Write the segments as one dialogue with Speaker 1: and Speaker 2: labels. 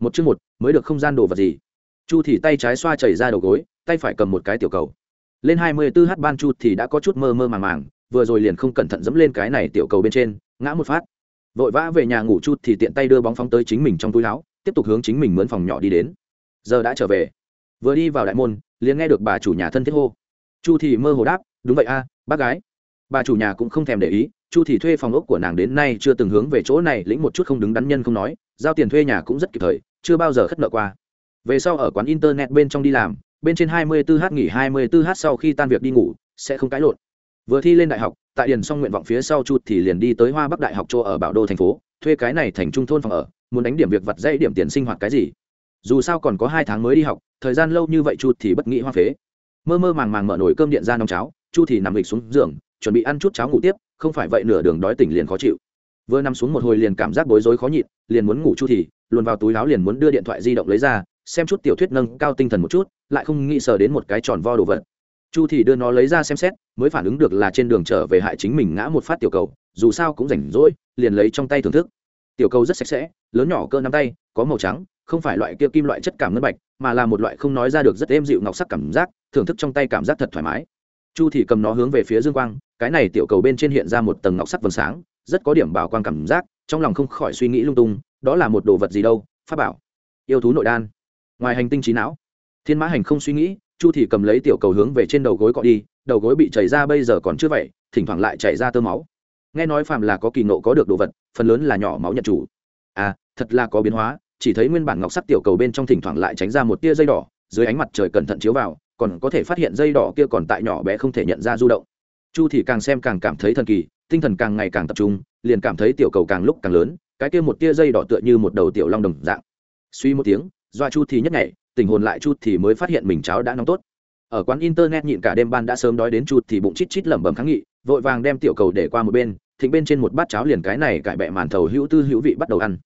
Speaker 1: một chương một, mới được không gian đồ vật gì. Chu thì tay trái xoa chảy ra đầu gối, tay phải cầm một cái tiểu cầu. Lên hai mươi 24 h ban chu thì đã có chút mơ mơ màng màng, vừa rồi liền không cẩn thận dẫm lên cái này tiểu cầu bên trên, ngã một phát. Vội vã về nhà ngủ chu thì tiện tay đưa bóng phóng tới chính mình trong túi áo, tiếp tục hướng chính mình mướn phòng nhỏ đi đến. Giờ đã trở về. Vừa đi vào đại môn, liền nghe được bà chủ nhà thân thiết hô. Chu thì mơ hồ đáp, đúng vậy a, bác gái. Bà chủ nhà cũng không thèm để ý, chu thì thuê phòng ốc của nàng đến nay chưa từng hướng về chỗ này, lĩnh một chút không đứng đắn nhân không nói, giao tiền thuê nhà cũng rất kịp thời chưa bao giờ khất nợ qua. Về sau ở quán internet bên trong đi làm, bên trên 24h nghỉ 24h sau khi tan việc đi ngủ, sẽ không cãi lộn. Vừa thi lên đại học, tại điền xong nguyện vọng phía sau chút thì liền đi tới hoa bắc đại học chỗ ở bảo đô thành phố, thuê cái này thành trung thôn phòng ở, muốn đánh điểm việc vặt dãy điểm tiền sinh hoạt cái gì. Dù sao còn có hai tháng mới đi học, thời gian lâu như vậy chút thì bất nghĩ hoa phế. Mơ mơ màng màng mở nồi cơm điện ra nóng cháo, chu thì nằm lịch xuống giường, chuẩn bị ăn chút cháo ngủ tiếp, không phải vậy nửa đường đói tỉnh liền khó chịu vừa nằm xuống một hồi liền cảm giác bối rối khó nhịn, liền muốn ngủ chu thì, luồn vào túi áo liền muốn đưa điện thoại di động lấy ra, xem chút tiểu thuyết nâng cao tinh thần một chút, lại không nghĩ sờ đến một cái tròn vo đồ vật. Chu thì đưa nó lấy ra xem xét, mới phản ứng được là trên đường trở về hại chính mình ngã một phát tiểu cầu, dù sao cũng rảnh rỗi, liền lấy trong tay thưởng thức. Tiểu cầu rất sạch sẽ, lớn nhỏ cơ nắm tay, có màu trắng, không phải loại kia kim loại chất cảm ngân bạch, mà là một loại không nói ra được rất êm dịu ngọc sắc cảm giác, thưởng thức trong tay cảm giác thật thoải mái. Chu thì cầm nó hướng về phía dương quang, cái này tiểu cầu bên trên hiện ra một tầng ngọc sắc vầng sáng rất có điểm bảo quang cảm giác, trong lòng không khỏi suy nghĩ lung tung, đó là một đồ vật gì đâu, pháp bảo. Yêu thú nội đan. Ngoài hành tinh trí não. Thiên mã hành không suy nghĩ, chu thì cầm lấy tiểu cầu hướng về trên đầu gối cọ đi, đầu gối bị chảy ra bây giờ còn chưa vậy, thỉnh thoảng lại chảy ra tơ máu. Nghe nói phàm là có kỳ nộ có được đồ vật, phần lớn là nhỏ máu nhận chủ. À thật là có biến hóa, chỉ thấy nguyên bản ngọc sắc tiểu cầu bên trong thỉnh thoảng lại tránh ra một tia dây đỏ, dưới ánh mặt trời cẩn thận chiếu vào, còn có thể phát hiện dây đỏ kia còn tại nhỏ bé không thể nhận ra du động. Chu thì càng xem càng cảm thấy thần kỳ tinh thần càng ngày càng tập trung, liền cảm thấy tiểu cầu càng lúc càng lớn, cái kia một tia dây đỏ tựa như một đầu tiểu long đồng dạng. Suy một tiếng, doa chu thì nhất nhảy, tình hồn lại chu thì mới phát hiện mình cháo đã nóng tốt. Ở quán internet nhịn cả đêm ban đã sớm đói đến chu thì bụng chít chít lẩm bẩm kháng nghị, vội vàng đem tiểu cầu để qua một bên, thịnh bên trên một bát cháo liền cái này cải bẹ màn thầu hữu tư hữu vị bắt đầu ăn.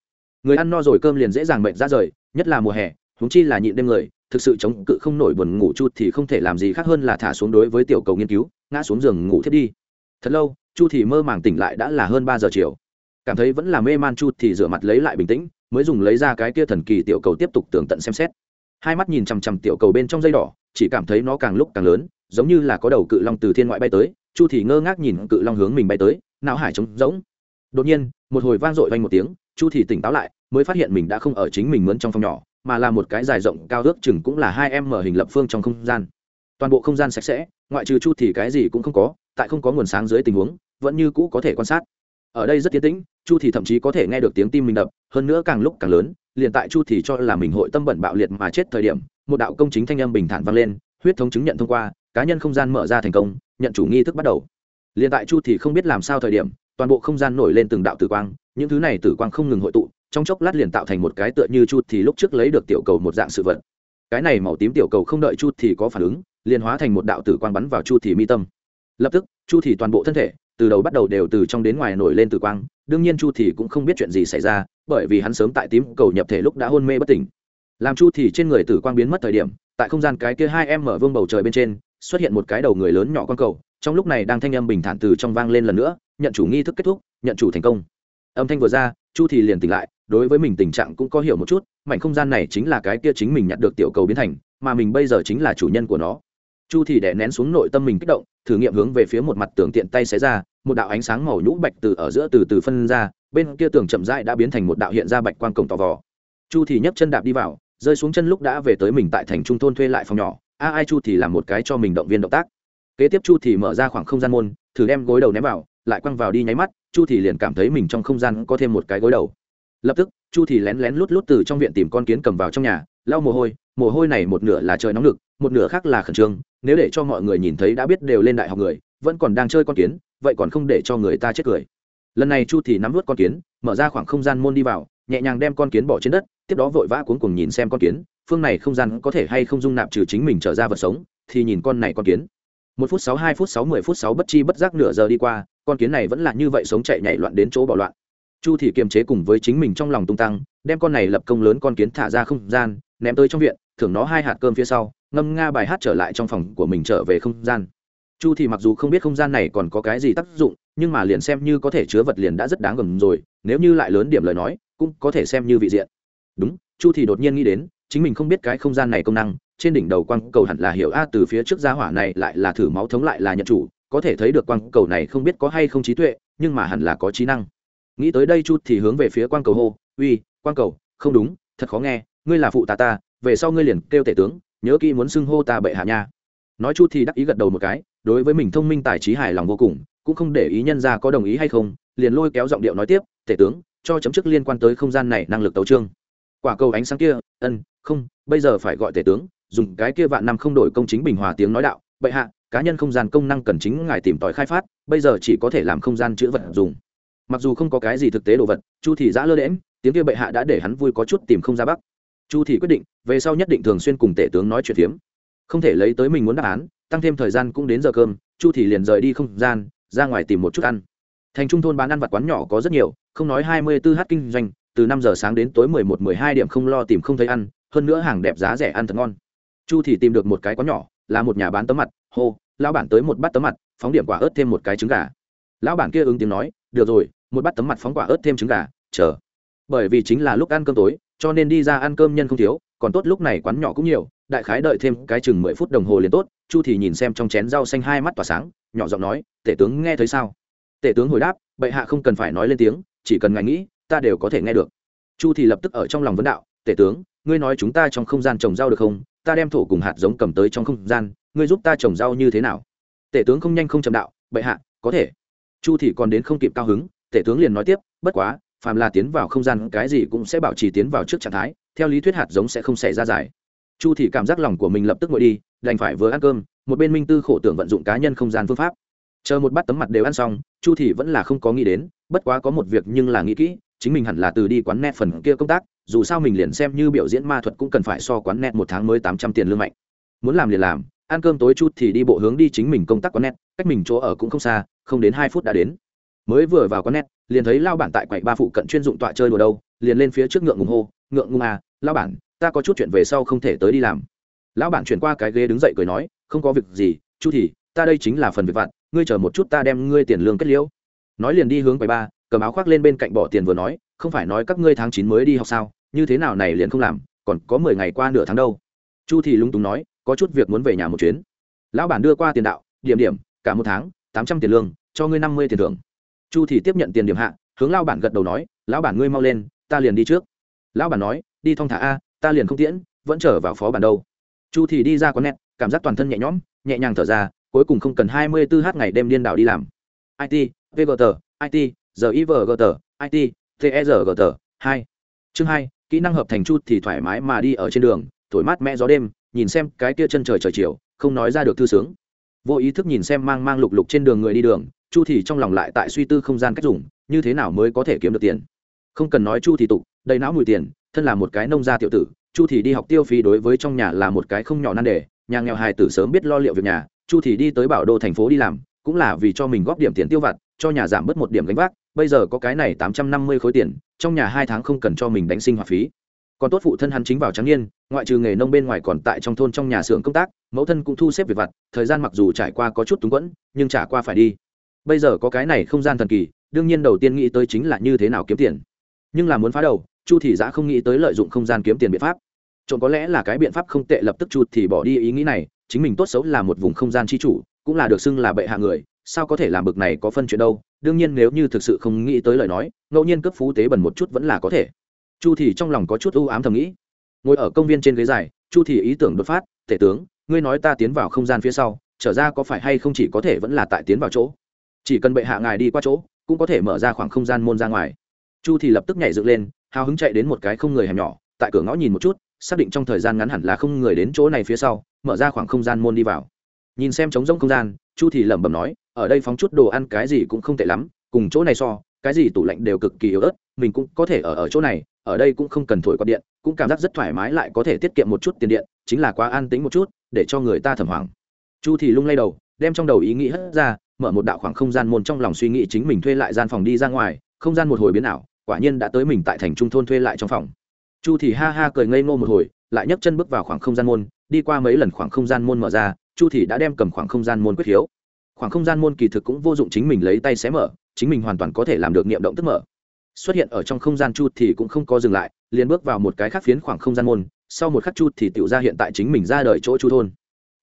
Speaker 1: Người ăn no rồi cơm liền dễ dàng mệt ra rời, nhất là mùa hè húng chi là nhịn đêm người, thực sự chống cự không nổi buồn ngủ chút thì không thể làm gì khác hơn là thả xuống đối với tiểu cầu nghiên cứu, ngã xuống giường ngủ thiết đi. Thật lâu chu thì mơ màng tỉnh lại đã là hơn ba giờ chiều. Cảm thấy vẫn là mê man chu thì rửa mặt lấy lại bình tĩnh, mới dùng lấy ra cái kia thần kỳ tiểu cầu tiếp tục tường tận xem xét. Hai mắt nhìn chằm chằm tiểu cầu bên trong dây đỏ, chỉ cảm thấy nó càng lúc càng lớn, giống như là có đầu cự long từ thiên ngoại bay tới. Chu thì ngơ ngác nhìn cự long hướng mình bay tới, não hải trống rỗng. Đột nhiên, một hồi vang dội vang một tiếng, chu thì tỉnh táo lại, mới phát hiện mình đã không ở chính mình mướn trong phòng nhỏ, mà là một cái dài rộng, cao ước chừng cũng là hai em mở hình lập phương trong không gian. Toàn bộ không gian sạch sẽ, ngoại trừ chu thì cái gì cũng không có, tại không có nguồn sáng dưới tình huống vẫn như cũ có thể quan sát. Ở đây rất tiến tĩnh, chu thì thậm chí có thể nghe được tiếng tim mình đập, hơn nữa càng lúc càng lớn, liền tại chu thì cho là mình hội tâm bẩn bạo liệt mà chết thời điểm, một đạo công chính thanh âm bình thản vang lên, huyết thống chứng nhận thông qua, cá nhân không gian mở ra thành công, nhận chủ nghi thức bắt đầu. Liền tại chu thì không biết làm sao thời điểm, toàn bộ không gian nổi lên từng đạo tử quang, những thứ này tử quang không ngừng hội tụ, trong chốc lát liền tạo thành một cái tựa như chu thì lúc trước lấy được tiểu cầu một dạng sự vật. Cái này màu tím tiểu cầu không đợi chu thì có phản ứng, liền hóa thành một đạo tử quang bắn vào chu thì mi tâm. Lập tức, chu thì toàn bộ thân thể từ đầu bắt đầu đều từ trong đến ngoài nổi lên từ quang, đương nhiên chu thì cũng không biết chuyện gì xảy ra, bởi vì hắn sớm tại tím cầu nhập thể lúc đã hôn mê bất tỉnh. Làm chu thì trên người tử quang biến mất thời điểm, tại không gian cái kia hai em mở vương bầu trời bên trên, xuất hiện một cái đầu người lớn nhỏ con cầu, trong lúc này đang thanh âm bình thản từ trong vang lên lần nữa, nhận chủ nghi thức kết thúc, nhận chủ thành công. Âm thanh vừa ra, chu thì liền tỉnh lại, đối với mình tình trạng cũng có hiểu một chút, mảnh không gian này chính là cái kia chính mình nhặt được tiểu cầu biến thành, mà mình bây giờ chính là chủ nhân của nó chu thì đè nén xuống nội tâm mình kích động, thử nghiệm hướng về phía một mặt tường tiện tay xé ra, một đạo ánh sáng màu nhũ bạch từ ở giữa từ từ phân ra, bên kia tường chậm rãi đã biến thành một đạo hiện ra bạch quang cổng tò vò. Chu thì nhấc chân đạp đi vào, rơi xuống chân lúc đã về tới mình tại thành trung thôn thuê lại phòng nhỏ, a ai chu thì làm một cái cho mình động viên động tác. Kế tiếp chu thì mở ra khoảng không gian môn, thử đem gối đầu ném vào, lại quăng vào đi nháy mắt, chu thì liền cảm thấy mình trong không gian có thêm một cái gối đầu. Lập tức, chu thì lén lén lút lút từ trong viện tìm con kiến cầm vào trong nhà, lau mồ hôi mồ hôi này một nửa là trời nóng lực, một nửa khác là khẩn trương, nếu để cho mọi người nhìn thấy đã biết đều lên đại học người, vẫn còn đang chơi con kiến, vậy còn không để cho người ta chết cười. Lần này chu thì nắm vớt con kiến, mở ra khoảng không gian môn đi vào, nhẹ nhàng đem con kiến bỏ trên đất, tiếp đó vội vã cuống cuồng nhìn xem con kiến, phương này không gian có thể hay không dung nạp trừ chính mình trở ra vật sống, thì nhìn con này con kiến. Một phút sáu, hai phút sáu, mười phút sáu bất chi bất giác nửa giờ đi qua, con kiến này vẫn là như vậy sống chạy nhảy loạn đến chỗ bỏ loạn. Chu thì kiềm chế cùng với chính mình trong lòng tung tăng, đem con này lập công lớn con kiến thả ra không gian, ném tới trong viện thưởng nó hai hạt cơm phía sau, ngâm nga bài hát trở lại trong phòng của mình trở về không gian. Chu thì mặc dù không biết không gian này còn có cái gì tác dụng, nhưng mà liền xem như có thể chứa vật liền đã rất đáng gầm rồi, nếu như lại lớn điểm lời nói, cũng có thể xem như vị diện. Đúng, chu thì đột nhiên nghĩ đến, chính mình không biết cái không gian này công năng, trên đỉnh đầu quang cầu hẳn là hiểu a, từ phía trước gia hỏa này lại là thử máu thống lại là nhận chủ, có thể thấy được quang cầu này không biết có hay không trí tuệ, nhưng mà hẳn là có trí năng. Nghĩ tới đây chu thì hướng về phía quang cầu hô, uy, quang cầu, không đúng, thật khó nghe, ngươi là phụ ta ta về sau ngươi liền kêu tể tướng, nhớ kỹ muốn xưng hô ta bệ hạ nha. Nói chu thì đắc ý gật đầu một cái, đối với mình thông minh tài trí hài lòng vô cùng, cũng không để ý nhân ra có đồng ý hay không, liền lôi kéo giọng điệu nói tiếp, tể tướng, cho chấm chức liên quan tới không gian này năng lực tấu trương quả cầu ánh sáng kia, ân, không, bây giờ phải gọi tể tướng, dùng cái kia vạn năm không đổi công chính bình hòa tiếng nói đạo, bệ hạ, cá nhân không gian công năng cần chính ngài tìm tòi khai phát, bây giờ chỉ có thể làm không gian chữ vật dùng. Mặc dù không có cái gì thực tế đồ vật, chu thì giã lơ đễm tiếng kia bệ hạ đã để hắn vui có chút tìm không ra bắc chu thị quyết định, về sau nhất định thường xuyên cùng tể tướng nói chuyện phiếm. Không thể lấy tới mình muốn đáp án, tăng thêm thời gian cũng đến giờ cơm, chu thị liền rời đi không gian, ra ngoài tìm một chút ăn. Thành trung thôn bán ăn vặt quán nhỏ có rất nhiều, không nói hai mươi 24 h kinh doanh, từ năm giờ sáng đến tối mười một, mười hai điểm không lo tìm không thấy ăn, hơn nữa hàng đẹp giá rẻ ăn thật ngon. Chu Thị tìm được một cái quán nhỏ, là một nhà bán tấm mặt, hô, lão bản tới một bát tấm mặt, phóng điểm quả ớt thêm một cái trứng gà. Lão bản kia ứng tiếng nói, được rồi, một bát tấm mặt phóng quả ớt thêm trứng gà, chờ. Bởi vì chính là lúc ăn cơm tối cho nên đi ra ăn cơm nhân không thiếu, còn tốt lúc này quán nhỏ cũng nhiều, đại khái đợi thêm cái chừng mười phút đồng hồ liền tốt. Chu thì nhìn xem trong chén rau xanh hai mắt tỏa sáng, nhỏ giọng nói, tể tướng nghe thấy sao? Tể tướng hồi đáp, bệ hạ không cần phải nói lên tiếng, chỉ cần ngài nghĩ, ta đều có thể nghe được. Chu thì lập tức ở trong lòng vấn đạo, tể tướng, ngươi nói chúng ta trong không gian trồng rau được không? Ta đem thổ cùng hạt giống cầm tới trong không gian, ngươi giúp ta trồng rau như thế nào? Tể tướng không nhanh không chậm đạo, bệ hạ, có thể. Chu thì còn đến không kịp cao hứng, tể tướng liền nói tiếp, bất quá phàm là tiến vào không gian, cái gì cũng sẽ bảo trì tiến vào trước trạng thái, theo lý thuyết hạt giống sẽ không xảy ra giải. chu thì cảm giác lòng của mình lập tức ngồi đi, đành phải vừa ăn cơm, một bên minh tư khổ tưởng vận dụng cá nhân không gian phương pháp. Chờ một bát tấm mặt đều ăn xong, chu thì vẫn là không có nghĩ đến, bất quá có một việc nhưng là nghĩ kỹ, chính mình hẳn là từ đi quán net phần kia công tác, dù sao mình liền xem như biểu diễn ma thuật cũng cần phải so quán net một tháng mới tám trăm tiền lương mạnh. Muốn làm liền làm, ăn cơm tối chút thì đi bộ hướng đi chính mình công tác quán net, cách mình chỗ ở cũng không xa, không đến hai phút đã đến. Mới vừa vào quán net liền thấy lao bản tại quầy ba phụ cận chuyên dụng tọa chơi đùa đâu, liền lên phía trước ngượng ngùng hô, ngượng ngùng à lao bản, ta có chút chuyện về sau không thể tới đi làm. Lão bản chuyển qua cái ghế đứng dậy cười nói, không có việc gì, chu thì, ta đây chính là phần việc vặt, ngươi chờ một chút ta đem ngươi tiền lương kết liễu. Nói liền đi hướng quầy ba, cầm áo khoác lên bên cạnh bỏ tiền vừa nói, không phải nói các ngươi tháng chín mới đi học sao, như thế nào này liền không làm, còn có mười ngày qua nửa tháng đâu. Chu thì lung túng nói, có chút việc muốn về nhà một chuyến. Lão bản đưa qua tiền đạo, điểm điểm, cả một tháng, tám trăm tiền lương, cho ngươi năm mươi tiền thưởng chu thì tiếp nhận tiền điểm hạ, hướng lão bản gật đầu nói, lão bản ngươi mau lên, ta liền đi trước. Lão bản nói, đi thong thả a, ta liền không tiễn, vẫn trở vào phó bản đâu. Chu thì đi ra quán nét cảm giác toàn thân nhẹ nhõm, nhẹ nhàng thở ra, cuối cùng không cần hai mươi 24 h ngày đêm điên đảo đi làm. It vgt it givgt it tergt hai. Chương hai, kỹ năng hợp thành chu thì thoải mái mà đi ở trên đường, thổi mát mẹ gió đêm, nhìn xem cái kia chân trời trời chiều, không nói ra được thư sướng. Vô ý thức nhìn xem mang mang lục lục trên đường người đi đường chu thì trong lòng lại tại suy tư không gian cách dùng, như thế nào mới có thể kiếm được tiền? Không cần nói chu thì tục, đầy não mùi tiền, thân là một cái nông gia tiểu tử, chu thì đi học tiêu phí đối với trong nhà là một cái không nhỏ nan đề, nhà nghèo hài tử sớm biết lo liệu việc nhà, chu thì đi tới bảo đô thành phố đi làm, cũng là vì cho mình góp điểm tiền tiêu vặt, cho nhà giảm bớt một điểm gánh vác, bây giờ có cái này tám trăm năm mươi khối tiền, trong nhà hai tháng không cần cho mình đánh sinh hoạt phí. Còn tốt phụ thân hắn chính vào trắng niên, ngoại trừ nghề nông bên ngoài còn tại trong thôn trong nhà xưởng công tác, mẫu thân cũng thu xếp việc vặt, thời gian mặc dù trải qua có chút túng quẫn, nhưng trả qua phải đi bây giờ có cái này không gian thần kỳ, đương nhiên đầu tiên nghĩ tới chính là như thế nào kiếm tiền. Nhưng là muốn phá đầu, chu thị giã không nghĩ tới lợi dụng không gian kiếm tiền biện pháp. Trộm có lẽ là cái biện pháp không tệ lập tức chu thì bỏ đi ý nghĩ này, chính mình tốt xấu là một vùng không gian chi chủ, cũng là được xưng là bệ hạ người, sao có thể làm bực này có phân chuyện đâu? Đương nhiên nếu như thực sự không nghĩ tới lời nói, ngẫu nhiên cấp phú tế bẩn một chút vẫn là có thể. Chu thì trong lòng có chút ưu ám thầm nghĩ. Ngồi ở công viên trên ghế dài, chu thì ý tưởng đột phát, tể tướng, ngươi nói ta tiến vào không gian phía sau, trở ra có phải hay không chỉ có thể vẫn là tại tiến vào chỗ? Chỉ cần bệ hạ ngài đi qua chỗ, cũng có thể mở ra khoảng không gian môn ra ngoài. Chu thì lập tức nhảy dựng lên, hào hứng chạy đến một cái không người hẻm nhỏ, tại cửa ngõ nhìn một chút, xác định trong thời gian ngắn hẳn là không người đến chỗ này phía sau, mở ra khoảng không gian môn đi vào. Nhìn xem trống rỗng không gian, chu thì lẩm bẩm nói, ở đây phóng chút đồ ăn cái gì cũng không tệ lắm, cùng chỗ này so, cái gì tủ lạnh đều cực kỳ yếu ớt, mình cũng có thể ở ở chỗ này, ở đây cũng không cần thổi quạt điện, cũng cảm giác rất thoải mái lại có thể tiết kiệm một chút tiền điện, chính là quá an tính một chút, để cho người ta thầm hoảng. Chu thì lung lay đầu, đem trong đầu ý nghĩ hất ra mở một đạo khoảng không gian môn trong lòng suy nghĩ chính mình thuê lại gian phòng đi ra ngoài, không gian một hồi biến ảo, quả nhiên đã tới mình tại thành trung thôn thuê lại trong phòng. Chu thì ha ha cười ngây ngô một hồi, lại nhấc chân bước vào khoảng không gian môn, đi qua mấy lần khoảng không gian môn mở ra, chu thì đã đem cầm khoảng không gian môn quyết hiếu. Khoảng không gian môn kỳ thực cũng vô dụng chính mình lấy tay xé mở, chính mình hoàn toàn có thể làm được niệm động tức mở. Xuất hiện ở trong không gian chu thì cũng không có dừng lại, liền bước vào một cái khác phiến khoảng không gian môn, sau một khắc chu thì tiểu ra hiện tại chính mình ra đời chỗ chu thôn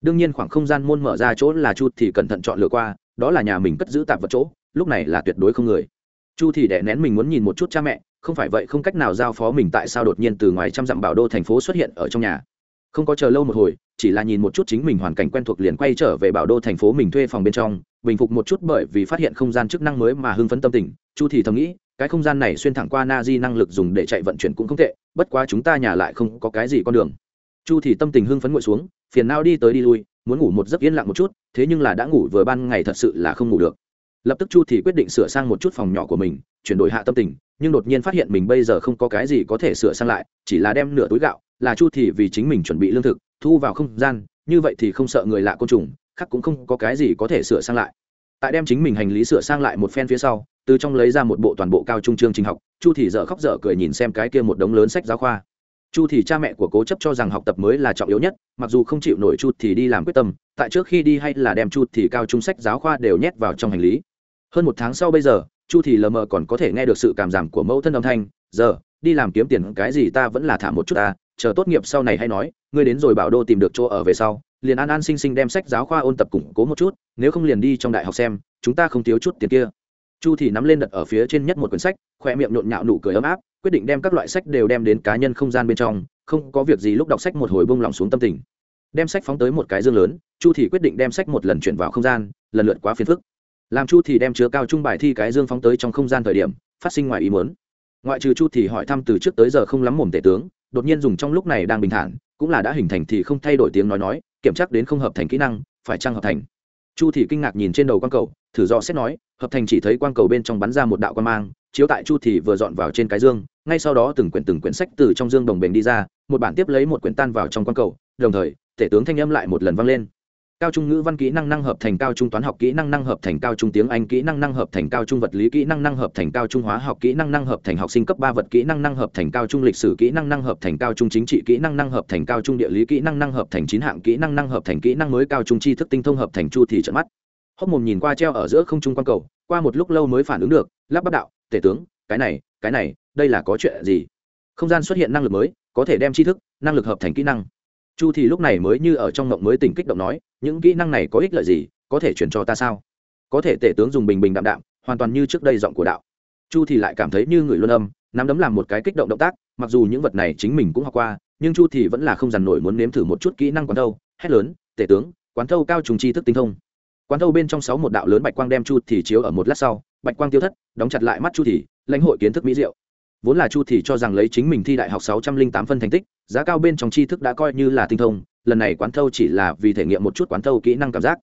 Speaker 1: đương nhiên khoảng không gian môn mở ra chỗ là chu thì cẩn thận chọn lựa qua, đó là nhà mình cất giữ tạp vật chỗ, lúc này là tuyệt đối không người. Chu thì đẻ nén mình muốn nhìn một chút cha mẹ, không phải vậy không cách nào giao phó mình tại sao đột nhiên từ ngoài trăm dặm bảo đô thành phố xuất hiện ở trong nhà. Không có chờ lâu một hồi, chỉ là nhìn một chút chính mình hoàn cảnh quen thuộc liền quay trở về bảo đô thành phố mình thuê phòng bên trong, bình phục một chút bởi vì phát hiện không gian chức năng mới mà hưng phấn tâm tình, chu thì thầm nghĩ, cái không gian này xuyên thẳng qua na di năng lực dùng để chạy vận chuyển cũng không tệ, bất quá chúng ta nhà lại không có cái gì con đường chu thì tâm tình hưng phấn ngồi xuống, phiền não đi tới đi lui, muốn ngủ một giấc yên lặng một chút, thế nhưng là đã ngủ vừa ban ngày thật sự là không ngủ được. Lập tức chu thì quyết định sửa sang một chút phòng nhỏ của mình, chuyển đổi hạ tâm tình, nhưng đột nhiên phát hiện mình bây giờ không có cái gì có thể sửa sang lại, chỉ là đem nửa túi gạo, là chu thì vì chính mình chuẩn bị lương thực, thu vào không gian, như vậy thì không sợ người lạ côn trùng, khác cũng không có cái gì có thể sửa sang lại. Tại đem chính mình hành lý sửa sang lại một phen phía sau, từ trong lấy ra một bộ toàn bộ cao trung chương trình học, chu thì dở khóc dở cười nhìn xem cái kia một đống lớn sách giáo khoa chu thì cha mẹ của cố chấp cho rằng học tập mới là trọng yếu nhất, mặc dù không chịu nổi chu thì đi làm quyết tâm, tại trước khi đi hay là đem chu thì cao trung sách giáo khoa đều nhét vào trong hành lý. Hơn một tháng sau bây giờ, chu thì lờ mờ còn có thể nghe được sự cảm giảm của mẫu thân âm thanh, giờ, đi làm kiếm tiền cái gì ta vẫn là thả một chút ta, chờ tốt nghiệp sau này hay nói, ngươi đến rồi bảo đô tìm được chỗ ở về sau, liền an an sinh sinh đem sách giáo khoa ôn tập củng cố một chút, nếu không liền đi trong đại học xem, chúng ta không thiếu chút tiền kia. Chu thì nắm lên đặt ở phía trên nhất một quyển sách, khoe miệng nhộn nhạo nụ cười ấm áp quyết định đem các loại sách đều đem đến cá nhân không gian bên trong, không có việc gì lúc đọc sách một hồi bông lòng xuống tâm tình. Đem sách phóng tới một cái dương lớn, chu thì quyết định đem sách một lần chuyển vào không gian, lần lượt quá phiền phức. Làm chu thì đem chứa cao trung bài thi cái dương phóng tới trong không gian thời điểm, phát sinh ngoài ý muốn. Ngoại trừ chu thì hỏi thăm từ trước tới giờ không lắm mồm tể tướng, đột nhiên dùng trong lúc này đang bình thản, cũng là đã hình thành thì không thay đổi tiếng nói nói, kiểm tra đến không hợp thành kỹ năng, phải trang hợp thành. Chu thì kinh ngạc nhìn trên đầu quan cầu, thử do xét nói, hợp thành chỉ thấy quan cầu bên trong bắn ra một đạo quan mang chiếu tại chu thì vừa dọn vào trên cái dương ngay sau đó từng quyển từng quyển sách từ trong dương đồng bền đi ra một bản tiếp lấy một quyển tan vào trong quan cầu đồng thời tể tướng thanh âm lại một lần vang lên cao trung ngữ văn kỹ năng năng hợp thành cao trung toán học kỹ năng năng hợp thành cao trung tiếng anh kỹ năng năng hợp thành cao trung vật lý kỹ năng năng hợp thành cao trung hóa học kỹ năng năng hợp thành học sinh cấp ba vật kỹ năng năng hợp thành cao trung lịch sử kỹ năng năng hợp thành cao trung chính trị kỹ năng năng hợp thành cao trung địa lý kỹ năng năng hợp thành chín hạng kỹ năng năng hợp thành kỹ năng mới cao trung tri thức tinh thông hợp thành chu thì trận mắt hốc mồm nhìn qua treo ở giữa không trung quan cầu qua một lúc lâu mới phản ứng được lắp bắp đạo tể tướng, cái này cái này, đây là có chuyện gì? Không gian xuất hiện năng lực mới, có thể đem tri thức, năng lực hợp thành kỹ năng. Chu thì lúc này mới như ở trong ngộng mới tỉnh kích động nói, những kỹ năng này có ích lợi gì, có thể chuyển cho ta sao? Có thể tể tướng dùng bình bình đạm đạm, hoàn toàn như trước đây giọng của đạo. Chu thì lại cảm thấy như người luân âm, nắm đấm làm một cái kích động động tác, mặc dù những vật này chính mình cũng học qua, nhưng chu thì vẫn là không dằn nổi muốn nếm thử một chút kỹ năng quán thâu, hét lớn, tể tướng, quán thâu cao trùng tri thức tinh thông. Quán thâu bên trong sáu một đạo lớn bạch quang đem chu thì chiếu ở một lát sau bạch quang tiêu thất, đóng chặt lại mắt chu thì lãnh hội kiến thức mỹ diệu. Vốn là chu thì cho rằng lấy chính mình thi đại học sáu trăm linh tám phân thành tích, giá cao bên trong tri thức đã coi như là tinh thông, lần này quán thâu chỉ là vì thể nghiệm một chút quán thâu kỹ năng cảm giác.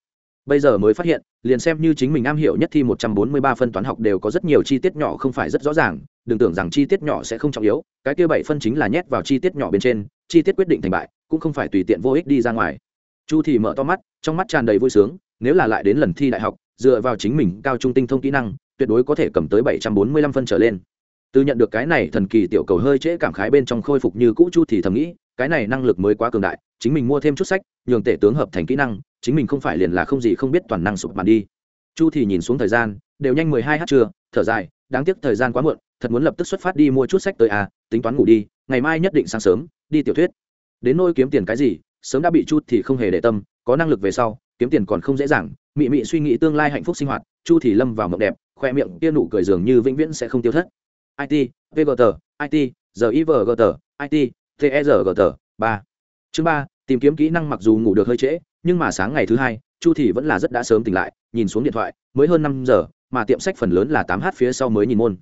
Speaker 1: Bây giờ mới phát hiện, liền xem như chính mình am hiểu nhất thi một trăm bốn mươi ba phân toán học đều có rất nhiều chi tiết nhỏ không phải rất rõ ràng, đừng tưởng rằng chi tiết nhỏ sẽ không trọng yếu, cái kia bảy phân chính là nhét vào chi tiết nhỏ bên trên, chi tiết quyết định thành bại, cũng không phải tùy tiện vô ích đi ra ngoài. Chu thì mở to mắt, trong mắt tràn đầy vui sướng, nếu là lại đến lần thi đại học, dựa vào chính mình cao trung tinh thông kỹ năng tuyệt đối có thể cầm tới bảy trăm bốn mươi lăm phân trở lên. Từ nhận được cái này thần kỳ tiểu cầu hơi trễ cảm khái bên trong khôi phục như cũ chu thì thầm nghĩ, cái này năng lực mới quá cường đại, chính mình mua thêm chút sách, nhường tể tướng hợp thành kỹ năng, chính mình không phải liền là không gì không biết toàn năng sụp màn đi. Chu thì nhìn xuống thời gian, đều nhanh mười hai h trưa, thở dài, đáng tiếc thời gian quá muộn, thật muốn lập tức xuất phát đi mua chút sách tới à tính toán ngủ đi, ngày mai nhất định sáng sớm, đi tiểu thuyết. Đến nôi kiếm tiền cái gì, sớm đã bị chu thì không hề để tâm, có năng lực về sau, kiếm tiền còn không dễ dàng, mị mị suy nghĩ tương lai hạnh phúc sinh hoạt, chu thì lâm vào mộng đẹp khoe miệng kia nụ cười dường như vĩnh viễn sẽ không tiêu thất. It vgt it givgt it tergt ba. Chương ba, tìm kiếm kỹ năng mặc dù ngủ được hơi trễ, nhưng mà sáng ngày thứ hai, chu thì vẫn là rất đã sớm tỉnh lại, nhìn xuống điện thoại, mới hơn năm giờ, mà tiệm sách phần lớn là tám h phía sau mới nhìn môn.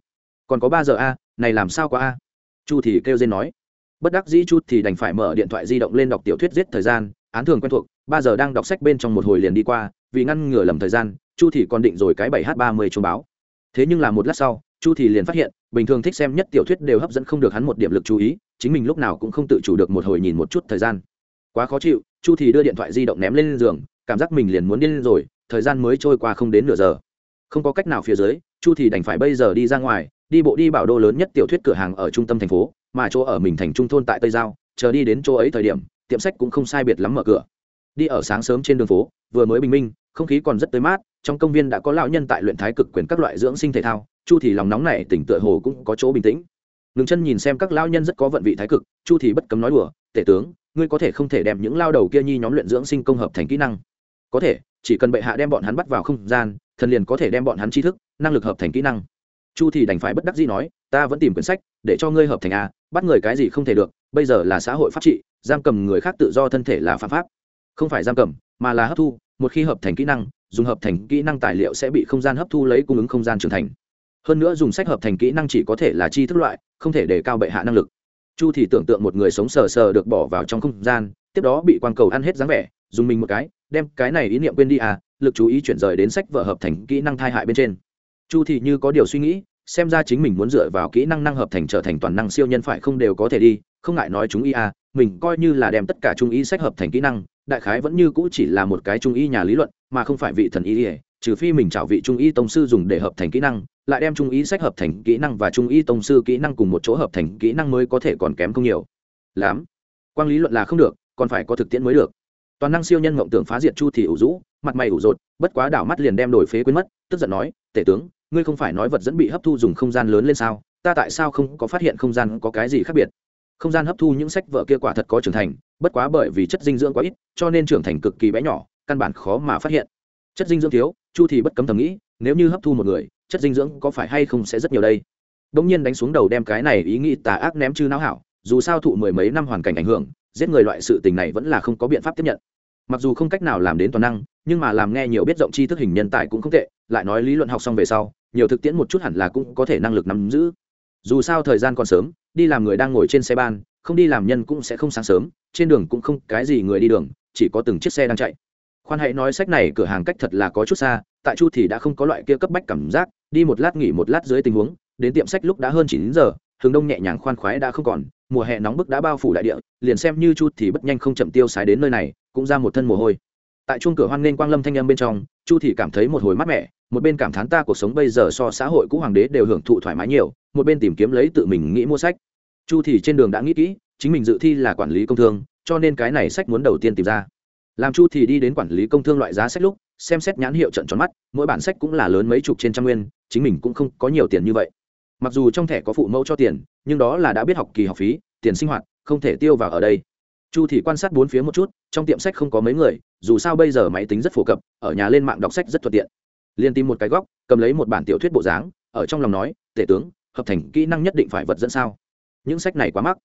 Speaker 1: Còn có ba giờ a, này làm sao quá a? Chu thì kêu dên nói. Bất đắc dĩ chu thì đành phải mở điện thoại di động lên đọc tiểu thuyết giết thời gian, án thường quen thuộc, ba giờ đang đọc sách bên trong một hồi liền đi qua, vì ngăn ngừa lầm thời gian chu thì còn định rồi cái bảy h ba mươi chuông báo. Thế nhưng là một lát sau, chu thì liền phát hiện, bình thường thích xem nhất tiểu thuyết đều hấp dẫn không được hắn một điểm lực chú ý, chính mình lúc nào cũng không tự chủ được một hồi nhìn một chút thời gian. Quá khó chịu, chu thì đưa điện thoại di động ném lên giường, cảm giác mình liền muốn điên rồi, thời gian mới trôi qua không đến nửa giờ. Không có cách nào phía dưới, chu thì đành phải bây giờ đi ra ngoài, đi bộ đi bảo đô lớn nhất tiểu thuyết cửa hàng ở trung tâm thành phố, mà chỗ ở mình thành trung thôn tại tây giao, chờ đi đến chỗ ấy thời điểm, tiệm sách cũng không sai biệt lắm mở cửa. Đi ở sáng sớm trên đường phố, vừa mới bình minh không khí còn rất tươi mát, trong công viên đã có lão nhân tại luyện thái cực quyền các loại dưỡng sinh thể thao, chu thì lòng nóng này tỉnh tựa hồ cũng có chỗ bình tĩnh. Ngừng chân nhìn xem các lão nhân rất có vận vị thái cực, chu thì bất cấm nói đùa, tể tướng, ngươi có thể không thể đem những lao đầu kia nhi nhóm luyện dưỡng sinh công hợp thành kỹ năng. Có thể, chỉ cần bệ hạ đem bọn hắn bắt vào không gian, thần liền có thể đem bọn hắn tri thức, năng lực hợp thành kỹ năng. Chu thì đành phải bất đắc dĩ nói, ta vẫn tìm quyển sách để cho ngươi hợp thành a, bắt người cái gì không thể được, bây giờ là xã hội pháp trị, giam cầm người khác tự do thân thể là phạm pháp. Không phải giam cầm, mà là hấp thu một khi hợp thành kỹ năng, dùng hợp thành kỹ năng tài liệu sẽ bị không gian hấp thu lấy cung ứng không gian trưởng thành. Hơn nữa dùng sách hợp thành kỹ năng chỉ có thể là chi thức loại, không thể để cao bệ hạ năng lực. Chu thì tưởng tượng một người sống sờ sờ được bỏ vào trong không gian, tiếp đó bị quang cầu ăn hết dáng vẻ, dùng mình một cái, đem cái này ý niệm quên đi à lực chú ý chuyển rời đến sách vở hợp thành kỹ năng thai hại bên trên. Chu thì như có điều suy nghĩ, xem ra chính mình muốn dựa vào kỹ năng năng hợp thành trở thành toàn năng siêu nhân phải không đều có thể đi, không ngại nói chúng y à mình coi như là đem tất cả trung y sách hợp thành kỹ năng đại khái vẫn như cũ chỉ là một cái trung y nhà lý luận, mà không phải vị thần y ỉa trừ phi mình chảo vị trung y tông sư dùng để hợp thành kỹ năng, lại đem trung y sách hợp thành kỹ năng và trung y tông sư kỹ năng cùng một chỗ hợp thành kỹ năng mới có thể còn kém không nhiều. Lắm. Quang lý luận là không được, còn phải có thực tiễn mới được. Toàn năng siêu nhân mộng tưởng phá diệt chu thì ủ rũ, mặt mày ủ rột, bất quá đảo mắt liền đem đổi phế quên mất, tức giận nói, tể tướng, ngươi không phải nói vật dẫn bị hấp thu dùng không gian lớn lên sao? Ta tại sao không có phát hiện không gian có cái gì khác biệt? Không gian hấp thu những sách vở kia quả thật có trưởng thành bất quá bởi vì chất dinh dưỡng quá ít, cho nên trưởng thành cực kỳ bé nhỏ, căn bản khó mà phát hiện. Chất dinh dưỡng thiếu, chu thì bất cấm thầm nghĩ, nếu như hấp thu một người, chất dinh dưỡng có phải hay không sẽ rất nhiều đây? Bỗng nhiên đánh xuống đầu đem cái này ý nghĩ tà ác ném chư não hảo, dù sao thụ mười mấy năm hoàn cảnh ảnh hưởng, giết người loại sự tình này vẫn là không có biện pháp tiếp nhận. Mặc dù không cách nào làm đến toàn năng, nhưng mà làm nghe nhiều biết rộng tri thức hình nhân tài cũng không tệ, lại nói lý luận học xong về sau, nhiều thực tiễn một chút hẳn là cũng có thể năng lực nắm giữ. Dù sao thời gian còn sớm, đi làm người đang ngồi trên xe ban, không đi làm nhân cũng sẽ không sáng sớm trên đường cũng không cái gì người đi đường, chỉ có từng chiếc xe đang chạy. Khoan hãy nói sách này cửa hàng cách thật là có chút xa, tại chu thì đã không có loại kia cấp bách cảm giác, đi một lát nghỉ một lát dưới tình huống, đến tiệm sách lúc đã hơn chín giờ, hướng đông nhẹ nhàng khoan khoái đã không còn, mùa hè nóng bức đã bao phủ đại địa, liền xem như chu thì bất nhanh không chậm tiêu xài đến nơi này, cũng ra một thân mồ hôi. Tại chuông cửa hoan nên quang lâm thanh âm bên trong, chu thì cảm thấy một hồi mát mẻ, một bên cảm thán ta cuộc sống bây giờ so xã hội cũ hoàng đế đều hưởng thụ thoải mái nhiều, một bên tìm kiếm lấy tự mình nghĩ mua sách. Chu thì trên đường đã nghĩ kỹ chính mình dự thi là quản lý công thương, cho nên cái này sách muốn đầu tiên tìm ra. Làm chu thì đi đến quản lý công thương loại giá sách lúc, xem xét nhãn hiệu trận tròn mắt, mỗi bản sách cũng là lớn mấy chục trên trăm nguyên, chính mình cũng không có nhiều tiền như vậy. Mặc dù trong thẻ có phụ mẫu cho tiền, nhưng đó là đã biết học kỳ học phí, tiền sinh hoạt, không thể tiêu vào ở đây. Chu thì quan sát bốn phía một chút, trong tiệm sách không có mấy người, dù sao bây giờ máy tính rất phổ cập, ở nhà lên mạng đọc sách rất thuận tiện. Liền tìm một cái góc, cầm lấy một bản tiểu thuyết bộ dáng, ở trong lòng nói, tể tướng, hợp thành kỹ năng nhất định phải vật dẫn sao? Những sách này quá mắc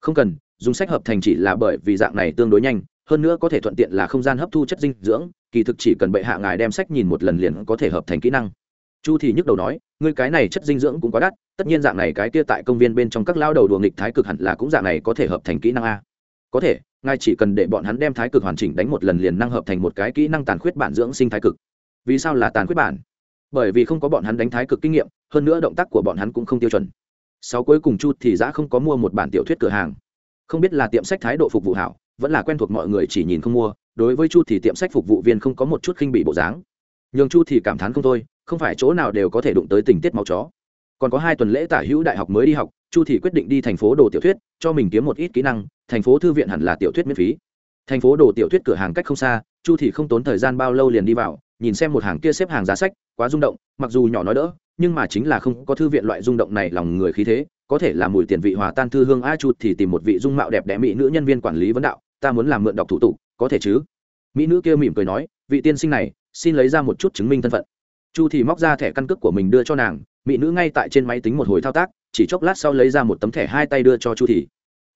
Speaker 1: không cần, dùng sách hợp thành chỉ là bởi vì dạng này tương đối nhanh, hơn nữa có thể thuận tiện là không gian hấp thu chất dinh dưỡng, kỳ thực chỉ cần bệ hạ ngài đem sách nhìn một lần liền có thể hợp thành kỹ năng. Chu thì nhức đầu nói, ngươi cái này chất dinh dưỡng cũng quá đắt, tất nhiên dạng này cái kia tại công viên bên trong các lao đầu đùa nghịch thái cực hẳn là cũng dạng này có thể hợp thành kỹ năng a. Có thể, ngài chỉ cần để bọn hắn đem thái cực hoàn chỉnh đánh một lần liền năng hợp thành một cái kỹ năng tàn khuyết bản dưỡng sinh thái cực. Vì sao là tàn khuyết bản? Bởi vì không có bọn hắn đánh thái cực kinh nghiệm, hơn nữa động tác của bọn hắn cũng không tiêu chuẩn sáu cuối cùng chu thì giã không có mua một bản tiểu thuyết cửa hàng. Không biết là tiệm sách thái độ phục vụ hảo, vẫn là quen thuộc mọi người chỉ nhìn không mua, đối với chu thì tiệm sách phục vụ viên không có một chút khinh bị bộ dáng. Nhường chu thì cảm thán không thôi, không phải chỗ nào đều có thể đụng tới tình tiết máu chó. Còn có hai tuần lễ tả hữu đại học mới đi học, chu thì quyết định đi thành phố đồ tiểu thuyết, cho mình kiếm một ít kỹ năng, thành phố thư viện hẳn là tiểu thuyết miễn phí. Thành phố đồ tiểu thuyết cửa hàng cách không xa, chu thì không tốn thời gian bao lâu liền đi vào, nhìn xem một hàng kia xếp hàng giá sách, quá rung động, mặc dù nhỏ nói đỡ nhưng mà chính là không có thư viện loại rung động này lòng người khí thế, có thể là mùi tiền vị hòa tan thư hương a chu thì tìm một vị dung mạo đẹp đẽ mỹ nữ nhân viên quản lý vấn đạo, ta muốn làm mượn đọc thủ tục, có thể chứ? Mỹ nữ kia mỉm cười nói, vị tiên sinh này, xin lấy ra một chút chứng minh thân phận. Chu thì móc ra thẻ căn cước của mình đưa cho nàng, mỹ nữ ngay tại trên máy tính một hồi thao tác, chỉ chốc lát sau lấy ra một tấm thẻ hai tay đưa cho chu thì.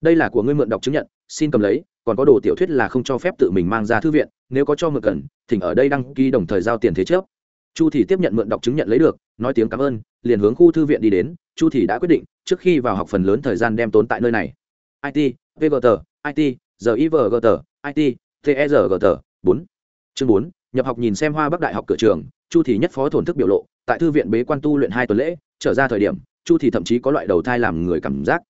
Speaker 1: Đây là của ngươi mượn đọc chứng nhận, xin cầm lấy, còn có đồ tiểu thuyết là không cho phép tự mình mang ra thư viện, nếu có cho mượn cần, thỉnh ở đây đăng ký đồng thời giao tiền thế trước chu thì tiếp nhận mượn đọc chứng nhận lấy được nói tiếng cảm ơn, liền hướng khu thư viện đi đến, chu thì đã quyết định, trước khi vào học phần lớn thời gian đem tốn tại nơi này. It vgt it givgt it tergt bốn. Chương bốn, nhập học nhìn xem hoa bắc đại học cửa trường, chu thì nhất phó thổn thức biểu lộ, tại thư viện bế quan tu luyện hai tuần lễ, trở ra thời điểm, chu thì thậm chí có loại đầu thai làm người cảm giác.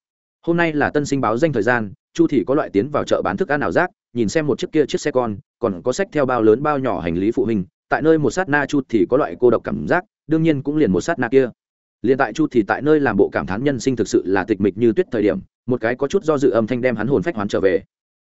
Speaker 1: Hôm nay là tân sinh báo danh thời gian, chu thì có loại tiến vào chợ bán thức ăn nào giác, nhìn xem một chiếc kia chiếc xe con, còn có sách theo bao lớn bao nhỏ hành lý phụ huynh, tại nơi một sát na chu thì có loại cô độc cảm giác đương nhiên cũng liền một sát na kia. Liền tại chu thì tại nơi làm bộ cảm thán nhân sinh thực sự là tịch mịch như tuyết thời điểm, một cái có chút do dự âm thanh đem hắn hồn phách hoán trở về.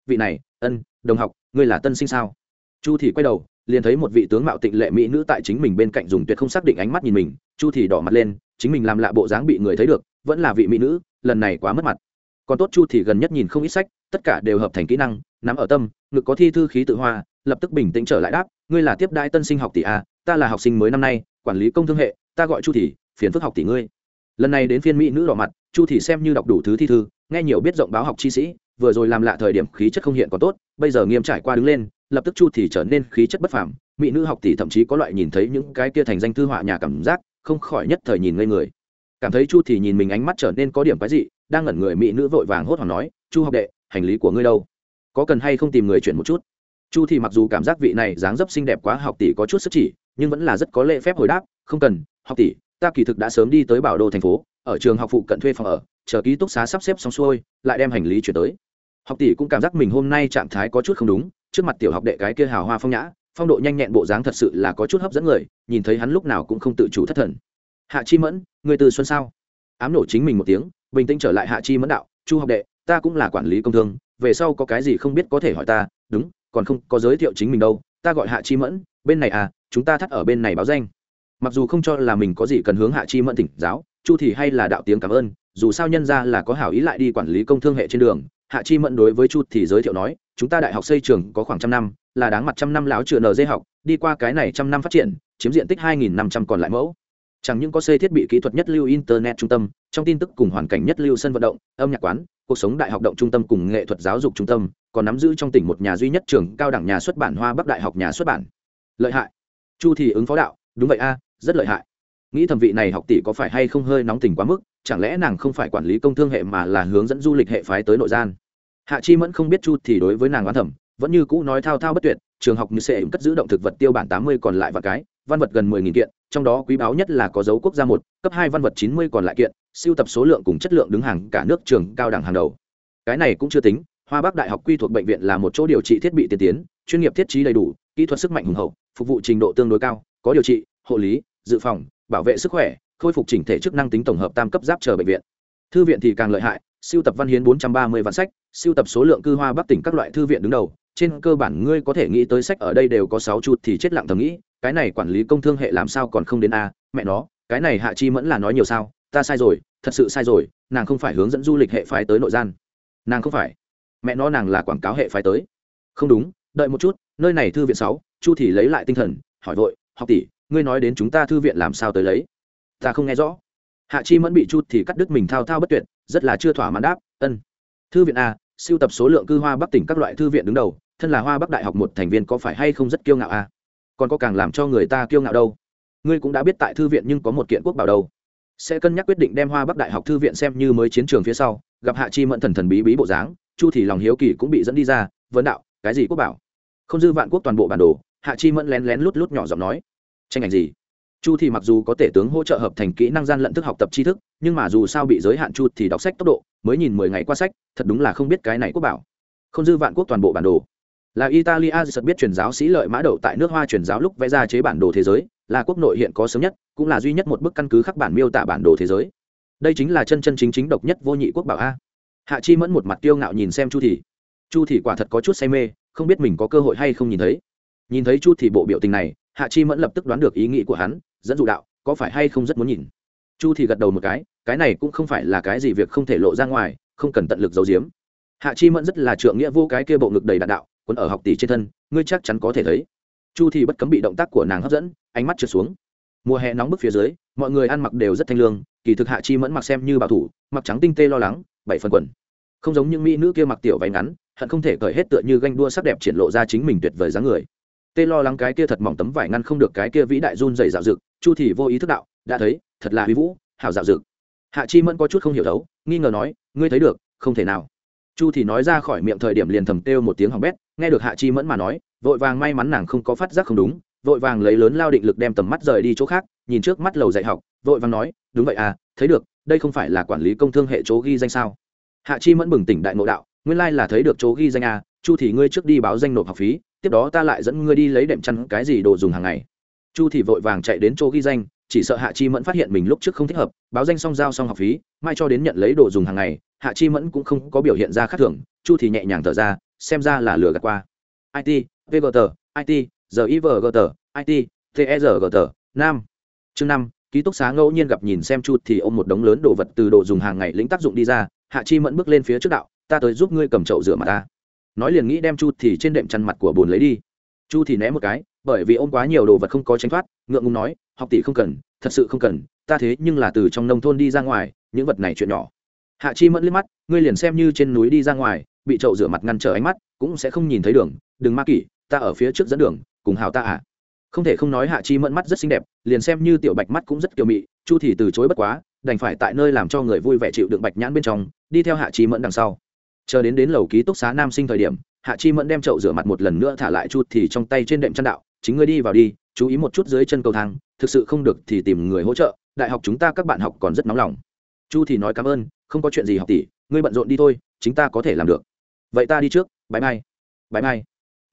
Speaker 1: Vị này, ân, đồng học, ngươi là tân sinh sao? Chu thì quay đầu, liền thấy một vị tướng mạo tịnh lệ mỹ nữ tại chính mình bên cạnh dùng tuyệt không xác định ánh mắt nhìn mình. Chu thì đỏ mặt lên, chính mình làm lạ bộ dáng bị người thấy được, vẫn là vị mỹ nữ, lần này quá mất mặt. Còn tốt chu thì gần nhất nhìn không ít sách, tất cả đều hợp thành kỹ năng, nắm ở tâm, ngực có thi thư khí tự hoa, lập tức bình tĩnh trở lại đáp, ngươi là tiếp đại tân sinh học tỷ a ta là học sinh mới năm nay, quản lý công thương hệ, ta gọi chu thì phiền phức học tỷ ngươi. Lần này đến phiên mỹ nữ đỏ mặt, chu thì xem như đọc đủ thứ thi thư, nghe nhiều biết rộng báo học chi sĩ, vừa rồi làm lạ thời điểm khí chất không hiện còn tốt, bây giờ nghiêm trải qua đứng lên, lập tức chu thì trở nên khí chất bất phàm, mỹ nữ học tỷ thậm chí có loại nhìn thấy những cái kia thành danh thư họa nhà cảm giác, không khỏi nhất thời nhìn ngây người. Cảm thấy chu thì nhìn mình ánh mắt trở nên có điểm cái gì đang ngẩn người mỹ nữ vội vàng hốt hoảng nói, chu học đệ, hành lý của ngươi đâu? Có cần hay không tìm người chuyển một chút? Chu thì mặc dù cảm giác vị này dáng dấp xinh đẹp quá, học tỷ có chút sức chỉ nhưng vẫn là rất có lễ phép hồi đáp, không cần, học tỷ, ta kỳ thực đã sớm đi tới bảo đô thành phố, ở trường học phụ cận thuê phòng ở, chờ ký túc xá sắp xếp xong xuôi, lại đem hành lý chuyển tới. Học tỷ cũng cảm giác mình hôm nay trạng thái có chút không đúng, trước mặt tiểu học đệ cái kia hào hoa phong nhã, phong độ nhanh nhẹn bộ dáng thật sự là có chút hấp dẫn người, nhìn thấy hắn lúc nào cũng không tự chủ thất thần. Hạ chi mẫn, người từ xuân sao? Ám nổ chính mình một tiếng, bình tĩnh trở lại hạ chi mẫn đạo, chu học đệ, ta cũng là quản lý công thương, về sau có cái gì không biết có thể hỏi ta, đúng, còn không có giới thiệu chính mình đâu, ta gọi hạ chi mẫn, bên này à chúng ta thắt ở bên này báo danh. Mặc dù không cho là mình có gì cần hướng hạ chi mẫn tỉnh giáo, chu thì hay là đạo tiếng cảm ơn, dù sao nhân ra là có hảo ý lại đi quản lý công thương hệ trên đường, hạ chi mẫn đối với chu thì giới thiệu nói, chúng ta đại học xây trường có khoảng trăm năm, là đáng mặt trăm năm láo chữa dây học, đi qua cái này trăm năm phát triển, chiếm diện tích hai nghìn năm trăm còn lại mẫu. Chẳng những có xây thiết bị kỹ thuật nhất lưu internet trung tâm, trong tin tức cùng hoàn cảnh nhất lưu sân vận động, âm nhạc quán, cuộc sống đại học động trung tâm cùng nghệ thuật giáo dục trung tâm, còn nắm giữ trong tỉnh một nhà duy nhất trường cao đẳng nhà xuất bản hoa bắc đại học nhà xuất bản. Lợi hại chu thì ứng phó đạo, đúng vậy a, rất lợi hại. Nghĩ thẩm vị này học tỷ có phải hay không hơi nóng tình quá mức, chẳng lẽ nàng không phải quản lý công thương hệ mà là hướng dẫn du lịch hệ phái tới nội gian? Hạ chi mẫn không biết chu thì đối với nàng oán thẩm vẫn như cũ nói thao thao bất tuyệt, trường học như sẽ cất giữ động thực vật tiêu bản tám mươi còn lại và cái, văn vật gần mười nghìn kiện, trong đó quý báu nhất là có dấu quốc gia một, cấp hai văn vật chín mươi còn lại kiện siêu tập số lượng cùng chất lượng đứng hàng cả nước trường cao đẳng hàng đầu. Cái này cũng chưa tính hoa bắc đại học quy thuộc bệnh viện là một chỗ điều trị thiết bị tiên tiến, chuyên nghiệp thiết trí đầy đủ, kỹ thuật sức mạnh hùng hậu, phục vụ trình độ tương đối cao, có điều trị, hộ lý, dự phòng, bảo vệ sức khỏe, khôi phục chỉnh thể chức năng tính tổng hợp tam cấp giáp chờ bệnh viện. Thư viện thì càng lợi hại siêu tập văn hiến bốn trăm ba mươi vạn sách siêu tập số lượng cư hoa bắc tỉnh các loại thư viện đứng đầu, trên cơ bản ngươi có thể nghĩ tới sách ở đây đều có sáu chút thì chết lặng thầm nghĩ, cái này quản lý công thương hệ làm sao còn không đến a, mẹ nó, cái này hạ chi mẫn là nói nhiều sao, ta sai rồi, thật sự sai rồi, nàng không phải hướng dẫn du lịch hệ phái tới nội gian. Nàng không phải mẹ nó nàng là quảng cáo hệ phái tới. Không đúng, đợi một chút, nơi này thư viện sáu, chu thì lấy lại tinh thần, hỏi vội, học tỷ, ngươi nói đến chúng ta thư viện làm sao tới lấy? Ta không nghe rõ. Hạ chi mẫn bị chu thì cắt đứt mình thao thao bất tuyệt, rất là chưa thỏa mãn đáp, ân, thư viện a, siêu tập số lượng cư hoa bắc tỉnh các loại thư viện đứng đầu, thân là hoa bắc đại học một thành viên có phải hay không rất kiêu ngạo a? Còn có càng làm cho người ta kiêu ngạo đâu. Ngươi cũng đã biết tại thư viện nhưng có một kiện quốc bảo đâu. Sẽ cân nhắc quyết định đem hoa bắc đại học thư viện xem như mới chiến trường phía sau. Gặp hạ chi mẫn thần thần bí bí bộ dáng chu thì lòng hiếu kỳ cũng bị dẫn đi ra vấn đạo, cái gì quốc bảo? Không dư vạn quốc toàn bộ bản đồ. Hạ chi mẫn lén lén lút lút nhỏ giọng nói. Tranh ảnh gì? Chu thì mặc dù có tể tướng hỗ trợ hợp thành kỹ năng gian lận thức học tập tri thức, nhưng mà dù sao bị giới hạn chu thì đọc sách tốc độ, mới nhìn mười ngày qua sách, thật đúng là không biết cái này quốc bảo. Không dư vạn quốc toàn bộ bản đồ. Là italia giật biết truyền giáo sĩ lợi mã đậu tại nước hoa truyền giáo lúc vẽ ra chế bản đồ thế giới, là quốc nội hiện có sớm nhất, cũng là duy nhất một bức căn cứ khắc bản miêu tả bản đồ thế giới. Đây chính là chân chân chính chính độc nhất vô nhị quốc bảo a hạ chi mẫn một mặt tiêu ngạo nhìn xem chu thị. Chu thị quả thật có chút say mê, không biết mình có cơ hội hay không nhìn thấy. Nhìn thấy chu thị bộ biểu tình này, hạ chi mẫn lập tức đoán được ý nghĩ của hắn, dẫn dụ đạo, có phải hay không rất muốn nhìn. Chu thị gật đầu một cái cái này cũng không phải là cái gì việc không thể lộ ra ngoài, không cần tận lực giấu giếm. Hạ chi mẫn rất là trượng nghĩa vô cái kia bộ ngực đầy đạn đạo, quấn ở học tỷ trên thân, ngươi chắc chắn có thể thấy. Chu thị bất cấm bị động tác của nàng hấp dẫn, ánh mắt trượt xuống. Mùa hè nóng bức phía dưới, mọi người ăn mặc đều rất thanh lương, kỳ thực hạ chi mẫn mặc xem như bảo thủ, mặc trắng tinh tê lo lắng bảy phần quần. Không giống những mỹ nữ kia mặc tiểu váy ngắn, hận không thể cởi hết tựa như ganh đua sắc đẹp triển lộ ra chính mình tuyệt vời dáng người. Tê lo lắng cái kia thật mỏng tấm vải ngăn không được cái kia vĩ đại run dày dạo dực, chu thì vô ý thức đạo, đã thấy, thật là huy vũ, hảo dạo dực. Hạ chi mẫn có chút không hiểu thấu nghi ngờ nói, ngươi thấy được, không thể nào. Chu thì nói ra khỏi miệng thời điểm liền thầm kêu một tiếng hỏng bét, nghe được hạ chi mẫn mà nói, vội vàng may mắn nàng không có phát giác không đúng, vội vàng lấy lớn lao định lực đem tầm mắt rời đi chỗ khác, nhìn trước mắt lầu dạy học, vội vàng nói, đúng vậy à thấy được đây không phải là quản lý công thương hệ chỗ ghi danh sao? Hạ chi mẫn bừng tỉnh đại ngộ đạo, nguyên lai là thấy được chỗ ghi danh à chu thì ngươi trước đi báo danh nộp học phí, tiếp đó ta lại dẫn ngươi đi lấy đệm chăn cái gì đồ dùng hàng ngày. Chu thì vội vàng chạy đến chỗ ghi danh, chỉ sợ hạ chi mẫn phát hiện mình lúc trước không thích hợp, báo danh xong giao xong học phí, mai cho đến nhận lấy đồ dùng hàng ngày, hạ chi mẫn cũng không có biểu hiện ra khác thường, chu thì nhẹ nhàng thở ra, xem ra là lừa gạt qua. It vgt it givgt it tergt nam. Chương năm ký túc xá ngẫu nhiên gặp nhìn xem chu thì ôm một đống lớn đồ vật từ đồ dùng hàng ngày lĩnh tác dụng đi ra, hạ chi mẫn bước lên phía trước đạo, ta tới giúp ngươi cầm chậu rửa mặt ta. Nói liền nghĩ đem chu thì trên đệm chăn mặt của bồn lấy đi. Chu thì né một cái, bởi vì ôm quá nhiều đồ vật không có tránh thoát, ngượng ngùng nói, học tỷ không cần, thật sự không cần, ta thế nhưng là từ trong nông thôn đi ra ngoài, những vật này chuyện nhỏ. Hạ chi mẫn liếc mắt, ngươi liền xem như trên núi đi ra ngoài, bị chậu rửa mặt ngăn trở ánh mắt, cũng sẽ không nhìn thấy đường, đừng ma kỷ, ta ở phía trước dẫn đường, cùng hào ta à? Không thể không nói hạ chi mẫn mắt rất xinh đẹp, liền xem như tiểu bạch mắt cũng rất kiều mị, chu thì từ chối bất quá, đành phải tại nơi làm cho người vui vẻ chịu đựng bạch nhãn bên trong, đi theo hạ chi mẫn đằng sau. Chờ đến đến lầu ký túc xá nam sinh thời điểm, hạ chi mẫn đem chậu rửa mặt một lần nữa thả lại chu thì trong tay trên đệm chăn đạo, chính ngươi đi vào đi, chú ý một chút dưới chân cầu thang, thực sự không được thì tìm người hỗ trợ, đại học chúng ta các bạn học còn rất nóng lòng. Chu thì nói cảm ơn, không có chuyện gì học tỷ, ngươi bận rộn đi thôi chính ta có thể làm được. Vậy ta đi trước bãi mai bãi mai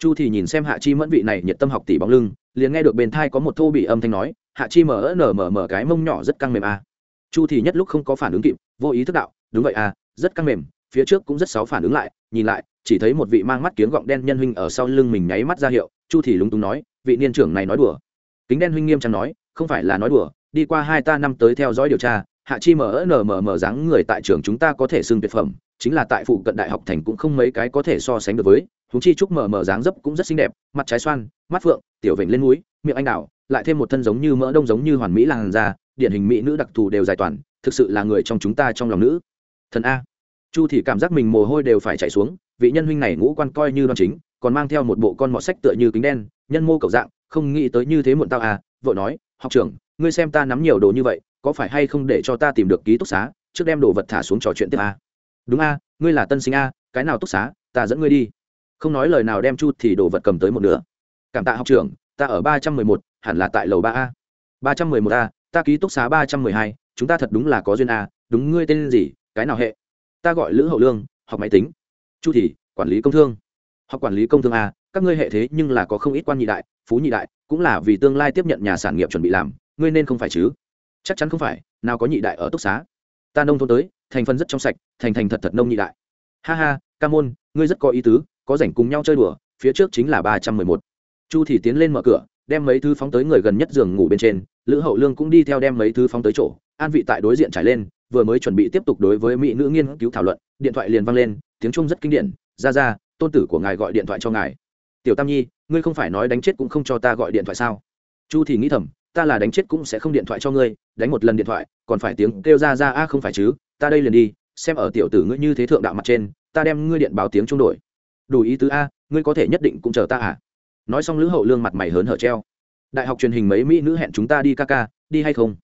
Speaker 1: chu thì nhìn xem hạ chi mẫn vị này nhiệt tâm học tỷ bóng lưng, liền nghe được bên thai có một thô bị âm thanh nói, hạ chi mở nở mở mở cái mông nhỏ rất căng mềm a à. chu thì nhất lúc không có phản ứng kịp, vô ý thức đạo, đúng vậy à rất căng mềm, phía trước cũng rất sáu phản ứng lại, nhìn lại, chỉ thấy một vị mang mắt kiếng gọng đen nhân huynh ở sau lưng mình nháy mắt ra hiệu, chu thì lúng túng nói, vị niên trưởng này nói đùa kính đen huynh nghiêm trang nói, không phải là nói đùa, đi qua hai ta năm tới theo dõi điều tra, hạ chi mở nở mở mở dáng người tại trường chúng ta có thể xưng tuyệt phẩm, chính là tại phụ cận đại học thành cũng không mấy cái có thể so sánh được với húng chi trúc mở mở dáng dấp cũng rất xinh đẹp, mặt trái xoan, mắt phượng, tiểu vịnh lên núi, miệng anh đào, lại thêm một thân giống như mỡ đông giống như hoàn mỹ làn da, điển hình mỹ nữ đặc thù đều dài toàn, thực sự là người trong chúng ta trong lòng nữ. Thần a. Chu thì cảm giác mình mồ hôi đều phải chảy xuống, vị nhân huynh này ngũ quan coi như đoan chính, còn mang theo một bộ con mọt sách tựa như kính đen, nhân mô cầu dạng, không nghĩ tới như thế muộn tao à vợ nói, học trưởng, ngươi xem ta nắm nhiều đồ như vậy, có phải hay không để cho ta tìm được ký túc xá, trước đem đồ vật thả xuống trò chuyện tiếp a? Đúng a, ngươi là tân sinh a, cái nào túc xá, ta dẫn ngươi đi không nói lời nào đem chu thì đồ vật cầm tới một nửa. Cảm tạ học trưởng, ta ở ba trăm mười một, hẳn là tại lầu ba a. ba trăm mười một a, ta ký túc xá ba trăm mười hai, chúng ta thật đúng là có duyên a, đúng ngươi tên gì, cái nào hệ? Ta gọi lữ hậu lương, học máy tính. Chu thì, quản lý công thương. Học quản lý công thương a, các ngươi hệ thế nhưng là có không ít quan nhị đại, phú nhị đại, cũng là vì tương lai tiếp nhận nhà sản nghiệp chuẩn bị làm, ngươi nên không phải chứ? Chắc chắn không phải, nào có nhị đại ở túc xá. Ta nông thôn tới, thành phần rất trong sạch, thành thành thật thật nông nhị đại. Ha ha, ca môn, ngươi rất có ý tứ có rảnh cùng nhau chơi đùa, phía trước chính là ba trăm mười một. Chu thì tiến lên mở cửa, đem mấy thứ phóng tới người gần nhất giường ngủ bên trên, lữ hậu lương cũng đi theo đem mấy thứ phóng tới chỗ, an vị tại đối diện trải lên, vừa mới chuẩn bị tiếp tục đối với mỹ nữ nghiên cứu thảo luận, điện thoại liền vang lên, tiếng trung rất kinh điển, ra ra, tôn tử của ngài gọi điện thoại cho ngài. Tiểu tam nhi, ngươi không phải nói đánh chết cũng không cho ta gọi điện thoại sao? Chu thì nghĩ thầm, ta là đánh chết cũng sẽ không điện thoại cho ngươi, đánh một lần điện thoại, còn phải tiếng kêu ra ra a không phải chứ, ta đây liền đi, xem ở tiểu tử ngươi như thế thượng đạo mặt trên, ta đem ngươi điện báo tiếng trung đổi đủ ý tứ a, ngươi có thể nhất định cũng chờ ta à? Nói xong lữ hậu lương mặt mày hớn hở treo. Đại học truyền hình mấy mỹ nữ hẹn chúng ta đi ca ca, đi hay không?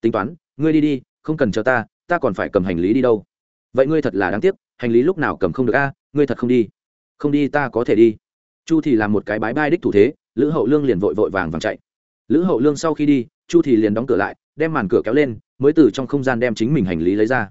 Speaker 1: Tính toán, ngươi đi đi, không cần chờ ta ta còn phải cầm hành lý đi đâu? Vậy ngươi thật là đáng tiếc, hành lý lúc nào cầm không được a, ngươi thật không đi. Không đi ta có thể đi. Chu thì làm một cái bái bai đích thủ thế, lữ hậu lương liền vội vội vàng vàng chạy. Lữ hậu lương sau khi đi, chu thì liền đóng cửa lại, đem màn cửa kéo lên, mới từ trong không gian đem chính mình hành lý lấy ra.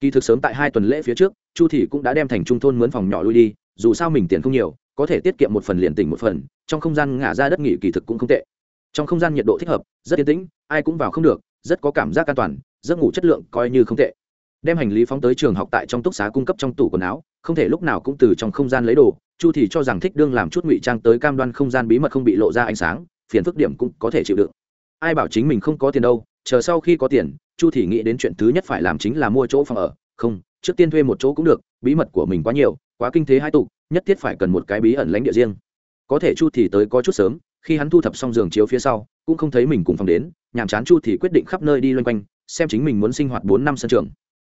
Speaker 1: Kỳ thực sớm tại hai tuần lễ phía trước, chu thì cũng đã đem thành trung thôn mướn phòng nhỏ lui đi dù sao mình tiền không nhiều, có thể tiết kiệm một phần liền tỉnh một phần, trong không gian ngả ra đất nghỉ kỳ thực cũng không tệ. Trong không gian nhiệt độ thích hợp, rất yên tĩnh, ai cũng vào không được, rất có cảm giác an toàn, giấc ngủ chất lượng coi như không tệ. Đem hành lý phóng tới trường học tại trong túc xá cung cấp trong tủ quần áo, không thể lúc nào cũng từ trong không gian lấy đồ, chu thì cho rằng thích đương làm chút ngụy trang tới cam đoan không gian bí mật không bị lộ ra ánh sáng, phiền phức điểm cũng có thể chịu đựng. Ai bảo chính mình không có tiền đâu, chờ sau khi có tiền, chu thì nghĩ đến chuyện thứ nhất phải làm chính là mua chỗ phòng ở, không, trước tiên thuê một chỗ cũng được bí mật của mình quá nhiều, quá kinh thế hai tục, nhất thiết phải cần một cái bí ẩn lãnh địa riêng. Có thể chu thì tới có chút sớm, khi hắn thu thập xong giường chiếu phía sau, cũng không thấy mình cùng phòng đến, nhàm chán chu thì quyết định khắp nơi đi loanh quanh, xem chính mình muốn sinh hoạt bốn năm sân trường.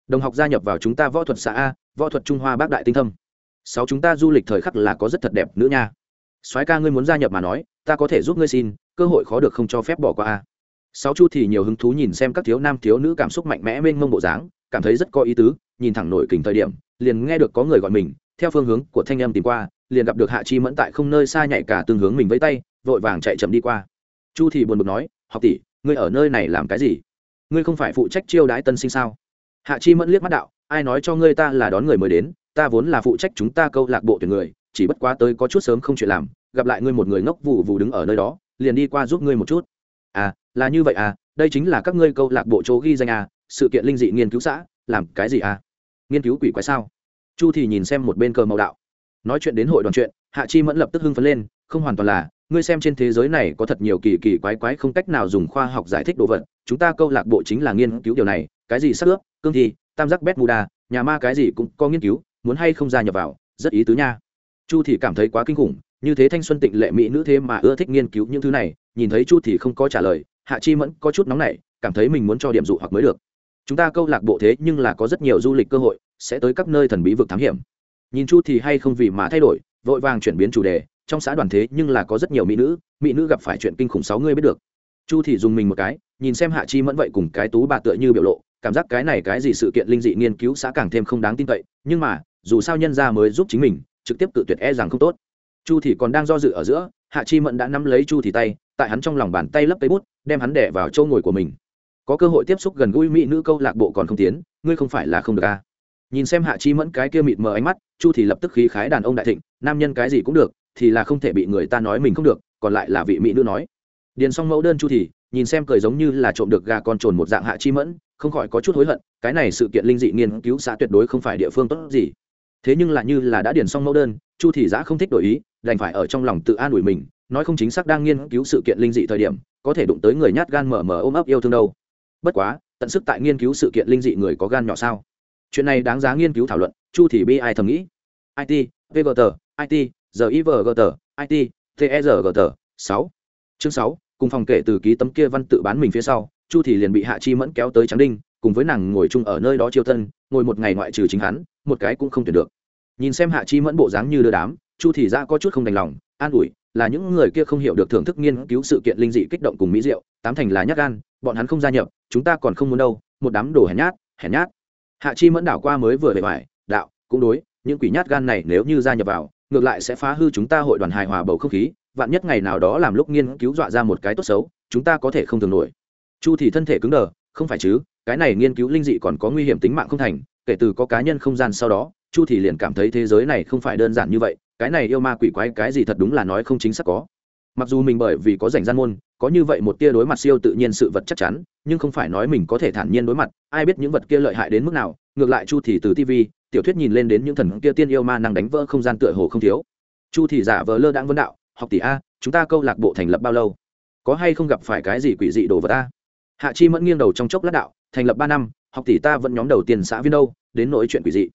Speaker 1: Đồng học gia nhập vào chúng ta võ thuật xã a, võ thuật trung hoa bác đại tinh thâm. Sáu chúng ta du lịch thời khắc là có rất thật đẹp nữa nha. Soái ca ngươi muốn gia nhập mà nói, ta có thể giúp ngươi xin, cơ hội khó được không cho phép bỏ qua a. Sáu chu thì nhiều hứng thú nhìn xem các thiếu nam thiếu nữ cảm xúc mạnh mẽ mênh mông bộ dáng, cảm thấy rất có ý tứ, nhìn thẳng nổi kình thời điểm liền nghe được có người gọi mình, theo phương hướng của thanh âm tìm qua, liền gặp được hạ chi mẫn tại không nơi xa nhảy cả tương hướng mình với tay, vội vàng chạy chậm đi qua. Chu thì buồn bực nói, học tỷ, ngươi ở nơi này làm cái gì? Ngươi không phải phụ trách chiêu đãi tân sinh sao? Hạ chi mẫn liếc mắt đạo, ai nói cho ngươi ta là đón người mới đến, ta vốn là phụ trách chúng ta câu lạc bộ tuyển người, chỉ bất quá tới có chút sớm không chuyện làm, gặp lại ngươi một người ngốc vụ vụ đứng ở nơi đó, liền đi qua giúp ngươi một chút. À là như vậy à đây chính là các ngươi câu lạc bộ chỗ ghi danh à sự kiện linh dị nghiên cứu xã, làm cái gì à? Nghiên cứu quỷ quái sao? Chu thì nhìn xem một bên cờ màu đạo. Nói chuyện đến hội đoàn chuyện, hạ chi mẫn lập tức hưng phấn lên, không hoàn toàn là, ngươi xem trên thế giới này có thật nhiều kỳ kỳ quái quái không cách nào dùng khoa học giải thích đồ vật, chúng ta câu lạc bộ chính là nghiên cứu điều này, cái gì sắc ướp, cương thi, tam giác bét mù đà, nhà ma cái gì cũng có nghiên cứu, muốn hay không gia nhập vào, rất ý tứ nha. Chu thì cảm thấy quá kinh khủng, như thế thanh xuân tịnh lệ mỹ nữ thế mà ưa thích nghiên cứu những thứ này, nhìn thấy chu thì không có trả lời, hạ chi mẫn có chút nóng nảy, cảm thấy mình muốn cho điểm dụ hoặc mới được chúng ta câu lạc bộ thế nhưng là có rất nhiều du lịch cơ hội, sẽ tới các nơi thần bí vực thám hiểm. Nhìn chu thì hay không vì mà thay đổi, vội vàng chuyển biến chủ đề, trong xã đoàn thế nhưng là có rất nhiều mỹ nữ mỹ nữ gặp phải chuyện kinh khủng sáu người biết được. Chu thì dùng mình một cái, nhìn xem hạ chi mẫn vậy cùng cái tú bà tựa như biểu lộ, cảm giác cái này cái gì sự kiện linh dị nghiên cứu xã càng thêm không đáng tin cậy, nhưng mà, dù sao nhân gia mới giúp chính mình, trực tiếp tự tuyệt e rằng không tốt. Chu thì còn đang do dự ở giữa, hạ chi mẫn đã nắm lấy chu thì tay, tại hắn trong lòng bàn tay lấp tay bút, đem hắn đè vào châu ngồi của mình có cơ hội tiếp xúc gần gũi mỹ nữ câu lạc bộ còn không tiến, ngươi không phải là không được à. nhìn xem hạ chi mẫn cái kia mịt mờ ánh mắt, chu thì lập tức khí khái đàn ông đại thịnh, nam nhân cái gì cũng được, thì là không thể bị người ta nói mình không được, còn lại là vị mỹ nữ nói. Điền xong mẫu đơn chu thì, nhìn xem cười giống như là trộm được gà con trồn một dạng hạ chi mẫn, không khỏi có chút hối hận, cái này sự kiện linh dị nghiên cứu xã tuyệt đối không phải địa phương tốt gì. Thế nhưng là như là đã điền xong mẫu đơn, chu thì giã không thích đổi ý, đành phải ở trong lòng tự an ủi mình, nói không chính xác đang nghiên cứu sự kiện linh dị thời điểm, có thể đụng tới người nhát gan mở mở ôm ấp yêu thương đâu bất quá, tận sức tại nghiên cứu sự kiện linh dị người có gan nhỏ sao? Chuyện này đáng giá nghiên cứu thảo luận, chu thì bi ai thầm nghĩ. It vgt it givgt it tergt sáu. Chương sáu, cùng phòng kể từ ký tấm kia văn tự bán mình phía sau, chu thì liền bị hạ chi mẫn kéo tới trắng đinh, cùng với nàng ngồi chung ở nơi đó chiêu thân, ngồi một ngày ngoại trừ chính hắn, một cái cũng không tuyển được. Nhìn xem hạ chi mẫn bộ dáng như đưa đám, chu thì ra có chút không đành lòng, an ủi, là những người kia không hiểu được thưởng thức nghiên cứu sự kiện linh dị kích động cùng mỹ diệu, tám thành là nhát gan bọn hắn không gia nhập, chúng ta còn không muốn đâu, một đám đồ hèn nhát hèn nhát. Hạ chi mẫn đảo qua mới vừa bề ngoài, đạo, cũng đối, những quỷ nhát gan này nếu như gia nhập vào, ngược lại sẽ phá hư chúng ta hội đoàn hài hòa bầu không khí, vạn nhất ngày nào đó làm lúc nghiên cứu dọa ra một cái tốt xấu, chúng ta có thể không thường nổi. Chu thì thân thể cứng đờ, không phải chứ, cái này nghiên cứu linh dị còn có nguy hiểm tính mạng không thành, kể từ có cá nhân không gian sau đó, chu thì liền cảm thấy thế giới này không phải đơn giản như vậy, cái này yêu ma quỷ quái cái gì thật đúng là nói không chính xác có mặc dù mình bởi vì có rảnh gian môn, có như vậy một tia đối mặt siêu tự nhiên sự vật chắc chắn, nhưng không phải nói mình có thể thản nhiên đối mặt, ai biết những vật kia lợi hại đến mức nào, ngược lại chu thì từ tv, tiểu thuyết nhìn lên đến những thần kia tiên yêu ma năng đánh vỡ không gian tựa hồ không thiếu. Chu thì giả vờ lơ đãng vấn đạo, học tỷ a, chúng ta câu lạc bộ thành lập bao lâu? Có hay không gặp phải cái gì quỷ dị đồ vật ta hạ chi mẫn nghiêng đầu trong chốc lát đạo, thành lập ba năm, học tỷ ta vẫn nhóm đầu tiên xã viên đâu, đến nỗi chuyện quỷ dị.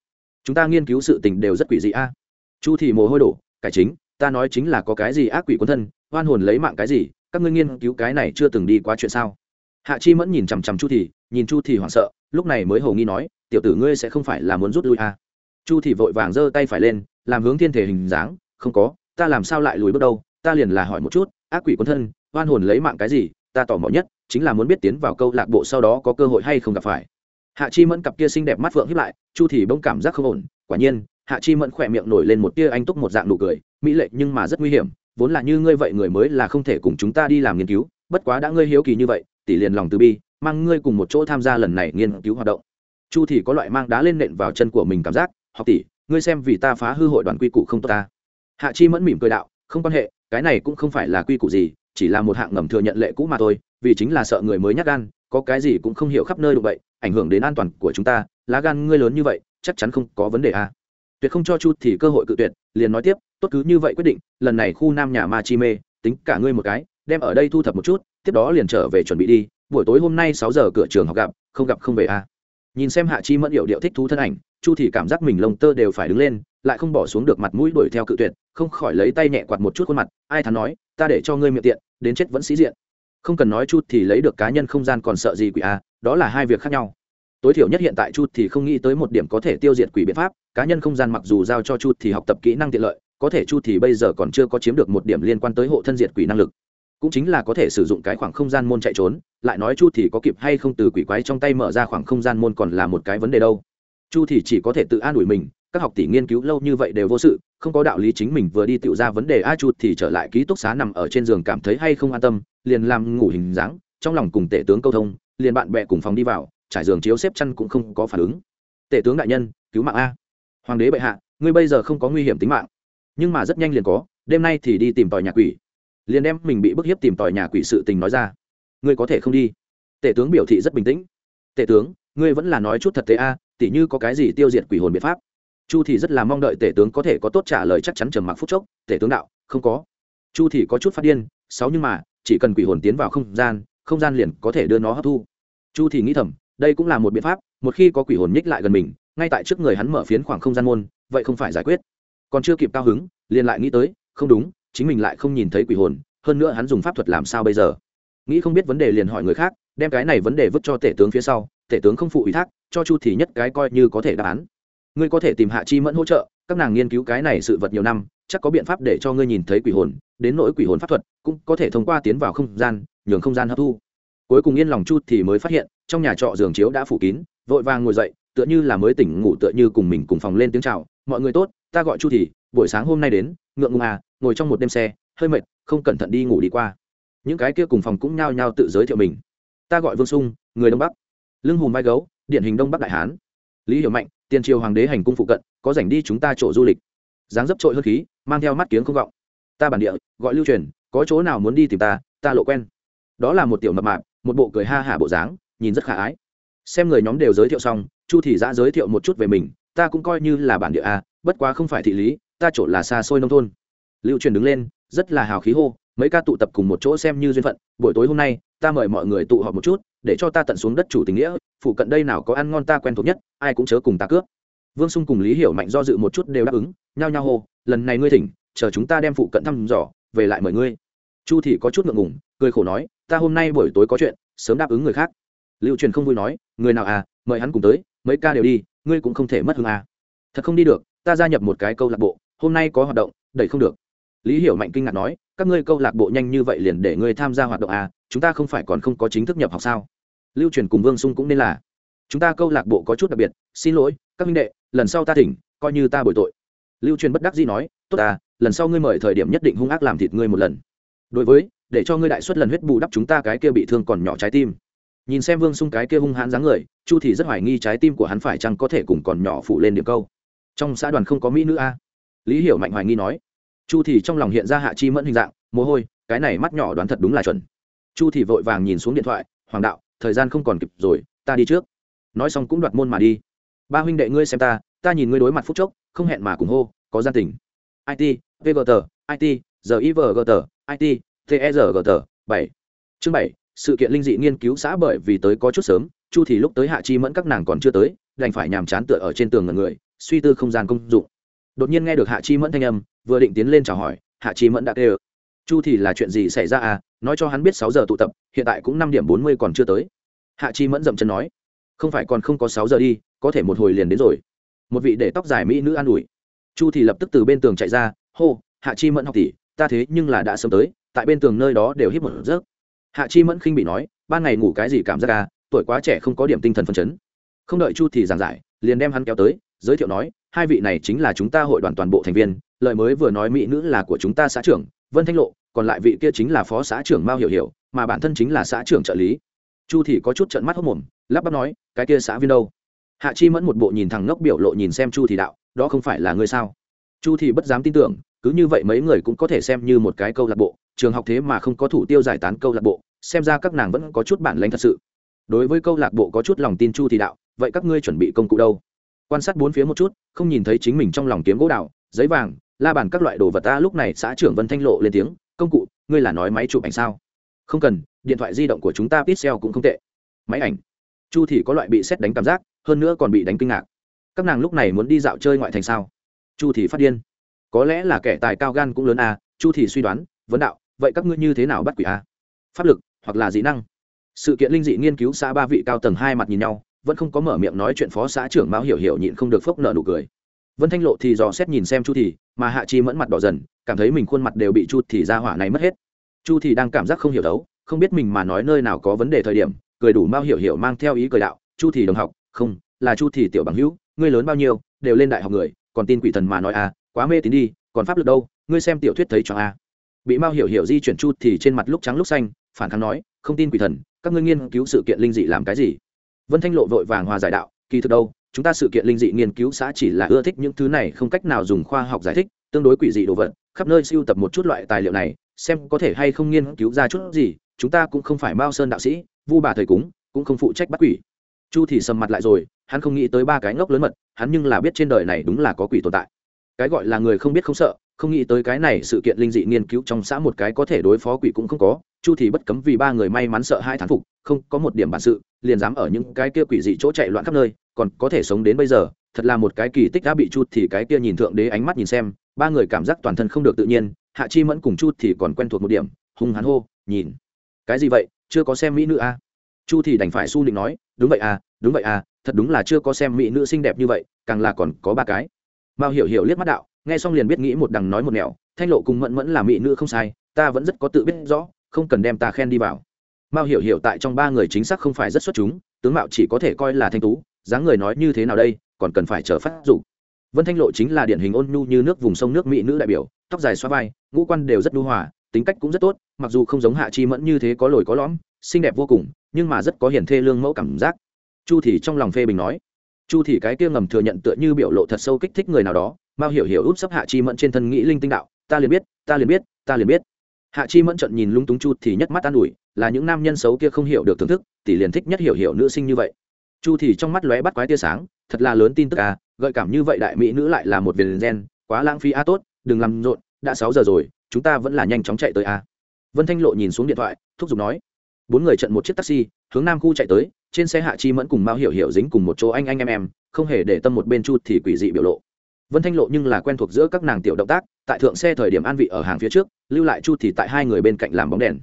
Speaker 1: Chúng ta nghiên cứu sự tình đều rất quỷ dị a. Chu thì mồ hôi đổ, cải chính ta nói chính là có cái gì ác quỷ quân thân hoan hồn lấy mạng cái gì, các ngươi nghiên cứu cái này chưa từng đi qua chuyện sao hạ chi mẫn nhìn chằm chằm chu thì nhìn chu thì hoảng sợ, lúc này mới hầu nghi nói, tiểu tử ngươi sẽ không phải là muốn rút lui à. chu thì vội vàng giơ tay phải lên, làm hướng thiên thể hình dáng, không có, ta làm sao lại lùi bước đâu, ta liền là hỏi một chút, ác quỷ quân thân hoan hồn lấy mạng cái gì, ta tỏ mò nhất, chính là muốn biết tiến vào câu lạc bộ sau đó có cơ hội hay không gặp phải hạ chi mẫn cặp kia xinh đẹp mắt phượng hiếp lại, chu thì bỗng cảm giác không ổn, quả nhiên hạ chi mẫn khỏe miệng nổi lên một tia anh túc một dạng nụ cười, mỹ lệ nhưng mà rất nguy hiểm, vốn là như ngươi vậy người mới là không thể cùng chúng ta đi làm nghiên cứu, bất quá đã ngươi hiếu kỳ như vậy, tỷ liền lòng từ bi, mang ngươi cùng một chỗ tham gia lần này nghiên cứu hoạt động. Chu thì có loại mang đá lên nện vào chân của mình cảm giác, học tỷ, ngươi xem vì ta phá hư hội đoàn quy củ không tốt ta. Hạ chi mẫn mỉm cười đạo, không quan hệ, cái này cũng không phải là quy củ gì, chỉ là một hạng ngầm thừa nhận lệ cũ mà thôi, vì chính là sợ người mới nhát gan, có cái gì cũng không hiểu khắp nơi đụng vậy ảnh hưởng đến an toàn của chúng ta, lá gan ngươi lớn như vậy, chắc chắn không có vấn đề à tuyệt không cho chu thì cơ hội cự tuyệt, liền nói tiếp, tốt cứ như vậy quyết định, lần này khu nam nhà ma chi mê, tính cả ngươi một cái, đem ở đây thu thập một chút, tiếp đó liền trở về chuẩn bị đi, buổi tối hôm nay sáu giờ cửa trường học gặp, không gặp không về à. nhìn xem hạ chi mẫn hiệu điệu thích thú thân ảnh, chu thì cảm giác mình lông tơ đều phải đứng lên, lại không bỏ xuống được mặt mũi đuổi theo cự tuyệt, không khỏi lấy tay nhẹ quạt một chút khuôn mặt, ai thắn nói, ta để cho ngươi miệng tiện, đến chết vẫn sĩ diện không cần nói chút thì lấy được cá nhân không gian còn sợ gì quỷ à đó là hai việc khác nhau tối thiểu nhất hiện tại chu thì không nghĩ tới một điểm có thể tiêu diệt quỷ biện pháp, cá nhân không gian mặc dù giao cho chu thì học tập kỹ năng tiện lợi, có thể chu thì bây giờ còn chưa có chiếm được một điểm liên quan tới hộ thân diệt quỷ năng lực. Cũng chính là có thể sử dụng cái khoảng không gian môn chạy trốn, lại nói chu thì có kịp hay không từ quỷ quái trong tay mở ra khoảng không gian môn còn là một cái vấn đề đâu. Chu thì chỉ có thể tự an ủi mình, các học tỷ nghiên cứu lâu như vậy đều vô sự, không có đạo lý chính mình vừa đi tự ra vấn đề, a, chu thì trở lại ký túc xá nằm ở trên giường cảm thấy hay không an tâm, liền làm ngủ hình dáng, trong lòng cùng tể tướng câu thông, liền bạn bè cùng phòng đi vào trải giường chiếu xếp chăn cũng không có phản ứng. Tể tướng đại nhân, cứu mạng a. Hoàng đế bệ hạ, ngươi bây giờ không có nguy hiểm tính mạng. Nhưng mà rất nhanh liền có, đêm nay thì đi tìm tòi nhà quỷ. Liền đem mình bị bức hiếp tìm tòi nhà quỷ sự tình nói ra. Ngươi có thể không đi. Tể tướng biểu thị rất bình tĩnh. Tể tướng, ngươi vẫn là nói chút thật tế a, tỉ như có cái gì tiêu diệt quỷ hồn biện pháp. Chu thì rất là mong đợi tể tướng có thể có tốt trả lời chắc chắn trầm mặc phúc chốc. Tể tướng đạo, không có. Chu thì có chút phát điên, sáu nhưng mà, chỉ cần quỷ hồn tiến vào không gian không gian liền có thể đưa nó hấp thu. Chu thì nghĩ thầm đây cũng là một biện pháp, một khi có quỷ hồn nhích lại gần mình, ngay tại trước người hắn mở phiến khoảng không gian môn, vậy không phải giải quyết. Còn chưa kịp cao hứng, liền lại nghĩ tới, không đúng, chính mình lại không nhìn thấy quỷ hồn, hơn nữa hắn dùng pháp thuật làm sao bây giờ? Nghĩ không biết vấn đề liền hỏi người khác, đem cái này vấn đề vứt cho tể tướng phía sau, tể tướng không phụ ủy thác, cho chu thì nhất cái coi như có thể đáp án. Ngươi có thể tìm hạ chi mẫn hỗ trợ, các nàng nghiên cứu cái này sự vật nhiều năm, chắc có biện pháp để cho ngươi nhìn thấy quỷ hồn, đến nỗi quỷ hồn pháp thuật cũng có thể thông qua tiến vào không gian, nhường không gian hấp thu. Cuối cùng yên lòng chu thì mới phát hiện trong nhà trọ giường chiếu đã phủ kín, vội vàng ngồi dậy, tựa như là mới tỉnh ngủ tựa như cùng mình cùng phòng lên tiếng chào, mọi người tốt, ta gọi chu thì, buổi sáng hôm nay đến, ngượng ngùng à ngồi trong một đêm xe, hơi mệt, không cẩn thận đi ngủ đi qua. Những cái kia cùng phòng cũng nhao nhao tự giới thiệu mình. Ta gọi vương sung, người đông bắc. Lưng hùm vai gấu, điển hình đông bắc đại hán. Lý hiểu mạnh, tiền triều hoàng đế hành cung phụ cận, có rảnh đi chúng ta chỗ du lịch. Dáng dấp trội hơn khí, mang theo mắt kiếng không vọng. Ta bản địa, gọi lưu truyền, có chỗ nào muốn đi tìm ta ta lộ quen. Đó là một tiểu mập mạp, một bộ cười ha hả bộ dáng nhìn rất khả ái. Xem người nhóm đều giới thiệu xong, chu thị giã giới thiệu một chút về mình, ta cũng coi như là bản địa a, bất quá không phải thị lý, ta chỗ là xa xôi nông thôn. Lưu truyền đứng lên, rất là hào khí hô, mấy ca tụ tập cùng một chỗ xem như duyên phận, buổi tối hôm nay, ta mời mọi người tụ họp một chút, để cho ta tận xuống đất chủ tình nghĩa, phụ cận đây nào có ăn ngon ta quen thuộc nhất, ai cũng chớ cùng ta cướp. Vương sung cùng lý hiểu mạnh do dự một chút đều đáp ứng, nhao nhao hô, lần này ngươi thỉnh, chờ chúng ta đem phụ cận thăm dò, về lại mời ngươi. Chu thị có chút ngượng ngùng, cười khổ nói, ta hôm nay buổi tối có chuyện, sớm đáp ứng người khác lưu truyền không vui nói người nào à mời hắn cùng tới mấy ca đều đi ngươi cũng không thể mất hương à. thật không đi được ta gia nhập một cái câu lạc bộ hôm nay có hoạt động đẩy không được. Lý hiểu mạnh kinh ngạc nói các ngươi câu lạc bộ nhanh như vậy liền để ngươi tham gia hoạt động à chúng ta không phải còn không có chính thức nhập học sao? Lưu truyền cùng vương sung cũng nên là chúng ta câu lạc bộ có chút đặc biệt xin lỗi các minh đệ lần sau ta thỉnh coi như ta bồi tội. Lưu truyền bất đắc dĩ nói tốt à, lần sau ngươi mời thời điểm nhất định hung ác làm thịt ngươi một lần. Đối với để cho ngươi đại suất lần huyết bù đắp chúng ta cái kia bị thương còn nhỏ trái tim nhìn xem vương sung cái kia hung hãn dáng người, chu thì rất hoài nghi trái tim của hắn phải chăng có thể cùng còn nhỏ phụ lên điểm câu. Trong xã đoàn không có mỹ nữ a. Lý hiểu mạnh hoài nghi nói. Chu thì trong lòng hiện ra hạ chi mẫn hình dạng, mồ hôi, cái này mắt nhỏ đoán thật đúng là chuẩn. Chu thì vội vàng nhìn xuống điện thoại, hoàng đạo, thời gian không còn kịp rồi, ta đi trước. Nói xong cũng đoạt môn mà đi. Ba huynh đệ ngươi xem ta ta nhìn ngươi đối mặt phút chốc, không hẹn mà cùng hô, có gian tình. It vgt it givgt it tergt bảy. Chương bảy sự kiện linh dị nghiên cứu xã bởi vì tới có chút sớm, chu thì lúc tới hạ chi mẫn các nàng còn chưa tới, đành phải nhàm chán tựa ở trên tường ngần người, suy tư không gian công dụng. Đột nhiên nghe được hạ chi mẫn thanh âm, vừa định tiến lên chào hỏi, hạ chi mẫn đã kêu, chu thì là chuyện gì xảy ra à? Nói cho hắn biết sáu giờ tụ tập, hiện tại cũng năm điểm bốn mươi còn chưa tới. Hạ chi mẫn dậm chân nói, không phải còn không có sáu giờ đi, có thể một hồi liền đến rồi. Một vị để tóc dài mỹ nữ an ủi. Chu thì lập tức từ bên tường chạy ra, hô, hạ chi mẫn học tỷ, ta thế nhưng là đã sớm tới, tại bên tường nơi đó đều hít một giấc hạ chi mẫn khinh bị nói, ban ngày ngủ cái gì cảm giác à? Tuổi quá trẻ không có điểm tinh thần phân chấn. Không đợi chu thì giảng giải, liền đem hắn kéo tới, giới thiệu nói, hai vị này chính là chúng ta hội đoàn toàn bộ thành viên, lời mới vừa nói mỹ nữ là của chúng ta xã trưởng, vân thanh lộ, còn lại vị kia chính là phó xã trưởng mao hiểu hiểu, mà bản thân chính là xã trưởng trợ lý. Chu thì có chút trợn mắt hốc mồm lắp bắp nói, cái kia xã viên đâu? Hạ chi mẫn một bộ nhìn thẳng ngốc biểu lộ nhìn xem chu thì đạo, đó không phải là ngươi sao? Chu thì bất dám tin tưởng, cứ như vậy mấy người cũng có thể xem như một cái câu lạc bộ trường học thế mà không có thủ tiêu giải tán câu lạc bộ, xem ra các nàng vẫn có chút bản lãnh thật sự. Đối với câu lạc bộ có chút lòng tin chu thì đạo, vậy các ngươi chuẩn bị công cụ đâu? Quan sát bốn phía một chút, không nhìn thấy chính mình trong lòng kiếm gỗ đạo giấy vàng, la bàn các loại đồ vật ta lúc này xã trưởng vân thanh lộ lên tiếng, công cụ, ngươi là nói máy chụp ảnh sao? Không cần, điện thoại di động của chúng ta pixel cũng không tệ. Máy ảnh? Chu thì có loại bị xét đánh cảm giác, hơn nữa còn bị đánh kinh ngạc. Các nàng lúc này muốn đi dạo chơi ngoại thành sao? Chu thì phát điên. Có lẽ là kẻ tài cao gan cũng lớn à chu thì suy đoán, vấn đạo vậy các ngươi như thế nào bắt quỷ a? Pháp lực, hoặc là dị năng? Sự kiện linh dị nghiên cứu xã ba vị cao tầng hai mặt nhìn nhau, vẫn không có mở miệng nói chuyện phó xã trưởng mão hiểu hiểu nhịn không được phốc nợ nụ cười. Vân thanh lộ thì dò xét nhìn xem chu thì, mà hạ chi mẫn mặt đỏ dần, cảm thấy mình khuôn mặt đều bị chu thì ra hỏa này mất hết. Chu thì đang cảm giác không hiểu đấu, không biết mình mà nói nơi nào có vấn đề thời điểm, cười đủ mao hiểu hiểu mang theo ý cười đạo, chu thì đồng học, không, là chu thì tiểu bằng hữu, ngươi lớn bao nhiêu, đều lên đại học người, còn tin quỷ thần mà nói à quá mê tín đi, còn pháp lực đâu, ngươi xem tiểu thuyết thấy cho à bị mao hiểu hiểu di chuyển chu thì trên mặt lúc trắng lúc xanh, phản kháng nói, không tin quỷ thần, các ngươi nghiên cứu sự kiện linh dị làm cái gì? Vân thanh lộ vội vàng hòa giải đạo, kỳ thực đâu, chúng ta sự kiện linh dị nghiên cứu xã chỉ là ưa thích những thứ này, không cách nào dùng khoa học giải thích, tương đối quỷ dị đồ vật, khắp nơi siêu tập một chút loại tài liệu này, xem có thể hay không nghiên cứu ra chút gì, chúng ta cũng không phải mao sơn đạo sĩ, vu bà thầy cúng, cũng không phụ trách bắt quỷ. Chu thì sầm mặt lại rồi, hắn không nghĩ tới ba cái ngốc lớn mật, hắn nhưng là biết trên đời này đúng là có quỷ tồn tại. Cái gọi là người không biết không sợ không nghĩ tới cái này sự kiện linh dị nghiên cứu trong xã một cái có thể đối phó quỷ cũng không có, chu thì bất cấm vì ba người may mắn sợ hai thán phục, không có một điểm bản sự, liền dám ở những cái kia quỷ dị chỗ chạy loạn khắp nơi, còn có thể sống đến bây giờ, thật là một cái kỳ tích đã bị chu thì cái kia nhìn thượng đế ánh mắt nhìn xem, ba người cảm giác toàn thân không được tự nhiên, hạ chi mẫn cùng chu thì còn quen thuộc một điểm, hung hắn hô, nhìn, cái gì vậy, chưa có xem mỹ nữ a à? chu thì đành phải su định nói, đúng vậy à đúng vậy à thật đúng là chưa có xem mỹ nữ xinh đẹp như vậy, càng là còn có ba cái mao hiểu hiểu liếc mắt đạo nghe xong liền biết nghĩ một đằng nói một nẻo, thanh lộ cùng mẫn mẫn là mỹ nữ không sai, ta vẫn rất có tự biết rõ, không cần đem ta khen đi vào. Mao hiểu hiểu tại trong ba người chính xác không phải rất xuất chúng, tướng mạo chỉ có thể coi là thanh tú, dáng người nói như thế nào đây, còn cần phải chờ phát dục. Vân thanh lộ chính là điển hình ôn nhu như nước vùng sông nước mỹ nữ đại biểu, tóc dài xoa vai, ngũ quan đều rất đu hòa, tính cách cũng rất tốt, mặc dù không giống hạ chi mẫn như thế có lồi có lõm, xinh đẹp vô cùng, nhưng mà rất có hiển thê lương mẫu cảm giác. Chu thì trong lòng phê bình nói. Chu thì cái kia ngầm thừa nhận tựa như biểu lộ thật sâu kích thích người nào đó mao hiểu hiểu úp sấp hạ chi mẫn trên thân nghĩ linh tinh đạo, ta liền biết, ta liền biết, ta liền biết. Hạ chi mẫn trận nhìn lung túng chu thì nhất mắt an ủi, là những nam nhân xấu kia không hiểu được thưởng thức, tỷ liền thích nhất hiểu hiểu nữ sinh như vậy. Chu thì trong mắt lóe bắt quái tia sáng, thật là lớn tin tức à gợi cảm như vậy đại mỹ nữ lại là một viền gen, quá lãng phí a, tốt, đừng làm rộn, đã sáu giờ rồi, chúng ta vẫn là nhanh chóng chạy tới a. Vân thanh lộ nhìn xuống điện thoại, thúc giục nói, bốn người trận một chiếc taxi, hướng nam khu chạy tới, trên xe hạ chi mẫn cùng mao hiểu hiểu dính cùng một chỗ anh anh em em, không hề để tâm một bên chu thì quỷ dị biểu lộ vân thanh lộ nhưng là quen thuộc giữa các nàng tiểu động tác, tại thượng xe thời điểm an vị ở hàng phía trước, lưu lại chu thì tại hai người bên cạnh làm bóng đèn.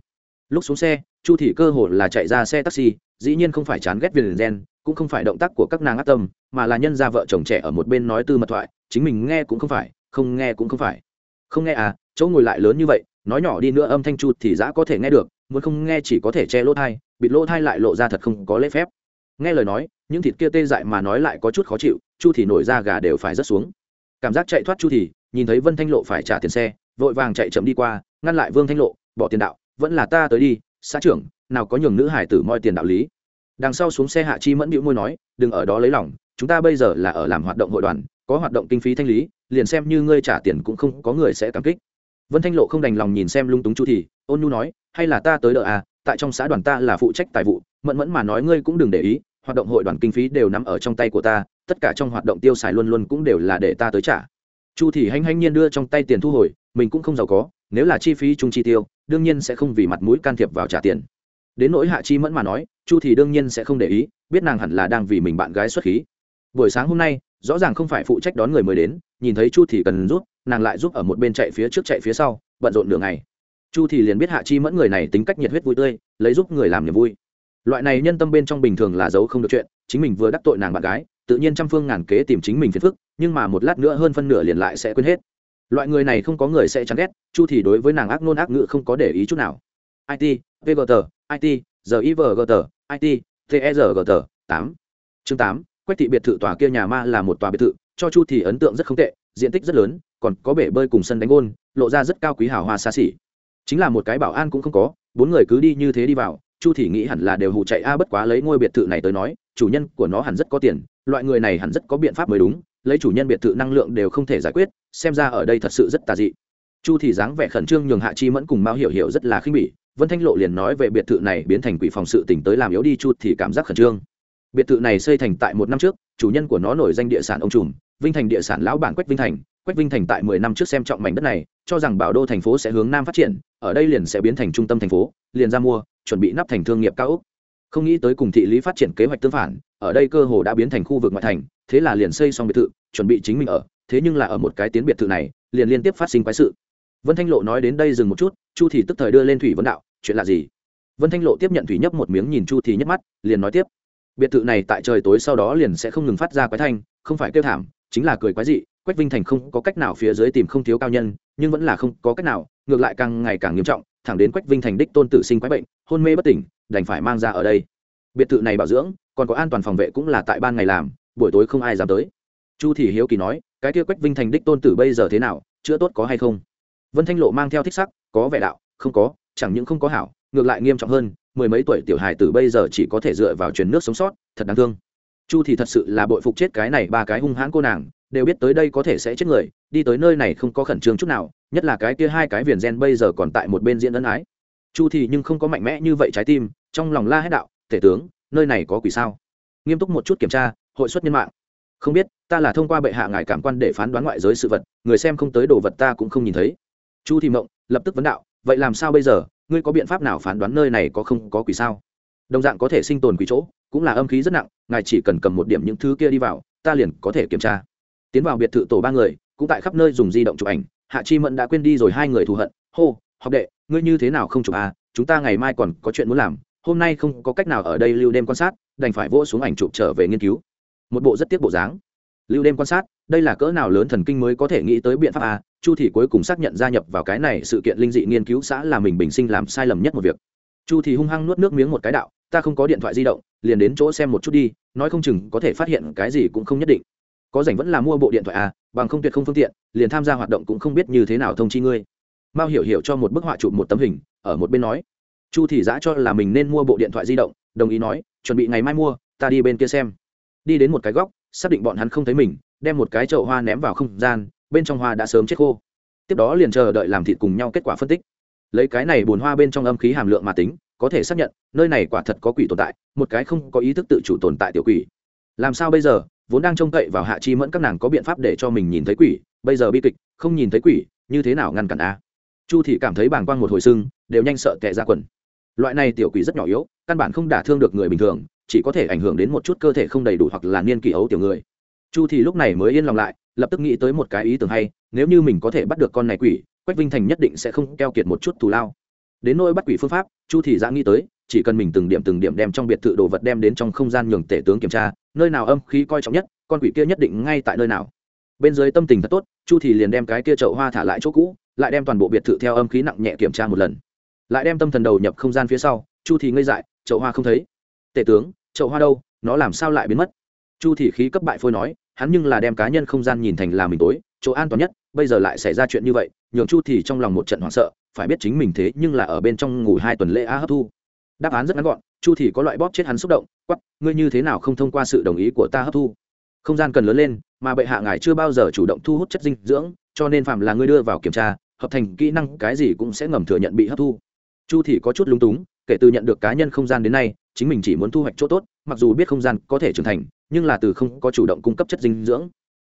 Speaker 1: Lúc xuống xe, chu thì cơ hồ là chạy ra xe taxi, dĩ nhiên không phải chán ghét viền gen cũng không phải động tác của các nàng ác tâm, mà là nhân ra vợ chồng trẻ ở một bên nói tư mật thoại, chính mình nghe cũng không phải, không nghe cũng không phải. Không nghe à chỗ ngồi lại lớn như vậy, nói nhỏ đi nữa âm thanh chu thì dã có thể nghe được, muốn không nghe chỉ có thể che lỗ thai bịt lỗ thai lại lộ ra thật không có lễ phép. Nghe lời nói, những thịt kia tê dại mà nói lại có chút khó chịu, chu thì nổi ra gà đều phải rất xuống cảm giác chạy thoát chu thì, nhìn thấy vân thanh lộ phải trả tiền xe, vội vàng chạy chậm đi qua, ngăn lại vương thanh lộ, bỏ tiền đạo, vẫn là ta tới đi, xã trưởng, nào có nhường nữ hải tử moi tiền đạo lý. Đằng sau xuống xe hạ chi mẫn bĩu môi nói, đừng ở đó lấy lòng, chúng ta bây giờ là ở làm hoạt động hội đoàn, có hoạt động kinh phí thanh lý, liền xem như ngươi trả tiền cũng không có người sẽ cảm kích. Vân thanh lộ không đành lòng nhìn xem lung túng chu thì, ôn nhu nói, hay là ta tới đỡ à tại trong xã đoàn ta là phụ trách tài vụ, mẫn mẫn mà nói ngươi cũng đừng để ý, hoạt động hội đoàn kinh phí đều nằm ở trong tay của ta tất cả trong hoạt động tiêu xài luôn luôn cũng đều là để ta tới trả. Chu thì hanh hanh nhiên đưa trong tay tiền thu hồi mình cũng không giàu có nếu là chi phí chung chi tiêu đương nhiên sẽ không vì mặt mũi can thiệp vào trả tiền. Đến nỗi hạ chi mẫn mà nói chu thì đương nhiên sẽ không để ý biết nàng hẳn là đang vì mình bạn gái xuất khí. Buổi sáng hôm nay rõ ràng không phải phụ trách đón người mới đến nhìn thấy chu thì cần giúp, nàng lại giúp ở một bên chạy phía trước chạy phía sau bận rộn đường ngày. Chu thì liền biết hạ chi mẫn người này tính cách nhiệt huyết vui tươi lấy giúp người làm niềm vui. Loại này nhân tâm bên trong bình thường là giấu không được chuyện chính mình vừa đắc tội nàng bạn gái tự nhiên trăm phương ngàn kế tìm chính mình phiền phức, nhưng mà một lát nữa hơn phân nửa liền lại sẽ quên hết. Loại người này không có người sẽ chán ghét, chu thì đối với nàng ác nôn ác ngữ không có để ý chút nào. It vgt it givgt it tergt tám. Chương tám, quách thị biệt thự tòa kia nhà ma là một tòa biệt thự, cho chu thì ấn tượng rất không tệ, diện tích rất lớn, còn có bể bơi cùng sân đánh gôn, lộ ra rất cao quý hào hoa xa xỉ. Chính là một cái bảo an cũng không có, bốn người cứ đi như thế đi vào, chu thì nghĩ hẳn là đều hụ chạy, a, bất quá lấy ngôi biệt thự này tới nói chủ nhân của nó hẳn rất có tiền, loại người này hẳn rất có biện pháp mới đúng, lấy chủ nhân biệt thự năng lượng đều không thể giải quyết, xem ra ở đây thật sự rất tà dị. Chu thì dáng vẻ khẩn trương nhường hạ chi mẫn cùng mao hiểu hiểu rất là khinh bỉ, vân thanh lộ liền nói về biệt thự này biến thành quỷ phòng sự tỉnh tới làm yếu đi, chu thì cảm giác khẩn trương. Biệt thự này xây thành tại một năm trước, chủ nhân của nó nổi danh địa sản ông trùm, vinh thành địa sản lão bản quách vinh thành, quách vinh thành tại mười năm trước xem trọng mảnh đất này, cho rằng bảo đô thành phố sẽ hướng nam phát triển, ở đây liền sẽ biến thành trung tâm thành phố, liền ra mua, chuẩn bị nắp thành thương nghiệp cao ốc không nghĩ tới cùng thị lý phát triển kế hoạch tương phản, ở đây cơ hồ đã biến thành khu vực ngoại thành, thế là liền xây xong biệt thự, chuẩn bị chính mình ở, thế nhưng là ở một cái tiến biệt thự này, liền liên tiếp phát sinh quái sự. Vân thanh lộ nói đến đây dừng một chút, chu thì tức thời đưa lên thủy vấn đạo, chuyện là gì? Vân thanh lộ tiếp nhận thủy nhấp một miếng nhìn chu thì nhấp mắt, liền nói tiếp. Biệt thự này tại trời tối sau đó liền sẽ không ngừng phát ra quái thanh, không phải kêu thảm, chính là cười quái dị, quách vinh thành không có cách nào phía dưới tìm không thiếu cao nhân, nhưng vẫn là không có cách nào, ngược lại càng ngày càng nghiêm trọng, thẳng đến quách vinh thành đích tôn tử sinh quái bệnh, hôn mê bất tỉnh đành phải mang ra ở đây. Biệt thự này bảo dưỡng, còn có an toàn phòng vệ cũng là tại ban ngày làm, buổi tối không ai dám tới. Chu thì hiếu kỳ nói, cái kia quách vinh thành đích tôn tử bây giờ thế nào, chữa tốt có hay không? Vân thanh lộ mang theo thích sắc, có vẻ đạo, không có, chẳng những không có hảo, ngược lại nghiêm trọng hơn, mười mấy tuổi tiểu hài tử bây giờ chỉ có thể dựa vào truyền nước sống sót, thật đáng thương. Chu thì thật sự là bội phục chết cái này ba cái hung hãn cô nàng, đều biết tới đây có thể sẽ chết người, đi tới nơi này không có khẩn trương chút nào, nhất là cái kia hai cái viền gen bây giờ còn tại một bên diễn ân ái chu thì nhưng không có mạnh mẽ như vậy trái tim, trong lòng la hét đạo, tể tướng, nơi này có quỷ sao? Nghiêm túc một chút kiểm tra, hội xuất nhân mạng. Không biết, ta là thông qua bệ hạ ngài cảm quan để phán đoán ngoại giới sự vật, người xem không tới đồ vật ta cũng không nhìn thấy. Chu thị mộng, lập tức vấn đạo, vậy làm sao bây giờ? Ngươi có biện pháp nào phán đoán nơi này có không có quỷ sao? Đồng dạng có thể sinh tồn quỷ chỗ, cũng là âm khí rất nặng, ngài chỉ cần cầm một điểm những thứ kia đi vào, ta liền có thể kiểm tra. Tiến vào biệt thự tổ ba người, cũng tại khắp nơi dùng di động chụp ảnh, hạ chi mẫn đã quên đi rồi hai người thù hận, hô học đệ, ngươi như thế nào không chụp à? Chúng ta ngày mai còn có chuyện muốn làm, hôm nay không có cách nào ở đây lưu đêm quan sát, đành phải vỗ xuống ảnh chụp trở về nghiên cứu. Một bộ rất tiếc bộ dáng. Lưu đêm quan sát, đây là cỡ nào lớn thần kinh mới có thể nghĩ tới biện pháp à? Chu thì cuối cùng xác nhận gia nhập vào cái này sự kiện linh dị nghiên cứu xã là mình bình sinh làm sai lầm nhất một việc. Chu thì hung hăng nuốt nước miếng một cái đạo, ta không có điện thoại di động, liền đến chỗ xem một chút đi, nói không chừng có thể phát hiện cái gì cũng không nhất định. Có rảnh vẫn là mua bộ điện thoại à bằng không tuyệt không phương tiện, liền tham gia hoạt động cũng không biết như thế nào thông chi ngươi mao hiểu hiểu cho một bức họa chụp một tấm hình, ở một bên nói, chu thị giã cho là mình nên mua bộ điện thoại di động, đồng ý nói, chuẩn bị ngày mai mua, ta đi bên kia xem. Đi đến một cái góc, xác định bọn hắn không thấy mình, đem một cái chậu hoa ném vào không gian, bên trong hoa đã sớm chết khô. Tiếp đó liền chờ đợi làm thịt cùng nhau kết quả phân tích. Lấy cái này bùn hoa bên trong âm khí hàm lượng mà tính, có thể xác nhận, nơi này quả thật có quỷ tồn tại, một cái không có ý thức tự chủ tồn tại tiểu quỷ. Làm sao bây giờ? Vốn đang trông cậy vào hạ chi mẫn các nàng có biện pháp để cho mình nhìn thấy quỷ, bây giờ bi kịch, không nhìn thấy quỷ, như thế nào ngăn cản a? Chu thị cảm thấy bàng quang một hồi sưng, đều nhanh sợ tệ ra quần. Loại này tiểu quỷ rất nhỏ yếu, căn bản không đả thương được người bình thường, chỉ có thể ảnh hưởng đến một chút cơ thể không đầy đủ hoặc là niên kỷ ấu tiểu người. Chu thì lúc này mới yên lòng lại, lập tức nghĩ tới một cái ý tưởng hay, nếu như mình có thể bắt được con này quỷ, quách vinh thành nhất định sẽ không keo kiệt một chút thù lao. Đến nỗi bắt quỷ phương pháp, chu thì đã nghĩ tới, chỉ cần mình từng điểm từng điểm đem trong biệt thự đồ vật đem đến trong không gian nhường tể tướng kiểm tra, nơi nào âm khí coi trọng nhất, con quỷ kia nhất định ngay tại nơi nào. Bên dưới tâm tình thật tốt, chu thì liền đem cái kia chậu hoa thả lại chỗ cũ lại đem toàn bộ biệt thự theo âm khí nặng nhẹ kiểm tra một lần. Lại đem tâm thần đầu nhập không gian phía sau, chu thì ngây dại, chậu hoa không thấy. Tể tướng, chậu hoa đâu, nó làm sao lại biến mất? Chu thì khí cấp bại phôi nói, hắn nhưng là đem cá nhân không gian nhìn thành là mình tối, chỗ an toàn nhất, bây giờ lại xảy ra chuyện như vậy, nhường chu thì trong lòng một trận hoảng sợ, phải biết chính mình thế nhưng là ở bên trong ngủ hai tuần lễ a hấp thu. Đáp án rất ngắn gọn, chu thì có loại bóp chết hắn xúc động, quắc, ngươi như thế nào không thông qua sự đồng ý của ta hấp thu? Không gian cần lớn lên, mà bệ hạ ngài chưa bao giờ chủ động thu hút chất dinh dưỡng, cho nên phạm là ngươi đưa vào kiểm tra hợp thành kỹ năng cái gì cũng sẽ ngầm thừa nhận bị hấp thu. Chu thì có chút lung túng, kể từ nhận được cá nhân không gian đến nay, chính mình chỉ muốn thu hoạch chỗ tốt, mặc dù biết không gian có thể trưởng thành, nhưng là từ không có chủ động cung cấp chất dinh dưỡng.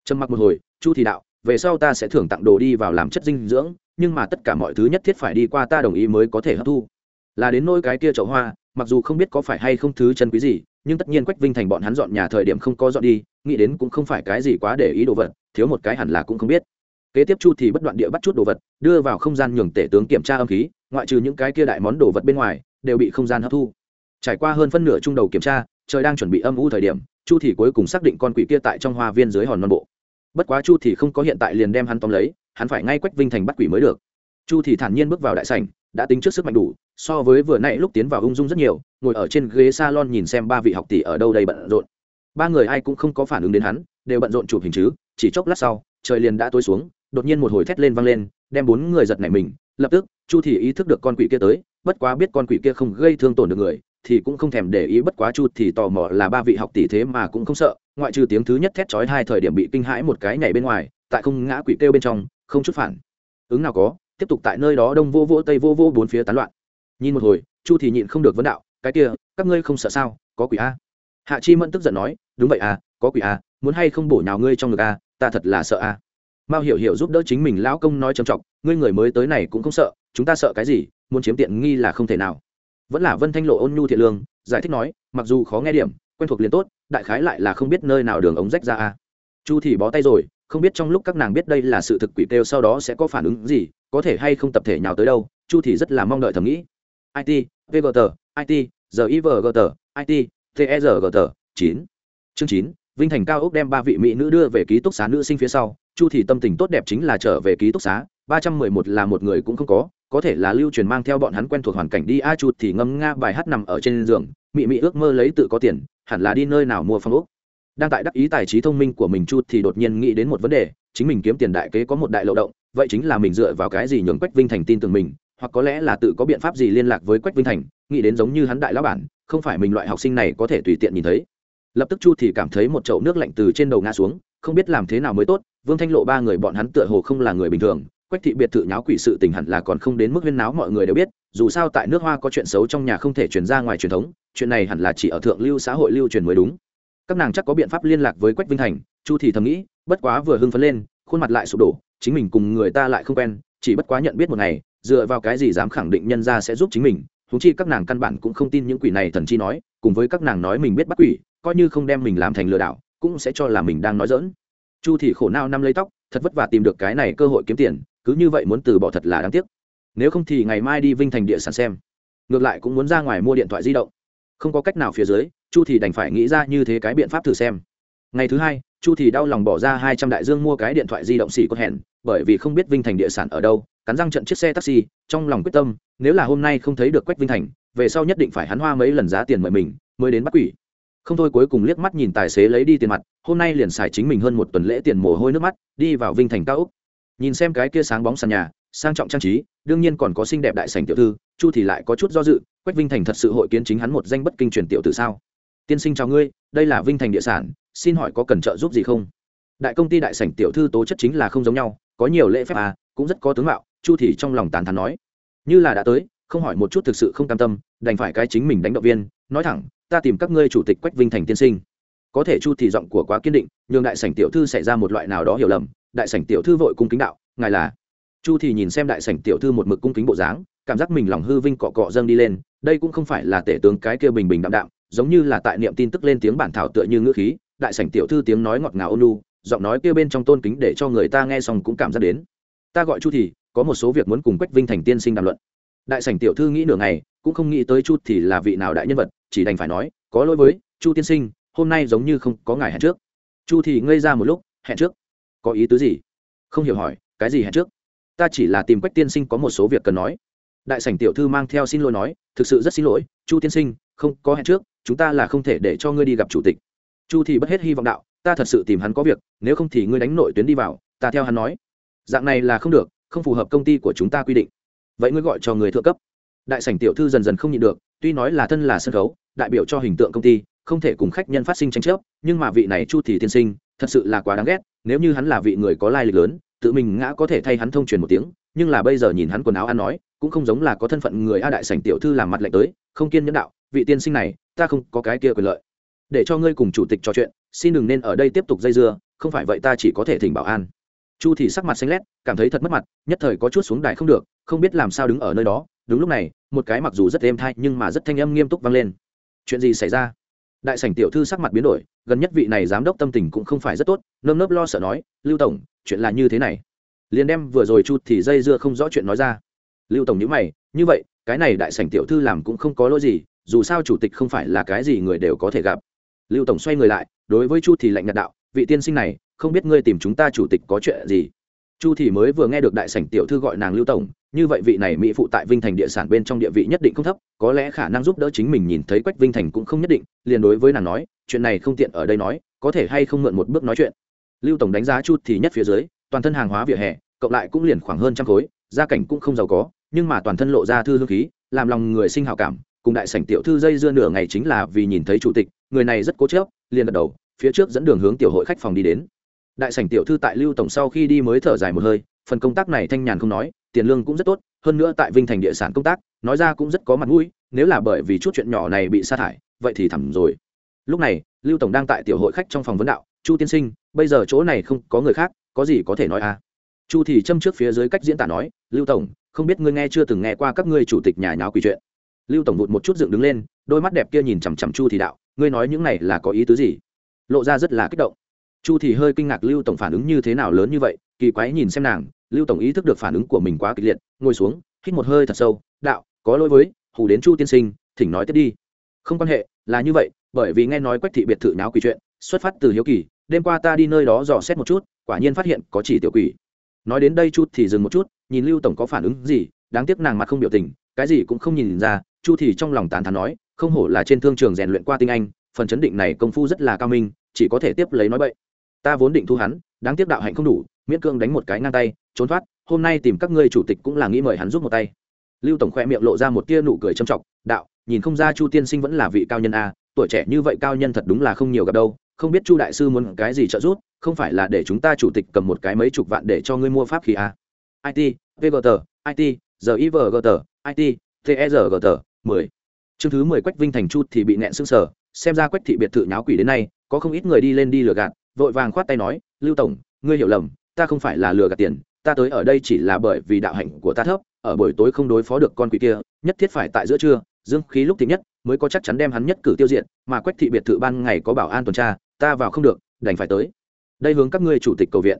Speaker 1: Trầm mặc một hồi, chu thì đạo, về sau ta sẽ thưởng tặng đồ đi vào làm chất dinh dưỡng, nhưng mà tất cả mọi thứ nhất thiết phải đi qua ta đồng ý mới có thể hấp thu. Là đến nỗi cái kia chậu hoa, mặc dù không biết có phải hay không thứ chân quý gì, nhưng tất nhiên quách vinh thành bọn hắn dọn nhà thời điểm không có dọn đi, nghĩ đến cũng không phải cái gì quá để ý đồ vật, thiếu một cái hẳn là cũng không biết kế tiếp chu thì bất đoạn địa bắt chút đồ vật, đưa vào không gian nhường tể tướng kiểm tra âm khí, ngoại trừ những cái kia đại món đồ vật bên ngoài, đều bị không gian hấp thu. Trải qua hơn phân nửa trung đầu kiểm tra, trời đang chuẩn bị âm u thời điểm, chu thì cuối cùng xác định con quỷ kia tại trong hoa viên dưới hòn non bộ. Bất quá chu thì không có hiện tại liền đem hắn tóm lấy, hắn phải ngay quách vinh thành bắt quỷ mới được. Chu thì thản nhiên bước vào đại sảnh, đã tính trước sức mạnh đủ, so với vừa nãy lúc tiến vào ung dung rất nhiều, ngồi ở trên ghế salon nhìn xem ba vị học tỷ ở đâu đây bận rộn. Ba người ai cũng không có phản ứng đến hắn, đều bận rộn chụp hình chứ, chỉ chốc lát sau, trời liền đã tối xuống đột nhiên một hồi thét lên vang lên, đem bốn người giật nảy mình, lập tức, chu thì ý thức được con quỷ kia tới, bất quá biết con quỷ kia không gây thương tổn được người, thì cũng không thèm để ý, bất quá chu thì tò mò là ba vị học tỷ thế mà cũng không sợ, ngoại trừ tiếng thứ nhất thét chói hai thời điểm bị kinh hãi một cái nhảy bên ngoài, tại không ngã quỷ kêu bên trong, không chút phản. Ứng nào có, tiếp tục tại nơi đó đông vô vô tây vô vô bốn phía tán loạn. Nhìn một hồi, chu thì nhịn không được vấn đạo, cái kia, các ngươi không sợ sao? Có quỷ a? Hạ chi mẫn tức giận nói, đúng vậy à có quỷ a, muốn hay không bổ nhào ngươi trong ngực a, ta thật là sợ a mao hiểu hiểu giúp đỡ chính mình lão công nói trầm trọng ngươi người mới tới này cũng không sợ, chúng ta sợ cái gì, muốn chiếm tiện nghi là không thể nào. Vẫn là vân thanh lộ ôn nhu thiện lương, giải thích nói, mặc dù khó nghe điểm, quen thuộc liền tốt, đại khái lại là không biết nơi nào đường ống rách ra a. Chu thì bó tay rồi, không biết trong lúc các nàng biết đây là sự thực quỷ kêu sau đó sẽ có phản ứng gì, có thể hay không tập thể nhào tới đâu, chu thì rất là mong đợi thầm nghĩ. It vgt it givgt it tergt chín. Chương chín, vinh thành cao ốc đem ba vị mỹ nữ đưa về ký túc xá nữ sinh phía sau chu thì tâm tình tốt đẹp chính là trở về ký túc xá, ba trăm mười một là một người cũng không có có thể là lưu truyền mang theo bọn hắn quen thuộc hoàn cảnh đi, a chu thì ngâm nga bài hát nằm ở trên giường, mị mị ước mơ lấy tự có tiền, hẳn là đi nơi nào mua phong ốc. Đang tại đắc ý tài trí thông minh của mình, chu thì đột nhiên nghĩ đến một vấn đề, chính mình kiếm tiền đại kế có một đại lộ động, vậy chính là mình dựa vào cái gì nhường quách vinh thành tin tưởng mình, hoặc có lẽ là tự có biện pháp gì liên lạc với quách vinh thành, nghĩ đến giống như hắn đại lão bản, không phải mình loại học sinh này có thể tùy tiện nhìn thấy. Lập tức chu thì cảm thấy một chậu nước lạnh từ trên đầu ngã xuống, không biết làm thế nào mới tốt vương thanh lộ ba người bọn hắn tựa hồ không là người bình thường, quách thị biệt thự nháo quỷ sự tình hẳn là còn không đến mức huyên náo mọi người đều biết, dù sao tại nước hoa có chuyện xấu trong nhà không thể truyền ra ngoài truyền thống, chuyện này hẳn là chỉ ở thượng lưu xã hội lưu truyền mới đúng. Các nàng chắc có biện pháp liên lạc với quách vinh thành, chu thì thầm nghĩ, bất quá vừa hưng phấn lên, khuôn mặt lại sụp đổ, chính mình cùng người ta lại không quen, chỉ bất quá nhận biết một ngày, dựa vào cái gì dám khẳng định nhân ra sẽ giúp chính mình húng chi các nàng căn bản cũng không tin những quỷ này thần chi nói, cùng với các nàng nói mình biết bắt quỷ, coi như không đem mình làm thành lừa đảo, cũng sẽ cho là mình đang nói dỡn chu thì khổ nao năm lấy tóc, thật vất vả tìm được cái này cơ hội kiếm tiền, cứ như vậy muốn từ bỏ thật là đáng tiếc. Nếu không thì ngày mai đi vinh thành địa sản xem. Ngược lại cũng muốn ra ngoài mua điện thoại di động. Không có cách nào phía dưới, chu thì đành phải nghĩ ra như thế cái biện pháp thử xem. Ngày thứ hai, chu thì đau lòng bỏ ra hai trăm đại dương mua cái điện thoại di động xỉ có hẹn, bởi vì không biết vinh thành địa sản ở đâu, cắn răng trận chiếc xe taxi, trong lòng quyết tâm, nếu là hôm nay không thấy được quách vinh thành, về sau nhất định phải hắn hoa mấy lần giá tiền mời mình, mới đến bắt quỷ không thôi cuối cùng liếc mắt nhìn tài xế lấy đi tiền mặt, hôm nay liền xài chính mình hơn một tuần lễ tiền mồ hôi nước mắt, đi vào vinh thành cao úc nhìn xem cái kia sáng bóng sàn nhà, sang trọng trang trí, đương nhiên còn có xinh đẹp đại sảnh tiểu thư, chu thì lại có chút do dự, quách vinh thành thật sự hội kiến chính hắn một danh bất kinh truyền tiểu tử sao? Tiên sinh chào ngươi, đây là vinh thành địa sản, xin hỏi có cần trợ giúp gì không? Đại công ty đại sảnh tiểu thư tố chất chính là không giống nhau, có nhiều lễ phép à cũng rất có tướng mạo, chu thì trong lòng tàn thắn nói. Như là đã tới, không hỏi một chút thực sự không cam tâm, đành phải cái chính mình đánh động viên, nói thẳng ta tìm các ngươi chủ tịch quách vinh thành tiên sinh. Có thể chu thì giọng của quá kiên định nhường đại sảnh tiểu thư xảy ra một loại nào đó hiểu lầm. Đại sảnh tiểu thư vội cung kính đạo, ngài là? Chu thì nhìn xem đại sảnh tiểu thư một mực cung kính bộ dáng, cảm giác mình lòng hư vinh cọ cọ dâng đi lên. Đây cũng không phải là tể tướng cái kia bình bình đạm đạm, giống như là tại niệm tin tức lên tiếng bản thảo tựa như ngữ khí. Đại sảnh tiểu thư tiếng nói ngọt ngào ôn nhu, giọng nói kia bên trong tôn kính để cho người ta nghe xong cũng cảm giác đến. Ta gọi chu thì có một số việc muốn cùng quách vinh thành tiên sinh đàm luận. Đại sảnh tiểu thư nghĩ nửa ngày cũng không nghĩ tới chu thì là vị nào đại nhân vật, chỉ đành phải nói, có lỗi với, chu tiên sinh, hôm nay giống như không có ngài hẹn trước. Chu thì ngây ra một lúc, hẹn trước? Có ý tứ gì? Không hiểu hỏi, cái gì hẹn trước? Ta chỉ là tìm quách tiên sinh có một số việc cần nói. Đại sảnh tiểu thư mang theo xin lỗi nói, thực sự rất xin lỗi, chu tiên sinh, không có hẹn trước, chúng ta là không thể để cho ngươi đi gặp chủ tịch. Chu thì bất hết hy vọng đạo, ta thật sự tìm hắn có việc, nếu không thì ngươi đánh nội tuyến đi vào, ta theo hắn nói. Dạng này là không được, không phù hợp công ty của chúng ta quy định. Vậy ngươi gọi cho người thượng cấp đại sảnh tiểu thư dần dần không nhịn được, tuy nói là thân là sân khấu, đại biểu cho hình tượng công ty, không thể cùng khách nhân phát sinh tranh chấp, nhưng mà vị này chu thì tiên sinh, thật sự là quá đáng ghét, nếu như hắn là vị người có lai lịch lớn, tự mình ngã có thể thay hắn thông truyền một tiếng, nhưng là bây giờ nhìn hắn quần áo ăn nói, cũng không giống là có thân phận người a đại sảnh tiểu thư làm mặt lệnh tới, không kiên nhẫn đạo, vị tiên sinh này, ta không có cái kia quyền lợi. Để cho ngươi cùng chủ tịch trò chuyện, xin đừng nên ở đây tiếp tục dây dưa, không phải vậy ta chỉ có thể thỉnh bảo an. Chu thì sắc mặt xanh lét, cảm thấy thật mất mặt, nhất thời có chút xuống đài không được, không biết làm sao đứng ở nơi đó đúng lúc này, một cái mặc dù rất êm thai nhưng mà rất thanh âm nghiêm túc vang lên. Chuyện gì xảy ra? Đại sảnh tiểu thư sắc mặt biến đổi, gần nhất vị này giám đốc tâm tình cũng không phải rất tốt, nơm nớp lo sợ nói, lưu tổng, chuyện là như thế này. Liền đem vừa rồi chu thì dây dưa không rõ chuyện nói ra. Lưu tổng nhữ mày, như vậy, cái này đại sảnh tiểu thư làm cũng không có lỗi gì, dù sao chủ tịch không phải là cái gì người đều có thể gặp. Lưu tổng xoay người lại, đối với chu thì lạnh nhạt đạo, vị tiên sinh này, không biết ngươi tìm chúng ta chủ tịch có chuyện gì? Chu thì mới vừa nghe được đại sảnh tiểu thư gọi nàng lưu tổng, như vậy vị này mỹ phụ tại vinh thành địa sản bên trong địa vị nhất định không thấp, có lẽ khả năng giúp đỡ chính mình nhìn thấy quách vinh thành cũng không nhất định, liền đối với nàng nói, chuyện này không tiện ở đây nói, có thể hay không mượn một bước nói chuyện. Lưu tổng đánh giá chu thì nhất phía dưới, toàn thân hàng hóa vỉa hè, cộng lại cũng liền khoảng hơn trăm khối, gia cảnh cũng không giàu có, nhưng mà toàn thân lộ ra thư hương khí, làm lòng người sinh hảo cảm, cùng đại sảnh tiểu thư dây dưa nửa ngày chính là vì nhìn thấy chủ tịch, người này rất cố chấp, liền gật đầu, phía trước dẫn đường hướng tiểu hội khách phòng đi đến đại sảnh tiểu thư tại lưu tổng sau khi đi mới thở dài một hơi, phần công tác này thanh nhàn không nói, tiền lương cũng rất tốt, hơn nữa tại vinh thành địa sản công tác, nói ra cũng rất có mặt mũi, nếu là bởi vì chút chuyện nhỏ này bị sa thải, vậy thì thẳng rồi. Lúc này, lưu tổng đang tại tiểu hội khách trong phòng vấn đạo, chu tiên sinh, bây giờ chỗ này không có người khác, có gì có thể nói à? Chu thì châm trước phía dưới cách diễn tả nói, lưu tổng, không biết ngươi nghe chưa từng nghe qua các ngươi chủ tịch nhà nháo quỷ chuyện. Lưu tổng vụt một chút dựng đứng lên, đôi mắt đẹp kia nhìn chằm chằm chu thì đạo, ngươi nói những này là có ý tứ gì? Lộ ra rất là kích động chu thì hơi kinh ngạc lưu tổng phản ứng như thế nào lớn như vậy, kỳ quái nhìn xem nàng, lưu tổng ý thức được phản ứng của mình quá kịch liệt, ngồi xuống, hít một hơi thật sâu, đạo, có lỗi với hù đến chu tiên sinh, thỉnh nói tiếp đi. Không quan hệ, là như vậy, bởi vì nghe nói quách thị biệt thự náo quỷ chuyện, xuất phát từ hiếu kỳ, đêm qua ta đi nơi đó dò xét một chút, quả nhiên phát hiện có chỉ tiểu quỷ. Nói đến đây chu thì dừng một chút, nhìn lưu tổng có phản ứng gì, đáng tiếc nàng mặt không biểu tình, cái gì cũng không nhìn ra, chu thì trong lòng tán thán nói, không hổ là trên thương trường rèn luyện qua tinh anh, phần chấn định này công phu rất là cao minh, chỉ có thể tiếp lấy nói bậy ta vốn định thu hắn, đáng tiếc đạo hạnh không đủ, miễn cương đánh một cái ngang tay, trốn thoát, hôm nay tìm các ngươi chủ tịch cũng là nghĩ mời hắn giúp một tay. Lưu tổng khoe miệng lộ ra một tia nụ cười trầm trọng, đạo, nhìn không ra chu tiên sinh vẫn là vị cao nhân a, tuổi trẻ như vậy cao nhân thật đúng là không nhiều gặp đâu, không biết chu đại sư muốn cái gì trợ giúp, không phải là để chúng ta chủ tịch cầm một cái mấy chục vạn để cho ngươi mua pháp khí a. It vgt it givgt it tergt mười. Chương thứ mười quách vinh thành chu thì bị nẹn xương sở xem ra quách thị biệt thự nháo quỷ đến nay, có không ít người đi lên đi lừa gạt vội vàng khoát tay nói, lưu tổng, ngươi hiểu lầm, ta không phải là lừa gạt tiền, ta tới ở đây chỉ là bởi vì đạo hạnh của ta thấp, ở buổi tối không đối phó được con quỷ kia, nhất thiết phải tại giữa trưa, dương khí lúc thịnh nhất, mới có chắc chắn đem hắn nhất cử tiêu diệt, mà quách thị biệt thự ban ngày có bảo an tuần tra, ta vào không được, đành phải tới. Đây hướng các ngươi chủ tịch cầu viện.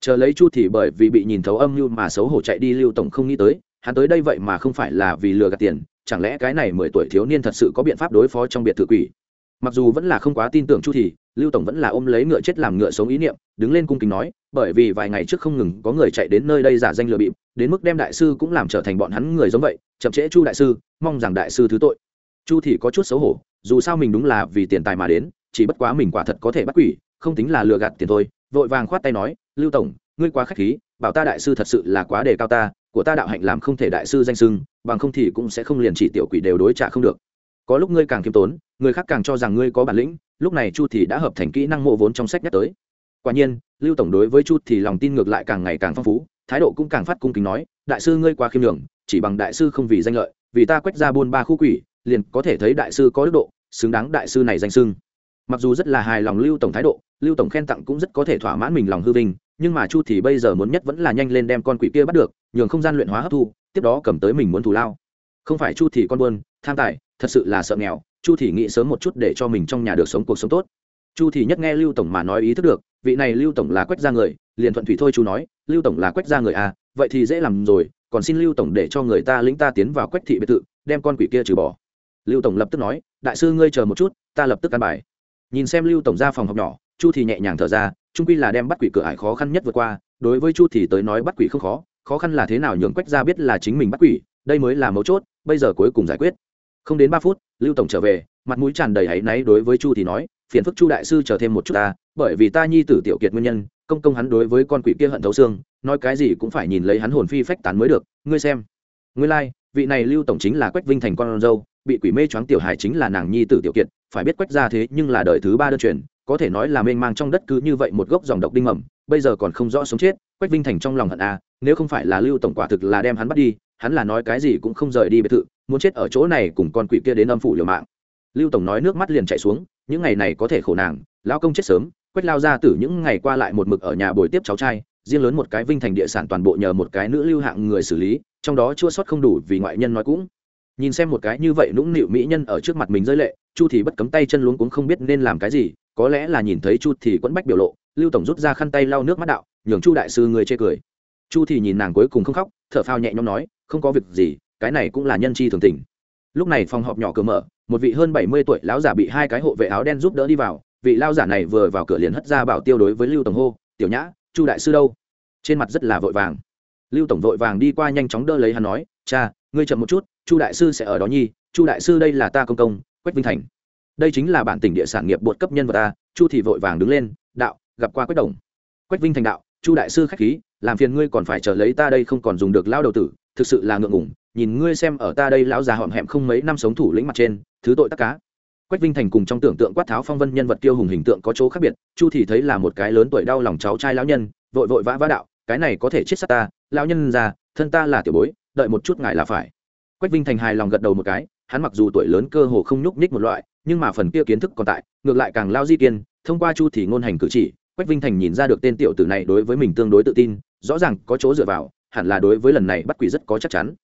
Speaker 1: Chờ lấy chu thì bởi vì bị nhìn thấu âm mưu mà xấu hổ chạy đi, lưu tổng không nghĩ tới, hắn tới đây vậy mà không phải là vì lừa gạt tiền, chẳng lẽ cái này mười tuổi thiếu niên thật sự có biện pháp đối phó trong biệt thự quỷ? Mặc dù vẫn là không quá tin tưởng chu thì lưu tổng vẫn là ôm lấy ngựa chết làm ngựa sống ý niệm, đứng lên cung kính nói, bởi vì vài ngày trước không ngừng có người chạy đến nơi đây giả danh lừa bịp, đến mức đem đại sư cũng làm trở thành bọn hắn người giống vậy, chậm trễ chu đại sư, mong rằng đại sư thứ tội. Chu thì có chút xấu hổ, dù sao mình đúng là vì tiền tài mà đến, chỉ bất quá mình quả thật có thể bắt quỷ, không tính là lừa gạt tiền thôi, vội vàng khoát tay nói, lưu tổng, ngươi quá khách khí, bảo ta đại sư thật sự là quá đề cao ta, của ta đạo hạnh làm không thể đại sư danh sưng bằng không thì cũng sẽ không liền chỉ tiểu quỷ đều đối trả không được. Có lúc ngươi càng kiêm tốn, người khác càng cho rằng ngươi có bản lĩnh lúc này chu thì đã hợp thành kỹ năng mộ vốn trong sách nhắc tới. Quả nhiên, lưu tổng đối với chu thì lòng tin ngược lại càng ngày càng phong phú, thái độ cũng càng phát cung kính nói, đại sư ngươi quá khiêm đường chỉ bằng đại sư không vì danh lợi, vì ta quét ra buôn ba khu quỷ, liền có thể thấy đại sư có đức độ, xứng đáng đại sư này danh sưng mặc dù rất là hài lòng lưu tổng thái độ, lưu tổng khen tặng cũng rất có thể thỏa mãn mình lòng hư vinh, nhưng mà chu thì bây giờ muốn nhất vẫn là nhanh lên đem con quỷ kia bắt được, nhường không gian luyện hóa hấp thu, tiếp đó cầm tới mình muốn thù lao. Không phải chu thì con buôn, tham tài, thật sự là sợ nghèo chu thì nghĩ sớm một chút để cho mình trong nhà được sống cuộc sống tốt. Chu thì nhất nghe lưu tổng mà nói ý thức được, vị này lưu tổng là quách ra người, liền thuận thủy thôi chu nói, lưu tổng là quách ra người à vậy thì dễ làm rồi, còn xin lưu tổng để cho người ta lĩnh ta tiến vào quách thị biệt thự, đem con quỷ kia trừ bỏ. Lưu tổng lập tức nói, đại sư ngươi chờ một chút, ta lập tức căn bài. Nhìn xem lưu tổng ra phòng học nhỏ, chu thì nhẹ nhàng thở ra trung quy là đem bắt quỷ cửa ải khó khăn nhất vượt qua, đối với chu thì tới nói bắt quỷ không khó khó khăn là thế nào nhường quách ra biết là chính mình bắt quỷ, đây mới là mấu chốt, bây giờ cuối cùng giải quyết. Không đến ba phút lưu tổng trở về mặt mũi tràn đầy áy náy đối với chu thì nói phiền phức chu đại sư chờ thêm một chút ta bởi vì ta nhi tử tiểu kiệt nguyên nhân công công hắn đối với con quỷ kia hận thấu xương nói cái gì cũng phải nhìn lấy hắn hồn phi phách tán mới được ngươi xem. Ngươi lai、like, vị này lưu tổng chính là quách vinh thành con dâu bị quỷ mê choáng tiểu hài chính là nàng nhi tử tiểu kiệt phải biết quách ra thế nhưng là đời thứ ba đơn truyền có thể nói là mênh mang trong đất cứ như vậy một gốc dòng độc đinh mầm bây giờ còn không rõ sống chết quách vinh thành trong lòng hận a à, nếu không phải là lưu tổng quả thực là đem hắn bắt đi hắn là nói cái gì cũng không rời đi biệt thự, muốn chết ở chỗ này cùng con quỷ kia đến âm phủ liều mạng. Lưu tổng nói nước mắt liền chạy xuống, những ngày này có thể khổ nàng, lão công chết sớm, quách lao ra từ những ngày qua lại một mực ở nhà bồi tiếp cháu trai, riêng lớn một cái vinh thành địa sản toàn bộ nhờ một cái nữ lưu hạng người xử lý, trong đó chua sót không đủ vì ngoại nhân nói cũng. Nhìn xem một cái như vậy nũng nịu mỹ nhân ở trước mặt mình rơi lệ, chu thì bất cấm tay chân luống cũng không biết nên làm cái gì, có lẽ là nhìn thấy chu thì quẫn bách biểu lộ, lưu tổng rút ra khăn tay lau nước mắt đạo, nhường chu đại sư người chê cười. Chu thì nhìn nàng cuối cùng không khóc, thở phao nhẹ nhõm nói không có việc gì, cái này cũng là nhân chi thường tình. Lúc này phòng họp nhỏ cửa mở, một vị hơn bảy mươi tuổi lão giả bị hai cái hộ vệ áo đen giúp đỡ đi vào, vị lao giả này vừa vào cửa liền hất ra bảo tiêu đối với lưu tổng hô, tiểu nhã, chu đại sư đâu? Trên mặt rất là vội vàng. Lưu tổng vội vàng đi qua nhanh chóng đỡ lấy hắn nói, cha, ngươi chậm một chút, chu đại sư sẽ ở đó nhi, chu đại sư đây là ta công công, quách vinh thành. Đây chính là bản tỉnh địa sản nghiệp bột cấp nhân vật ta. Chu thì vội vàng đứng lên, đạo, gặp qua quách đồng. Quách vinh thành đạo, chu đại sư khách khí, làm phiền ngươi còn phải chờ lấy ta đây không còn dùng được lao đầu tử thực sự là ngượng ngủng nhìn ngươi xem ở ta đây lão già họm hẹm không mấy năm sống thủ lĩnh mặt trên, thứ tội tắc cá. Quách vinh thành cùng trong tưởng tượng quát tháo phong vân nhân vật tiêu hùng hình tượng có chỗ khác biệt, chu thì thấy là một cái lớn tuổi đau lòng cháu trai lão nhân, vội vội vã vã đạo, cái này có thể chết sát ta, lão nhân già, thân ta là tiểu bối, đợi một chút ngài là phải. Quách vinh thành hài lòng gật đầu một cái, hắn mặc dù tuổi lớn cơ hồ không nhúc nhích một loại, nhưng mà phần kia kiến thức còn tại, ngược lại càng lao di kiên, thông qua chu thì ngôn hành cử chỉ, quách vinh thành nhìn ra được tên tiểu tử này đối với mình tương đối tự tin, rõ ràng có chỗ dựa vào hẳn là đối với lần này bắt quỷ rất có chắc chắn.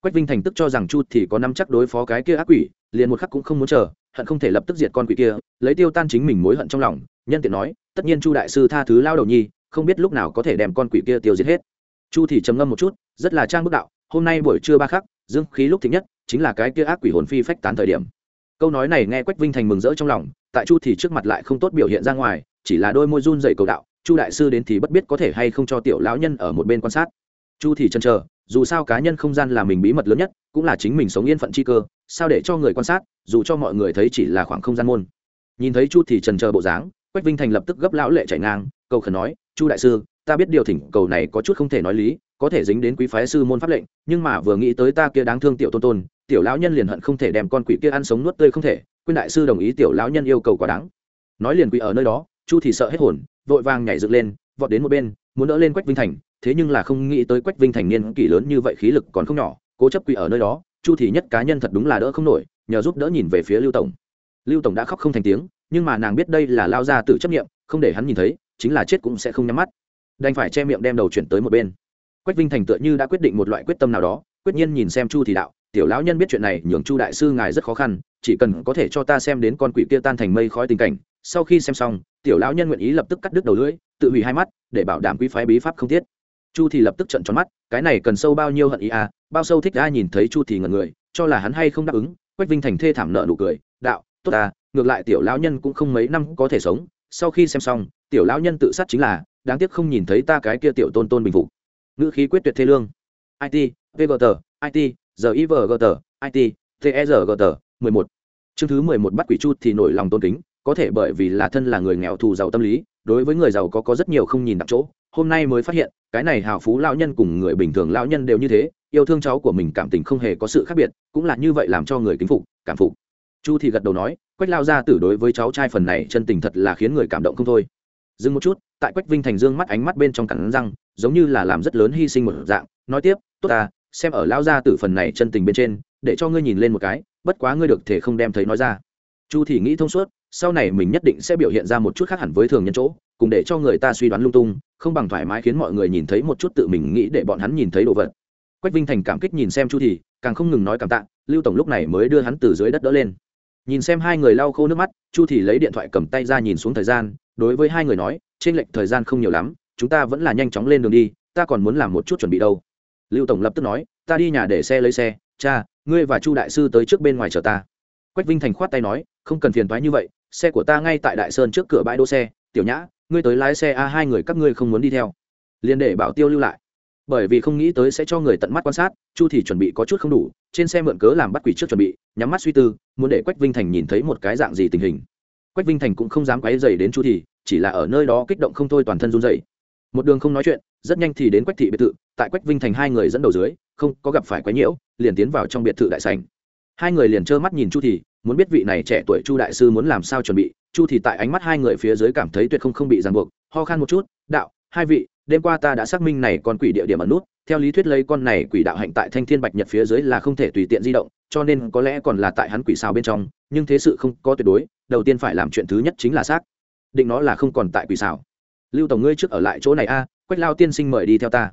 Speaker 1: Quách vinh thành tức cho rằng chu thì có năm chắc đối phó cái kia ác quỷ, liền một khắc cũng không muốn chờ, hận không thể lập tức diệt con quỷ kia, lấy tiêu tan chính mình mối hận trong lòng, nhân tiện nói, tất nhiên chu đại sư tha thứ lao đầu nhi, không biết lúc nào có thể đem con quỷ kia tiêu diệt hết. Chu thì trầm ngâm một chút, rất là trang bức đạo, hôm nay buổi trưa ba khắc, dương khí lúc thịnh nhất, chính là cái kia ác quỷ hồn phi phách tán thời điểm. Câu nói này nghe quách vinh thành mừng rỡ trong lòng, tại chu thì trước mặt lại không tốt biểu hiện ra ngoài, chỉ là đôi môi run dậy cầu đạo, chu đại sư đến thì bất biết có thể hay không cho tiểu lão nhân ở một bên quan sát chu thì chần chờ, dù sao cá nhân không gian là mình bí mật lớn nhất, cũng là chính mình sống yên phận chi cơ, sao để cho người quan sát, dù cho mọi người thấy chỉ là khoảng không gian môn. Nhìn thấy chu thì trần chờ bộ dáng, quách vinh thành lập tức gấp lão lệ chạy ngang, cầu khẩn nói, chu đại sư, ta biết điều thỉnh cầu này có chút không thể nói lý, có thể dính đến quý phái sư môn pháp lệnh, nhưng mà vừa nghĩ tới ta kia đáng thương tiểu tôn tôn, tiểu lão nhân liền hận không thể đem con quỷ kia ăn sống nuốt tươi không thể quyên đại sư đồng ý tiểu lão nhân yêu cầu quá đáng. Nói liền quỷ ở nơi đó, chu thì sợ hết hồn, vội vàng nhảy dựng lên, vọt đến một bên, muốn đỡ lên quách vinh thành thế nhưng là không nghĩ tới quách vinh thành niên kỷ lớn như vậy khí lực còn không nhỏ, cố chấp quỷ ở nơi đó, chu thì nhất cá nhân thật đúng là đỡ không nổi, nhờ giúp đỡ nhìn về phía lưu tổng. Lưu tổng đã khóc không thành tiếng, nhưng mà nàng biết đây là lao ra tự chấp nghiệm không để hắn nhìn thấy, chính là chết cũng sẽ không nhắm mắt. Đành phải che miệng đem đầu chuyển tới một bên. Quách vinh thành tựa như đã quyết định một loại quyết tâm nào đó, quyết nhiên nhìn xem chu thì đạo, tiểu lão nhân biết chuyện này, nhường chu đại sư ngài rất khó khăn, chỉ cần có thể cho ta xem đến con quỷ kia tan thành mây khói tình cảnh, sau khi xem xong, tiểu lão nhân nguyện ý lập tức cắt đứt đầu lưỡi, tự hủy hai mắt, để bảo đảm quý phái bí pháp không thiết chu thì lập tức trận tròn mắt, cái này cần sâu bao nhiêu hận ý à bao sâu thích ai nhìn thấy chu thì ngẩn người, cho là hắn hay không đáp ứng, quách vinh thành thê thảm nợ nụ cười, đạo, tốt à ngược lại tiểu lão nhân cũng không mấy năm có thể sống, sau khi xem xong, tiểu lão nhân tự sát chính là, đáng tiếc không nhìn thấy ta cái kia tiểu tôn tôn bình phục. Ngữ khí quyết tuyệt thê lương. It vgt it givgt it tergt mười một. Chương thứ mười một bắt quỷ chu thì nổi lòng tôn kính, có thể bởi vì là thân là người nghèo thù giàu tâm lý đối với người giàu có có rất nhiều không nhìn đặc chỗ, hôm nay mới phát hiện, cái này hào phú lão nhân cùng người bình thường lão nhân đều như thế, yêu thương cháu của mình cảm tình không hề có sự khác biệt, cũng là như vậy làm cho người kính phục, cảm phục. Chu thì gật đầu nói, quách lao ra tử đối với cháu trai phần này chân tình thật là khiến người cảm động không thôi. Dừng một chút, tại quách vinh thành dương mắt ánh mắt bên trong cắn răng, giống như là làm rất lớn hy sinh một dạng, nói tiếp, tốt ta, xem ở lao ra tử phần này chân tình bên trên, để cho ngươi nhìn lên một cái, bất quá ngươi được thể không đem thấy nói ra. Chu thì nghĩ thông suốt sau này mình nhất định sẽ biểu hiện ra một chút khác hẳn với thường nhân chỗ, cùng để cho người ta suy đoán lung tung, không bằng thoải mái khiến mọi người nhìn thấy một chút tự mình nghĩ để bọn hắn nhìn thấy đồ vật. Quách vinh thành cảm kích nhìn xem chu thì càng không ngừng nói cảm tạ, lưu tổng lúc này mới đưa hắn từ dưới đất đỡ lên. Nhìn xem hai người lau khô nước mắt, chu thì lấy điện thoại cầm tay ra nhìn xuống thời gian, đối với hai người nói, trên lệnh thời gian không nhiều lắm, chúng ta vẫn là nhanh chóng lên đường đi, ta còn muốn làm một chút chuẩn bị đâu. Lưu tổng lập tức nói, ta đi nhà để xe lấy xe, cha, ngươi và chu đại sư tới trước bên ngoài chờ ta. Quách vinh thành khoát tay nói, không cần phiền thoái như vậy xe của ta ngay tại đại sơn trước cửa bãi đỗ xe, tiểu nhã, ngươi tới lái xe a, hai người các ngươi không muốn đi theo. Liền để bảo tiêu lưu lại. Bởi vì không nghĩ tới sẽ cho người tận mắt quan sát, chu thì chuẩn bị có chút không đủ, trên xe mượn cớ làm bắt quỷ trước chuẩn bị, nhắm mắt suy tư, muốn để quách vinh thành nhìn thấy một cái dạng gì tình hình. Quách vinh thành cũng không dám quấy dày đến chu thì, chỉ là ở nơi đó kích động không thôi toàn thân run rẩy. Một đường không nói chuyện, rất nhanh thì đến quách thị biệt thự, tại quách vinh thành hai người dẫn đầu dưới, không có gặp phải quái nhiễu, liền tiến vào trong biệt thự đại sảnh. Hai người liền trơ mắt nhìn chu thì muốn biết vị này trẻ tuổi chu đại sư muốn làm sao chuẩn bị, chu thì tại ánh mắt hai người phía dưới cảm thấy tuyệt không không bị ràng buộc, ho khan một chút, đạo, hai vị, đêm qua ta đã xác minh này con quỷ địa điểm ẩn nút, theo lý thuyết lấy con này quỷ đạo hạnh tại thanh thiên bạch nhật phía dưới là không thể tùy tiện di động, cho nên có lẽ còn là tại hắn quỷ xào bên trong, nhưng thế sự không có tuyệt đối, đầu tiên phải làm chuyện thứ nhất chính là xác. Định nó là không còn tại quỷ xào. Lưu tổng ngươi trước ở lại chỗ này a, quách lao tiên sinh mời đi theo ta.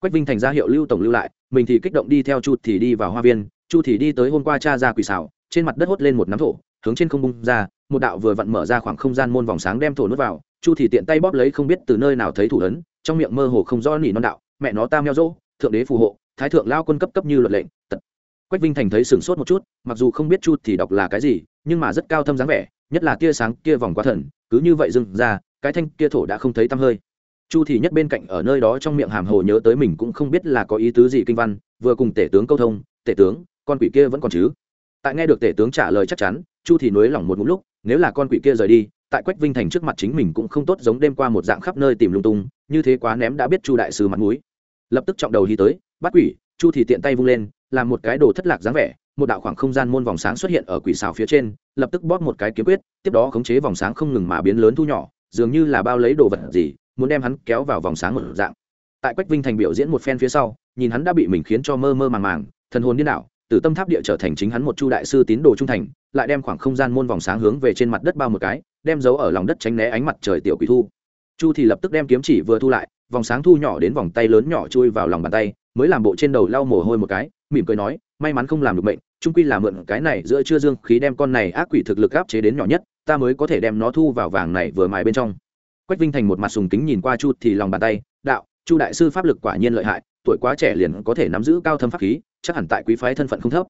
Speaker 1: Quách vinh thành ra hiệu lưu tổng lưu lại, mình thì kích động đi theo chu thì đi vào hoa viên, chu thì đi tới hôm qua cha ra quỷ xào trên mặt đất hốt lên một nắm thổ, hướng trên không bung ra, một đạo vừa vặn mở ra khoảng không gian môn vòng sáng đem thổ nuốt vào, chu thì tiện tay bóp lấy không biết từ nơi nào thấy thủ ấn, trong miệng mơ hồ không rõ nỉ non đạo, mẹ nó tam meo rỗ, thượng đế phù hộ, thái thượng lao quân cấp cấp như luật lệnh, tật. Quách vinh thành thấy sửng sốt một chút, mặc dù không biết chu thì đọc là cái gì, nhưng mà rất cao thâm dáng vẻ, nhất là tia sáng, kia vòng quá thần, cứ như vậy dừng ra, cái thanh kia thổ đã không thấy tăm hơi. Chu thì nhất bên cạnh ở nơi đó trong miệng hàm hồ nhớ tới mình cũng không biết là có ý tứ gì kinh văn, vừa cùng tể tướng câu thông, tể tướng, con quỷ kia vẫn còn chứ? Tại nghe được tể tướng trả lời chắc chắn, chu thì nối lỏng một ngụm lúc, nếu là con quỷ kia rời đi, tại quách vinh thành trước mặt chính mình cũng không tốt giống đêm qua một dạng khắp nơi tìm lung tung, như thế quá ném đã biết chu đại sư mặt mũi. Lập tức trọng đầu đi tới, bắt quỷ, chu thì tiện tay vung lên, làm một cái đồ thất lạc dáng vẻ, một đạo khoảng không gian môn vòng sáng xuất hiện ở quỷ xào phía trên, lập tức bóp một cái kiếm quyết, tiếp đó khống chế vòng sáng không ngừng mà biến lớn thu nhỏ, dường như là bao lấy đồ vật gì, muốn đem hắn kéo vào vòng sáng một dạng. Tại quách vinh thành biểu diễn một phen phía sau, nhìn hắn đã bị mình khiến cho mơ mơ màng màng, thần hồn điên đảo từ tâm tháp địa trở thành chính hắn một chu đại sư tín đồ trung thành, lại đem khoảng không gian môn vòng sáng hướng về trên mặt đất bao một cái, đem giấu ở lòng đất tránh né ánh mặt trời tiểu quỷ thu. Chu thì lập tức đem kiếm chỉ vừa thu lại, vòng sáng thu nhỏ đến vòng tay lớn nhỏ chui vào lòng bàn tay, mới làm bộ trên đầu lau mồ hôi một cái, mỉm cười nói, may mắn không làm được bệnh trung quy là mượn cái này giữa chưa dương khí đem con này ác quỷ thực lực áp chế đến nhỏ nhất, ta mới có thể đem nó thu vào vàng này vừa mài bên trong. Quách vinh thành một mặt sùng kính nhìn qua chu thì lòng bàn tay, đạo, chu đại sư pháp lực quả nhiên lợi hại, tuổi quá trẻ liền có thể nắm giữ cao thâm pháp khí chắc hẳn tại quý phái thân phận không thấp.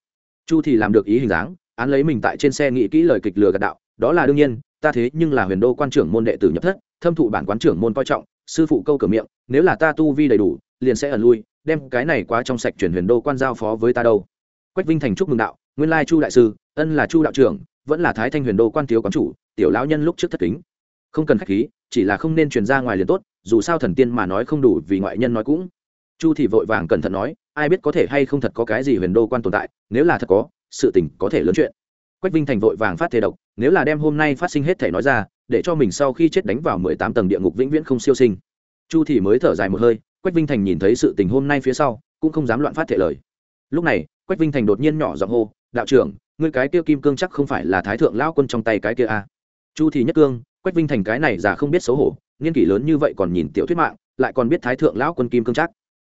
Speaker 1: Chu thì làm được ý hình dáng, án lấy mình tại trên xe nghĩ kỹ lời kịch lừa gạt đạo, đó là đương nhiên, ta thế nhưng là huyền đô quan trưởng môn đệ tử nhập thất, thâm thụ bản quán trưởng môn coi trọng, sư phụ câu cửa miệng, nếu là ta tu vi đầy đủ, liền sẽ ẩn lui, đem cái này quá trong sạch chuyển huyền đô quan giao phó với ta đâu. Quách vinh thành chúc mừng đạo, nguyên lai chu đại sư, ân là chu đạo trưởng, vẫn là thái thanh huyền đô quan thiếu quán chủ, tiểu lão nhân lúc trước thất kính. Không cần khách khí, chỉ là không nên truyền ra ngoài liền tốt, dù sao thần tiên mà nói không đủ vì ngoại nhân nói cũng chu thì vội vàng cẩn thận nói, ai biết có thể hay không thật có cái gì huyền đô quan tồn tại, nếu là thật có, sự tình có thể lớn chuyện. Quách vinh thành vội vàng phát thế độc, nếu là đem hôm nay phát sinh hết thể nói ra, để cho mình sau khi chết đánh vào mười tám tầng địa ngục vĩnh viễn không siêu sinh. Chu thì mới thở dài một hơi, quách vinh thành nhìn thấy sự tình hôm nay phía sau, cũng không dám loạn phát thể lời. Lúc này, quách vinh thành đột nhiên nhỏ giọng hô, đạo trưởng, ngươi cái kia kim cương chắc không phải là thái thượng lão quân trong tay cái kia à. chu thì nhất cương, quách vinh thành cái này già không biết xấu hổ, niên kỷ lớn như vậy còn nhìn tiểu thuyết mạng, lại còn biết thái thượng lão quân kim cương chắc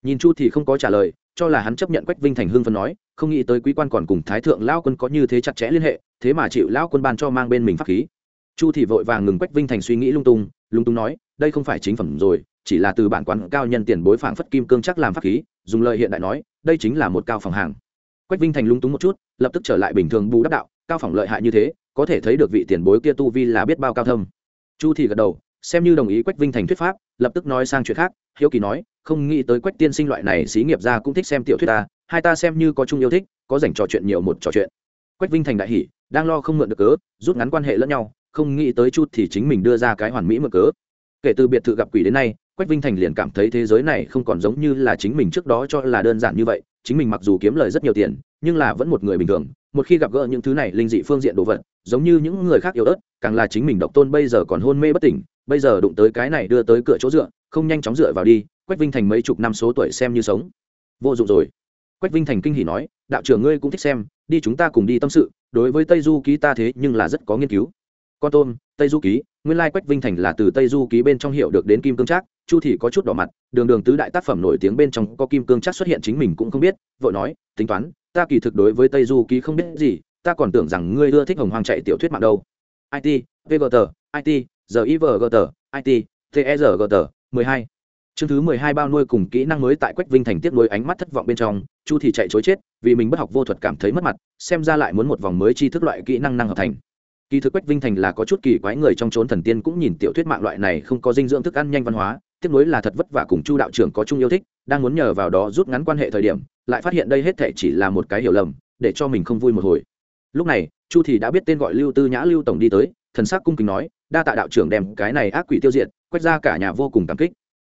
Speaker 1: nhìn chu thì không có trả lời, cho là hắn chấp nhận quách vinh thành hưng phấn nói, không nghĩ tới quý quan còn cùng thái thượng lão quân có như thế chặt chẽ liên hệ, thế mà chịu lão quân ban cho mang bên mình pháp khí. Chu thì vội vàng ngừng quách vinh thành suy nghĩ lung tung lung tung nói, đây không phải chính phẩm rồi, chỉ là từ bản quán cao nhân tiền bối phảng phất kim cương chắc làm pháp khí, dùng lời hiện đại nói, đây chính là một cao phòng hàng. Quách vinh thành lung túng một chút, lập tức trở lại bình thường bù đắp đạo, cao phòng lợi hại như thế, có thể thấy được vị tiền bối kia tu vi là biết bao cao thâm. Chu thì gật đầu xem như đồng ý quách vinh thành thuyết pháp, lập tức nói sang chuyện khác, hiếu kỳ nói, không nghĩ tới quách tiên sinh loại này xí nghiệp ra cũng thích xem tiểu thuyết ta, hai ta xem như có chung yêu thích, có dành trò chuyện nhiều một trò chuyện. Quách vinh thành đại hỉ, đang lo không mượn được cớ, rút ngắn quan hệ lẫn nhau, không nghĩ tới chút thì chính mình đưa ra cái hoàn mỹ mượn cớ. Kể từ biệt thự gặp quỷ đến nay, quách vinh thành liền cảm thấy thế giới này không còn giống như là chính mình trước đó cho là đơn giản như vậy, chính mình mặc dù kiếm lời rất nhiều tiền, nhưng là vẫn một người bình thường, một khi gặp gỡ những thứ này linh dị phương diện đồ vật, giống như những người khác yếu ớt, càng là chính mình độc tôn bây giờ còn hôn mê bất tỉnh bây giờ đụng tới cái này đưa tới cửa chỗ dựa, không nhanh chóng dựa vào đi, quách vinh thành mấy chục năm số tuổi xem như sống. Vô dụng rồi. Quách vinh thành kinh hỉ nói, đạo trưởng ngươi cũng thích xem, đi chúng ta cùng đi tâm sự, đối với tây du ký ta thế nhưng là rất có nghiên cứu. Con tôm, tây du ký, nguyên lai quách vinh thành là từ tây du ký bên trong hiệu được đến kim cương trác, chu thì có chút đỏ mặt, đường đường tứ đại tác phẩm nổi tiếng bên trong có kim cương trác xuất hiện chính mình cũng không biết vợ nói, tính toán, ta kỳ thực đối với tây du ký không biết gì, ta còn tưởng rằng ngươi ưa thích hồng hoang chạy tiểu thuyết mạng đâu. It vgt it givgt it tergt mười hai. Chương thứ mười hai bao nuôi cùng kỹ năng mới tại quách vinh thành tiếp nối ánh mắt thất vọng bên trong, chu thì chạy chối chết, vì mình bất học vô thuật cảm thấy mất mặt, xem ra lại muốn một vòng mới chi thức loại kỹ năng năng hợp thành. Kỳ thực quách vinh thành là có chút kỳ quái người trong trốn thần tiên cũng nhìn tiểu thuyết mạng loại này không có dinh dưỡng thức ăn nhanh văn hóa, tiếp nối là thật vất vả cùng chu đạo trưởng có chung yêu thích, đang muốn nhờ vào đó rút ngắn quan hệ thời điểm, lại phát hiện đây hết thể chỉ là một cái hiểu lầm, để cho mình không vui một hồi. Lúc này, chu thì đã biết tên gọi lưu tư nhã lưu tổng đi tới thần sắc cung kính nói, đa tạ đạo trưởng đem cái này ác quỷ tiêu diệt, quét ra cả nhà vô cùng cảm kích.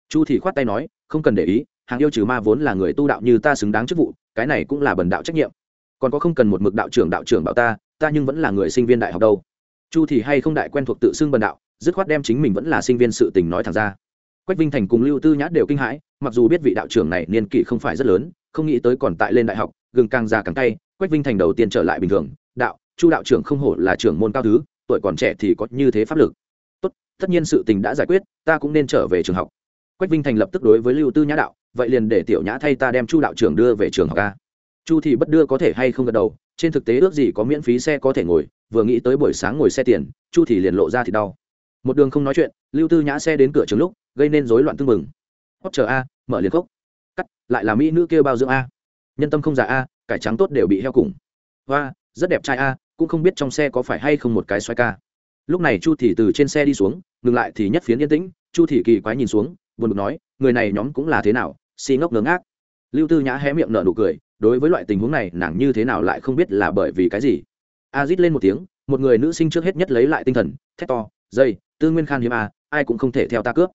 Speaker 1: Chu thì khoát tay nói, không cần để ý, hàng yêu trừ ma vốn là người tu đạo như ta xứng đáng chức vụ, cái này cũng là bần đạo trách nhiệm. Còn có không cần một mực đạo trưởng đạo trưởng bảo ta ta nhưng vẫn là người sinh viên đại học đâu. Chu thì hay không đại quen thuộc tự xưng bần đạo, dứt khoát đem chính mình vẫn là sinh viên sự tình nói thẳng ra. Quách vinh thành cùng lưu tư nhã đều kinh hãi, mặc dù biết vị đạo trưởng này niên kỷ không phải rất lớn, không nghĩ tới còn tại lên đại học, gừng càng già càng tay quách vinh thành đầu tiên trở lại bình thường, đạo, chu đạo trưởng không hổ là trưởng môn cao thứ tuổi còn trẻ thì có như thế pháp lực. Tốt, tất nhiên sự tình đã giải quyết, ta cũng nên trở về trường học. Quách vinh thành lập tức đối với lưu tư nhã đạo, vậy liền để tiểu nhã thay ta đem chu đạo trưởng đưa về trường học ca chu thì bất đưa có thể hay không gật đầu, trên thực tế ước gì có miễn phí xe có thể ngồi, vừa nghĩ tới buổi sáng ngồi xe tiền, chu thì liền lộ ra thì đau. Một đường không nói chuyện, lưu tư nhã xe đến cửa trường lúc, gây nên rối loạn tương mừng hót chờ a, mở liền cốc cắt, lại là mỹ nữ kêu bao dưỡng a. Nhân tâm không già a, cải trắng tốt đều bị heo cùng. Hoa, rất đẹp trai a cũng không biết trong xe có phải hay không một cái xoay ca. Lúc này chu thì từ trên xe đi xuống, ngừng lại thì nhất phiến yên tĩnh, chu thì kỳ quái nhìn xuống, buồn bực nói, người này nhóm cũng là thế nào xi ngốc ngớ ngác. Lưu tư nhã hé miệng nở nụ cười, đối với loại tình huống này, nàng như thế nào lại không biết là bởi vì cái gì. A rít lên một tiếng, một người nữ sinh trước hết nhất lấy lại tinh thần, thét to, dây, tư nguyên khan hiếm a ai cũng không thể theo ta cướp.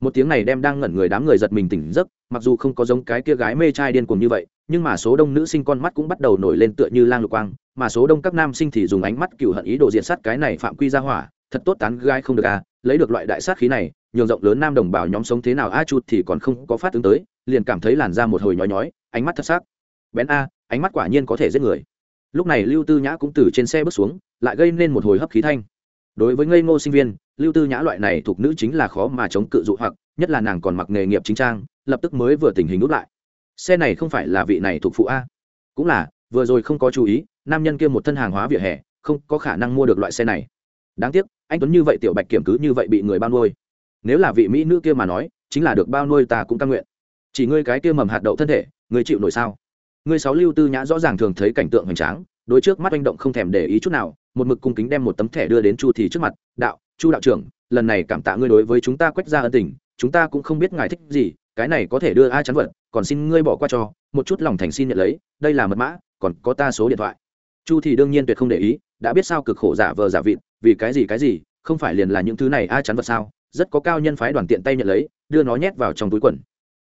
Speaker 1: Một tiếng này đem đang ngẩn người đám người giật mình tỉnh giấc, mặc dù không có giống cái kia gái mê trai điên cuồng như vậy nhưng mà số đông nữ sinh con mắt cũng bắt đầu nổi lên tựa như lang lục quang, mà số đông các nam sinh thì dùng ánh mắt cựu hận ý đồ diện sát cái này phạm quy ra hỏa, thật tốt tán gái không được à lấy được loại đại sát khí này, nhường rộng lớn nam đồng bào nhóm sống thế nào a chút thì còn không có phát ứng tới, liền cảm thấy làn ra một hồi nhói nhói, ánh mắt thật sắc. Bén a, ánh mắt quả nhiên có thể giết người. Lúc này lưu tư nhã cũng từ trên xe bước xuống, lại gây nên một hồi hấp khí thanh. Đối với ngây ngô sinh viên, lưu tư nhã loại này thuộc nữ chính là khó mà chống cự dụ hoặc, nhất là nàng còn mặc nghề nghiệp chính trang, lập tức mới vừa tình hình nút lại xe này không phải là vị này thuộc phụ a. Cũng là, vừa rồi không có chú ý, nam nhân kia một thân hàng hóa vỉa hè, không có khả năng mua được loại xe này. Đáng tiếc, anh tuấn như vậy tiểu bạch kiểm cứ như vậy bị người bao nuôi. Nếu là vị mỹ nữ kia mà nói, chính là được bao nuôi ta cũng căn nguyện. Chỉ ngươi cái kia mầm hạt đậu thân thể, ngươi chịu nổi sao? Ngươi sáu lưu tư nhã rõ ràng thường thấy cảnh tượng hoành tráng, đối trước mắt anh động không thèm để ý chút nào, một mực cung kính đem một tấm thẻ đưa đến chu thì trước mặt, đạo, chu đạo trưởng, lần này cảm tạ ngươi đối với chúng ta quét ra ân tình, chúng ta cũng không biết ngài thích gì cái này có thể đưa ai chắn vật, còn xin ngươi bỏ qua cho, một chút lòng thành xin nhận lấy, đây là mật mã, còn có ta số điện thoại. Chu thì đương nhiên tuyệt không để ý, đã biết sao cực khổ giả vờ giả vịt, vì cái gì cái gì, không phải liền là những thứ này ai chắn vật sao, rất có cao nhân phái đoàn tiện tay nhận lấy, đưa nó nhét vào trong túi quần.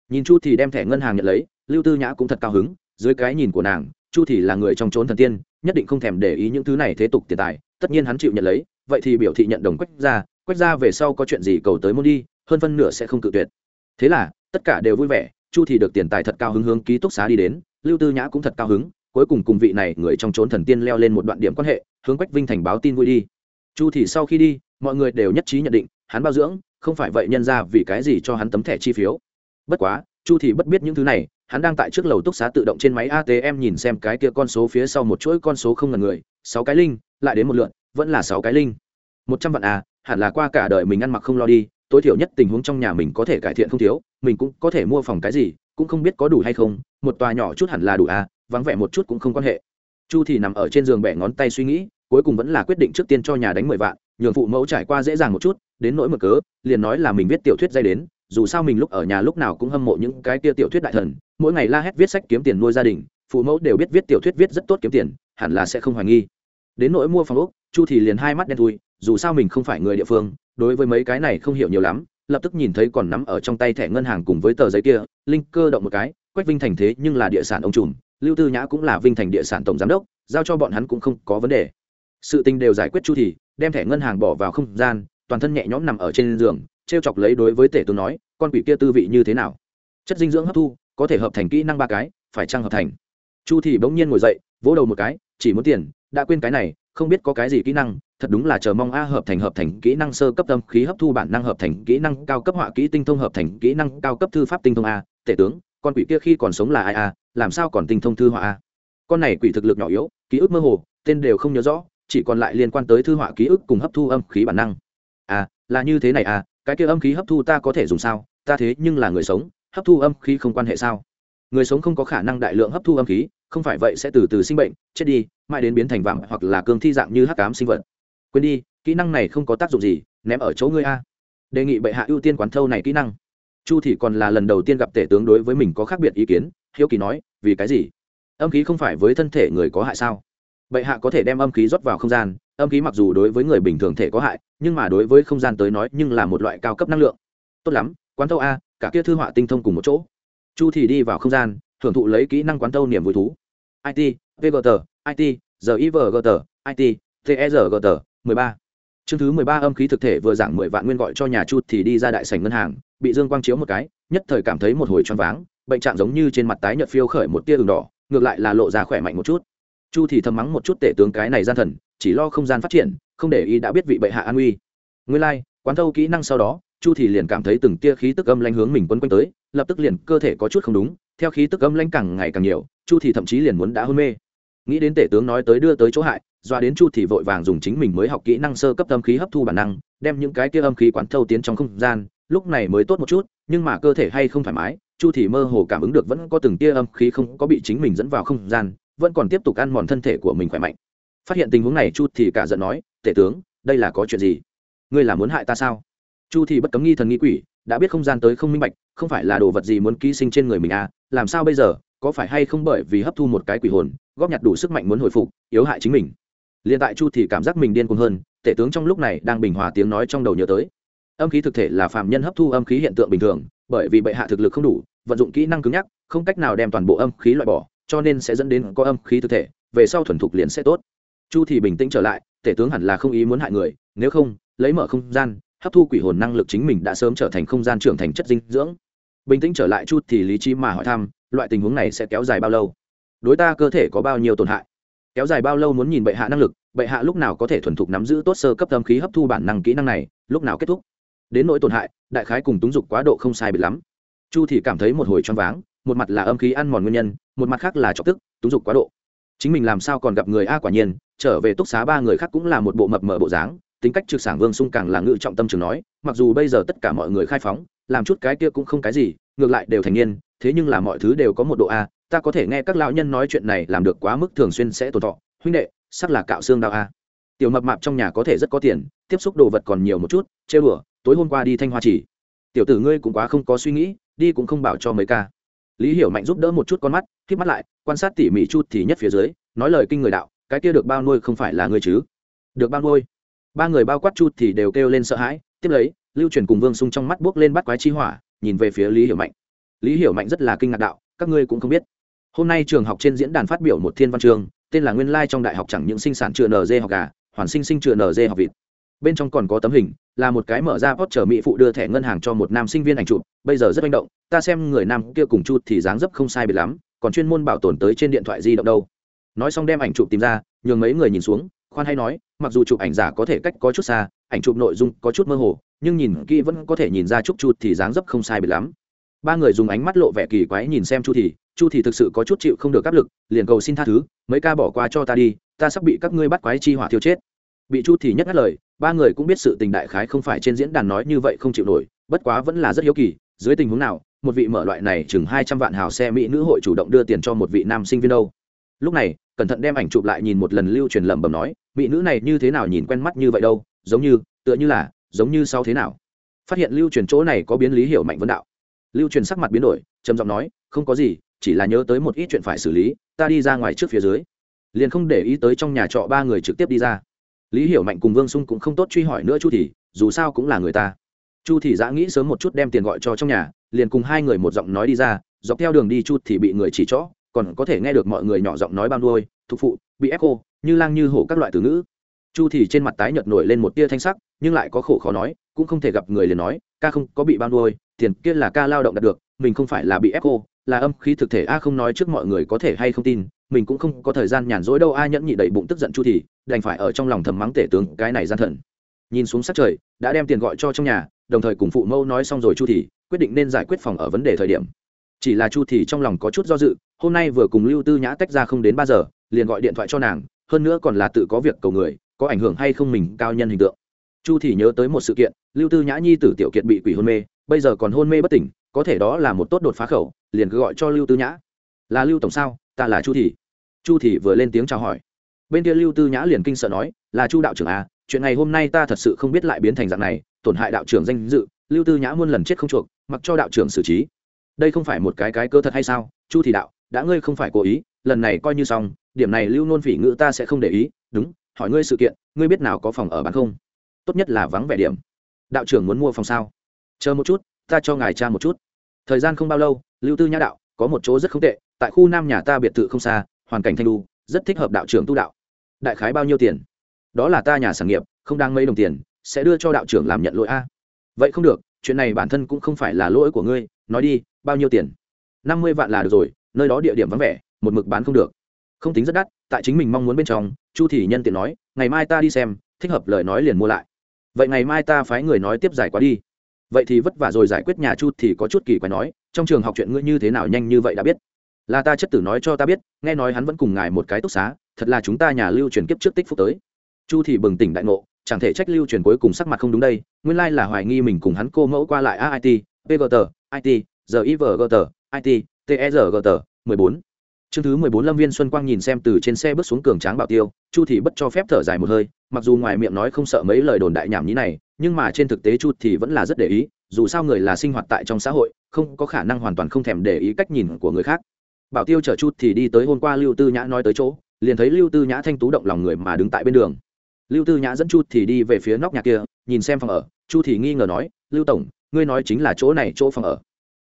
Speaker 1: Nhìn chu thì đem thẻ ngân hàng nhận lấy, lưu tư nhã cũng thật cao hứng, dưới cái nhìn của nàng, chu thì là người trong trốn thần tiên, nhất định không thèm để ý những thứ này thế tục tiền tài, tất nhiên hắn chịu nhận lấy, vậy thì biểu thị nhận đồng quách ra quách ra về sau có chuyện gì cầu tới môn đi, hơn phân nửa sẽ không cự tuyệt. Thế là tất cả đều vui vẻ, chu thì được tiền tài thật cao hứng hướng ký túc xá đi đến, lưu tư nhã cũng thật cao hứng, cuối cùng cùng vị này người trong trốn thần tiên leo lên một đoạn điểm quan hệ, hướng quách vinh thành báo tin vui đi. Chu thì sau khi đi, mọi người đều nhất trí nhận định, hắn bao dưỡng, không phải vậy nhân ra vì cái gì cho hắn tấm thẻ chi phiếu. Bất quá, chu thì bất biết những thứ này, hắn đang tại trước lầu túc xá tự động trên máy atm nhìn xem cái kia con số phía sau một chuỗi con số không ngần người, sáu cái linh, lại đến một lượn vẫn là sáu cái linh. Một trăm vạn à hẳn là qua cả đời mình ăn mặc không lo đi tối thiểu nhất tình huống trong nhà mình có thể cải thiện không thiếu, mình cũng có thể mua phòng cái gì, cũng không biết có đủ hay không, một tòa nhỏ chút hẳn là đủ à vắng vẻ một chút cũng không quan hệ. Chu thì nằm ở trên giường bẻ ngón tay suy nghĩ, cuối cùng vẫn là quyết định trước tiên cho nhà đánh mười vạn, nhường phụ mẫu trải qua dễ dàng một chút, đến nỗi mở cớ, liền nói là mình viết tiểu thuyết dây đến, dù sao mình lúc ở nhà lúc nào cũng hâm mộ những cái kia tiểu thuyết đại thần, mỗi ngày la hét viết sách kiếm tiền nuôi gia đình, phụ mẫu đều biết viết tiểu thuyết viết rất tốt kiếm tiền, hẳn là sẽ không hoài nghi. Đến nỗi mua phòng ốc, chu thì liền hai mắt đen thui, dù sao mình không phải người địa phương đối với mấy cái này không hiểu nhiều lắm, lập tức nhìn thấy còn nắm ở trong tay thẻ ngân hàng cùng với tờ giấy kia, linh cơ động một cái, quách vinh thành thế nhưng là địa sản ông trùm, lưu tư nhã cũng là vinh thành địa sản tổng giám đốc, giao cho bọn hắn cũng không có vấn đề. Sự tình đều giải quyết chu thì, đem thẻ ngân hàng bỏ vào không gian, toàn thân nhẹ nhõm nằm ở trên giường treo chọc lấy đối với tể tướng nói, con quỷ kia tư vị như thế nào? Chất dinh dưỡng hấp thu, có thể hợp thành kỹ năng ba cái, phải trang hợp thành? Chu thì bỗng nhiên ngồi dậy, vỗ đầu một cái, chỉ muốn tiền, đã quên cái này không biết có cái gì kỹ năng, thật đúng là chờ mong a hợp thành hợp thành kỹ năng sơ cấp tâm khí hấp thu bản năng hợp thành kỹ năng cao cấp họa kỹ tinh thông hợp thành kỹ năng cao cấp thư pháp tinh thông a. Tể tướng, con quỷ kia khi còn sống là ai a? Làm sao còn tinh thông thư họa a? Con này quỷ thực lực nhỏ yếu, ký ức mơ hồ, tên đều không nhớ rõ, chỉ còn lại liên quan tới thư họa ký ức cùng hấp thu âm khí bản năng. À là như thế này à cái kia âm khí hấp thu ta có thể dùng sao? Ta thế nhưng là người sống, hấp thu âm khí không quan hệ sao? Người sống không có khả năng đại lượng hấp thu âm khí, không phải vậy sẽ từ từ sinh bệnh, chết đi, mãi đến biến thành vàng hoặc là cương thi dạng như hắc cám sinh vật. Quên đi, kỹ năng này không có tác dụng gì, ném ở chỗ ngươi a. Đề nghị bệ hạ ưu tiên quán thâu này kỹ năng. Chu thì còn là lần đầu tiên gặp tể tướng đối với mình có khác biệt ý kiến, hiếu kỳ nói, vì cái gì? Âm khí không phải với thân thể người có hại sao? Bệ hạ có thể đem âm khí rót vào không gian, âm khí mặc dù đối với người bình thường thể có hại, nhưng mà đối với không gian tới nói nhưng là một loại cao cấp năng lượng. Tốt lắm, quán thâu a, cả kia thư họa tinh thông cùng một chỗ chu thì đi vào không gian thưởng thụ lấy kỹ năng quán tâu niềm vui thú. It vgt it givgt it tergt mười ba. Chương thứ mười ba âm khí thực thể vừa giảng mười vạn nguyên gọi cho nhà chu thì đi ra đại sảnh ngân hàng bị dương quang chiếu một cái nhất thời cảm thấy một hồi choáng váng bệnh trạng giống như trên mặt tái nhợt phiêu khởi một tia đường đỏ ngược lại là lộ ra khỏe mạnh một chút. Chu thì thầm mắng một chút tể tướng cái này gian thần chỉ lo không gian phát triển không để ý đã biết vị bệ hạ an nguy, nguyên lai like, quán thâu kỹ năng sau đó chu thì liền cảm thấy từng tia khí tức âm lanh hướng mình quấn quanh tới, lập tức liền cơ thể có chút không đúng, theo khí tức âm lanh càng ngày càng nhiều, chu thì thậm chí liền muốn đã hôn mê. Nghĩ đến tể tướng nói tới đưa tới chỗ hại, doa đến chu thì vội vàng dùng chính mình mới học kỹ năng sơ cấp âm khí hấp thu bản năng, đem những cái kia âm khí quán thâu tiến trong không gian, lúc này mới tốt một chút, nhưng mà cơ thể hay không thoải mái, chu thì mơ hồ cảm ứng được vẫn có từng tia âm khí không có bị chính mình dẫn vào không gian, vẫn còn tiếp tục ăn mòn thân thể của mình khỏe mạnh. Phát hiện tình huống này, chu thì cả giận nói, tể tướng, đây là có chuyện gì? Ngươi là muốn hại ta sao? Chu thì bất cấm nghi thần nghi quỷ, đã biết không gian tới không minh bạch, không phải là đồ vật gì muốn ký sinh trên người mình à làm sao bây giờ, có phải hay không bởi vì hấp thu một cái quỷ hồn, góp nhặt đủ sức mạnh muốn hồi phục, yếu hại chính mình. Liền tại chu thì cảm giác mình điên cuồng hơn, tể tướng trong lúc này đang bình hòa tiếng nói trong đầu nhớ tới. Âm khí thực thể là phạm nhân hấp thu âm khí hiện tượng bình thường, bởi vì bệ hạ thực lực không đủ, vận dụng kỹ năng cứng nhắc, không cách nào đem toàn bộ âm khí loại bỏ, cho nên sẽ dẫn đến có âm khí thực thể, về sau thuần thục liền sẽ tốt. Chu thì bình tĩnh trở lại, tể tướng hẳn là không ý muốn hại người, nếu không, lấy mở không gian hấp thu quỷ hồn năng lực chính mình đã sớm trở thành không gian trưởng thành chất dinh dưỡng. Bình tĩnh trở lại chút thì lý trí mà hỏi thăm, loại tình huống này sẽ kéo dài bao lâu? Đối ta cơ thể có bao nhiêu tổn hại? Kéo dài bao lâu muốn nhìn bệ hạ năng lực, bệ hạ lúc nào có thể thuần thục nắm giữ tốt sơ cấp tâm khí hấp thu bản năng kỹ năng này, lúc nào kết thúc? Đến nỗi tổn hại, đại khái cùng túng dục quá độ không sai biệt lắm. Chu thì cảm thấy một hồi choáng váng, một mặt là âm khí ăn mòn nguyên nhân, một mặt khác là chọc tức, túng dục quá độ. Chính mình làm sao còn gặp người a quả nhiên, trở về túc xá ba người khác cũng là một bộ mập mờ bộ dáng tính cách trực sảng vương sung càng là ngự trọng tâm trường nói, mặc dù bây giờ tất cả mọi người khai phóng, làm chút cái kia cũng không cái gì, ngược lại đều thành niên, thế nhưng là mọi thứ đều có một độ a, ta có thể nghe các lão nhân nói chuyện này làm được quá mức thường xuyên sẽ tồn thọ. Huynh đệ sắc là cạo xương đau a. Tiểu mập mạp trong nhà có thể rất có tiền, tiếp xúc đồ vật còn nhiều một chút chê bửa tối hôm qua đi thanh hoa chỉ. Tiểu tử ngươi cũng quá không có suy nghĩ, đi cũng không bảo cho mấy ca. Lý hiểu mạnh giúp đỡ một chút con mắt k mắt lại, quan sát tỉ mỉ chút thì nhất phía dưới, nói lời kinh người đạo, cái kia được bao nuôi không phải là ngươi chứ? Được bao nuôi? Ba người bao quát chút thì đều kêu lên sợ hãi tiếp lấy lưu truyền cùng vương sung trong mắt buốc lên bắt quái chi hỏa nhìn về phía lý hiểu mạnh. Lý hiểu mạnh rất là kinh ngạc đạo các ngươi cũng không biết. Hôm nay trường học trên diễn đàn phát biểu một thiên văn trường, tên là nguyên lai trong đại học chẳng những sinh sản chữa nd học gà hoàn sinh sinh chữa nd học vịt. Bên trong còn có tấm hình là một cái mở ra post chờ mỹ phụ đưa thẻ ngân hàng cho một nam sinh viên ảnh chụp bây giờ rất manh động ta xem người nam kia cùng chu thì dáng dấp không sai biệt lắm còn chuyên môn bảo tồn tới trên điện thoại di động đâu. Nói xong đem ảnh chụp tìm ra nhường mấy người nhìn xuống khoan hay nói mặc dù chụp ảnh giả có thể cách có chút xa, ảnh chụp nội dung có chút mơ hồ, nhưng nhìn kỹ vẫn có thể nhìn ra chút chu thì dáng dấp không sai bị lắm. Ba người dùng ánh mắt lộ vẻ kỳ quái nhìn xem chu thì chu thì thực sự có chút chịu không được áp lực, liền cầu xin tha thứ, mấy ca bỏ qua cho ta đi, ta sắp bị các ngươi bắt quái chi hỏa thiêu chết. Bị chu thì nhất ngắt lời, ba người cũng biết sự tình đại khái không phải trên diễn đàn nói như vậy không chịu nổi, bất quá vẫn là rất hiếu kỳ, dưới tình huống nào, một vị mở loại này chừng hai trăm vạn hào xe mỹ nữ hội chủ động đưa tiền cho một vị nam sinh viên đâu. Lúc này, cẩn thận đem ảnh chụp lại nhìn một lần lưu truyền lẩm bẩm nói mỹ nữ này như thế nào nhìn quen mắt như vậy đâu, giống như, tựa như là, giống như sau thế nào. Phát hiện lưu truyền chỗ này có biến lý hiểu mạnh vấn đạo. Lưu truyền sắc mặt biến đổi, trầm giọng nói, không có gì, chỉ là nhớ tới một ít chuyện phải xử lý, ta đi ra ngoài trước phía dưới. Liền không để ý tới trong nhà trọ ba người trực tiếp đi ra. Lý hiểu mạnh cùng vương sung cũng không tốt truy hỏi nữa chu thì dù sao cũng là người ta. Chu thì giã nghĩ sớm một chút đem tiền gọi cho trong nhà, liền cùng hai người một giọng nói đi ra, dọc theo đường đi chu thì bị người chỉ chó còn có thể nghe được mọi người nhỏ giọng nói bao nuôi thục phụ, bị ép cô như lang như hổ các loại từ ngữ. Chu thì trên mặt tái nhợt nổi lên một tia thanh sắc, nhưng lại có khổ khó nói, cũng không thể gặp người liền nói, ca không có bị bao nuôi, tiền kia là ca lao động đạt được, mình không phải là bị ép cô là âm khí thực thể a không nói trước mọi người có thể hay không tin, mình cũng không có thời gian nhàn rỗi đâu a nhẫn nhị đẩy bụng tức giận chu thì, đành phải ở trong lòng thầm mắng tể tướng cái này gian thần. Nhìn xuống sát trời, đã đem tiền gọi cho trong nhà, đồng thời cùng phụ mẫu nói xong rồi chu thì, quyết định nên giải quyết phòng ở vấn đề thời điểm. Chỉ là chu thì trong lòng có chút do dự, hôm nay vừa cùng lưu tư nhã tách ra không đến ba giờ liền gọi điện thoại cho nàng, hơn nữa còn là tự có việc cầu người, có ảnh hưởng hay không mình, cao nhân hình tượng. Chu thì nhớ tới một sự kiện, lưu tư nhã nhi tử tiểu kiện bị quỷ hôn mê, bây giờ còn hôn mê bất tỉnh, có thể đó là một tốt đột phá khẩu, liền cứ gọi cho lưu tư nhã. Là lưu tổng sao? Ta là chu thị. Chu thị vừa lên tiếng chào hỏi. Bên kia lưu tư nhã liền kinh sợ nói, là chu đạo trưởng à chuyện này hôm nay ta thật sự không biết lại biến thành dạng này, tổn hại đạo trưởng danh dự, lưu tư nhã muôn lần chết không chuộc, mặc cho đạo trưởng xử trí. Đây không phải một cái cái cơ thật hay sao? Chu thị đạo đã ngươi không phải cố ý, lần này coi như xong, điểm này lưu nôn phỉ ngữ ta sẽ không để ý, đúng, hỏi ngươi sự kiện, ngươi biết nào có phòng ở bán không? Tốt nhất là vắng vẻ điểm. Đạo trưởng muốn mua phòng sao? Chờ một chút, ta cho ngài cha một chút. Thời gian không bao lâu, lưu tư nhã đạo, có một chỗ rất không tệ, tại khu nam nhà ta biệt thự không xa, hoàn cảnh thanh lu rất thích hợp đạo trưởng tu đạo. Đại khái bao nhiêu tiền? Đó là ta nhà sản nghiệp, không đang mấy đồng tiền, sẽ đưa cho đạo trưởng làm nhận lỗi a. Vậy không được, chuyện này bản thân cũng không phải là lỗi của ngươi, nói đi, bao nhiêu tiền? Năm mươi vạn là được rồi nơi đó địa điểm vắng vẻ một mực bán không được. Không tính rất đắt tại chính mình mong muốn bên trong chu thị nhân tiện nói ngày mai ta đi xem thích hợp lời nói liền mua lại. Vậy ngày mai ta phái người nói tiếp giải quá đi. Vậy thì vất vả rồi giải quyết nhà chu thì có chút kỳ quái nói trong trường học chuyện ngươi như thế nào nhanh như vậy đã biết? Là ta chất tử nói cho ta biết nghe nói hắn vẫn cùng ngài một cái túc xá thật là chúng ta nhà lưu truyền kiếp trước tích phúc tới. Chu thì bừng tỉnh đại ngộ chẳng thể trách lưu truyền cuối cùng sắc mặt không đúng đây nguyên lai là hoài nghi mình cùng hắn cô mẫu qua lại AIT, PGT, IT, GIVGT, IT, TERGT, 14. Chương thứ 14 Lâm Viên Xuân Quang nhìn xem từ trên xe bước xuống cường tráng bảo tiêu, Chu thì bất cho phép thở dài một hơi, mặc dù ngoài miệng nói không sợ mấy lời đồn đại nhảm nhí này, nhưng mà trên thực tế Chu thì vẫn là rất để ý, dù sao người là sinh hoạt tại trong xã hội, không có khả năng hoàn toàn không thèm để ý cách nhìn của người khác. Bảo tiêu chở Chu thì đi tới hôm qua Lưu Tư Nhã nói tới chỗ, liền thấy Lưu Tư Nhã thanh tú động lòng người mà đứng tại bên đường. Lưu Tư Nhã dẫn Chu thì đi về phía nóc nhà kia, nhìn xem phòng ở, Chu thì nghi ngờ nói, "Lưu tổng, ngươi nói chính là chỗ này chỗ phòng ở?"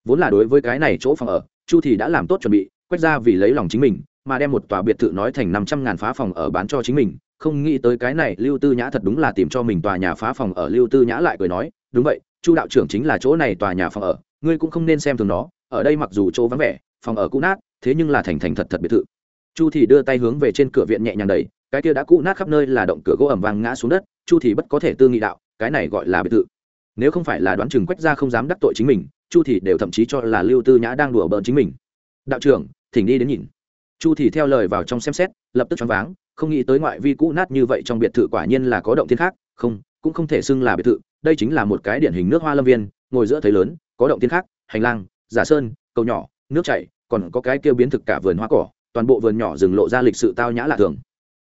Speaker 1: Vốn là đối với cái này chỗ phòng ở, Chu thì đã làm tốt chuẩn bị, quét ra vì lấy lòng chính mình mà đem một tòa biệt thự nói thành năm trăm ngàn phá phòng ở bán cho chính mình. Không nghĩ tới cái này lưu tư nhã thật đúng là tìm cho mình tòa nhà phá phòng ở. Lưu tư nhã lại cười nói đúng vậy chu đạo trưởng chính là chỗ này tòa nhà phòng ở ngươi cũng không nên xem thường nó. Ở đây mặc dù chỗ vắng vẻ phòng ở cũ nát thế nhưng là thành thành thật thật biệt thự. Chu thì đưa tay hướng về trên cửa viện nhẹ nhàng đẩy, cái kia đã cũ nát khắp nơi là động cửa gỗ ẩm vang ngã xuống đất. Chu thì bất có thể tư nghị đạo cái này gọi là biệt thự nếu không phải là đoán chừng quách ra không dám đắc tội chính mình chu thì đều thậm chí cho là lưu tư nhã đang đùa bỡn chính mình. Đạo trưởng thỉnh đi đến nhìn. Chu thì theo lời vào trong xem xét lập tức choáng váng không nghĩ tới ngoại vi cũ nát như vậy trong biệt thự quả nhiên là có động thiên khác không cũng không thể xưng là biệt thự đây chính là một cái điển hình nước hoa lâm viên ngồi giữa thấy lớn có động thiên khác hành lang giả sơn cầu nhỏ nước chảy còn có cái kêu biến thực cả vườn hoa cỏ toàn bộ vườn nhỏ rừng lộ ra lịch sự tao nhã lạ thường.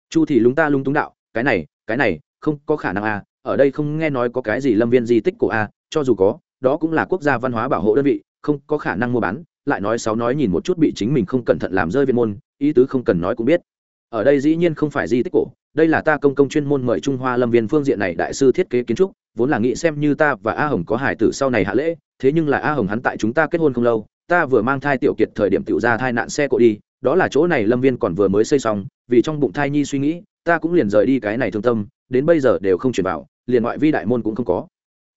Speaker 1: Chu thì lúng ta lung túng đạo cái này cái này không có khả năng à, ở đây không nghe nói có cái gì lâm viên di tích cổ a à, cho dù có đó cũng là quốc gia văn hóa bảo hộ đơn vị không có khả năng mua bán. Lại nói sáu nói nhìn một chút bị chính mình không cẩn thận làm rơi viên môn ý tứ không cần nói cũng biết. Ở đây dĩ nhiên không phải di tích cổ đây là ta công công chuyên môn mời trung hoa lâm viên phương diện này đại sư thiết kế kiến trúc vốn là nghĩ xem như ta và a hồng có hải tử sau này hạ lễ thế nhưng là a hồng hắn tại chúng ta kết hôn không lâu ta vừa mang thai tiểu kiệt thời điểm tiểu ra thai nạn xe cộ đi đó là chỗ này lâm viên còn vừa mới xây xong vì trong bụng thai nhi suy nghĩ ta cũng liền rời đi cái này thương tâm, đến bây giờ đều không chuyển vào, liền ngoại vi đại môn cũng không có.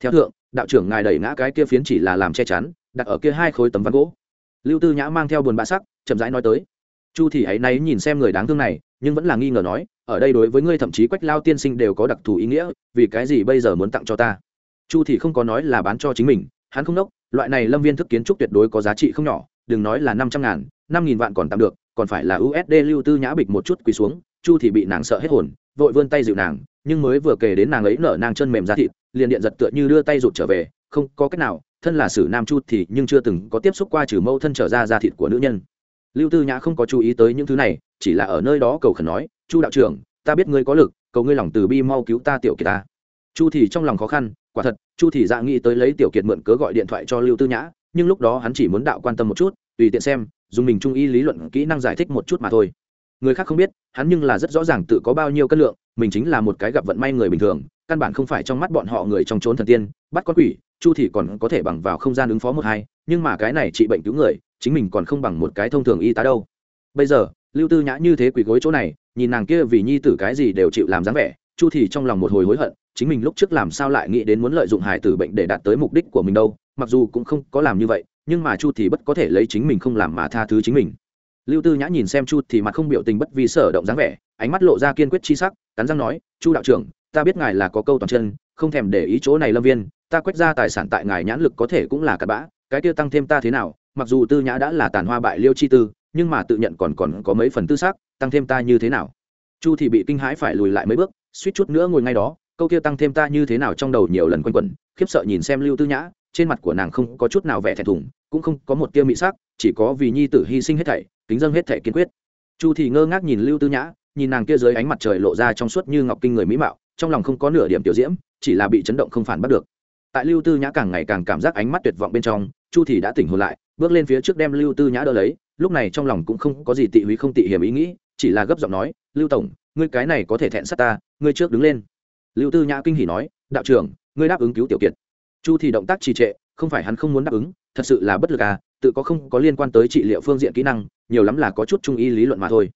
Speaker 1: Theo thượng, đạo trưởng ngài đẩy ngã cái kia phiến chỉ là làm che chắn, đặt ở kia hai khối tấm ván gỗ. Lưu tư nhã mang theo buồn bã sắc, chậm rãi nói tới. Chu thì ấy náy nhìn xem người đáng thương này, nhưng vẫn là nghi ngờ nói, ở đây đối với ngươi thậm chí quách lao tiên sinh đều có đặc thù ý nghĩa, vì cái gì bây giờ muốn tặng cho ta? Chu thì không có nói là bán cho chính mình, hắn không đốc loại này lâm viên thức kiến trúc tuyệt đối có giá trị không nhỏ, đừng nói là năm trăm ngàn, năm nghìn vạn còn tạm được, còn phải là usd lưu tư nhã bịch một chút quỳ xuống chu thì bị nàng sợ hết hồn, vội vươn tay dịu nàng, nhưng mới vừa kể đến nàng ấy nở nàng chân mềm ra thịt, liền điện giật tựa như đưa tay rụt trở về, không có cách nào, thân là sử nam chu thì nhưng chưa từng có tiếp xúc qua trừ mâu thân trở ra ra thịt của nữ nhân. Lưu tư nhã không có chú ý tới những thứ này, chỉ là ở nơi đó cầu khẩn nói, chu đạo trưởng, ta biết ngươi có lực, cầu ngươi lòng từ bi mau cứu ta tiểu kiệt ta. Chu thì trong lòng khó khăn, quả thật, chu thì dạ nghĩ tới lấy tiểu kiệt mượn cớ gọi điện thoại cho lưu tư nhã, nhưng lúc đó hắn chỉ muốn đạo quan tâm một chút, tùy tiện xem, dùng mình trung y lý luận kỹ năng giải thích một chút mà thôi người khác không biết, hắn nhưng là rất rõ ràng tự có bao nhiêu cân lượng, mình chính là một cái gặp vận may người bình thường, căn bản không phải trong mắt bọn họ người trong trốn thần tiên, bắt con quỷ, chu thì còn có thể bằng vào không gian ứng phó một hai, nhưng mà cái này trị bệnh cứu người, chính mình còn không bằng một cái thông thường y tá đâu. Bây giờ, lưu tư nhã như thế quỳ gối chỗ này, nhìn nàng kia vì nhi tử cái gì đều chịu làm dáng vẻ, chu thì trong lòng một hồi hối hận, chính mình lúc trước làm sao lại nghĩ đến muốn lợi dụng hải tử bệnh để đạt tới mục đích của mình đâu, mặc dù cũng không có làm như vậy, nhưng mà chu thì bất có thể lấy chính mình không làm mà tha thứ chính mình lưu tư nhã nhìn xem chu thì mặt không biểu tình bất vì sở động dáng vẻ, ánh mắt lộ ra kiên quyết chi sắc, cắn răng nói, chu đạo trưởng, ta biết ngài là có câu toàn chân, không thèm để ý chỗ này lâm viên, ta quét ra tài sản tại ngài nhãn lực có thể cũng là cặn bã, cái kia tăng thêm ta thế nào, mặc dù tư nhã đã là tàn hoa bại liêu chi tư, nhưng mà tự nhận còn còn có mấy phần tư xác tăng thêm ta như thế nào? Chu thì bị kinh hãi phải lùi lại mấy bước, suýt chút nữa ngồi ngay đó, câu kia tăng thêm ta như thế nào trong đầu nhiều lần quanh quẩn, khiếp sợ nhìn xem lưu tư nhã, trên mặt của nàng không có chút nào vẻ thẹn thùng, cũng không có một tia mị sắc, chỉ có vì nhi tử hy sinh hết thảy kính dâng hết thảy kiên quyết. Chu thì ngơ ngác nhìn lưu tư nhã, nhìn nàng kia dưới ánh mặt trời lộ ra trong suốt như ngọc kinh người mỹ mạo, trong lòng không có nửa điểm tiểu diễm, chỉ là bị chấn động không phản bắt được. Tại lưu tư nhã càng ngày càng cảm giác ánh mắt tuyệt vọng bên trong, chu thì đã tỉnh hồn lại, bước lên phía trước đem lưu tư nhã đỡ lấy, lúc này trong lòng cũng không có gì tị húy không tị hiểm ý nghĩ, chỉ là gấp giọng nói, lưu tổng, ngươi cái này có thể thẹn sát ta, ngươi trước đứng lên. Lưu tư nhã kinh hỉ nói, đạo trưởng, ngươi đáp ứng cứu tiểu kiệt. Chu thì động tác trì trệ, không phải hắn không muốn đáp ứng, thật sự là bất lực à tự có không có liên quan tới trị liệu phương diện kỹ năng, nhiều lắm là có chút trung y lý luận mà thôi.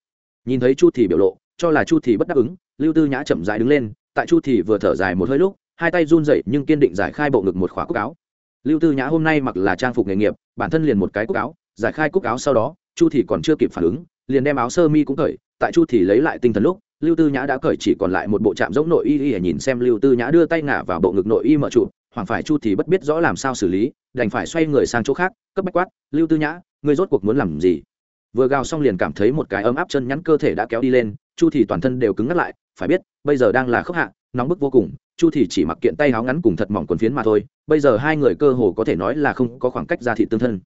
Speaker 1: Nhìn thấy chu thì biểu lộ, cho là chu thì bất đáp ứng, lưu tư nhã chậm rãi đứng lên, tại chu thì vừa thở dài một hơi lúc, hai tay run rẩy nhưng kiên định giải khai bộ ngực một khóa cúc áo. Lưu tư nhã hôm nay mặc là trang phục nghề nghiệp, bản thân liền một cái cúc áo, giải khai cúc áo sau đó, chu thì còn chưa kịp phản ứng, liền đem áo sơ mi cũng cởi, tại chu thì lấy lại tinh thần lúc, lưu tư nhã đã cởi chỉ còn lại một bộ trạm giống nội y y nhìn xem lưu tư nhã đưa tay ngả vào bộ ngực nội y mở trụ hoàng phải chu thì bất biết rõ làm sao xử lý, đành phải xoay người sang chỗ khác, cấp bách quát, lưu tư nhã, ngươi rốt cuộc muốn làm gì? Vừa gào xong liền cảm thấy một cái ấm áp chân nhắn cơ thể đã kéo đi lên, chu thì toàn thân đều cứng ngắt lại, phải biết, bây giờ đang là khốc hạ, nóng bức vô cùng, chu thì chỉ mặc kiện tay áo ngắn cùng thật mỏng quần phiến mà thôi, bây giờ hai người cơ hồ có thể nói là không có khoảng cách ra thị tương thân.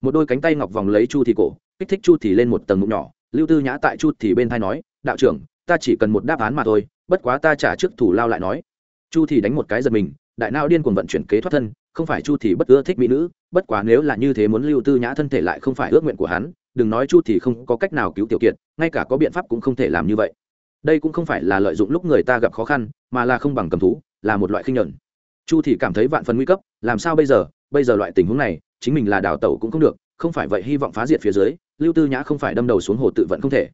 Speaker 1: Một đôi cánh tay ngọc vòng lấy chu thì cổ, kích thích chu thì lên một tầng ngụm nhỏ, lưu tư nhã tại chu thì bên thay nói, đạo trưởng, ta chỉ cần một đáp án mà thôi, bất quá ta trả trước thủ lao lại nói. Chu thì đánh một cái giật mình đại não điên cuồng vận chuyển kế thoát thân, không phải chu thì bất ưa thích mỹ nữ, bất quá nếu là như thế muốn lưu tư nhã thân thể lại không phải ước nguyện của hắn, đừng nói chu thì không có cách nào cứu tiểu kiệt, ngay cả có biện pháp cũng không thể làm như vậy. Đây cũng không phải là lợi dụng lúc người ta gặp khó khăn, mà là không bằng cầm thú, là một loại khinh nhẫn. Chu thì cảm thấy vạn phần nguy cấp, làm sao bây giờ? Bây giờ loại tình huống này, chính mình là đào tẩu cũng không được, không phải vậy hy vọng phá diệt phía dưới, lưu tư nhã không phải đâm đầu xuống hồ tự vận không thể.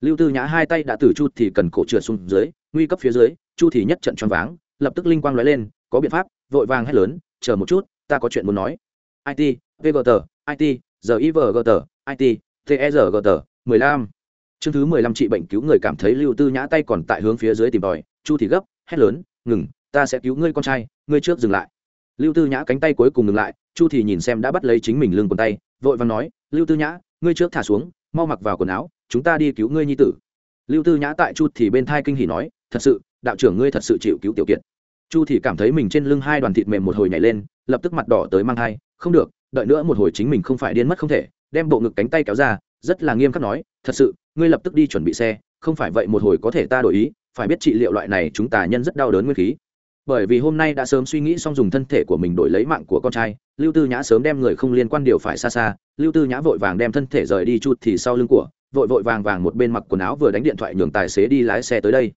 Speaker 1: Lưu tư nhã hai tay đã từ chu thì cần cổ trượt xuống dưới, nguy cấp phía dưới, chu thì nhất trận choáng váng, lập tức linh quang lóe lên có biện pháp, vội vàng hét lớn, chờ một chút, ta có chuyện muốn nói. It vgt it givgt it tergt mười lăm. Chương thứ mười lăm trị bệnh cứu người cảm thấy lưu tư nhã tay còn tại hướng phía dưới tìm tòi, chu thì gấp, hét lớn, ngừng, ta sẽ cứu ngươi con trai, ngươi trước dừng lại. Lưu tư nhã cánh tay cuối cùng ngừng lại, chu thì nhìn xem đã bắt lấy chính mình lưng quần tay, vội vàng nói, lưu tư nhã, ngươi trước thả xuống, mau mặc vào quần áo, chúng ta đi cứu ngươi nhi tử. Lưu tư nhã tại chu thì bên thai kinh hỉ nói, thật sự, đạo trưởng ngươi thật sự chịu cứu tiểu kiệt chu thì cảm thấy mình trên lưng hai đoàn thịt mềm một hồi nhảy lên, lập tức mặt đỏ tới mang thai, không được, đợi nữa một hồi chính mình không phải điên mất không thể. Đem bộ ngực cánh tay kéo ra, rất là nghiêm khắc nói, thật sự, ngươi lập tức đi chuẩn bị xe, không phải vậy một hồi có thể ta đổi ý, phải biết trị liệu loại này chúng ta nhân rất đau đớn nguyên khí. Bởi vì hôm nay đã sớm suy nghĩ xong dùng thân thể của mình đổi lấy mạng của con trai, lưu tư nhã sớm đem người không liên quan điều phải xa xa, lưu tư nhã vội vàng đem thân thể rời đi chút thì sau lưng của, vội vội vàng vàng một bên mặc quần áo vừa đánh điện thoại nhường tài xế đi lái xe tới đây.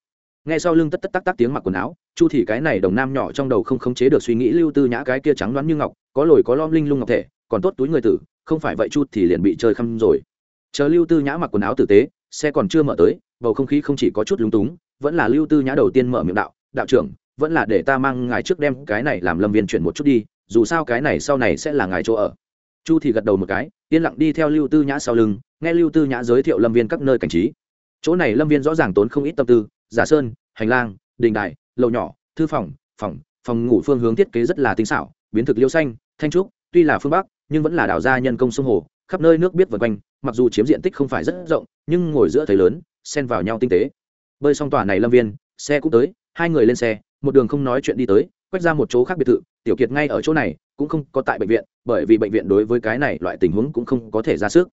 Speaker 1: Ngay sau lưng tất tất tắc tắc tiếng mặc quần áo chu thì cái này đồng nam nhỏ trong đầu không khống chế được suy nghĩ lưu tư nhã cái kia trắng đoán như ngọc, có lồi có lom linh lung ngọc thể, còn tốt túi người tử, không phải vậy chu thì liền bị chơi khăm rồi. Chờ lưu tư nhã mặc quần áo tử tế, xe còn chưa mở tới, bầu không khí không chỉ có chút lúng túng, vẫn là lưu tư nhã đầu tiên mở miệng đạo đạo trưởng, vẫn là để ta mang ngài trước đem cái này làm lâm viên chuyển một chút đi, dù sao cái này sau này sẽ là ngài chỗ ở. Chu thì gật đầu một cái, yên lặng đi theo lưu tư nhã sau lưng, nghe lưu tư nhã giới thiệu lâm viên các nơi cảnh trí. Chỗ này lâm viên rõ ràng tốn không ít tâm tư, giả sơn, hành lang, đình đài lầu nhỏ, thư phòng phòng phòng ngủ phương hướng thiết kế rất là tinh xảo, biến thực liêu xanh, thanh trúc, tuy là phương bắc, nhưng vẫn là đảo gia nhân công sông hồ, khắp nơi nước biết vần quanh, mặc dù chiếm diện tích không phải rất rộng, nhưng ngồi giữa thấy lớn, xen vào nhau tinh tế. Bơi xong tòa này lâm viên, xe cũng tới, hai người lên xe, một đường không nói chuyện đi tới, quét ra một chỗ khác biệt thự, tiểu kiệt ngay ở chỗ này, cũng không có tại bệnh viện, bởi vì bệnh viện đối với cái này loại tình huống cũng không có thể ra sức.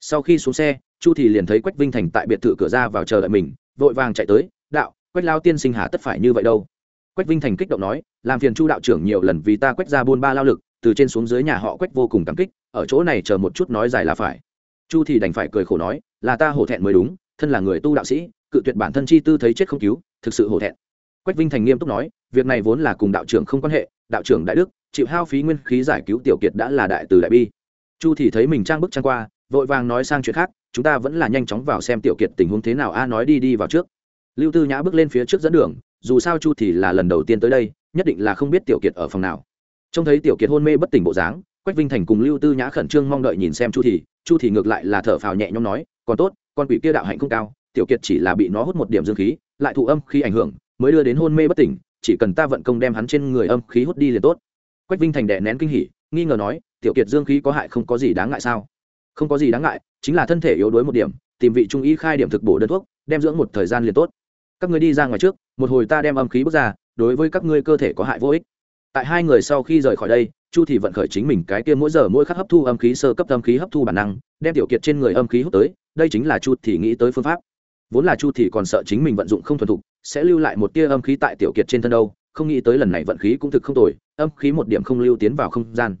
Speaker 1: Sau khi xuống xe, chu thì liền thấy quách vinh thành tại biệt thự cửa ra vào chờ đợi mình, vội vàng chạy tới, đạo quách lao tiên sinh hà tất phải như vậy đâu. Quách vinh thành kích động nói, làm phiền chu đạo trưởng nhiều lần vì ta quách ra buôn ba lao lực, từ trên xuống dưới nhà họ quách vô cùng cảm kích, ở chỗ này chờ một chút nói dài là phải. Chu thì đành phải cười khổ nói, là ta hổ thẹn mới đúng, thân là người tu đạo sĩ, cự tuyệt bản thân chi tư thấy chết không cứu, thực sự hổ thẹn. Quách vinh thành nghiêm túc nói, việc này vốn là cùng đạo trưởng không quan hệ, đạo trưởng đại đức, chịu hao phí nguyên khí giải cứu tiểu kiệt đã là đại từ đại bi. Chu thì thấy mình trang bức trang qua, vội vàng nói sang chuyện khác, chúng ta vẫn là nhanh chóng vào xem tiểu kiệt tình huống thế nào, a, nói đi đi vào trước lưu tư nhã bước lên phía trước dẫn đường, dù sao chu thì là lần đầu tiên tới đây, nhất định là không biết tiểu kiệt ở phòng nào. Trông thấy tiểu kiệt hôn mê bất tỉnh bộ dáng, quách vinh thành cùng lưu tư nhã khẩn trương mong đợi nhìn xem chu thì chu thì ngược lại là thở phào nhẹ nhõm nói, còn tốt, con quỷ kia đạo hạnh không cao, tiểu kiệt chỉ là bị nó hút một điểm dương khí, lại thụ âm khi ảnh hưởng, mới đưa đến hôn mê bất tỉnh, chỉ cần ta vận công đem hắn trên người âm khí hút đi liền tốt. Quách vinh thành đè nén kinh hỉ, nghi ngờ nói, tiểu kiệt dương khí có hại không có gì đáng ngại sao? Không có gì đáng ngại, chính là thân thể yếu đuối một điểm, tìm vị trung y khai điểm thực bổ đơn thuốc, đem dưỡng một thời gian liền tốt các ngươi đi ra ngoài trước, một hồi ta đem âm khí bước ra, đối với các ngươi cơ thể có hại vô ích. Tại hai người sau khi rời khỏi đây, chu thì vận khởi chính mình cái kia mỗi giờ mỗi khắc hấp thu âm khí sơ cấp âm khí hấp thu bản năng, đem tiểu kiệt trên người âm khí hút tới, đây chính là chu thì nghĩ tới phương pháp. Vốn là chu thì còn sợ chính mình vận dụng không thuần thục, sẽ lưu lại một tia âm khí tại tiểu kiệt trên thân đâu, không nghĩ tới lần này vận khí cũng thực không tồi, âm khí một điểm không lưu tiến vào không gian.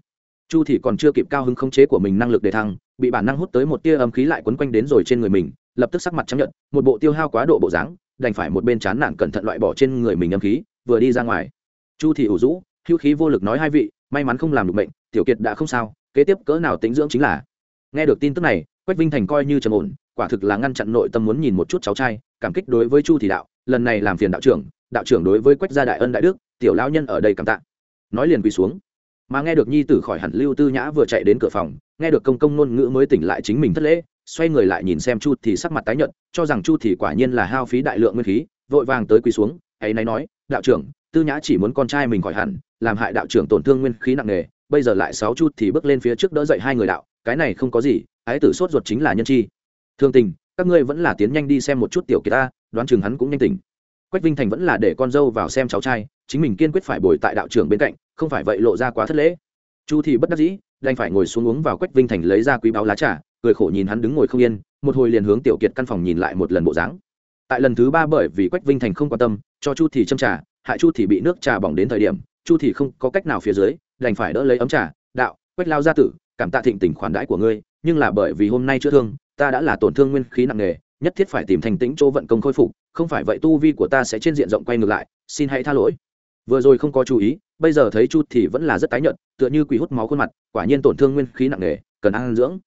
Speaker 1: Chu thì còn chưa kịp cao hứng khống chế của mình năng lực để thăng, bị bản năng hút tới một tia âm khí lại quấn quanh đến rồi trên người mình, lập tức sắc mặt chấp nhận một bộ tiêu hao quá độ bộ dáng đành phải một bên chán nản cẩn thận loại bỏ trên người mình âm khí, vừa đi ra ngoài. Chu thì ủ rũ, hữu khí vô lực nói hai vị, may mắn không làm được bệnh, tiểu kiệt đã không sao, kế tiếp cỡ nào tính dưỡng chính là. Nghe được tin tức này, quách vinh thành coi như trầm ổn, quả thực là ngăn chặn nội tâm muốn nhìn một chút cháu trai, cảm kích đối với chu thì đạo, lần này làm phiền đạo trưởng đạo trưởng đối với quách gia đại ân đại đức, tiểu lão nhân ở đây cảm tạ. Nói liền quỳ xuống. Mà nghe được nhi tử khỏi hẳn lưu tư nhã vừa chạy đến cửa phòng, nghe được công công ngôn ngữ mới tỉnh lại chính mình thất lễ xoay người lại nhìn xem chu thì sắc mặt tái nhợt, cho rằng chu thì quả nhiên là hao phí đại lượng nguyên khí, vội vàng tới quỳ xuống, ấy nay nói, đạo trưởng, tư nhã chỉ muốn con trai mình khỏi hẳn, làm hại đạo trưởng tổn thương nguyên khí nặng nề, bây giờ lại sáu chu thì bước lên phía trước đỡ dậy hai người đạo, cái này không có gì, ái tử sốt ruột chính là nhân chi. Thương tình, các ngươi vẫn là tiến nhanh đi xem một chút tiểu kỳ ta, đoán chừng hắn cũng nhanh tỉnh. Quách vinh thành vẫn là để con dâu vào xem cháu trai, chính mình kiên quyết phải bồi tại đạo trưởng bên cạnh, không phải vậy lộ ra quá thất lễ. Chu thì bất đắc dĩ, đành phải ngồi xuống uống vào quách vinh thành lấy ra quý báo lá trà cười khổ nhìn hắn đứng ngồi không yên, một hồi liền hướng tiểu kiệt căn phòng nhìn lại một lần bộ dáng. Tại lần thứ ba bởi vì quách vinh thành không quan tâm, cho chu thì châm trà, hại chu thì bị nước trà bỏng đến thời điểm, chu thì không có cách nào phía dưới, đành phải đỡ lấy ấm trà, đạo, quách lao gia tử, cảm tạ thịnh tình khoản đãi của ngươi, nhưng là bởi vì hôm nay chữa thương, ta đã là tổn thương nguyên khí nặng nề, nhất thiết phải tìm thành tĩnh chỗ vận công khôi phục, không phải vậy tu vi của ta sẽ trên diện rộng quay ngược lại, xin hãy tha lỗi. Vừa rồi không có chú ý, bây giờ thấy chu thì vẫn là rất tái nhợt, tựa như quỷ hút máu khuôn mặt, quả nhiên tổn thương nguyên khí nặng nề, cần ăn dưỡng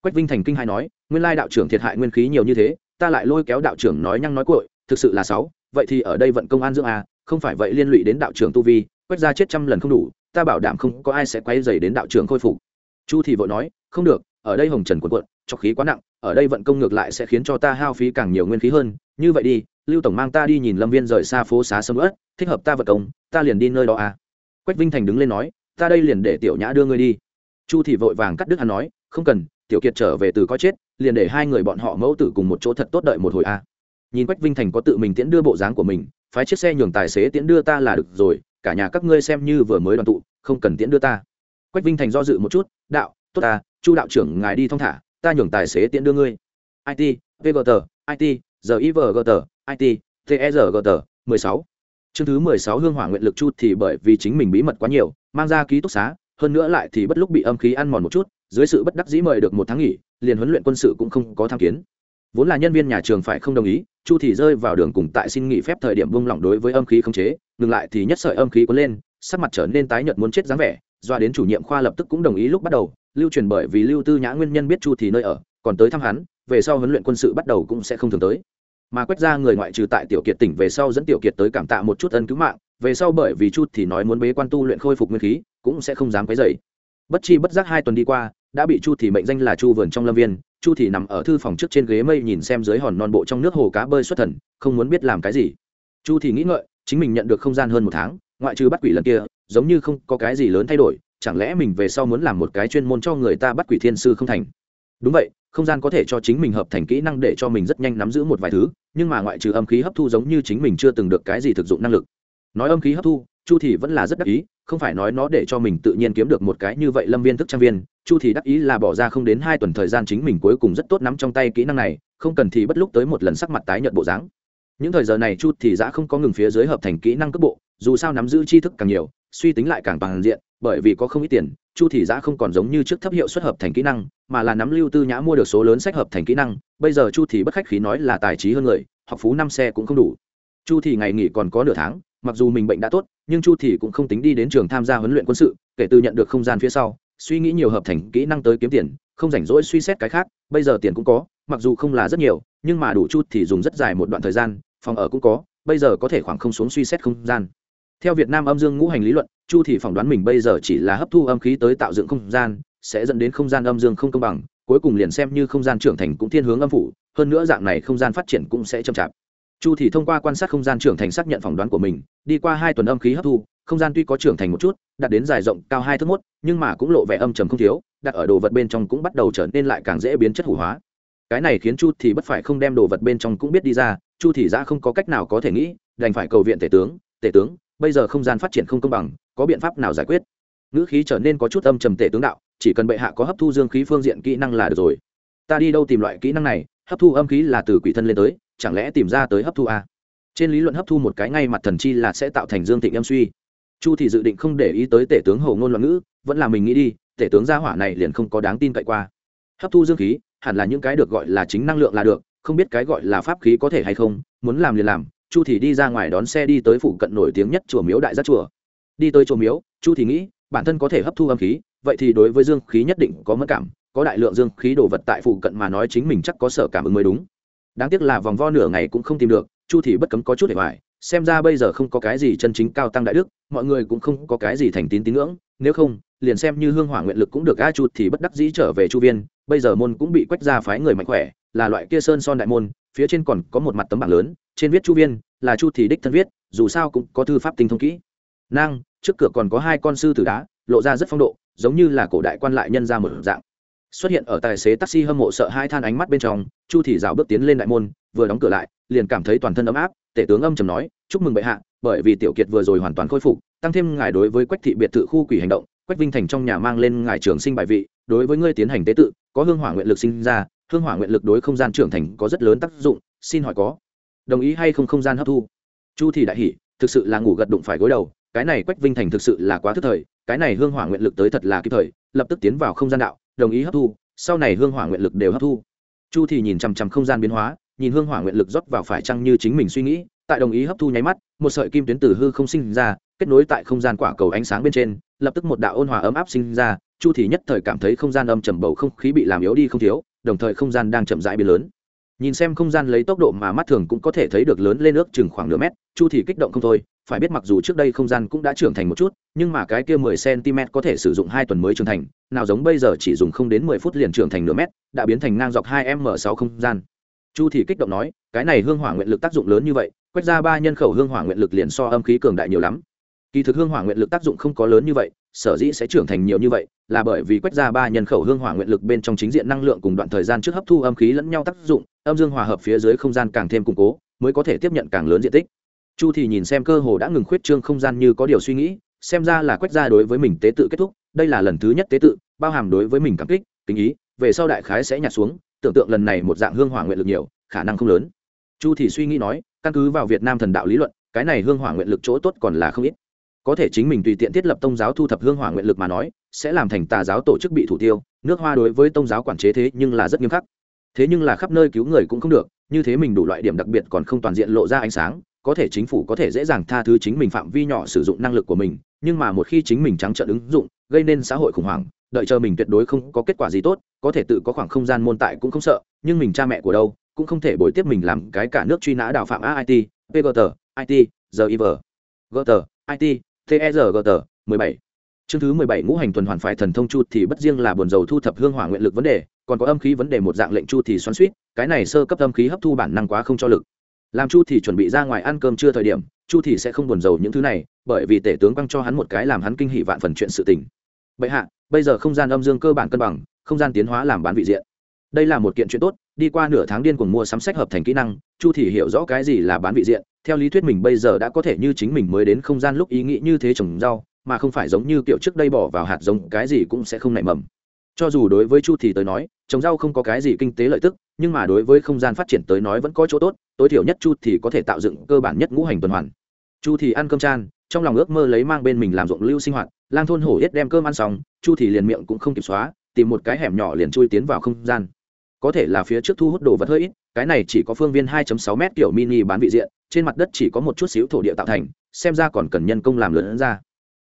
Speaker 1: quách vinh thành kinh hai nói, nguyên lai đạo trưởng thiệt hại nguyên khí nhiều như thế, ta lại lôi kéo đạo trưởng nói nhăng nói cội thực sự là sáu, vậy thì ở đây vận công an dưỡng à không phải vậy liên lụy đến đạo trưởng tu vi, quách ra chết trăm lần không đủ, ta bảo đảm không có ai sẽ quay dày đến đạo trưởng khôi phục. Chu thì vội nói, không được, ở đây hồng trần quần quận cho khí quá nặng, ở đây vận công ngược lại sẽ khiến cho ta hao phí càng nhiều nguyên khí hơn, như vậy đi, lưu tổng mang ta đi nhìn lâm viên rời xa phố xá sâm ớt thích hợp ta vận công, ta liền đi nơi đó à. Quách vinh thành đứng lên nói, ta đây liền để tiểu nhã đưa ngươi đi. Chu thì vội vàng cắt đứt hắn nói, không cần tiểu kiệt trở về từ có chết, liền để hai người bọn họ mẫu tử cùng một chỗ thật tốt đợi một hồi à nhìn quách vinh thành có tự mình tiễn đưa bộ dáng của mình, phái chiếc xe nhường tài xế tiễn đưa ta là được rồi, cả nhà các ngươi xem như vừa mới đoàn tụ, không cần tiễn đưa ta. Quách vinh thành do dự một chút, đạo, tốt ta, chu đạo trưởng ngài đi thong thả, ta nhường tài xế tiễn đưa ngươi. It vgt it givgt it tergt mười sáu. Chương thứ mười sáu hương hỏa nguyện lực chu thì bởi vì chính mình bí mật quá nhiều, mang ra ký túc xá, hơn nữa lại thì bất lúc bị âm khí ăn mòn một chút dưới sự bất đắc dĩ mời được một tháng nghỉ, liền huấn luyện quân sự cũng không có tham kiến vốn là nhân viên nhà trường phải không đồng ý, chu thì rơi vào đường cùng tại xin nghỉ phép thời điểm buông lỏng đối với âm khí không chế, ngừng lại thì nhất sợi âm khí cuốn lên, sắc mặt trở nên tái nhợt muốn chết dáng vẻ, doa đến chủ nhiệm khoa lập tức cũng đồng ý lúc bắt đầu, lưu truyền bởi vì lưu tư nhã nguyên nhân biết chu thì nơi ở, còn tới thăm hắn, về sau huấn luyện quân sự bắt đầu cũng sẽ không thường tới mà quét ra người ngoại trừ tại tiểu kiệt tỉnh về sau dẫn tiểu kiệt tới cảm tạ một chút ân cứu mạng, về sau bởi vì chu thì nói muốn bế quan tu luyện khôi phục nguyên khí, cũng sẽ không dám quấy rầy bất chi bất giác hai tuần đi qua, đã bị chu thì mệnh danh là chu vườn trong lâm viên. Chu thì nằm ở thư phòng trước trên ghế mây nhìn xem dưới hòn non bộ trong nước hồ cá bơi xuất thần, không muốn biết làm cái gì. Chu thì nghĩ ngợi, chính mình nhận được không gian hơn một tháng, ngoại trừ bắt quỷ lần kia, giống như không có cái gì lớn thay đổi, chẳng lẽ mình về sau muốn làm một cái chuyên môn cho người ta bắt quỷ thiên sư không thành? Đúng vậy, không gian có thể cho chính mình hợp thành kỹ năng để cho mình rất nhanh nắm giữ một vài thứ, nhưng mà ngoại trừ âm khí hấp thu giống như chính mình chưa từng được cái gì thực dụng năng lực. Nói âm khí hấp thu, chu thì vẫn là rất đắc ý không phải nói nó để cho mình tự nhiên kiếm được một cái như vậy lâm viên thức trang viên, chu thì đắc ý là bỏ ra không đến hai tuần thời gian chính mình cuối cùng rất tốt nắm trong tay kỹ năng này, không cần thì bất lúc tới một lần sắc mặt tái nhợt bộ dáng. Những thời giờ này chu thì đã không có ngừng phía dưới hợp thành kỹ năng cấp bộ, dù sao nắm giữ tri thức càng nhiều, suy tính lại càng bằng diện, bởi vì có không ít tiền, chu thị đã không còn giống như trước thấp hiệu xuất hợp thành kỹ năng, mà là nắm lưu tư nhã mua được số lớn sách hợp thành kỹ năng, bây giờ chu thị bất khách khí nói là tài trí hơn người, học phú năm xe cũng không đủ. Chu thị ngày nghỉ còn có nửa tháng, mặc dù mình bệnh đã tốt nhưng chu thì cũng không tính đi đến trường tham gia huấn luyện quân sự, kể từ nhận được không gian phía sau, suy nghĩ nhiều hợp thành kỹ năng tới kiếm tiền, không rảnh rỗi suy xét cái khác, bây giờ tiền cũng có, mặc dù không là rất nhiều, nhưng mà đủ chu thì dùng rất dài một đoạn thời gian, phòng ở cũng có, bây giờ có thể khoảng không xuống suy xét không gian. Theo việt nam âm dương ngũ hành lý luận, chu thì phỏng đoán mình bây giờ chỉ là hấp thu âm khí tới tạo dựng không gian, sẽ dẫn đến không gian âm dương không công bằng, cuối cùng liền xem như không gian trưởng thành cũng thiên hướng âm phủ, hơn nữa dạng này không gian phát triển cũng sẽ chậm chạp chu thì thông qua quan sát không gian trưởng thành xác nhận phỏng đoán của mình, đi qua hai tuần âm khí hấp thu, không gian tuy có trưởng thành một chút, đạt đến dài rộng cao hai thước mốt, nhưng mà cũng lộ vẻ âm trầm không thiếu, đặt ở đồ vật bên trong cũng bắt đầu trở nên lại càng dễ biến chất hủ hóa. Cái này khiến chu thì bất phải không đem đồ vật bên trong cũng biết đi ra, chu thì ra không có cách nào có thể nghĩ, đành phải cầu viện tể tướng tể tướng, bây giờ không gian phát triển không công bằng, có biện pháp nào giải quyết? Ngữ khí trở nên có chút âm trầm tể tướng đạo, chỉ cần bệ hạ có hấp thu dương khí phương diện kỹ năng là được rồi. Ta đi đâu tìm loại kỹ năng này, hấp thu âm khí là từ quỷ thân lên tới chẳng lẽ tìm ra tới hấp thu a? Trên lý luận hấp thu một cái ngay mặt thần chi là sẽ tạo thành dương thịnh âm suy. Chu thì dự định không để ý tới tể tướng hồ ngôn loạn ngữ, vẫn là mình nghĩ đi, tể tướng gia hỏa này liền không có đáng tin cậy qua. Hấp thu dương khí, hẳn là những cái được gọi là chính năng lượng là được, không biết cái gọi là pháp khí có thể hay không, muốn làm liền làm. Chu thì đi ra ngoài đón xe đi tới phụ cận nổi tiếng nhất chùa miếu đại giác chùa. Đi tới chùa miếu, chu thì nghĩ, bản thân có thể hấp thu âm khí, vậy thì đối với dương khí nhất định có mất cảm, có đại lượng dương khí đồ vật tại phụ cận mà nói chính mình chắc có sở cảm ứng mới đúng đáng tiếc là vòng vo nửa ngày cũng không tìm được, chu thì bất cấm có chút để hoài, xem ra bây giờ không có cái gì chân chính cao tăng đại đức, mọi người cũng không có cái gì thành tín tín ngưỡng, nếu không, liền xem như hương hỏa nguyện lực cũng được a chu thì bất đắc dĩ trở về chu viên, bây giờ môn cũng bị quách ra phái người mạnh khỏe, là loại kia sơn son đại môn, phía trên còn có một mặt tấm bảng lớn, trên viết chu viên, là chu thì đích thân viết, dù sao cũng có thư pháp tinh thông kỹ. Năng trước cửa còn có hai con sư tử đá, lộ ra rất phong độ, giống như là cổ đại quan lại nhân ra một dạng xuất hiện ở tài xế taxi hâm mộ sợ hai than ánh mắt bên trong, chu thì rào bước tiến lên đại môn, vừa đóng cửa lại, liền cảm thấy toàn thân ấm áp, tể tướng âm trầm nói, chúc mừng bệ hạ, bởi vì tiểu kiệt vừa rồi hoàn toàn khôi phục, tăng thêm ngài đối với quách thị biệt thự khu quỷ hành động, quách vinh thành trong nhà mang lên ngài trường sinh bài vị, đối với ngươi tiến hành tế tự, có hương hỏa nguyện lực sinh ra, hương hỏa nguyện lực đối không gian trưởng thành có rất lớn tác dụng, xin hỏi có đồng ý hay không không gian hấp thu? Chu thì đại hỉ, thực sự là ngủ gật đụng phải gối đầu, cái này quách vinh thành thực sự là quá thức thời, cái này hương hỏa nguyện lực tới thật là kịp thời, lập tức tiến vào không gian đạo đồng ý hấp thu, sau này hương hỏa nguyện lực đều hấp thu. Chu thì nhìn chằm chằm không gian biến hóa, nhìn hương hỏa nguyện lực rót vào phải chăng như chính mình suy nghĩ, tại đồng ý hấp thu nháy mắt, một sợi kim tuyến từ hư không sinh ra, kết nối tại không gian quả cầu ánh sáng bên trên, lập tức một đạo ôn hòa ấm áp sinh ra, chu thì nhất thời cảm thấy không gian âm trầm bầu không khí bị làm yếu đi không thiếu, đồng thời không gian đang chậm rãi biến lớn nhìn xem không gian lấy tốc độ mà mắt thường cũng có thể thấy được lớn lên ước chừng khoảng nửa mét, chu thì kích động không thôi, phải biết mặc dù trước đây không gian cũng đã trưởng thành một chút, nhưng mà cái kia 10 cm có thể sử dụng hai tuần mới trưởng thành, nào giống bây giờ chỉ dùng không đến 10 phút liền trưởng thành nửa mét, đã biến thành ngang dọc 2 m 6 không gian. Chu thì kích động nói, cái này hương hỏa nguyện lực tác dụng lớn như vậy, quét ra ba nhân khẩu hương hỏa nguyện lực liền so âm khí cường đại nhiều lắm kỳ thực hương hỏa nguyện lực tác dụng không có lớn như vậy, sở dĩ sẽ trưởng thành nhiều như vậy, là bởi vì quét ra ba nhân khẩu hương hỏa nguyện lực bên trong chính diện năng lượng cùng đoạn thời gian trước hấp thu âm khí lẫn nhau tác dụng, âm dương hòa hợp phía dưới không gian càng thêm củng cố, mới có thể tiếp nhận càng lớn diện tích. Chu thì nhìn xem cơ hồ đã ngừng khuyết trương không gian như có điều suy nghĩ, xem ra là quét ra đối với mình tế tự kết thúc, đây là lần thứ nhất tế tự, bao hàm đối với mình cảm kích tình ý, về sau đại khái sẽ nhạt xuống, tưởng tượng lần này một dạng hương hỏa nguyện lực nhiều, khả năng không lớn. Chu thì suy nghĩ nói, căn cứ vào việt nam thần đạo lý luận, cái này hương hỏa nguyện lực chỗ tốt còn là không ít có thể chính mình tùy tiện thiết lập tông giáo thu thập hương hỏa nguyện lực mà nói sẽ làm thành tà giáo tổ chức bị thủ tiêu nước hoa đối với tông giáo quản chế thế nhưng là rất nghiêm khắc. Thế nhưng là khắp nơi cứu người cũng không được như thế mình đủ loại điểm đặc biệt còn không toàn diện lộ ra ánh sáng có thể chính phủ có thể dễ dàng tha thứ chính mình phạm vi nhỏ sử dụng năng lực của mình nhưng mà một khi chính mình trắng trợn ứng dụng gây nên xã hội khủng hoảng đợi chờ mình tuyệt đối không có kết quả gì tốt có thể tự có khoảng không gian môn tại cũng không sợ nhưng mình cha mẹ của đâu cũng không thể bồi tiếp mình làm cái cả nước truy nã đào phạm AIT, PGT, IT, GIV, GT, IT, TERGT, 17. chương thứ mười bảy ngũ hành tuần hoàn phải thần thông chu thì bất riêng là buồn dầu thu thập hương hỏa nguyện lực vấn đề còn có âm khí vấn đề một dạng lệnh chu thì xoắn xuýt, cái này sơ cấp âm khí hấp thu bản năng quá không cho lực. Làm chu thì chuẩn bị ra ngoài ăn cơm chưa thời điểm chu thì sẽ không buồn dầu những thứ này bởi vì tể tướng quăng cho hắn một cái làm hắn kinh hỉ vạn phần chuyện sự tình. Bệ hạ bây giờ không gian âm dương cơ bản cân bằng không gian tiến hóa làm bán vị diện. Đây là một kiện chuyện tốt đi qua nửa tháng điên cuồng mua sắm sách hợp thành kỹ năng, chu thì hiểu rõ cái gì là bán vị diện. Theo lý thuyết mình bây giờ đã có thể như chính mình mới đến không gian lúc ý nghĩ như thế trồng rau, mà không phải giống như kiểu trước đây bỏ vào hạt giống, cái gì cũng sẽ không nảy mầm. Cho dù đối với chu thì tới nói, trồng rau không có cái gì kinh tế lợi tức, nhưng mà đối với không gian phát triển tới nói vẫn có chỗ tốt, tối thiểu nhất chu thì có thể tạo dựng cơ bản nhất ngũ hành tuần hoàn. Chu thì ăn cơm chan, trong lòng ước mơ lấy mang bên mình làm ruộng lưu sinh hoạt, lang thôn hổ yết đem cơm ăn xong, chu thì liền miệng cũng không kịp xóa, tìm một cái hẻm nhỏ liền chui tiến vào không gian có thể là phía trước thu hút đồ vật hơi ít, cái này chỉ có phương viên 2.6 m kiểu mini bán vị diện, trên mặt đất chỉ có một chút xíu thổ địa tạo thành, xem ra còn cần nhân công làm lớn ra.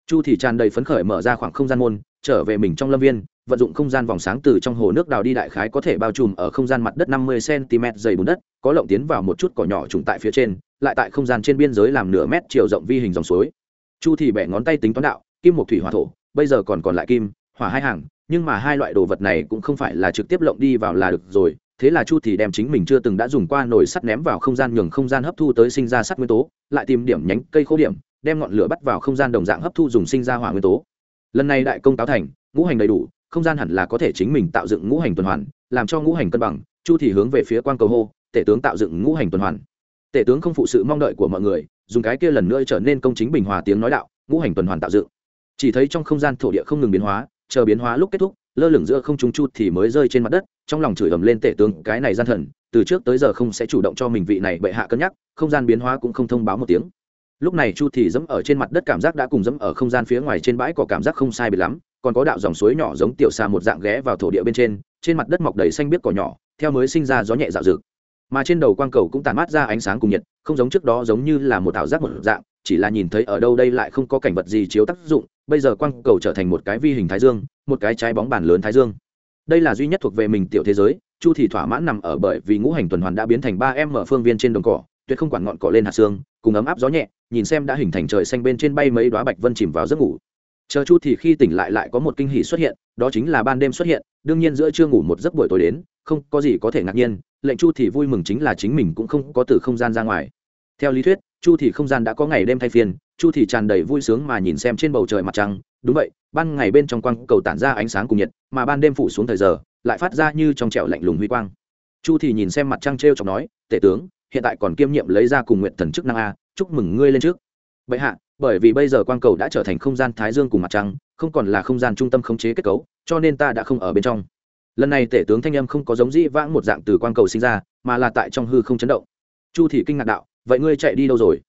Speaker 1: Chu thì tràn đầy phấn khởi mở ra khoảng không gian môn, trở về mình trong lâm viên, vận dụng không gian vòng sáng từ trong hồ nước đào đi đại khái có thể bao trùm ở không gian mặt đất 50 cm dày bùn đất, có lộng tiến vào một chút cỏ nhỏ trùng tại phía trên, lại tại không gian trên biên giới làm nửa mét chiều rộng vi hình dòng suối. Chu thì bẻ ngón tay tính toán đạo, kim một thủy hỏa thổ, bây giờ còn còn lại kim, hỏa hai hàng nhưng mà hai loại đồ vật này cũng không phải là trực tiếp lộng đi vào là được rồi, thế là chu thì đem chính mình chưa từng đã dùng qua nồi sắt ném vào không gian nhường không gian hấp thu tới sinh ra sắt nguyên tố, lại tìm điểm nhánh cây khô điểm, đem ngọn lửa bắt vào không gian đồng dạng hấp thu dùng sinh ra hỏa nguyên tố. Lần này đại công táo thành, ngũ hành đầy đủ, không gian hẳn là có thể chính mình tạo dựng ngũ hành tuần hoàn, làm cho ngũ hành cân bằng, chu thì hướng về phía quan cầu hô, tể tướng tạo dựng ngũ hành tuần hoàn. Tể tướng không phụ sự mong đợi của mọi người, dùng cái kia lần nữa trở nên công chính bình hòa tiếng nói đạo, ngũ hành tuần hoàn tạo dựng. Chỉ thấy trong không gian thổ địa không ngừng biến hóa chờ biến hóa lúc kết thúc, lơ lửng giữa không trung chu thì mới rơi trên mặt đất, trong lòng chửi ầm lên tể tướng, cái này gian thần, từ trước tới giờ không sẽ chủ động cho mình vị này bệ hạ cân nhắc, không gian biến hóa cũng không thông báo một tiếng. Lúc này chu thì dẫm ở trên mặt đất cảm giác đã cùng dẫm ở không gian phía ngoài trên bãi có cảm giác không sai biệt lắm, còn có đạo dòng suối nhỏ giống tiểu xa một dạng ghé vào thổ địa bên trên trên mặt đất mọc đầy xanh biếc cỏ nhỏ, theo mới sinh ra gió nhẹ dạo dực. Mà trên đầu quang cầu cũng tàn mát ra ánh sáng cùng nhiệt, không giống trước đó giống như là một ảo giác một dạng, chỉ là nhìn thấy ở đâu đây lại không có cảnh vật gì chiếu tác dụng bây giờ quang cầu trở thành một cái vi hình thái dương, một cái trái bóng bàn lớn thái dương. Đây là duy nhất thuộc về mình tiểu thế giới, chu thì thỏa mãn nằm ở bởi vì ngũ hành tuần hoàn đã biến thành ba em mở phương viên trên đồng cỏ, tuyệt không quản ngọn cỏ lên hạt xương, cùng ấm áp gió nhẹ, nhìn xem đã hình thành trời xanh bên trên bay mấy đoá bạch vân chìm vào giấc ngủ. Chờ chu thì khi tỉnh lại lại có một kinh hỉ xuất hiện, đó chính là ban đêm xuất hiện, đương nhiên giữa trưa ngủ một giấc buổi tối đến, không có gì có thể ngạc nhiên, lệnh chu thì vui mừng chính là chính mình cũng không có từ không gian ra ngoài. Theo lý thuyết, chu thì không gian đã có ngày đêm thay phiên chu thì tràn đầy vui sướng mà nhìn xem trên bầu trời mặt trăng. Đúng vậy, ban ngày bên trong quang cầu tản ra ánh sáng cùng nhiệt, mà ban đêm phủ xuống thời giờ, lại phát ra như trong trẻo lạnh lùng huy quang. Chu thì nhìn xem mặt trăng treo chọc nói, tể tướng, hiện tại còn kiêm nhiệm lấy ra cùng nguyện thần chức năng a, chúc mừng ngươi lên trước. Bệ hạ, bởi vì bây giờ quang cầu đã trở thành không gian thái dương cùng mặt trăng, không còn là không gian trung tâm khống chế kết cấu, cho nên ta đã không ở bên trong. Lần này tể tướng thanh âm không có giống dĩ vãng một dạng từ quang cầu sinh ra, mà là tại trong hư không chấn động. Chu thì kinh ngạc đạo, vậy ngươi chạy đi đâu rồi?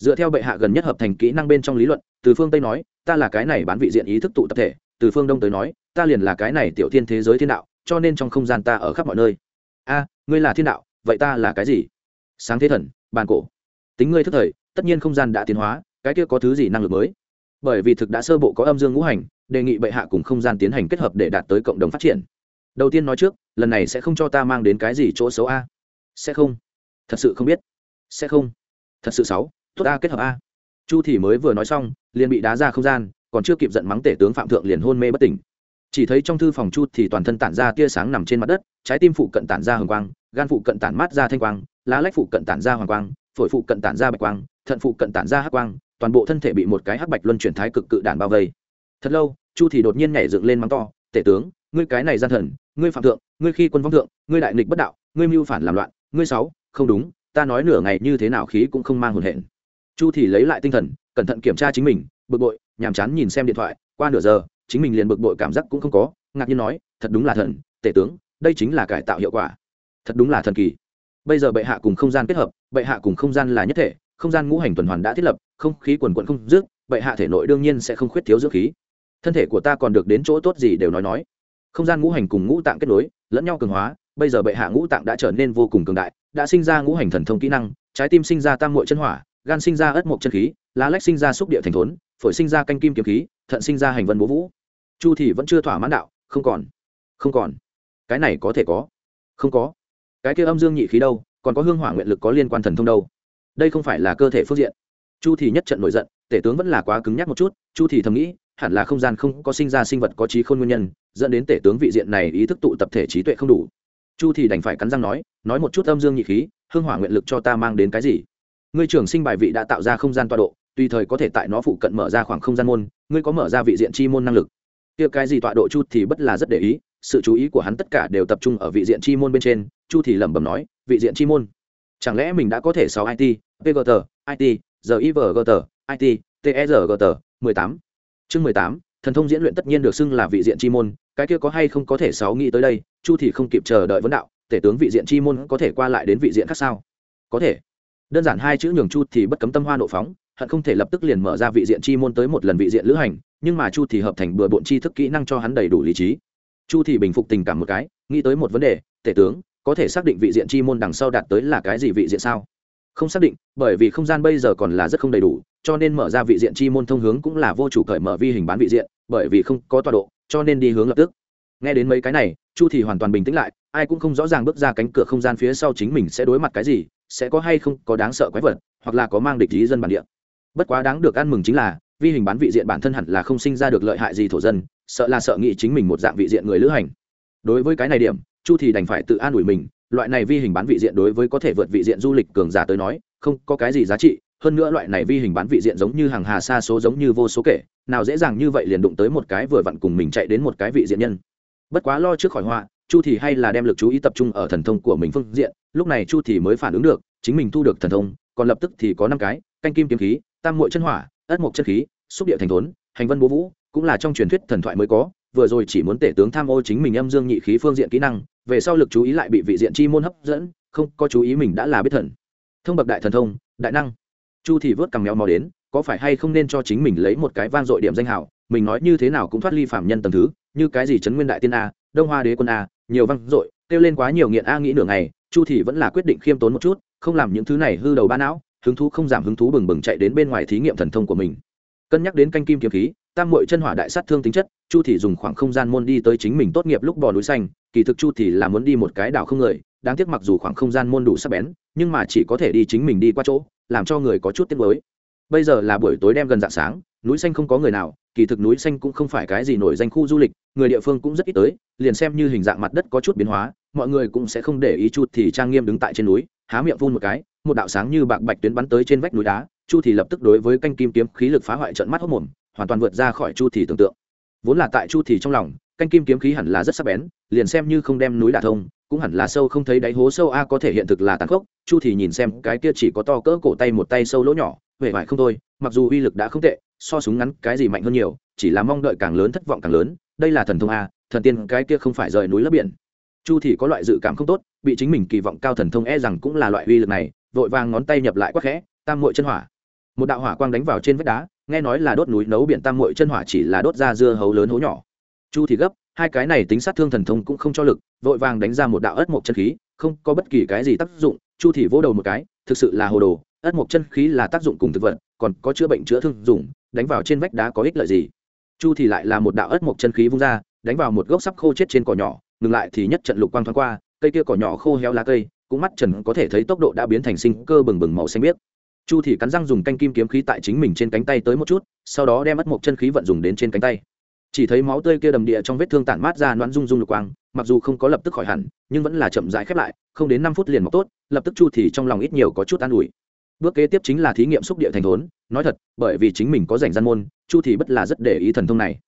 Speaker 1: Dựa theo bệ hạ gần nhất hợp thành kỹ năng bên trong lý luận, từ phương tây nói, ta là cái này bán vị diện ý thức tụ tập thể. Từ phương đông tới nói, ta liền là cái này tiểu thiên thế giới thiên đạo, cho nên trong không gian ta ở khắp mọi nơi. A, ngươi là thiên đạo, vậy ta là cái gì? Sáng thế thần bàn cổ. Tính ngươi thức thời, tất nhiên không gian đã tiến hóa, cái kia có thứ gì năng lực mới? Bởi vì thực đã sơ bộ có âm dương ngũ hành, đề nghị bệ hạ cùng không gian tiến hành kết hợp để đạt tới cộng đồng phát triển. Đầu tiên nói trước, lần này sẽ không cho ta mang đến cái gì chỗ xấu a? Sẽ không. Thật sự không biết. Sẽ không. Thật sự xấu tốt a, kết hợp a. Chu thì mới vừa nói xong, liền bị đá ra không gian, còn chưa kịp giận mắng tể tướng phạm thượng liền hôn mê bất tỉnh. Chỉ thấy trong thư phòng chu thì toàn thân tản ra tia sáng nằm trên mặt đất, trái tim phụ cận tản ra hồng quang, gan phụ cận tản mát ra thanh quang, lá lách phụ cận tản ra hoàng quang, phổi phụ cận tản ra bạch quang, thận phụ cận tản ra hắc quang, toàn bộ thân thể bị một cái hắc bạch luân chuyển thái cực cự đản bao vây. Thật lâu, chu thì đột nhiên nhảy dựng lên mắng to, tể tướng, ngươi cái này gian thần, ngươi phạm thượng, ngươi khi quân vong thượng, ngươi đại nghịch bất đạo, ngươi mưu phản làm loạn, ngươi sáu, không đúng, ta nói nửa ngày như thế nào khí cũng không mang hồn hển chu thì lấy lại tinh thần, cẩn thận kiểm tra chính mình, bực bội, nhàm chán nhìn xem điện thoại, qua nửa giờ, chính mình liền bực bội cảm giác cũng không có, ngạc nhiên nói, thật đúng là thần, tể tướng, đây chính là cải tạo hiệu quả. Thật đúng là thần kỳ. Bây giờ bệ hạ cùng không gian kết hợp, bệ hạ cùng không gian là nhất thể, không gian ngũ hành tuần hoàn đã thiết lập, không khí quần quận không dứt, bệ hạ thể nội đương nhiên sẽ không khuyết thiếu dưỡng khí. Thân thể của ta còn được đến chỗ tốt gì đều nói nói. Không gian ngũ hành cùng ngũ tạng kết nối, lẫn nhau cường hóa, bây giờ bệ hạ ngũ tạng đã trở nên vô cùng cường đại, đã sinh ra ngũ hành thần thông kỹ năng, trái tim sinh ra tam muội chân hỏa gan sinh ra ất mộc chân khí lá lách sinh ra xúc địa thành thốn, phổi sinh ra canh kim kiếm khí, thận sinh ra hành vân bố vũ. Chu thì vẫn chưa thỏa mãn đạo, không còn không còn. Cái này có thể có, không có. Cái kia âm dương nhị khí đâu, còn có hương hỏa nguyện lực có liên quan thần thông đâu. Đây không phải là cơ thể phương diện. Chu thì nhất trận nổi giận, tể tướng vẫn là quá cứng nhắc một chút, chu thì thầm nghĩ, hẳn là không gian không có sinh ra sinh vật có trí khôn nguyên nhân, dẫn đến tể tướng vị diện này ý thức tụ tập thể trí tuệ không đủ. Chu thì đành phải cắn răng nói nói một chút âm dương nhị khí, hương hỏa nguyện lực cho ta mang đến cái gì? Ngươi trưởng sinh bài vị đã tạo ra không gian tọa độ, tùy thời có thể tại nó phụ cận mở ra khoảng không gian môn, ngươi có mở ra vị diện chi môn năng lực. Kia cái gì tọa độ chu thì bất là rất để ý, sự chú ý của hắn tất cả đều tập trung ở vị diện chi môn bên trên, chu thì lẩm bẩm nói, vị diện chi môn? Chẳng lẽ mình đã có thể sáu it pgt it givgt it tergt mười tám. Chương mười tám, thần thông diễn luyện tất nhiên được xưng là vị diện chi môn, cái kia có hay không có thể sáu nghĩ tới đây, chu thì không kịp chờ đợi vấn đạo, tể tướng vị diện chi môn có thể qua lại đến vị diện khác sao? Có thể đơn giản hai chữ nhường chu thì bất cấm tâm hoa nộ phóng, hận không thể lập tức liền mở ra vị diện chi môn tới một lần vị diện lữ hành, nhưng mà chu thì hợp thành bừa bộn chi thức kỹ năng cho hắn đầy đủ lý trí. Chu thì bình phục tình cảm một cái, nghĩ tới một vấn đề, tể tướng, có thể xác định vị diện chi môn đằng sau đạt tới là cái gì vị diện sao? Không xác định, bởi vì không gian bây giờ còn là rất không đầy đủ, cho nên mở ra vị diện chi môn thông hướng cũng là vô chủ cởi mở vi hình bán vị diện, bởi vì không có tọa độ, cho nên đi hướng lập tức. Nghe đến mấy cái này, chu thì hoàn toàn bình tĩnh lại, ai cũng không rõ ràng bước ra cánh cửa không gian phía sau chính mình sẽ đối mặt cái gì sẽ có hay không có đáng sợ quái vật, hoặc là có mang địch lý dân bản địa. Bất quá đáng được ăn mừng chính là, vi hình bán vị diện bản thân hẳn là không sinh ra được lợi hại gì thổ dân, sợ là sợ nghĩ chính mình một dạng vị diện người lữ hành. Đối với cái này điểm, chu thì đành phải tự an ủi mình, loại này vi hình bán vị diện đối với có thể vượt vị diện du lịch cường giả tới nói, không có cái gì giá trị, hơn nữa loại này vi hình bán vị diện giống như hàng hà xa số giống như vô số kể, nào dễ dàng như vậy liền đụng tới một cái vừa vặn cùng mình chạy đến một cái vị diện nhân. Bất quá lo trước khỏi họa chu thì hay là đem lực chú ý tập trung ở thần thông của mình phương diện, lúc này chu thì mới phản ứng được, chính mình thu được thần thông, còn lập tức thì có năm cái, canh kim kiếm khí, tam muội chân hỏa, ất mộc chân khí, xúc địa thành thốn, hành vân bố vũ, cũng là trong truyền thuyết thần thoại mới có, vừa rồi chỉ muốn tể tướng tham ô chính mình âm dương nhị khí phương diện kỹ năng, về sau lực chú ý lại bị vị diện chi môn hấp dẫn, không, có chú ý mình đã là biết thần. Thông bậc đại thần thông, đại năng. Chu thì vớt cằm méo mò đến, có phải hay không nên cho chính mình lấy một cái vang dội điểm danh hảo, mình nói như thế nào cũng thoát ly phạm nhân tầm thứ, như cái gì trấn nguyên đại tiên a, đông hoa đế quân a nhiều văng. dội, kêu lên quá nhiều nghiện a nghĩ nửa ngày, chu thì vẫn là quyết định khiêm tốn một chút, không làm những thứ này hư đầu ba não, hứng thú không giảm hứng thú bừng bừng chạy đến bên ngoài thí nghiệm thần thông của mình cân nhắc đến canh kim kiếm khí, tam muội chân hỏa đại sát thương tính chất, chu thì dùng khoảng không gian môn đi tới chính mình tốt nghiệp lúc bò núi xanh, kỳ thực chu thì là muốn đi một cái đảo không người, đáng tiếc mặc dù khoảng không gian môn đủ sắc bén, nhưng mà chỉ có thể đi chính mình đi qua chỗ, làm cho người có chút tiếc nuối bây giờ là buổi tối đêm gần dạng sáng, núi xanh không có người nào, kỳ thực núi xanh cũng không phải cái gì nổi danh khu du lịch, người địa phương cũng rất ít tới, liền xem như hình dạng mặt đất có chút biến hóa, mọi người cũng sẽ không để ý chu thì trang nghiêm đứng tại trên núi, há miệng phun một cái, một đạo sáng như bạc bạch tuyến bắn tới trên vách núi đá, chu thì lập tức đối với canh kim kiếm khí lực phá hoại trận mắt hốc mồm, hoàn toàn vượt ra khỏi chu thì tưởng tượng. Vốn là tại chu thì trong lòng, canh kim kiếm khí hẳn là rất sắc bén, liền xem như không đem núi đả thông, cũng hẳn là sâu không thấy đáy hố sâu a, có thể hiện thực là tàn khốc, chu thì nhìn xem cái kia chỉ có to cỡ cổ tay một tay sâu lỗ nhỏ vẻ vải không thôi, mặc dù uy lực đã không tệ, so súng ngắn cái gì mạnh hơn nhiều, chỉ là mong đợi càng lớn thất vọng càng lớn, đây là thần thông a, thần tiên cái kia không phải rời núi lấp biển. Chu thì có loại dự cảm không tốt, bị chính mình kỳ vọng cao thần thông e rằng cũng là loại uy lực này, vội vàng ngón tay nhập lại quắc khẽ, tam muội chân hỏa. Một đạo hỏa quang đánh vào trên vách đá, nghe nói là đốt núi nấu biển tam muội chân hỏa chỉ là đốt ra dưa hấu lớn hố nhỏ. Chu thì gấp, hai cái này tính sát thương thần thông cũng không cho lực, vội vàng đánh ra một đạo ớt một chân khí, không có bất kỳ cái gì tác dụng, chu thì vỗ đầu một cái, thực sự là hồ đồ ất mộc chân khí là tác dụng cùng thực vật, còn có chữa bệnh chữa thương dùng, đánh vào trên vách đá có ích lợi gì? Chu thì lại là một đạo ất mộc chân khí vung ra, đánh vào một gốc sắp khô chết trên cỏ nhỏ, ngừng lại thì nhất trận lục quang thoáng qua, cây kia cỏ nhỏ khô héo lá cây, cũng mắt trần có thể thấy tốc độ đã biến thành sinh cơ bừng bừng màu xanh biếc. Chu thì cắn răng dùng canh kim kiếm khí tại chính mình trên cánh tay tới một chút, sau đó đem ất mộc chân khí vận dùng đến trên cánh tay. Chỉ thấy máu tươi kia đầm địa trong vết thương tản mát ra loãng rung rung lục quang, mặc dù không có lập tức khỏi hẳn, nhưng vẫn là chậm rãi khép lại, không đến năm phút liền mọc tốt, lập tức chu thì trong lòng ít nhiều có chút an ủi bước kế tiếp chính là thí nghiệm xúc địa thành thốn. Nói thật, bởi vì chính mình có rảnh gian môn, chu thì bất là rất để ý thần thông này.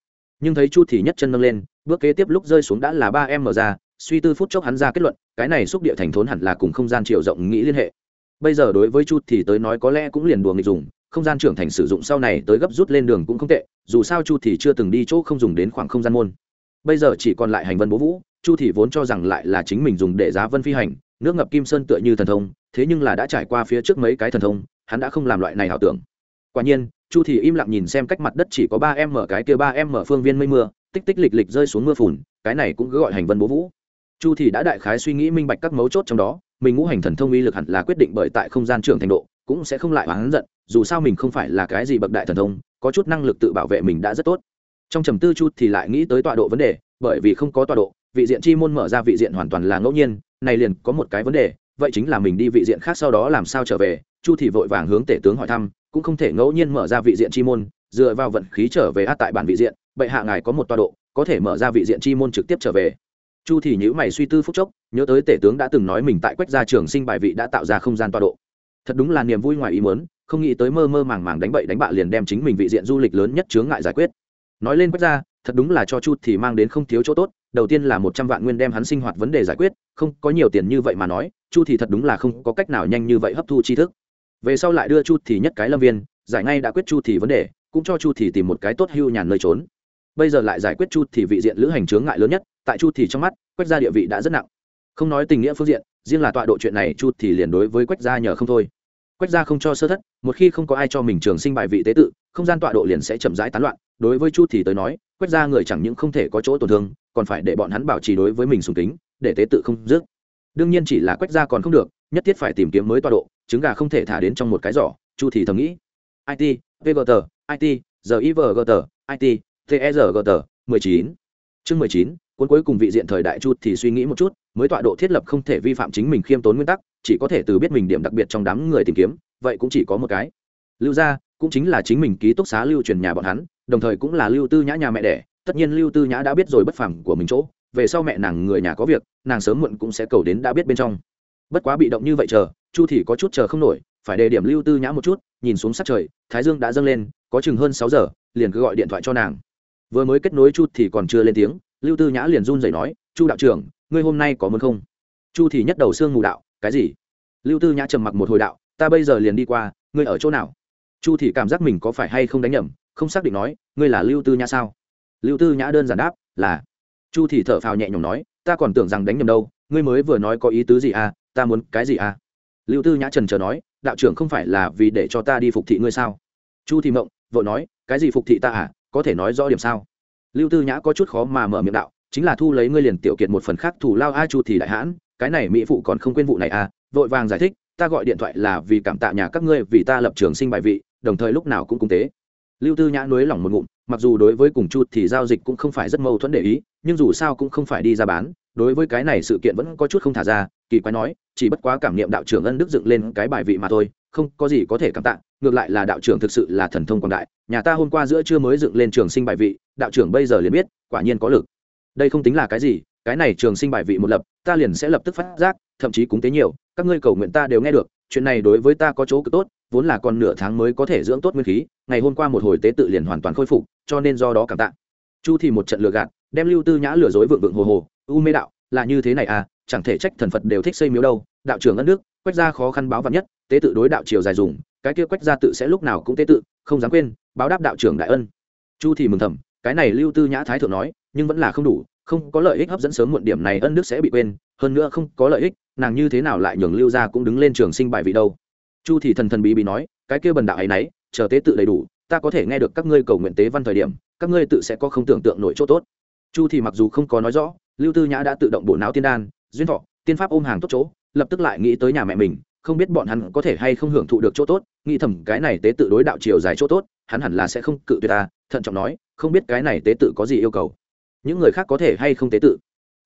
Speaker 1: Nhưng thấy chu thì nhất chân nâng lên, bước kế tiếp lúc rơi xuống đã là ba em mở ra, suy tư phút chốc hắn ra kết luận, cái này xúc địa thành thốn hẳn là cùng không gian chiều rộng nghĩ liên hệ. Bây giờ đối với chu thì tới nói có lẽ cũng liền đùa nghịch dùng, không gian trưởng thành sử dụng sau này tới gấp rút lên đường cũng không tệ, dù sao chu thì chưa từng đi chỗ không dùng đến khoảng không gian môn. Bây giờ chỉ còn lại hành vân bố vũ, chu thì vốn cho rằng lại là chính mình dùng để giá vân phi hành nước ngập kim sơn tựa như thần thông, thế nhưng là đã trải qua phía trước mấy cái thần thông, hắn đã không làm loại này ảo tưởng. Quả nhiên, chu thì im lặng nhìn xem cách mặt đất chỉ có ba em mở cái kia ba em mở phương viên mây mưa, tích tích lịch lịch rơi xuống mưa phùn, cái này cũng cứ gọi hành vân bố vũ. Chu thì đã đại khái suy nghĩ minh bạch các mấu chốt trong đó, mình ngũ hành thần thông uy lực hẳn là quyết định bởi tại không gian trưởng thành độ, cũng sẽ không lại oán giận, dù sao mình không phải là cái gì bậc đại thần thông, có chút năng lực tự bảo vệ mình đã rất tốt. Trong trầm tư chu thì lại nghĩ tới tọa độ vấn đề, bởi vì không có tọa độ, vị diện chi môn mở ra vị diện hoàn toàn là ngẫu nhiên này liền có một cái vấn đề, vậy chính là mình đi vị diện khác sau đó làm sao trở về? Chu thì vội vàng hướng tể tướng hỏi thăm, cũng không thể ngẫu nhiên mở ra vị diện chi môn, dựa vào vận khí trở về át tại bản vị diện, bệ hạ ngài có một tọa độ, có thể mở ra vị diện chi môn trực tiếp trở về. Chu thì nhữ mày suy tư phút chốc, nhớ tới tể tướng đã từng nói mình tại quách gia trường sinh bài vị đã tạo ra không gian tọa độ. Thật đúng là niềm vui ngoài ý muốn, không nghĩ tới mơ mơ màng màng đánh bậy đánh bạ liền đem chính mình vị diện du lịch lớn nhất chướng ngại giải quyết. Nói lên quách gia, thật đúng là cho chu thì mang đến không thiếu chỗ tốt đầu tiên là một trăm vạn nguyên đem hắn sinh hoạt vấn đề giải quyết, không có nhiều tiền như vậy mà nói, chu thì thật đúng là không có cách nào nhanh như vậy hấp thu tri thức. Về sau lại đưa chu thì nhất cái lâm viên, giải ngay đã quyết chu thì vấn đề, cũng cho chu thì tìm một cái tốt hưu nhàn nơi trốn. Bây giờ lại giải quyết chu thì vị diện lữ hành chướng ngại lớn nhất, tại chu thì trong mắt quách gia địa vị đã rất nặng. Không nói tình nghĩa phương diện, riêng là tọa độ chuyện này chu thì liền đối với quách gia nhờ không thôi. Quách gia không cho sơ thất, một khi không có ai cho mình trường sinh bài vị tế tự, không gian tọa độ liền sẽ chậm rãi tán loạn. Đối với chu thì tới nói quách gia người chẳng những không thể có chỗ tổn thương còn phải để bọn hắn bảo trì đối với mình sùng kính để tế tự không dứt. Đương nhiên chỉ là quách gia còn không được nhất thiết phải tìm kiếm mới tọa độ trứng gà không thể thả đến trong một cái giỏ chu thì thầm nghĩ. It vgt it givgt it tergt mười chín. Chương mười chín cuốn cuối cùng vị diện thời đại chu thì suy nghĩ một chút mới tọa độ thiết lập không thể vi phạm chính mình khiêm tốn nguyên tắc chỉ có thể từ biết mình điểm đặc biệt trong đám người tìm kiếm vậy cũng chỉ có một cái. Lưu ra, cũng chính là chính mình ký túc xá lưu truyền nhà bọn hắn đồng thời cũng là lưu tư nhã nhà mẹ đẻ, tất nhiên lưu tư nhã đã biết rồi bất phẳng của mình chỗ, về sau mẹ nàng người nhà có việc, nàng sớm muộn cũng sẽ cầu đến đã biết bên trong. Bất quá bị động như vậy chờ, chu thì có chút chờ không nổi, phải đề điểm lưu tư nhã một chút, nhìn xuống sát trời, thái dương đã dâng lên, có chừng hơn sáu giờ, liền cứ gọi điện thoại cho nàng. Vừa mới kết nối chu thì còn chưa lên tiếng, lưu tư nhã liền run rẩy nói, chu đạo trưởng, ngươi hôm nay có muốn không? Chu thì nhất đầu xương mù đạo, cái gì? Lưu tư nhã trầm mặc một hồi đạo, ta bây giờ liền đi qua, ngươi ở chỗ nào? Chu thì cảm giác mình có phải hay không đánh nhầm không xác định nói, ngươi là lưu tư nhã sao? Lưu tư nhã đơn giản đáp, là. Chu thì thở phào nhẹ nhõm nói, ta còn tưởng rằng đánh nhầm đâu, ngươi mới vừa nói có ý tứ gì à ta muốn cái gì à? Lưu tư nhã trần chờ nói, đạo trưởng không phải là vì để cho ta đi phục thị ngươi sao? Chu thì mộng vợ nói, cái gì phục thị ta à có thể nói rõ điểm sao? Lưu tư nhã có chút khó mà mở miệng đạo, chính là thu lấy ngươi liền tiểu kiệt một phần khác thủ lao a chu thì đại hãn, cái này mỹ phụ còn không quên vụ này à vội vàng giải thích, ta gọi điện thoại là vì cảm tạ nhà các ngươi vì ta lập trường sinh bài vị, đồng thời lúc nào cũng cung tế lưu tư nhã nuối lỏng một ngụm, mặc dù đối với cùng chu thì giao dịch cũng không phải rất mâu thuẫn để ý, nhưng dù sao cũng không phải đi ra bán, đối với cái này sự kiện vẫn có chút không thả ra, kỳ quái nói, chỉ bất quá cảm niệm đạo trưởng ân đức dựng lên cái bài vị mà thôi, không có gì có thể cảm tạ, ngược lại là đạo trưởng thực sự là thần thông quảng đại, nhà ta hôm qua giữa trưa mới dựng lên trường sinh bài vị, đạo trưởng bây giờ liền biết, quả nhiên có lực. Đây không tính là cái gì, cái này trường sinh bài vị một lập, ta liền sẽ lập tức phát giác, thậm chí cúng tế nhiều, các ngươi cầu nguyện ta đều nghe được chuyện này đối với ta có chỗ cực tốt, vốn là còn nửa tháng mới có thể dưỡng tốt nguyên khí, ngày hôm qua một hồi tế tự liền hoàn toàn khôi phục, cho nên do đó cảm tạ. Chu thì một trận lừa gạt, đem lưu tư nhã lừa dối vượng vượng hồ hồ, u mê đạo, là như thế này à chẳng thể trách thần phật đều thích xây miếu đâu, đạo trưởng ân đức, quách gia khó khăn báo vạn nhất, tế tự đối đạo triều dài dùng, cái kia quách gia tự sẽ lúc nào cũng tế tự, không dám quên, báo đáp đạo trưởng đại ân. Chu thì mừng thầm, cái này lưu tư nhã thái thượng nói, nhưng vẫn là không đủ không có lợi ích hấp dẫn sớm muộn điểm này ân đức sẽ bị quên, hơn nữa không có lợi ích, nàng như thế nào lại nhường lưu gia cũng đứng lên trường sinh bài vị đâu. Chu thì thần thần bí bí nói, cái kia bần đạo ấy nấy, chờ tế tự đầy đủ, ta có thể nghe được các ngươi cầu nguyện tế văn thời điểm, các ngươi tự sẽ có không tưởng tượng nổi chỗ tốt. Chu thì mặc dù không có nói rõ, lưu tư nhã đã tự động bổ não tiên đan, duyên thọ, tiên pháp ôm hàng tốt chỗ, lập tức lại nghĩ tới nhà mẹ mình, không biết bọn hắn có thể hay không hưởng thụ được chỗ tốt, nghĩ thầm cái này tế tự đối đạo chiều dài chỗ tốt, hắn hẳn là sẽ không cự tuyệt ta, thận trọng nói, không biết cái này tế tự có gì yêu cầu những người khác có thể hay không tế tự?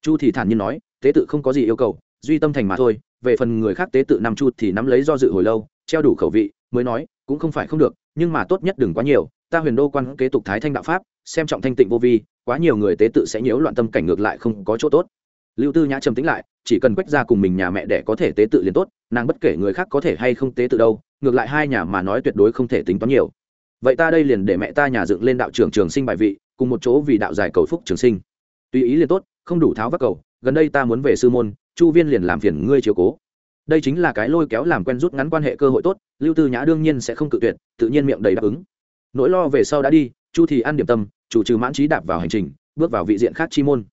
Speaker 1: Chu thì thản nhiên nói, tế tự không có gì yêu cầu, duy tâm thành mà thôi, về phần người khác tế tự năm chu thì nắm lấy do dự hồi lâu, treo đủ khẩu vị, mới nói, cũng không phải không được, nhưng mà tốt nhất đừng quá nhiều, ta huyền đô quan kế tục thái thanh đạo pháp, xem trọng thanh tịnh vô vi, quá nhiều người tế tự sẽ nhiễu loạn tâm cảnh ngược lại không có chỗ tốt. Lưu tư nhã trầm tính lại, chỉ cần quách ra cùng mình nhà mẹ để có thể tế tự liền tốt, nàng bất kể người khác có thể hay không tế tự đâu, ngược lại hai nhà mà nói tuyệt đối không thể tính toán nhiều. Vậy ta đây liền để mẹ ta nhà dựng lên đạo trưởng trường sinh bài vị cùng một chỗ vì đạo giải cầu phúc trường sinh. Tùy ý liền tốt, không đủ tháo vác cầu, gần đây ta muốn về sư môn, chu viên liền làm phiền ngươi chiếu cố. Đây chính là cái lôi kéo làm quen rút ngắn quan hệ cơ hội tốt, lưu tư nhã đương nhiên sẽ không cự tuyệt, tự nhiên miệng đầy đáp ứng. Nỗi lo về sau đã đi, chu thì ăn điểm tâm, chủ trừ mãn trí đạp vào hành trình, bước vào vị diện khác chi môn.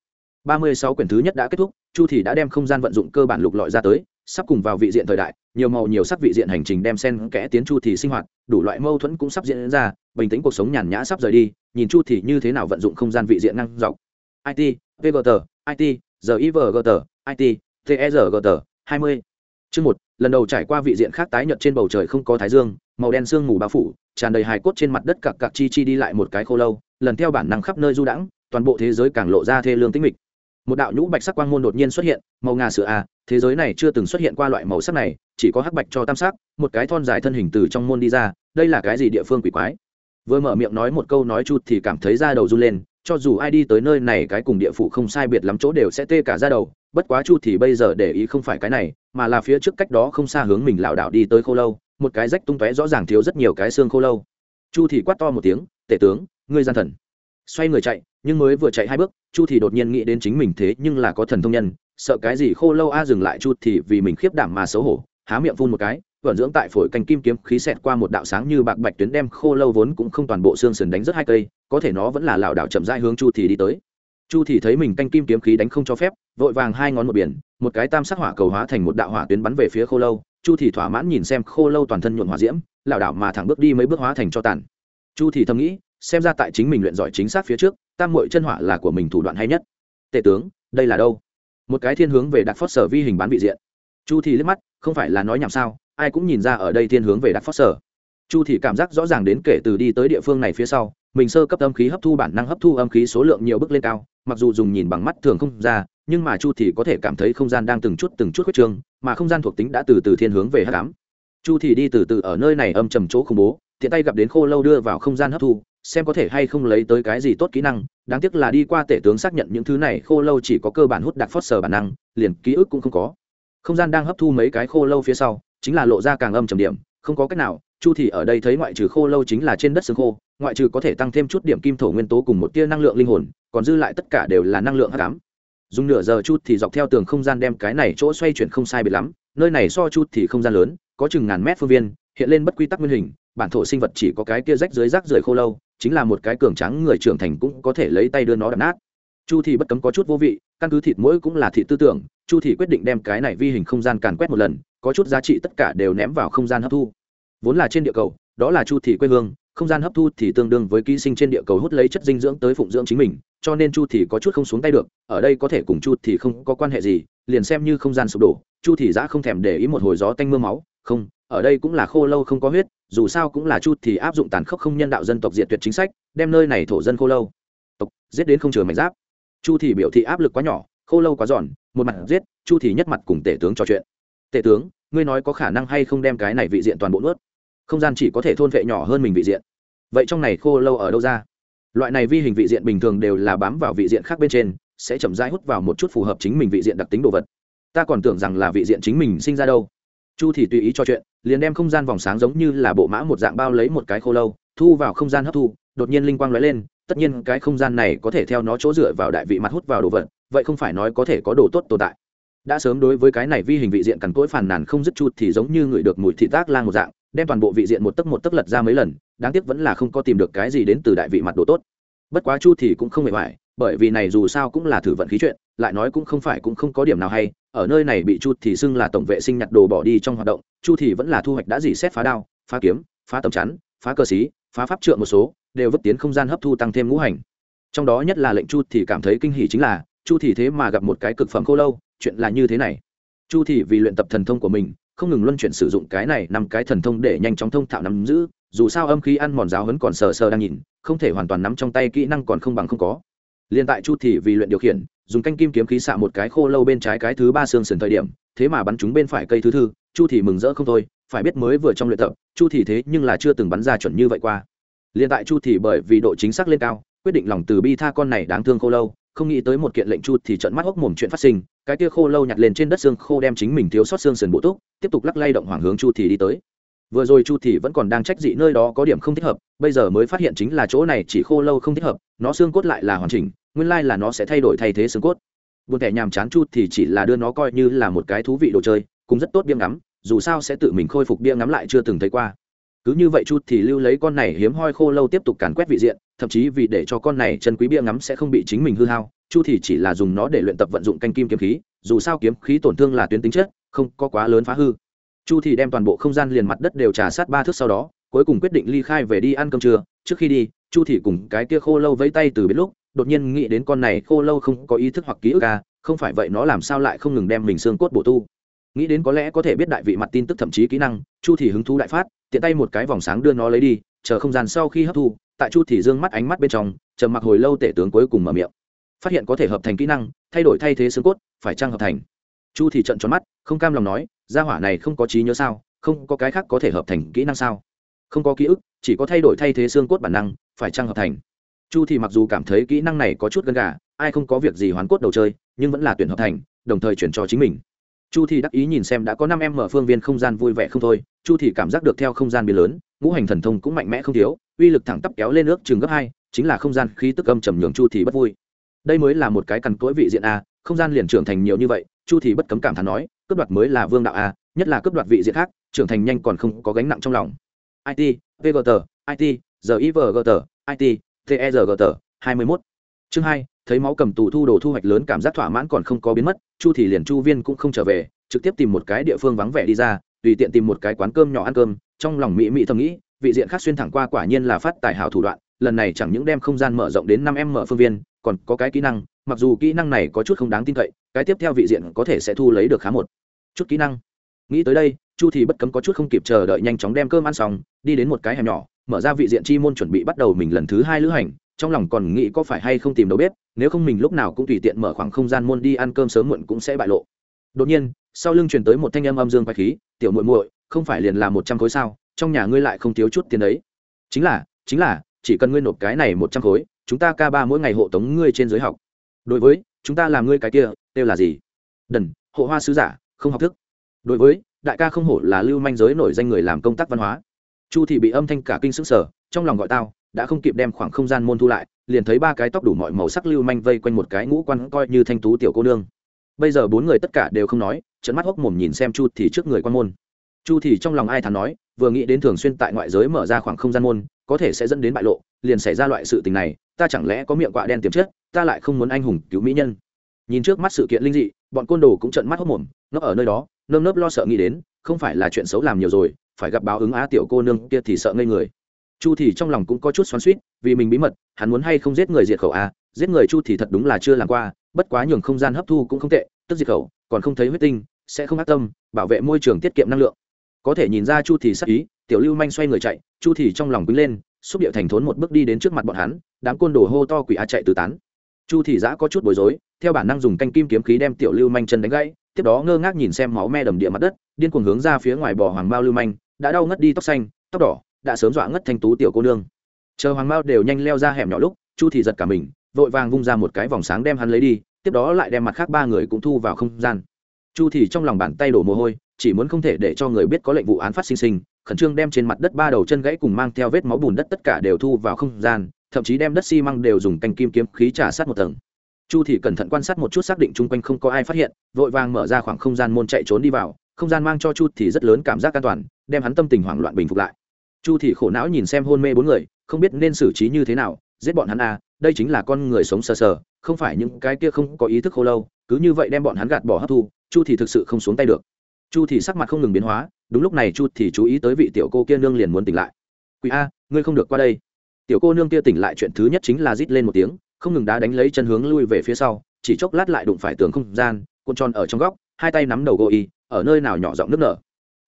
Speaker 1: Ba mươi sáu quyển thứ nhất đã kết thúc, chu thì đã đem không gian vận dụng cơ bản lục lọi ra tới sắp cùng vào vị diện thời đại, nhiều màu nhiều sắc vị diện hành trình đem sen kẽ tiến chu thì sinh hoạt, đủ loại mâu thuẫn cũng sắp diễn ra, bình tĩnh cuộc sống nhàn nhã sắp rời đi, nhìn chu thì như thế nào vận dụng không gian vị diện năng dọc. It vgt it givgt it tergt hai mươi. Chương một, lần đầu trải qua vị diện khác tái nhợt trên bầu trời không có thái dương, màu đen sương mù bao phủ, tràn đầy hài cốt trên mặt đất cặc cặc chi chi đi lại một cái khô lâu, lần theo bản năng khắp nơi du đãng, toàn bộ thế giới càng lộ ra thê lương tĩnh mịch một đạo nhũ bạch sắc quang môn đột nhiên xuất hiện, màu ngà sữa a thế giới này chưa từng xuất hiện qua loại màu sắc này, chỉ có hắc bạch cho tam sắc, một cái thon dài thân hình từ trong môn đi ra, đây là cái gì địa phương quỷ quái? Vừa mở miệng nói một câu nói chu thì cảm thấy da đầu run lên, cho dù ai đi tới nơi này cái cùng địa phủ không sai biệt lắm chỗ đều sẽ tê cả da đầu, bất quá chu thì bây giờ để ý không phải cái này, mà là phía trước cách đó không xa hướng mình lảo đảo đi tới khô lâu, một cái rách tung tóe rõ ràng thiếu rất nhiều cái xương khô lâu. Chu thì quát to một tiếng, tể tướng, ngươi gian thần xoay người chạy, nhưng mới vừa chạy hai bước, chu thì đột nhiên nghĩ đến chính mình thế nhưng là có thần thông nhân, sợ cái gì khô lâu a dừng lại chu thì vì mình khiếp đảm mà xấu hổ, há miệng phun một cái, vận dưỡng tại phổi canh kim kiếm khí xẹt qua một đạo sáng như bạc bạch tuyến đem khô lâu vốn cũng không toàn bộ xương sườn đánh rất hai cây, có thể nó vẫn là lảo đảo chậm rãi hướng chu thì đi tới. Chu thì thấy mình canh kim kiếm khí đánh không cho phép, vội vàng hai ngón một biển, một cái tam sắc hỏa cầu hóa thành một đạo hỏa tuyến bắn về phía khô lâu, chu thì thỏa mãn nhìn xem khô lâu toàn thân nhuộn hỏa diễm, lảo đảo mà thẳng bước đi mấy bước hóa thành cho tàn. Chu thì thầm nghĩ xem ra tại chính mình luyện giỏi chính xác phía trước, tam mội chân hỏa là của mình thủ đoạn hay nhất. Tể tướng, đây là đâu? Một cái thiên hướng về đặt phót sở vi hình bán vị diện. Chu thì liếc mắt, không phải là nói nhảm sao, ai cũng nhìn ra ở đây thiên hướng về đặt phót sở. Chu thì cảm giác rõ ràng đến kể từ đi tới địa phương này phía sau, mình sơ cấp âm khí hấp thu bản năng hấp thu âm khí số lượng nhiều bước lên cao, mặc dù dùng nhìn bằng mắt thường không ra, nhưng mà chu thì có thể cảm thấy không gian đang từng chút từng chút khuyết trương, mà không gian thuộc tính đã từ từ thiên hướng về hắc ám. Chu thì đi từ từ ở nơi này âm trầm chỗ khủng bố, tiện tay gặp đến khô lâu đưa vào không gian hấp thu xem có thể hay không lấy tới cái gì tốt kỹ năng, đáng tiếc là đi qua tể tướng xác nhận những thứ này khô lâu chỉ có cơ bản hút đặc phót sờ bản năng, liền ký ức cũng không có. Không gian đang hấp thu mấy cái khô lâu phía sau, chính là lộ ra càng âm trầm điểm, không có cách nào, chu thì ở đây thấy ngoại trừ khô lâu chính là trên đất xương khô, ngoại trừ có thể tăng thêm chút điểm kim thổ nguyên tố cùng một tia năng lượng linh hồn, còn dư lại tất cả đều là năng lượng hắc ám. Dùng nửa giờ chút thì dọc theo tường không gian đem cái này chỗ xoay chuyển không sai biệt lắm, nơi này so chút thì không gian lớn, có chừng ngàn mét phương viên hiện lên bất quy tắc nguyên hình, bản thổ sinh vật chỉ có cái kia rách dưới rác rưởi khô lâu, chính là một cái cường trắng người trưởng thành cũng có thể lấy tay đưa nó đập nát. Chu thì bất cấm có chút vô vị, căn cứ thịt mỗi cũng là thịt tư tưởng, chu thì quyết định đem cái này vi hình không gian càn quét một lần, có chút giá trị tất cả đều ném vào không gian hấp thu. Vốn là trên địa cầu, đó là chu thì quê hương, không gian hấp thu thì tương đương với ký sinh trên địa cầu hút lấy chất dinh dưỡng tới phụng dưỡng chính mình, cho nên chu thì có chút không xuống tay được, ở đây có thể cùng chu thì không có quan hệ gì, liền xem như không gian sụp đổ, chu thì đã không thèm để ý một hồi gió tanh mưa máu, không ở đây cũng là khô lâu không có huyết, dù sao cũng là chu thì áp dụng tàn khốc không nhân đạo dân tộc diệt tuyệt chính sách, đem nơi này thổ dân khô lâu. Tộc, giết đến không chừa mảnh giáp. Chu thì biểu thị áp lực quá nhỏ, khô lâu quá giòn, một mặt giết, chu thì nhất mặt cùng tể tướng trò chuyện. Tể tướng, ngươi nói có khả năng hay không đem cái này vị diện toàn bộ nuốt? Không gian chỉ có thể thôn vệ nhỏ hơn mình vị diện. Vậy trong này khô lâu ở đâu ra? Loại này vi hình vị diện bình thường đều là bám vào vị diện khác bên trên, sẽ chậm rãi hút vào một chút phù hợp chính mình vị diện đặc tính đồ vật. Ta còn tưởng rằng là vị diện chính mình sinh ra đâu chu thì tùy ý cho chuyện, liền đem không gian vòng sáng giống như là bộ mã một dạng bao lấy một cái khô lâu, thu vào không gian hấp thu, đột nhiên linh quang lóe lên, tất nhiên cái không gian này có thể theo nó chỗ dựa vào đại vị mặt hút vào đồ vật, vậy không phải nói có thể có đồ tốt tồn tại. Đã sớm đối với cái này vi hình vị diện cằn cỗi phản nàn không dứt chút thì giống như người được mùi thị tác lang một dạng, đem toàn bộ vị diện một tấc một tấc lật ra mấy lần, đáng tiếc vẫn là không có tìm được cái gì đến từ đại vị mặt đồ tốt. Bất quá chu thì cũng không hề hoài, bởi vì này dù sao cũng là thử vận khí chuyện lại nói cũng không phải cũng không có điểm nào hay, ở nơi này bị chu thì xưng là tổng vệ sinh nhặt đồ bỏ đi trong hoạt động, chu thì vẫn là thu hoạch đã dỉ xét phá đao, phá kiếm, phá tấm chắn, phá cơ xí, phá pháp trượng một số, đều vứt tiến không gian hấp thu tăng thêm ngũ hành. Trong đó nhất là lệnh chu thì cảm thấy kinh hỉ chính là, chu thì thế mà gặp một cái cực phẩm khô lâu, chuyện là như thế này. Chu thì vì luyện tập thần thông của mình, không ngừng luân chuyển sử dụng cái này năm cái thần thông để nhanh chóng thông thạo nắm giữ, dù sao âm khí ăn mòn giáo hấn còn sờ sờ đang nhìn, không thể hoàn toàn nắm trong tay kỹ năng còn không bằng không có. Liên tại chu thì vì luyện điều khiển dùng canh kim kiếm khí xạ một cái khô lâu bên trái cái thứ ba xương sườn thời điểm, thế mà bắn chúng bên phải cây thứ thư chu thì mừng rỡ không thôi, phải biết mới vừa trong luyện tập, chu thì thế nhưng là chưa từng bắn ra chuẩn như vậy qua. Liền tại chu thì bởi vì độ chính xác lên cao, quyết định lòng từ bi tha con này đáng thương khô lâu, không nghĩ tới một kiện lệnh chu thì trận mắt hốc mồm chuyện phát sinh, cái kia khô lâu nhặt lên trên đất xương khô đem chính mình thiếu sót xương sườn bộ túc, tiếp tục lắc lay động hoàng hướng chu thì đi tới vừa rồi chu thì vẫn còn đang trách dị nơi đó có điểm không thích hợp, bây giờ mới phát hiện chính là chỗ này chỉ khô lâu không thích hợp, nó xương cốt lại là hoàn chỉnh, nguyên lai là nó sẽ thay đổi thay thế xương cốt. Buồn thẻ nhàm chán chu thì chỉ là đưa nó coi như là một cái thú vị đồ chơi, cũng rất tốt biếng ngắm, dù sao sẽ tự mình khôi phục bia ngắm lại chưa từng thấy qua. Cứ như vậy chu thì lưu lấy con này hiếm hoi khô lâu tiếp tục càn quét vị diện, thậm chí vì để cho con này chân quý bia ngắm sẽ không bị chính mình hư hao, chu thì chỉ là dùng nó để luyện tập vận dụng canh kim kiếm khí, dù sao kiếm khí tổn thương là tuyến tính chất, không có quá lớn phá hư chu thì đem toàn bộ không gian liền mặt đất đều trà sát ba thước sau đó, cuối cùng quyết định ly khai về đi ăn cơm trưa. Trước khi đi, chu thì cùng cái kia khô lâu vẫy tay từ biết lúc, đột nhiên nghĩ đến con này khô lâu không có ý thức hoặc ký ức à không phải vậy nó làm sao lại không ngừng đem mình xương cốt bổ tu. Nghĩ đến có lẽ có thể biết đại vị mặt tin tức thậm chí kỹ năng, chu thì hứng thú đại phát, tiện tay một cái vòng sáng đưa nó lấy đi, chờ không gian sau khi hấp thu, tại chu thì dương mắt ánh mắt bên trong chờ mặc hồi lâu tể tướng cuối cùng mở miệng. Phát hiện có thể hợp thành kỹ năng, thay đổi thay thế xương cốt, phải trang hợp thành? Chu thì trận tròn mắt, không cam lòng nói gia hỏa này không có trí nhớ sao, không có cái khác có thể hợp thành kỹ năng sao? Không có ký ức, chỉ có thay đổi thay thế xương cốt bản năng, phải trăng hợp thành? Chu thì mặc dù cảm thấy kỹ năng này có chút gần gà, ai không có việc gì hoán cốt đầu chơi, nhưng vẫn là tuyển hợp thành, đồng thời chuyển cho chính mình. Chu thì đắc ý nhìn xem đã có năm em mở phương viên không gian vui vẻ không thôi, chu thì cảm giác được theo không gian biến lớn, ngũ hành thần thông cũng mạnh mẽ không thiếu, uy lực thẳng tắp kéo lên nước chừng gấp hai, chính là không gian khí tức âm trầm nhường chu thì bất vui. Đây mới là một cái cằn cỗi vị diện a, không gian liền trưởng thành nhiều như vậy chu thì bất cấm cảm thán nói, cướp đoạt mới là vương đạo a, nhất là cướp đoạt vị diện khác, trưởng thành nhanh còn không có gánh nặng trong lòng. It vgt it givgt it tergt hai mươi mốt. Chương hai, thấy máu cầm tù thu đồ thu hoạch lớn cảm giác thỏa mãn còn không có biến mất, chu thì liền chu viên cũng không trở về, trực tiếp tìm một cái địa phương vắng vẻ đi ra, tùy tiện tìm một cái quán cơm nhỏ ăn cơm, trong lòng mỹ mỹ thầm nghĩ, vị diện khác xuyên thẳng qua quả nhiên là phát tài hảo thủ đoạn, lần này chẳng những đem không gian mở rộng đến năm em mở phương viên, còn có cái kỹ năng, mặc dù kỹ năng này có chút không đáng tin cậy cái tiếp theo vị diện có thể sẽ thu lấy được khá một. Chút kỹ năng. Nghĩ tới đây, chu thì bất cấm có chút không kịp chờ đợi nhanh chóng đem cơm ăn xong, đi đến một cái hẻm nhỏ, mở ra vị diện chi môn chuẩn bị bắt đầu mình lần thứ hai lữ hành, trong lòng còn nghĩ có phải hay không tìm đầu bếp, nếu không mình lúc nào cũng tùy tiện mở khoảng không gian môn đi ăn cơm sớm muộn cũng sẽ bại lộ. Đột nhiên, sau lưng truyền tới một thanh âm âm dương quái khí, tiểu muội muội, không phải liền là một trăm khối sao, trong nhà ngươi lại không thiếu chút tiền đấy. Chính là chính là, chỉ cần ngươi nộp cái này một trăm khối, chúng ta ca ba mỗi ngày hộ tống ngươi trên giới học. Đối với chúng ta làm ngươi cái kia đều là gì? Đần, hộ hoa sứ giả, không học thức. Đối với, đại ca không hổ là lưu manh giới nổi danh người làm công tác văn hóa. Chu thị bị âm thanh cả kinh sức sở trong lòng gọi tao, đã không kịp đem khoảng không gian môn thu lại, liền thấy ba cái tóc đủ mọi màu sắc lưu manh vây quanh một cái ngũ quan coi như thanh tú tiểu cô nương. Bây giờ bốn người tất cả đều không nói trận mắt hốc mồm nhìn xem chu thì trước người quan môn. Chu thì trong lòng ai thắn nói, vừa nghĩ đến thường xuyên tại ngoại giới mở ra khoảng không gian môn, có thể sẽ dẫn đến bại lộ, liền xảy ra loại sự tình này, ta chẳng lẽ có miệng quạ đen tiềm chất? Ta lại không muốn anh hùng cứu mỹ nhân. Nhìn trước mắt sự kiện linh dị, bọn côn đồ cũng trận mắt hốc mồm nó ở nơi đó, nơm nớp lo sợ nghĩ đến, không phải là chuyện xấu làm nhiều rồi, phải gặp báo ứng á tiểu cô nương kia thì sợ ngây người. Chu thì trong lòng cũng có chút xoắn xuýt, vì mình bí mật, hắn muốn hay không giết người diệt khẩu a giết người chu thì thật đúng là chưa làm qua, bất quá nhường không gian hấp thu cũng không tệ, tức diệt khẩu, còn không thấy huyết tinh, sẽ không ác tâm, bảo vệ môi trường tiết kiệm năng lượng. Có thể nhìn ra chu thì sắc ý, tiểu lưu manh xoay người chạy, chu thì trong lòng quýnh lên, xúc điệu thành thốn một bước đi đến trước mặt bọn hắn, đám côn đồ hô to quỷ a chạy tứ tán chu Thị giã có chút bối rối, theo bản năng dùng canh kim kiếm khí đem tiểu lưu manh chân đánh gãy, tiếp đó ngơ ngác nhìn xem máu me đầm địa mặt đất, điên cuồng hướng ra phía ngoài bò hoàng bao lưu manh, đã đau ngất đi tóc xanh, tóc đỏ, đã sớm dọa ngất thanh tú tiểu cô nương. Chờ hoàng bao đều nhanh leo ra hẻm nhỏ lúc, chu Thị giật cả mình, vội vàng vung ra một cái vòng sáng đem hắn lấy đi, tiếp đó lại đem mặt khác ba người cũng thu vào không gian. Chu Thị trong lòng bàn tay đổ mồ hôi, chỉ muốn không thể để cho người biết có lệnh vụ án phát sinh sinh, khẩn trương đem trên mặt đất ba đầu chân gãy cùng mang theo vết máu bùn đất tất cả đều thu vào không gian thậm chí đem đất xi măng đều dùng canh kim kiếm khí trả sát một tầng. Chu thì cẩn thận quan sát một chút xác định chung quanh không có ai phát hiện, vội vàng mở ra khoảng không gian môn chạy trốn đi vào, không gian mang cho chu thì rất lớn cảm giác an toàn, đem hắn tâm tình hoảng loạn bình phục lại. Chu thì khổ não nhìn xem hôn mê bốn người, không biết nên xử trí như thế nào, giết bọn hắn à đây chính là con người sống sờ sờ, không phải những cái kia không có ý thức khô lâu, cứ như vậy đem bọn hắn gạt bỏ hấp thu, chu thì thực sự không xuống tay được. Chu thì sắc mặt không ngừng biến hóa, đúng lúc này chu thì chú ý tới vị tiểu cô kia nương liền muốn tỉnh lại. Quỷ a, ngươi không được qua đây tiểu cô nương kia tỉnh lại chuyện thứ nhất chính là rít lên một tiếng, không ngừng đá đánh lấy chân hướng lui về phía sau, chỉ chốc lát lại đụng phải tường không gian, cuộn tròn ở trong góc, hai tay nắm đầu gô y, ở nơi nào nhỏ giọng nước nở.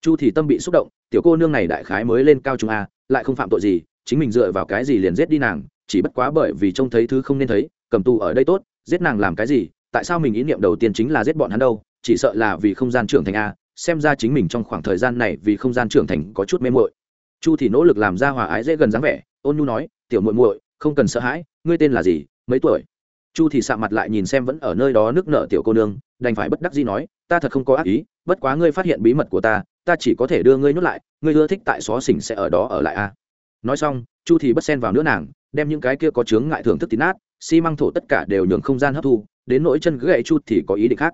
Speaker 1: Chu thì tâm bị xúc động, tiểu cô nương này đại khái mới lên cao trung a, lại không phạm tội gì, chính mình dựa vào cái gì liền giết đi nàng, chỉ bất quá bởi vì trông thấy thứ không nên thấy, cầm tù ở đây tốt, giết nàng làm cái gì, tại sao mình ý niệm đầu tiên chính là giết bọn hắn đâu, chỉ sợ là vì không gian trưởng thành a, xem ra chính mình trong khoảng thời gian này vì không gian trưởng thành có chút mê muội. Chu thì nỗ lực làm ra hòa ái dễ gần dáng vẻ ôn nhu nói, tiểu muội muội, không cần sợ hãi, ngươi tên là gì, mấy tuổi? Chu thì sạ mặt lại nhìn xem vẫn ở nơi đó nước nợ tiểu cô nương, đành phải bất đắc dĩ nói, ta thật không có ác ý, bất quá ngươi phát hiện bí mật của ta ta chỉ có thể đưa ngươi nhốt lại, ngươi ưa thích tại xó xỉnh sẽ ở đó ở lại a. Nói xong, chu thì bất xen vào nữa nàng, đem những cái kia có chướng ngại thưởng thức tín nát, xi măng thổ tất cả đều nhường không gian hấp thu, đến nỗi chân gãy chu thì có ý định khác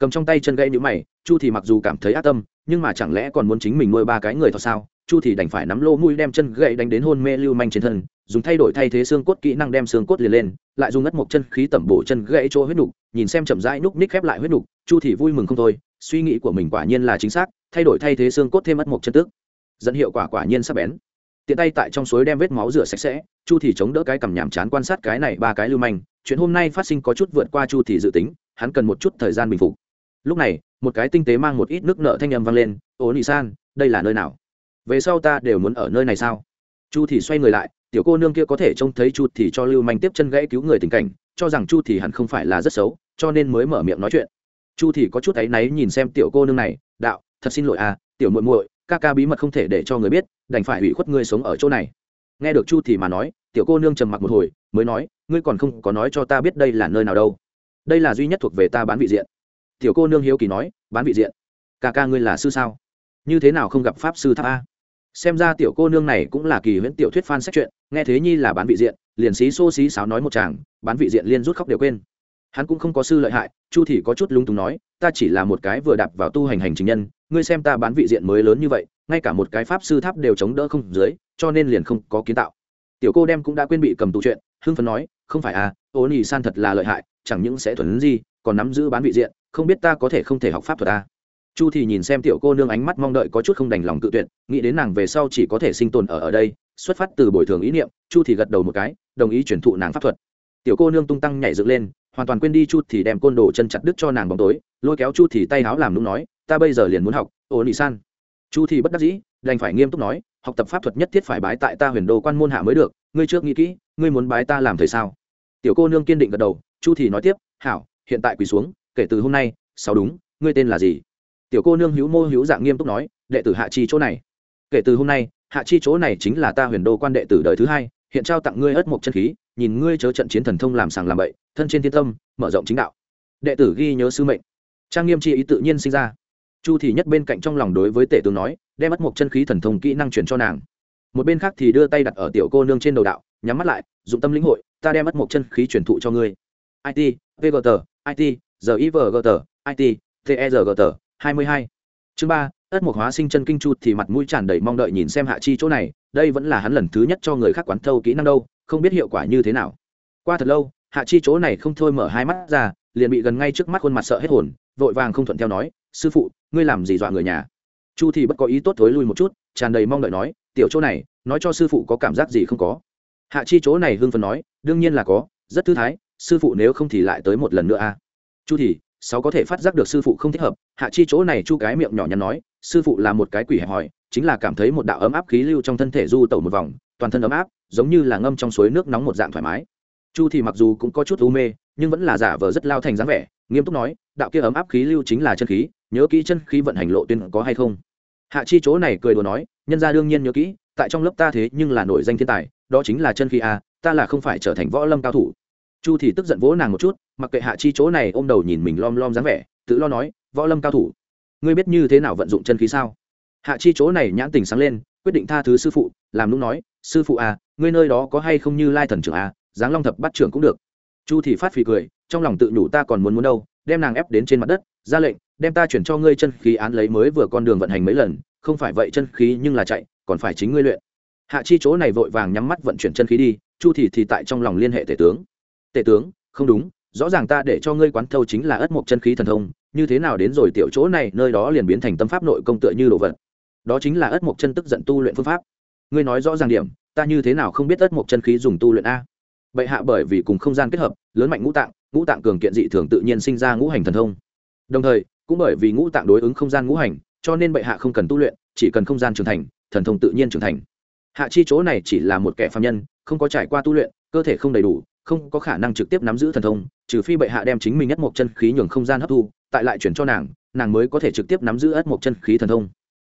Speaker 1: cầm trong tay chân gãy nhũ mày, chu thì mặc dù cảm thấy ác tâm, nhưng mà chẳng lẽ còn muốn chính mình nuôi ba cái người thật sao? Chu thì đành phải nắm lô mũi đem chân gãy đánh đến hôn mê lưu manh trên thân, dùng thay đổi thay thế xương cốt kỹ năng đem xương cốt liền lên, lại dùng ngất một chân khí tẩm bổ chân gãy chỗ huyết nục, nhìn xem chậm rãi núc ních khép lại huyết nục, chu thì vui mừng không thôi, suy nghĩ của mình quả nhiên là chính xác, thay đổi thay thế xương cốt thêm mất một chân tức. Dẫn hiệu quả quả nhiên sắc bén. Tiện tay tại trong suối đem vết máu rửa sạch sẽ, chu thì chống đỡ cái cầm nhảm chán quan sát cái này ba cái lưu manh, chuyện hôm nay phát sinh có chút vượt qua chu thì dự tính, hắn cần một chút thời gian bình phục lúc này, một cái tinh tế mang một ít nước nợ thanh âm vang lên ố nị san, đây là nơi nào? Về sau ta đều muốn ở nơi này sao? Chu thì xoay người lại, tiểu cô nương kia có thể trông thấy chu thì cho lưu manh tiếp chân gãy cứu người tình cảnh, cho rằng chu thì hẳn không phải là rất xấu, cho nên mới mở miệng nói chuyện. Chu thì có chút áy náy nhìn xem tiểu cô nương này, đạo, thật xin lỗi à tiểu muội muội, ca ca bí mật không thể để cho người biết, đành phải ủy khuất ngươi sống ở chỗ này. Nghe được chu thì mà nói, tiểu cô nương trầm mặc một hồi, mới nói, ngươi còn không có nói cho ta biết đây là nơi nào đâu. Đây là duy nhất thuộc về ta bán vị diện tiểu cô nương hiếu kỳ nói, bán vị diện, ca ca ngươi là sư sao? Như thế nào không gặp pháp sư tháp a? Xem ra tiểu cô nương này cũng là kỳ huyễn tiểu thuyết fan sách chuyện nghe thế nhi là bán vị diện, liền xí xô xí sáo nói một chàng, bán vị diện liên rút khóc đều quên. Hắn cũng không có sư lợi hại, chu thì có chút lung túng nói, ta chỉ là một cái vừa đạp vào tu hành hành chính nhân, ngươi xem ta bán vị diện mới lớn như vậy, ngay cả một cái pháp sư tháp đều chống đỡ không dưới, cho nên liền không có kiến tạo. Tiểu cô đem cũng đã quên bị cầm tù chuyện, hưng phấn nói, không phải à ô nhì san thật là lợi hại, chẳng những sẽ thuần gì còn nắm giữ bán vị diện không biết ta có thể không thể học pháp thuật ta chu thì nhìn xem tiểu cô nương ánh mắt mong đợi có chút không đành lòng tự tuyệt, nghĩ đến nàng về sau chỉ có thể sinh tồn ở ở đây, xuất phát từ bồi thường ý niệm, chu thì gật đầu một cái, đồng ý chuyển thụ nàng pháp thuật. Tiểu cô nương tung tăng nhảy dựng lên, hoàn toàn quên đi chu thì đem côn đồ chân chặt đứt cho nàng bóng tối, lôi kéo chu thì tay háo làm đúng nói, ta bây giờ liền muốn học ổn nị san chu thì bất đắc dĩ, đành phải nghiêm túc nói, học tập pháp thuật nhất thiết phải bái tại ta huyền đồ quan môn hạ mới được, ngươi trước nghĩ kỹ, ngươi muốn bái ta làm thầy sao? Tiểu cô nương kiên định gật đầu, chu thì nói tiếp, hảo, hiện tại quỳ xuống kể từ hôm nay, sáu đúng, ngươi tên là gì? Tiểu cô nương hữu mô hữu dạng nghiêm túc nói, đệ tử hạ chi chỗ này. Kể từ hôm nay, hạ chi chỗ này chính là ta huyền đô quan đệ tử đời thứ hai, hiện trao tặng ngươi ất mộc chân khí, nhìn ngươi chớ trận chiến thần thông làm sàng làm bậy, thân trên thiên tâm, mở rộng chính đạo. Đệ tử ghi nhớ sư mệnh. Trang nghiêm chi ý tự nhiên sinh ra. Chu thì nhất bên cạnh trong lòng đối với tể tướng nói, đem ất mộc chân khí thần thông kỹ năng chuyển cho nàng. Một bên khác thì đưa tay đặt ở tiểu cô nương trên đầu đạo, nhắm mắt lại, dụng tâm lĩnh hội, ta đem ất mộc chân khí truyền thụ cho ngươi. It vgt it givgt it tergt hai mươi hai. Chương ba, ất mộc hóa sinh chân kinh chu thì mặt mũi tràn đầy mong đợi nhìn xem hạ chi chỗ này, đây vẫn là hắn lần thứ nhất cho người khác quán thâu kỹ năng đâu, không biết hiệu quả như thế nào. Qua thật lâu, hạ chi chỗ này không thôi mở hai mắt ra, liền bị gần ngay trước mắt khuôn mặt sợ hết hồn, vội vàng không thuận theo nói, sư phụ, ngươi làm gì dọa người nhà? Chu thì bất có ý tốt thối lui một chút, tràn đầy mong đợi nói, tiểu chỗ này, nói cho sư phụ có cảm giác gì không có? Hạ chi chỗ này hưng phấn nói, đương nhiên là có, rất thư thái, sư phụ nếu không thì lại tới một lần nữa a chu thì, sáu có thể phát giác được sư phụ không thích hợp. Hạ chi chỗ này chu cái miệng nhỏ nhắn nói, sư phụ là một cái quỷ hẹp hòi, chính là cảm thấy một đạo ấm áp khí lưu trong thân thể du tẩu một vòng, toàn thân ấm áp, giống như là ngâm trong suối nước nóng một dạng thoải mái. Chu thì mặc dù cũng có chút u mê, nhưng vẫn là giả vờ rất lao thành dáng vẻ, nghiêm túc nói, đạo kia ấm áp khí lưu chính là chân khí, nhớ kỹ chân khí vận hành lộ tuyên có hay không? Hạ chi chỗ này cười đùa nói, nhân gia đương nhiên nhớ kỹ, tại trong lớp ta thế nhưng là nổi danh thiên tài, đó chính là chân khí a, ta là không phải trở thành võ lâm cao thủ chu thì tức giận vỗ nàng một chút, mặc kệ hạ chi chỗ này ôm đầu nhìn mình lom lom dáng vẻ, tự lo nói, võ lâm cao thủ, ngươi biết như thế nào vận dụng chân khí sao? Hạ chi chỗ này nhãn tình sáng lên, quyết định tha thứ sư phụ, làm lúc nói, sư phụ à ngươi nơi đó có hay không như lai thần trưởng à giáng long thập bắt trưởng cũng được. Chu thì phát phì cười, trong lòng tự nhủ ta còn muốn muốn đâu, đem nàng ép đến trên mặt đất, ra lệnh, đem ta chuyển cho ngươi chân khí án lấy mới vừa con đường vận hành mấy lần, không phải vậy chân khí nhưng là chạy, còn phải chính ngươi luyện. Hạ chi chỗ này vội vàng nhắm mắt vận chuyển chân khí đi, chu thì thì tại trong lòng liên hệ tể tướng tể tướng, không đúng, rõ ràng ta để cho ngươi quán thâu chính là ất mộc chân khí thần thông, như thế nào đến rồi tiểu chỗ này, nơi đó liền biến thành tâm pháp nội công tựa như đồ vật. Đó chính là ất mộc chân tức giận tu luyện phương pháp. Ngươi nói rõ ràng điểm, ta như thế nào không biết ất mộc chân khí dùng tu luyện a? Bệ hạ bởi vì cùng không gian kết hợp, lớn mạnh ngũ tạng ngũ tạng cường kiện dị thường tự nhiên sinh ra ngũ hành thần thông. Đồng thời, cũng bởi vì ngũ tạng đối ứng không gian ngũ hành, cho nên bệ hạ không cần tu luyện, chỉ cần không gian trưởng thành, thần thông tự nhiên trưởng thành. Hạ chi chỗ này chỉ là một kẻ phạm nhân, không có trải qua tu luyện, cơ thể không đầy đủ không có khả năng trực tiếp nắm giữ thần thông, trừ phi bệ hạ đem chính mình nhất một chân khí nhường không gian hấp thu, tại lại chuyển cho nàng nàng mới có thể trực tiếp nắm giữ ất một chân khí thần thông.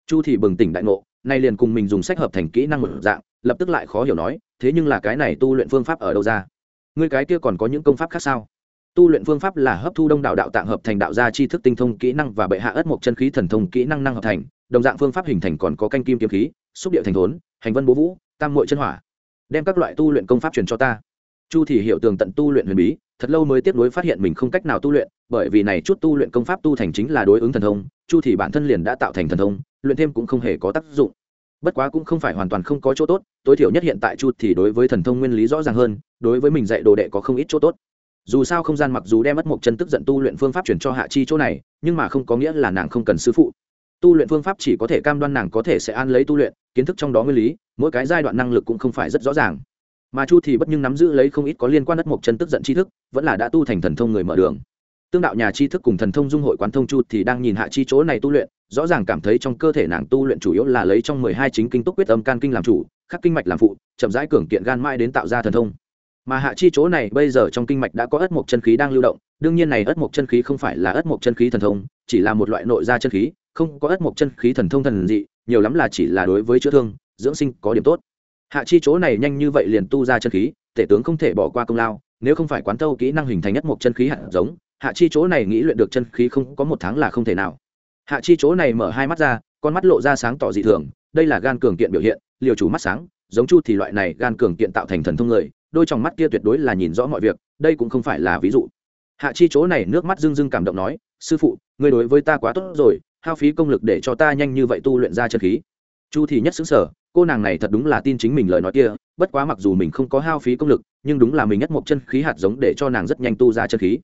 Speaker 1: Chu thì bừng tỉnh đại ngộ, nay liền cùng mình dùng sách hợp thành kỹ năng một dạng, lập tức lại khó hiểu nói, thế nhưng là cái này tu luyện phương pháp ở đâu ra? Ngươi cái kia còn có những công pháp khác sao? Tu luyện phương pháp là hấp thu đông đạo đạo tạng hợp thành đạo gia chi thức tinh thông kỹ năng và bệ hạ ất một chân khí thần thông kỹ năng năng hợp thành, đồng dạng phương pháp hình thành còn có canh kim kiếm khí, xúc điệu thành thốn, hành vân bố vũ, tam muội chân hỏa. Đem các loại tu luyện công pháp truyền cho ta chu thì hiểu tường tận tu luyện huyền bí, thật lâu mới tiếp nối phát hiện mình không cách nào tu luyện, bởi vì này chút tu luyện công pháp tu thành chính là đối ứng thần thông, chu thì bản thân liền đã tạo thành thần thông, luyện thêm cũng không hề có tác dụng. Bất quá cũng không phải hoàn toàn không có chỗ tốt, tối thiểu nhất hiện tại chu thì đối với thần thông nguyên lý rõ ràng hơn, đối với mình dạy đồ đệ có không ít chỗ tốt. Dù sao không gian mặc dù đem mất một chân tức giận tu luyện phương pháp chuyển cho hạ chi chỗ này, nhưng mà không có nghĩa là nàng không cần sư phụ. Tu luyện phương pháp chỉ có thể cam đoan nàng có thể sẽ an lấy tu luyện, kiến thức trong đó nguyên lý, mỗi cái giai đoạn năng lực cũng không phải rất rõ ràng mà chu thì bất nhưng nắm giữ lấy không ít có liên quan đất mộc chân tức giận tri thức, vẫn là đã tu thành thần thông người mở đường. Tương đạo nhà tri thức cùng thần thông dung hội quán thông chu thì đang nhìn hạ chi chỗ này tu luyện, rõ ràng cảm thấy trong cơ thể nàng tu luyện chủ yếu là lấy trong mười hai chính kinh túc quyết âm can kinh làm chủ, khắc kinh mạch làm phụ, chậm rãi cường kiện gan mãi đến tạo ra thần thông. Mà hạ chi chỗ này bây giờ trong kinh mạch đã có ất mộc chân khí đang lưu động, đương nhiên này ất mộc chân khí không phải là ất mộc chân khí thần thông, chỉ là một loại nội gia chân khí, không có ất mộc chân khí thần thông thần dị, nhiều lắm là chỉ là đối với chữa thương, dưỡng sinh có điểm tốt hạ chi chỗ này nhanh như vậy liền tu ra chân khí, tể tướng không thể bỏ qua công lao, nếu không phải quán tâu kỹ năng hình thành nhất một chân khí hạt giống, hạ chi chỗ này nghĩ luyện được chân khí không, có một tháng là không thể nào. Hạ chi chỗ này mở hai mắt ra, con mắt lộ ra sáng tỏ dị thường, đây là gan cường kiện biểu hiện, liều chủ mắt sáng, giống chu thì loại này gan cường kiện tạo thành thần thông người, đôi trong mắt kia tuyệt đối là nhìn rõ mọi việc, đây cũng không phải là ví dụ. Hạ chi chỗ này nước mắt rưng rưng cảm động nói, sư phụ người đối với ta quá tốt rồi, hao phí công lực để cho ta nhanh như vậy tu luyện ra chân khí. Chu thì nhất xứng sở cô nàng này thật đúng là tin chính mình lời nói kia, bất quá mặc dù mình không có hao phí công lực, nhưng đúng là mình nhất một chân khí hạt giống để cho nàng rất nhanh tu ra chân khí.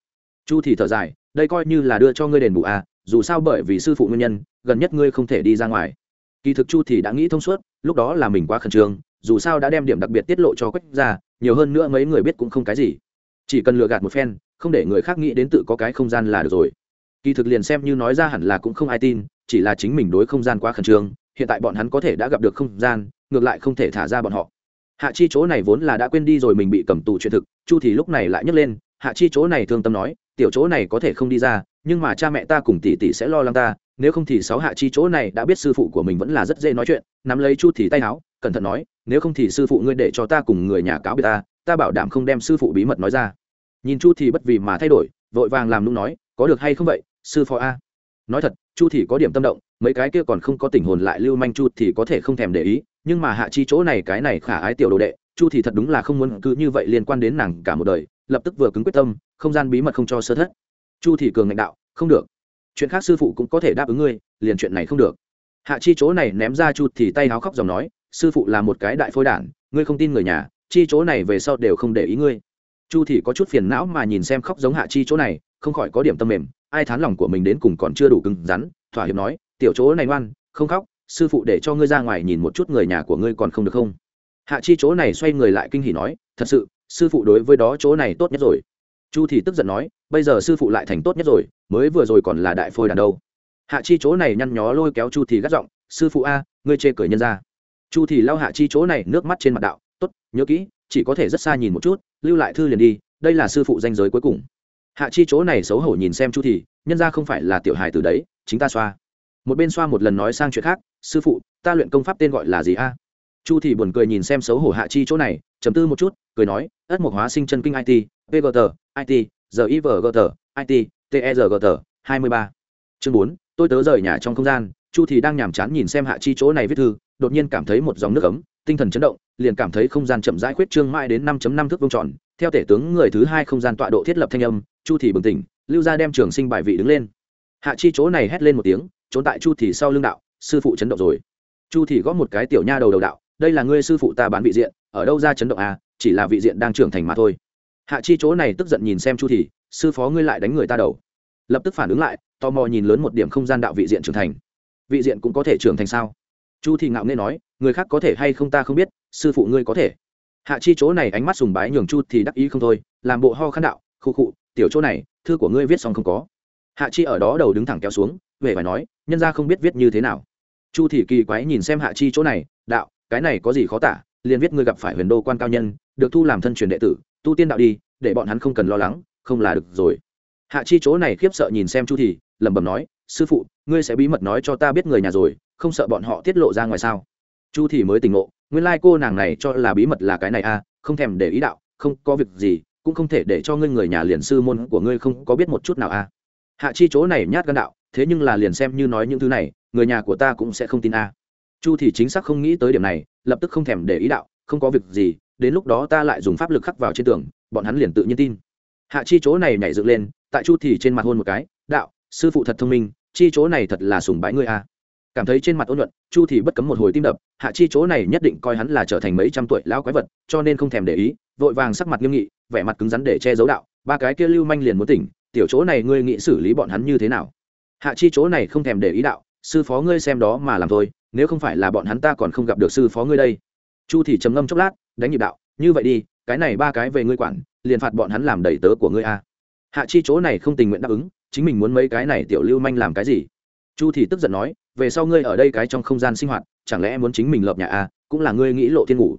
Speaker 1: Chu thì thở dài, đây coi như là đưa cho ngươi đền bù à dù sao bởi vì sư phụ nguyên nhân, gần nhất ngươi không thể đi ra ngoài. Kỳ thực chu thì đã nghĩ thông suốt, lúc đó là mình quá khẩn trương, dù sao đã đem điểm đặc biệt tiết lộ cho quách ra nhiều hơn nữa mấy người biết cũng không cái gì. Chỉ cần lừa gạt một phen, không để người khác nghĩ đến tự có cái không gian là được rồi. Kỳ thực liền xem như nói ra hẳn là cũng không ai tin, chỉ là chính mình đối không gian quá khẩn trương hiện tại bọn hắn có thể đã gặp được không gian, ngược lại không thể thả ra bọn họ. Hạ chi chỗ này vốn là đã quên đi rồi mình bị cầm tù chuyện thực, chu thì lúc này lại nhấc lên, hạ chi chỗ này thương tâm nói, tiểu chỗ này có thể không đi ra, nhưng mà cha mẹ ta cùng tỷ tỷ sẽ lo lắng ta, nếu không thì sáu hạ chi chỗ này đã biết sư phụ của mình vẫn là rất dễ nói chuyện. Nắm lấy chu thì tay áo, cẩn thận nói, nếu không thì sư phụ ngươi để cho ta cùng người nhà cáo biệt ta ta bảo đảm không đem sư phụ bí mật nói ra. Nhìn chu thì bất vì mà thay đổi, vội vàng làm nũng nói, có được hay không vậy, sư phó a? Nói thật, chu thì có điểm tâm động mấy cái kia còn không có tình hồn lại lưu manh chu thì có thể không thèm để ý, nhưng mà hạ chi chỗ này cái này khả ái tiểu đồ đệ, chu thì thật đúng là không muốn cứ như vậy liên quan đến nàng cả một đời, lập tức vừa cứng quyết tâm, không gian bí mật không cho sơ thất. Chu thì cường ngạnh đạo, không được. Chuyện khác sư phụ cũng có thể đáp ứng ngươi, liền chuyện này không được. Hạ chi chỗ này ném ra chu thì tay háo khóc dòng nói, sư phụ là một cái đại phôi đản, ngươi không tin người nhà, chi chỗ này về sau đều không để ý ngươi. Chu thì có chút phiền não mà nhìn xem khóc giống hạ chi chỗ này, không khỏi có điểm tâm mềm, ai thán lòng của mình đến cùng còn chưa đủ cứng rắn, thỏa hiệp nói tiểu chỗ này ngoan, không khóc, sư phụ để cho ngươi ra ngoài nhìn một chút người nhà của ngươi còn không được không? Hạ chi chỗ này xoay người lại kinh hỉ nói, thật sự, sư phụ đối với đó chỗ này tốt nhất rồi. Chu thì tức giận nói, bây giờ sư phụ lại thành tốt nhất rồi, mới vừa rồi còn là đại phôi đàn đâu. Hạ chi chỗ này nhăn nhó lôi kéo chu thì gắt giọng, sư phụ a, ngươi chê cười nhân ra. Chu thì lao hạ chi chỗ này nước mắt trên mặt đạo, tốt, nhớ kỹ, chỉ có thể rất xa nhìn một chút, lưu lại thư liền đi, đây là sư phụ danh giới cuối cùng. Hạ chi chỗ này xấu hổ nhìn xem chu thì, nhân ra không phải là tiểu hài từ đấy, chính ta xoa một bên xoa một lần nói sang chuyện khác, sư phụ, ta luyện công pháp tên gọi là gì a? Chu thì buồn cười nhìn xem xấu hổ hạ chi chỗ này chấm tư một chút, cười nói, ất mộc hóa sinh chân kinh it pgt it givgt it tergt hai mươi ba. Chương bốn, tôi tớ rời nhà trong không gian. Chu thì đang nhàm chán nhìn xem hạ chi chỗ này viết thư, đột nhiên cảm thấy một dòng nước ấm, tinh thần chấn động, liền cảm thấy không gian chậm rãi khuyết trương mãi đến 5 năm thước vuông tròn. Theo tể tướng người thứ hai không gian tọa độ thiết lập thanh âm, chu thì bừng tỉnh, lưu ra đem trường sinh bài vị đứng lên. Hạ chi chỗ này hét lên một tiếng trốn tại chu thì sau lưng đạo, sư phụ chấn động rồi. Chu thì gõ một cái tiểu nha đầu đầu đạo, đây là ngươi sư phụ ta bán vị diện, ở đâu ra chấn động à chỉ là vị diện đang trưởng thành mà thôi. Hạ chi chỗ này tức giận nhìn xem chu thì, sư phó ngươi lại đánh người ta đầu. Lập tức phản ứng lại, tò mò nhìn lớn một điểm không gian đạo vị diện trưởng thành. Vị diện cũng có thể trưởng thành sao? Chu thì ngạo nghễ nói, người khác có thể hay không ta không biết, sư phụ ngươi có thể. Hạ chi chỗ này ánh mắt sùng bái nhường chu thì đắc ý không thôi, làm bộ ho khăn đạo khu khụ, tiểu chỗ này, thư của ngươi viết xong không có. Hạ chi ở đó đầu đứng thẳng kéo xuống về phải nói nhân ra không biết viết như thế nào. Chu Thị kỳ quái nhìn xem hạ chi chỗ này đạo cái này có gì khó tả liền viết ngươi gặp phải huyền đô quan cao nhân được thu làm thân truyền đệ tử tu tiên đạo đi để bọn hắn không cần lo lắng không là được rồi. Hạ chi chỗ này khiếp sợ nhìn xem chu Thị, lẩm bẩm nói sư phụ ngươi sẽ bí mật nói cho ta biết người nhà rồi không sợ bọn họ tiết lộ ra ngoài sao? Chu Thị mới tỉnh ngộ nguyên lai cô nàng này cho là bí mật là cái này à không thèm để ý đạo không có việc gì cũng không thể để cho ngươi người nhà liền sư môn của ngươi không có biết một chút nào à. Hạ chi chỗ này nhát gan đạo thế nhưng là liền xem như nói những thứ này, người nhà của ta cũng sẽ không tin à chu thì chính xác không nghĩ tới điểm này, lập tức không thèm để ý đạo, không có việc gì, đến lúc đó ta lại dùng pháp lực khắc vào trên tường, bọn hắn liền tự nhiên tin. Hạ chi chỗ này nhảy dựng lên, tại chu thì trên mặt hôn một cái, đạo, sư phụ thật thông minh, chi chỗ này thật là sùng bái ngươi a. Cảm thấy trên mặt ôn nhuận, chu thì bất cấm một hồi tim đập, hạ chi chỗ này nhất định coi hắn là trở thành mấy trăm tuổi lão quái vật, cho nên không thèm để ý, vội vàng sắc mặt nghiêm nghị, vẻ mặt cứng rắn để che giấu đạo, ba cái kia lưu manh liền muốn tỉnh, tiểu chỗ này ngươi nghĩ xử lý bọn hắn như thế nào? Hạ chi chỗ này không thèm để ý đạo, sư phó ngươi xem đó mà làm thôi, nếu không phải là bọn hắn ta còn không gặp được sư phó ngươi đây. Chu thì trầm ngâm chốc lát, đánh nhịp đạo, như vậy đi, cái này ba cái về ngươi quản, liền phạt bọn hắn làm đầy tớ của ngươi a. Hạ chi chỗ này không tình nguyện đáp ứng, chính mình muốn mấy cái này tiểu lưu manh làm cái gì? Chu thì tức giận nói, về sau ngươi ở đây cái trong không gian sinh hoạt, chẳng lẽ muốn chính mình lợp nhà a, cũng là ngươi nghĩ lộ thiên ngủ.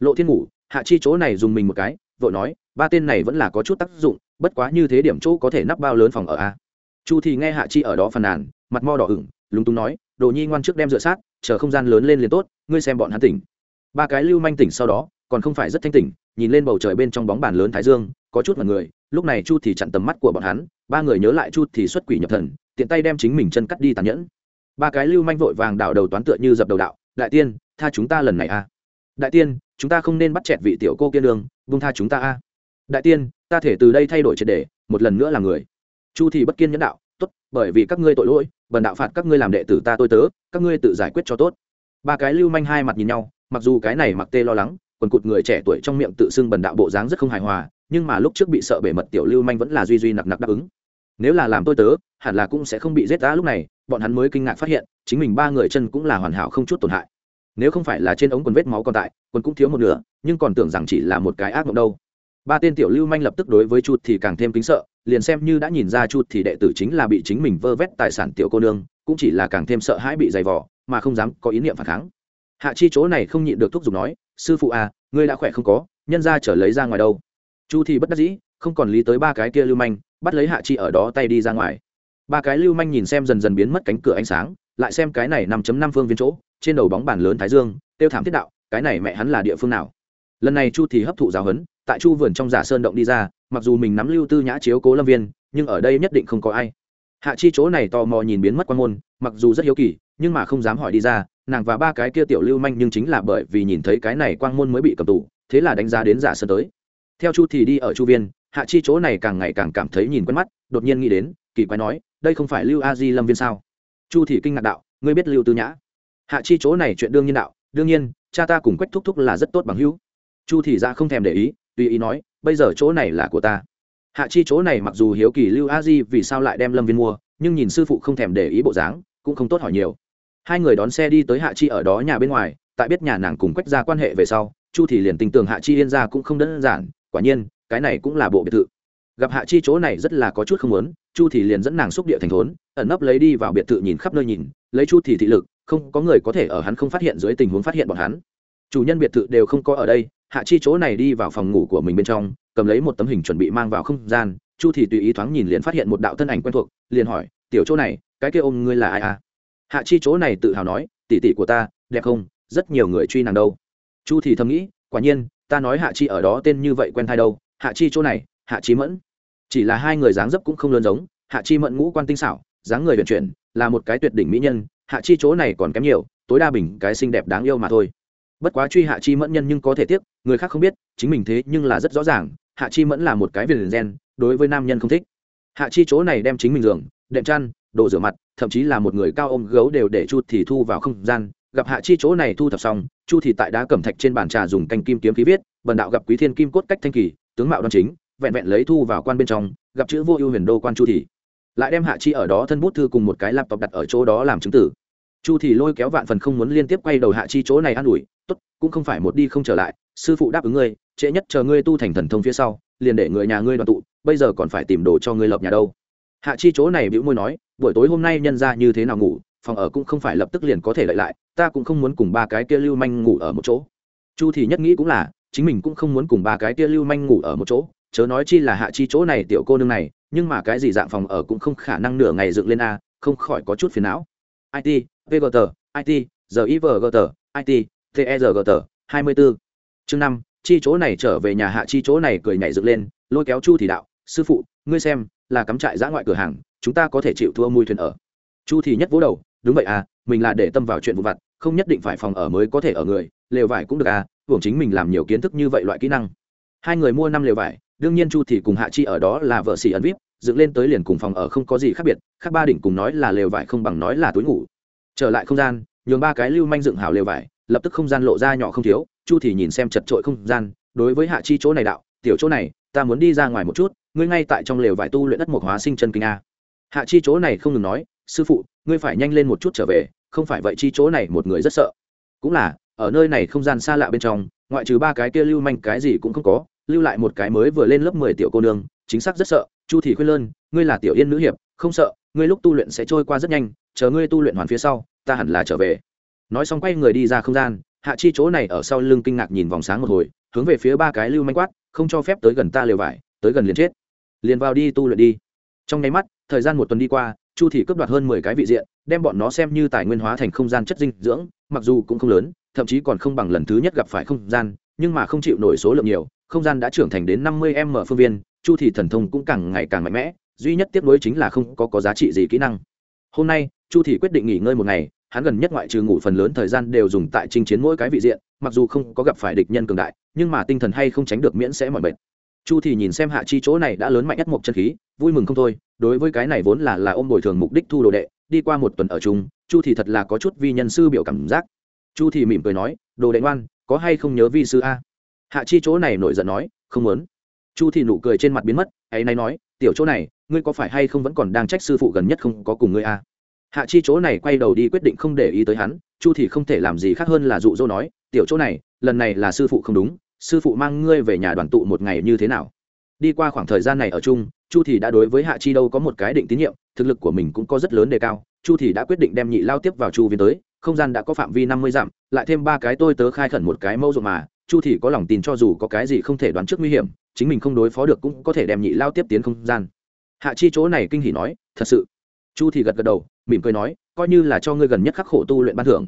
Speaker 1: Lộ thiên ngủ, hạ chi chỗ này dùng mình một cái, vội nói, ba tên này vẫn là có chút tác dụng, bất quá như thế điểm chỗ có thể nắp bao lớn phòng ở a chu thì nghe hạ chi ở đó phàn nàn, mặt mo đỏ ửng, lúng túng nói, đồ nhi ngoan trước đem dựa sát, chờ không gian lớn lên liền tốt, ngươi xem bọn hắn tỉnh. Ba cái lưu manh tỉnh sau đó, còn không phải rất thanh tỉnh, nhìn lên bầu trời bên trong bóng bàn lớn thái dương, có chút mật người, lúc này chu thì chặn tầm mắt của bọn hắn, ba người nhớ lại chu thì xuất quỷ nhập thần, tiện tay đem chính mình chân cắt đi tàn nhẫn. Ba cái lưu manh vội vàng đảo đầu toán tựa như dập đầu đạo, đại tiên, tha chúng ta lần này a. Đại tiên, chúng ta không nên bắt chẹt vị tiểu cô kia đường vung tha chúng ta a. Đại tiên, ta thể từ đây thay đổi triệt để, một lần nữa là người chu thì bất kiên nhẫn đạo, tốt, bởi vì các ngươi tội lỗi, bần đạo phạt các ngươi làm đệ tử ta tôi tớ, các ngươi tự giải quyết cho tốt. Ba cái lưu manh hai mặt nhìn nhau, mặc dù cái này mặc tê lo lắng, quần cụt người trẻ tuổi trong miệng tự xưng bần đạo bộ dáng rất không hài hòa, nhưng mà lúc trước bị sợ bể mật tiểu lưu manh vẫn là duy duy nặc nặc đáp ứng. Nếu là làm tôi tớ, hẳn là cũng sẽ không bị giết ta lúc này, bọn hắn mới kinh ngạc phát hiện, chính mình ba người chân cũng là hoàn hảo không chút tổn hại. Nếu không phải là trên ống quần vết máu còn tại, quần cũng thiếu một nửa, nhưng còn tưởng rằng chỉ là một cái ác mộng đâu. Ba tên tiểu lưu manh lập tức đối với chu thì càng thêm kính sợ liền xem như đã nhìn ra chu thì đệ tử chính là bị chính mình vơ vét tài sản tiểu cô nương, cũng chỉ là càng thêm sợ hãi bị dày vò, mà không dám có ý niệm phản kháng. Hạ chi chỗ này không nhịn được thúc giục nói, sư phụ à ngươi đã khỏe không có, nhân ra trở lấy ra ngoài đâu. Chu thì bất đắc dĩ, không còn lý tới ba cái kia lưu manh, bắt lấy hạ chi ở đó tay đi ra ngoài. Ba cái lưu manh nhìn xem dần dần biến mất cánh cửa ánh sáng, lại xem cái này năm năm phương viên chỗ, trên đầu bóng bàn lớn thái dương tiêu thảm thiết đạo, cái này mẹ hắn là địa phương nào? Lần này chu thì hấp thụ giáo huấn, tại chu vườn trong giả sơn động đi ra mặc dù mình nắm lưu tư nhã chiếu cố lâm viên, nhưng ở đây nhất định không có ai. Hạ chi chỗ này tò mò nhìn biến mất quan môn, mặc dù rất hiếu kỳ, nhưng mà không dám hỏi đi ra, nàng và ba cái kia tiểu lưu manh nhưng chính là bởi vì nhìn thấy cái này quang môn mới bị cầm tủ thế là đánh giá đến giả sơn tới. Theo chu thì đi ở chu viên, hạ chi chỗ này càng ngày càng cảm thấy nhìn quen mắt, đột nhiên nghĩ đến, kỳ quái nói, đây không phải lưu a di lâm viên sao? Chu thì kinh ngạc đạo, ngươi biết lưu tư nhã? Hạ chi chỗ này chuyện đương nhiên đạo, đương nhiên, cha ta cùng quách thúc thúc là rất tốt bằng hữu. Chu thì ra không thèm để ý, tùy ý nói bây giờ chỗ này là của ta. Hạ chi chỗ này mặc dù hiếu kỳ lưu a di vì sao lại đem lâm viên mua, nhưng nhìn sư phụ không thèm để ý bộ dáng, cũng không tốt hỏi nhiều. Hai người đón xe đi tới hạ chi ở đó nhà bên ngoài, tại biết nhà nàng cùng quách ra quan hệ về sau, chu thì liền tình tường hạ chi yên ra cũng không đơn giản, quả nhiên, cái này cũng là bộ biệt thự. Gặp hạ chi chỗ này rất là có chút không muốn, chu thì liền dẫn nàng xúc địa thành thốn, ẩn nấp lấy đi vào biệt thự nhìn khắp nơi nhìn, lấy chu thì thị lực, không có người có thể ở hắn không phát hiện dưới tình huống phát hiện bọn hắn. Chủ nhân biệt thự đều không có ở đây hạ chi chỗ này đi vào phòng ngủ của mình bên trong, cầm lấy một tấm hình chuẩn bị mang vào không gian, chu thì tùy ý thoáng nhìn liền phát hiện một đạo thân ảnh quen thuộc, liền hỏi, tiểu chỗ này, cái kia ôm ngươi là ai à? Hạ chi chỗ này tự hào nói, tỷ tỷ của ta, đẹp không? Rất nhiều người truy nàng đâu. Chu thì thầm nghĩ, quả nhiên, ta nói hạ chi ở đó tên như vậy quen thai đâu, hạ chi chỗ này, hạ chi mẫn. Chỉ là hai người dáng dấp cũng không lớn giống, hạ chi mẫn ngũ quan tinh xảo, dáng người vận chuyển, là một cái tuyệt đỉnh mỹ nhân, hạ chi chỗ này còn kém nhiều, tối đa bình cái xinh đẹp đáng yêu mà thôi bất quá truy hạ chi mẫn nhân nhưng có thể tiếc, người khác không biết, chính mình thế nhưng là rất rõ ràng, hạ chi mẫn là một cái viền gen, đối với nam nhân không thích. Hạ chi chỗ này đem chính mình giường, đệm chăn, đồ rửa mặt, thậm chí là một người cao ôm gấu đều để chu thì thu vào không gian. Gặp hạ chi chỗ này thu thập xong, chu thì tại đá cẩm thạch trên bàn trà dùng canh kim kiếm ký viết, bần đạo gặp quý thiên kim cốt cách thanh kỳ, tướng mạo đoan chính, vẹn vẹn lấy thu vào quan bên trong, gặp chữ vô ưu huyền đô quan chu thì. Lại đem hạ chi ở đó thân bút thư cùng một cái laptop đặt ở chỗ đó làm chứng tử chu thì lôi kéo vạn phần không muốn liên tiếp quay đầu hạ chi chỗ này an ủi, tốt, cũng không phải một đi không trở lại, sư phụ đáp ứng ngươi, trễ nhất chờ ngươi tu thành thần thông phía sau, liền để người nhà ngươi đoàn tụ, bây giờ còn phải tìm đồ cho ngươi lập nhà đâu. Hạ chi chỗ này bĩu môi nói, buổi tối hôm nay nhân ra như thế nào ngủ, phòng ở cũng không phải lập tức liền có thể lợi lại, ta cũng không muốn cùng ba cái kia lưu manh ngủ ở một chỗ. Chu thì nhất nghĩ cũng là, chính mình cũng không muốn cùng ba cái kia lưu manh ngủ ở một chỗ, chớ nói chi là hạ chi chỗ này tiểu cô nương này, nhưng mà cái gì dạng phòng ở cũng không khả năng nửa ngày dựng lên a, không khỏi có chút phiền não. It vgt it givgt it tergt hai mươi bốn chương năm, chi chỗ này trở về nhà hạ chi chỗ này cười nhảy dựng lên, lôi kéo chu thì đạo, sư phụ, ngươi xem, là cắm trại giã ngoại cửa hàng, chúng ta có thể chịu thua mùi thuyền ở. Chu thì nhất vỗ đầu, đúng vậy à mình là để tâm vào chuyện vụ vặt, không nhất định phải phòng ở mới có thể ở người, lều vải cũng được à hưởng chính mình làm nhiều kiến thức như vậy loại kỹ năng. Hai người mua năm lều vải, đương nhiên chu thì cùng hạ chi ở đó là vợ xỉ ẩn vip, dựng lên tới liền cùng phòng ở không có gì khác biệt, khác ba đỉnh cùng nói là lều vải không bằng nói là túi ngủ trở lại không gian, nhường ba cái lưu manh dựng hào lều vải, lập tức không gian lộ ra nhỏ không thiếu, chu thì nhìn xem chật trội không gian, đối với hạ chi chỗ này đạo, tiểu chỗ này, ta muốn đi ra ngoài một chút, ngươi ngay tại trong lều vải tu luyện đất mộc hóa sinh chân kinh a. Hạ chi chỗ này không ngừng nói, sư phụ, ngươi phải nhanh lên một chút trở về, không phải vậy chi chỗ này một người rất sợ. Cũng là, ở nơi này không gian xa lạ bên trong, ngoại trừ ba cái kia lưu manh cái gì cũng không có, lưu lại một cái mới vừa lên lớp mười tiểu cô nương, chính xác rất sợ, chu thì khuyên lơn, ngươi là tiểu yên nữ hiệp, không sợ, ngươi lúc tu luyện sẽ trôi qua rất nhanh chờ ngươi tu luyện hoàn phía sau ta hẳn là trở về. Nói xong quay người đi ra không gian hạ chi chỗ này ở sau lưng kinh ngạc nhìn vòng sáng một hồi hướng về phía ba cái lưu manh quát không cho phép tới gần ta liều vải tới gần liền chết. Liền vào đi tu luyện đi. Trong nháy mắt thời gian một tuần đi qua chu thì cướp đoạt hơn mười cái vị diện đem bọn nó xem như tài nguyên hóa thành không gian chất dinh dưỡng mặc dù cũng không lớn thậm chí còn không bằng lần thứ nhất gặp phải không gian nhưng mà không chịu nổi số lượng nhiều không gian đã trưởng thành đến năm mươi m phương viên chu thì thần thông cũng càng ngày càng mạnh mẽ duy nhất tiếc nuối chính là không có, có giá trị gì kỹ năng hôm nay, chu thì quyết định nghỉ ngơi một ngày, hắn gần nhất ngoại trừ ngủ phần lớn thời gian đều dùng tại chinh chiến mỗi cái vị diện, mặc dù không có gặp phải địch nhân cường đại, nhưng mà tinh thần hay không tránh được miễn sẽ mọi bệnh chu thì nhìn xem hạ chi chỗ này đã lớn mạnh nhất một chân khí, vui mừng không thôi, đối với cái này vốn là là ôm bồi thường mục đích thu đồ đệ, đi qua một tuần ở chung, chu thì thật là có chút vi nhân sư biểu cảm giác. Chu thì mỉm cười nói, đồ đệ ngoan, có hay không nhớ vi sư a? Hạ chi chỗ này nổi giận nói, không muốn. Chu thì nụ cười trên mặt biến mất, ấy nay nói tiểu chỗ này, ngươi có phải hay không vẫn còn đang trách sư phụ gần nhất không có cùng ngươi a hạ chi chỗ này quay đầu đi quyết định không để ý tới hắn, chu thì không thể làm gì khác hơn là dụ dỗ nói, tiểu chỗ này, lần này là sư phụ không đúng, sư phụ mang ngươi về nhà đoàn tụ một ngày như thế nào? Đi qua khoảng thời gian này ở chung, chu thì đã đối với hạ chi đâu có một cái định tín nhiệm, thực lực của mình cũng có rất lớn đề cao, chu thì đã quyết định đem nhị lao tiếp vào chu viên tới, không gian đã có phạm vi năm mươi dặm, lại thêm ba cái tôi tớ khai khẩn một cái mâu ruộng mà, chu thì có lòng tin cho dù có cái gì không thể đoán trước nguy hiểm chính mình không đối phó được cũng có thể đem nhị lao tiếp tiến không gian. Hạ chi chỗ này kinh hỉ nói, thật sự? Chu thì gật gật đầu, mỉm cười nói, coi như là cho ngươi gần nhất khắc khổ tu luyện ban thưởng.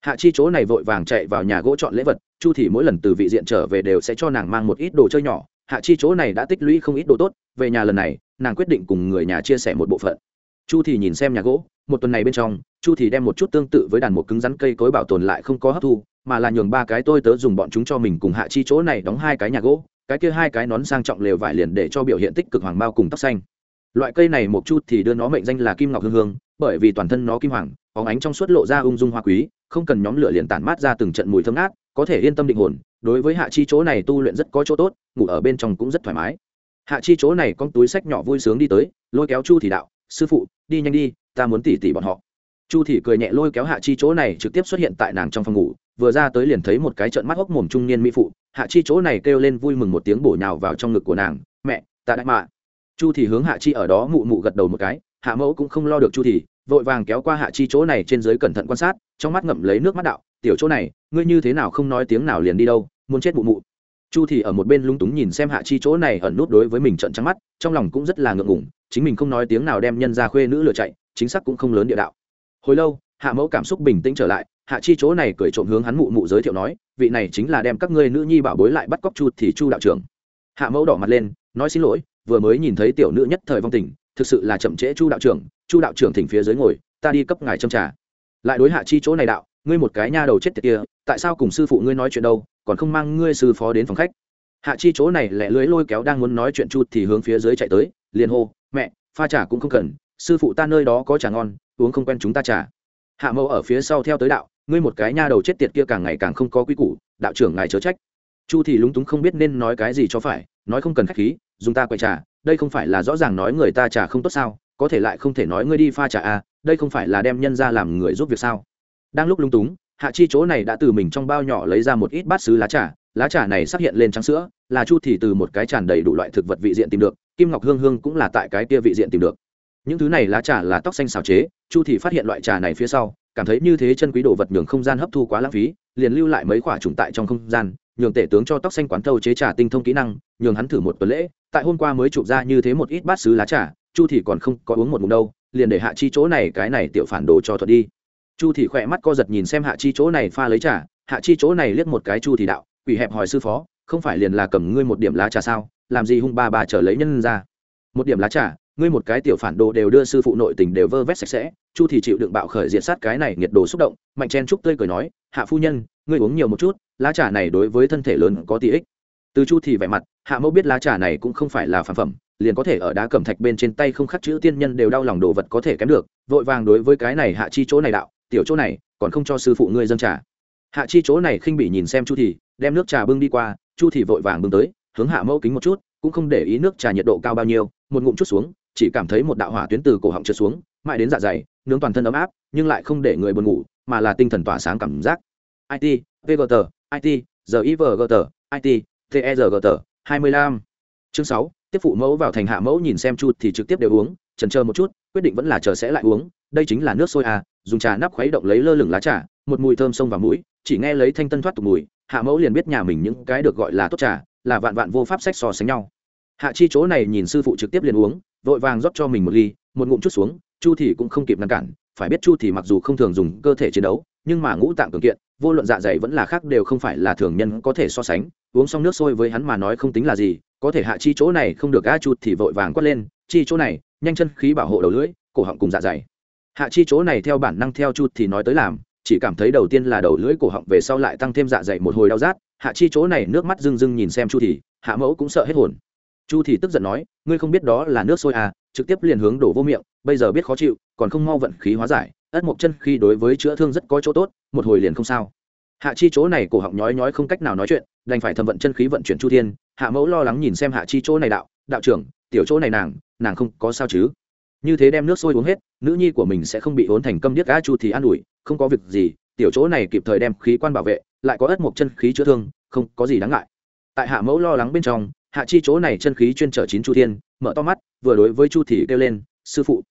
Speaker 1: Hạ chi chỗ này vội vàng chạy vào nhà gỗ chọn lễ vật, chu thì mỗi lần từ vị diện trở về đều sẽ cho nàng mang một ít đồ chơi nhỏ. Hạ chi chỗ này đã tích lũy không ít đồ tốt, về nhà lần này, nàng quyết định cùng người nhà chia sẻ một bộ phận. Chu thì nhìn xem nhà gỗ, một tuần này bên trong, chu thì đem một chút tương tự với đàn một cứng rắn cây cối bảo tồn lại không có hấp thu, mà là nhường ba cái tôi tớ dùng bọn chúng cho mình cùng hạ chi chỗ này đóng hai cái nhà gỗ cái kia hai cái nón sang trọng lều vải liền để cho biểu hiện tích cực hoàng bao cùng tóc xanh. Loại cây này một chút thì đưa nó mệnh danh là kim ngọc hương hương, bởi vì toàn thân nó kim hoàng có ánh trong suốt lộ ra ung dung hoa quý, không cần nhóm lửa liền tản mát ra từng trận mùi thơm ngát, có thể yên tâm định hồn, đối với hạ chi chỗ này tu luyện rất có chỗ tốt, ngủ ở bên trong cũng rất thoải mái. Hạ chi chỗ này con túi sách nhỏ vui sướng đi tới, lôi kéo chu thì đạo, sư phụ, đi nhanh đi, ta muốn tỉ tỉ bọn họ chu Thị cười nhẹ lôi kéo hạ chi chỗ này trực tiếp xuất hiện tại nàng trong phòng ngủ vừa ra tới liền thấy một cái trận mắt hốc mồm trung niên mỹ phụ hạ chi chỗ này kêu lên vui mừng một tiếng bổ nhào vào trong ngực của nàng mẹ ta đại mạ. Chu Thị hướng hạ chi ở đó mụ mụ gật đầu một cái hạ mẫu cũng không lo được chu Thị, vội vàng kéo qua hạ chi chỗ này trên dưới cẩn thận quan sát trong mắt ngậm lấy nước mắt đạo tiểu chỗ này ngươi như thế nào không nói tiếng nào liền đi đâu muốn chết mụ mụ. Chu thì ở một bên lung túng nhìn xem hạ chi chỗ này ẩn nút đối với mình trận trắng mắt trong lòng cũng rất là ngượng ngùng chính mình không nói tiếng nào đem nhân ra khuê nữ lừa chạy chính xác cũng không lớn địa đạo hồi lâu, hạ mẫu cảm xúc bình tĩnh trở lại, hạ chi chỗ này cười trộm hướng hắn mụ mụ giới thiệu nói, vị này chính là đem các ngươi nữ nhi bảo bối lại bắt cóc chu thì chu đạo trưởng. Hạ mẫu đỏ mặt lên, nói xin lỗi, vừa mới nhìn thấy tiểu nữ nhất thời vong tình, thực sự là chậm trễ chu đạo trưởng, chu đạo trưởng thỉnh phía dưới ngồi, ta đi cấp ngài châm trà. Lại đối hạ chi chỗ này đạo, ngươi một cái nha đầu chết tiệt kia, tại sao cùng sư phụ ngươi nói chuyện đâu, còn không mang ngươi sư phó đến phòng khách. Hạ chi chỗ này lẹ lưới lôi kéo đang muốn nói chuyện chu thì hướng phía dưới chạy tới, liền hô, mẹ, pha trà cũng không cần sư phụ ta nơi đó có trà ngon, uống không quen chúng ta trà. Hạ mẫu ở phía sau theo tới đạo, ngươi một cái nha đầu chết tiệt kia càng ngày càng không có quy củ, đạo trưởng ngài chớ trách. Chu thì lúng túng không biết nên nói cái gì cho phải, nói không cần khách khí, dùng ta quay trà, đây không phải là rõ ràng nói người ta trà không tốt sao, có thể lại không thể nói ngươi đi pha trà à đây không phải là đem nhân ra làm người giúp việc sao? Đang lúc lúng túng, hạ chi chỗ này đã từ mình trong bao nhỏ lấy ra một ít bát sứ lá trà lá trà này xác hiện lên trắng sữa, là chu thì từ một cái tràn đầy đủ loại thực vật vị diện tìm được, kim ngọc hương hương cũng là tại cái kia vị diện tìm được những thứ này lá trà là tóc xanh xào chế, chu thì phát hiện loại trà này phía sau, cảm thấy như thế chân quý đồ vật nhường không gian hấp thu quá lãng phí, liền lưu lại mấy quả trùng tại trong không gian, nhường tể tướng cho tóc xanh quán thâu chế trà tinh thông kỹ năng, nhường hắn thử một tuần lễ, tại hôm qua mới chụp ra như thế một ít bát xứ lá trà, chu thì còn không có uống một ngụm đâu, liền để hạ chi chỗ này, cái này tiểu phản đồ cho thuật đi. Chu thì khỏe mắt co giật nhìn xem hạ chi chỗ này pha lấy trà, hạ chi chỗ này liếc một cái chu thì đạo, quỷ hẹp hỏi sư phó, không phải liền là cầm ngươi một điểm lá trà sao? Làm gì hung ba bà trở lấy nhân ra? Một điểm lá trà ngươi một cái tiểu phản đồ đều đưa sư phụ nội tình đều vơ vét sạch sẽ, chu thì chịu đựng bạo khởi diện sát cái này nhiệt đồ xúc động, mạnh chen trúc tươi cười nói, hạ phu nhân, ngươi uống nhiều một chút, lá trà này đối với thân thể lớn có tỷ ích. Từ chu thì vẻ mặt, hạ mẫu biết lá trà này cũng không phải là phản phẩm, liền có thể ở đá cẩm thạch bên trên tay không khắc chữ tiên nhân đều đau lòng đồ vật có thể kém được, vội vàng đối với cái này hạ chi chỗ này đạo, tiểu chỗ này, còn không cho sư phụ ngươi dâng trà. Hạ chi chỗ này khinh bỉ nhìn xem chu thì, đem nước trà bưng đi qua, chu thì vội vàng bưng tới, hướng hạ mẫu kính một chút, cũng không để ý nước trà nhiệt độ cao bao nhiêu, một ngụm chút xuống chỉ cảm thấy một đạo hỏa tuyến từ cổ họng trượt xuống, mãi đến dạ dày, nướng toàn thân ấm áp, nhưng lại không để người buồn ngủ, mà là tinh thần tỏa sáng cảm giác. It vgt it givgt it tergt hai mươi lăm. Chương sáu, tiếp phụ mẫu vào thành hạ mẫu nhìn xem chu thì trực tiếp đều uống trần chờ một chút, quyết định vẫn là chờ sẽ lại uống. Đây chính là nước sôi à dùng trà nắp khuấy động lấy lơ lửng lá trà, một mùi thơm sông vào mũi, chỉ nghe lấy thanh tân thoát tục mùi, hạ mẫu liền biết nhà mình những cái được gọi là tốt trà, là vạn vạn vô pháp sách so sánh nhau. Hạ chi chỗ này nhìn sư phụ trực tiếp liền uống vội vàng rót cho mình một ly, một ngụm chút xuống, chu thì cũng không kịp ngăn cản, phải biết chu thì mặc dù không thường dùng cơ thể chiến đấu, nhưng mà ngũ tạng cường kiện, vô luận dạ dày vẫn là khác đều không phải là thường nhân có thể so sánh, uống xong nước sôi với hắn mà nói không tính là gì, có thể hạ chi chỗ này không được, a, chu thì vội vàng quát lên, chi chỗ này, nhanh chân khí bảo hộ đầu lưỡi, cổ họng cùng dạ dày. Hạ chi chỗ này theo bản năng theo chu thì nói tới làm, chỉ cảm thấy đầu tiên là đầu lưỡi cổ họng về sau lại tăng thêm dạ dày một hồi đau rát, hạ chi chỗ này nước mắt rưng rưng nhìn xem chu thì hạ mẫu cũng sợ hết hồn. Chu thì tức giận nói ngươi không biết đó là nước sôi à trực tiếp liền hướng đổ vô miệng, bây giờ biết khó chịu, còn không mau vận khí hóa giải, ất mộc chân khi đối với chữa thương rất có chỗ tốt, một hồi liền không sao. Hạ chi chỗ này cổ họng nhói nhói không cách nào nói chuyện, đành phải thầm vận chân khí vận chuyển chu thiên, hạ mẫu lo lắng nhìn xem hạ chi chỗ này đạo đạo trưởng, tiểu chỗ này nàng nàng không có sao chứ? Như thế đem nước sôi uống hết, nữ nhi của mình sẽ không bị hốn thành câm điếc gã chu thì an ủi, không có việc gì, tiểu chỗ này kịp thời đem khí quan bảo vệ, lại có ất mộc chân khí chữa thương, không có gì đáng ngại. Tại hạ mẫu lo lắng bên trong hạ chi chỗ này chân khí chuyên trở chín chu thiên, mở to mắt, vừa đối với chu thì kêu lên, sư phụ.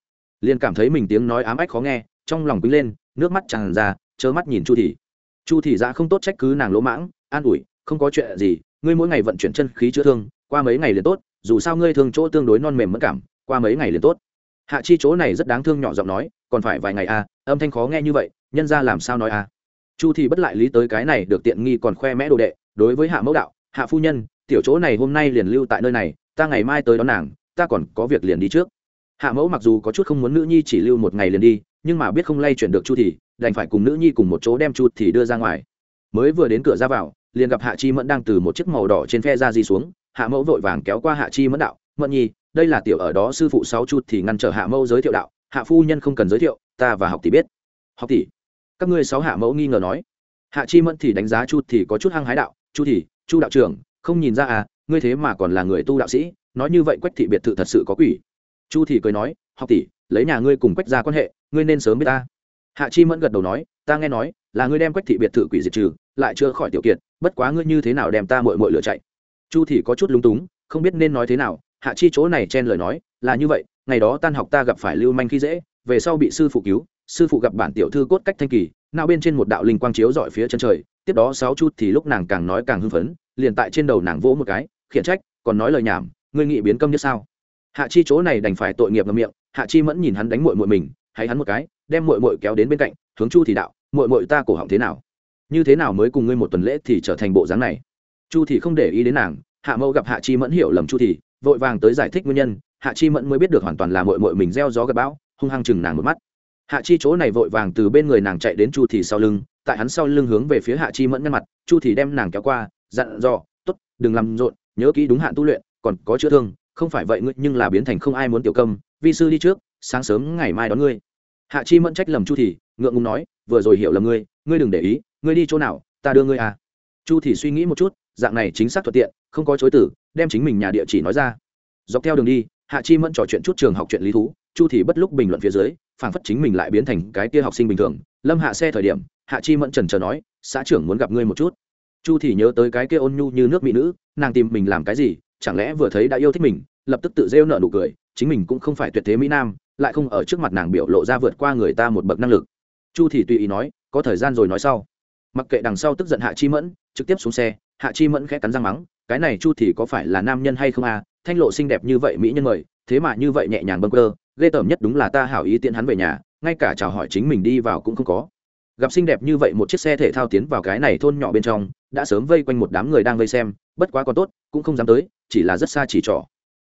Speaker 1: Liền cảm thấy mình tiếng nói ám ách khó nghe, trong lòng quý lên, nước mắt tràn ra chớ mắt nhìn chu thì chu thì ra dạ không tốt trách cứ nàng lỗ mãng, an ủi, không có chuyện gì, ngươi mỗi ngày vận chuyển chân khí chữa thương, qua mấy ngày liền tốt, dù sao ngươi thường chỗ tương đối non mềm mất cảm, qua mấy ngày liền tốt. Hạ chi chỗ này rất đáng thương nhỏ giọng nói, còn phải vài ngày à âm thanh khó nghe như vậy, nhân ra làm sao nói à? Chu thì bất lại lý tới cái này được tiện nghi còn khoe mẽ đồ đệ, đối với hạ mẫu đạo, hạ phu nhân tiểu chỗ này hôm nay liền lưu tại nơi này, ta ngày mai tới đón nàng, ta còn có việc liền đi trước. Hạ mẫu mặc dù có chút không muốn nữ nhi chỉ lưu một ngày liền đi, nhưng mà biết không lay chuyển được chu thì, đành phải cùng nữ nhi cùng một chỗ đem chu thì đưa ra ngoài. Mới vừa đến cửa ra vào, liền gặp hạ chi mẫn đang từ một chiếc màu đỏ trên phe ra di xuống, hạ mẫu vội vàng kéo qua hạ chi mẫn đạo, mẫn nhi, đây là tiểu ở đó sư phụ sáu chu thì ngăn trở hạ mẫu giới thiệu đạo, hạ phu nhân không cần giới thiệu, ta và học tỷ biết. Học tỷ? Các ngươi sáu hạ mẫu nghi ngờ nói. Hạ chi mẫn thì đánh giá chu thì có chút hăng hái đạo, chu thì, chu đạo trưởng không nhìn ra à ngươi thế mà còn là người tu đạo sĩ, nói như vậy quách thị biệt thự thật sự có quỷ. Chu thì cười nói, học tỷ, lấy nhà ngươi cùng quách ra quan hệ, ngươi nên sớm biết ta. Hạ chi mẫn gật đầu nói, ta nghe nói, là ngươi đem quách thị biệt thự quỷ diệt trừ, lại chưa khỏi tiểu kiệt, bất quá ngươi như thế nào đem ta mội mội lửa chạy? Chu thì có chút lúng túng, không biết nên nói thế nào, hạ chi chỗ này chen lời nói, là như vậy, ngày đó tan học ta gặp phải lưu manh khi dễ, về sau bị sư phụ cứu, sư phụ gặp bản tiểu thư cốt cách thanh kỳ nào bên trên một đạo linh quang chiếu dọi phía chân trời, tiếp đó sáu chút thì lúc nàng càng nói càng hưng phấn liền tại trên đầu nàng vỗ một cái, khiển trách, còn nói lời nhảm, ngươi nghĩ biến câm như sao? Hạ chi chỗ này đành phải tội nghiệp ngầm miệng, hạ chi mẫn nhìn hắn đánh mội mội mình, hay hắn một cái, đem mội mội kéo đến bên cạnh, hướng chu thì đạo mội mội ta cổ họng thế nào? Như thế nào mới cùng ngươi một tuần lễ thì trở thành bộ dáng này? Chu thì không để ý đến nàng, hạ mẫu gặp hạ chi mẫn hiểu lầm chu thì, vội vàng tới giải thích nguyên nhân, hạ chi mẫn mới biết được hoàn toàn là mội mội mình gieo gió gặp bão, hung hăng chừng nàng một mắt. Hạ chi chỗ này vội vàng từ bên người nàng chạy đến chu thì sau lưng, tại hắn sau lưng hướng về phía hạ chi mẫn ngăn mặt, chu thì đem nàng kéo qua dặn dò t ố t đừng làm rộn, nhớ kỹ đúng hạn tu luyện, còn có chữa thương, không phải vậy ngươi nhưng là biến thành không ai muốn tiểu công vi sư đi trước, sáng sớm ngày mai đón ngươi. Hạ chi mẫn trách lầm chu thì ngượng ngùng nói, vừa rồi hiểu lầm ngươi ngươi đừng để ý, ngươi đi chỗ nào, ta đưa ngươi à. Chu thì suy nghĩ một chút, dạng này chính xác thuận tiện, không có chối tử đem chính mình nhà địa chỉ nói ra. Dọc theo đường đi, hạ chi mẫn trò chuyện chút trường học chuyện lý thú, chu thì bất lúc bình luận phía dưới, phảng phất chính mình lại biến thành cái kia học sinh bình thường. Lâm hạ xe thời điểm, hạ chi mẫn trần chờ nói, xã trưởng muốn gặp ngươi một chút chu thì nhớ tới cái kia ôn nhu như nước mỹ nữ, nàng tìm mình làm cái gì, chẳng lẽ vừa thấy đã yêu thích mình, lập tức tự rêu nợ nụ cười, chính mình cũng không phải tuyệt thế mỹ nam, lại không ở trước mặt nàng biểu lộ ra vượt qua người ta một bậc năng lực. Chu thì tùy ý nói, có thời gian rồi nói sau. Mặc kệ đằng sau tức giận hạ chi mẫn, trực tiếp xuống xe, hạ chi mẫn khẽ cắn răng mắng, cái này chu thì có phải là nam nhân hay không à thanh lộ xinh đẹp như vậy mỹ nhân mời, thế mà như vậy nhẹ nhàng bâng cơ ghê tởm nhất đúng là ta hảo ý tiện hắn về nhà, ngay cả chào hỏi chính mình đi vào cũng không có gặp xinh đẹp như vậy một chiếc xe thể thao tiến vào cái này thôn nhỏ bên trong, đã sớm vây quanh một đám người đang vây xem, bất quá còn tốt, cũng không dám tới, chỉ là rất xa chỉ trỏ.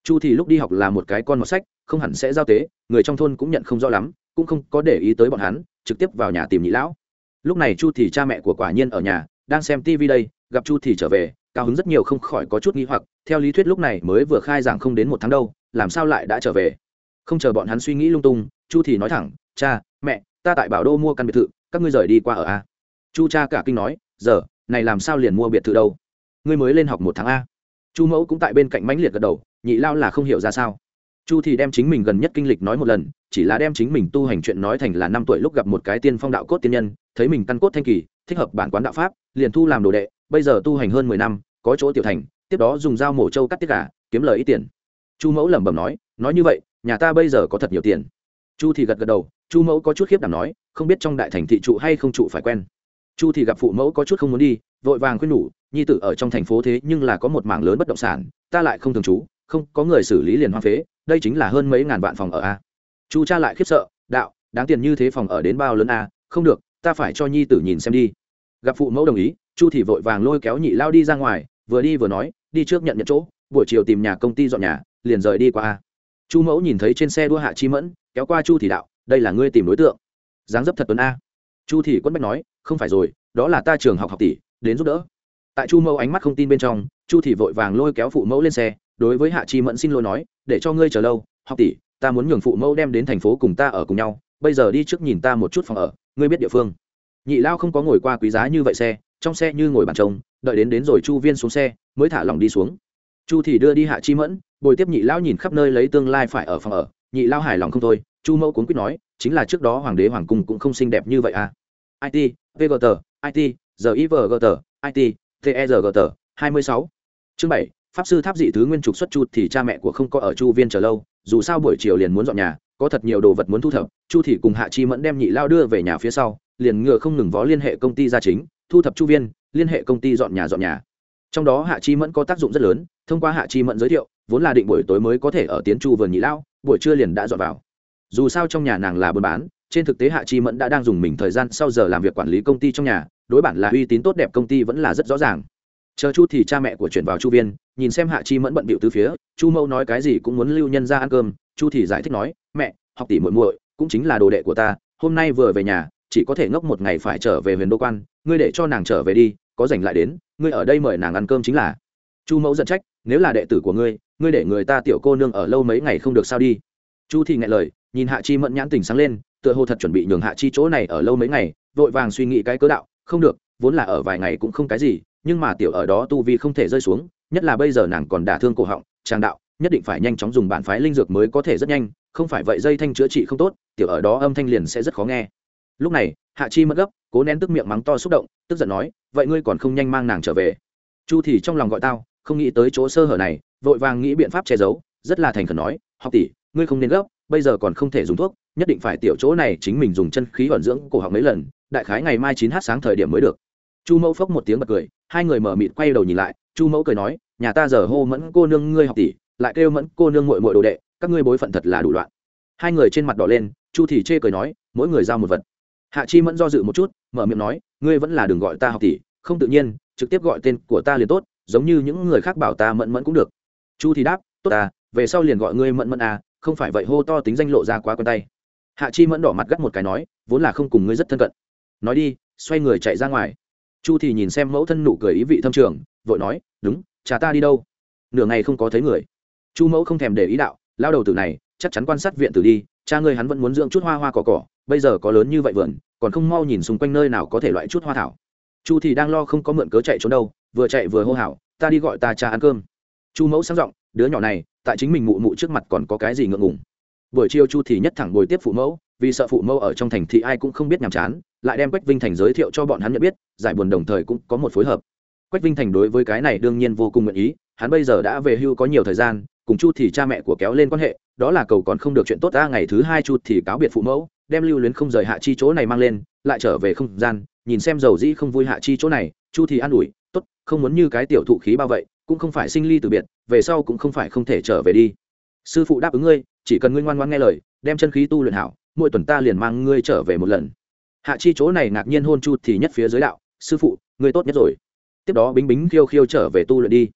Speaker 1: Chu thì lúc đi học là một cái con một sách, không hẳn sẽ giao tế, người trong thôn cũng nhận không rõ lắm, cũng không có để ý tới bọn hắn, trực tiếp vào nhà tìm nhị lão. Lúc này chu thì cha mẹ của quả nhiên ở nhà, đang xem tivi đây, gặp chu thì trở về, cao hứng rất nhiều không khỏi có chút nghi hoặc, theo lý thuyết lúc này mới vừa khai giảng không đến một tháng đâu, làm sao lại đã trở về? Không chờ bọn hắn suy nghĩ lung tung, chu thì nói thẳng, cha, mẹ, ta tại bảo đô mua căn biệt thự các ngươi rời đi qua ở a. Chu cha cả kinh nói, giờ, này làm sao liền mua biệt thự đâu? Ngươi mới lên học một tháng a. Chu mẫu cũng tại bên cạnh mãnh liệt gật đầu, nhị lao là không hiểu ra sao. Chu thì đem chính mình gần nhất kinh lịch nói một lần, chỉ là đem chính mình tu hành chuyện nói thành là năm tuổi lúc gặp một cái tiên phong đạo cốt tiên nhân, thấy mình căn cốt thanh kỳ, thích hợp bản quán đạo pháp, liền thu làm đồ đệ, bây giờ tu hành hơn mười năm, có chỗ tiểu thành, tiếp đó dùng dao mổ trâu cắt tiết cả kiếm lời ít tiền. Chu mẫu lẩm bẩm nói nói như vậy, nhà ta bây giờ có thật nhiều tiền chu thì gật gật đầu, chu mẫu có chút khiếp đảm nói, không biết trong đại thành thị trụ hay không trụ phải quen. Chu thì gặp phụ mẫu có chút không muốn đi, vội vàng khuyên nhủ, nhi tử ở trong thành phố thế nhưng là có một mảng lớn bất động sản, ta lại không thường trú, không có người xử lý liền hoang phế, đây chính là hơn mấy ngàn vạn phòng ở a. Chu cha lại khiếp sợ, đạo, đáng tiền như thế phòng ở đến bao lớn a? Không được, ta phải cho nhi tử nhìn xem đi. Gặp phụ mẫu đồng ý, chu thì vội vàng lôi kéo nhị lao đi ra ngoài, vừa đi vừa nói, đi trước nhận nhận chỗ, buổi chiều tìm nhà công ty dọn nhà, liền rời đi qua a. Chu mẫu nhìn thấy trên xe đua hạ chi mẫn kéo qua chu thì đạo, đây là ngươi tìm đối tượng. Dáng dấp thật tuấn a. Chu thì quân bách nói, không phải rồi, đó là ta trường học học tỷ, đến giúp đỡ. Tại chu mẫu ánh mắt không tin bên trong, chu thì vội vàng lôi kéo phụ mẫu lên xe, đối với hạ chi mẫn xin lỗi nói, để cho ngươi chờ lâu, học tỷ, ta muốn nhường phụ mẫu đem đến thành phố cùng ta ở cùng nhau, bây giờ đi trước nhìn ta một chút phòng ở, ngươi biết địa phương. Nhị lao không có ngồi qua quý giá như vậy xe, trong xe như ngồi bàn trông, đợi đến đến rồi chu viên xuống xe, mới thả lỏng đi xuống. Chu thì đưa đi hạ chi mẫn, bồi tiếp nhị lao nhìn khắp nơi lấy tương lai phải ở phòng ở nhị lao hài lòng không thôi, chu mẫu cuốn quyết nói, chính là trước đó hoàng đế hoàng cung cũng không xinh đẹp như vậy à. It vgt it givgt it tergt hai mươi sáu. Chương bảy, pháp sư tháp dị thứ nguyên trục xuất chu thì cha mẹ của không có ở chu viên chờ lâu, dù sao buổi chiều liền muốn dọn nhà, có thật nhiều đồ vật muốn thu thập, chu thì cùng hạ chi mẫn đem nhị lao đưa về nhà phía sau, liền ngựa không ngừng vó liên hệ công ty gia chính, thu thập chu viên, liên hệ công ty dọn nhà dọn nhà. Trong đó hạ chi mẫn có tác dụng rất lớn thông qua hạ chi mẫn giới thiệu vốn là định buổi tối mới có thể ở tiến chu vườn nhị lão, buổi trưa liền đã dọn vào. Dù sao trong nhà nàng là buôn bán trên thực tế hạ chi mẫn đã đang dùng mình thời gian sau giờ làm việc quản lý công ty trong nhà đối bản là uy tín tốt đẹp công ty vẫn là rất rõ ràng. Chờ chu thì cha mẹ của chuyển vào chu viên nhìn xem hạ chi mẫn bận bịu từ phía chu mẫu nói cái gì cũng muốn lưu nhân ra ăn cơm chu thì giải thích nói mẹ học tỷ muội muội cũng chính là đồ đệ của ta hôm nay vừa về nhà chỉ có thể ngốc một ngày phải trở về huyền đô quan ngươi để cho nàng trở về đi có rảnh lại đến ngươi ở đây mời nàng ăn cơm chính là. Chu mẫu giận trách nếu là đệ tử của ngươi ngươi để người ta tiểu cô nương ở lâu mấy ngày không được sao đi. Chu thì ngại lời, nhìn hạ chi mẫn nhãn tình sáng lên, tựa hồ thật chuẩn bị nhường hạ chi chỗ này ở lâu mấy ngày, vội vàng suy nghĩ cái cớ đạo, không được, vốn là ở vài ngày cũng không cái gì, nhưng mà tiểu ở đó tu vi không thể rơi xuống, nhất là bây giờ nàng còn đả thương cổ họng trang đạo, nhất định phải nhanh chóng dùng bản phái linh dược mới có thể rất nhanh, không phải vậy dây thanh chữa trị không tốt, tiểu ở đó âm thanh liền sẽ rất khó nghe. Lúc này, hạ chi mất gấp, cố nén tức miệng mắng to xúc động, tức giận nói, vậy ngươi còn không nhanh mang nàng trở về? Chu thì trong lòng gọi tao không nghĩ tới chỗ sơ hở này, vội vàng nghĩ biện pháp che giấu, rất là thành khẩn nói, học tỷ, ngươi không nên gấp, bây giờ còn không thể dùng thuốc, nhất định phải tiểu chỗ này chính mình dùng chân khí vận dưỡng cổ họng mấy lần, đại khái ngày mai chín h sáng thời điểm mới được. Chu mẫu phốc một tiếng bật cười, hai người mở mịt quay đầu nhìn lại, chu mẫu cười nói, nhà ta giờ hô mẫn cô nương ngươi học tỷ, lại kêu mẫn cô nương mội mội đồ đệ, các ngươi bối phận thật là đủ loạn. Hai người trên mặt đỏ lên, chu thì chê cười nói, mỗi người giao một vật. Hạ chi mẫn do dự một chút, mở miệng nói, ngươi vẫn là đừng gọi ta học tỷ, không tự nhiên, trực tiếp gọi tên của ta liền tốt giống như những người khác bảo ta mẫn mẫn cũng được. Chu thì đáp tốt à, về sau liền gọi ngươi mẫn mẫn à không phải vậy hô to tính danh lộ ra quá quen tay. Hạ chi mẫn đỏ mặt gắt một cái nói vốn là không cùng ngươi rất thân cận. Nói đi xoay người chạy ra ngoài. Chu thì nhìn xem mẫu thân nụ cười ý vị thâm trường vội nói đúng cha ta đi đâu? Nửa ngày không có thấy người. Chu mẫu không thèm để ý đạo lao đầu tử này chắc chắn quan sát viện tử đi cha ngươi hắn vẫn muốn dưỡng chút hoa hoa cỏ cỏ bây giờ có lớn như vậy vườn còn không mau nhìn xung quanh nơi nào có thể loại chút hoa thảo. Chu thì đang lo không có mượn cớ chạy trốn đâu vừa chạy vừa hô hào, ta đi gọi ta cha ăn cơm. Chu mẫu sáng giọng, đứa nhỏ này, tại chính mình mụ mụ trước mặt còn có cái gì ngượng ngùng? Buổi chiều chu thì nhất thẳng ngồi tiếp phụ mẫu, vì sợ phụ mẫu ở trong thành thị ai cũng không biết nhàm chán, lại đem quách vinh thành giới thiệu cho bọn hắn nhận biết, giải buồn đồng thời cũng có một phối hợp. Quách vinh thành đối với cái này đương nhiên vô cùng nguyện ý, hắn bây giờ đã về hưu có nhiều thời gian, cùng chu thì cha mẹ của kéo lên quan hệ, đó là cầu còn không được chuyện tốt ra ngày thứ hai chu thì cáo biệt phụ mẫu, đem lưu luyến không rời hạ chi chỗ này mang lên, lại trở về không gian, nhìn xem dầu dĩ không vui hạ chi chỗ này, chu thì an ủi tốt, không muốn như cái tiểu thụ khí bao vậy, cũng không phải sinh ly từ biệt, về sau cũng không phải không thể trở về đi. Sư phụ đáp ứng ngươi, chỉ cần ngươi ngoan ngoan nghe lời, đem chân khí tu luyện hảo, mỗi tuần ta liền mang ngươi trở về một lần. Hạ chi chỗ này ngạc nhiên hôn chu thì nhất phía dưới đạo, sư phụ, ngươi tốt nhất rồi. Tiếp đó bính bính khiêu khiêu trở về tu luyện đi.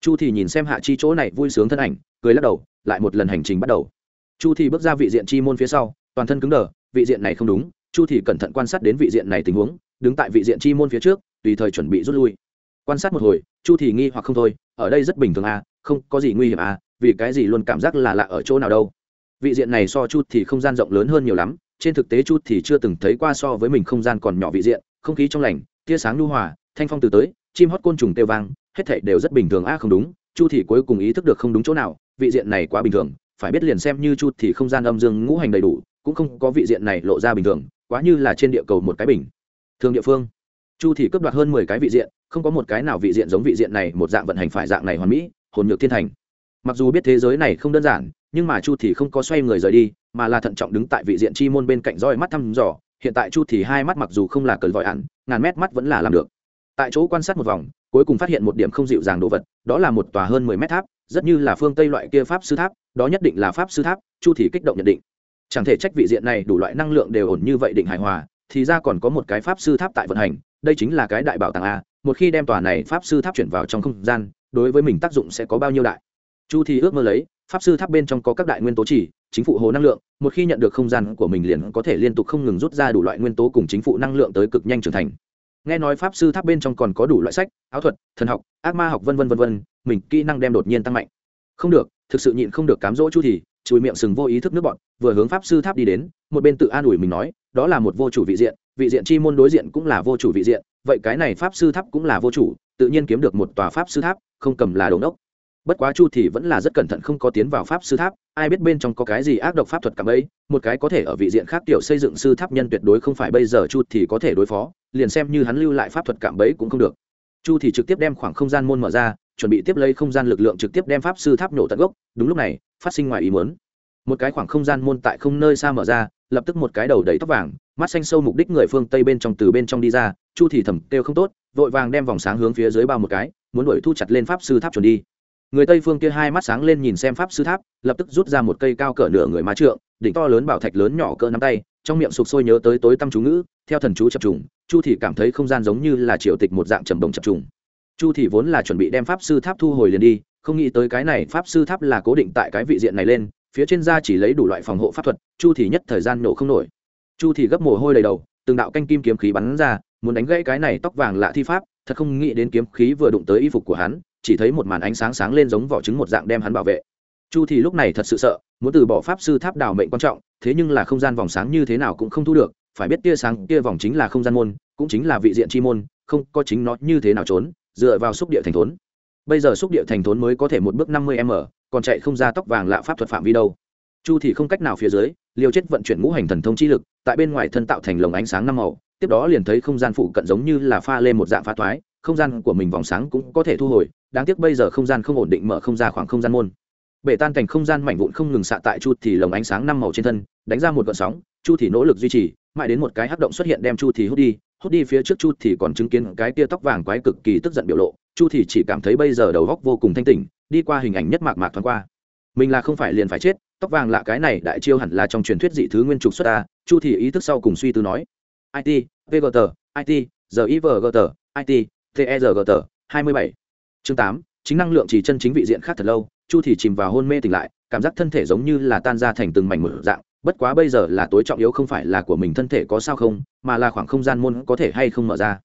Speaker 1: Chu thì nhìn xem hạ chi chỗ này vui sướng thân ảnh, cười lắc đầu, lại một lần hành trình bắt đầu. Chu thì bước ra vị diện chi môn phía sau, toàn thân cứng đờ, vị diện này không đúng, chu thì cẩn thận quan sát đến vị diện này tình huống, đứng tại vị diện chi môn phía trước, tùy thời chuẩn bị rút lui quan sát một hồi, chu thì nghi hoặc không thôi, ở đây rất bình thường à không có gì nguy hiểm à vì cái gì luôn cảm giác là lạ ở chỗ nào đâu. Vị diện này so chu thì không gian rộng lớn hơn nhiều lắm, trên thực tế chu thì chưa từng thấy qua so với mình không gian còn nhỏ vị diện, không khí trong lành, tia sáng lưu hòa, thanh phong từ tới, chim hót côn trùng kêu vang, hết thảy đều rất bình thường a không đúng, chu thì cuối cùng ý thức được không đúng chỗ nào, vị diện này quá bình thường, phải biết liền xem như chu thì không gian âm dương ngũ hành đầy đủ, cũng không có vị diện này lộ ra bình thường, quá như là trên địa cầu một cái bình. Thường địa phương, chu thì cướp đoạt hơn mười cái vị diện không có một cái nào vị diện giống vị diện này, một dạng vận hành phải dạng này hoàn mỹ, hồn nhược thiên thành. Mặc dù biết thế giới này không đơn giản, nhưng mà chu thì không có xoay người rời đi, mà là thận trọng đứng tại vị diện chi môn bên cạnh roi mắt thăm dò. Hiện tại chu thì hai mắt mặc dù không là cờ vội ẩn, ngàn mét mắt vẫn là làm được. Tại chỗ quan sát một vòng, cuối cùng phát hiện một điểm không dịu dàng đồ vật, đó là một tòa hơn mười mét tháp, rất như là phương tây loại kia pháp sư tháp, đó nhất định là pháp sư tháp, chu thì kích động nhận định. Chẳng thể trách vị diện này đủ loại năng lượng đều ổn như vậy định hài hòa, thì ra còn có một cái pháp sư tháp tại vận hành, đây chính là cái đại bảo tàng a một khi đem tòa này pháp sư tháp chuyển vào trong không gian, đối với mình tác dụng sẽ có bao nhiêu đại? Chu thì ước mơ lấy, pháp sư tháp bên trong có các đại nguyên tố chỉ, chính phủ hồ năng lượng, một khi nhận được không gian của mình liền có thể liên tục không ngừng rút ra đủ loại nguyên tố cùng chính phủ năng lượng tới cực nhanh trưởng thành. Nghe nói pháp sư tháp bên trong còn có đủ loại sách, áo thuật, thần học, ác ma học vân vân vân vân, mình kỹ năng đem đột nhiên tăng mạnh. Không được, thực sự nhịn không được cám dỗ chu thì, chùi miệng sừng vô ý thức nước bọn vừa hướng pháp sư tháp đi đến, một bên tự an ủi mình nói, đó là một vô chủ vị diện vị diện chi môn đối diện cũng là vô chủ vị diện vậy cái này pháp sư tháp cũng là vô chủ, tự nhiên kiếm được một tòa pháp sư tháp, không cầm là đồn đốc bất quá chu thì vẫn là rất cẩn thận không có tiến vào pháp sư tháp, ai biết bên trong có cái gì ác độc pháp thuật cảm ấy, một cái có thể ở vị diện khác tiểu xây dựng sư tháp nhân tuyệt đối không phải bây giờ chu thì có thể đối phó, liền xem như hắn lưu lại pháp thuật cảm bấy cũng không được. Chu thì trực tiếp đem khoảng không gian môn mở ra, chuẩn bị tiếp lấy không gian lực lượng trực tiếp đem pháp sư tháp nổ tận gốc, đúng lúc này, phát sinh ngoài ý muốn. Một cái khoảng không gian môn tại không nơi xa mở ra, lập tức một cái đầu đầy tóc vàng mắt xanh sâu mục đích người phương tây bên trong từ bên trong đi ra, chu thì thầm kêu không tốt, vội vàng đem vòng sáng hướng phía dưới bao một cái, muốn đuổi thu chặt lên pháp sư tháp chuẩn đi. Người tây phương kia hai mắt sáng lên nhìn xem pháp sư tháp, lập tức rút ra một cây cao cỡ nửa người má trượng, đỉnh to lớn bảo thạch lớn nhỏ cỡ nắm tay, trong miệng sục sôi nhớ tới tối tâm chú ngữ, theo thần chú chập trùng, chu thị cảm thấy không gian giống như là triều tịch một dạng trầm đồng chập trùng. Chu thị vốn là chuẩn bị đem pháp sư tháp thu hồi liền đi, không nghĩ tới cái này pháp sư tháp là cố định tại cái vị diện này lên, phía trên da chỉ lấy đủ loại phòng hộ pháp thuật, chu thị nhất thời gian nổ không nổi chu thị gấp mồ hôi đầy đầu, từng đạo canh kim kiếm khí bắn ra, muốn đánh gãy cái này tóc vàng lạ thi pháp, thật không nghĩ đến kiếm khí vừa đụng tới y phục của hắn, chỉ thấy một màn ánh sáng sáng lên giống vỏ trứng một dạng đem hắn bảo vệ. Chu thì lúc này thật sự sợ, muốn từ bỏ pháp sư tháp đào mệnh quan trọng, thế nhưng là không gian vòng sáng như thế nào cũng không thu được, phải biết tia sáng tia vòng chính là không gian môn, cũng chính là vị diện chi môn, không có chính nó như thế nào trốn, dựa vào xúc địa thành thốn. Bây giờ xúc địa thành thốn mới có thể một bước năm mươi m, còn chạy không ra tóc vàng lạ pháp thuật phạm vi đâu chu thì không cách nào phía dưới, liều chết vận chuyển ngũ hành thần thông chi lực, tại bên ngoài thân tạo thành lồng ánh sáng năm màu, tiếp đó liền thấy không gian phụ cận giống như là pha lên một dạng phá thoái không gian của mình vòng sáng cũng có thể thu hồi, đáng tiếc bây giờ không gian không ổn định mở không ra khoảng không gian môn. Bể tan cảnh không gian mảnh vụn không ngừng xạ tại chu thì lồng ánh sáng năm màu trên thân, đánh ra một gợn sóng, chu thì nỗ lực duy trì, mãi đến một cái hắc động xuất hiện đem chu thì hút đi hút đi phía trước chu thì còn chứng kiến cái tia tóc vàng quái cực kỳ tức giận biểu lộ, chu thì chỉ cảm thấy bây giờ đầu góc vô cùng thanh tỉnh, đi qua hình ảnh nhất mạc mạc thoáng qua mình là không phải liền phải chết, tóc vàng lạ cái này đại chiêu hẳn là trong truyền thuyết dị thứ nguyên trục xuất ta, chu thì ý thức sau cùng suy tư nói. It vgt it givgt it tergt hai mươi bảy. Chương tám, chính năng lượng chỉ chân chính vị diện khác thật lâu, chu thì chìm vào hôn mê tỉnh lại, cảm giác thân thể giống như là tan ra thành từng mảnh mở dạng, bất quá bây giờ là tối trọng yếu không phải là của mình thân thể có sao không, mà là khoảng không gian môn có thể hay không mở ra.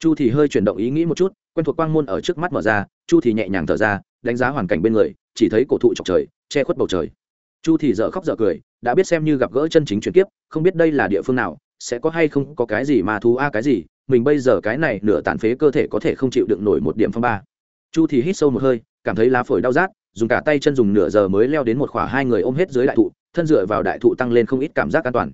Speaker 1: Chu thì hơi chuyển động ý nghĩ một chút, quen thuộc quang môn ở trước mắt mở ra, chu thì nhẹ nhàng thở ra, đánh giá hoàn cảnh bên người chỉ thấy cổ thụ chọc trời, che khuất bầu trời. Chu thì dở khóc dở cười, đã biết xem như gặp gỡ chân chính chuyển kiếp, không biết đây là địa phương nào, sẽ có hay không có cái gì mà thú a cái gì, mình bây giờ cái này nửa tàn phế cơ thể có thể không chịu đựng nổi một điểm phong ba. Chu thì hít sâu một hơi, cảm thấy lá phổi đau rát, dùng cả tay chân dùng nửa giờ mới leo đến một khỏa hai người ôm hết dưới đại thụ, thân dựa vào đại thụ tăng lên không ít cảm giác an toàn.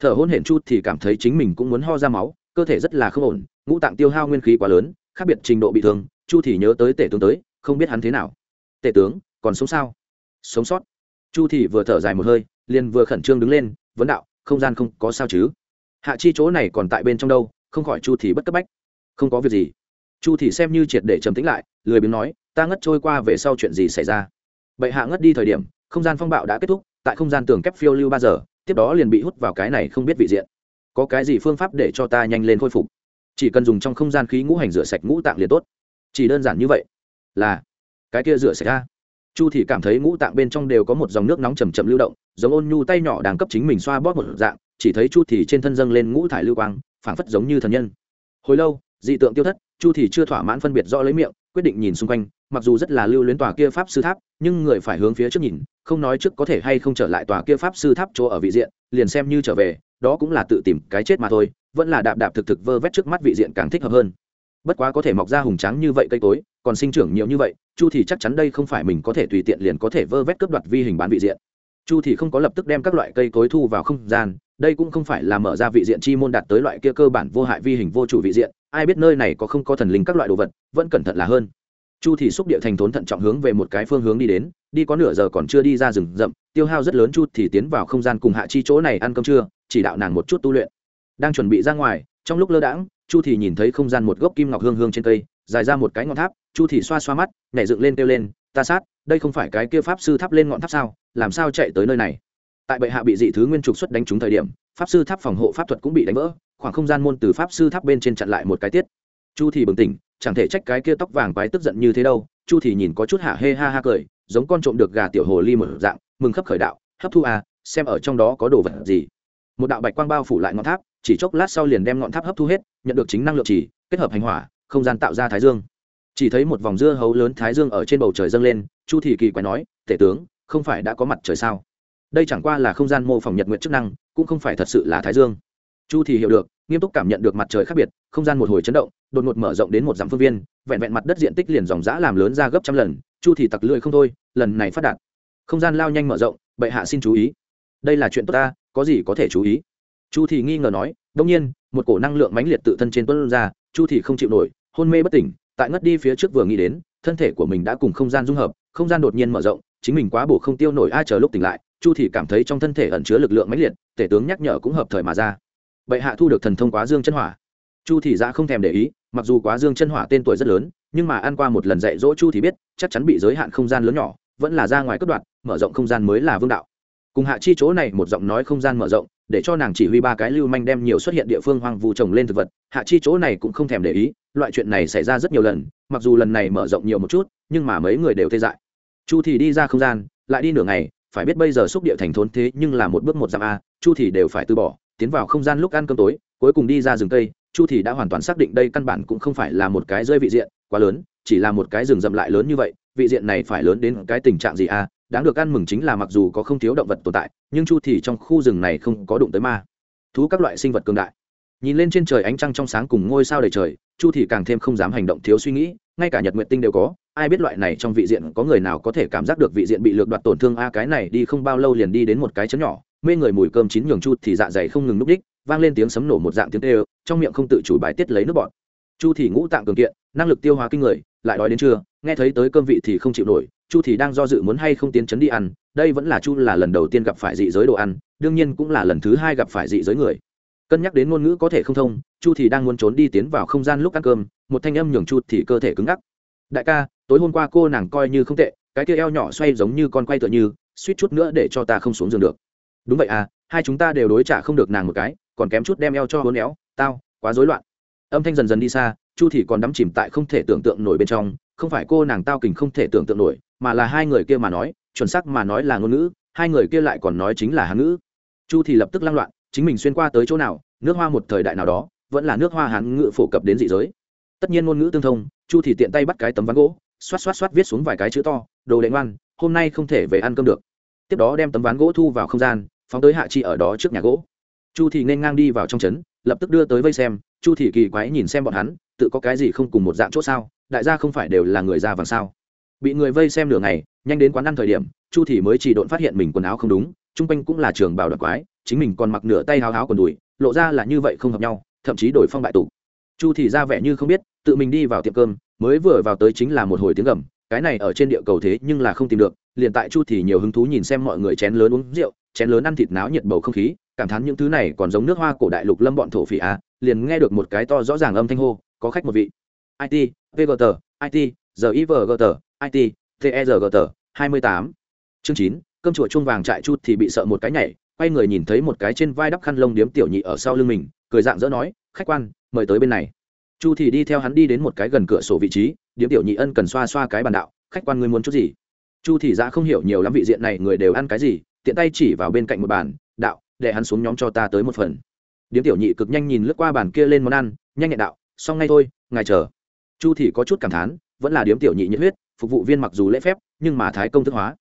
Speaker 1: Thở hôn hển chu thì cảm thấy chính mình cũng muốn ho ra máu, cơ thể rất là không ổn, ngũ tạng tiêu hao nguyên khí quá lớn, khác biệt trình độ bị thương, chu thì nhớ tới tể tướng tới, không biết hắn thế nào. Tể tướng còn sống sao? Sống sót. Chu thì vừa thở dài một hơi, liền vừa khẩn trương đứng lên, vấn đạo, không gian không có sao chứ? Hạ chi chỗ này còn tại bên trong đâu, không khỏi chu thì bất cấp bách. Không có việc gì. Chu thì xem như triệt để trầm tĩnh lại, lười biếng nói, ta ngất trôi qua về sau chuyện gì xảy ra? Bệ hạ ngất đi thời điểm, không gian phong bạo đã kết thúc, tại không gian tường kép phiêu lưu ba giờ, tiếp đó liền bị hút vào cái này không biết vị diện. Có cái gì phương pháp để cho ta nhanh lên khôi phục? Chỉ cần dùng trong không gian khí ngũ hành rửa sạch ngũ tạng liền tốt. Chỉ đơn giản như vậy? Là, cái kia rửa sạch ra chu thì cảm thấy ngũ tạng bên trong đều có một dòng nước nóng chầm chậm lưu động, giống ôn nhu tay nhỏ đang cấp chính mình xoa bóp một dạng, chỉ thấy chu thì trên thân dâng lên ngũ thải lưu quang, phảng phất giống như thần nhân. Hồi lâu, dị tượng tiêu thất, chu thì chưa thỏa mãn phân biệt rõ lấy miệng, quyết định nhìn xung quanh, mặc dù rất là lưu luyến tòa kia pháp sư tháp, nhưng người phải hướng phía trước nhìn, không nói trước có thể hay không trở lại tòa kia pháp sư tháp chỗ ở vị diện, liền xem như trở về, đó cũng là tự tìm cái chết mà thôi, vẫn là đạp đạp thực thực vơ vét trước mắt vị diện càng thích hợp hơn. Bất quá có thể mọc ra hùng tráng như vậy cây cối còn sinh trưởng nhiều như vậy, chu thì chắc chắn đây không phải mình có thể tùy tiện liền có thể vơ vét cướp đoạt vi hình bán vị diện. Chu thì không có lập tức đem các loại cây cối thu vào không gian, đây cũng không phải là mở ra vị diện chi môn đạt tới loại kia cơ bản vô hại vi hình vô chủ vị diện, ai biết nơi này có không có thần linh các loại đồ vật, vẫn cẩn thận là hơn. Chu thì xúc địa thành thốn thận trọng hướng về một cái phương hướng đi đến, đi có nửa giờ còn chưa đi ra rừng rậm, tiêu hao rất lớn chu thì tiến vào không gian cùng hạ chi chỗ này ăn cơm trưa, chỉ đạo nàng một chút tu luyện. Đang chuẩn bị ra ngoài, trong lúc lơ đãng, chu thì nhìn thấy không gian một gốc kim ngọc hương hương trên cây, dài ra một cái ngọn tháp chu thì xoa xoa mắt, nhảy dựng lên kêu lên, ta sát, đây không phải cái kia pháp sư tháp lên ngọn tháp sao? Làm sao chạy tới nơi này? Tại bệ hạ bị dị thứ nguyên trục xuất đánh trúng thời điểm, pháp sư tháp phòng hộ pháp thuật cũng bị đánh vỡ, khoảng không gian môn từ pháp sư tháp bên trên chặn lại một cái tiết. Chu thì bừng tỉnh, chẳng thể trách cái kia tóc vàng quái tức giận như thế đâu. Chu thì nhìn có chút hạ hê ha ha cười, giống con trộm được gà tiểu hồ ly mở dạng, mừng khấp khởi đạo, hấp thu à xem ở trong đó có đồ vật gì? Một đạo bạch quang bao phủ lại ngọn tháp, chỉ chốc lát sau liền đem ngọn tháp hấp thu hết, nhận được chính năng lượng chỉ, kết hợp hành hỏa, không gian tạo ra thái dương chỉ thấy một vòng dưa hấu lớn thái dương ở trên bầu trời dâng lên, chu thì kỳ quái nói, tể tướng, không phải đã có mặt trời sao? Đây chẳng qua là không gian mô phỏng nhật nguyện chức năng, cũng không phải thật sự là thái dương. Chu thì hiểu được, nghiêm túc cảm nhận được mặt trời khác biệt, không gian một hồi chấn động, đột ngột mở rộng đến một dặm phương viên, vẹn vẹn mặt đất diện tích liền dòng dã làm lớn ra gấp trăm lần, chu thì tặc lưỡi không thôi, lần này phát đạt. Không gian lao nhanh mở rộng, bệ hạ xin chú ý. Đây là chuyện tốt ta, có gì có thể chú ý? Chu thì nghi ngờ nói đông nhiên, một cổ năng lượng mãnh liệt tự thân trên tuấn ra, chu thì không chịu nổi, hôn mê bất tỉnh tại ngất đi phía trước vừa nghĩ đến, thân thể của mình đã cùng không gian dung hợp, không gian đột nhiên mở rộng, chính mình quá bổ không tiêu nổi ai chờ lúc tỉnh lại, chu thì cảm thấy trong thân thể ẩn chứa lực lượng mãnh liệt, tể tướng nhắc nhở cũng hợp thời mà ra. Bệ hạ thu được thần thông quá dương chân hỏa. Chu thì ra không thèm để ý, mặc dù quá dương chân hỏa tên tuổi rất lớn, nhưng mà ăn qua một lần dạy dỗ chu thì biết, chắc chắn bị giới hạn không gian lớn nhỏ, vẫn là ra ngoài cất đoạn, mở rộng không gian mới là vương đạo cùng hạ chi chỗ này một giọng nói không gian mở rộng, để cho nàng chỉ huy ba cái lưu manh đem nhiều xuất hiện địa phương hoang vu trồng lên thực vật. Hạ chi chỗ này cũng không thèm để ý, loại chuyện này xảy ra rất nhiều lần, mặc dù lần này mở rộng nhiều một chút, nhưng mà mấy người đều tê dại. Chu thì đi ra không gian, lại đi nửa ngày, phải biết bây giờ xúc địa thành thốn thế nhưng là một bước một dặm a, chu thì đều phải từ bỏ, tiến vào không gian lúc ăn cơm tối, cuối cùng đi ra rừng cây. Chu thì đã hoàn toàn xác định đây căn bản cũng không phải là một cái rơi vị diện, quá lớn, chỉ là một cái rừng rậm lại lớn như vậy, vị diện này phải lớn đến cái tình trạng gì a? Đáng được ăn mừng chính là mặc dù có không thiếu động vật tồn tại, nhưng chu thì trong khu rừng này không có đụng tới ma. Thú các loại sinh vật cường đại. Nhìn lên trên trời ánh trăng trong sáng cùng ngôi sao đầy trời, chu thì càng thêm không dám hành động thiếu suy nghĩ, ngay cả nhật nguyện tinh đều có, ai biết loại này trong vị diện có người nào có thể cảm giác được vị diện bị lược đoạt tổn thương a, cái này đi không bao lâu liền đi đến một cái chấm nhỏ, mê người mùi cơm chín nhường chu thì dạ dày không ngừng núp đích, vang lên tiếng sấm nổ một dạng tiếng tê trong miệng không tự chủ bài tiết lấy nước bọt. Chu thì ngũ tạng cường kiện, năng lực tiêu hóa kinh người, lại đói đến trưa, nghe thấy tới cơm vị thì không chịu nổi chu thì đang do dự muốn hay không tiến chấn đi ăn, đây vẫn là chu là lần đầu tiên gặp phải dị giới đồ ăn, đương nhiên cũng là lần thứ hai gặp phải dị giới người. Cân nhắc đến ngôn ngữ có thể không thông, chu thì đang muốn trốn đi tiến vào không gian lúc ăn cơm, một thanh âm nhường chu thì cơ thể cứng ngắc. Đại ca, tối hôm qua cô nàng coi như không tệ, cái kia eo nhỏ xoay giống như con quay tựa như, suýt chút nữa để cho ta không xuống giường được. Đúng vậy à hai chúng ta đều đối trả không được nàng một cái, còn kém chút đem eo cho hôn éo tao, quá rối loạn. Âm thanh dần dần đi xa, chu thì còn đắm chìm tại không thể tưởng tượng nổi bên trong không phải cô nàng tao kình không thể tưởng tượng nổi, mà là hai người kia mà nói, chuẩn xác mà nói là ngôn ngữ, hai người kia lại còn nói chính là hán ngữ. Chu thì lập tức lăng loạn, chính mình xuyên qua tới chỗ nào, nước hoa một thời đại nào đó, vẫn là nước hoa hán ngữ phổ cập đến dị giới. Tất nhiên ngôn ngữ tương thông, chu thì tiện tay bắt cái tấm ván gỗ, xoát xoát xoát viết xuống vài cái chữ to, đồ đệ ngoan, hôm nay không thể về ăn cơm được. Tiếp đó đem tấm ván gỗ thu vào không gian, phóng tới hạ chi ở đó trước nhà gỗ. Chu thì nên ngang đi vào trong trấn, lập tức đưa tới vây xem, chu thì kỳ quái nhìn xem bọn hắn, tự có cái gì không cùng một dạng chỗ sao? Đại gia không phải đều là người da vàng sao? Bị người vây xem nửa ngày, nhanh đến quán ăn thời điểm, chu thì mới chỉ độn phát hiện mình quần áo không đúng trung quanh cũng là trường bào đặc quái, chính mình còn mặc nửa tay háo háo quần đùi, lộ ra là như vậy không hợp nhau, thậm chí đổi phong bại tụ chu thì ra vẻ như không biết, tự mình đi vào tiệm cơm, mới vừa vào tới chính là một hồi tiếng gầm, cái này ở trên địa cầu thế nhưng là không tìm được, liền tại chu thì nhiều hứng thú nhìn xem mọi người chén lớn uống rượu, chén lớn ăn thịt náo nhiệt bầu không khí, cảm thán những thứ này còn giống nước hoa cổ đại lục lâm bọn thổ phỉ à liền nghe được một cái to rõ ràng âm thanh hô, có khách một vị it vgt it givgt it tergt hai mươi tám. Chương chín, cơm chùa chuông vàng trại chút thì bị sợ một cái nhảy, quay người nhìn thấy một cái trên vai đắp khăn lông điếm tiểu nhị ở sau lưng mình, cười dạng dỡ nói, khách quan, mời tới bên này. Chu thì đi theo hắn đi đến một cái gần cửa sổ vị trí, điếm tiểu nhị ân cần xoa xoa cái bàn đạo, khách quan ngươi muốn chút gì? Chu thì ra không hiểu nhiều lắm vị diện này người đều ăn cái gì, tiện tay chỉ vào bên cạnh một bàn, đạo, để hắn xuống nhóm cho ta tới một phần. Điếm tiểu nhị cực nhanh nhìn lướt qua bàn kia lên món ăn, nhanh nhẹn đạo, xong ngay thôi, ngài chờ chu thì có chút cảm thán, vẫn là điếm tiểu nhị nhiệt huyết, phục vụ viên mặc dù lễ phép, nhưng mà thái công thức hóa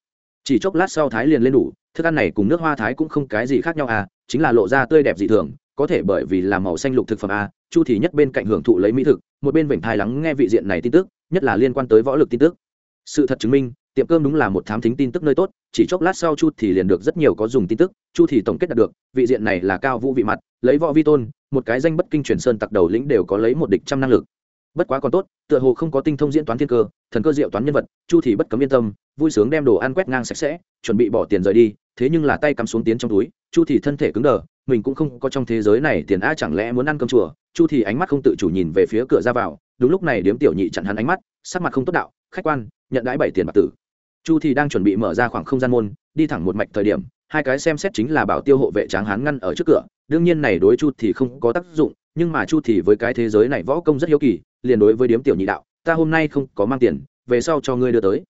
Speaker 1: chỉ chốc lát sau thái liền lên đủ, thức ăn này cùng nước hoa thái cũng không cái gì khác nhau à chính là lộ ra tươi đẹp dị thường, có thể bởi vì là màu xanh lục thực phẩm à. chu thì nhất bên cạnh hưởng thụ lấy mỹ thực, một bên vểnh thai lắng nghe vị diện này tin tức, nhất là liên quan tới võ lực tin tức sự thật chứng minh, tiệm cơm đúng là một thám thính tin tức nơi tốt, chỉ chốc lát sau chu thì liền được rất nhiều có dùng tin tức, chu thì tổng kết đạt được, vị diện này là cao vũ vị mặt, lấy võ vi tôn, một cái danh bất kinh truyền sơn tặc đầu lĩnh đều có lấy một địch trăm năng lực bất quá còn tốt, tựa hồ không có tinh thông diễn toán thiên cơ, thần cơ diệu toán nhân vật, chu thì bất cấm yên tâm, vui sướng đem đồ ăn quét ngang sạch sẽ, chuẩn bị bỏ tiền rời đi, thế nhưng là tay cắm xuống tiến trong túi, chu thì thân thể cứng đờ, mình cũng không có trong thế giới này tiền a chẳng lẽ muốn ăn cơm chùa, chu thì ánh mắt không tự chủ nhìn về phía cửa ra vào, đúng lúc này điếm tiểu nhị chặn hắn ánh mắt, sắc mặt không tốt đạo, khách quan, nhận đãi bảy tiền bạc tử. Chu thì đang chuẩn bị mở ra khoảng không gian môn, đi thẳng một mạch thời điểm, hai cái xem xét chính là bảo tiêu hộ vệ tráng hán ngăn ở trước cửa, đương nhiên này đối chu thì không có tác dụng, nhưng mà chu thì với cái thế giới này võ công rất hiếu kỳ liền đối với điếm tiểu nhị đạo, ta hôm nay không có mang tiền, về sau cho ngươi đưa tới.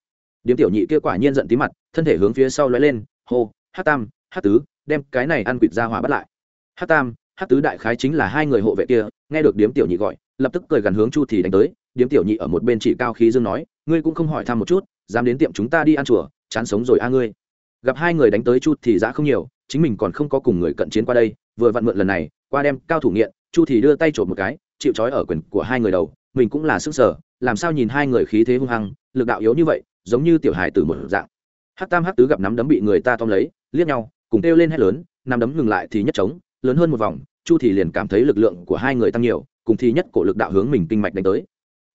Speaker 1: Điếm tiểu nhị kia quả nhiên giận tí mặt, thân thể hướng phía sau lóe lên, hô hát tam hát tứ, đem cái này ăn quỵt ra hỏa bắt lại. Hát tam hát tứ đại khái chính là hai người hộ vệ kia, nghe được điếm tiểu nhị gọi, lập tức cười gần hướng chu thì đánh tới. Điếm tiểu nhị ở một bên chỉ cao khí dương nói, ngươi cũng không hỏi thăm một chút, dám đến tiệm chúng ta đi ăn chùa, chán sống rồi a ngươi. Gặp hai người đánh tới chu thì dã không nhiều, chính mình còn không có cùng người cận chiến qua đây, vừa vặn mượn lần này, qua đem cao thủ nghiện, chu thì đưa tay trộm một cái, chịu trói ở quyền của hai người đầu mình cũng là sức sở, làm sao nhìn hai người khí thế hung hăng, lực đạo yếu như vậy, giống như tiểu hài tử một dạng. Hát tam hát tứ gặp nắm đấm bị người ta tóm lấy, liếc nhau, cùng kêu lên hét lớn, nắm đấm ngừng lại thì nhất trống, lớn hơn một vòng, chu thì liền cảm thấy lực lượng của hai người tăng nhiều, cùng thì nhất cổ lực đạo hướng mình kinh mạch đánh tới.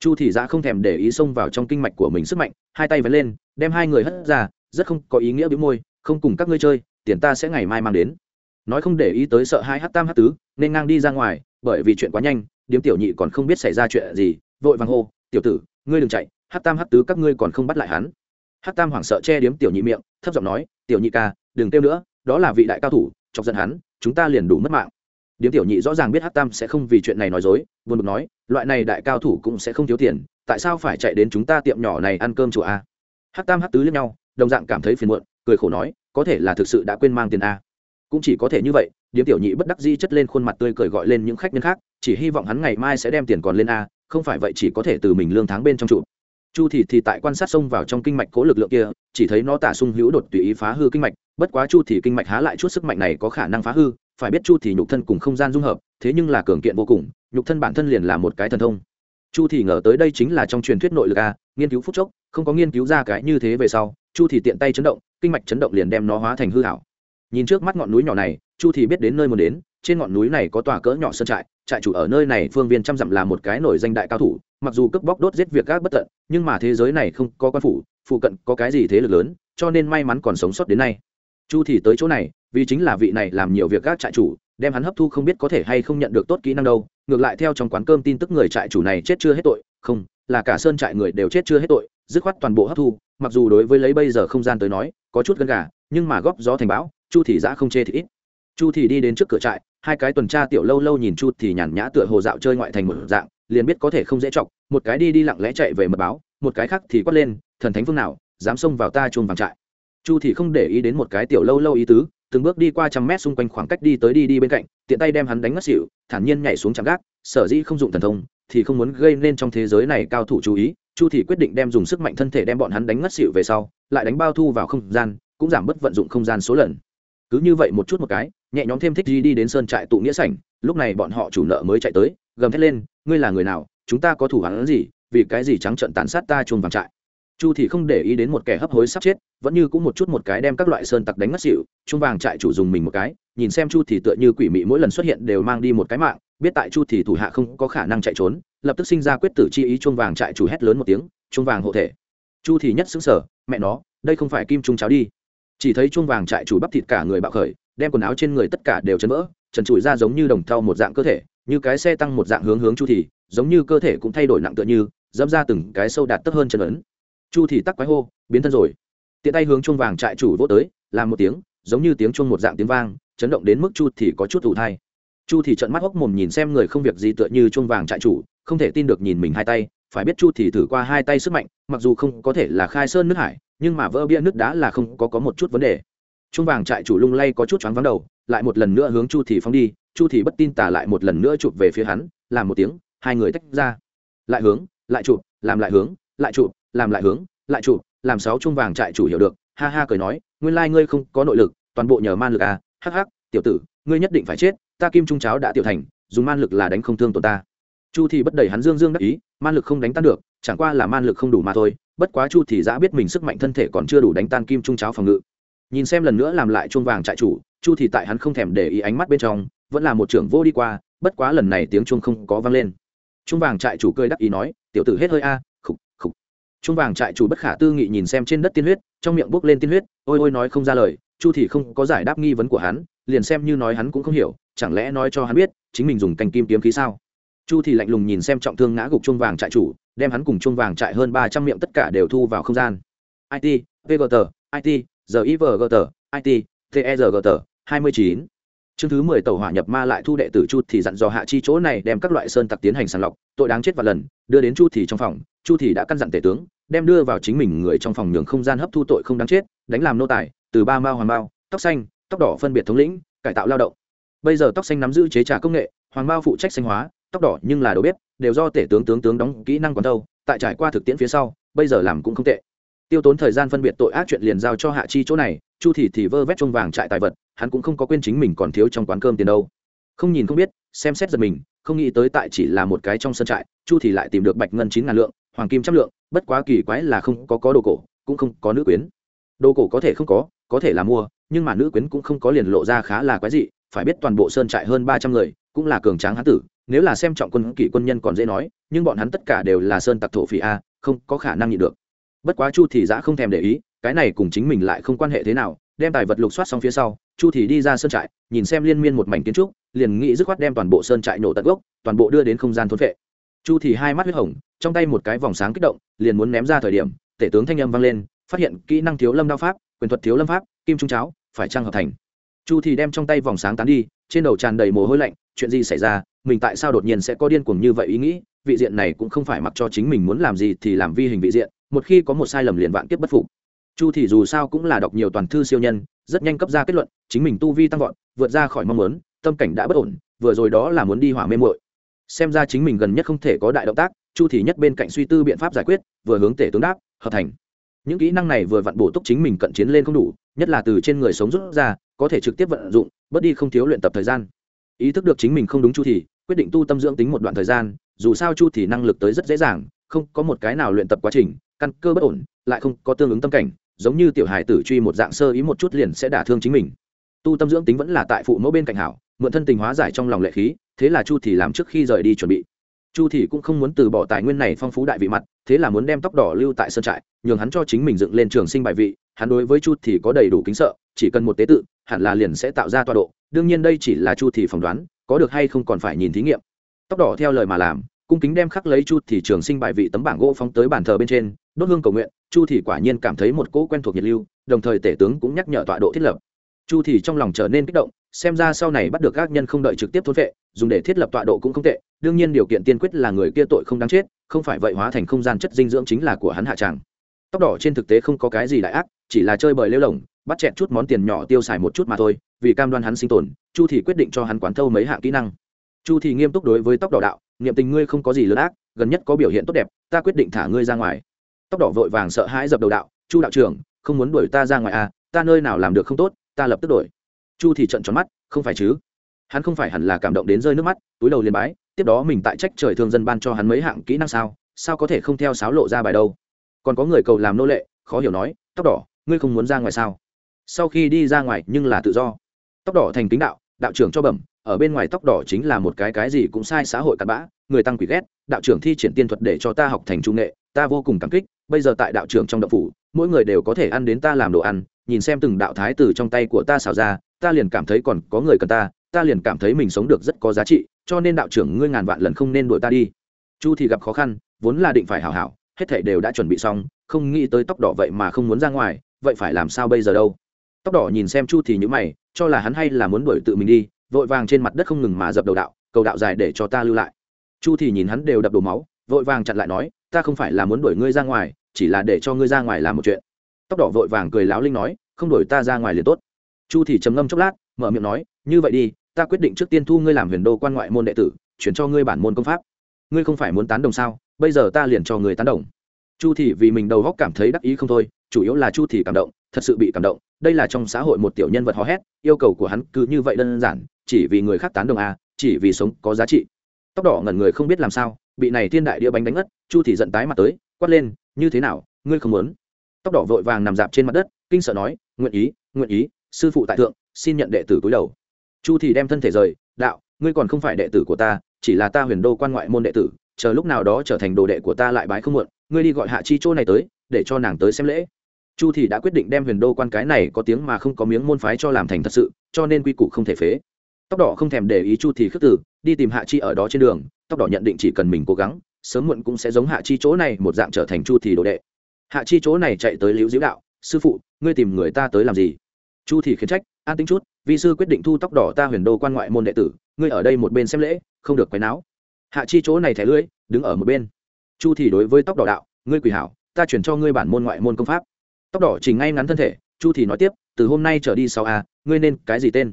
Speaker 1: Chu thì ra dạ không thèm để ý xông vào trong kinh mạch của mình sức mạnh, hai tay vén lên, đem hai người hất ra, rất không có ý nghĩa bĩu môi, không cùng các ngươi chơi, tiền ta sẽ ngày mai mang đến. Nói không để ý tới sợ hai hát tam hát tứ, nên ngang đi ra ngoài bởi vì chuyện quá nhanh, điếm tiểu nhị còn không biết xảy ra chuyện gì, vội vàng hô, tiểu tử, ngươi đừng chạy hát tam hát tứ các ngươi còn không bắt lại hắn. Hát tam hoảng sợ che điếm tiểu nhị miệng, thấp giọng nói, tiểu nhị ca, đừng kêu nữa, đó là vị đại cao thủ, chọc giận hắn, chúng ta liền đủ mất mạng. Điếm tiểu nhị rõ ràng biết hát tam sẽ không vì chuyện này nói dối, buồn bực nói, loại này đại cao thủ cũng sẽ không thiếu tiền, tại sao phải chạy đến chúng ta tiệm nhỏ này ăn cơm chùa a? Hát tam hát tứ lẫn nhau, đồng dạng cảm thấy phiền muộn, cười khổ nói, có thể là thực sự đã quên mang tiền a. Cũng chỉ có thể như vậy điếm tiểu nhị bất đắc di chất lên khuôn mặt tươi cười gọi lên những khách nhân khác, chỉ hy vọng hắn ngày mai sẽ đem tiền còn lên a, không phải vậy chỉ có thể từ mình lương tháng bên trong trụ. Chu thị thì tại quan sát xông vào trong kinh mạch cố lực lượng kia, chỉ thấy nó tả sung hữu đột tùy ý phá hư kinh mạch, bất quá chu thì kinh mạch há lại chút sức mạnh này có khả năng phá hư, phải biết chu thì nhục thân cùng không gian dung hợp, thế nhưng là cường kiện vô cùng, nhục thân bản thân liền là một cái thần thông. Chu thì ngờ tới đây chính là trong truyền thuyết nội lực a, nghiên cứu phút chốc, không có nghiên cứu ra cái như thế về sau, chu thì tiện tay chấn động, kinh mạch chấn động liền đem nó hóa thành hư hảo nhìn trước mắt ngọn núi nhỏ này chu thì biết đến nơi muốn đến, trên ngọn núi này có tòa cỡ nhỏ sơn trại trại chủ ở nơi này phương viên trăm dặm là một cái nổi danh đại cao thủ, mặc dù cướp bóc đốt giết việc gác bất tận, nhưng mà thế giới này không có quan phủ, phụ cận có cái gì thế lực lớn, cho nên may mắn còn sống sót đến nay. Chu thì tới chỗ này, vì chính là vị này làm nhiều việc gác trại chủ, đem hắn hấp thu không biết có thể hay không nhận được tốt kỹ năng đâu, ngược lại theo trong quán cơm tin tức người trại chủ này chết chưa hết tội, không, là cả sơn trại người đều chết chưa hết tội, dứt khoát toàn bộ hấp thu, mặc dù đối với lấy bây giờ không gian tới nói, có chút gần gà, nhưng mà góp gió thành bão, chu thì giã không chê thì ít chu thì đi đến trước cửa trại, hai cái tuần tra tiểu lâu lâu nhìn chu thì nhàn nhã tựa hồ dạo chơi ngoại thành một dạng, liền biết có thể không dễ chọc, một cái đi đi lặng lẽ chạy về mật báo, một cái khác thì quát lên, thần thánh phương nào, dám xông vào ta chuông vàng trại? Chu thì không để ý đến một cái tiểu lâu lâu ý tứ, từng bước đi qua trăm mét xung quanh khoảng cách đi tới đi đi bên cạnh, tiện tay đem hắn đánh ngất xỉu, thản nhiên nhảy xuống chạm gác, sở dĩ không dụng thần thông, thì không muốn gây nên trong thế giới này cao thủ chú ý, chu thì quyết định đem dùng sức mạnh thân thể đem bọn hắn đánh ngất xỉu về sau, lại đánh bao thu vào không gian, cũng giảm bớt vận dụng không gian số lần cứ như vậy một chút một cái, nhẹ nhõm thêm thích gì đi đến sơn trại tụ nghĩa sảnh, lúc này bọn họ chủ nợ mới chạy tới, gầm thét lên, ngươi là người nào? Chúng ta có thủ hắn gì? Vì cái gì trắng trợn tàn sát ta chuông vàng trại? Chu thì không để ý đến một kẻ hấp hối sắp chết, vẫn như cũng một chút một cái đem các loại sơn tặc đánh ngất xỉu, chuông vàng trại chủ dùng mình một cái, nhìn xem chu thì tựa như quỷ mị mỗi lần xuất hiện đều mang đi một cái mạng, biết tại chu thì thủ hạ không có khả năng chạy trốn, lập tức sinh ra quyết tử chi ý chuông vàng trại chủ hét lớn một tiếng, chuông vàng hộ thể. Chu thì nhất sững sở mẹ nó, đây không phải kim trung cháo đi chỉ thấy chuông vàng trại chủ bắp thịt cả người bạo khởi, đem quần áo trên người tất cả đều chấn vỡ, trần trụi ra giống như đồng thau một dạng cơ thể, như cái xe tăng một dạng hướng hướng chu thì giống như cơ thể cũng thay đổi nặng tựa như, dẫm ra từng cái sâu đạt tấp hơn chân ấn. Chu thì tắc quái hô, biến thân rồi. Tiện tay hướng chuông vàng trại chủ vỗ tới, làm một tiếng, giống như tiếng chuông một dạng tiếng vang, chấn động đến mức chu thì có chút ủ thai. Chu thì trợn mắt hốc mồm nhìn xem người không việc gì tựa như chuông vàng trại chủ, không thể tin được nhìn mình hai tay, phải biết chu thì thử qua hai tay sức mạnh, mặc dù không có thể là khai sơn nước hải nhưng mà vỡ bia nước đá là không có có một chút vấn đề. Trung vàng trại chủ lung lay có chút choáng vắng đầu, lại một lần nữa hướng chu thì phóng đi, chu thì bất tin tả lại một lần nữa chụp về phía hắn, làm một tiếng, hai người tách ra. Lại hướng, lại chụp, làm lại hướng, lại chụp, làm lại hướng, lại chụp, làm sáu Trung vàng trại chủ hiểu được, ha ha cười nói, nguyên lai ngươi không có nội lực, toàn bộ nhờ man lực à hắc hắc, tiểu tử, ngươi nhất định phải chết, ta kim trung cháo đã tiểu thành, dùng man lực là đánh không thương tổn ta. Chu thì bất đầy hắn dương dương đắc ý, man lực không đánh tan được, chẳng qua là man lực không đủ mà thôi bất quá chu thì đã biết mình sức mạnh thân thể còn chưa đủ đánh tan kim trung cháo phòng ngự. Nhìn xem lần nữa làm lại chuông vàng trại chủ, chu thì tại hắn không thèm để ý ánh mắt bên trong, vẫn là một trưởng vô đi qua, bất quá lần này tiếng chuông không có vang lên. Chuông vàng trại chủ cười đắc ý nói, tiểu tử hết hơi a, khục khục. Chuông vàng trại chủ bất khả tư nghị nhìn xem trên đất tiên huyết, trong miệng bốc lên tiên huyết, ôi ôi nói không ra lời. Chu thì không có giải đáp nghi vấn của hắn, liền xem như nói hắn cũng không hiểu, chẳng lẽ nói cho hắn biết, chính mình dùng canh kim kiếm khí sao? Chu thì lạnh lùng nhìn xem trọng thương ngã gục chuông vàng trại chủ, đem hắn cùng chuông vàng trại hơn ba trăm miệng tất cả đều thu vào không gian. It vgt it givgt it t hai mươi chín. Chương thứ mười tàu hỏa nhập ma lại thu đệ tử chu thì dặn dò hạ chi chỗ này đem các loại sơn tặc tiến hành sàng lọc, tội đáng chết và lần, đưa đến chu thì trong phòng. Chu thì đã căn dặn tể tướng, đem đưa vào chính mình người trong phòng nhường không gian hấp thu tội không đáng chết, đánh làm nô tài, từ ba mao hoàng mao, tóc xanh, tóc đỏ phân biệt thống lĩnh, cải tạo lao động. Bây giờ tóc xanh nắm giữ chế trà công nghệ hoàng mao phụ trách xanh hóa tóc đỏ nhưng là đầu bếp, đều do tể tướng tướng tướng đóng kỹ năng còn đâu, tại trải qua thực tiễn phía sau, bây giờ làm cũng không tệ. Tiêu tốn thời gian phân biệt tội ác chuyện liền giao cho hạ chi chỗ này, chu thì thì vơ vét chuông vàng trại tài vật, hắn cũng không có quên chính mình còn thiếu trong quán cơm tiền đâu. Không nhìn không biết, xem xét giật mình, không nghĩ tới tại chỉ là một cái trong sân trại, chu thì lại tìm được bạch ngân chín ngàn lượng, hoàng kim trăm lượng, bất quá kỳ quái là không có có đồ cổ, cũng không có nữ quyến. Đồ cổ có thể không có có thể là mua, nhưng mà nữ quyến cũng không có liền lộ ra khá là quái dị, phải biết toàn bộ sơn trại hơn ba trăm người, cũng là cường tráng hán tử nếu là xem trọng quân kỷ quân nhân còn dễ nói, nhưng bọn hắn tất cả đều là sơn tặc thổ phỉ a, không có khả năng nhịn được. Bất quá chu thì giã không thèm để ý, cái này cùng chính mình lại không quan hệ thế nào, đem tài vật lục soát xong phía sau, chu thì đi ra sơn trại, nhìn xem liên miên một mảnh kiến trúc, liền nghĩ dứt khoát đem toàn bộ sơn trại nổ tận gốc, toàn bộ đưa đến không gian thốn vệ chu thì hai mắt huyết hồng, trong tay một cái vòng sáng kích động, liền muốn ném ra thời điểm, tể tướng thanh âm vang lên, phát hiện kỹ năng thiếu lâm đao pháp, quyền thuật thiếu lâm pháp, kim trung cháo, phải trang hợp thành. Chu thì đem trong tay vòng sáng tán đi, trên đầu tràn đầy mồ hôi lạnh chuyện gì xảy ra, mình tại sao đột nhiên sẽ có điên cuồng như vậy ý nghĩ? Vị diện này cũng không phải mặc cho chính mình muốn làm gì thì làm vi hình vị diện, một khi có một sai lầm liền vạn kiếp bất phục. Chu thì dù sao cũng là đọc nhiều toàn thư siêu nhân, rất nhanh cấp ra kết luận, chính mình tu vi tăng vọt, vượt ra khỏi mong muốn, tâm cảnh đã bất ổn, vừa rồi đó là muốn đi hỏa mê muội. Xem ra chính mình gần nhất không thể có đại động tác, chu thì nhất bên cạnh suy tư biện pháp giải quyết, vừa hướng tể tướng đáp, hợp thành. Những kỹ năng này vừa vặn bổ túc chính mình cận chiến lên không đủ, nhất là từ trên người sống rút ra, có thể trực tiếp vận dụng, bớt đi không thiếu luyện tập thời gian ý thức được chính mình không đúng chu thì quyết định tu tâm dưỡng tính một đoạn thời gian, dù sao chu thì năng lực tới rất dễ dàng, không có một cái nào luyện tập quá trình, căn cơ bất ổn, lại không có tương ứng tâm cảnh, giống như tiểu hài tử truy một dạng sơ ý một chút liền sẽ đả thương chính mình. Tu tâm dưỡng tính vẫn là tại phụ mẫu bên cạnh hảo, mượn thân tình hóa giải trong lòng lệ khí, thế là chu thì làm trước khi rời đi chuẩn bị chu thì cũng không muốn từ bỏ tài nguyên này phong phú đại vị mặt, thế là muốn đem tóc đỏ lưu tại sơn trại, nhường hắn cho chính mình dựng lên trường sinh bài vị. Hắn đối với chu thì có đầy đủ kính sợ, chỉ cần một tế tự, hẳn là liền sẽ tạo ra tọa độ. Đương nhiên đây chỉ là chu thì phỏng đoán, có được hay không còn phải nhìn thí nghiệm. Tóc đỏ theo lời mà làm, cung kính đem khắc lấy chu thì trường sinh bài vị tấm bảng gỗ phóng tới bàn thờ bên trên, đốt hương cầu nguyện. Chu thì quả nhiên cảm thấy một cỗ quen thuộc nhiệt lưu, đồng thời tể tướng cũng nhắc nhở tọa độ thiết lập. Chu thì trong lòng trở nên kích động xem ra sau này bắt được các nhân không đợi trực tiếp thôn vệ, dùng để thiết lập tọa độ cũng không tệ, đương nhiên điều kiện tiên quyết là người kia tội không đáng chết, không phải vậy hóa thành không gian chất dinh dưỡng chính là của hắn hạ tràng. Tóc đỏ trên thực tế không có cái gì đại ác, chỉ là chơi bời lêu lỏng, bắt chẹt chút món tiền nhỏ tiêu xài một chút mà thôi, vì cam đoan hắn sinh tồn, chu thì quyết định cho hắn quán thâu mấy hạng kỹ năng. Chu thì nghiêm túc đối với tóc đỏ đạo, niệm tình ngươi không có gì lớn ác, gần nhất có biểu hiện tốt đẹp, ta quyết định thả ngươi ra ngoài. Tóc đỏ vội vàng sợ hãi dập đầu đạo, chu đạo trưởng, không muốn đuổi ta ra ngoài à ta nơi nào làm được không tốt, ta lập tức đổi chu thì trận tròn mắt, không phải chứ? Hắn không phải hẳn là cảm động đến rơi nước mắt, túi đầu liền bái, tiếp đó mình tại trách trời thương dân ban cho hắn mấy hạng kỹ năng sao sao có thể không theo sáo lộ ra bài đâu? Còn có người cầu làm nô lệ, khó hiểu nói, tóc đỏ, ngươi không muốn ra ngoài sao? Sau khi đi ra ngoài nhưng là tự do. Tóc đỏ thành kính đạo đạo trưởng cho bẩm, ở bên ngoài tóc đỏ chính là một cái cái gì cũng sai xã hội cặn bã, người tăng quỷ ghét, đạo trưởng thi triển tiên thuật để cho ta học thành trung nghệ, ta vô cùng cảm kích, bây giờ tại đạo trưởng trong động phủ, mỗi người đều có thể ăn đến ta làm đồ ăn, nhìn xem từng đạo thái từ trong tay của ta xào ra ta liền cảm thấy còn có người cần ta ta liền cảm thấy mình sống được rất có giá trị, cho nên đạo trưởng ngươi ngàn vạn lần không nên đuổi ta đi. Chu thì gặp khó khăn, vốn là định phải hảo hảo, hết thảy đều đã chuẩn bị xong, không nghĩ tới tóc đỏ vậy mà không muốn ra ngoài, vậy phải làm sao bây giờ đâu? Tóc đỏ nhìn xem chu thì như mày, cho là hắn hay là muốn đuổi tự mình đi, vội vàng trên mặt đất không ngừng mà dập đầu đạo, cầu đạo dài để cho ta lưu lại. Chu thì nhìn hắn đều đập đổ máu, vội vàng chặn lại nói, ta không phải là muốn đuổi ngươi ra ngoài, chỉ là để cho ngươi ra ngoài làm một chuyện. Tóc đỏ vội vàng cười láo linh nói, không đuổi ta ra ngoài liền tốt chu thì trầm ngâm chốc lát, mở miệng nói, như vậy đi, ta quyết định trước tiên thu ngươi làm huyền đô quan ngoại môn đệ tử, chuyển cho ngươi bản môn công pháp. Ngươi không phải muốn tán đồng sao? Bây giờ ta liền cho người tán đồng. Chu thì vì mình đầu góc cảm thấy đắc ý không thôi, chủ yếu là chu thì cảm động, thật sự bị cảm động. Đây là trong xã hội một tiểu nhân vật hò hét, yêu cầu của hắn cứ như vậy đơn giản, chỉ vì người khác tán đồng à chỉ vì sống có giá trị. Tóc đỏ ngẩn người không biết làm sao, bị này thiên đại đĩa bánh đánh ngất, chu thì giận tái mặt tới, quát lên, như thế nào? Ngươi không muốn? Tóc đỏ vội vàng nằm dạp trên mặt đất, kinh sợ nói, nguyện ý nguyện ý sư phụ tại thượng, xin nhận đệ tử cúi đầu. Chu thì đem thân thể rời, đạo, ngươi còn không phải đệ tử của ta, chỉ là ta huyền đô quan ngoại môn đệ tử, chờ lúc nào đó trở thành đồ đệ của ta lại bái không muộn, ngươi đi gọi hạ chi chỗ này tới, để cho nàng tới xem lễ. Chu thì đã quyết định đem huyền đô quan cái này có tiếng mà không có miếng môn phái cho làm thành thật sự, cho nên quy củ không thể phế. Tóc đỏ không thèm để ý chu thì khước từ, đi tìm hạ chi ở đó trên đường, tóc đỏ nhận định chỉ cần mình cố gắng, sớm muộn cũng sẽ giống hạ chi chỗ này một dạng trở thành chu thì đồ đệ. Hạ chi chỗ này chạy tới liễu diễu đạo, sư phụ, ngươi tìm người ta tới làm gì? Chu thì khiến trách, an tính chút, vi sư quyết định thu tóc đỏ ta huyền đô quan ngoại môn đệ tử, ngươi ở đây một bên xem lễ, không được quấy náo. Hạ chi chỗ này thẻ lưỡi, đứng ở một bên. Chu thì đối với tóc đỏ đạo, ngươi quỳ hảo, ta chuyển cho ngươi bản môn ngoại môn công pháp. Tóc đỏ chỉ ngay ngắn thân thể, chu thì nói tiếp, từ hôm nay trở đi sau a ngươi nên cái gì tên?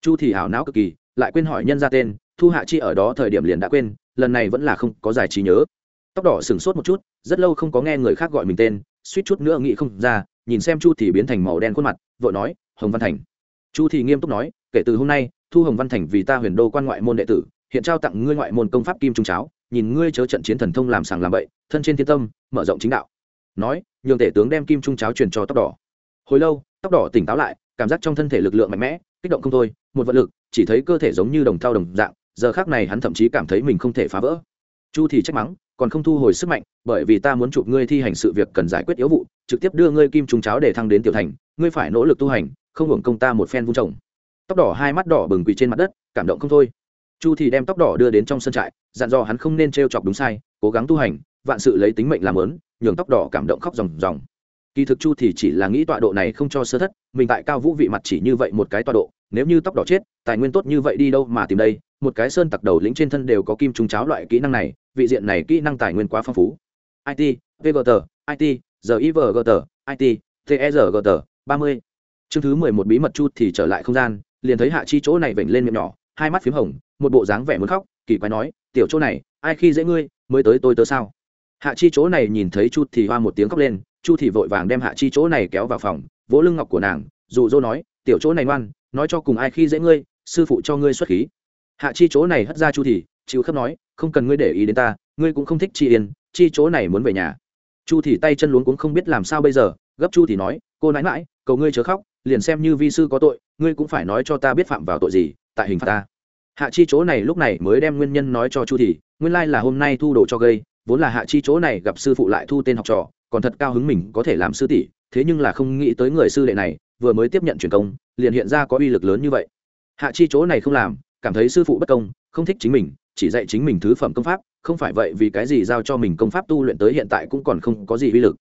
Speaker 1: Chu thì hảo não cực kỳ, lại quên hỏi nhân ra tên, thu hạ chi ở đó thời điểm liền đã quên, lần này vẫn là không có giải trí nhớ. Tóc đỏ sừng sốt một chút, rất lâu không có nghe người khác gọi mình tên, suýt chút nữa nghĩ không ra, nhìn xem chu thì biến thành màu đen khuôn mặt vợ nói hồng văn thành. Chu thì nghiêm túc nói, kể từ hôm nay, thu hồng văn thành vì ta huyền đô quan ngoại môn đệ tử, hiện trao tặng ngươi ngoại môn công pháp kim trung cháo, nhìn ngươi chớ trận chiến thần thông làm sàng làm bậy, thân trên thiên tâm, mở rộng chính đạo. Nói, nhường tể tướng đem kim trung cháo truyền cho tóc đỏ. Hồi lâu, tóc đỏ tỉnh táo lại, cảm giác trong thân thể lực lượng mạnh mẽ, kích động không thôi, một vận lực, chỉ thấy cơ thể giống như đồng thau đồng dạng, giờ khác này hắn thậm chí cảm thấy mình không thể phá vỡ. Chu thì trách mắng, còn không thu hồi sức mạnh, bởi vì ta muốn chụp ngươi thi hành sự việc cần giải quyết yếu vụ, trực tiếp đưa ngươi kim trung cháo để thăng đến tiểu thành, ngươi phải nỗ lực tu hành không hưởng công ta một phen vung trồng. Tóc đỏ hai mắt đỏ bừng quỳ trên mặt đất, cảm động không thôi. Chu thì đem tóc đỏ đưa đến trong sân trại, dặn dò hắn không nên treo chọc đúng sai, cố gắng tu hành, vạn sự lấy tính mệnh làm lớn, nhường tóc đỏ cảm động khóc ròng ròng. Kỳ thực chu thì chỉ là nghĩ tọa độ này không cho sơ thất, mình tại cao vũ vị mặt chỉ như vậy một cái tọa độ, nếu như tóc đỏ chết, tài nguyên tốt như vậy đi đâu mà tìm đây, một cái sơn tặc đầu lĩnh trên thân đều có kim trùng cháo loại kỹ năng này, vị diện này kỹ năng tài nguyên quá phong phú. It vgt it givgt it tergt ba mươi chương thứ mười một bí mật chu thì trở lại không gian, liền thấy hạ chi chỗ này vểnh lên miệng nhỏ, hai mắt p h í m hồng, một bộ dáng vẻ muốn khóc, kỳ quái nói, tiểu chỗ này, ai khi dễ ngươi, mới tới tôi tớ sao? Hạ chi chỗ này nhìn thấy chu thì hoa một tiếng khóc lên, chu thì vội vàng đem hạ chi chỗ này kéo vào phòng, vỗ lưng ngọc của nàng, dụ dỗ nói, tiểu chỗ này ngoan, nói cho cùng ai khi dễ ngươi, sư phụ cho ngươi xuất khí. Hạ chi chỗ này hất ra chu thì, chịu khắp nói, không cần ngươi để ý đến ta, ngươi cũng không thích chi yên, chi chỗ này muốn về nhà. Chu thì tay chân luống cũng không biết làm sao bây giờ, gấp chu thì nói, cô nãi mãi cầu ngươi chớ khóc liền xem như vi sư có tội, ngươi cũng phải nói cho ta biết phạm vào tội gì, tại hình phạt ta. Hạ chi chỗ này lúc này mới đem nguyên nhân nói cho chu thì nguyên lai là hôm nay thu đồ cho gây, vốn là hạ chi chỗ này gặp sư phụ lại thu tên học trò, còn thật cao hứng mình có thể làm sư tỷ, thế nhưng là không nghĩ tới người sư đệ này, vừa mới tiếp nhận truyền công, liền hiện ra có uy lực lớn như vậy. Hạ chi chỗ này không làm, cảm thấy sư phụ bất công, không thích chính mình, chỉ dạy chính mình thứ phẩm công pháp, không phải vậy vì cái gì giao cho mình công pháp tu luyện tới hiện tại cũng còn không có gì uy lực.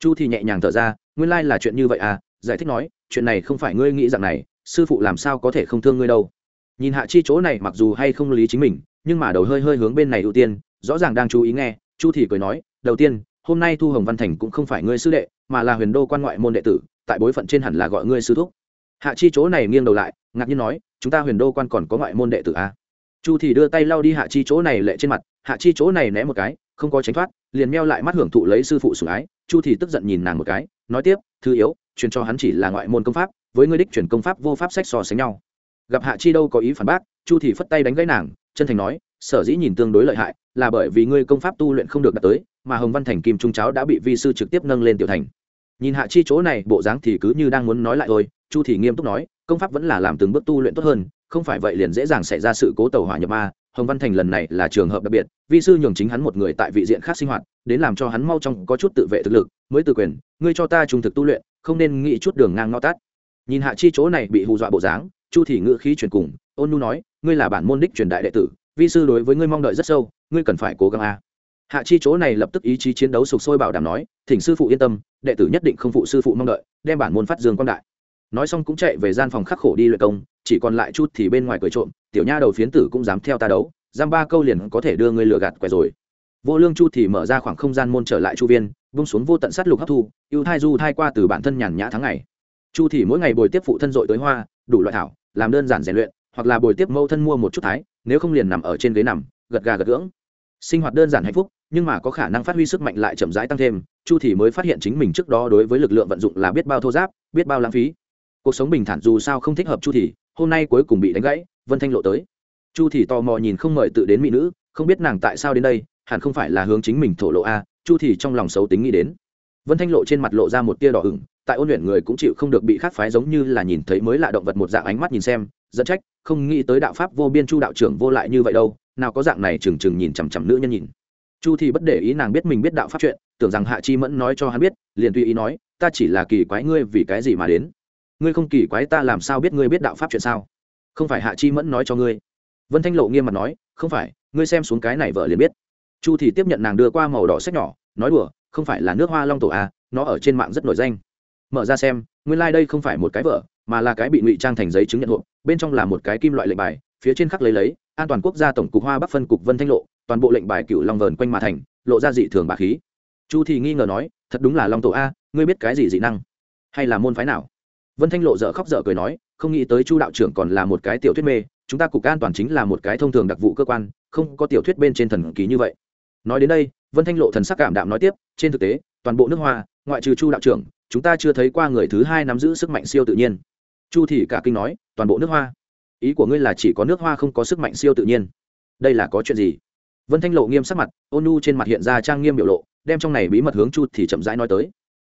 Speaker 1: Chu thì nhẹ nhàng thở ra, nguyên lai là chuyện như vậy à giải thích nói, chuyện này không phải ngươi nghĩ rằng này, sư phụ làm sao có thể không thương ngươi đâu? Nhìn hạ chi chỗ này mặc dù hay không lý chính mình, nhưng mà đầu hơi hơi hướng bên này ưu tiên, rõ ràng đang chú ý nghe, chu thì cười nói, đầu tiên, hôm nay thu hồng văn thành cũng không phải ngươi sư đệ, mà là huyền đô quan ngoại môn đệ tử, tại bối phận trên hẳn là gọi ngươi sư thúc. Hạ chi chỗ này nghiêng đầu lại, ngạc nhiên nói, chúng ta huyền đô quan còn có ngoại môn đệ tử à? chu thì đưa tay lau đi hạ chi chỗ này lệ trên mặt, hạ chi chỗ này né một cái, không có tránh thoát, liền meo lại mắt hưởng thụ lấy sư phụ sủng ái. Chu thì tức giận nhìn nàng một cái, nói tiếp, thứ yếu truyền cho hắn chỉ là ngoại môn công pháp, với ngươi đích truyền công pháp vô pháp sách so sánh nhau. Gặp hạ chi đâu có ý phản bác, chu thì phất tay đánh gãy nàng, chân thành nói, sở dĩ nhìn tương đối lợi hại, là bởi vì ngươi công pháp tu luyện không được đạt tới, mà hồng văn thành kim trung cháo đã bị vi sư trực tiếp nâng lên tiểu thành. Nhìn hạ chi chỗ này, bộ dáng thì cứ như đang muốn nói lại thôi, chu thì nghiêm túc nói, công pháp vẫn là làm từng bước tu luyện tốt hơn, không phải vậy liền dễ dàng xảy ra sự cố tàu hỏa nhập ma. Hồng văn thành lần này là trường hợp đặc biệt, vi sư nhường chính hắn một người tại vị diện khác sinh hoạt, đến làm cho hắn mau trong có chút tự vệ thực lực, mới từ quyền, ngươi cho ta trung thực tu luyện không nên nghĩ chút đường ngang ngõ tắt nhìn hạ chi chỗ này bị hù dọa bộ dáng, chu thì ngự khí truyền cùng, ôn nu nói, ngươi là bản môn đích truyền đại đệ tử, vi sư đối với ngươi mong đợi rất sâu, ngươi cần phải cố gắng a. Hạ chi chỗ này lập tức ý chí chiến đấu sục sôi bảo đảm nói, thỉnh sư phụ yên tâm, đệ tử nhất định không phụ sư phụ mong đợi, đem bản môn phát dương quang đại. Nói xong cũng chạy về gian phòng khắc khổ đi luyện công, chỉ còn lại chút thì bên ngoài cười trộm, tiểu nha đầu phiến tử cũng dám theo ta đấu, giam ba câu liền có thể đưa ngươi lừa gạt quẻ rồi vô lương chu thì mở ra khoảng không gian môn trở lại chu viên bung xuống vô tận sát lục hấp thu ưu thai du thai qua từ bản thân nhàn nhã tháng ngày. Chu thì mỗi ngày bồi tiếp phụ thân dội tới hoa, đủ loại thảo, làm đơn giản rèn luyện, hoặc là bồi tiếp mẫu thân mua một chút thái, nếu không liền nằm ở trên ghế nằm, gật gà gật gưỡng. Sinh hoạt đơn giản hạnh phúc, nhưng mà có khả năng phát huy sức mạnh lại chậm rãi tăng thêm, chu thì mới phát hiện chính mình trước đó đối với lực lượng vận dụng là biết bao thô giáp, biết bao lãng phí. Cuộc sống bình thản dù sao không thích hợp chu thì, hôm nay cuối cùng bị đánh gãy, vân thanh lộ tới. Chu thì tò mò nhìn không mời tự đến mỹ nữ, không biết nàng tại sao đến đây hẳn không phải là hướng chính mình thổ lộ a, chu thì trong lòng xấu tính nghĩ đến. Vân thanh lộ trên mặt lộ ra một tia đỏ ửng, tại ôn luyện người cũng chịu không được bị khác phái giống như là nhìn thấy mới lạ động vật một dạng ánh mắt nhìn xem dẫn trách, không nghĩ tới đạo pháp vô biên chu đạo trưởng vô lại như vậy đâu, nào có dạng này trừng trừng nhìn chằm chằm nữ nhân nhìn. Chu thì bất để ý nàng biết mình biết đạo pháp chuyện, tưởng rằng hạ chi mẫn nói cho hắn biết, liền tùy ý nói, ta chỉ là kỳ quái ngươi vì cái gì mà đến? Ngươi không kỳ quái ta làm sao biết ngươi biết đạo pháp chuyện sao? Không phải hạ chi mẫn nói cho ngươi. Vân thanh lộ nghiêm mặt nói, không phải, ngươi xem xuống cái này vợ liền biết chu thì tiếp nhận nàng đưa qua màu đỏ sách nhỏ, nói đùa, không phải là nước hoa long tổ à nó ở trên mạng rất nổi danh. Mở ra xem, nguyên lai đây không phải một cái vợ mà là cái bị ngụy trang thành giấy chứng nhận hộp, bên trong là một cái kim loại lệnh bài, phía trên khắc lấy lấy, an toàn quốc gia tổng cục hoa bắc phân cục vân thanh lộ, toàn bộ lệnh bài cựu long vờn quanh mà thành, lộ ra dị thường bà khí. Chu thì nghi ngờ nói, thật đúng là long tổ a, ngươi biết cái gì dị năng? Hay là môn phái nào? Vân thanh lộ dở khóc dở cười nói, không nghĩ tới chu đạo trưởng còn là một cái tiểu thuyết mê, chúng ta cục an toàn chính là một cái thông thường đặc vụ cơ quan, không có tiểu thuyết bên trên thần ký như vậy nói đến đây, vân thanh lộ thần sắc cảm đạm nói tiếp, trên thực tế, toàn bộ nước hoa, ngoại trừ chu đạo trưởng, chúng ta chưa thấy qua người thứ hai nắm giữ sức mạnh siêu tự nhiên. Chu thì cả kinh nói, toàn bộ nước hoa? Ý của ngươi là chỉ có nước hoa không có sức mạnh siêu tự nhiên? Đây là có chuyện gì? Vân thanh lộ nghiêm sắc mặt, ôn nu trên mặt hiện ra trang nghiêm biểu lộ, đem trong này bí mật hướng chu thì chậm rãi nói tới.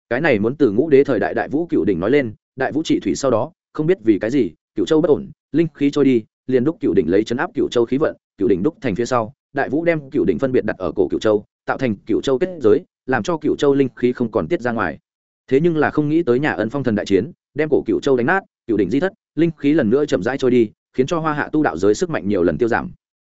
Speaker 1: Cái này muốn từ ngũ đế thời đại đại vũ cựu đỉnh nói lên, đại vũ trị thủy sau đó, không biết vì cái gì cựu châu bất ổn, linh khí trôi đi, liền đúc cựu đỉnh lấy chấn áp cựu châu khí vận cựu đỉnh đúc thành phía sau đại vũ đem cựu đỉnh phân biệt đặt ở cổ cựu châu, tạo thành cựu châu kết giới, làm cho cựu châu linh khí không còn tiết ra ngoài. Thế nhưng là không nghĩ tới nhà ân phong thần đại chiến, đem cổ cựu châu đánh nát, cựu đỉnh di thất, linh khí lần nữa chậm rãi trôi đi, khiến cho hoa hạ tu đạo giới sức mạnh nhiều lần tiêu giảm.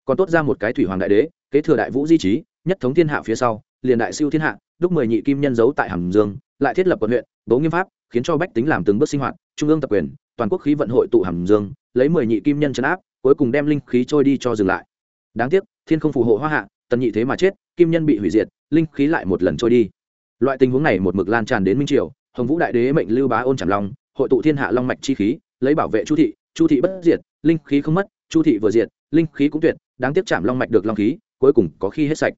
Speaker 1: Còn tốt ra một cái thủy hoàng đại đế, kế thừa đại vũ di trí, nhất thống thiên hạ phía sau, liền đại siêu thiên hạ, đúc mười nhị kim nhân giấu tại hàm dương, lại thiết lập quận huyện, bố nghiêm pháp, khiến cho bách tính làm từng bước sinh hoạt, trung ương tập quyền, toàn quốc khí vận hội tụ hàm dương, lấy mười nhị kim nhân chấn áp, cuối cùng đem linh khí trôi đi cho dừng lại. Đáng tiếc thiên không phù hộ hoa hạ, tần nhị thế mà chết, kim nhân bị hủy diệt, linh khí lại một lần trôi đi. Loại tình huống này một mực lan tràn đến minh triều, hồng vũ đại đế mệnh lưu bá ôn trảm long, hội tụ thiên hạ long mạch chi khí, lấy bảo vệ chu thị chu thị bất diệt, linh khí không mất, chu thị vừa diệt, linh khí cũng tuyệt, đáng tiếc chạm long mạch được long khí, cuối cùng có khi hết sạch.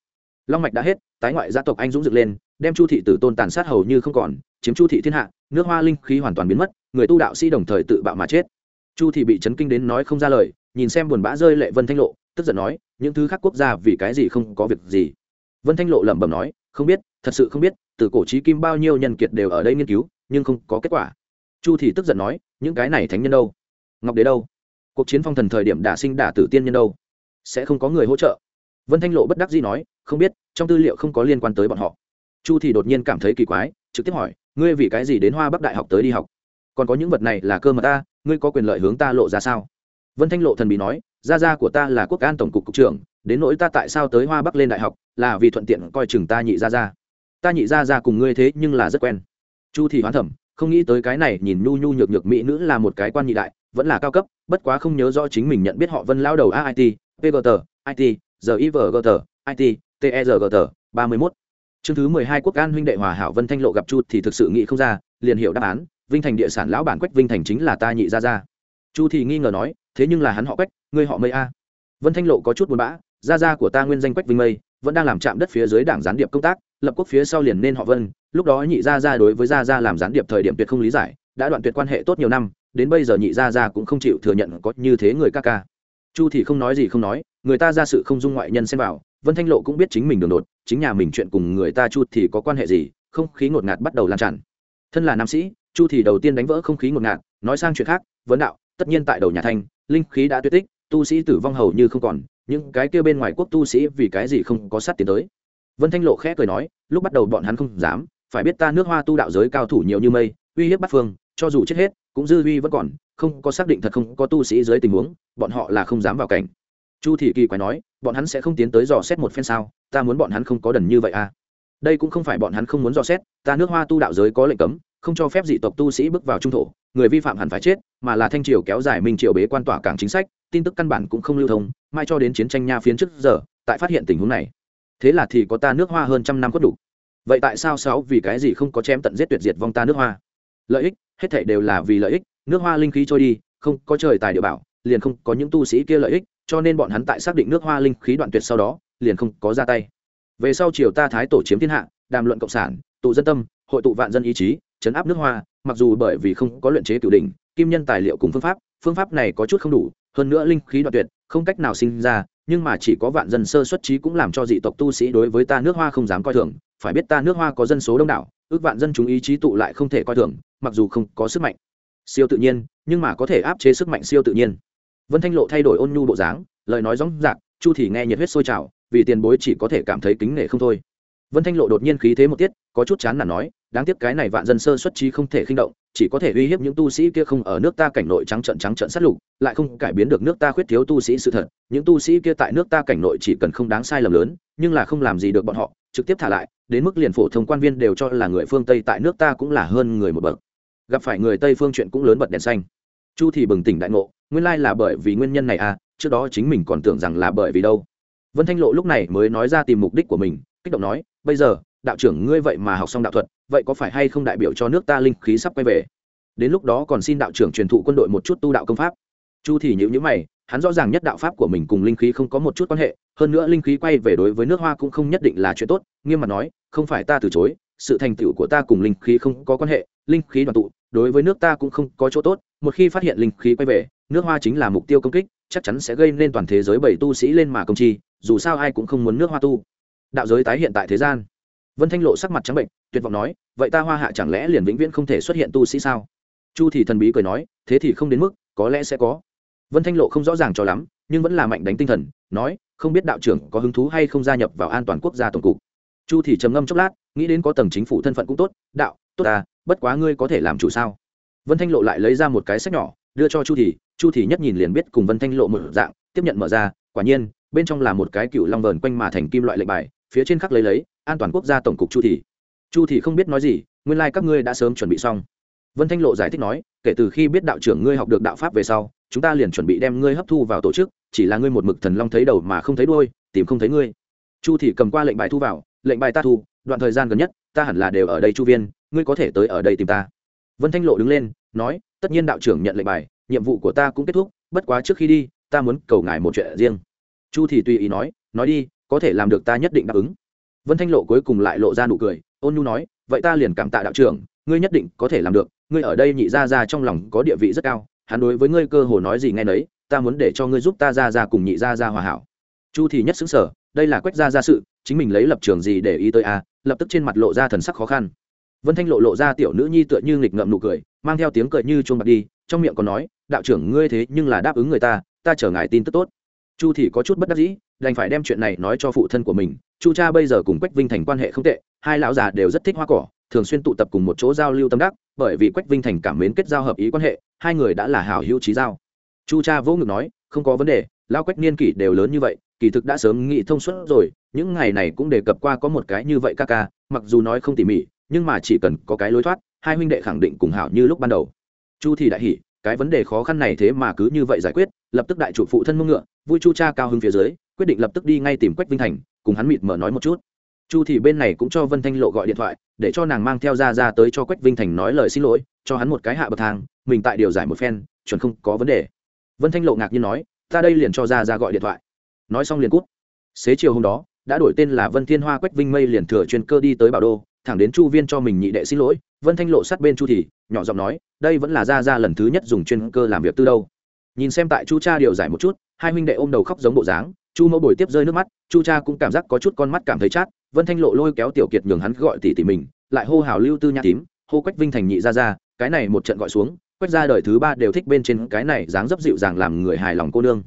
Speaker 1: Long mạch đã hết, tái ngoại gia tộc anh dũng dựng lên, đem chu thị tử tôn tàn sát hầu như không còn, chiếm chu thị thiên hạ, nước hoa linh khí hoàn toàn biến mất, người tu đạo sĩ đồng thời tự bạo mà chết. Chu thị bị chấn kinh đến nói không ra lời, nhìn xem buồn bã rơi lệ vân thanh lộ, tức giận nói những thứ khác quốc gia vì cái gì không có việc gì. Vân thanh lộ lẩm bẩm nói, không biết, thật sự không biết, từ cổ trí kim bao nhiêu nhân kiệt đều ở đây nghiên cứu, nhưng không có kết quả. Chu thì tức giận nói, những cái này thánh nhân đâu? Ngọc đế đâu? Cuộc chiến phong thần thời điểm đả sinh đả tử tiên nhân đâu? Sẽ không có người hỗ trợ. Vân thanh lộ bất đắc dĩ nói, không biết, trong tư liệu không có liên quan tới bọn họ. Chu thì đột nhiên cảm thấy kỳ quái, trực tiếp hỏi, ngươi vì cái gì đến hoa bắc đại học tới đi học? Còn có những vật này là cơ mật ta, ngươi có quyền lợi hướng ta lộ ra sao? Vân thanh lộ thần bí nói gia gia của ta là quốc an tổng cục cục trưởng, đến nỗi ta tại sao tới hoa bắc lên đại học, là vì thuận tiện coi chừng ta nhị gia gia. Ta nhị gia gia cùng ngươi thế nhưng là rất quen. Chu thì hoán thẩm, không nghĩ tới cái này nhìn nhu nhu nhược nhược mỹ nữ là một cái quan nhị đại, vẫn là cao cấp, bất quá không nhớ rõ chính mình nhận biết họ vân lao đầu ait pgt it givgt it tergt ba mươi mốt. Chương thứ mười hai quốc an huynh đệ hòa hảo vân thanh lộ gặp chu thì thực sự nghĩ không ra, liền hiểu đáp án, vinh thành địa sản lão bản quách vinh thành chính là ta nhị gia gia. Chu thì nghi ngờ nói thế nhưng là hắn họ quách, ngươi họ mây a. Vân thanh lộ có chút buồn bã, gia gia của ta nguyên danh quách vinh mây, vẫn đang làm chạm đất phía dưới đảng gián điệp công tác, lập quốc phía sau liền nên họ vân, lúc đó nhị gia gia đối với gia gia làm gián điệp thời điểm tuyệt không lý giải, đã đoạn tuyệt quan hệ tốt nhiều năm, đến bây giờ nhị gia gia cũng không chịu thừa nhận có như thế người ca ca. Chu thì không nói gì không nói, người ta ra sự không dung ngoại nhân xem vào, vân thanh lộ cũng biết chính mình đường đột, chính nhà mình chuyện cùng người ta chu thì có quan hệ gì, không khí ngột ngạt bắt đầu lan tràn. Thân là nam sĩ, chu thì đầu tiên đánh vỡ không khí ngột ngạt, nói sang chuyện khác, vấn đạo, tất nhiên tại đầu nhà thanh linh khí đã tuyệt tích, tu sĩ tử vong hầu như không còn, những cái kia bên ngoài quốc tu sĩ vì cái gì không có sát tiến tới? Vân thanh lộ khẽ cười nói, lúc bắt đầu bọn hắn không dám, phải biết ta nước hoa tu đạo giới cao thủ nhiều như mây, uy hiếp bắt phương, cho dù chết hết, cũng dư uy vẫn còn, không có xác định thật không có tu sĩ dưới tình huống, bọn họ là không dám vào cảnh. Chu thị kỳ quái nói, bọn hắn sẽ không tiến tới dò xét một phen sao, ta muốn bọn hắn không có đần như vậy à? Đây cũng không phải bọn hắn không muốn dò xét, ta nước hoa tu đạo giới có lệnh cấm không cho phép dị tộc tu sĩ bước vào trung thổ, người vi phạm hẳn phải chết, mà là thanh triều kéo dài minh triều bế quan tỏa cảng chính sách, tin tức căn bản cũng không lưu thông, mai cho đến chiến tranh nha phiến trước giờ, tại phát hiện tình huống này. Thế là thì có ta nước hoa hơn trăm năm có đủ. Vậy tại sao sáu vì cái gì không có chém tận giết tuyệt diệt vong ta nước hoa? Lợi ích, hết thảy đều là vì lợi ích, nước hoa linh khí trôi đi, không có trời tài địa bảo, liền không có những tu sĩ kia lợi ích, cho nên bọn hắn tại xác định nước hoa linh khí đoạn tuyệt sau đó, liền không có ra tay. Về sau triều ta thái tổ chiếm thiên hạ, đàm luận cộng sản, tụ dân tâm, hội tụ vạn dân ý chí chấn áp nước hoa mặc dù bởi vì không có luyện chế cửu đỉnh kim nhân tài liệu cùng phương pháp phương pháp này có chút không đủ hơn nữa linh khí đoạn tuyệt không cách nào sinh ra nhưng mà chỉ có vạn dân sơ xuất trí cũng làm cho dị tộc tu sĩ đối với ta nước hoa không dám coi thường phải biết ta nước hoa có dân số đông đảo ước vạn dân chúng ý chí tụ lại không thể coi thường mặc dù không có sức mạnh. Siêu tự nhiên nhưng mà có thể áp chế sức mạnh siêu tự nhiên. Vân thanh lộ thay đổi ôn nhu bộ dáng lời nói rõ ràng, chu thì nghe nhiệt huyết sôi trào vì tiền bối chỉ có thể cảm thấy kính nể không thôi vân thanh lộ đột nhiên khí thế một tiết, có chút chán là nói, đáng tiếc cái này vạn dân sơ xuất trí không thể khinh động, chỉ có thể uy hiếp những tu sĩ kia không ở nước ta cảnh nội trắng trận trắng trận sát lục, lại không cải biến được nước ta khuyết thiếu tu sĩ sự thật. Những tu sĩ kia tại nước ta cảnh nội chỉ cần không đáng sai lầm lớn, nhưng là không làm gì được bọn họ, trực tiếp thả lại, đến mức liền phổ thông quan viên đều cho là người phương tây tại nước ta cũng là hơn người một bậc. Gặp phải người tây phương chuyện cũng lớn bật đèn xanh. Chu thì bừng tỉnh đại ngộ, nguyên lai là bởi vì nguyên nhân này à trước đó chính mình còn tưởng rằng là bởi vì đâu. Vân thanh lộ lúc này mới nói ra tìm mục đích của mình kích động nói, bây giờ, đạo trưởng ngươi vậy mà học xong đạo thuật, vậy có phải hay không đại biểu cho nước ta linh khí sắp quay về? Đến lúc đó còn xin đạo trưởng truyền thụ quân đội một chút tu đạo công pháp. Chu thì nhữ nhữ mày, hắn rõ ràng nhất đạo pháp của mình cùng linh khí không có một chút quan hệ, hơn nữa linh khí quay về đối với nước hoa cũng không nhất định là chuyện tốt, nghiêm mặt nói, không phải ta từ chối, sự thành tựu của ta cùng linh khí không có quan hệ, linh khí đoàn tụ, đối với nước ta cũng không có chỗ tốt, một khi phát hiện linh khí quay về, nước hoa chính là mục tiêu công kích, chắc chắn sẽ gây nên toàn thế giới bảy tu sĩ lên mà công chi, dù sao ai cũng không muốn nước hoa tu đạo giới tái hiện tại thế gian. Vân thanh lộ sắc mặt trắng bệnh, tuyệt vọng nói, vậy ta hoa hạ chẳng lẽ liền vĩnh viễn không thể xuất hiện tu sĩ sao? Chu thì thần bí cười nói, thế thì không đến mức, có lẽ sẽ có. Vân thanh lộ không rõ ràng cho lắm, nhưng vẫn là mạnh đánh tinh thần, nói, không biết đạo trưởng có hứng thú hay không gia nhập vào an toàn quốc gia tổng cục. Chu thì trầm ngâm chốc lát, nghĩ đến có tầng chính phủ thân phận cũng tốt, đạo, tốt à bất quá ngươi có thể làm chủ sao? Vân thanh lộ lại lấy ra một cái sách nhỏ, đưa cho chu thì chu thì nhất nhìn liền biết cùng vân thanh lộ một dạng, tiếp nhận mở ra, quả nhiên, bên trong là một cái cựu long vờn quanh mà thành kim loại lệnh bài phía trên khắc lấy lấy, an toàn quốc gia tổng cục chu thì chu thì không biết nói gì, nguyên lai like các ngươi đã sớm chuẩn bị xong. Vân thanh lộ giải thích nói, kể từ khi biết đạo trưởng ngươi học được đạo pháp về sau, chúng ta liền chuẩn bị đem ngươi hấp thu vào tổ chức, chỉ là ngươi một mực thần long thấy đầu mà không thấy đuôi, tìm không thấy ngươi. Chu thì cầm qua lệnh bài thu vào, lệnh bài ta thu, đoạn thời gian gần nhất, ta hẳn là đều ở đây chu viên, ngươi có thể tới ở đây tìm ta. Vân thanh lộ đứng lên, nói, tất nhiên đạo trưởng nhận lệnh bài, nhiệm vụ của ta cũng kết thúc, bất quá trước khi đi, ta muốn cầu ngài một chuyện riêng. Chu thì tùy ý nói nói đi có thể làm được ta nhất định đáp ứng. Vân thanh lộ cuối cùng lại lộ ra nụ cười ôn nhu nói vậy ta liền cảm tạ đạo trưởng ngươi nhất định có thể làm được ngươi ở đây nhị ra ra trong lòng có địa vị rất cao hắn đối với ngươi cơ hồ nói gì nghe nấy ta muốn để cho ngươi giúp ta ra ra cùng nhị ra ra hòa hảo. Chu thì nhất xứng sở đây là quách ra ra sự chính mình lấy lập trường gì để ý tới a à, lập tức trên mặt lộ ra thần sắc khó khăn. Vân thanh lộ lộ ra tiểu nữ nhi tựa như nghịch ngậm nụ cười mang theo tiếng cười như chuông bạc đi trong miệng còn nói đạo trưởng ngươi thế nhưng là đáp ứng người ta ta chờ ngài tin tức tốt chu thì có chút bất đắc dĩ, đành phải đem chuyện này nói cho phụ thân của mình. Chu cha bây giờ cùng quách vinh thành quan hệ không tệ, hai lão già đều rất thích hoa cỏ, thường xuyên tụ tập cùng một chỗ giao lưu tâm đắc, bởi vì quách vinh thành cảm mến kết giao hợp ý quan hệ, hai người đã là hảo hữu trí giao. Chu cha vỗ ngực nói, không có vấn đề lao quách niên kỷ đều lớn như vậy, kỳ thực đã sớm nghĩ thông suốt rồi, những ngày này cũng đề cập qua có một cái như vậy ca ca, mặc dù nói không tỉ mỉ, nhưng mà chỉ cần có cái lối thoát, hai huynh đệ khẳng định cùng hảo như lúc ban đầu. Chu thì đại hỉ, cái vấn đề khó khăn này thế mà cứ như vậy giải quyết, lập tức đại chủ phụ thân mông ngựa vui chu cha cao hứng phía dưới, quyết định lập tức đi ngay tìm quách vinh thành, cùng hắn mịt mở nói một chút. Chu thì bên này cũng cho vân thanh lộ gọi điện thoại, để cho nàng mang theo ra ra tới cho quách vinh thành nói lời xin lỗi, cho hắn một cái hạ bậc thang, mình tại điều giải một phen, chuẩn không có vấn đề. Vân thanh lộ ngạc nhiên nói, ta đây liền cho ra ra gọi điện thoại. Nói xong liền cút. Xế chiều hôm đó, đã đổi tên là vân thiên hoa quách vinh mây liền thừa chuyên cơ đi tới bảo đô, thẳng đến chu viên cho mình nhị đệ xin lỗi, vân thanh lộ sát bên chu thì, nhỏ giọng nói, đây vẫn là ra ra lần thứ nhất dùng chuyên cơ làm việc từ đâu. Nhìn xem tại chu cha điều giải một chút hai huynh đệ ôm đầu khóc giống bộ dáng, chu mẫu bồi tiếp rơi nước mắt, chu cha cũng cảm giác có chút con mắt cảm thấy chát, vân thanh lộ lôi kéo tiểu kiệt nhường hắn gọi tỷ tỷ mình, lại hô hào lưu tư nhã tím, hô quách vinh thành nhị ra ra, cái này một trận gọi xuống, quách ra đời thứ ba đều thích bên trên cái này dáng dấp dịu dàng làm người hài lòng cô nương.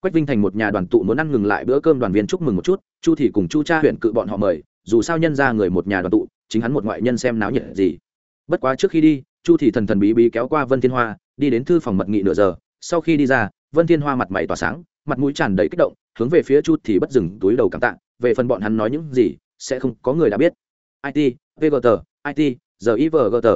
Speaker 1: Quách vinh thành một nhà đoàn tụ muốn ăn ngừng lại bữa cơm đoàn viên chúc mừng một chút, chu thì cùng chu cha huyện cự bọn họ mời, dù sao nhân ra người một nhà đoàn tụ, chính hắn một ngoại nhân xem náo nhiệt gì. Bất quá trước khi đi, chu thì thần thần bí bí kéo qua vân thiên hoa, đi đến thư phòng mật nghị nửa giờ, sau khi đi ra vân thiên hoa mặt mày tỏa sáng, mặt mũi tràn đầy kích động, hướng về phía chút thì bất dừng túi đầu cảm tạ, về phần bọn hắn nói những gì, sẽ không có người đã biết. It vgt it givgt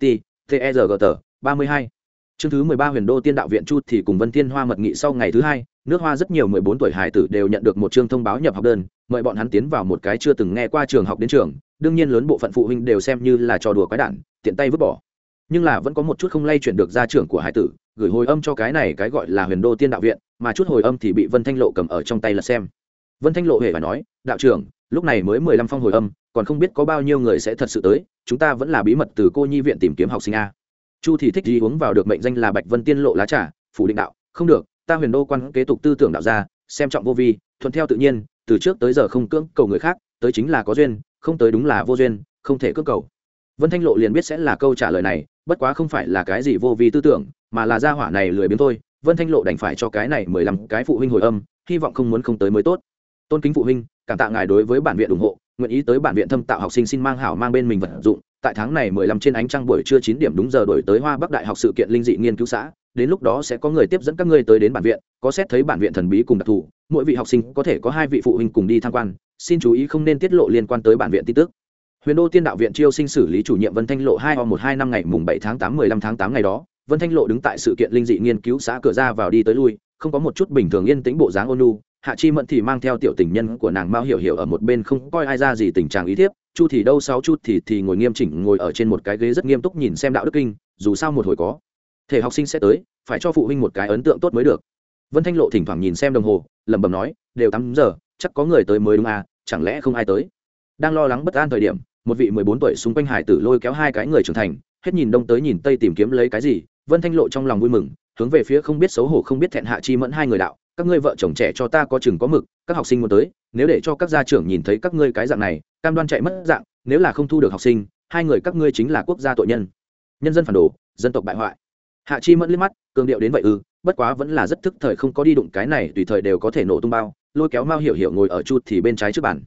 Speaker 1: it tergt ba mươi hai. Chương thứ mười ba huyền đô tiên đạo viện chu thì cùng vân thiên hoa mật nghị sau ngày thứ hai, nước hoa rất nhiều mười bốn tuổi hải tử đều nhận được một chương thông báo nhập học đơn, mời bọn hắn tiến vào một cái chưa từng nghe qua trường học đến trường, đương nhiên lớn bộ phận phụ huynh đều xem như là trò đùa quái đản, tiện tay vứt bỏ. Nhưng là vẫn có một chút không lay chuyển được ra trường của hải tử gửi hồi âm cho cái này cái gọi là huyền đô tiên đạo viện, mà chút hồi âm thì bị vân thanh lộ cầm ở trong tay là xem. Vân thanh lộ hề phải nói, đạo trưởng, lúc này mới mười lăm phong hồi âm, còn không biết có bao nhiêu người sẽ thật sự tới, chúng ta vẫn là bí mật từ cô nhi viện tìm kiếm học sinh a. Chu thì thích gì uống vào được mệnh danh là bạch vân tiên lộ lá trà, phủ định đạo, không được, ta huyền đô quan kế tục tư tưởng đạo gia, xem trọng vô vi, thuận theo tự nhiên, từ trước tới giờ không cưỡng cầu người khác, tới chính là có duyên, không tới đúng là vô duyên, không thể cưỡng cầu. Vân thanh lộ liền biết sẽ là câu trả lời này, bất quá không phải là cái gì vô vi tư tưởng mà là gia hỏa này lười biếng thôi, vân thanh lộ đành phải cho cái này mười lăm cái phụ huynh hồi âm, hy vọng không muốn không tới mới tốt. Tôn kính phụ huynh, cảm tạ ngài đối với bản viện ủng hộ, nguyện ý tới bản viện thâm tạo học sinh xin mang hảo mang bên mình vật dụng. Tại tháng này mười lăm trên ánh trăng buổi trưa chín điểm đúng giờ đổi tới hoa bắc đại học sự kiện linh dị nghiên cứu xã, đến lúc đó sẽ có người tiếp dẫn các ngươi tới đến bản viện, có xét thấy bản viện thần bí cùng đặc thù, mỗi vị học sinh có thể có hai vị phụ huynh cùng đi tham quan. Xin chú ý không nên tiết lộ liên quan tới bản viện tin tức. Huyền đô tiên đạo viện chiêu sinh xử lý chủ nhiệm vân thanh lộ hai o một hai năm ngày mùng bảy tháng tám mười lăm tháng tám ngày đó vân thanh lộ đứng tại sự kiện linh dị nghiên cứu xã cửa ra vào đi tới lui, không có một chút bình thường yên tĩnh bộ dáng ôn lu hạ chi mẫn thì mang theo tiểu tình nhân của nàng mao hiểu hiểu ở một bên không coi ai ra gì tình trạng ý thiếp. Chu thì đâu, sáu chút thì thì ngồi nghiêm chỉnh ngồi ở trên một cái ghế rất nghiêm túc nhìn xem đạo đức kinh, dù sao một hồi có. Thể học sinh sẽ tới, phải cho phụ huynh một cái ấn tượng tốt mới được. Vân thanh lộ thỉnh thoảng nhìn xem đồng hồ, lẩm bẩm nói, đều tám giờ, chắc có người tới mới đúng à chẳng lẽ không ai tới? Đang lo lắng bất an thời điểm, một vị mười bốn tuổi xung quanh hải tử lôi kéo hai cái người trưởng thành, hết nhìn đông tới nhìn tây tìm kiếm lấy cái gì vân thanh lộ trong lòng vui mừng, hướng về phía không biết xấu hổ không biết thẹn hạ chi mẫn hai người đạo, các ngươi vợ chồng trẻ cho ta có chừng có mực, các học sinh muốn tới, nếu để cho các gia trưởng nhìn thấy các ngươi cái dạng này, cam đoan chạy mất dạng, nếu là không thu được học sinh, hai người các ngươi chính là quốc gia tội nhân. Nhân dân phản đồ, dân tộc bại hoại. Hạ chi mẫn liếc mắt, cường điệu đến vậy ư, bất quá vẫn là rất thức thời không có đi đụng cái này, tùy thời đều có thể nổ tung bao, lôi kéo mao hiểu hiểu ngồi ở chu thì bên trái trước bàn.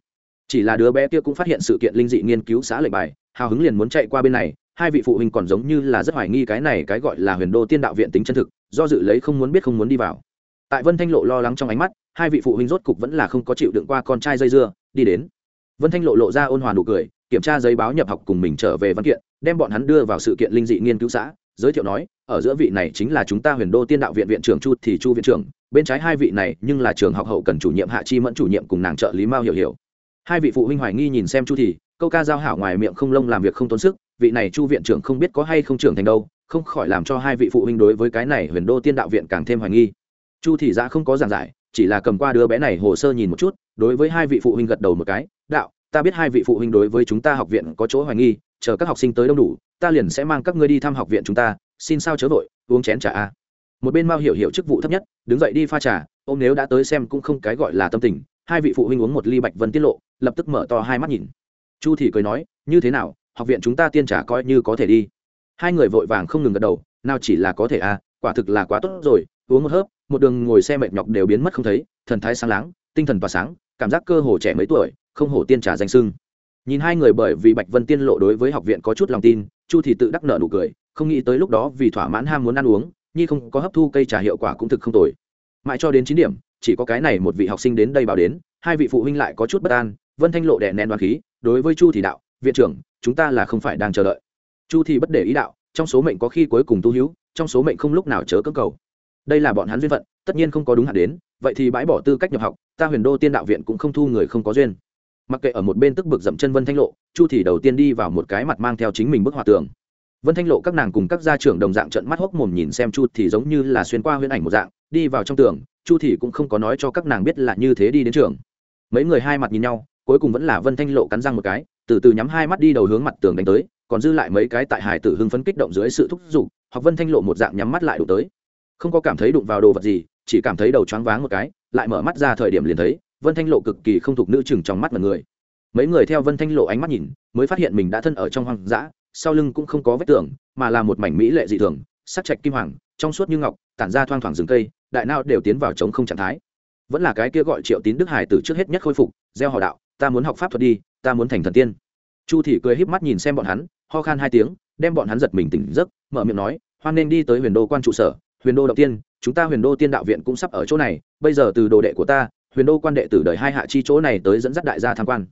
Speaker 1: Chỉ là đứa bé kia cũng phát hiện sự kiện linh dị nghiên cứu xã lệnh bài, hào hứng liền muốn chạy qua bên này hai vị phụ huynh còn giống như là rất hoài nghi cái này cái gọi là huyền đô tiên đạo viện tính chân thực, do dự lấy không muốn biết không muốn đi vào. Tại vân thanh lộ lo lắng trong ánh mắt, hai vị phụ huynh rốt cục vẫn là không có chịu đựng qua con trai dây dưa, đi đến. Vân thanh lộ lộ ra ôn hòa nụ cười, kiểm tra giấy báo nhập học cùng mình trở về văn kiện, đem bọn hắn đưa vào sự kiện linh dị nghiên cứu xã, giới thiệu nói, ở giữa vị này chính là chúng ta huyền đô tiên đạo viện viện trưởng chu thì chu viện trưởng, bên trái hai vị này nhưng là trường học hậu cần chủ nhiệm hạ chi mẫn chủ nhiệm cùng nàng trợ lý mao hiểu hiểu. Hai vị phụ huynh hoài nghi nhìn xem chu thì, câu ca giao hảo ngoài miệng không lông làm việc không tốn sức vị này chu viện trưởng không biết có hay không trưởng thành đâu, không khỏi làm cho hai vị phụ huynh đối với cái này huyền đô tiên đạo viện càng thêm hoài nghi. Chu thì ra không có giảng giải, chỉ là cầm qua đứa bé này hồ sơ nhìn một chút, đối với hai vị phụ huynh gật đầu một cái, đạo, ta biết hai vị phụ huynh đối với chúng ta học viện có chỗ hoài nghi, chờ các học sinh tới đông đủ, ta liền sẽ mang các ngươi đi thăm học viện chúng ta, xin sao chớ vội, uống chén trà a. Một bên mao hiểu hiểu chức vụ thấp nhất, đứng dậy đi pha trà ông nếu đã tới xem cũng không cái gọi là tâm tình, hai vị phụ huynh uống một ly bạch vân tiết lộ, lập tức mở to hai mắt nhìn. Chu thì cười nói, như thế nào học viện chúng ta tiên trả coi như có thể đi. Hai người vội vàng không ngừng gật đầu, nào chỉ là có thể à quả thực là quá tốt rồi, uống một hớp, một đường ngồi xe mệt nhọc đều biến mất không thấy, thần thái sáng láng, tinh thần tỏa sáng, cảm giác cơ hồ trẻ mấy tuổi, không hổ tiên trả danh sưng. Nhìn hai người bởi vì bạch vân tiên lộ đối với học viện có chút lòng tin, chu thì tự đắc nợ nụ cười, không nghĩ tới lúc đó vì thỏa mãn ham muốn ăn uống, nhi không có hấp thu cây trà hiệu quả cũng thực không tồi. Mãi cho đến chín điểm, chỉ có cái này một vị học sinh đến đây bảo đến, hai vị phụ huynh lại có chút bất an, vân thanh lộ đè nén đoàn khí, đối với chu thì đạo, viện trưởng chúng ta là không phải đang chờ đợi. Chu thì bất để ý đạo, trong số mệnh có khi cuối cùng tu hữu, trong số mệnh không lúc nào chớ cơ cầu. Đây là bọn hắn duyên phận, tất nhiên không có đúng hạn đến, vậy thì bãi bỏ tư cách nhập học, ta huyền đô tiên đạo viện cũng không thu người không có duyên. Mặc kệ ở một bên tức bực dậm chân vân thanh lộ, chu thì đầu tiên đi vào một cái mặt mang theo chính mình bức họa tường. Vân thanh lộ các nàng cùng các gia trưởng đồng dạng trận mắt hốc mồm nhìn xem chu thì giống như là xuyên qua huyễn ảnh một dạng, đi vào trong tường, chu thì cũng không có nói cho các nàng biết là như thế đi đến trường. Mấy người hai mặt nhìn nhau, cuối cùng vẫn là vân thanh lộ cắn răng một cái từ từ nhắm hai mắt đi đầu hướng mặt tường đánh tới, còn dư lại mấy cái tại hải tử hưng phấn kích động dưới sự thúc giục hoặc vân thanh lộ một dạng nhắm mắt lại đụng tới. Không có cảm thấy đụng vào đồ vật gì, chỉ cảm thấy đầu choáng váng một cái, lại mở mắt ra thời điểm liền thấy, vân thanh lộ cực kỳ không thuộc nữ chừng trong mắt mọi người. Mấy người theo vân thanh lộ ánh mắt nhìn, mới phát hiện mình đã thân ở trong hoang dã, sau lưng cũng không có vết tường, mà là một mảnh mỹ lệ dị thường, sắc trạch kim hoàng, trong suốt như ngọc, tản ra thoang thoảng rừng cây, đại nào đều tiến vào chống không trạng thái. Vẫn là cái kia gọi triệu tín đức hải từ trước hết nhất khôi phục, gieo họ đạo, ta muốn học pháp thuật đi ta muốn thành thần tiên. Chu thị cười híp mắt nhìn xem bọn hắn, ho khan hai tiếng, đem bọn hắn giật mình tỉnh giấc, mở miệng nói, hoan nên đi tới huyền đô quan trụ sở, huyền đô đầu tiên, chúng ta huyền đô tiên đạo viện cũng sắp ở chỗ này, bây giờ từ đồ đệ của ta, huyền đô quan đệ tử đời hai hạ chi chỗ này tới dẫn dắt đại gia tham quan.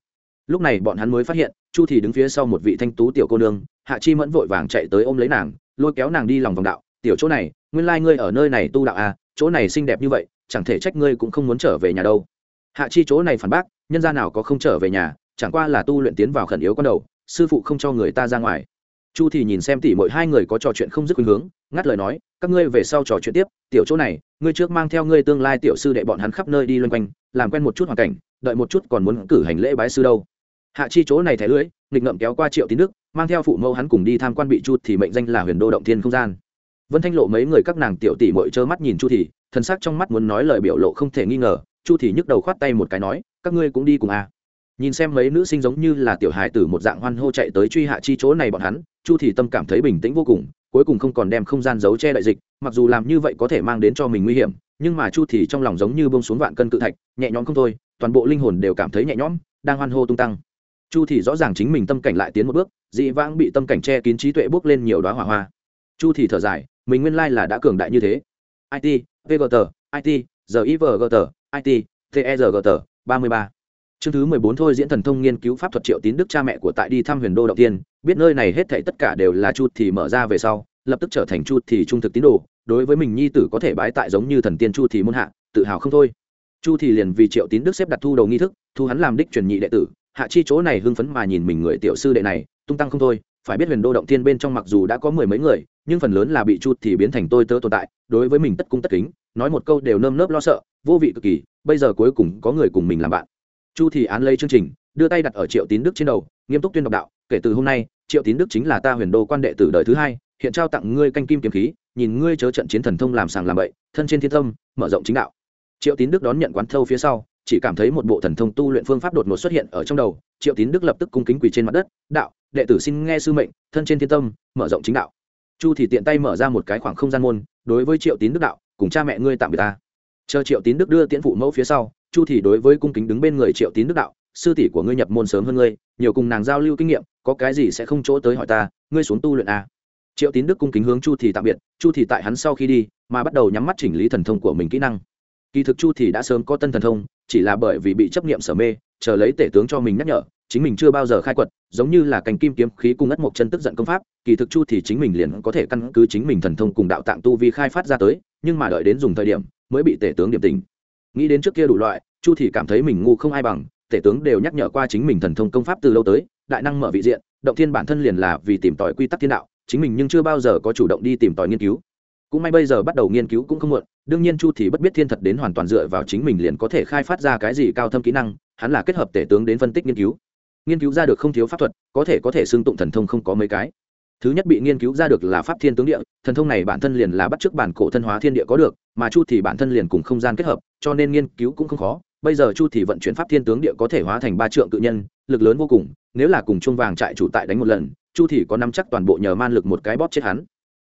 Speaker 1: Lúc này bọn hắn mới phát hiện, chu thì đứng phía sau một vị thanh tú tiểu cô nương, hạ chi mẫn vội vàng chạy tới ôm lấy nàng, lôi kéo nàng đi lòng vòng đạo, tiểu chỗ này, nguyên lai ngươi ở nơi này tu đạo à chỗ này xinh đẹp như vậy, chẳng thể trách ngươi cũng không muốn trở về nhà đâu. Hạ chi chỗ này phản bác, nhân gia nào có không trở về nhà chẳng qua là tu luyện tiến vào khẩn yếu con đầu, sư phụ không cho người ta ra ngoài. Chu thì nhìn xem tỉ mỗi hai người có trò chuyện không dứt khuynh hướng, ngắt lời nói, các ngươi về sau trò chuyện tiếp, tiểu chỗ này, ngươi trước mang theo ngươi tương lai tiểu sư đệ bọn hắn khắp nơi đi loanh quanh, làm quen một chút hoàn cảnh, đợi một chút còn muốn cử hành lễ bái sư đâu. Hạ chi chỗ này thẻ lưới, nghịch ngậm kéo qua triệu tín đức, mang theo phụ mẫu hắn cùng đi tham quan bị chu thì mệnh danh là huyền đô động thiên không gian. Vân thanh lộ mấy người các nàng tiểu tỷ mội trơ mắt nhìn chu thì, thần sắc trong mắt muốn nói lời biểu lộ không thể nghi ngờ, chu thì nhức đầu khoát tay một cái nói, các ngươi cũng đi cùng à nhìn xem mấy nữ sinh giống như là tiểu hài tử một dạng hoan hô chạy tới truy hạ chi chỗ này bọn hắn, chu thì tâm cảm thấy bình tĩnh vô cùng, cuối cùng không còn đem không gian giấu che đại dịch, mặc dù làm như vậy có thể mang đến cho mình nguy hiểm, nhưng mà chu thì trong lòng giống như bông xuống vạn cân cự thạch, nhẹ nhõm không thôi, toàn bộ linh hồn đều cảm thấy nhẹ nhõm, đang hoan hô tung tăng. Chu thì rõ ràng chính mình tâm cảnh lại tiến một bước, dị vãng bị tâm cảnh che kín trí tuệ bước lên nhiều đoá hỏa hoa. Chu thì thở dài, mình nguyên lai là đã cường đại như thế. It vgt it givgt it tergt ba mươi ba chương thứ mười bốn thôi diễn thần thông nghiên cứu pháp thuật triệu tín đức cha mẹ của tại đi thăm huyền đô động tiên, biết nơi này hết thảy tất cả đều là chu thì mở ra về sau, lập tức trở thành chu thì trung thực tín đồ, đối với mình nhi tử có thể bái tại giống như thần tiên chu thì môn hạ, tự hào không thôi. Chu thì liền vì triệu tín đức xếp đặt thu đầu nghi thức, thu hắn làm đích truyền nhị đệ tử, hạ chi chỗ này hưng phấn mà nhìn mình người tiểu sư đệ này, tung tăng không thôi. Phải biết huyền đô động tiên bên trong mặc dù đã có mười mấy người, nhưng phần lớn là bị chu thì biến thành tôi tớ tồn tại, đối với mình tất cung tất kính, nói một câu đều nơm nớp lo sợ, vô vị cực kỳ, bây giờ cuối cùng có người cùng mình làm bạn chu thì án lấy chương trình, đưa tay đặt ở triệu tín đức trên đầu, nghiêm túc tuyên đọc đạo, kể từ hôm nay, triệu tín đức chính là ta huyền đô quan đệ tử đời thứ hai, hiện trao tặng ngươi canh kim kiếm khí, nhìn ngươi chớ trận chiến thần thông làm sàng làm bậy, thân trên thiên tâm, mở rộng chính đạo. Triệu tín đức đón nhận quán thâu phía sau, chỉ cảm thấy một bộ thần thông tu luyện phương pháp đột ngột xuất hiện ở trong đầu, triệu tín đức lập tức cung kính quỳ trên mặt đất, đạo, đệ tử xin nghe sư mệnh, thân trên thiên tâm, mở rộng chính đạo. Chu thì tiện tay mở ra một cái khoảng không gian môn, đối với triệu tín đức đạo, cùng cha mẹ ngươi tạm biệt ta. Chờ triệu tín đức đưa tiễn phụ mẫu phía sau chu thì đối với cung kính đứng bên người triệu tín đức đạo, sư tỷ của ngươi nhập môn sớm hơn ngươi, nhiều cùng nàng giao lưu kinh nghiệm, có cái gì sẽ không chỗ tới hỏi ta, ngươi xuống tu luyện à. triệu tín đức cung kính hướng chu thì tạm biệt, chu thì tại hắn sau khi đi, mà bắt đầu nhắm mắt chỉnh lý thần thông của mình kỹ năng kỳ thực chu thì đã sớm có tân thần thông, chỉ là bởi vì bị chấp niệm sở mê, chờ lấy tể tướng cho mình nhắc nhở, chính mình chưa bao giờ khai quật, giống như là cành kim kiếm khí cung ất một chân tức giận công pháp, kỳ thực chu thì chính mình liền có thể căn cứ chính mình thần thông cùng đạo tạng tu vi khai phát ra tới, nhưng mà đợi đến dùng thời điểm, mới bị tể tướng điểm tình nghĩ đến trước kia đủ loại, chu thì cảm thấy mình ngu không ai bằng, tể tướng đều nhắc nhở qua chính mình thần thông công pháp từ lâu tới, đại năng mở vị diện, động thiên bản thân liền là vì tìm tòi quy tắc thiên đạo, chính mình nhưng chưa bao giờ có chủ động đi tìm tòi nghiên cứu. Cũng may bây giờ bắt đầu nghiên cứu cũng không muộn, đương nhiên chu thì bất biết thiên thật đến hoàn toàn dựa vào chính mình liền có thể khai phát ra cái gì cao thâm kỹ năng, hắn là kết hợp tể tướng đến phân tích nghiên cứu. Nghiên cứu ra được không thiếu pháp thuật, có thể có thể xưng tụng thần thông không có mấy cái thứ nhất bị nghiên cứu ra được là pháp thiên tướng địa, thần thông này bản thân liền là bắt chước bản cổ thân hóa thiên địa có được, mà chu thì bản thân liền cùng không gian kết hợp, cho nên nghiên cứu cũng không khó. Bây giờ chu thì vận chuyển pháp thiên tướng địa có thể hóa thành ba trượng cự nhân, lực lớn vô cùng, nếu là cùng chuông vàng trại chủ tại đánh một lần, chu thì có nắm chắc toàn bộ nhờ man lực một cái bóp chết hắn.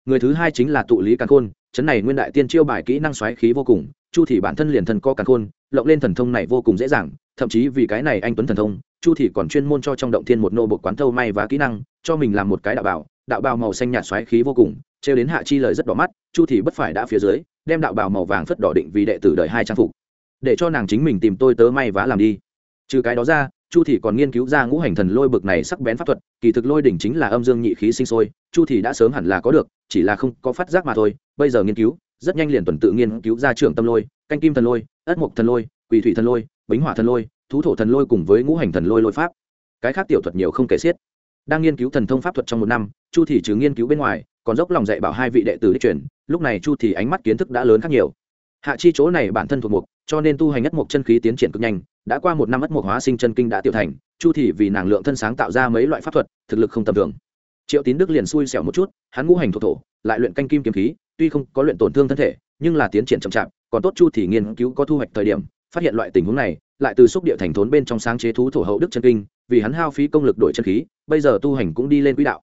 Speaker 1: Người thứ hai chính là tụ lý càn khôn, chấn này nguyên đại tiên chiêu bài kỹ năng xoáy khí vô cùng, chu thì bản thân liền thần co càn khôn, lộng lên thần thông này vô cùng dễ dàng, thậm chí vì cái này anh tuấn thần thông, chu thì còn chuyên môn cho trong động thiên một nô bộ quán thâu may và kỹ năng, cho mình làm một cái đạo bảo đạo bào màu xanh nhạt xoáy khí vô cùng, trêu đến hạ chi lời rất đỏ mắt, chu thì bất phải đã phía dưới, đem đạo bào màu vàng phất đỏ định vì đệ tử đời hai trang phục. Để cho nàng chính mình tìm tôi tớ may vá làm đi. Trừ cái đó ra, chu thì còn nghiên cứu ra ngũ hành thần lôi bực này sắc bén pháp thuật, kỳ thực lôi đỉnh chính là âm dương nhị khí sinh sôi, chu thì đã sớm hẳn là có được, chỉ là không có phát giác mà thôi, bây giờ nghiên cứu, rất nhanh liền tuần tự nghiên cứu ra trưởng tâm lôi, canh kim thần lôi, ất mộc thần lôi, quỷ thủy thần lôi, bính hỏa thần lôi, thú thổ thần lôi cùng với ngũ hành thần lôi lôi pháp. Cái khác tiểu thuật nhiều không kể xiết. Đang nghiên cứu thần thông pháp thuật trong một năm chu thì chứ nghiên cứu bên ngoài, còn dốc lòng dạy bảo hai vị đệ tử đích truyền, lúc này chu thì ánh mắt kiến thức đã lớn khác nhiều. Hạ chi chỗ này bản thân thuộc mục, cho nên tu hành nhất mục chân khí tiến triển cực nhanh, đã qua một năm ất mục hóa sinh chân kinh đã tiểu thành, chu thì vì nàng lượng thân sáng tạo ra mấy loại pháp thuật, thực lực không tầm thường. Triệu tín đức liền xui xẻo một chút, hắn ngũ hành thuộc thổ, lại luyện canh kim kiếm khí, tuy không có luyện tổn thương thân thể, nhưng là tiến triển chậm chạp, còn tốt chu thì nghiên cứu có thu hoạch thời điểm, phát hiện loại tình huống này, lại từ xúc địa thành thốn bên trong sáng chế thú thổ hậu đức chân kinh, vì hắn hao phí công lực đổi chân khí, bây giờ tu hành cũng đi lên quỹ đạo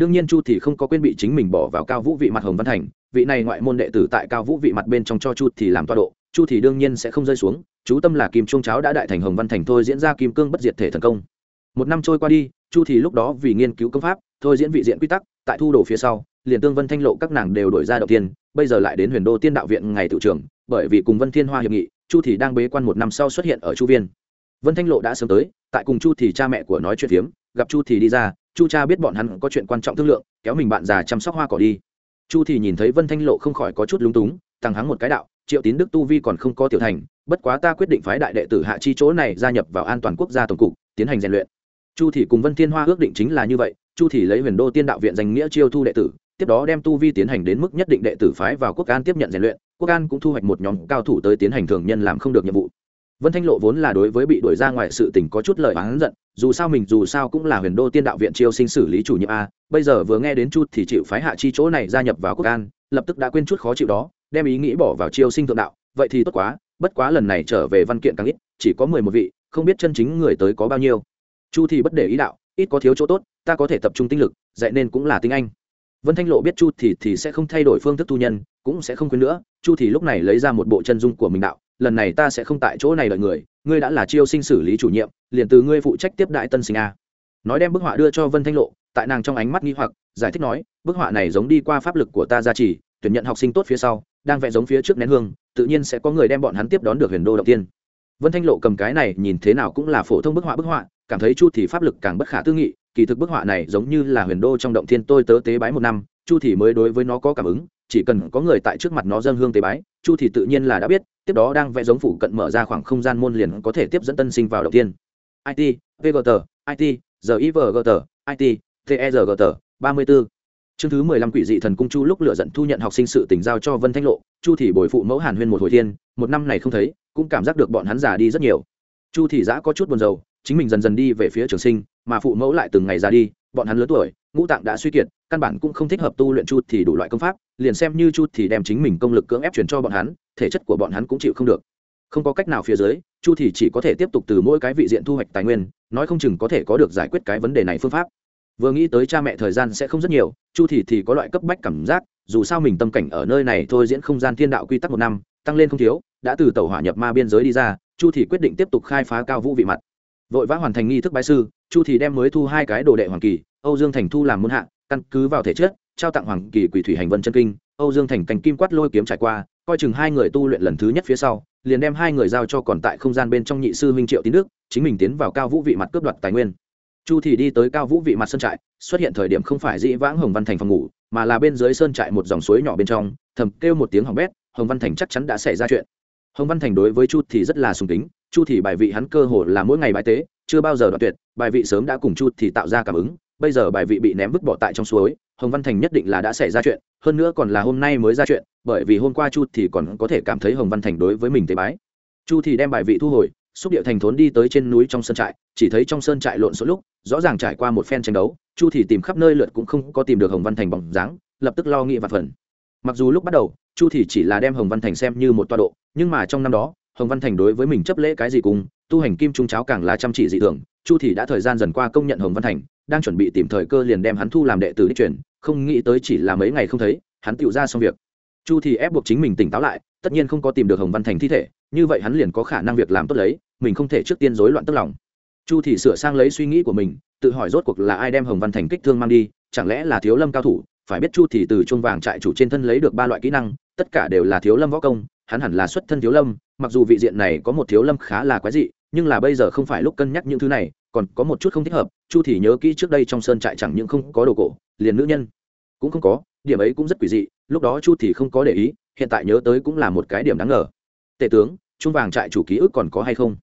Speaker 1: đương nhiên chu thì không có quên bị chính mình bỏ vào cao vũ vị mặt hồng văn thành, vị này ngoại môn đệ tử tại cao vũ vị mặt bên trong cho chu thì làm toa độ, chu thì đương nhiên sẽ không rơi xuống, chú tâm là kim trung cháo đã đại thành hồng văn thành thôi diễn ra kim cương bất diệt thể thần công. Một năm trôi qua đi, chu thì lúc đó vì nghiên cứu công pháp, thôi diễn vị diện quy tắc, tại thu đồ phía sau, liền tương vân thanh lộ các nàng đều đổi ra đầu tiên bây giờ lại đến huyền đô tiên đạo viện ngày tự trưởng, bởi vì cùng vân thiên hoa hiệp nghị, chu thì đang bế quan một năm sau xuất hiện ở chu viên. Vân thanh lộ đã sớm tới, tại cùng chu thì cha mẹ của nói chuyện phiếm, gặp chu thì đi ra chu cha biết bọn hắn có chuyện quan trọng thương lượng, kéo mình bạn già chăm sóc hoa cỏ đi. Chu thì nhìn thấy vân thanh lộ không khỏi có chút lúng túng, thằng hắn một cái đạo, triệu tín đức tu vi còn không có tiểu thành, bất quá ta quyết định phái đại đệ tử hạ chi chỗ này gia nhập vào an toàn quốc gia tổng cục, tiến hành rèn luyện. Chu thì cùng vân thiên hoa ước định chính là như vậy, chu thì lấy huyền đô tiên đạo viện danh nghĩa chiêu thu đệ tử, tiếp đó đem tu vi tiến hành đến mức nhất định đệ tử phái vào quốc an tiếp nhận rèn luyện, quốc an cũng thu hoạch một nhóm cao thủ tới tiến hành thường nhân làm không được nhiệm vụ vân thanh lộ vốn là đối với bị đuổi ra ngoài sự tình có chút lời oán giận, dù sao mình dù sao cũng là huyền đô tiên đạo viện chiêu sinh xử lý chủ nhiệm a, bây giờ vừa nghe đến chút thì chịu phái hạ chi chỗ này gia nhập vào quốc an, lập tức đã quên chút khó chịu đó, đem ý nghĩ bỏ vào chiêu sinh thượng đạo, vậy thì tốt quá, bất quá lần này trở về văn kiện càng ít, chỉ có mười một vị, không biết chân chính người tới có bao nhiêu. Chu thì bất để ý đạo, ít có thiếu chỗ tốt, ta có thể tập trung tinh lực, dạy nên cũng là tiếng anh. Vân thanh lộ biết chu thì thì sẽ không thay đổi phương thức tu nhân, cũng sẽ không khuyên nữa, chu thì lúc này lấy ra một bộ chân dung của mình đạo lần này ta sẽ không tại chỗ này đợi người, ngươi đã là chiêu sinh xử lý chủ nhiệm, liền từ ngươi phụ trách tiếp đại tân sinh a. Nói đem bức họa đưa cho vân thanh lộ, tại nàng trong ánh mắt nghi hoặc, giải thích nói, bức họa này giống đi qua pháp lực của ta gia trì, tuyển nhận học sinh tốt phía sau, đang vẽ giống phía trước nén hương, tự nhiên sẽ có người đem bọn hắn tiếp đón được huyền đô đầu tiên. Vân thanh lộ cầm cái này nhìn thế nào cũng là phổ thông bức họa bức họa, cảm thấy chu thì pháp lực càng bất khả tư nghị kỳ thực bức họa này giống như là huyền đô trong động thiên tôi tớ tế bái một năm, chu thì mới đối với nó có cảm ứng, chỉ cần có người tại trước mặt nó dâng hương tế bái, chu thì tự nhiên là đã biết, tiếp đó đang vẽ giống phủ cận mở ra khoảng không gian môn liền có thể tiếp dẫn tân sinh vào động thiên. it vgt it givgt it tergt ba mươi 34. chương thứ mười lăm quỷ dị thần cung chu lúc lựa giận thu nhận học sinh sự tình giao cho vân thanh lộ, chu thì bồi phụ mẫu hàn huyên một hồi thiên, một năm này không thấy, cũng cảm giác được bọn hắn già đi rất nhiều chu thì giã có chút buồn rầu chính mình dần dần đi về phía trường sinh, mà phụ mẫu lại từng ngày ra đi, bọn hắn lớn tuổi, ngũ tạng đã suy kiệt, căn bản cũng không thích hợp tu luyện chu thì đủ loại công pháp, liền xem như chu thì đem chính mình công lực cưỡng ép truyền cho bọn hắn, thể chất của bọn hắn cũng chịu không được. Không có cách nào phía dưới, chu thì chỉ có thể tiếp tục từ mỗi cái vị diện thu hoạch tài nguyên, nói không chừng có thể có được giải quyết cái vấn đề này phương pháp. Vừa nghĩ tới cha mẹ thời gian sẽ không rất nhiều, chu thì thì có loại cấp bách cảm giác, dù sao mình tâm cảnh ở nơi này thôi diễn không gian thiên đạo quy tắc một năm, tăng lên không thiếu, đã từ tàu hỏa nhập ma biên giới đi ra, chu thì quyết định tiếp tục khai phá cao vũ vị mặt vội vã hoàn thành nghi thức bái sư, chu thì đem mới thu hai cái đồ đệ hoàng kỳ, âu dương thành thu làm môn hạ, căn cứ vào thể chất, trao tặng hoàng kỳ quỷ thủy hành vân chân kinh, âu dương thành cành kim quát lôi kiếm trải qua, coi chừng hai người tu luyện lần thứ nhất phía sau, liền đem hai người giao cho còn tại không gian bên trong nhị sư minh triệu tín đức, chính mình tiến vào cao vũ vị mặt cướp đoạt tài nguyên. Chu thì đi tới cao vũ vị mặt sơn trại, xuất hiện thời điểm không phải dĩ vãng hồng văn thành phòng ngủ, mà là bên dưới sơn trại một dòng suối nhỏ bên trong, thầm kêu một tiếng hỏng bét, hồng văn thành chắc chắn đã xảy ra chuyện. Hồng văn thành đối với chu thì rất là sùng kính chu thì bài vị hắn cơ hồ là mỗi ngày bài tế, chưa bao giờ đoạn tuyệt, bài vị sớm đã cùng chu thì tạo ra cảm ứng, bây giờ bài vị bị ném vứt bỏ tại trong suối, hồng văn thành nhất định là đã xảy ra chuyện, hơn nữa còn là hôm nay mới ra chuyện, bởi vì hôm qua chu thì còn có thể cảm thấy hồng văn thành đối với mình tế bái. Chu thì đem bài vị thu hồi, xúc địa thành thốn đi tới trên núi trong sơn trại, chỉ thấy trong sơn trại lộn xộn lúc, rõ ràng trải qua một phen tranh đấu, chu thì tìm khắp nơi lượt cũng không có tìm được hồng văn thành bóng dáng, lập tức lo nghĩ và phần. Mặc dù lúc bắt đầu, chu thì chỉ là đem hồng văn thành xem như một toa độ, nhưng mà trong năm đó hồng văn thành đối với mình chấp lễ cái gì cùng tu hành kim trung cháo càng là chăm chỉ dị thường. Chu thì đã thời gian dần qua công nhận hồng văn thành, đang chuẩn bị tìm thời cơ liền đem hắn thu làm đệ tử đi truyền, không nghĩ tới chỉ là mấy ngày không thấy, hắn tựu ra xong việc. Chu thì ép buộc chính mình tỉnh táo lại, tất nhiên không có tìm được hồng văn thành thi thể, như vậy hắn liền có khả năng việc làm tốt lấy, mình không thể trước tiên rối loạn tức lòng. Chu thì sửa sang lấy suy nghĩ của mình, tự hỏi rốt cuộc là ai đem hồng văn thành kích thương mang đi, chẳng lẽ là thiếu lâm cao thủ? Phải biết chu thì từ chuông vàng trại chủ trên thân lấy được ba loại kỹ năng, tất cả đều là thiếu lâm võ công hắn hẳn là xuất thân thiếu lâm, mặc dù vị diện này có một thiếu lâm khá là quái dị, nhưng là bây giờ không phải lúc cân nhắc những thứ này, còn có một chút không thích hợp, chu thì nhớ kỹ trước đây trong sơn trại chẳng những không có đồ cổ, liền nữ nhân cũng không có, điểm ấy cũng rất quỷ dị, lúc đó chu thì không có để ý, hiện tại nhớ tới cũng là một cái điểm đáng ngờ. Tể tướng, trung vàng trại chủ ký ức còn có hay không?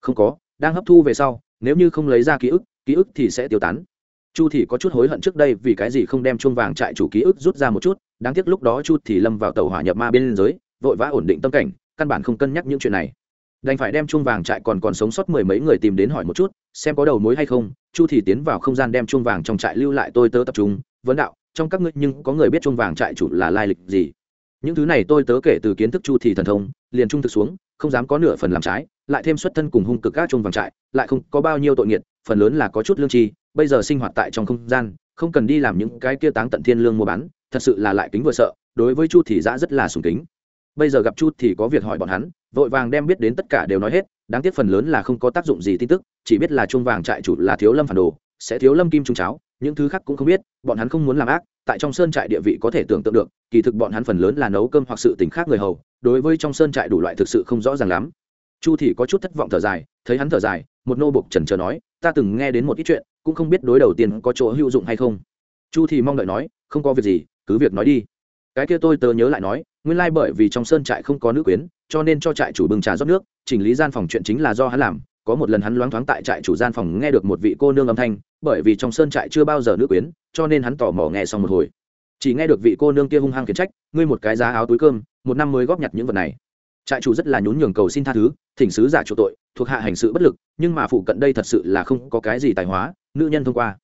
Speaker 1: Không có, đang hấp thu về sau, nếu như không lấy ra ký ức ký ức thì sẽ tiêu tán. Chu thì có chút hối hận trước đây vì cái gì không đem chuông vàng trại chủ ký ức rút ra một chút, đáng tiếc lúc đó chu thì lâm vào tàu hỏa nhập ma bên giới vội vã ổn định tâm cảnh, căn bản không cân nhắc những chuyện này. Đành phải đem chuông vàng trại còn còn sống sót mười mấy người tìm đến hỏi một chút, xem có đầu mối hay không. Chu thì tiến vào không gian đem chuông vàng trong trại lưu lại, tôi tớ tập trung, vấn đạo, trong các ngươi nhưng có người biết chuông vàng trại chủ là lai lịch gì? Những thứ này tôi tớ kể từ kiến thức chu thì thần thông, liền trung thực xuống, không dám có nửa phần làm trái, lại thêm xuất thân cùng hung cực các chuông vàng trại, lại không có bao nhiêu tội nghiệt, phần lớn là có chút lương tri, bây giờ sinh hoạt tại trong không gian, không cần đi làm những cái kia táng tận thiên lương mua bán, thật sự là lại kính vừa sợ, đối với chu thì dã rất là sùng kính bây giờ gặp chu thì có việc hỏi bọn hắn, vội vàng đem biết đến tất cả đều nói hết, đáng tiếc phần lớn là không có tác dụng gì tin tức, chỉ biết là chuông vàng trại chủ là thiếu lâm phản đồ, sẽ thiếu lâm kim trung cháo, những thứ khác cũng không biết, bọn hắn không muốn làm ác, tại trong sơn trại địa vị có thể tưởng tượng được, kỳ thực bọn hắn phần lớn là nấu cơm hoặc sự tình khác người hầu, đối với trong sơn trại đủ loại thực sự không rõ ràng lắm. Chu thì có chút thất vọng thở dài, thấy hắn thở dài, một nô bộc trần chờ nói, ta từng nghe đến một ít chuyện, cũng không biết đối đầu tiên có chỗ hữu dụng hay không. Chu thì mong đợi nói, không có việc gì, cứ việc nói đi cái kia tôi tớ nhớ lại nói, nguyên lai bởi vì trong sơn trại không có nữ quyến, cho nên cho trại chủ bưng trà rót nước, chỉnh lý gian phòng chuyện chính là do hắn làm. Có một lần hắn loáng thoáng tại trại chủ gian phòng nghe được một vị cô nương âm thanh, bởi vì trong sơn trại chưa bao giờ nữ quyến, cho nên hắn tò mò nghe xong một hồi. Chỉ nghe được vị cô nương kia hung hăng khiển trách, ngươi một cái giá áo túi cơm, một năm mới góp nhặt những vật này. Trại chủ rất là nhún nhường cầu xin tha thứ, thỉnh sứ giả chủ tội, thuộc hạ hành sự bất lực, nhưng mà phụ cận đây thật sự là không có cái gì tài hóa, nữ nhân thông qua.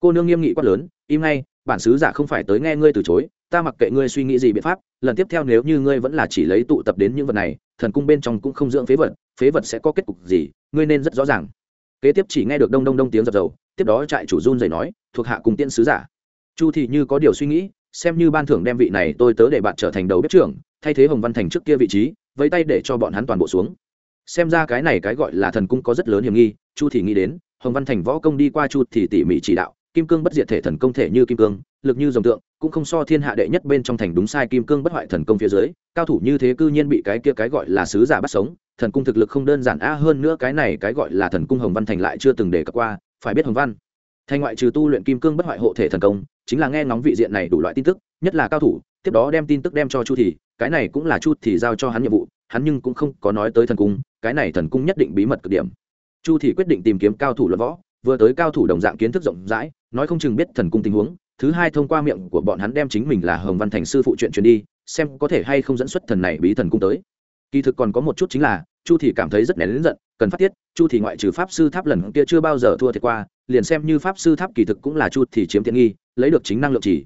Speaker 1: Cô nương nghiêm nghị quát lớn, im ngay, bản sứ giả không phải tới nghe ngươi từ chối ta mặc kệ ngươi suy nghĩ gì biện pháp, lần tiếp theo nếu như ngươi vẫn là chỉ lấy tụ tập đến những vật này, thần cung bên trong cũng không dưỡng phế vật phế vật sẽ có kết cục gì, ngươi nên rất rõ ràng. Kế tiếp chỉ nghe được đông đông đông tiếng dập dầu, tiếp đó trại chủ run rẩy nói, thuộc hạ cùng tiên sứ giả. Chu thị như có điều suy nghĩ, xem như ban thưởng đem vị này tôi tớ để bạn trở thành đầu bếp trưởng, thay thế hồng văn thành trước kia vị trí, vẫy tay để cho bọn hắn toàn bộ xuống. Xem ra cái này cái gọi là thần cung có rất lớn hiểm nghi, chu thị nghĩ đến, hồng văn thành võ công đi qua chu thì tỉ mỉ chỉ đạo kim cương bất diệt thể thần công thể như kim cương, lực như dòng tượng, cũng không so thiên hạ đệ nhất bên trong thành đúng sai kim cương bất hoại thần công phía dưới, cao thủ như thế cư nhiên bị cái kia cái gọi là sứ giả bắt sống, thần cung thực lực không đơn giản a hơn nữa cái này cái gọi là thần cung hồng văn thành lại chưa từng đề cập qua, phải biết hồng văn. Thành ngoại trừ tu luyện kim cương bất hoại hộ thể thần công, chính là nghe ngóng vị diện này đủ loại tin tức, nhất là cao thủ, tiếp đó đem tin tức đem cho chu thì, cái này cũng là chu thì giao cho hắn nhiệm vụ, hắn nhưng cũng không có nói tới thần cung, cái này thần cung nhất định bí mật cực điểm. Chu thì quyết định tìm kiếm cao thủ luận võ vừa tới cao thủ đồng dạng kiến thức rộng rãi, nói không chừng biết thần cung tình huống, thứ hai thông qua miệng của bọn hắn đem chính mình là hồng văn thành sư phụ chuyện truyền đi, xem có thể hay không dẫn xuất thần này bí thần cung tới. Kỳ thực còn có một chút chính là, chu thì cảm thấy rất nén lớn giận, cần phát tiết, chu thì ngoại trừ pháp sư tháp lần kia chưa bao giờ thua thiệt qua, liền xem như pháp sư tháp kỳ thực cũng là chu thì chiếm tiện nghi, lấy được chính năng lượng chỉ.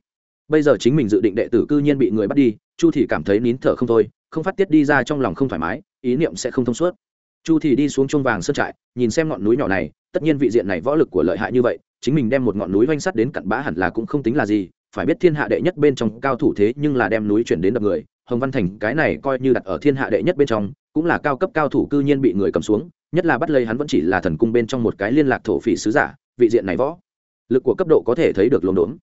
Speaker 1: Bây giờ chính mình dự định đệ tử cư nhiên bị người bắt đi, chu thì cảm thấy nín thở không thôi, không phát tiết đi ra trong lòng không thoải mái, ý niệm sẽ không thông suốt chu thì đi xuống chuông vàng sơn trại, nhìn xem ngọn núi nhỏ này, tất nhiên vị diện này võ lực của lợi hại như vậy, chính mình đem một ngọn núi oanh sắt đến cặn bã hẳn là cũng không tính là gì, phải biết thiên hạ đệ nhất bên trong cao thủ thế nhưng là đem núi chuyển đến đập người, hồng văn thành cái này coi như đặt ở thiên hạ đệ nhất bên trong, cũng là cao cấp cao thủ cư nhiên bị người cầm xuống, nhất là bắt lấy hắn vẫn chỉ là thần cung bên trong một cái liên lạc thổ phỉ sứ giả, vị diện này võ lực của cấp độ có thể thấy được lồn đốn.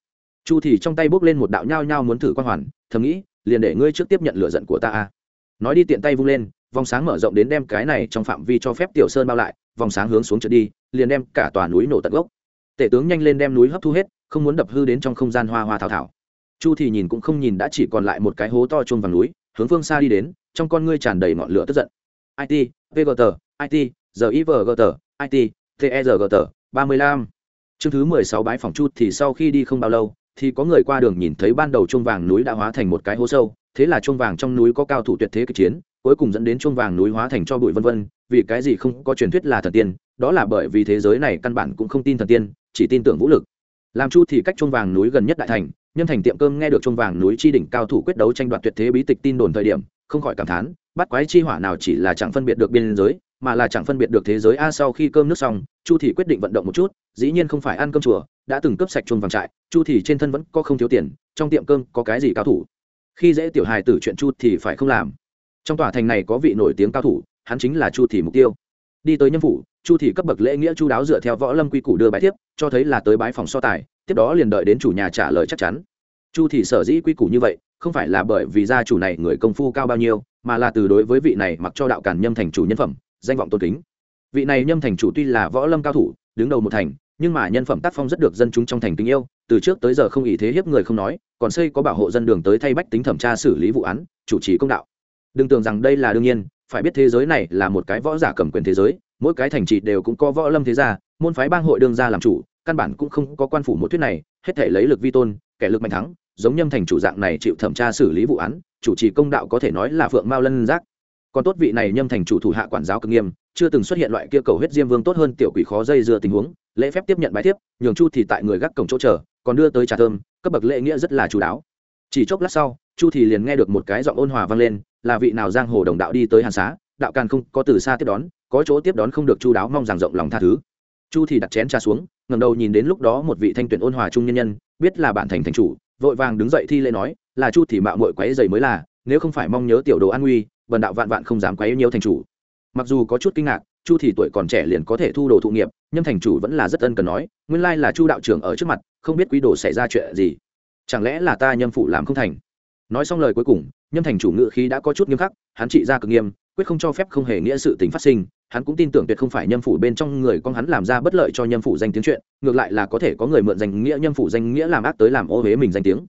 Speaker 1: Chu thì trong tay bốc lên một đạo nhao nhao muốn thử quan hoàn, thầm nghĩ, liền để ngươi trước tiếp nhận lửa giận của ta a. Nói đi tiện tay vung lên vòng sáng mở rộng đến đem cái này trong phạm vi cho phép tiểu sơn bao lại, vòng sáng hướng xuống trượt đi, liền đem cả tòa núi nổ tận gốc. Tể tướng nhanh lên đem núi hấp thu hết, không muốn đập hư đến trong không gian hoa hoa thảo thảo. Chu thì nhìn cũng không nhìn đã chỉ còn lại một cái hố to chuông vàng núi, hướng phương xa đi đến, trong con ngươi tràn đầy ngọn lửa tức giận. It vgt it givgt it tergt ba mươi lăm. Chương thứ mười sáu bái phòng chu thì sau khi đi không bao lâu, thì có người qua đường nhìn thấy ban đầu chuông vàng núi đã hóa thành một cái hố sâu, thế là chuông vàng trong núi có cao thủ tuyệt thế kịch chiến cuối cùng dẫn đến chuông vàng núi hóa thành cho bụi vân vân, vì cái gì không có truyền thuyết là thần tiên, đó là bởi vì thế giới này căn bản cũng không tin thần tiên, chỉ tin tưởng vũ lực. Làm chu thì cách chuông vàng núi gần nhất đại thành, nhân thành tiệm cơm nghe được chuông vàng núi chi đỉnh cao thủ quyết đấu tranh đoạt tuyệt thế bí tịch tin đồn thời điểm, không khỏi cảm thán, bắt quái chi hỏa nào chỉ là chẳng phân biệt được biên giới, mà là chẳng phân biệt được thế giới a sau khi cơm nước xong, chu thì quyết định vận động một chút, dĩ nhiên không phải ăn cơm chùa, đã từng cướp sạch chuông vàng trại, chu thì trên thân vẫn có không thiếu tiền, trong tiệm cơm có cái gì cao thủ? Khi dễ tiểu hài tử chuyện chu thì phải không làm? Trong tòa thành này có vị nổi tiếng cao thủ, hắn chính là chu thì mục tiêu. Đi tới nhân phủ, chu thì cấp bậc lễ nghĩa chu đáo dựa theo võ lâm quy củ đưa bài tiếp, cho thấy là tới bái phòng so tài, tiếp đó liền đợi đến chủ nhà trả lời chắc chắn. Chu thì sở dĩ quy củ như vậy, không phải là bởi vì gia chủ này người công phu cao bao nhiêu, mà là từ đối với vị này mặc cho đạo cản nhâm thành chủ nhân phẩm, danh vọng tôn kính. Vị này nhâm thành chủ tuy là võ lâm cao thủ, đứng đầu một thành, nhưng mà nhân phẩm tác phong rất được dân chúng trong thành kính yêu, từ trước tới giờ không ý thế hiếp người không nói, còn xây có bảo hộ dân đường tới thay bách tính thẩm tra xử lý vụ án, chủ trì công đạo đừng tưởng rằng đây là đương nhiên, phải biết thế giới này là một cái võ giả cầm quyền thế giới, mỗi cái thành trì đều cũng có võ lâm thế gia, môn phái bang hội đương gia làm chủ, căn bản cũng không có quan phủ một thuyết này, hết thể lấy lực vi tôn, kẻ lực mạnh thắng, giống nhâm thành chủ dạng này chịu thẩm tra xử lý vụ án, chủ trì công đạo có thể nói là phượng mao lân giác. Còn tốt vị này nhâm thành chủ thủ hạ quản giáo cực nghiêm, chưa từng xuất hiện loại kia cầu huyết diêm vương tốt hơn tiểu quỷ khó dây dưa tình huống, lễ phép tiếp nhận bài tiếp nhường chu thì tại người gác cổng chỗ chờ, còn đưa tới trà thơm, cấp bậc lễ nghĩa rất là chú đáo chỉ chốc lát sau, chu thì liền nghe được một cái giọng ôn hòa vang lên, là vị nào giang hồ đồng đạo đi tới hàn xá, đạo càn không, có từ xa tiếp đón, có chỗ tiếp đón không được chu đáo mong rằng rộng lòng tha thứ. Chu thì đặt chén trà xuống, ngẩng đầu nhìn đến lúc đó một vị thanh tuyển ôn hòa trung nhân nhân, biết là bạn thành thành chủ, vội vàng đứng dậy thi lễ nói, là chu thì mạo muội quấy giày mới là, nếu không phải mong nhớ tiểu đồ an nguy bần đạo vạn vạn không dám quấy nhiều thành chủ. Mặc dù có chút kinh ngạc, chu thì tuổi còn trẻ liền có thể thu đồ thụ nghiệp, nhưng thành chủ vẫn là rất ân cần nói, nguyên lai là chu đạo trưởng ở trước mặt, không biết quý đồ xảy ra chuyện gì chẳng lẽ là ta nhâm phụ làm không thành? Nói xong lời cuối cùng, nhâm thành chủ ngự khí đã có chút nghiêm khắc, hắn trị ra cực nghiêm, quyết không cho phép không hề nghĩa sự tình phát sinh. Hắn cũng tin tưởng tuyệt không phải nhâm phủ bên trong người con hắn làm ra bất lợi cho nhâm phủ danh tiếng chuyện, ngược lại là có thể có người mượn danh nghĩa nhâm phủ danh nghĩa làm ác tới làm ô huế mình danh tiếng.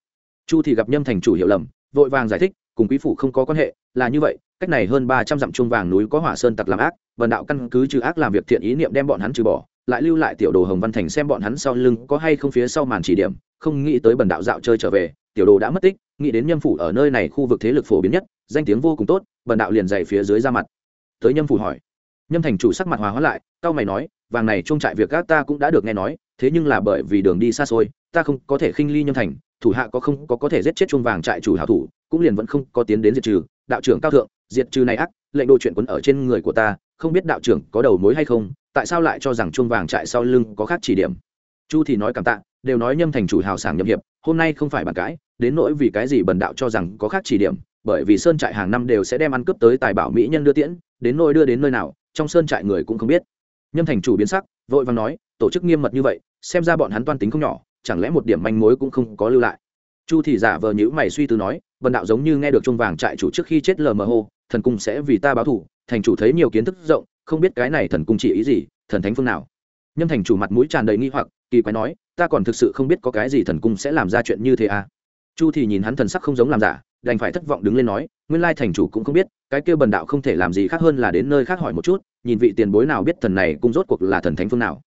Speaker 1: Chu thì gặp nhâm thành chủ hiểu lầm, vội vàng giải thích, cùng quý phủ không có quan hệ, là như vậy cách này hơn ba trăm dặm chuông vàng núi có hỏa sơn tặc làm ác, vần đạo căn cứ trừ ác làm việc thiện ý niệm đem bọn hắn trừ bỏ, lại lưu lại tiểu đồ hồng văn thành xem bọn hắn sau lưng có hay không phía sau màn chỉ điểm, không nghĩ tới bần đạo dạo chơi trở về, tiểu đồ đã mất tích, nghĩ đến nhâm phủ ở nơi này khu vực thế lực phổ biến nhất, danh tiếng vô cùng tốt, bần đạo liền dày phía dưới ra mặt. Tới nhâm phủ hỏi. Nhâm thành chủ sắc mặt hòa hóa lại cao mày nói, vàng này trung trại việc các ta cũng đã được nghe nói, thế nhưng là bởi vì đường đi xa xôi, ta không có thể khinh ly nhâm thành, thủ hạ có không có có thể giết chết chuông vàng trại chủ hảo thủ, cũng liền vẫn không có tiến đến diệt trừ, đạo trưởng cao thượng diệt trừ này ác, lệnh đồ chuyện quấn ở trên người của ta, không biết đạo trưởng có đầu mối hay không, tại sao lại cho rằng chuông vàng trại sau lưng có khác chỉ điểm? Chu thì nói cảm tạ, đều nói nhâm thành chủ hào sảng nhậm hiệp, hôm nay không phải bàn cãi, đến nỗi vì cái gì bần đạo cho rằng có khác chỉ điểm, bởi vì sơn trại hàng năm đều sẽ đem ăn cướp tới tài bảo mỹ nhân đưa tiễn, đến nỗi đưa đến nơi nào, trong sơn trại người cũng không biết. Nhâm thành chủ biến sắc, vội vàng nói, tổ chức nghiêm mật như vậy, xem ra bọn hắn toan tính không nhỏ, chẳng lẽ một điểm manh mối cũng không có lưu lại? Chu thì giả vờ nhữ mày suy tư nói, bần đạo giống như nghe được chuông vàng trại chủ trước khi chết lờ mờ hô thần cung sẽ vì ta báo thủ thành chủ thấy nhiều kiến thức rộng, không biết cái này thần cung chỉ ý gì, thần thánh phương nào. Nhâm thành chủ mặt mũi tràn đầy nghi hoặc, kỳ quái nói, ta còn thực sự không biết có cái gì thần cung sẽ làm ra chuyện như thế à. Chu thì nhìn hắn thần sắc không giống làm giả, đành phải thất vọng đứng lên nói, nguyên lai thành chủ cũng không biết, cái kia bần đạo không thể làm gì khác hơn là đến nơi khác hỏi một chút, nhìn vị tiền bối nào biết thần này cung rốt cuộc là thần thánh phương nào.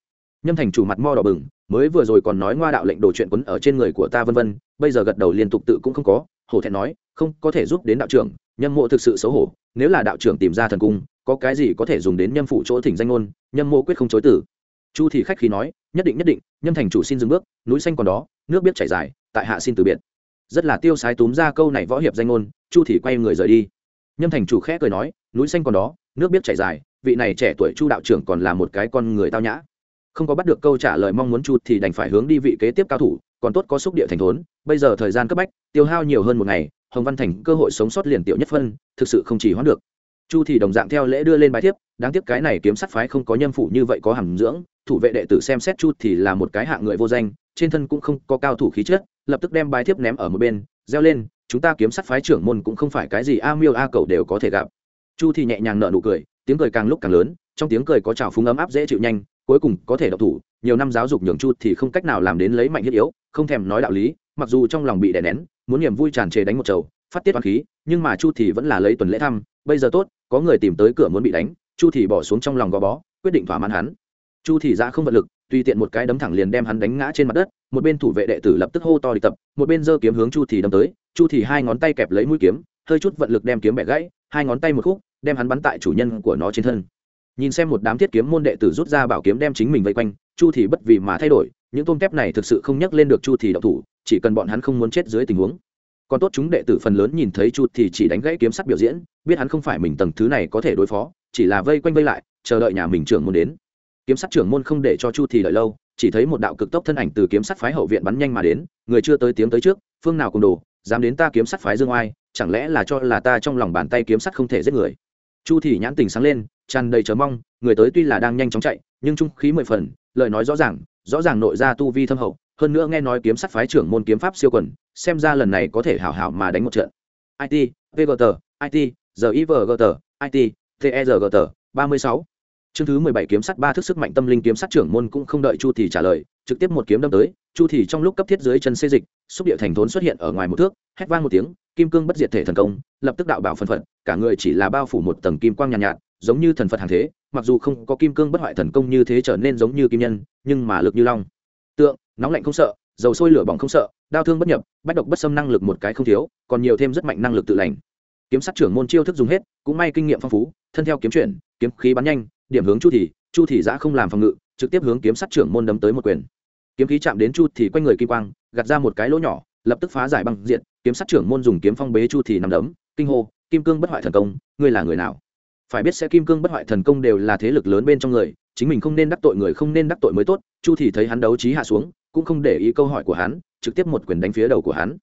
Speaker 1: Nhâm thành chủ mặt mo đỏ bừng, mới vừa rồi còn nói ngoa đạo lệnh đồ chuyện quấn ở trên người của ta vân vân, bây giờ gật đầu liên tục tự cũng không có, hổ thẹn nói, không có thể giúp đến đạo trưởng nhâm mộ thực sự xấu hổ, nếu là đạo trưởng tìm ra thần cung, có cái gì có thể dùng đến nhâm phụ chỗ thỉnh danh ngôn, nhâm mộ quyết không chối tử chu thì khách khí nói, nhất định nhất định, nhâm thành chủ xin dừng bước, núi xanh còn đó, nước biết chảy dài, tại hạ xin từ biệt. Rất là tiêu sái túm ra câu này võ hiệp danh ngôn, chu thì quay người rời đi. Nhâm thành chủ khẽ cười nói, núi xanh còn đó, nước biết chảy dài, vị này trẻ tuổi chu đạo trưởng còn là một cái con người tao nhã. Không có bắt được câu trả lời mong muốn chu thì đành phải hướng đi vị kế tiếp cao thủ, còn tốt có xúc địa thành thốn, bây giờ thời gian cấp bách, tiêu hao nhiều hơn một ngày hồng văn thành cơ hội sống sót liền tiểu nhất phân, thực sự không chỉ hoãn được. Chu thì đồng dạng theo lễ đưa lên bài thiếp, đáng tiếc cái này kiếm sắt phái không có nhân phụ như vậy có hàm dưỡng, thủ vệ đệ tử xem xét chu thì là một cái hạng người vô danh, trên thân cũng không có cao thủ khí chất, lập tức đem bài thiếp ném ở một bên, reo lên, chúng ta kiếm sắt phái trưởng môn cũng không phải cái gì a miêu a cầu đều có thể gặp. Chu thì nhẹ nhàng nở nụ cười, tiếng cười càng lúc càng lớn, trong tiếng cười có trào phúng ấm áp dễ chịu nhanh, cuối cùng có thể độc thủ, nhiều năm giáo dục nhường chu thì không cách nào làm đến lấy mạnh thiết yếu, không thèm nói đạo lý, mặc dù trong lòng bị đè nén muốn niềm vui tràn trề đánh một chầu, phát tiết toàn khí, nhưng mà chu thì vẫn là lấy tuần lễ thăm, bây giờ tốt, có người tìm tới cửa muốn bị đánh, chu thì bỏ xuống trong lòng gò bó, quyết định thỏa mãn hắn. Chu thì ra không vật lực, tùy tiện một cái đấm thẳng liền đem hắn đánh ngã trên mặt đất, một bên thủ vệ đệ tử lập tức hô to đi tập, một bên giơ kiếm hướng chu thì đâm tới, chu thì hai ngón tay kẹp lấy mũi kiếm, hơi chút vận lực đem kiếm bẻ gãy, hai ngón tay một khúc, đem hắn bắn tại chủ nhân của nó trên thân. Nhìn xem một đám thiết kiếm môn đệ tử rút ra bảo kiếm đem chính mình vây quanh, chu thì bất vì mà thay đổi, những tôm tép này thực sự không nhắc lên được chu thì độc thủ chỉ cần bọn hắn không muốn chết dưới tình huống. Còn tốt chúng đệ tử phần lớn nhìn thấy chu thì chỉ đánh gãy kiếm sắt biểu diễn, biết hắn không phải mình tầng thứ này có thể đối phó, chỉ là vây quanh vây lại, chờ đợi nhà mình trưởng môn đến. Kiếm sắt trưởng môn không để cho chu thì đợi lâu, chỉ thấy một đạo cực tốc thân ảnh từ kiếm sắt phái hậu viện bắn nhanh mà đến, người chưa tới tiếng tới trước, phương nào cùng đồ, dám đến ta kiếm sắt phái dương oai, chẳng lẽ là cho là ta trong lòng bàn tay kiếm sắt không thể giết người? Chu thì nhãn tình sáng lên, tràn đầy chờ mong, người tới tuy là đang nhanh chóng chạy, nhưng trung khí mười phần, lời nói rõ ràng rõ ràng nội ra tu vi thâm hậu hơn nữa nghe nói kiếm sắt phái trưởng môn kiếm pháp siêu quần xem ra lần này có thể hảo hảo mà đánh một trận. It vgt it givgt it tergt ba mươi sáu. Chương thứ mười bảy kiếm sắt ba thức sức mạnh tâm linh kiếm sắt trưởng môn cũng không đợi chu thì trả lời trực tiếp một kiếm đâm tới chu thì trong lúc cấp thiết dưới chân xê dịch xúc địa thành thốn xuất hiện ở ngoài một thước hét vang một tiếng kim cương bất diệt thể thần công lập tức đạo bảo phân phận cả người chỉ là bao phủ một tầng kim quang nhàn nhạt, nhạt giống như thần phật hàng thế mặc dù không có kim cương bất hoại thần công như thế trở nên giống như kim nhân nhưng mà lực như long. Tượng nóng lạnh không sợ, dầu sôi lửa bỏng không sợ, đau thương bất nhập, bách độc bất xâm năng lực một cái không thiếu, còn nhiều thêm rất mạnh năng lực tự lành. Kiếm sát trưởng môn chiêu thức dùng hết, cũng may kinh nghiệm phong phú, thân theo kiếm chuyển, kiếm khí bắn nhanh, điểm hướng chu thì chu thì giã không làm phòng ngự, trực tiếp hướng kiếm sát trưởng môn đấm tới một quyền. Kiếm khí chạm đến chu thì quanh người kim quang, gạt ra một cái lỗ nhỏ, lập tức phá giải băng diện, kiếm sát trưởng môn dùng kiếm phong bế chu thì nằm đấm, kinh hô, kim cương bất hoại thần công, ngươi là người nào? Phải biết sẽ kim cương bất hoại thần công đều là thế lực lớn bên trong người, chính mình không nên đắc tội người không nên đắc tội mới tốt, chu thì thấy hắn đấu trí hạ xuống cũng không để ý câu hỏi của hắn, trực tiếp một quyền đánh phía đầu của hắn.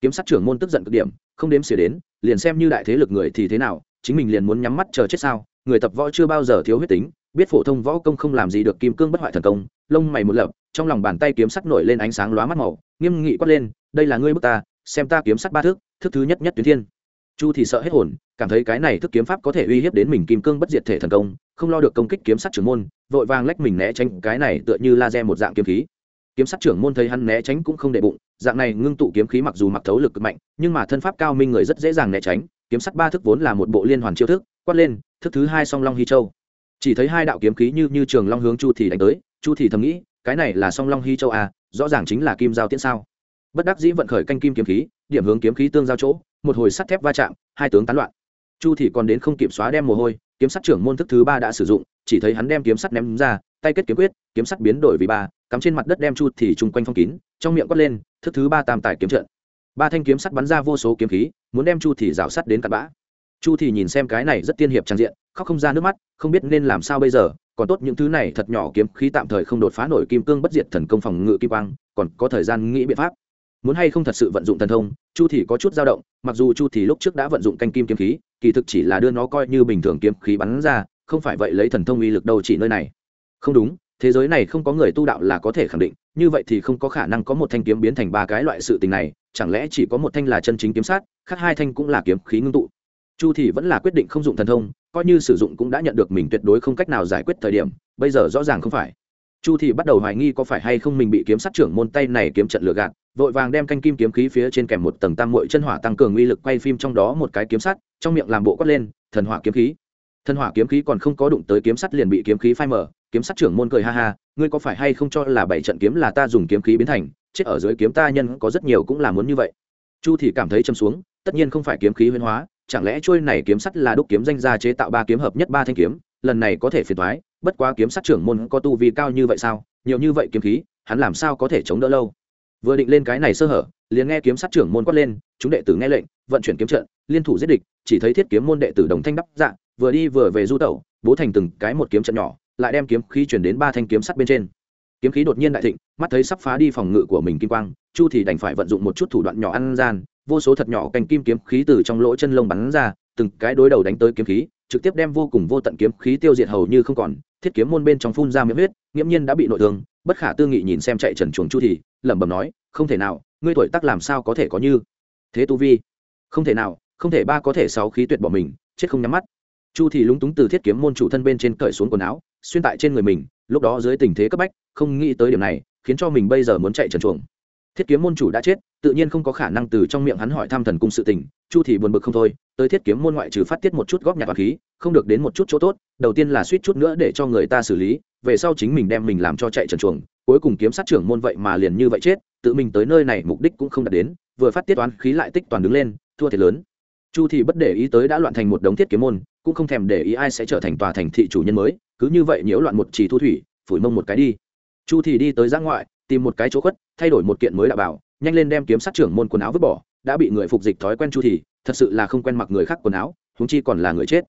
Speaker 1: Kiếm sát trưởng môn tức giận cực điểm, không đếm xỉa đến, liền xem như đại thế lực người thì thế nào, chính mình liền muốn nhắm mắt chờ chết sao? Người tập võ chưa bao giờ thiếu huyết tính, biết phổ thông võ công không làm gì được kim cương bất hoại thần công, lông mày một lập, trong lòng bàn tay kiếm sắt nổi lên ánh sáng lóa mắt màu, nghiêm nghị quát lên, đây là ngươi bức ta, xem ta kiếm sắt ba thước, thức thứ nhất nhất tuyến thiên. Chu thì sợ hết hồn, cảm thấy cái này thức kiếm pháp có thể uy hiếp đến mình kim cương bất diệt thể thần công, không lo được công kích kiếm sắt trưởng môn, vội vàng lách mình né tránh, cái này tựa như laser một dạng kiếm khí kiếm sắt trưởng môn thấy hắn né tránh cũng không để bụng, dạng này ngưng tụ kiếm khí mặc dù mặc thấu lực cực mạnh, nhưng mà thân pháp cao minh người rất dễ dàng né tránh, kiếm sắt ba thức vốn là một bộ liên hoàn chiêu thức, quát lên, thức thứ hai song long hy châu. Chỉ thấy hai đạo kiếm khí như như trường long hướng chu thì đánh tới, chu thì thầm nghĩ, cái này là song long hy châu à rõ ràng chính là kim giao tiễn sao. Bất đắc dĩ vận khởi canh kim kiếm khí, điểm hướng kiếm khí tương giao chỗ, một hồi sắt thép va chạm, hai tướng tán loạn. Chu thì còn đến không kịp xóa đem mồ hôi, kiếm sắt trưởng môn thức thứ ba đã sử dụng, chỉ thấy hắn đem kiếm sắt ném ra, tay kết kiếm quyết, kiếm sắt biến đổi vì ba cắm trên mặt đất đem chu thì chung quanh phong kín, trong miệng quát lên, thức thứ ba tam tài kiếm trận. Ba thanh kiếm sắt bắn ra vô số kiếm khí, muốn đem chu thì rào sắt đến cặn bã. Chu thì nhìn xem cái này rất tiên hiệp trang diện, khóc không ra nước mắt, không biết nên làm sao bây giờ, còn tốt những thứ này thật nhỏ kiếm khí tạm thời không đột phá nổi kim cương bất diệt thần công phòng ngự kim quang, còn có thời gian nghĩ biện pháp. Muốn hay không thật sự vận dụng thần thông, chu thì có chút dao động, mặc dù chu thì lúc trước đã vận dụng canh kim kiếm khí, kỳ thực chỉ là đưa nó coi như bình thường kiếm khí bắn ra, không phải vậy lấy thần thông uy lực đâu chỉ nơi này. Không đúng thế giới này không có người tu đạo là có thể khẳng định, như vậy thì không có khả năng có một thanh kiếm biến thành ba cái loại sự tình này, chẳng lẽ chỉ có một thanh là chân chính kiếm sát, khác hai thanh cũng là kiếm khí ngưng tụ? Chu thì vẫn là quyết định không dụng thần thông, coi như sử dụng cũng đã nhận được mình tuyệt đối không cách nào giải quyết thời điểm, bây giờ rõ ràng không phải. Chu thì bắt đầu hoài nghi có phải hay không mình bị kiếm sát trưởng môn tay này kiếm trận lừa gạt, vội vàng đem canh kim kiếm khí phía trên kèm một tầng tam muội chân hỏa tăng cường uy lực quay phim trong đó một cái kiếm sắt trong miệng làm bộ quát lên, thần hỏa kiếm khí. Thân hỏa kiếm khí còn không có đụng tới kiếm sắt liền bị kiếm khí phai mở kiếm sắt trưởng môn cười ha ha, ngươi có phải hay không cho là bảy trận kiếm là ta dùng kiếm khí biến thành, chết ở dưới kiếm ta nhân có rất nhiều cũng là muốn như vậy chu thì cảm thấy châm xuống, tất nhiên không phải kiếm khí huyễn hóa, chẳng lẽ trôi này kiếm sắt là đúc kiếm danh gia chế tạo ba kiếm hợp nhất ba thanh kiếm, lần này có thể phiền thoái bất quá kiếm sắt trưởng môn có tu vi cao như vậy sao, nhiều như vậy kiếm khí, hắn làm sao có thể chống đỡ lâu vừa định lên cái này sơ hở, liền nghe kiếm sát trưởng môn quát lên, chúng đệ tử nghe lệnh, vận chuyển kiếm trận, liên thủ giết địch, chỉ thấy thiết kiếm môn đệ tử đồng thanh đắp dạng vừa đi vừa về du tẩu, bố thành từng cái một kiếm trận nhỏ, lại đem kiếm khí chuyển đến ba thanh kiếm sắt bên trên. Kiếm khí đột nhiên đại thịnh, mắt thấy sắp phá đi phòng ngự của mình kim quang, chu thì đành phải vận dụng một chút thủ đoạn nhỏ ăn gian, vô số thật nhỏ cành kim kiếm khí từ trong lỗ chân lông bắn ra, từng cái đối đầu đánh tới kiếm khí, trực tiếp đem vô cùng vô tận kiếm khí tiêu diệt hầu như không còn, thiết kiếm môn bên trong phun ra miệng huyết, nghiễm nhiên đã bị nội thương, bất khả tư nghị nhìn xem chạy trần chuồng chu thì, lẩm bẩm nói, không thể nào, ngươi tuổi tác làm sao có thể có như? Thế tu vi? Không thể nào, không thể ba có thể sáu khí tuyệt bỏ mình, chết không nhắm mắt chu thì lúng túng từ thiết kiếm môn chủ thân bên trên cởi xuống quần áo, xuyên tại trên người mình, lúc đó dưới tình thế cấp bách, không nghĩ tới điểm này, khiến cho mình bây giờ muốn chạy trần chuồng. Thiết kiếm môn chủ đã chết, tự nhiên không có khả năng từ trong miệng hắn hỏi thăm thần cung sự tình, chu thì buồn bực không thôi, tới thiết kiếm môn ngoại trừ phát tiết một chút góp nhặt và khí, không được đến một chút chỗ tốt, đầu tiên là suýt chút nữa để cho người ta xử lý, về sau chính mình đem mình làm cho chạy trần chuồng, cuối cùng kiếm sát trưởng môn vậy mà liền như vậy chết, tự mình tới nơi này mục đích cũng không đạt đến, vừa phát tiết toán khí lại tích toàn đứng lên, thua thiệt lớn. Chu thì bất để ý tới đã loạn thành một đống thiết kiếm môn cũng không thèm để ý ai sẽ trở thành tòa thành thị chủ nhân mới, cứ như vậy nhiễu loạn một chỉ thu thủy, phủi mông một cái đi. Chu thì đi tới giã ngoại, tìm một cái chỗ khuất, thay đổi một kiện mới đạo bảo, nhanh lên đem kiếm sát trưởng môn quần áo vứt bỏ, đã bị người phục dịch thói quen chu thì thật sự là không quen mặc người khác quần áo chúng chi còn là người chết.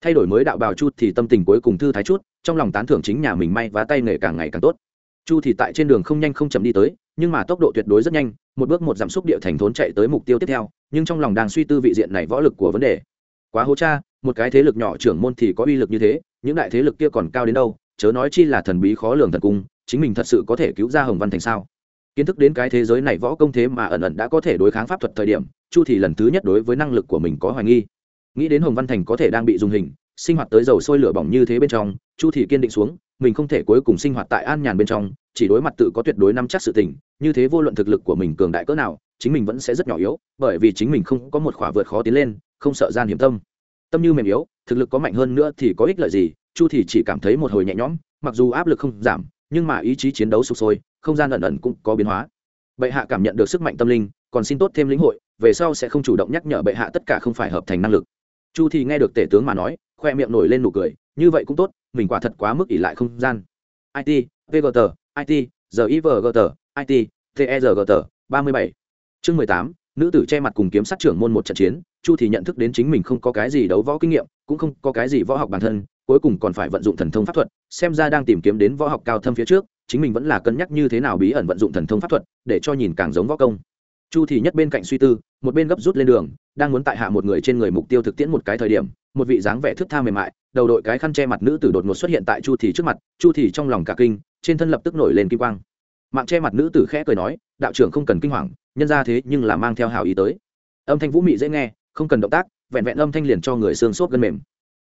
Speaker 1: Thay đổi mới đạo bào chu thì tâm tình cuối cùng thư thái chút, trong lòng tán thưởng chính nhà mình may và tay nghề càng ngày càng tốt. Chu thì tại trên đường không nhanh không chậm đi tới, nhưng mà tốc độ tuyệt đối rất nhanh, một bước một giảm xúc địa thành thốn chạy tới mục tiêu tiếp theo, nhưng trong lòng đang suy tư vị diện này võ lực của vấn đề quá hố cha, một cái thế lực nhỏ trưởng môn thì có uy lực như thế, những đại thế lực kia còn cao đến đâu, chớ nói chi là thần bí khó lường thần cung, chính mình thật sự có thể cứu ra hồng văn thành sao? Kiến thức đến cái thế giới này võ công thế mà ẩn ẩn đã có thể đối kháng pháp thuật thời điểm, chu thì lần thứ nhất đối với năng lực của mình có hoài nghi. Nghĩ đến hồng văn thành có thể đang bị dùng hình, sinh hoạt tới dầu sôi lửa bỏng như thế bên trong, chu thì kiên định xuống, mình không thể cuối cùng sinh hoạt tại an nhàn bên trong, chỉ đối mặt tự có tuyệt đối nắm chắc sự tình, như thế vô luận thực lực của mình cường đại cỡ nào, chính mình vẫn sẽ rất nhỏ yếu, bởi vì chính mình không có một khỏa vượt khó tiến lên không sợ gian hiểm tâm. Tâm như mềm yếu, thực lực có mạnh hơn nữa thì có ích lợi gì? Chu thì chỉ cảm thấy một hồi nhẹ nhõm, mặc dù áp lực không giảm, nhưng mà ý chí chiến đấu sụp sôi, không gian ẩn ẩn cũng có biến hóa. Bệ hạ cảm nhận được sức mạnh tâm linh, còn xin tốt thêm lĩnh hội, về sau sẽ không chủ động nhắc nhở bệ hạ tất cả không phải hợp thành năng lực. Chu thì nghe được tể tướng mà nói, khoe miệng nổi lên nụ cười, như vậy cũng tốt, mình quả thật quá mức ỉ lại không gian. It vgt it givgt it tergt ba mươi bảy. Chương mười tám nữ tử che mặt cùng kiếm sát trưởng môn một trận chiến, chu thì nhận thức đến chính mình không có cái gì đấu võ kinh nghiệm, cũng không có cái gì võ học bản thân, cuối cùng còn phải vận dụng thần thông pháp thuật, xem ra đang tìm kiếm đến võ học cao thâm phía trước, chính mình vẫn là cân nhắc như thế nào bí ẩn vận dụng thần thông pháp thuật, để cho nhìn càng giống võ công. Chu thì nhất bên cạnh suy tư, một bên gấp rút lên đường, đang muốn tại hạ một người trên người mục tiêu thực tiễn một cái thời điểm, một vị dáng vẻ thước tha mềm mại, đầu đội cái khăn che mặt nữ tử đột ngột xuất hiện tại chu thì trước mặt, chu thì trong lòng cả kinh, trên thân lập tức nổi lên kim quang. Mạng che mặt nữ tử khẽ cười nói, đạo trưởng không cần kinh hoàng nhân ra thế nhưng là mang theo hảo ý tới. Âm thanh vũ mị dễ nghe, không cần động tác, vẹn vẹn âm thanh liền cho người xương sốt gân mềm.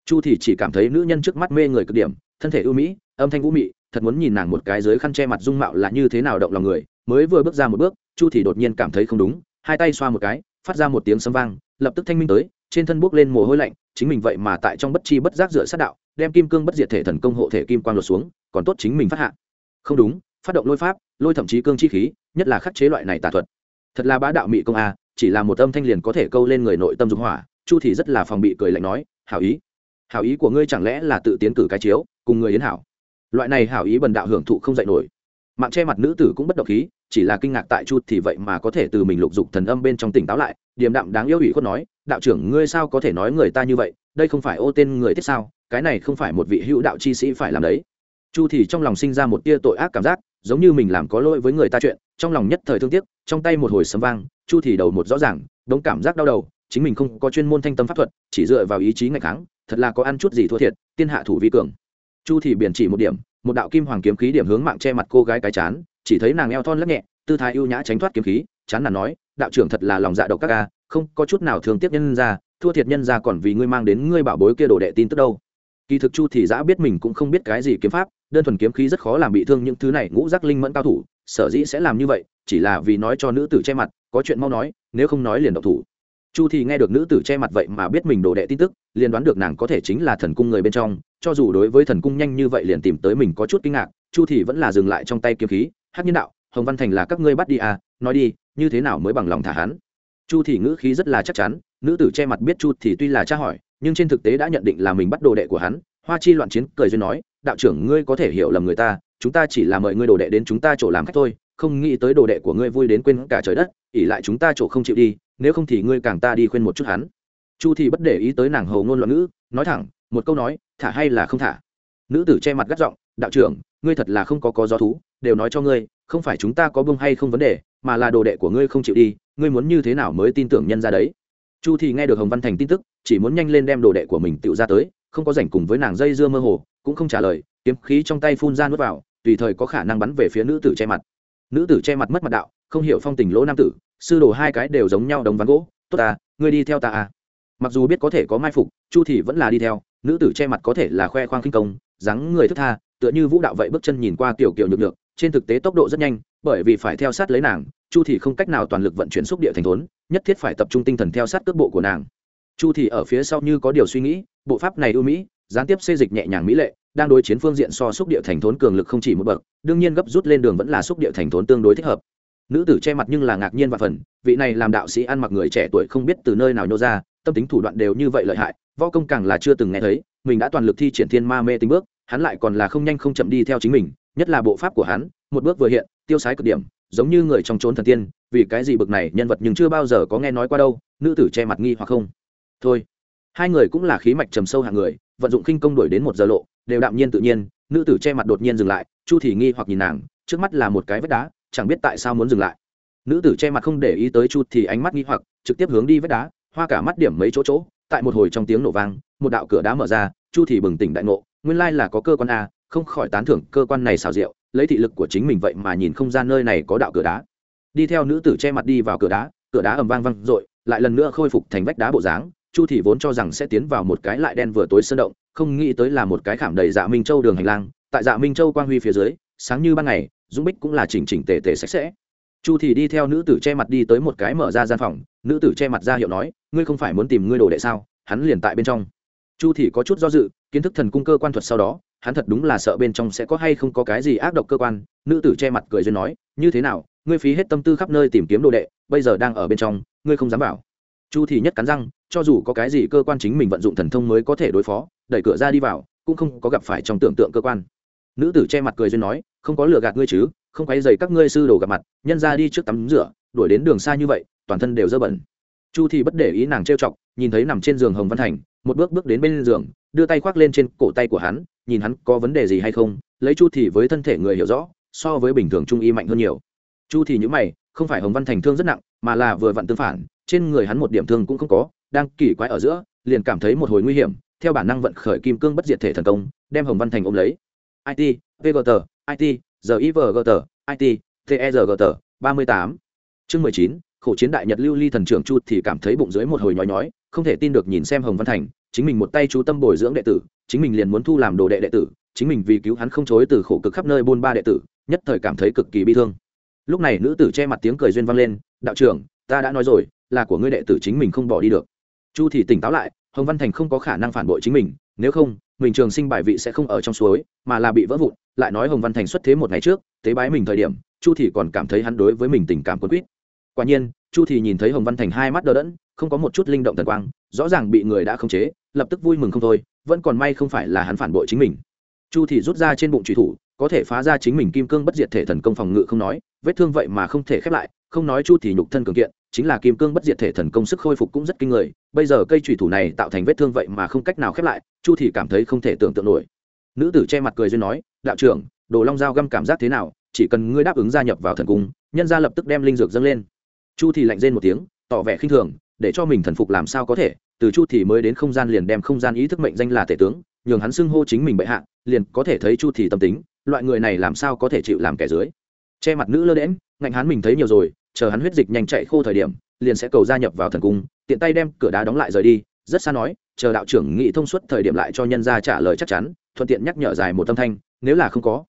Speaker 1: Chu thì chỉ cảm thấy nữ nhân trước mắt mê người cực điểm, thân thể ưu mỹ, âm thanh vũ mị, thật muốn nhìn nàng một cái dưới khăn che mặt dung mạo là như thế nào động lòng người, mới vừa bước ra một bước, chu thì đột nhiên cảm thấy không đúng, hai tay xoa một cái, phát ra một tiếng sấm vang, lập tức thanh minh tới, trên thân bước lên mồ hôi lạnh, chính mình vậy mà tại trong bất chi bất giác dựa sát đạo, đem kim cương bất diệt thể thần công hộ thể kim quang lột xuống, còn tốt chính mình phát hạ. Không đúng, phát động lôi pháp, lôi thậm chí cương chi khí, nhất là khắc chế loại này tà thuật thật là bá đạo mị công a, chỉ là một âm thanh liền có thể câu lên người nội tâm dục hỏa, chu thì rất là phòng bị cười lạnh nói, hảo ý hảo ý của ngươi chẳng lẽ là tự tiến cử cái chiếu, cùng người yến hảo? Loại này hảo ý bần đạo hưởng thụ không dạy nổi. Mạng che mặt nữ tử cũng bất động khí, chỉ là kinh ngạc tại chu thì vậy mà có thể từ mình lục dục thần âm bên trong tỉnh táo lại, điềm đạm đáng yêu ủy khuất nói, đạo trưởng, ngươi sao có thể nói người ta như vậy, đây không phải ô tên người thiết sao, cái này không phải một vị hữu đạo chi sĩ phải làm đấy. Chu thì trong lòng sinh ra một tia tội ác cảm giác giống như mình làm có lỗi với người ta chuyện, trong lòng nhất thời thương tiếc, trong tay một hồi sấm vang, chu thì đầu một rõ ràng, đống cảm giác đau đầu, chính mình không có chuyên môn thanh tâm pháp thuật, chỉ dựa vào ý chí ngày kháng, thật là có ăn chút gì thua thiệt, tiên hạ thủ vi cường. Chu thì biển chỉ một điểm, một đạo kim hoàng kiếm khí điểm hướng mạng che mặt cô gái cái chán, chỉ thấy nàng eo thon lắc nhẹ, tư thái ưu nhã tránh thoát kiếm khí, chán là nói, đạo trưởng thật là lòng dạ độc các ca không có chút nào thường tiếp nhân ra, thua thiệt nhân ra còn vì ngươi mang đến ngươi bảo bối kia đồ đệ tin tức đâu. Kỳ thực chu thì dã biết mình cũng không biết cái gì kiếm pháp đơn thuần kiếm khí rất khó làm bị thương những thứ này, ngũ giác linh mẫn cao thủ, sở dĩ sẽ làm như vậy, chỉ là vì nói cho nữ tử che mặt, có chuyện mau nói, nếu không nói liền độc thủ. Chu thì nghe được nữ tử che mặt vậy mà biết mình đồ đệ tin tức, liền đoán được nàng có thể chính là thần cung người bên trong, cho dù đối với thần cung nhanh như vậy liền tìm tới mình có chút kinh ngạc, chu thì vẫn là dừng lại trong tay kiếm khí, hắc nhân đạo, hồng văn thành là các ngươi bắt đi à nói đi, như thế nào mới bằng lòng thả hắn? Chu thì ngữ khí rất là chắc chắn, nữ tử che mặt biết chu thì tuy là tra hỏi, nhưng trên thực tế đã nhận định là mình bắt đồ đệ của hắn hoa chi loạn chiến cười duyên nói, đạo trưởng, ngươi có thể hiểu lầm người ta, chúng ta chỉ là mời ngươi đồ đệ đến chúng ta chỗ làm khách thôi, không nghĩ tới đồ đệ của ngươi vui đến quên cả trời đất ỉ lại chúng ta chỗ không chịu đi, nếu không thì ngươi càng ta đi khuyên một chút hắn. Chu thì bất để ý tới nàng hầu ngôn loạn ngữ, nói thẳng, một câu nói, thả hay là không thả? Nữ tử che mặt gắt giọng, đạo trưởng, ngươi thật là không có có gió thú, đều nói cho ngươi, không phải chúng ta có bông hay không vấn đề, mà là đồ đệ của ngươi không chịu đi, ngươi muốn như thế nào mới tin tưởng nhân ra đấy? Chu thì nghe được hồng văn thành tin tức, chỉ muốn nhanh lên đem đồ đệ của mình tự ra tới không có rảnh cùng với nàng dây dưa mơ hồ, cũng không trả lời, kiếm khí trong tay phun ra nuốt vào, tùy thời có khả năng bắn về phía nữ tử che mặt. Nữ tử che mặt mất mặt đạo, không hiểu phong tình lỗ nam tử, sư đồ hai cái đều giống nhau đồng ván gỗ, tốt ta, ngươi đi theo ta à. Mặc dù biết có thể có mai phục, chu thì vẫn là đi theo, nữ tử che mặt có thể là khoe khoang kinh công, dáng người thức tha, tựa như vũ đạo vậy bước chân nhìn qua tiểu kiểu nhược nhược, trên thực tế tốc độ rất nhanh, bởi vì phải theo sát lấy nàng, chu thì không cách nào toàn lực vận chuyển xúc địa thành thốn, nhất thiết phải tập trung tinh thần theo sát cước bộ của nàng chu thì ở phía sau như có điều suy nghĩ, bộ pháp này ưu mỹ, gián tiếp xây dịch nhẹ nhàng mỹ lệ, đang đối chiến phương diện so xúc địa thành thốn cường lực không chỉ một bậc, đương nhiên gấp rút lên đường vẫn là xúc địa thành thốn tương đối thích hợp. Nữ tử che mặt nhưng là ngạc nhiên và phần, vị này làm đạo sĩ ăn mặc người trẻ tuổi không biết từ nơi nào nhô ra, tâm tính thủ đoạn đều như vậy lợi hại, võ công càng là chưa từng nghe thấy, mình đã toàn lực thi triển thiên ma mê tính bước, hắn lại còn là không nhanh không chậm đi theo chính mình, nhất là bộ pháp của hắn, một bước vừa hiện, tiêu sái cực điểm, giống như người trong trốn thần tiên, vì cái gì bực này nhân vật nhưng chưa bao giờ có nghe nói qua đâu, nữ tử che mặt nghi hoặc không thôi. Hai người cũng là khí mạch trầm sâu hạng người, vận dụng khinh công đuổi đến một giờ lộ, đều đạm nhiên tự nhiên, nữ tử che mặt đột nhiên dừng lại, chu thì nghi hoặc nhìn nàng, trước mắt là một cái vách đá, chẳng biết tại sao muốn dừng lại. Nữ tử che mặt không để ý tới chu thì ánh mắt nghi hoặc, trực tiếp hướng đi vách đá, hoa cả mắt điểm mấy chỗ chỗ, tại một hồi trong tiếng nổ vang, một đạo cửa đá mở ra, chu thì bừng tỉnh đại ngộ, nguyên lai là có cơ quan a, không khỏi tán thưởng cơ quan này xào rượu lấy thị lực của chính mình vậy mà nhìn không ra nơi này có đạo cửa đá. Đi theo nữ tử che mặt đi vào cửa đá cửa đá ầm vang vang rồi lại lần nữa khôi phục thành vách đá bộ dáng chu thị vốn cho rằng sẽ tiến vào một cái lại đen vừa tối sơn động, không nghĩ tới là một cái khảm đầy dạ minh châu đường hành lang. Tại dạ minh châu quang huy phía dưới, sáng như ban ngày, dũng bích cũng là chỉnh chỉnh tề tề sạch sẽ. Chu thì đi theo nữ tử che mặt đi tới một cái mở ra gian phòng. Nữ tử che mặt ra hiệu nói, ngươi không phải muốn tìm ngươi đồ đệ sao? Hắn liền tại bên trong. Chu thì có chút do dự, kiến thức thần cung cơ quan thuật sau đó, hắn thật đúng là sợ bên trong sẽ có hay không có cái gì ác độc cơ quan. Nữ tử che mặt cười duyên nói, như thế nào? Ngươi phí hết tâm tư khắp nơi tìm kiếm đồ đệ, bây giờ đang ở bên trong, ngươi không dám vào chu thì nhất cắn răng, cho dù có cái gì cơ quan chính mình vận dụng thần thông mới có thể đối phó, đẩy cửa ra đi vào, cũng không có gặp phải trong tưởng tượng cơ quan. Nữ tử che mặt cười duyên nói, không có lừa gạt ngươi chứ, không quấy dày các ngươi sư đồ gặp mặt, nhân ra đi trước tắm rửa, đuổi đến đường xa như vậy, toàn thân đều dơ bẩn. Chu thì bất để ý nàng trêu chọc, nhìn thấy nằm trên giường hồng văn thành, một bước bước đến bên giường, đưa tay khoác lên trên cổ tay của hắn, nhìn hắn có vấn đề gì hay không, lấy chu thì với thân thể người hiểu rõ, so với bình thường trung y mạnh hơn nhiều. Chu thì những mày, không phải hồng văn thành thương rất nặng, mà là vừa vặn tương phản trên người hắn một điểm thương cũng không có, đang kỳ quái ở giữa, liền cảm thấy một hồi nguy hiểm, theo bản năng vận khởi kim cương bất diệt thể thần công, đem hồng văn thành ôm lấy. It vgt it givgt it tergt ba mươi tám. Chương mười chín, khổ chiến đại nhật lưu ly thần trưởng chu thì cảm thấy bụng dưới một hồi nhói nhói, không thể tin được nhìn xem hồng văn thành, chính mình một tay chú tâm bồi dưỡng đệ tử, chính mình liền muốn thu làm đồ đệ đệ tử, chính mình vì cứu hắn không chối từ khổ cực khắp nơi buôn ba đệ tử, nhất thời cảm thấy cực kỳ bi thương. Lúc này nữ tử che mặt tiếng cười duyên vang lên, đạo trưởng, ta đã nói rồi là của ngươi đệ tử chính mình không bỏ đi được. Chu thì tỉnh táo lại, hồng văn thành không có khả năng phản bội chính mình, nếu không, mình trường sinh bài vị sẽ không ở trong suối, mà là bị vỡ vụn, lại nói hồng văn thành xuất thế một ngày trước, tế bái mình thời điểm, chu thì còn cảm thấy hắn đối với mình tình cảm quân quýt. Quả nhiên, chu thì nhìn thấy hồng văn thành hai mắt đờ đẫn, không có một chút linh động thần quang, rõ ràng bị người đã khống chế, lập tức vui mừng không thôi, vẫn còn may không phải là hắn phản bội chính mình. Chu thì rút ra trên bụng truy thủ, có thể phá ra chính mình kim cương bất diệt thể thần công phòng ngự không nói, vết thương vậy mà không thể khép lại, không nói chu thì nhục thân cường kiện chính là kim cương bất diệt thể thần công sức khôi phục cũng rất kinh người, bây giờ cây trùy thủ này tạo thành vết thương vậy mà không cách nào khép lại, chu thì cảm thấy không thể tưởng tượng nổi. Nữ tử che mặt cười duyên nói, đạo trưởng, đồ long dao găm cảm giác thế nào? Chỉ cần ngươi đáp ứng gia nhập vào thần cung, nhân gia lập tức đem linh dược dâng lên. Chu thì lạnh rên một tiếng, tỏ vẻ khinh thường, để cho mình thần phục làm sao có thể? Từ chu thì mới đến không gian liền đem không gian ý thức mệnh danh là thể tướng, nhường hắn xưng hô chính mình bệ hạ, liền có thể thấy chu thì tâm tính, loại người này làm sao có thể chịu làm kẻ dưới? Che mặt nữ lơ đễm ngạnh hắn mình thấy nhiều rồi chờ hắn huyết dịch nhanh chạy khô thời điểm, liền sẽ cầu gia nhập vào thần cung, tiện tay đem cửa đá đóng lại rời đi, rất xa nói, chờ đạo trưởng nghị thông suốt thời điểm lại cho nhân ra trả lời chắc chắn, thuận tiện nhắc nhở dài một tâm thanh, nếu là không có.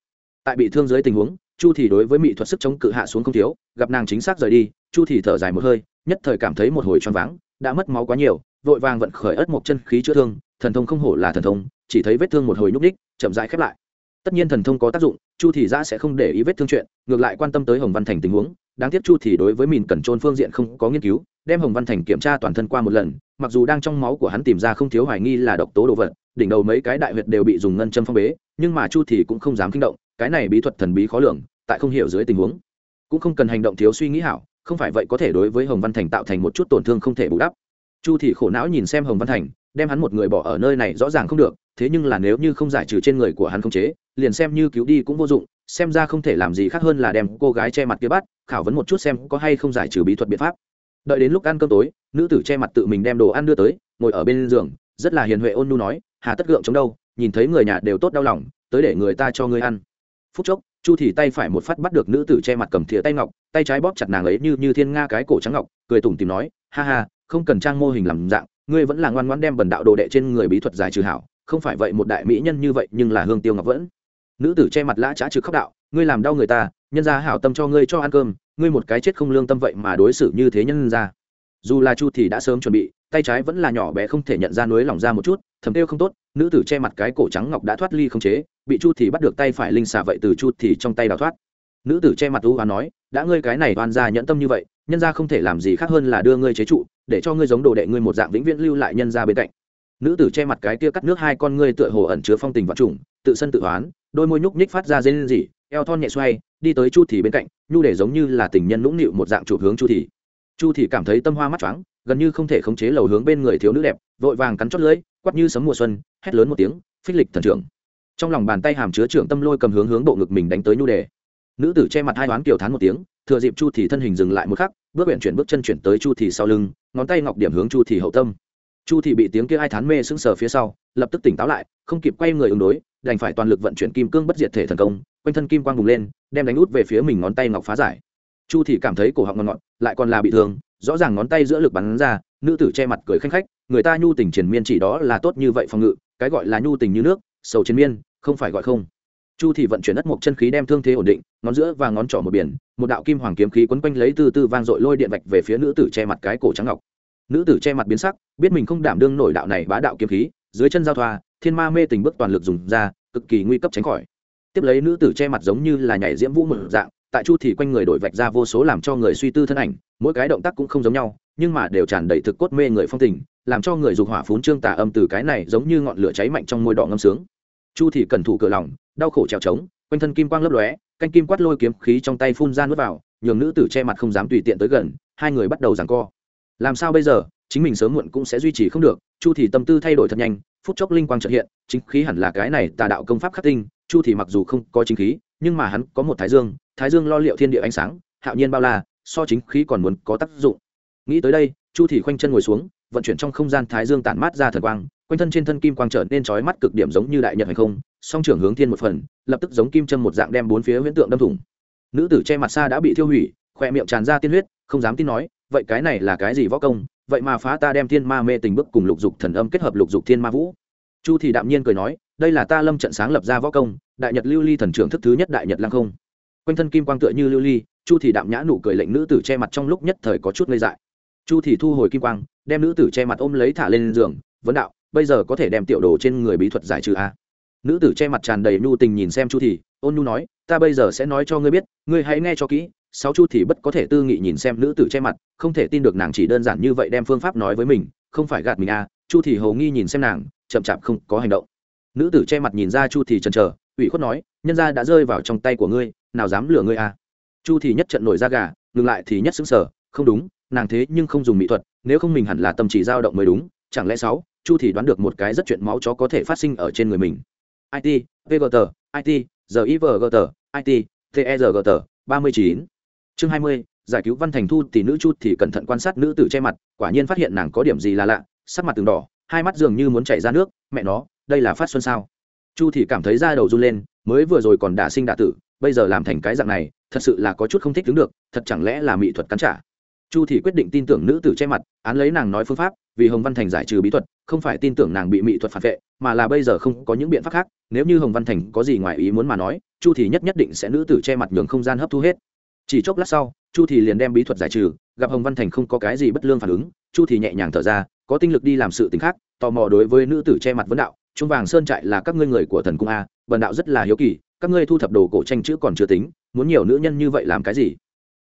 Speaker 1: Tại bị thương dưới tình huống, chu thì đối với mỹ thuật sức chống cự hạ xuống không thiếu, gặp nàng chính xác rời đi, chu thì thở dài một hơi, nhất thời cảm thấy một hồi choáng váng, đã mất máu quá nhiều, vội vàng vận khởi ớt một chân khí chữa thương, thần thông không hổ là thần thông, chỉ thấy vết thương một hồi nhúc ních chậm rãi khép lại. Tất nhiên thần thông có tác dụng, chu thì ra sẽ không để ý vết thương chuyện, ngược lại quan tâm tới hồng văn thành tình huống đáng tiếc chu thì đối với mìn cẩn trôn phương diện không có nghiên cứu, đem hồng văn thành kiểm tra toàn thân qua một lần, mặc dù đang trong máu của hắn tìm ra không thiếu hoài nghi là độc tố đồ vật, đỉnh đầu mấy cái đại huyệt đều bị dùng ngân châm phong bế, nhưng mà chu thì cũng không dám kinh động, cái này bí thuật thần bí khó lường, tại không hiểu dưới tình huống. Cũng không cần hành động thiếu suy nghĩ hảo, không phải vậy có thể đối với hồng văn thành tạo thành một chút tổn thương không thể bù đắp. Chu thì khổ não nhìn xem hồng văn thành, đem hắn một người bỏ ở nơi này rõ ràng không được thế nhưng là nếu như không giải trừ trên người của hắn không chế, liền xem như cứu đi cũng vô dụng, xem ra không thể làm gì khác hơn là đem cô gái che mặt kia bắt, khảo vấn một chút xem có hay không giải trừ bí thuật biện pháp. Đợi đến lúc ăn cơm tối, nữ tử che mặt tự mình đem đồ ăn đưa tới, ngồi ở bên giường, rất là hiền huệ ôn nu nói, hà tất gượng chống đâu, nhìn thấy người nhà đều tốt đau lòng, tới để người ta cho ngươi ăn. Phút chốc, chu thì tay phải một phát bắt được nữ tử che mặt cầm thìa tay ngọc, tay trái bóp chặt nàng ấy như như thiên nga cái cổ trắng ngọc, cười tủm tìm nói, ha ha, không cần trang mô hình làm dạng, ngươi vẫn là ngoan ngoãn đem bần đạo đồ đệ trên người bí thuật giải trừ hảo không phải vậy một đại mỹ nhân như vậy nhưng là hương tiêu ngọc vẫn. Nữ tử che mặt lã trá trực khóc đạo, ngươi làm đau người ta, nhân ra hảo tâm cho ngươi cho ăn cơm, ngươi một cái chết không lương tâm vậy mà đối xử như thế nhân ra dù là chu thì đã sớm chuẩn bị, tay trái vẫn là nhỏ bé không thể nhận ra núi lòng ra một chút, thầm tiêu không tốt, nữ tử che mặt cái cổ trắng ngọc đã thoát ly không chế, bị chu thì bắt được tay phải linh xà vậy từ chu thì trong tay đào thoát. Nữ tử che mặt u và nói, đã ngươi cái này oan ra nhẫn tâm như vậy, nhân ra không thể làm gì khác hơn là đưa ngươi chế trụ, để cho ngươi giống đồ đệ ngươi một dạng vĩnh viễn lưu lại nhân ra bên cạnh nữ tử che mặt cái kia cắt nước hai con ngươi tựa hồ ẩn chứa phong tình vật trùng tự sân tự hoán đôi môi nhúc nhích phát ra dây lên dị, eo thon nhẹ xoay đi tới chu thì bên cạnh nhu để giống như là tình nhân nũng nịu một dạng chụp hướng chu thì chu thì cảm thấy tâm hoa mắt choáng gần như không thể khống chế lầu hướng bên người thiếu nữ đẹp vội vàng cắn chót lưỡi quát như sấm mùa xuân hét lớn một tiếng phích lịch thần trưởng. Trong lòng bàn tay hàm chứa trưởng tâm lôi cầm hướng hướng bộ ngực mình đánh tới nhu đề. Nữ tử che mặt hai đoán kiều thán một tiếng thừa dịp chu thì thân hình dừng lại một khắc bước huyện chuyển bước chân chuyển tới chu thì sau lưng ngón tay ngọc điểm hướng chu thì hậu tâm chu thì bị tiếng kia ai thán mê sững sờ phía sau, lập tức tỉnh táo lại, không kịp quay người ứng đối, đành phải toàn lực vận chuyển kim cương bất diệt thể thần công, quanh thân kim quang bùng lên, đem đánh út về phía mình ngón tay ngọc phá giải. Chu thì cảm thấy cổ họng ngọn ngọn lại còn là bị thương, rõ ràng ngón tay giữa lực bắn ra, nữ tử che mặt cười khanh khách, người ta nhu tình triền miên chỉ đó là tốt như vậy phòng ngự, cái gọi là nhu tình như nước, sầu triền miên, không phải gọi không. Chu thì vận chuyển đất một chân khí đem thương thế ổn định, ngón giữa và ngón trỏ một biển, một đạo kim hoàng kiếm khí quấn quanh lấy từ từ vang dội lôi điện vạch về phía nữ tử che mặt cái cổ trắng ngọc nữ tử che mặt biến sắc, biết mình không đảm đương nổi đạo này bá đạo kiếm khí, dưới chân giao thoa, thiên ma mê tình bước toàn lực dùng ra, cực kỳ nguy cấp tránh khỏi. Tiếp lấy nữ tử che mặt giống như là nhảy diễm vũ một dạng, tại chu thì quanh người đổi vạch ra vô số làm cho người suy tư thân ảnh, mỗi cái động tác cũng không giống nhau, nhưng mà đều tràn đầy thực cốt mê người phong tình, làm cho người dục hỏa phún trương tà âm từ cái này giống như ngọn lửa cháy mạnh trong môi đỏ ngâm sướng. Chu thì cẩn thủ cửa lòng, đau khổ trèo trống, quanh thân kim quang lấp lóe, canh kim quát lôi kiếm khí trong tay phun ra nuốt vào, nhường nữ tử che mặt không dám tùy tiện tới gần, hai người bắt đầu giằng co làm sao bây giờ? Chính mình sớm muộn cũng sẽ duy trì không được. Chu thì tâm tư thay đổi thật nhanh, phút chốc linh quang trợ hiện, chính khí hẳn là cái này tà đạo công pháp khắc tinh. Chu thì mặc dù không có chính khí, nhưng mà hắn có một thái dương thái dương lo liệu thiên địa ánh sáng, hạo nhiên bao la, so chính khí còn muốn có tác dụng. Nghĩ tới đây, chu thì khoanh chân ngồi xuống, vận chuyển trong không gian thái dương tản mát ra thần quang, quanh thân trên thân kim quang trở nên chói mắt cực điểm giống như đại nhật hay không, song trưởng hướng thiên một phần, lập tức giống kim châm một dạng đem bốn phía huyễn tượng đâm thủng. Nữ tử che mặt xa đã bị thiêu hủy khỏe miệng tràn ra tiên huyết không dám tin nói, vậy cái này là cái gì võ công? Vậy mà phá ta đem thiên ma mê tình bức cùng lục dục thần âm kết hợp lục dục thiên ma vũ. Chu thì đạm nhiên cười nói, đây là ta lâm trận sáng lập ra võ công, đại nhật lưu ly thần trưởng thức thứ nhất đại nhật lăng không. Quanh thân kim quang tựa như lưu ly, chu thì đạm nhã nụ cười lệnh nữ tử che mặt trong lúc nhất thời có chút ngây dại. Chu thì thu hồi kim quang, đem nữ tử che mặt ôm lấy thả lên giường, vấn đạo, bây giờ có thể đem tiểu đồ trên người bí thuật giải trừ a nữ tử che mặt tràn đầy nhu tình nhìn xem chu thì ôn nhu nói ta bây giờ sẽ nói cho ngươi biết ngươi hãy nghe cho kỹ sáu chu thì bất có thể tư nghị nhìn xem nữ tử che mặt không thể tin được nàng chỉ đơn giản như vậy đem phương pháp nói với mình không phải gạt mình à? chu thì hầu nghi nhìn xem nàng chậm chạp không có hành động nữ tử che mặt nhìn ra chu thì chần chờ ủy khuất nói nhân gia đã rơi vào trong tay của ngươi nào dám lừa ngươi à? chu thì nhất trận nổi ra gà ngừng lại thì nhất sững sờ, không đúng nàng thế nhưng không dùng mỹ thuật nếu không mình hẳn là tâm trí dao động mới đúng chẳng lẽ sáu chu thì đoán được một cái rất chuyện máu chó có thể phát sinh ở trên người mình it vgt it givgt it tergt ba mươi chín. Chương hai mươi, giải cứu văn thành thu tỷ nữ chu thì cẩn thận quan sát nữ tử che mặt, quả nhiên phát hiện nàng có điểm gì là lạ, sắc mặt từng đỏ, hai mắt dường như muốn chảy ra nước, mẹ nó, đây là phát xuân sao? Chu thì cảm thấy da đầu run lên, mới vừa rồi còn đả sinh đả tử, bây giờ làm thành cái dạng này, thật sự là có chút không thích đứng được, thật chẳng lẽ là mỹ thuật cắn trả? Chu thì quyết định tin tưởng nữ tử che mặt, án lấy nàng nói phương pháp, vì hồng văn thành giải trừ bí thuật không phải tin tưởng nàng bị mỹ thuật phản vệ, mà là bây giờ không có những biện pháp khác, nếu như hồng văn thành có gì ngoài ý muốn mà nói, chu thì nhất nhất định sẽ nữ tử che mặt nhường không gian hấp thu hết. Chỉ chốc lát sau, chu thì liền đem bí thuật giải trừ, gặp hồng văn thành không có cái gì bất lương phản ứng, chu thì nhẹ nhàng thở ra, có tinh lực đi làm sự tình khác, tò mò đối với nữ tử che mặt vấn đạo, trung vàng sơn trại là các ngươi người của thần cung a, bần đạo rất là hiếu kỳ, các ngươi thu thập đồ cổ tranh chữ còn chưa tính, muốn nhiều nữ nhân như vậy làm cái gì?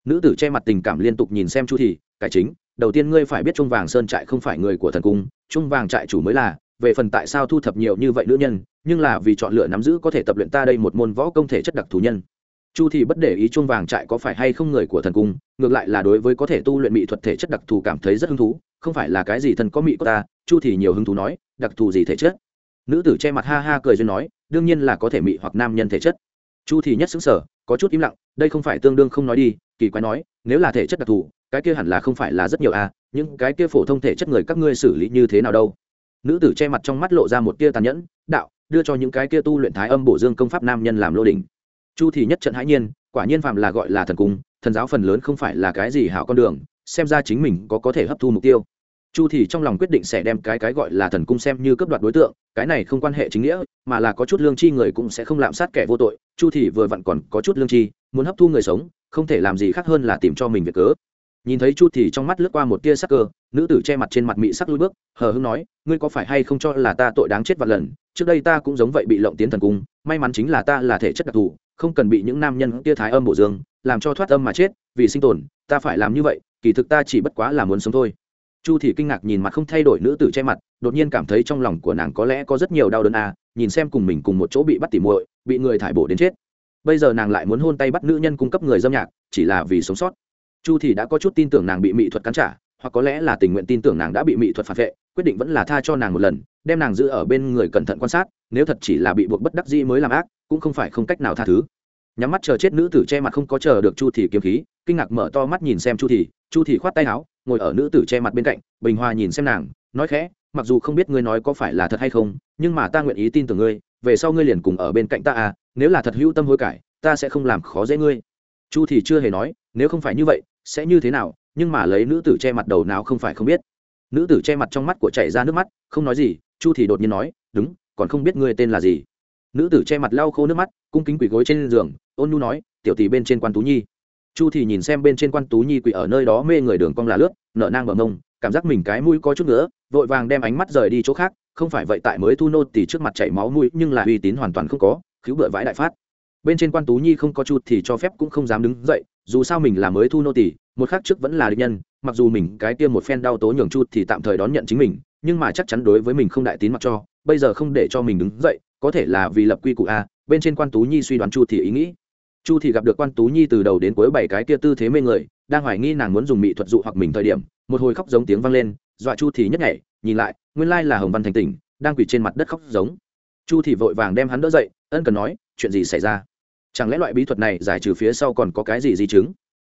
Speaker 1: Nữ tử che mặt tình cảm liên tục nhìn xem chu thì cải chính đầu tiên ngươi phải biết trung vàng sơn trại không phải người của thần cung, trung vàng trại chủ mới là, về phần tại sao thu thập nhiều như vậy nữ nhân, nhưng là vì chọn lựa nắm giữ có thể tập luyện ta đây một môn võ công thể chất đặc thù nhân. Chu thì bất để ý chuông vàng trại có phải hay không người của thần cung, ngược lại là đối với có thể tu luyện mỹ thuật thể chất đặc thù cảm thấy rất hứng thú, không phải là cái gì thần có mỹ của ta, chu thì nhiều hứng thú nói, đặc thù gì thể chất? Nữ tử che mặt ha ha cười duyên nói, đương nhiên là có thể mỹ hoặc nam nhân thể chất. Chu thì nhất xứng sở có chút im lặng, đây không phải tương đương không nói đi, kỳ quái nói, nếu là thể chất đặc thù cái kia hẳn là không phải là rất nhiều à những cái kia phổ thông thể chất người các ngươi xử lý như thế nào đâu? Nữ tử che mặt trong mắt lộ ra một tia tàn nhẫn, đạo, đưa cho những cái kia tu luyện thái âm bổ dương công pháp nam nhân làm lô đỉnh. Chu thì nhất trận hãi nhiên, quả nhiên phạm là gọi là thần cung, thần giáo phần lớn không phải là cái gì hảo con đường, xem ra chính mình có có thể hấp thu mục tiêu. Chu thì trong lòng quyết định sẽ đem cái cái gọi là thần cung xem như cướp đoạt đối tượng, cái này không quan hệ chính nghĩa, mà là có chút lương chi người cũng sẽ không lạm sát kẻ vô tội. Chu thì vừa vặn còn có chút lương chi muốn hấp thu người sống, không thể làm gì khác hơn là tìm cho mình việc cớ nhìn thấy chu thì trong mắt lướt qua một tia sắc cơ, nữ tử che mặt trên mặt mị sắc lui bước, hờ hững nói, ngươi có phải hay không cho là ta tội đáng chết vạn lần? Trước đây ta cũng giống vậy bị lộng tiến thần cung, may mắn chính là ta là thể chất đặc thù, không cần bị những nam nhân tia thái âm bổ dương, làm cho thoát âm mà chết, vì sinh tồn, ta phải làm như vậy, kỳ thực ta chỉ bất quá là muốn sống thôi. Chu thì kinh ngạc nhìn mặt không thay đổi nữ tử che mặt, đột nhiên cảm thấy trong lòng của nàng có lẽ có rất nhiều đau đớn à nhìn xem cùng mình cùng một chỗ bị bắt tỉ muội, bị người thải bổ đến chết. Bây giờ nàng lại muốn hôn tay bắt nữ nhân cung cấp người dâm nhạc, chỉ là vì sống sót chu thì đã có chút tin tưởng nàng bị mỹ thuật cắn trả, hoặc có lẽ là tình nguyện tin tưởng nàng đã bị mỹ thuật phản vệ, quyết định vẫn là tha cho nàng một lần, đem nàng giữ ở bên người cẩn thận quan sát, nếu thật chỉ là bị buộc bất đắc dĩ mới làm ác, cũng không phải không cách nào tha thứ. Nhắm mắt chờ chết nữ tử che mặt không có chờ được chu thì kiếm khí, kinh ngạc mở to mắt nhìn xem chu thì chu thì khoát tay áo, ngồi ở nữ tử che mặt bên cạnh, bình hòa nhìn xem nàng, nói khẽ, mặc dù không biết ngươi nói có phải là thật hay không, nhưng mà ta nguyện ý tin tưởng ngươi, về sau ngươi liền cùng ở bên cạnh ta à nếu là thật hữu tâm hối cải, ta sẽ không làm khó dễ ngươi chu thì chưa hề nói, nếu không phải như vậy, sẽ như thế nào, nhưng mà lấy nữ tử che mặt đầu nào không phải không biết. Nữ tử che mặt trong mắt của chảy ra nước mắt, không nói gì, chu thì đột nhiên nói, đúng, còn không biết ngươi tên là gì. Nữ tử che mặt lau khô nước mắt, cung kính quỳ gối trên giường, ôn nhu nói, tiểu tỷ bên trên quan tú nhi. Chu thì nhìn xem bên trên quan tú nhi quỳ ở nơi đó mê người đường cong là lướt nợ nang bờ mông, cảm giác mình cái mũi có chút nữa vội vàng đem ánh mắt rời đi chỗ khác, không phải vậy tại mới thu nô thì trước mặt chảy máu mũi, nhưng là uy tín hoàn toàn không có cứu bựa vãi đại phát bên trên quan tú nhi không có chút thì cho phép cũng không dám đứng dậy, dù sao mình là mới thu nô tỷ một khắc trước vẫn là địch nhân, mặc dù mình cái tiêm một phen đau tố nhường chút thì tạm thời đón nhận chính mình, nhưng mà chắc chắn đối với mình không đại tín mặc cho, bây giờ không để cho mình đứng dậy, có thể là vì lập quy củ a, bên trên quan tú nhi suy đoán chu thì ý nghĩ. Chu thì gặp được quan tú nhi từ đầu đến cuối bảy cái kia tư thế mê người, đang hoài nghi nàng muốn dùng mỹ thuật dụ hoặc mình thời điểm, một hồi khóc giống tiếng vang lên, dọa chu thì nhất nhảy, nhìn lại, nguyên lai là hồng văn thành tỉnh, đang quỳ trên mặt đất khóc giống. Chu thì vội vàng đem hắn đỡ dậy, ân cần nói, chuyện gì xảy ra? Chẳng lẽ loại bí thuật này giải trừ phía sau còn có cái gì di chứng?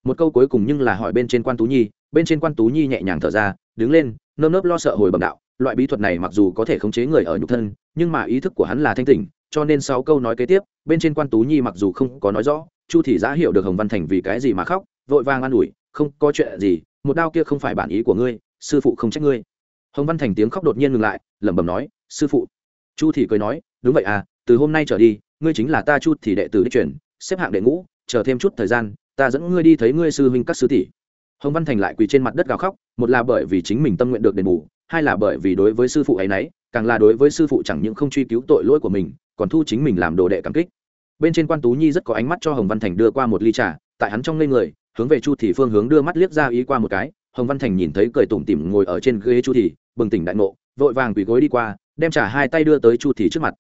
Speaker 1: Một câu cuối cùng nhưng là hỏi bên trên quan tú nhi, bên trên quan tú nhi nhẹ nhàng thở ra, đứng lên, nơm nớp lo sợ hồi bẩm đạo, loại bí thuật này mặc dù có thể khống chế người ở nhục thân, nhưng mà ý thức của hắn là thanh tỉnh, cho nên sáu câu nói kế tiếp, bên trên quan tú nhi mặc dù không có nói rõ, chu thị giã hiểu được hồng văn thành vì cái gì mà khóc, vội vàng an ủi, không có chuyện gì, một đao kia không phải bản ý của ngươi, sư phụ không trách ngươi. Hồng văn thành tiếng khóc đột nhiên ngừng lại, lẩm bẩm nói, sư phụ. Chu thị cười nói, đúng vậy à từ hôm nay trở đi ngươi chính là ta chút thì đệ tử đích truyền, xếp hạng đệ ngũ, chờ thêm chút thời gian, ta dẫn ngươi đi thấy ngươi sư huynh các sư tỷ. Hồng văn thành lại quỳ trên mặt đất gào khóc, một là bởi vì chính mình tâm nguyện được đền bù, hai là bởi vì đối với sư phụ ấy nấy, càng là đối với sư phụ chẳng những không truy cứu tội lỗi của mình, còn thu chính mình làm đồ đệ cảm kích. Bên trên quan tú nhi rất có ánh mắt cho hồng văn thành đưa qua một ly trà, tại hắn trong ngây người, hướng về chu thị phương hướng đưa mắt liếc ra ý qua một cái, hồng văn thành nhìn thấy cười tủm tỉm ngồi ở trên ghế chu thị bừng tỉnh đại ngộ, vội vàng quỳ gối đi qua, đem trà hai tay đưa tới chu thị trước mặt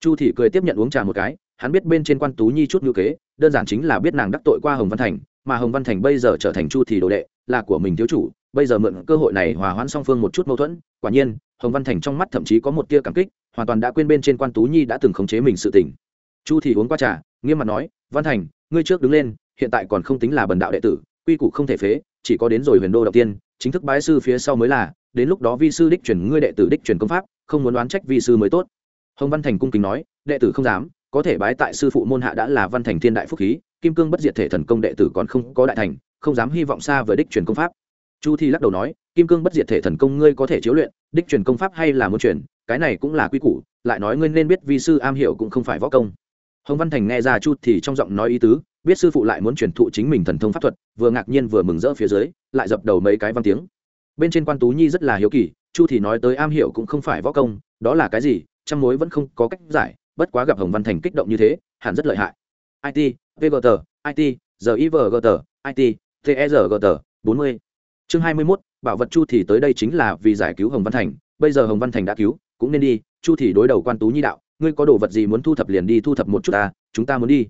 Speaker 1: chu thị cười tiếp nhận uống trà một cái, hắn biết bên trên quan tú nhi chút ngữ kế, đơn giản chính là biết nàng đắc tội qua hồng văn thành, mà hồng văn thành bây giờ trở thành chu thị đồ đệ, là của mình thiếu chủ, bây giờ mượn cơ hội này hòa hoãn song phương một chút mâu thuẫn, quả nhiên, hồng văn thành trong mắt thậm chí có một tia cảm kích, hoàn toàn đã quên bên trên quan tú nhi đã từng khống chế mình sự tỉnh chu thị uống qua trà, nghiêm mặt nói, văn thành, ngươi trước đứng lên, hiện tại còn không tính là bần đạo đệ tử, quy củ không thể phế, chỉ có đến rồi huyền đô đầu tiên, chính thức bái sư phía sau mới là, đến lúc đó vi sư đích chuyển ngươi đệ tử đích chuyển công pháp, không muốn đoán trách vi sư mới tốt hồng văn thành cung kính nói, đệ tử không dám, có thể bái tại sư phụ môn hạ đã là văn thành thiên đại phúc khí, kim cương bất diệt thể thần công đệ tử còn không có đại thành, không dám hy vọng xa với đích truyền công pháp. Chu thi lắc đầu nói, kim cương bất diệt thể thần công ngươi có thể chiếu luyện, đích truyền công pháp hay là muốn truyền, cái này cũng là quy củ, lại nói ngươi nên biết vi sư am hiểu cũng không phải võ công. Hồng văn thành nghe ra chu thì trong giọng nói ý tứ, biết sư phụ lại muốn truyền thụ chính mình thần thông pháp thuật, vừa ngạc nhiên vừa mừng rỡ phía dưới, lại dập đầu mấy cái văn tiếng. Bên trên quan tú nhi rất là hiếu kỳ, chu thì nói tới am hiểu cũng không phải võ công, đó là cái gì trăm mối vẫn không có cách giải, bất quá gặp hồng văn thành kích động như thế, hẳn rất lợi hại. It vgt it givgt it tergt bốn mươi. Chương hai mươi mốt, bảo vật chu thì tới đây chính là vì giải cứu hồng văn thành, bây giờ hồng văn thành đã cứu, cũng nên đi, chu thì đối đầu quan tú nhi đạo, ngươi có đồ vật gì muốn thu thập liền đi thu thập một chút ta, chúng ta muốn đi.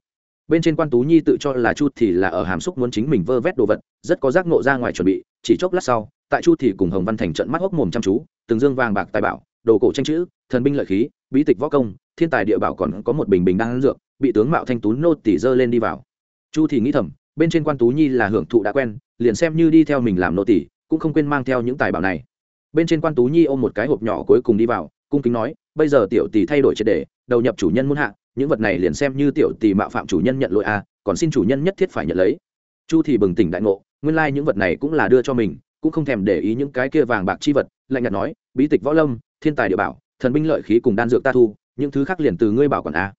Speaker 1: Bên trên quan tú nhi tự cho là chu thì là ở hàm xúc muốn chính mình vơ vét đồ vật, rất có giác ngộ ra ngoài chuẩn bị, chỉ chốc lát sau, tại chu thì cùng hồng văn thành trận mắt hốc mồm chăm chú, từng dương vàng bạc tài bảo đồ cổ tranh chữ thần binh lợi khí bí tịch võ công thiên tài địa bảo còn có một bình bình đang dược bị tướng mạo thanh tú nô tỉ dơ lên đi vào. Chu thì nghĩ thầm bên trên quan tú nhi là hưởng thụ đã quen liền xem như đi theo mình làm nô tỉ cũng không quên mang theo những tài bảo này. Bên trên quan tú nhi ôm một cái hộp nhỏ cuối cùng đi vào cung kính nói bây giờ tiểu tỷ thay đổi triệt đề đầu nhập chủ nhân muốn hạ những vật này liền xem như tiểu tỷ mạo phạm chủ nhân nhận lỗi a à, còn xin chủ nhân nhất thiết phải nhận lấy. Chu thì bừng tỉnh đại ngộ nguyên lai những vật này cũng là đưa cho mình cũng không thèm để ý những cái kia vàng bạc chi vật lạnh nhạt nói bí tịch võ lâm thiên tài địa bảo, thần binh lợi khí cùng đan dược ta thu, những thứ khác liền từ ngươi bảo quản a.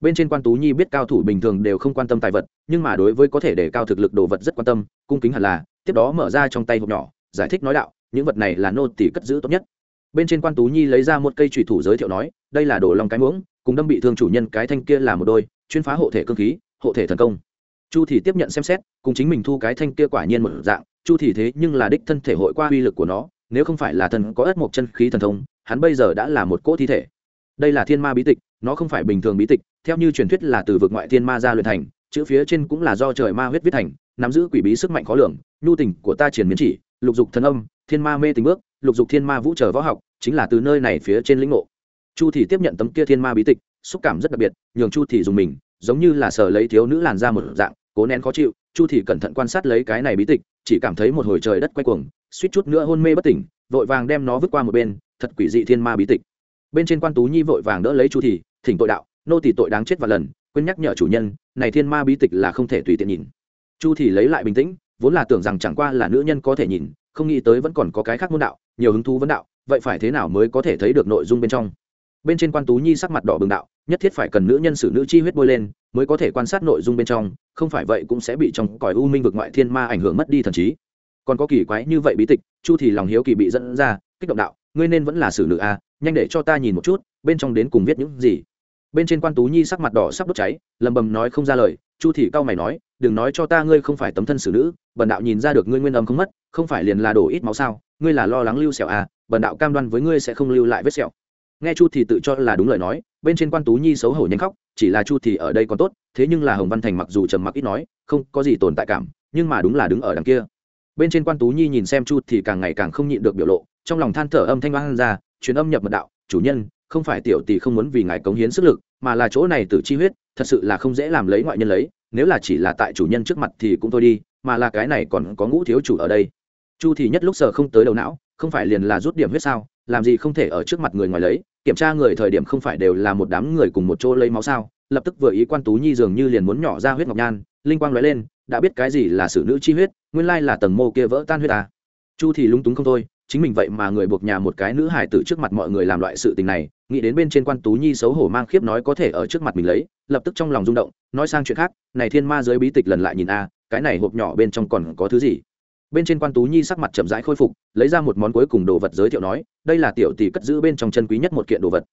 Speaker 1: Bên trên quan tú nhi biết cao thủ bình thường đều không quan tâm tài vật, nhưng mà đối với có thể để cao thực lực đồ vật rất quan tâm, cung kính hẳn là, tiếp đó mở ra trong tay hộp nhỏ, giải thích nói đạo, những vật này là nô tỷ cất giữ tốt nhất. Bên trên quan tú nhi lấy ra một cây trùy thủ giới thiệu nói, đây là đồ lòng cái muỗng, cùng đâm bị thương chủ nhân cái thanh kia là một đôi, chuyên phá hộ thể cơ khí, hộ thể thần công. Chu thì tiếp nhận xem xét, cùng chính mình thu cái thanh kia quả nhiên một dạng, chu thì thế nhưng là đích thân thể hội qua uy lực của nó nếu không phải là thần có ất một chân khí thần thông, hắn bây giờ đã là một cỗ thi thể. Đây là thiên ma bí tịch, nó không phải bình thường bí tịch, theo như truyền thuyết là từ vực ngoại thiên ma ra luyện thành, chữ phía trên cũng là do trời ma huyết viết thành, nắm giữ quỷ bí sức mạnh khó lường, nhu tình của ta triển miến chỉ, lục dục thần âm, thiên ma mê tình bước, lục dục thiên ma vũ trở võ học, chính là từ nơi này phía trên lĩnh ngộ. Chu thì tiếp nhận tấm kia thiên ma bí tịch, xúc cảm rất đặc biệt, nhường chu thì dùng mình, giống như là sở lấy thiếu nữ làn ra một dạng cố nén khó chịu, chu thì cẩn thận quan sát lấy cái này bí tịch, chỉ cảm thấy một hồi trời đất quay cuồng, suýt chút nữa hôn mê bất tỉnh, vội vàng đem nó vứt qua một bên, thật quỷ dị thiên ma bí tịch. Bên trên quan tú nhi vội vàng đỡ lấy chu thì thỉnh tội đạo, nô tỳ tội đáng chết và lần, quên nhắc nhở chủ nhân, này thiên ma bí tịch là không thể tùy tiện nhìn. Chu thì lấy lại bình tĩnh, vốn là tưởng rằng chẳng qua là nữ nhân có thể nhìn, không nghĩ tới vẫn còn có cái khác môn đạo, nhiều hứng thú vấn đạo, vậy phải thế nào mới có thể thấy được nội dung bên trong? Bên trên quan tú nhi sắc mặt đỏ bừng đạo nhất thiết phải cần nữ nhân xử nữ chi huyết bôi lên mới có thể quan sát nội dung bên trong không phải vậy cũng sẽ bị trong cõi u minh vực ngoại thiên ma ảnh hưởng mất đi thần trí. Còn có kỳ quái như vậy bí tịch chu thì lòng hiếu kỳ bị dẫn ra kích động đạo ngươi nên vẫn là xử nữ a à, nhanh để cho ta nhìn một chút bên trong đến cùng viết những gì. Bên trên quan tú nhi sắc mặt đỏ sắp đốt cháy lầm bầm nói không ra lời chu thì cao mày nói đừng nói cho ta ngươi không phải tấm thân xử nữ bần đạo nhìn ra được ngươi nguyên âm không mất không phải liền là đổ ít máu sao ngươi là lo lắng lưu sẹo à bần đạo cam đoan với ngươi sẽ không lưu lại vết sẹo nghe chu thì tự cho là đúng lời nói, bên trên quan tú nhi xấu hổ nhanh khóc, chỉ là chu thì ở đây còn tốt, thế nhưng là hồng văn thành mặc dù trầm mặc ít nói, không có gì tồn tại cảm, nhưng mà đúng là đứng ở đằng kia. Bên trên quan tú nhi nhìn xem chu thì càng ngày càng không nhịn được biểu lộ, trong lòng than thở âm thanh vang ra, truyền âm nhập mật đạo, chủ nhân, không phải tiểu tỷ không muốn vì ngài cống hiến sức lực, mà là chỗ này tử chi huyết, thật sự là không dễ làm lấy ngoại nhân lấy, nếu là chỉ là tại chủ nhân trước mặt thì cũng thôi đi, mà là cái này còn có ngũ thiếu chủ ở đây. Chu thì nhất lúc giờ không tới đầu não, không phải liền là rút điểm huyết sao, làm gì không thể ở trước mặt người ngoài lấy kiểm tra người thời điểm không phải đều là một đám người cùng một chỗ lấy máu sao lập tức vừa ý quan tú nhi dường như liền muốn nhỏ ra huyết ngọc nhan, linh quang nói lên, đã biết cái gì là sự nữ chi huyết, nguyên lai là tầng mô kia vỡ tan huyết à. chu thì lúng túng không thôi, chính mình vậy mà người buộc nhà một cái nữ hải tử trước mặt mọi người làm loại sự tình này, nghĩ đến bên trên quan tú nhi xấu hổ mang khiếp nói có thể ở trước mặt mình lấy, lập tức trong lòng rung động, nói sang chuyện khác, này thiên ma giới bí tịch lần lại nhìn a cái này hộp nhỏ bên trong còn có thứ gì bên trên quan tú nhi sắc mặt chậm rãi khôi phục, lấy ra một món cuối cùng đồ vật giới thiệu nói, đây là tiểu tỷ cất giữ bên trong chân quý nhất một kiện đồ vật.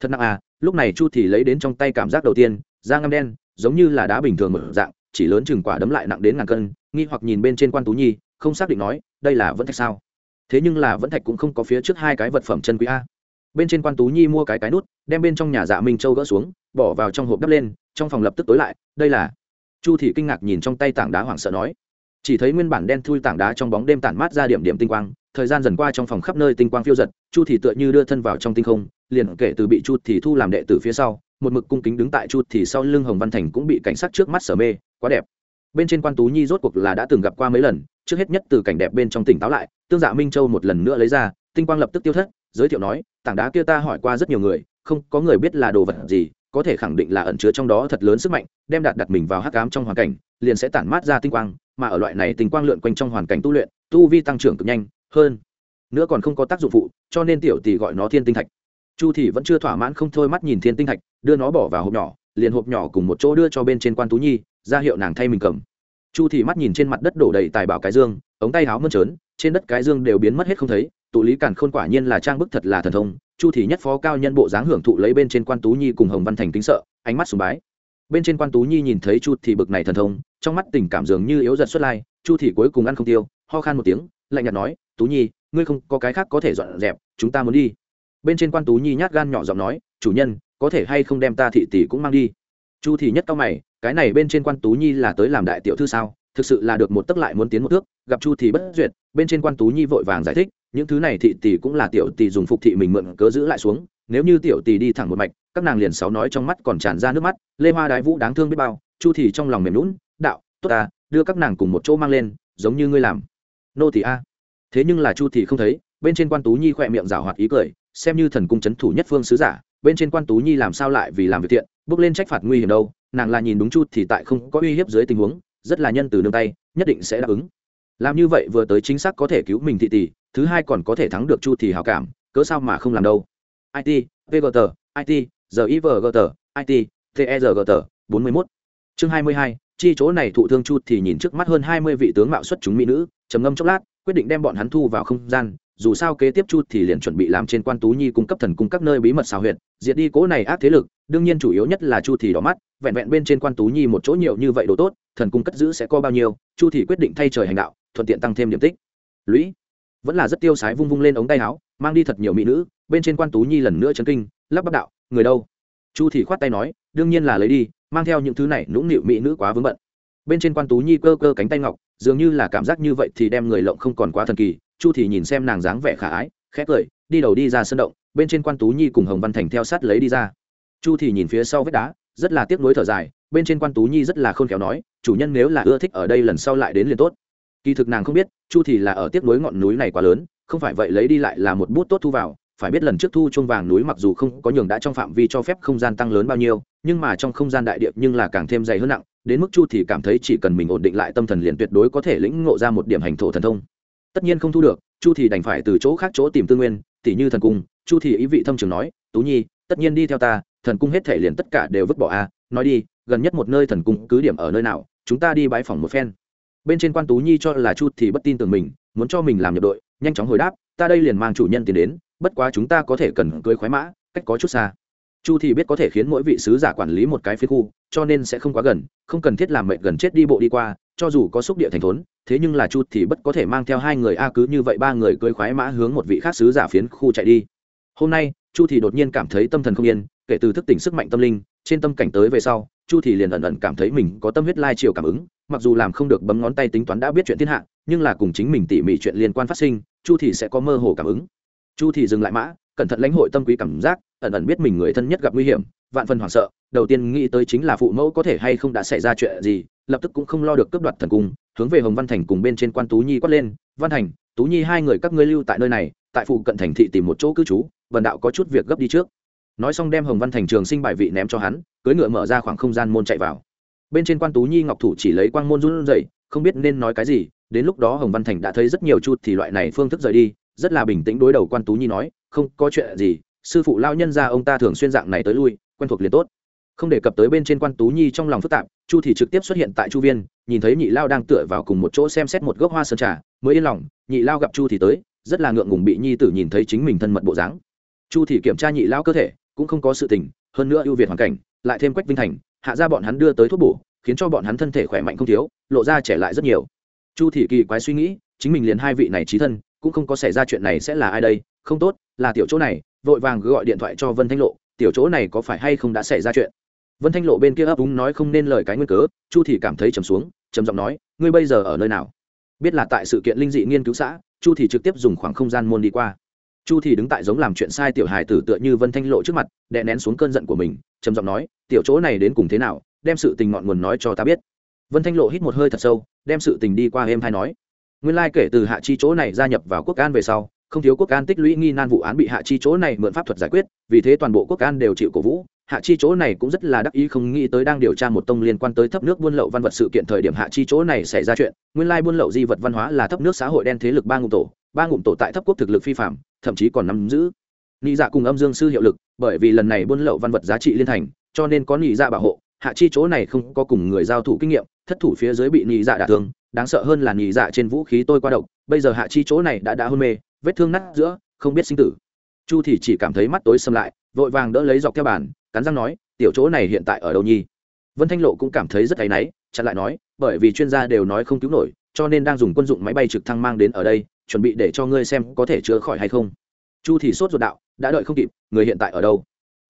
Speaker 1: Thật nặng à lúc này chu thì lấy đến trong tay cảm giác đầu tiên, da ngâm đen, giống như là đá bình thường một dạng, chỉ lớn chừng quả đấm lại nặng đến ngàn cân. Nghi hoặc nhìn bên trên quan tú nhi, không xác định nói, đây là vẫn thạch sao? Thế nhưng là vẫn thạch cũng không có phía trước hai cái vật phẩm chân quý a. Bên trên quan tú nhi mua cái cái nút, đem bên trong nhà dạ minh châu gỡ xuống, bỏ vào trong hộp đắp lên, trong phòng lập tức tối lại, đây là chu thị kinh ngạc nhìn trong tay tảng đá hoảng sợ nói chỉ thấy nguyên bản đen thui tảng đá trong bóng đêm tản mát ra điểm điểm tinh quang, thời gian dần qua trong phòng khắp nơi tinh quang phiêu giật, chu thì tựa như đưa thân vào trong tinh không, liền kể từ bị chu thì thu làm đệ tử phía sau, một mực cung kính đứng tại chu thì sau lưng hồng văn thành cũng bị cảnh sát trước mắt sở mê, quá đẹp. Bên trên quan tú nhi rốt cuộc là đã từng gặp qua mấy lần, trước hết nhất từ cảnh đẹp bên trong tỉnh táo lại, tương dạ minh châu một lần nữa lấy ra, tinh quang lập tức tiêu thất, giới thiệu nói, tảng đá kia ta hỏi qua rất nhiều người, không có người biết là đồ vật gì có thể khẳng định là ẩn chứa trong đó thật lớn sức mạnh, đem đạt đặt mình vào hắc ám trong hoàn cảnh, liền sẽ tản mát ra tinh quang, mà ở loại này tinh quang lượn quanh trong hoàn cảnh tu luyện, tu vi tăng trưởng cực nhanh, hơn nữa còn không có tác dụng phụ, cho nên tiểu tỷ gọi nó thiên tinh thạch. Chu thì vẫn chưa thỏa mãn không thôi mắt nhìn thiên tinh thạch, đưa nó bỏ vào hộp nhỏ, liền hộp nhỏ cùng một chỗ đưa cho bên trên quan tú nhi, ra hiệu nàng thay mình cầm. Chu thì mắt nhìn trên mặt đất đổ đầy tài bảo cái dương, ống tay áo mơn trớn, trên đất cái dương đều biến mất hết không thấy, tụ lý cản khôn quả nhiên là trang bức thật là thần thông chu thì nhất phó cao nhân bộ dáng hưởng thụ lấy bên trên quan tú nhi cùng hồng văn thành kính sợ, ánh mắt sùng bái. Bên trên quan tú nhi nhìn thấy chu thì bực này thần thông, trong mắt tình cảm dường như yếu dần xuất lai, chu thì cuối cùng ăn không tiêu, ho khan một tiếng, lạnh nhạt nói, tú nhi, ngươi không có cái khác có thể dọn dẹp, chúng ta muốn đi. Bên trên quan tú nhi nhát gan nhỏ giọng nói, chủ nhân, có thể hay không đem ta thị tỷ cũng mang đi? Chu thì nhất cao mày, cái này bên trên quan tú nhi là tới làm đại tiểu thư sao? Thực sự là được một tấc lại muốn tiến một thước, gặp chu thì bất duyệt, bên trên quan tú nhi vội vàng giải thích, những thứ này thị tỷ cũng là tiểu tỷ dùng phục thị mình mượn cớ giữ lại xuống, nếu như tiểu tỷ đi thẳng một mạch, các nàng liền sáu nói trong mắt còn tràn ra nước mắt, lê hoa đái vũ đáng thương biết bao, chu thì trong lòng mềm lún đạo, tốt ta, đưa các nàng cùng một chỗ mang lên, giống như ngươi làm. Nô tỷ a. Thế nhưng là chu thì không thấy, bên trên quan tú nhi khỏe miệng rảo hoạt ý cười, xem như thần cung chấn thủ nhất phương sứ giả, bên trên quan tú nhi làm sao lại vì làm việc thiện, bước lên trách phạt nguy hiểm đâu, nàng là nhìn đúng chu thì tại không có uy hiếp dưới tình huống rất là nhân từ nương tay, nhất định sẽ đáp ứng. Làm như vậy vừa tới chính xác có thể cứu mình thị tỷ, thứ hai còn có thể thắng được chu thì hào cảm, cớ sao mà không làm đâu. It vgt it givgt it tergt bốn mươi mốt. Chương hai mươi hai, chi chỗ này thụ thương chu thì nhìn trước mắt hơn hai mươi vị tướng mạo xuất chúng mỹ nữ, trầm ngâm chốc lát, quyết định đem bọn hắn thu vào không gian dù sao kế tiếp chu thì liền chuẩn bị làm trên quan tú nhi cung cấp thần cung các nơi bí mật xào huyệt, diệt đi cố này ác thế lực, đương nhiên chủ yếu nhất là chu thì đỏ mắt, vẹn vẹn bên trên quan tú nhi một chỗ nhiều như vậy đồ tốt, thần cung cất giữ sẽ có bao nhiêu, chu thì quyết định thay trời hành đạo, thuận tiện tăng thêm điểm tích. Lũy. Vẫn là rất tiêu sái vung vung lên ống tay áo, mang đi thật nhiều mỹ nữ, bên trên quan tú nhi lần nữa chấn kinh, lắp bắp đạo, người đâu? Chu thì khoát tay nói, đương nhiên là lấy đi, mang theo những thứ này, nũng nịu mỹ nữ quá vướng bận. Bên trên quan tú nhi cơ cơ cánh tay ngọc, dường như là cảm giác như vậy thì đem người lộng không còn quá thần kỳ chu thì nhìn xem nàng dáng vẻ khả ái, khẽ cười, đi đầu đi ra sân động, bên trên quan tú nhi cùng hồng văn thành theo sát lấy đi ra. Chu thì nhìn phía sau vách đá, rất là tiếc nuối thở dài, bên trên quan tú nhi rất là khôn khéo nói, chủ nhân nếu là ưa thích ở đây lần sau lại đến liền tốt. Kỳ thực nàng không biết, chu thì là ở tiếc nuối ngọn núi này quá lớn, không phải vậy lấy đi lại là một bút tốt thu vào, phải biết lần trước thu chuông vàng núi mặc dù không có nhường đã trong phạm vi cho phép không gian tăng lớn bao nhiêu, nhưng mà trong không gian đại điệp nhưng là càng thêm dày hơn nặng, đến mức chu thì cảm thấy chỉ cần mình ổn định lại tâm thần liền tuyệt đối có thể lĩnh ngộ ra một điểm hành thổ thần thông tất nhiên không thu được, chu thì đành phải từ chỗ khác chỗ tìm tư nguyên tỷ như thần cung, chu thì ý vị thâm trường nói, tú nhi, tất nhiên đi theo ta, thần cung hết thể liền tất cả đều vứt bỏ a, nói đi, gần nhất một nơi thần cung cứ điểm ở nơi nào, chúng ta đi bái phỏng một phen. Bên trên quan tú nhi cho là chu thì bất tin tưởng mình, muốn cho mình làm nhập đội, nhanh chóng hồi đáp, ta đây liền mang chủ nhân tiền đến, bất quá chúng ta có thể cần cưới khoái mã, cách có chút xa chu thì biết có thể khiến mỗi vị sứ giả quản lý một cái phía khu, cho nên sẽ không quá gần, không cần thiết làm mệt gần chết đi bộ đi qua, cho dù có xúc địa thành thốn, thế nhưng là chu thì bất có thể mang theo hai người a cứ như vậy ba người cưỡi khoái mã hướng một vị khác sứ giả phiến khu chạy đi. Hôm nay, chu thì đột nhiên cảm thấy tâm thần không yên, kể từ thức tỉnh sức mạnh tâm linh, trên tâm cảnh tới về sau, chu thì liền ẩn ẩn cảm thấy mình có tâm huyết lai chiều cảm ứng, mặc dù làm không được bấm ngón tay tính toán đã biết chuyện thiên hạ, nhưng là cùng chính mình tỉ mỉ chuyện liên quan phát sinh, chu thì sẽ có mơ hồ cảm ứng. Chu thì dừng lại mã cẩn thận lãnh hội tâm quý cảm giác, ẩn ẩn biết mình người thân nhất gặp nguy hiểm, vạn phần hoảng sợ, đầu tiên nghĩ tới chính là phụ mẫu có thể hay không đã xảy ra chuyện gì, lập tức cũng không lo được cướp đoạt thần cung, hướng về hồng văn thành cùng bên trên quan tú nhi quát lên, văn thành, tú nhi hai người các ngươi lưu tại nơi này, tại phụ cận thành thị tìm một chỗ cư trú vần đạo có chút việc gấp đi trước. Nói xong đem hồng văn thành trường sinh bài vị ném cho hắn, cưỡi ngựa mở ra khoảng không gian môn chạy vào. Bên trên quan tú nhi ngọc thủ chỉ lấy quang môn run rẩy, không biết nên nói cái gì, đến lúc đó hồng văn thành đã thấy rất nhiều chút thì loại này phương thức rời đi, rất là bình tĩnh đối đầu quan tú nhi nói không có chuyện gì, sư phụ lao nhân ra ông ta thường xuyên dạng này tới lui, quen thuộc liền tốt. Không đề cập tới bên trên quan tú nhi trong lòng phức tạp, chu thì trực tiếp xuất hiện tại chu viên, nhìn thấy nhị lao đang tựa vào cùng một chỗ xem xét một gốc hoa sơn trà, mới yên lòng, nhị lao gặp chu thì tới, rất là ngượng ngùng bị nhi tử nhìn thấy chính mình thân mật bộ dáng. Chu thì kiểm tra nhị lao cơ thể, cũng không có sự tình, hơn nữa ưu việt hoàn cảnh, lại thêm quách vinh thành, hạ ra bọn hắn đưa tới thuốc bổ, khiến cho bọn hắn thân thể khỏe mạnh không thiếu, lộ ra trẻ lại rất nhiều. Chu thị kỳ quái suy nghĩ, chính mình liền hai vị này trí thân cũng không có xảy ra chuyện này sẽ là ai đây, không tốt, là tiểu chỗ này, vội vàng gọi điện thoại cho vân thanh lộ, tiểu chỗ này có phải hay không đã xảy ra chuyện? Vân thanh lộ bên kia ấp úng nói không nên lời cái nguyên cớ, chu thì cảm thấy trầm xuống, trầm giọng nói, ngươi bây giờ ở nơi nào? Biết là tại sự kiện linh dị nghiên cứu xã, chu thì trực tiếp dùng khoảng không gian môn đi qua. Chu thì đứng tại giống làm chuyện sai tiểu hài tử tựa như vân thanh lộ trước mặt, đè nén xuống cơn giận của mình, trầm giọng nói, tiểu chỗ này đến cùng thế nào, đem sự tình ngọn nguồn nói cho ta biết. Vân thanh lộ hít một hơi thật sâu, đem sự tình đi qua em thay nói nguyên lai kể từ hạ chi chỗ này gia nhập vào quốc an về sau, không thiếu quốc an tích lũy nghi nan vụ án bị hạ chi chỗ này mượn pháp thuật giải quyết, vì thế toàn bộ quốc an đều chịu cổ vũ. Hạ chi chỗ này cũng rất là đắc ý, không nghĩ tới đang điều tra một tông liên quan tới thấp nước buôn lậu văn vật sự kiện thời điểm hạ chi chỗ này xảy ra chuyện. Nguyên lai buôn lậu di vật văn hóa là thấp nước xã hội đen thế lực ba ngụm tổ, ba ngụm tổ tại thấp quốc thực lực phi phạm, thậm chí còn nắm giữ. Nị dạ cùng âm dương sư hiệu lực, bởi vì lần này buôn lậu văn vật giá trị liên thành, cho nên có nị dạ bảo hộ hạ chi chỗ này không có cùng người giao thủ kinh nghiệm, thất thủ phía dưới bị nhị dạ đả thương, đáng sợ hơn là nhị dạ trên vũ khí tôi qua độc, bây giờ hạ chi chỗ này đã đã hôn mê, vết thương nát giữa, không biết sinh tử. Chu thì chỉ cảm thấy mắt tối xâm lại, vội vàng đỡ lấy dọc theo bàn, cắn răng nói, tiểu chỗ này hiện tại ở đâu nhi vân thanh lộ cũng cảm thấy rất áy náy, chặn lại nói, bởi vì chuyên gia đều nói không cứu nổi, cho nên đang dùng quân dụng máy bay trực thăng mang đến ở đây, chuẩn bị để cho ngươi xem có thể chữa khỏi hay không. Chu thì sốt ruột đạo, đã đợi không kịp, người hiện tại ở đâu?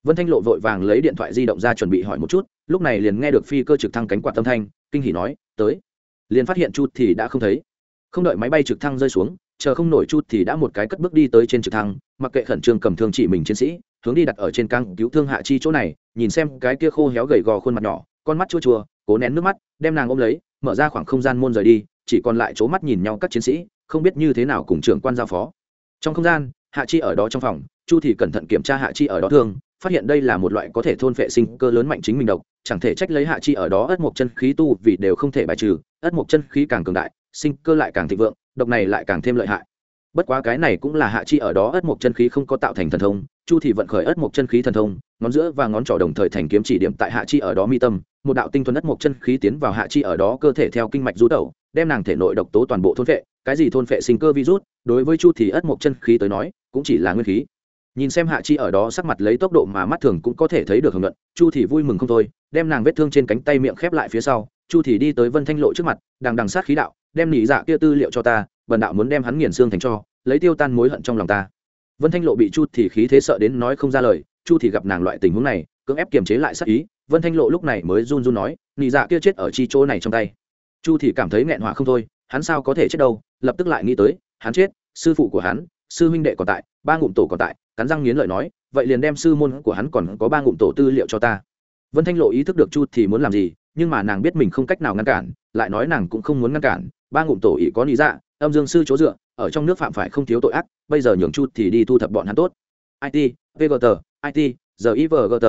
Speaker 1: Vân thanh lộ vội vàng lấy điện thoại di động ra chuẩn bị hỏi một chút, lúc này liền nghe được phi cơ trực thăng cánh quạt tâm thanh, kinh hỉ nói, tới. Liền phát hiện chu thì đã không thấy. Không đợi máy bay trực thăng rơi xuống, chờ không nổi chút thì đã một cái cất bước đi tới trên trực thăng, mặc kệ khẩn trương cầm thương chỉ mình chiến sĩ, hướng đi đặt ở trên căng cứu thương hạ chi chỗ này, nhìn xem cái kia khô héo gầy gò khuôn mặt nhỏ, con mắt chua chua, cố nén nước mắt, đem nàng ôm lấy, mở ra khoảng không gian môn rời đi, chỉ còn lại chỗ mắt nhìn nhau các chiến sĩ, không biết như thế nào cùng trưởng quan giao phó. Trong không gian, hạ chi ở đó trong phòng, chu thì cẩn thận kiểm tra hạ chi ở đó thương phát hiện đây là một loại có thể thôn vệ sinh cơ lớn mạnh chính mình độc, chẳng thể trách lấy hạ chi ở đó ất một chân khí tu vì đều không thể bài trừ, ất một chân khí càng cường đại, sinh cơ lại càng thịnh vượng, độc này lại càng thêm lợi hại. Bất quá cái này cũng là hạ chi ở đó ất một chân khí không có tạo thành thần thông, chu thì vận khởi ất một chân khí thần thông, ngón giữa và ngón trỏ đồng thời thành kiếm chỉ điểm tại hạ chi ở đó mi tâm, một đạo tinh thuần ất một chân khí tiến vào hạ chi ở đó cơ thể theo kinh mạch du tẩu, đem nàng thể nội độc tố toàn bộ thôn phệ, cái gì thôn phệ sinh cơ virus, đối với chu thì ất một chân khí tới nói, cũng chỉ là nguyên khí nhìn xem hạ chi ở đó sắc mặt lấy tốc độ mà mắt thường cũng có thể thấy được hưởng luận, chu thì vui mừng không thôi, đem nàng vết thương trên cánh tay miệng khép lại phía sau, chu thì đi tới vân thanh lộ trước mặt đang đằng sát khí đạo, đem nỉ dạ kia tư liệu cho ta, bần đạo muốn đem hắn nghiền xương thành cho, lấy tiêu tan mối hận trong lòng ta. Vân thanh lộ bị chu thì khí thế sợ đến nói không ra lời, chu thì gặp nàng loại tình huống này, cưỡng ép kiềm chế lại sát ý, vân thanh lộ lúc này mới run run nói, nỉ dạ kia chết ở chi chỗ này trong tay. Chu thì cảm thấy nghẹn họa không thôi, hắn sao có thể chết đâu, lập tức lại nghĩ tới, hắn chết, sư phụ của hắn, sư huynh đệ còn tại, ba ngụm tổ còn tại cắn răng nghiến lợi nói, vậy liền đem sư môn của hắn còn có ba ngụm tổ tư liệu cho ta. Vân thanh lộ ý thức được chu thì muốn làm gì, nhưng mà nàng biết mình không cách nào ngăn cản, lại nói nàng cũng không muốn ngăn cản, ba ngụm tổ ý có lý dạ âm dương sư chỗ dựa, ở trong nước phạm phải không thiếu tội ác, bây giờ nhường chu thì đi thu thập bọn hắn tốt. It vgt it givgt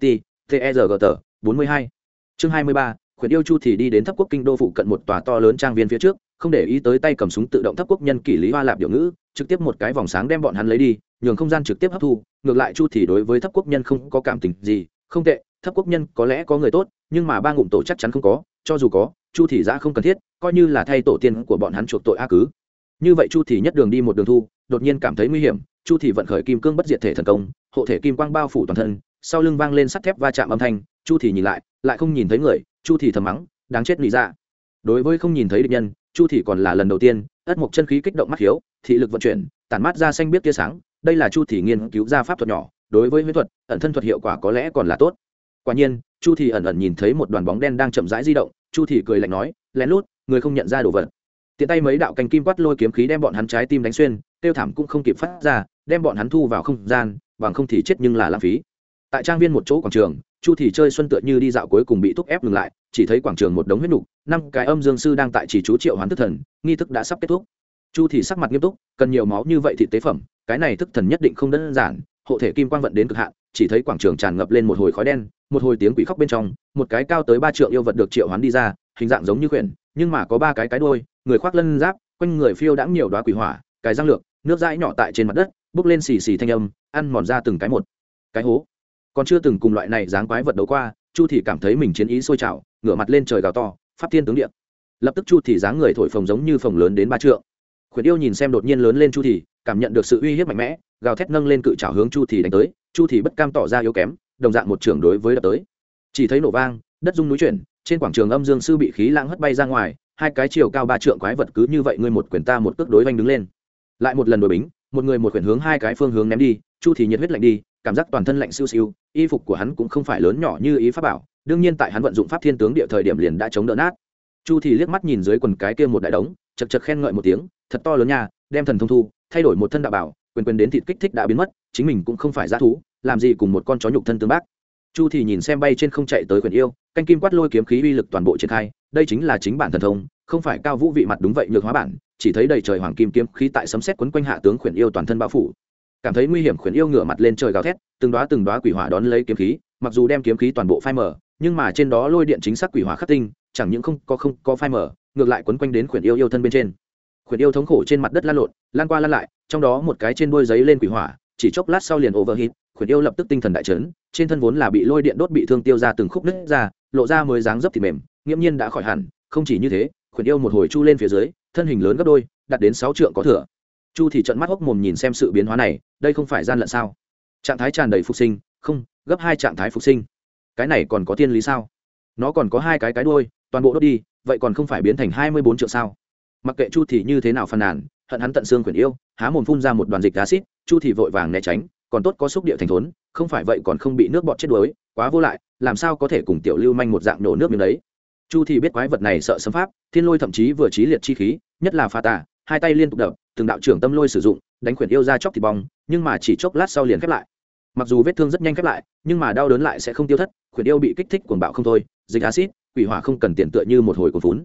Speaker 1: it tergt bốn mươi hai. Chương hai mươi ba, khuyển yêu chu thì đi đến thấp quốc kinh đô phụ cận một tòa to lớn trang viên phía trước không để ý tới tay cầm súng tự động thấp quốc nhân kỷ lý hoa lạp điệu ngữ, trực tiếp một cái vòng sáng đem bọn hắn lấy đi, nhường không gian trực tiếp hấp thu, ngược lại chu thì đối với thấp quốc nhân không có cảm tình gì, không tệ, thấp quốc nhân có lẽ có người tốt, nhưng mà ba ngụm tổ chắc chắn không có, cho dù có, chu thì ra không cần thiết, coi như là thay tổ tiên của bọn hắn chuộc tội a cứ. Như vậy chu thì nhất đường đi một đường thu, đột nhiên cảm thấy nguy hiểm, chu thì vận khởi kim cương bất diệt thể thần công, hộ thể kim quang bao phủ toàn thân, sau lưng vang lên sắt thép va chạm âm thanh, chu thì nhìn lại lại không nhìn thấy người, chu thì thầm mắng, đáng chết lý ra dạ. đối với không nhìn thấy địch nhân chu Thị còn là lần đầu tiên, ất mộc chân khí kích động mắt hiếu, thị lực vận chuyển, tản mát ra xanh biết tia sáng, đây là chu Thị nghiên cứu ra pháp thuật nhỏ, đối với huyễn thuật, ẩn thân thuật hiệu quả có lẽ còn là tốt. Quả nhiên, chu Thị ẩn ẩn nhìn thấy một đoàn bóng đen đang chậm rãi di động, chu Thị cười lạnh nói, lén lút, người không nhận ra đồ vật. Tiện tay mấy đạo canh kim quát lôi kiếm khí đem bọn hắn trái tim đánh xuyên, tiêu thảm cũng không kịp phát ra, đem bọn hắn thu vào không gian, bằng không thì chết nhưng là lãng phí. Tại trang viên một chỗ quảng trường, chu Thị chơi xuân tựa như đi dạo cuối cùng bị thúc ép ngừng lại chỉ thấy quảng trường một đống huyết nục, năm cái âm dương sư đang tại chỉ chú triệu hoán thức thần, nghi thức đã sắp kết thúc. Chu thì sắc mặt nghiêm túc, cần nhiều máu như vậy thì tế phẩm, cái này thức thần nhất định không đơn giản, hộ thể kim quang vận đến cực hạn, chỉ thấy quảng trường tràn ngập lên một hồi khói đen, một hồi tiếng quỷ khóc bên trong, một cái cao tới ba triệu yêu vật được triệu hoán đi ra, hình dạng giống như khuyển, nhưng mà có ba cái cái đuôi, người khoác lân giáp, quanh người phiêu đãng nhiều đóa quỷ hỏa, cái răng lược, nước dãi nhỏ tại trên mặt đất, bốc lên xì xì thanh âm, ăn mòn ra từng cái một. Cái hố. Còn chưa từng cùng loại này dáng quái vật đấu qua, chu thì cảm thấy mình chiến ý sôi trào ngửa mặt lên trời gào to, pháp thiên tướng điện lập tức chu thì dáng người thổi phồng giống như phồng lớn đến ba trượng. Khuyển yêu nhìn xem đột nhiên lớn lên chu thì cảm nhận được sự uy hiếp mạnh mẽ, gào thét nâng lên cự trảo hướng chu thì đánh tới, chu thì bất cam tỏ ra yếu kém, đồng dạng một trường đối với đập tới. Chỉ thấy nổ vang, đất rung núi chuyển, trên quảng trường âm dương sư bị khí lãng hất bay ra ngoài, hai cái chiều cao ba trượng quái vật cứ như vậy ngươi một quyền ta một cước đối vanh đứng lên. Lại một lần đối bính, một người một quyền hướng hai cái phương hướng ném đi, chu thì nhiệt huyết lạnh đi cảm giác toàn thân lạnh siêu siêu, y phục của hắn cũng không phải lớn nhỏ như ý pháp bảo, đương nhiên tại hắn vận dụng pháp thiên tướng địa thời điểm liền đã chống đỡ nát. Chu thì liếc mắt nhìn dưới quần cái kia một đại đống, chật chật khen ngợi một tiếng, thật to lớn nha, đem thần thông thu, thay đổi một thân đạo bảo, quyền quyền đến thịt kích thích đã biến mất, chính mình cũng không phải g thú, làm gì cùng một con chó nhục thân tương bác. Chu thì nhìn xem bay trên không chạy tới quyền yêu, canh kim quát lôi kiếm khí uy lực toàn bộ triển khai, đây chính là chính bản thần thông, không phải cao vũ vị mặt đúng vậy nhược hóa bản, chỉ thấy đầy trời hoàng kim kiếm khí tại sấm xét quấn quanh hạ tướng khuyển yêu toàn thân bao phủ cảm thấy nguy hiểm khuyển yêu ngửa mặt lên trời gào thét, từng đoá từng đoá quỷ hỏa đón lấy kiếm khí, mặc dù đem kiếm khí toàn bộ phai mở nhưng mà trên đó lôi điện chính xác quỷ hỏa khắc tinh, chẳng những không có không có phai mở ngược lại quấn quanh đến khuyển yêu yêu thân bên trên. Khuyển yêu thống khổ trên mặt đất lan lộn, lan qua lan lại, trong đó một cái trên đuôi giấy lên quỷ hỏa, chỉ chốc lát sau liền overheat, khuyển yêu lập tức tinh thần đại chấn, trên thân vốn là bị lôi điện đốt bị thương tiêu ra từng khúc nứt ra, lộ ra mới dáng dấp thịt mềm, nghiễm nhiên đã khỏi hẳn, không chỉ như thế, khuyển yêu một hồi chu lên phía dưới, thân hình lớn gấp đôi, đạt đến sáu trượng có thừa chu thì trận mắt hốc mồm nhìn xem sự biến hóa này đây không phải gian lận sao? Trạng thái tràn đầy phục sinh không gấp hai trạng thái phục sinh. Cái này còn có tiên lý sao? Nó còn có hai cái cái đuôi, toàn bộ đốt đi vậy còn không phải biến thành hai mươi bốn triệu sao? Mặc kệ chu thì như thế nào phàn nàn hận hắn tận xương quyển yêu há mồm phun ra một đoàn dịch acid chu thì vội vàng né tránh còn tốt có xúc địa thành thốn không phải vậy còn không bị nước bọt chết đuối quá vô lại làm sao có thể cùng tiểu lưu manh một dạng nổ nước miếng đấy? Chu thì biết quái vật này sợ xâm pháp thiên lôi thậm chí vừa trí liệt chi khí nhất là pha tà hai tay liên tục đập từng đạo trưởng tâm lôi sử dụng, đánh khuyển yêu ra chóc thịt bong, nhưng mà chỉ chốc lát sau liền khép lại. Mặc dù vết thương rất nhanh khép lại, nhưng mà đau đớn lại sẽ không tiêu thất, khuyển yêu bị kích thích cuồng bạo không thôi, dịch acid quỷ hỏa không cần tiền tựa như một hồi cuốn vốn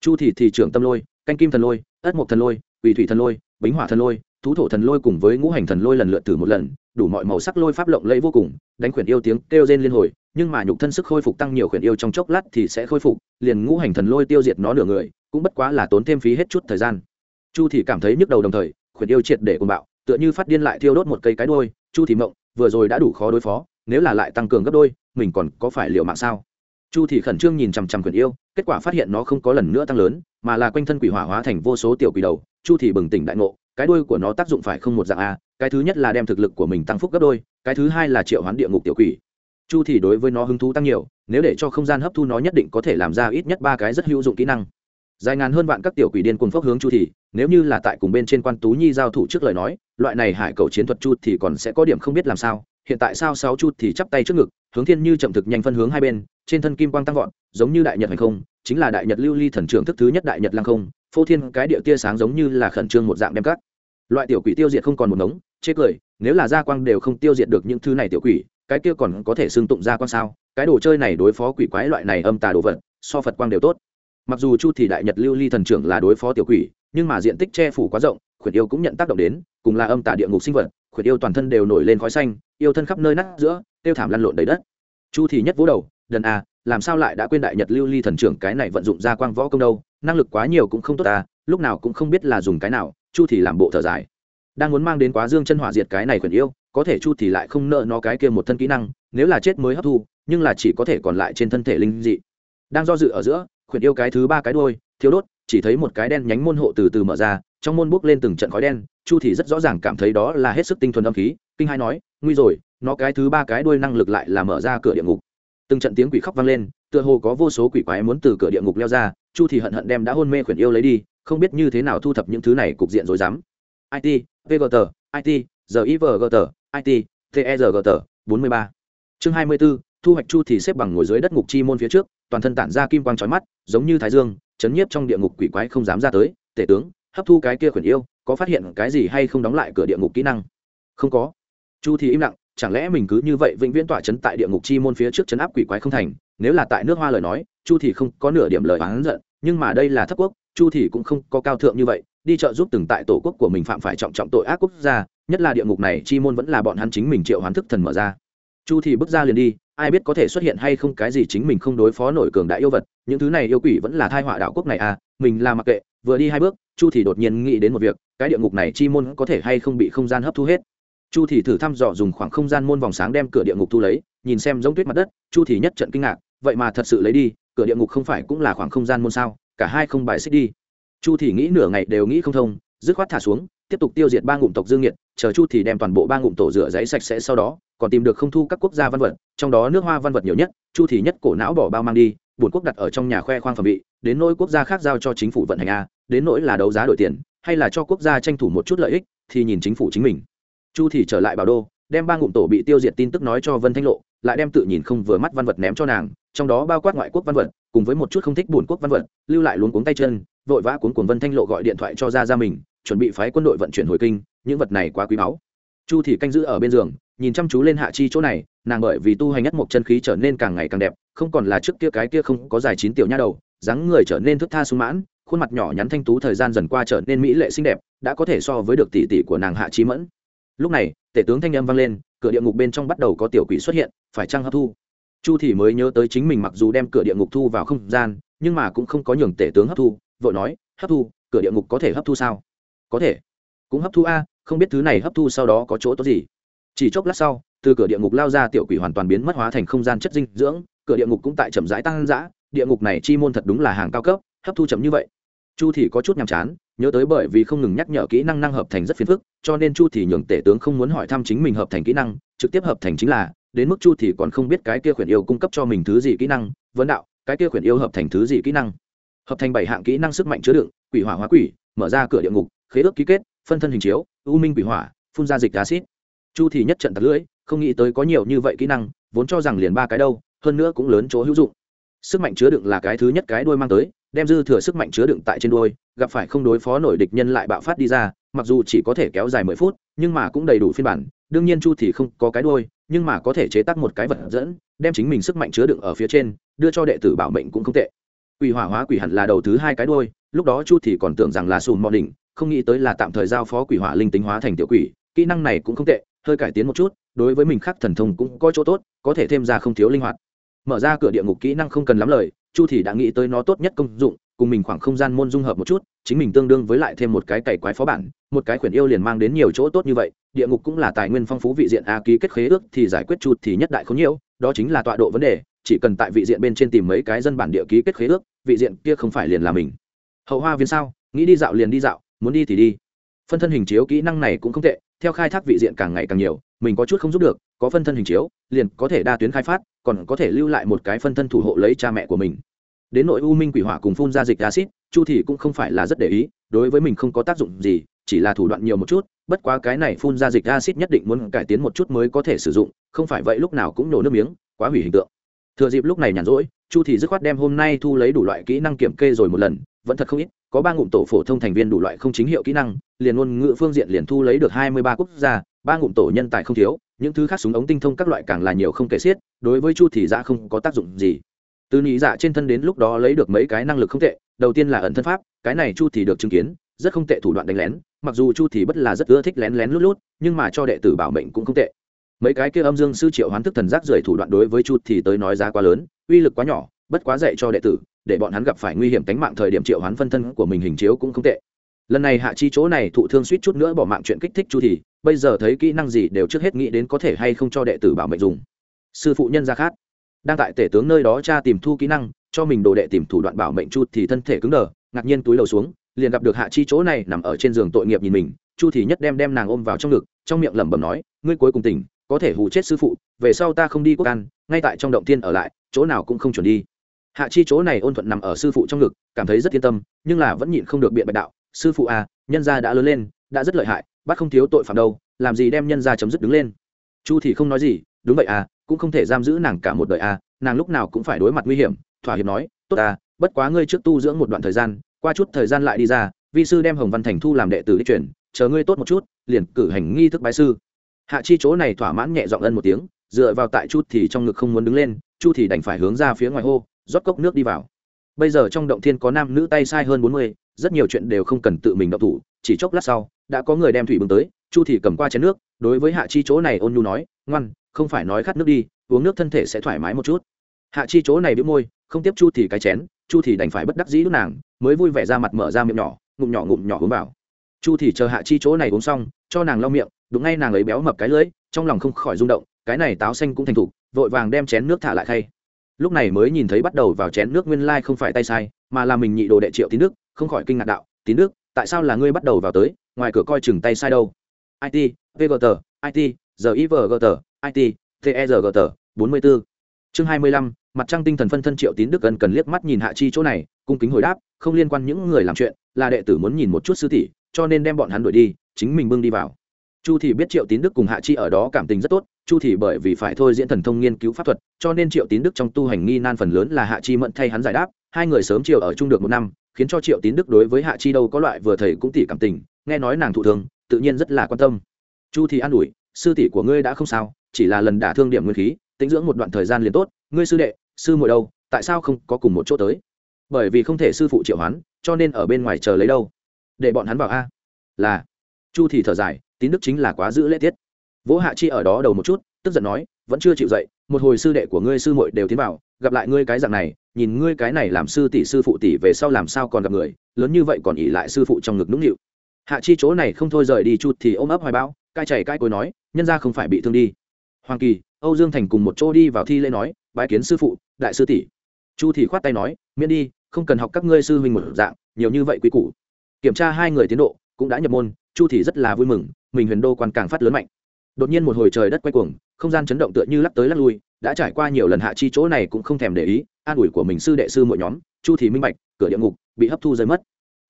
Speaker 1: chu thị thị trưởng tâm lôi, canh kim thần lôi, ất mộc thần lôi, quỷ thủy thần lôi, bính hỏa thần lôi, thú thổ thần lôi cùng với ngũ hành thần lôi lần lượt thử một lần, đủ mọi màu sắc lôi pháp lộng lẫy vô cùng, đánh khuyển yêu tiếng kêu rên liên hồi, nhưng mà nhục thân sức khôi phục tăng nhiều khuyển yêu trong chốc lát thì sẽ khôi phục, liền ngũ hành thần lôi tiêu diệt nó nửa người, cũng bất quá là tốn thêm phí hết chút thời gian chu thì cảm thấy nhức đầu đồng thời, khuyển yêu triệt để cuồng bạo, tựa như phát điên lại thiêu đốt một cây cái đuôi. Chu thì mộng, vừa rồi đã đủ khó đối phó, nếu là lại tăng cường gấp đôi, mình còn có phải liệu mạng sao? Chu thì khẩn trương nhìn chằm chằm khuyển yêu, kết quả phát hiện nó không có lần nữa tăng lớn, mà là quanh thân quỷ hỏa hóa thành vô số tiểu quỷ đầu. Chu thì bừng tỉnh đại ngộ, cái đuôi của nó tác dụng phải không một dạng a, cái thứ nhất là đem thực lực của mình tăng phúc gấp đôi, cái thứ hai là triệu hoán địa ngục tiểu quỷ. Chu thì đối với nó hứng thú tăng nhiều, nếu để cho không gian hấp thu nó nhất định có thể làm ra ít nhất ba cái rất hữu dụng kỹ năng. Dài ngàn hơn vạn các tiểu quỷ điên cuồng phốc hướng chu thì nếu như là tại cùng bên trên quan tú nhi giao thủ trước lời nói, loại này hải cầu chiến thuật chu thì còn sẽ có điểm không biết làm sao. Hiện tại sao sáu chu thì chắp tay trước ngực, hướng thiên như chậm thực nhanh phân hướng hai bên, trên thân kim quang tăng vọt, giống như đại nhật hành không, chính là đại nhật lưu ly thần trưởng thức thứ nhất đại nhật lăng không, phô thiên cái địa tia sáng giống như là khẩn trương một dạng đem cắt. Loại tiểu quỷ tiêu diệt không còn một ngống, chê cười, nếu là gia quang đều không tiêu diệt được những thứ này tiểu quỷ, cái kia còn có thể xưng tụng gia quang sao? Cái đồ chơi này đối phó quỷ quái loại này âm tà đồ vật, so phật quang đều tốt. Mặc dù chu thì đại nhật lưu ly thần trưởng là đối phó tiểu quỷ nhưng mà diện tích che phủ quá rộng, khuyển yêu cũng nhận tác động đến, cùng là âm tả địa ngục sinh vật, khuyển yêu toàn thân đều nổi lên khói xanh, yêu thân khắp nơi nát giữa, tiêu thảm lăn lộn đầy đất. Chu thì nhất vỗ đầu, đần a làm sao lại đã quên đại nhật lưu ly thần trưởng cái này vận dụng ra quang võ công đâu? Năng lực quá nhiều cũng không tốt ta, lúc nào cũng không biết là dùng cái nào. Chu thì làm bộ thở dài. Đang muốn mang đến quá dương chân hỏa diệt cái này khuyển yêu, có thể chu thì lại không nợ nó cái kia một thân kỹ năng, nếu là chết mới hấp thu, nhưng là chỉ có thể còn lại trên thân thể linh dị. Đang do dự ở giữa, khuyển yêu cái thứ ba cái đuôi, thiếu đốt chỉ thấy một cái đen nhánh môn hộ từ từ mở ra trong môn bốc lên từng trận khói đen chu thì rất rõ ràng cảm thấy đó là hết sức tinh thuần âm khí kinh hai nói nguy rồi nó cái thứ ba cái đuôi năng lực lại là mở ra cửa địa ngục. Từng trận tiếng quỷ khóc vang lên tựa hồ có vô số quỷ quái muốn từ cửa địa ngục leo ra chu thì hận hận đem đã hôn mê khuyển yêu lấy đi không biết như thế nào thu thập những thứ này cục diện rồi dám it vgt it givgt it tergt bốn mươi ba. Chương hai mươi 24, thu hoạch chu thì xếp bằng ngồi dưới đất ngục chi môn phía trước toàn thân tản ra kim quang chói mắt giống như thái dương chấn nhiếp trong địa ngục quỷ quái không dám ra tới, tể tướng, hấp thu cái kia khuyển yêu, có phát hiện cái gì hay không đóng lại cửa địa ngục kỹ năng? Không có. Chu thì im lặng, chẳng lẽ mình cứ như vậy vĩnh viễn tỏa chấn tại địa ngục chi môn phía trước chấn áp quỷ quái không thành? Nếu là tại nước hoa lời nói, chu thì không có nửa điểm lời oán giận, nhưng mà đây là thấp quốc, chu thì cũng không có cao thượng như vậy, đi trợ giúp từng tại tổ quốc của mình phạm phải trọng trọng tội ác quốc gia, nhất là địa ngục này chi môn vẫn là bọn hắn chính mình triệu hoán thức thần mở ra. Chu thì bước ra liền đi ai biết có thể xuất hiện hay không, cái gì chính mình không đối phó nổi cường đại yêu vật, những thứ này yêu quỷ vẫn là thai họa đạo quốc này à mình là mặc kệ, vừa đi hai bước, chu thì đột nhiên nghĩ đến một việc, cái địa ngục này chi môn có thể hay không bị không gian hấp thu hết. Chu thì thử thăm dò dùng khoảng không gian môn vòng sáng đem cửa địa ngục thu lấy, nhìn xem giống tuyết mặt đất, chu thì nhất trận kinh ngạc, vậy mà thật sự lấy đi, cửa địa ngục không phải cũng là khoảng không gian môn sao, cả hai không bài xích đi. Chu thì nghĩ nửa ngày đều nghĩ không thông, dứt khoát thả xuống tiếp tục tiêu diệt ba ngụm tộc dương nhiệt chờ chu thì đem toàn bộ ba ngụm tổ rửa giấy sạch sẽ sau đó, còn tìm được không thu các quốc gia văn vật, trong đó nước hoa văn vật nhiều nhất, chu thì nhất cổ não bỏ bao mang đi buồn quốc đặt ở trong nhà khoe khoang phẩm vị, đến nỗi quốc gia khác giao cho chính phủ vận hành a, đến nỗi là đấu giá đổi tiền, hay là cho quốc gia tranh thủ một chút lợi ích, thì nhìn chính phủ chính mình. Chu thì trở lại bảo đô, đem ba ngụm tổ bị tiêu diệt tin tức nói cho vân thanh lộ, lại đem tự nhìn không vừa mắt văn vật ném cho nàng, trong đó bao quát ngoại quốc văn vật, cùng với một chút không thích buồn quốc văn vật, lưu lại luống cuống tay chân, vội vã cuốn cuồng vân thanh lộ gọi điện thoại cho ra ra mình chuẩn bị phái quân đội vận chuyển hồi kinh, những vật này quá quý báu. Chu thì canh giữ ở bên giường, nhìn chăm chú lên hạ chi chỗ này, nàng bởi vì tu hành nhất một chân khí trở nên càng ngày càng đẹp, không còn là trước kia cái kia không có dài chín tiểu nha đầu, dáng người trở nên thức tha sung mãn, khuôn mặt nhỏ nhắn thanh tú thời gian dần qua trở nên mỹ lệ xinh đẹp, đã có thể so với được tỷ tỷ của nàng hạ trí mẫn. Lúc này, tể tướng thanh âm vang lên, cửa địa ngục bên trong bắt đầu có tiểu quỷ xuất hiện, phải chăng hấp thu? Chu thì mới nhớ tới chính mình mặc dù đem cửa địa ngục thu vào không gian, nhưng mà cũng không có nhường tể tướng hấp thu, vội nói, hấp thu, cửa địa ngục có thể hấp thu sao? Có thể. Cũng hấp thu a, không biết thứ này hấp thu sau đó có chỗ tốt gì. Chỉ chốc lát sau, từ cửa địa ngục lao ra tiểu quỷ hoàn toàn biến mất hóa thành không gian chất dinh dưỡng, cửa địa ngục cũng tại chậm rãi tăng dã, địa ngục này chi môn thật đúng là hàng cao cấp, hấp thu chậm như vậy. Chu thì có chút nhàm chán, nhớ tới bởi vì không ngừng nhắc nhở kỹ năng năng hợp thành rất phiền phức, cho nên chu thì nhường tể tướng không muốn hỏi thăm chính mình hợp thành kỹ năng, trực tiếp hợp thành chính là, đến mức chu thì còn không biết cái kia khuyển yêu cung cấp cho mình thứ gì kỹ năng, vấn đạo, cái kia khuyển yêu hợp thành thứ gì kỹ năng. Hợp thành bảy hạng kỹ năng sức mạnh chứa đựng, quỷ hỏa hóa quỷ, mở ra cửa địa ngục khế ước ký kết, phân thân hình chiếu, u minh quỷ hỏa, phun ra dịch acid chu thì nhất trận tạt lưỡi, không nghĩ tới có nhiều như vậy kỹ năng, vốn cho rằng liền ba cái đâu, hơn nữa cũng lớn chỗ hữu dụng. Sức mạnh chứa đựng là cái thứ nhất cái đuôi mang tới, đem dư thừa sức mạnh chứa đựng tại trên đuôi, gặp phải không đối phó nổi địch nhân lại bạo phát đi ra, mặc dù chỉ có thể kéo dài mười phút, nhưng mà cũng đầy đủ phiên bản. Đương nhiên chu thì không có cái đuôi, nhưng mà có thể chế tác một cái vật dẫn, đem chính mình sức mạnh chứa đựng ở phía trên, đưa cho đệ tử bảo mệnh cũng không tệ. Quỷ hỏa hóa quỷ hẳn là đầu thứ hai cái đuôi, lúc đó chu thì còn tưởng rằng là sùn mò đỉnh không nghĩ tới là tạm thời giao phó quỷ hỏa linh tính hóa thành tiểu quỷ, kỹ năng này cũng không tệ, hơi cải tiến một chút, đối với mình khắc thần thông cũng có chỗ tốt, có thể thêm ra không thiếu linh hoạt. Mở ra cửa địa ngục kỹ năng không cần lắm lời, chu thì đã nghĩ tới nó tốt nhất công dụng, cùng mình khoảng không gian môn dung hợp một chút, chính mình tương đương với lại thêm một cái cày quái phó bản, một cái quyển yêu liền mang đến nhiều chỗ tốt như vậy, địa ngục cũng là tài nguyên phong phú vị diện a ký kết khế ước thì giải quyết chu thì nhất đại không nhiều đó chính là tọa độ vấn đề, chỉ cần tại vị diện bên trên tìm mấy cái dân bản địa ký kết khế ước, vị diện kia không phải liền là mình. Hậu hoa viên sao? Nghĩ đi dạo liền đi dạo muốn đi thì đi. Phân thân hình chiếu kỹ năng này cũng không tệ, theo khai thác vị diện càng ngày càng nhiều, mình có chút không giúp được, có phân thân hình chiếu, liền có thể đa tuyến khai phát, còn có thể lưu lại một cái phân thân thủ hộ lấy cha mẹ của mình. Đến nội u minh quỷ hỏa cùng phun ra dịch acid chu thì cũng không phải là rất để ý, đối với mình không có tác dụng gì, chỉ là thủ đoạn nhiều một chút, bất quá cái này phun ra dịch acid nhất định muốn cải tiến một chút mới có thể sử dụng, không phải vậy lúc nào cũng nổ nước miếng, quá hủy hình tượng. Thừa dịp lúc này nhàn rỗi, chu thì dứt khoát đem hôm nay thu lấy đủ loại kỹ năng kiểm kê rồi một lần vẫn thật không ít, có ba ngụm tổ phổ thông thành viên đủ loại không chính hiệu kỹ năng, liền ngôn ngữ phương diện liền thu lấy được hai mươi ba quốc gia, ba ngụm tổ nhân tài không thiếu, những thứ khác súng ống tinh thông các loại càng là nhiều không kể xiết, đối với chu thì dạ không có tác dụng gì. Từ nhị dạ trên thân đến lúc đó lấy được mấy cái năng lực không tệ, đầu tiên là ẩn thân pháp, cái này chu thì được chứng kiến, rất không tệ thủ đoạn đánh lén, mặc dù chu thì bất là rất ưa thích lén lén lút lút, nhưng mà cho đệ tử bảo mệnh cũng không tệ. Mấy cái kia âm dương sư triệu hoán thức thần giác rời thủ đoạn đối với chu thì tới nói giá quá lớn, uy lực quá nhỏ, bất quá dạy cho đệ tử để bọn hắn gặp phải nguy hiểm tính mạng thời điểm triệu hoán phân thân của mình hình chiếu cũng không tệ. Lần này hạ chi chỗ này thụ thương suýt chút nữa bỏ mạng chuyện kích thích chu thì bây giờ thấy kỹ năng gì đều trước hết nghĩ đến có thể hay không cho đệ tử bảo mệnh dùng. Sư phụ nhân ra khác, đang tại tể tướng nơi đó cha tìm thu kỹ năng, cho mình đồ đệ tìm thủ đoạn bảo mệnh chu thì thân thể cứng đờ, ngạc nhiên túi đầu xuống, liền gặp được hạ chi chỗ này nằm ở trên giường tội nghiệp nhìn mình, chu thì nhất đem đem nàng ôm vào trong ngực, trong miệng lẩm bẩm nói, ngươi cuối cùng tỉnh, có thể hù chết sư phụ, về sau ta không đi quốc an, ngay tại trong động tiên ở lại, chỗ nào cũng không chuẩn đi hạ chi chỗ này ôn thuận nằm ở sư phụ trong ngực, cảm thấy rất yên tâm, nhưng là vẫn nhịn không được biện bạch đạo, sư phụ à nhân gia đã lớn lên, đã rất lợi hại, bắt không thiếu tội phạm đâu, làm gì đem nhân gia chấm dứt đứng lên? Chu thì không nói gì, đúng vậy à cũng không thể giam giữ nàng cả một đời à nàng lúc nào cũng phải đối mặt nguy hiểm. Thỏa hiệp nói, tốt à bất quá ngươi trước tu dưỡng một đoạn thời gian, qua chút thời gian lại đi ra, vi sư đem hồng văn thành thu làm đệ tử đi chuyển chờ ngươi tốt một chút, liền cử hành nghi thức bái sư. Hạ chi chỗ này thỏa mãn nhẹ giọng ân một tiếng, dựa vào tại chu thì trong ngực không muốn đứng lên, chu thì đành phải hướng ra phía ngoài hô rót cốc nước đi vào. Bây giờ trong động thiên có nam nữ tay sai hơn bốn mươi, rất nhiều chuyện đều không cần tự mình động thủ, chỉ chốc lát sau, đã có người đem thủy bưng tới, chu thì cầm qua chén nước, đối với hạ chi chỗ này ôn nhu nói, ngoan, không phải nói khát nước đi, uống nước thân thể sẽ thoải mái một chút. Hạ chi chỗ này bĩu môi, không tiếp chu thì cái chén, chu thì đành phải bất đắc dĩ lúc nàng, mới vui vẻ ra mặt mở ra miệng nhỏ, ngụm nhỏ ngụm nhỏ uống vào. Chu thì chờ hạ chi chỗ này uống xong, cho nàng lau miệng đúng ngay nàng ấy béo mập cái lưỡi, trong lòng không khỏi rung động, cái này táo xanh cũng thành thục, vội vàng đem chén nước thả lại khay lúc này mới nhìn thấy bắt đầu vào chén nước nguyên lai không phải tay sai, mà là mình nhị đồ đệ triệu tín đức, không khỏi kinh ngạc đạo, tín đức, tại sao là ngươi bắt đầu vào tới, ngoài cửa coi chừng tay sai đâu? It vgt it givgt it tergt bốn mươi bốn chương hai mươi lăm, mặt trăng tinh thần phân thân triệu tín đức gần cần liếc mắt nhìn hạ chi chỗ này, cung kính hồi đáp, không liên quan những người làm chuyện, là đệ tử muốn nhìn một chút sư tỷ, cho nên đem bọn hắn đuổi đi, chính mình bưng đi vào. Chu thì biết triệu tín đức cùng hạ chi ở đó cảm tình rất tốt chu thì bởi vì phải thôi diễn thần thông nghiên cứu pháp thuật, cho nên triệu tín đức trong tu hành nghi nan phần lớn là hạ chi mẫn thay hắn giải đáp, hai người sớm chiều ở chung được một năm, khiến cho triệu tín đức đối với hạ chi đâu có loại vừa thầy cũng tỉ cảm tình, nghe nói nàng thụ thương, tự nhiên rất là quan tâm. Chu thì an ủi, sư tỷ của ngươi đã không sao, chỉ là lần đả thương điểm nguyên khí tĩnh dưỡng một đoạn thời gian liền tốt, ngươi sư đệ, sư muội đâu, tại sao không có cùng một chỗ tới? Bởi vì không thể sư phụ triệu hoán, cho nên ở bên ngoài chờ lấy đâu? Để bọn hắn vào a. Là. Chu thì thở dài, tín đức chính là quá giữ lễ tiết vỗ hạ chi ở đó đầu một chút, tức giận nói, vẫn chưa chịu dậy, một hồi sư đệ của ngươi sư muội đều tiến vào, gặp lại ngươi cái dạng này, nhìn ngươi cái này làm sư tỷ sư phụ tỷ về sau làm sao còn gặp người, lớn như vậy còn ỉ lại sư phụ trong ngực nũng nịu. Hạ chi chỗ này không thôi rời đi chút thì ôm ấp hoài bão cai chảy cai cối nói, nhân ra không phải bị thương đi. Hoàng kỳ, âu dương thành cùng một chỗ đi vào thi lễ nói, bái kiến sư phụ, đại sư tỷ. Chu thì khoát tay nói, miễn đi, không cần học các ngươi sư huynh một dạng, nhiều như vậy quý cũ. kiểm tra hai người tiến độ, cũng đã nhập môn, chu thì rất là vui mừng, mình huyền đô quan càng phát lớn mạnh đột nhiên một hồi trời đất quay cuồng, không gian chấn động tựa như lắc tới lắc lui, đã trải qua nhiều lần hạ chi chỗ này cũng không thèm để ý, an ủi của mình sư đệ sư mỗi nhóm, chu thì minh bạch, cửa địa ngục bị hấp thu rơi mất.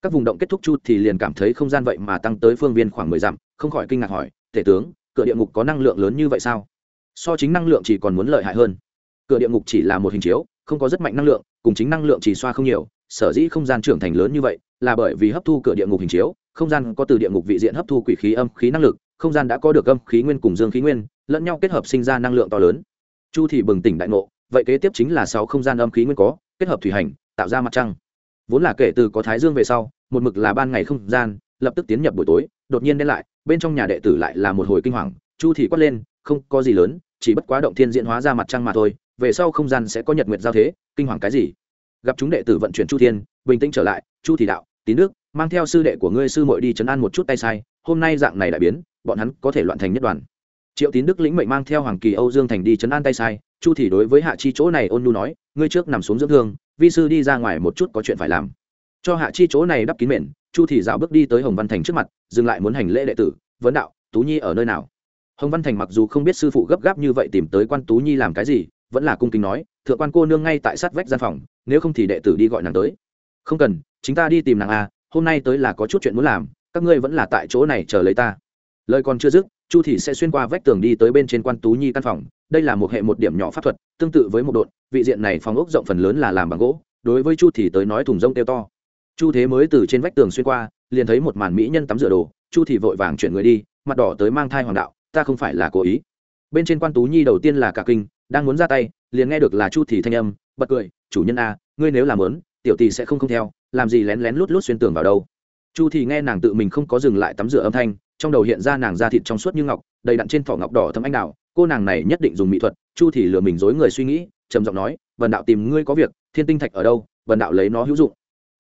Speaker 1: Các vùng động kết thúc chu thì liền cảm thấy không gian vậy mà tăng tới phương viên khoảng mười dặm, không khỏi kinh ngạc hỏi, tể tướng, cửa địa ngục có năng lượng lớn như vậy sao? So chính năng lượng chỉ còn muốn lợi hại hơn. Cửa địa ngục chỉ là một hình chiếu, không có rất mạnh năng lượng, cùng chính năng lượng chỉ xoa không nhiều, sở dĩ không gian trưởng thành lớn như vậy là bởi vì hấp thu cửa địa ngục hình chiếu, không gian có từ địa ngục vị diện hấp thu quỷ khí âm khí năng lực không gian đã có được âm khí nguyên cùng dương khí nguyên, lẫn nhau kết hợp sinh ra năng lượng to lớn. Chu thì bừng tỉnh đại ngộ, vậy kế tiếp chính là sáu không gian âm khí nguyên có, kết hợp thủy hành, tạo ra mặt trăng. Vốn là kể từ có thái dương về sau, một mực là ban ngày không gian, lập tức tiến nhập buổi tối, đột nhiên đen lại, bên trong nhà đệ tử lại là một hồi kinh hoàng, chu thì quát lên, không có gì lớn, chỉ bất quá động thiên diễn hóa ra mặt trăng mà thôi, về sau không gian sẽ có nhật nguyệt giao thế, kinh hoàng cái gì? Gặp chúng đệ tử vận chuyển chu thiên, bình tĩnh trở lại, chu thì đạo, tín đức, mang theo sư đệ của ngươi sư muội đi chấn an một chút tay sai, hôm nay dạng này đại biến bọn hắn có thể loạn thành nhất đoàn. Triệu tín đức lĩnh mệnh mang theo hoàng kỳ âu dương thành đi chấn an tay sai chu thì đối với hạ chi chỗ này ôn nhu nói ngươi trước nằm xuống dưỡng thương vi sư đi ra ngoài một chút có chuyện phải làm. Cho hạ chi chỗ này đắp kín mền chu thì dạo bước đi tới hồng văn thành trước mặt dừng lại muốn hành lễ đệ tử vấn đạo tú nhi ở nơi nào? Hồng văn thành mặc dù không biết sư phụ gấp gáp như vậy tìm tới quan tú nhi làm cái gì vẫn là cung kính nói thượng quan cô nương ngay tại sát vách gian phòng nếu không thì đệ tử đi gọi nàng tới. Không cần chính ta đi tìm nàng a à, hôm nay tới là có chút chuyện muốn làm các ngươi vẫn là tại chỗ này chờ lấy ta lời còn chưa dứt, chu thị sẽ xuyên qua vách tường đi tới bên trên quan tú nhi căn phòng. Đây là một hệ một điểm nhỏ pháp thuật, tương tự với một đột vị diện này phòng ốc rộng phần lớn là làm bằng gỗ, đối với chu thị tới nói thùng rông teo to. Chu thế mới từ trên vách tường xuyên qua, liền thấy một màn mỹ nhân tắm rửa đồ, chu thị vội vàng chuyển người đi, mặt đỏ tới mang thai hoàng đạo, ta không phải là cố ý. Bên trên quan tú nhi đầu tiên là cả kinh, đang muốn ra tay, liền nghe được là chu thị thanh âm, bật cười, chủ nhân a, ngươi nếu làm lớn tiểu tỷ sẽ không không theo, làm gì lén lén lút lút xuyên tường vào đâu? Chu thì nghe nàng tự mình không có dừng lại tắm rửa âm thanh trong đầu hiện ra nàng da thịt trong suốt như ngọc đầy đặn trên thỏ ngọc đỏ thấm anh đào, cô nàng này nhất định dùng mỹ thuật chu thì lừa mình dối người suy nghĩ trầm giọng nói vần đạo tìm ngươi có việc thiên tinh thạch ở đâu vần đạo lấy nó hữu dụng.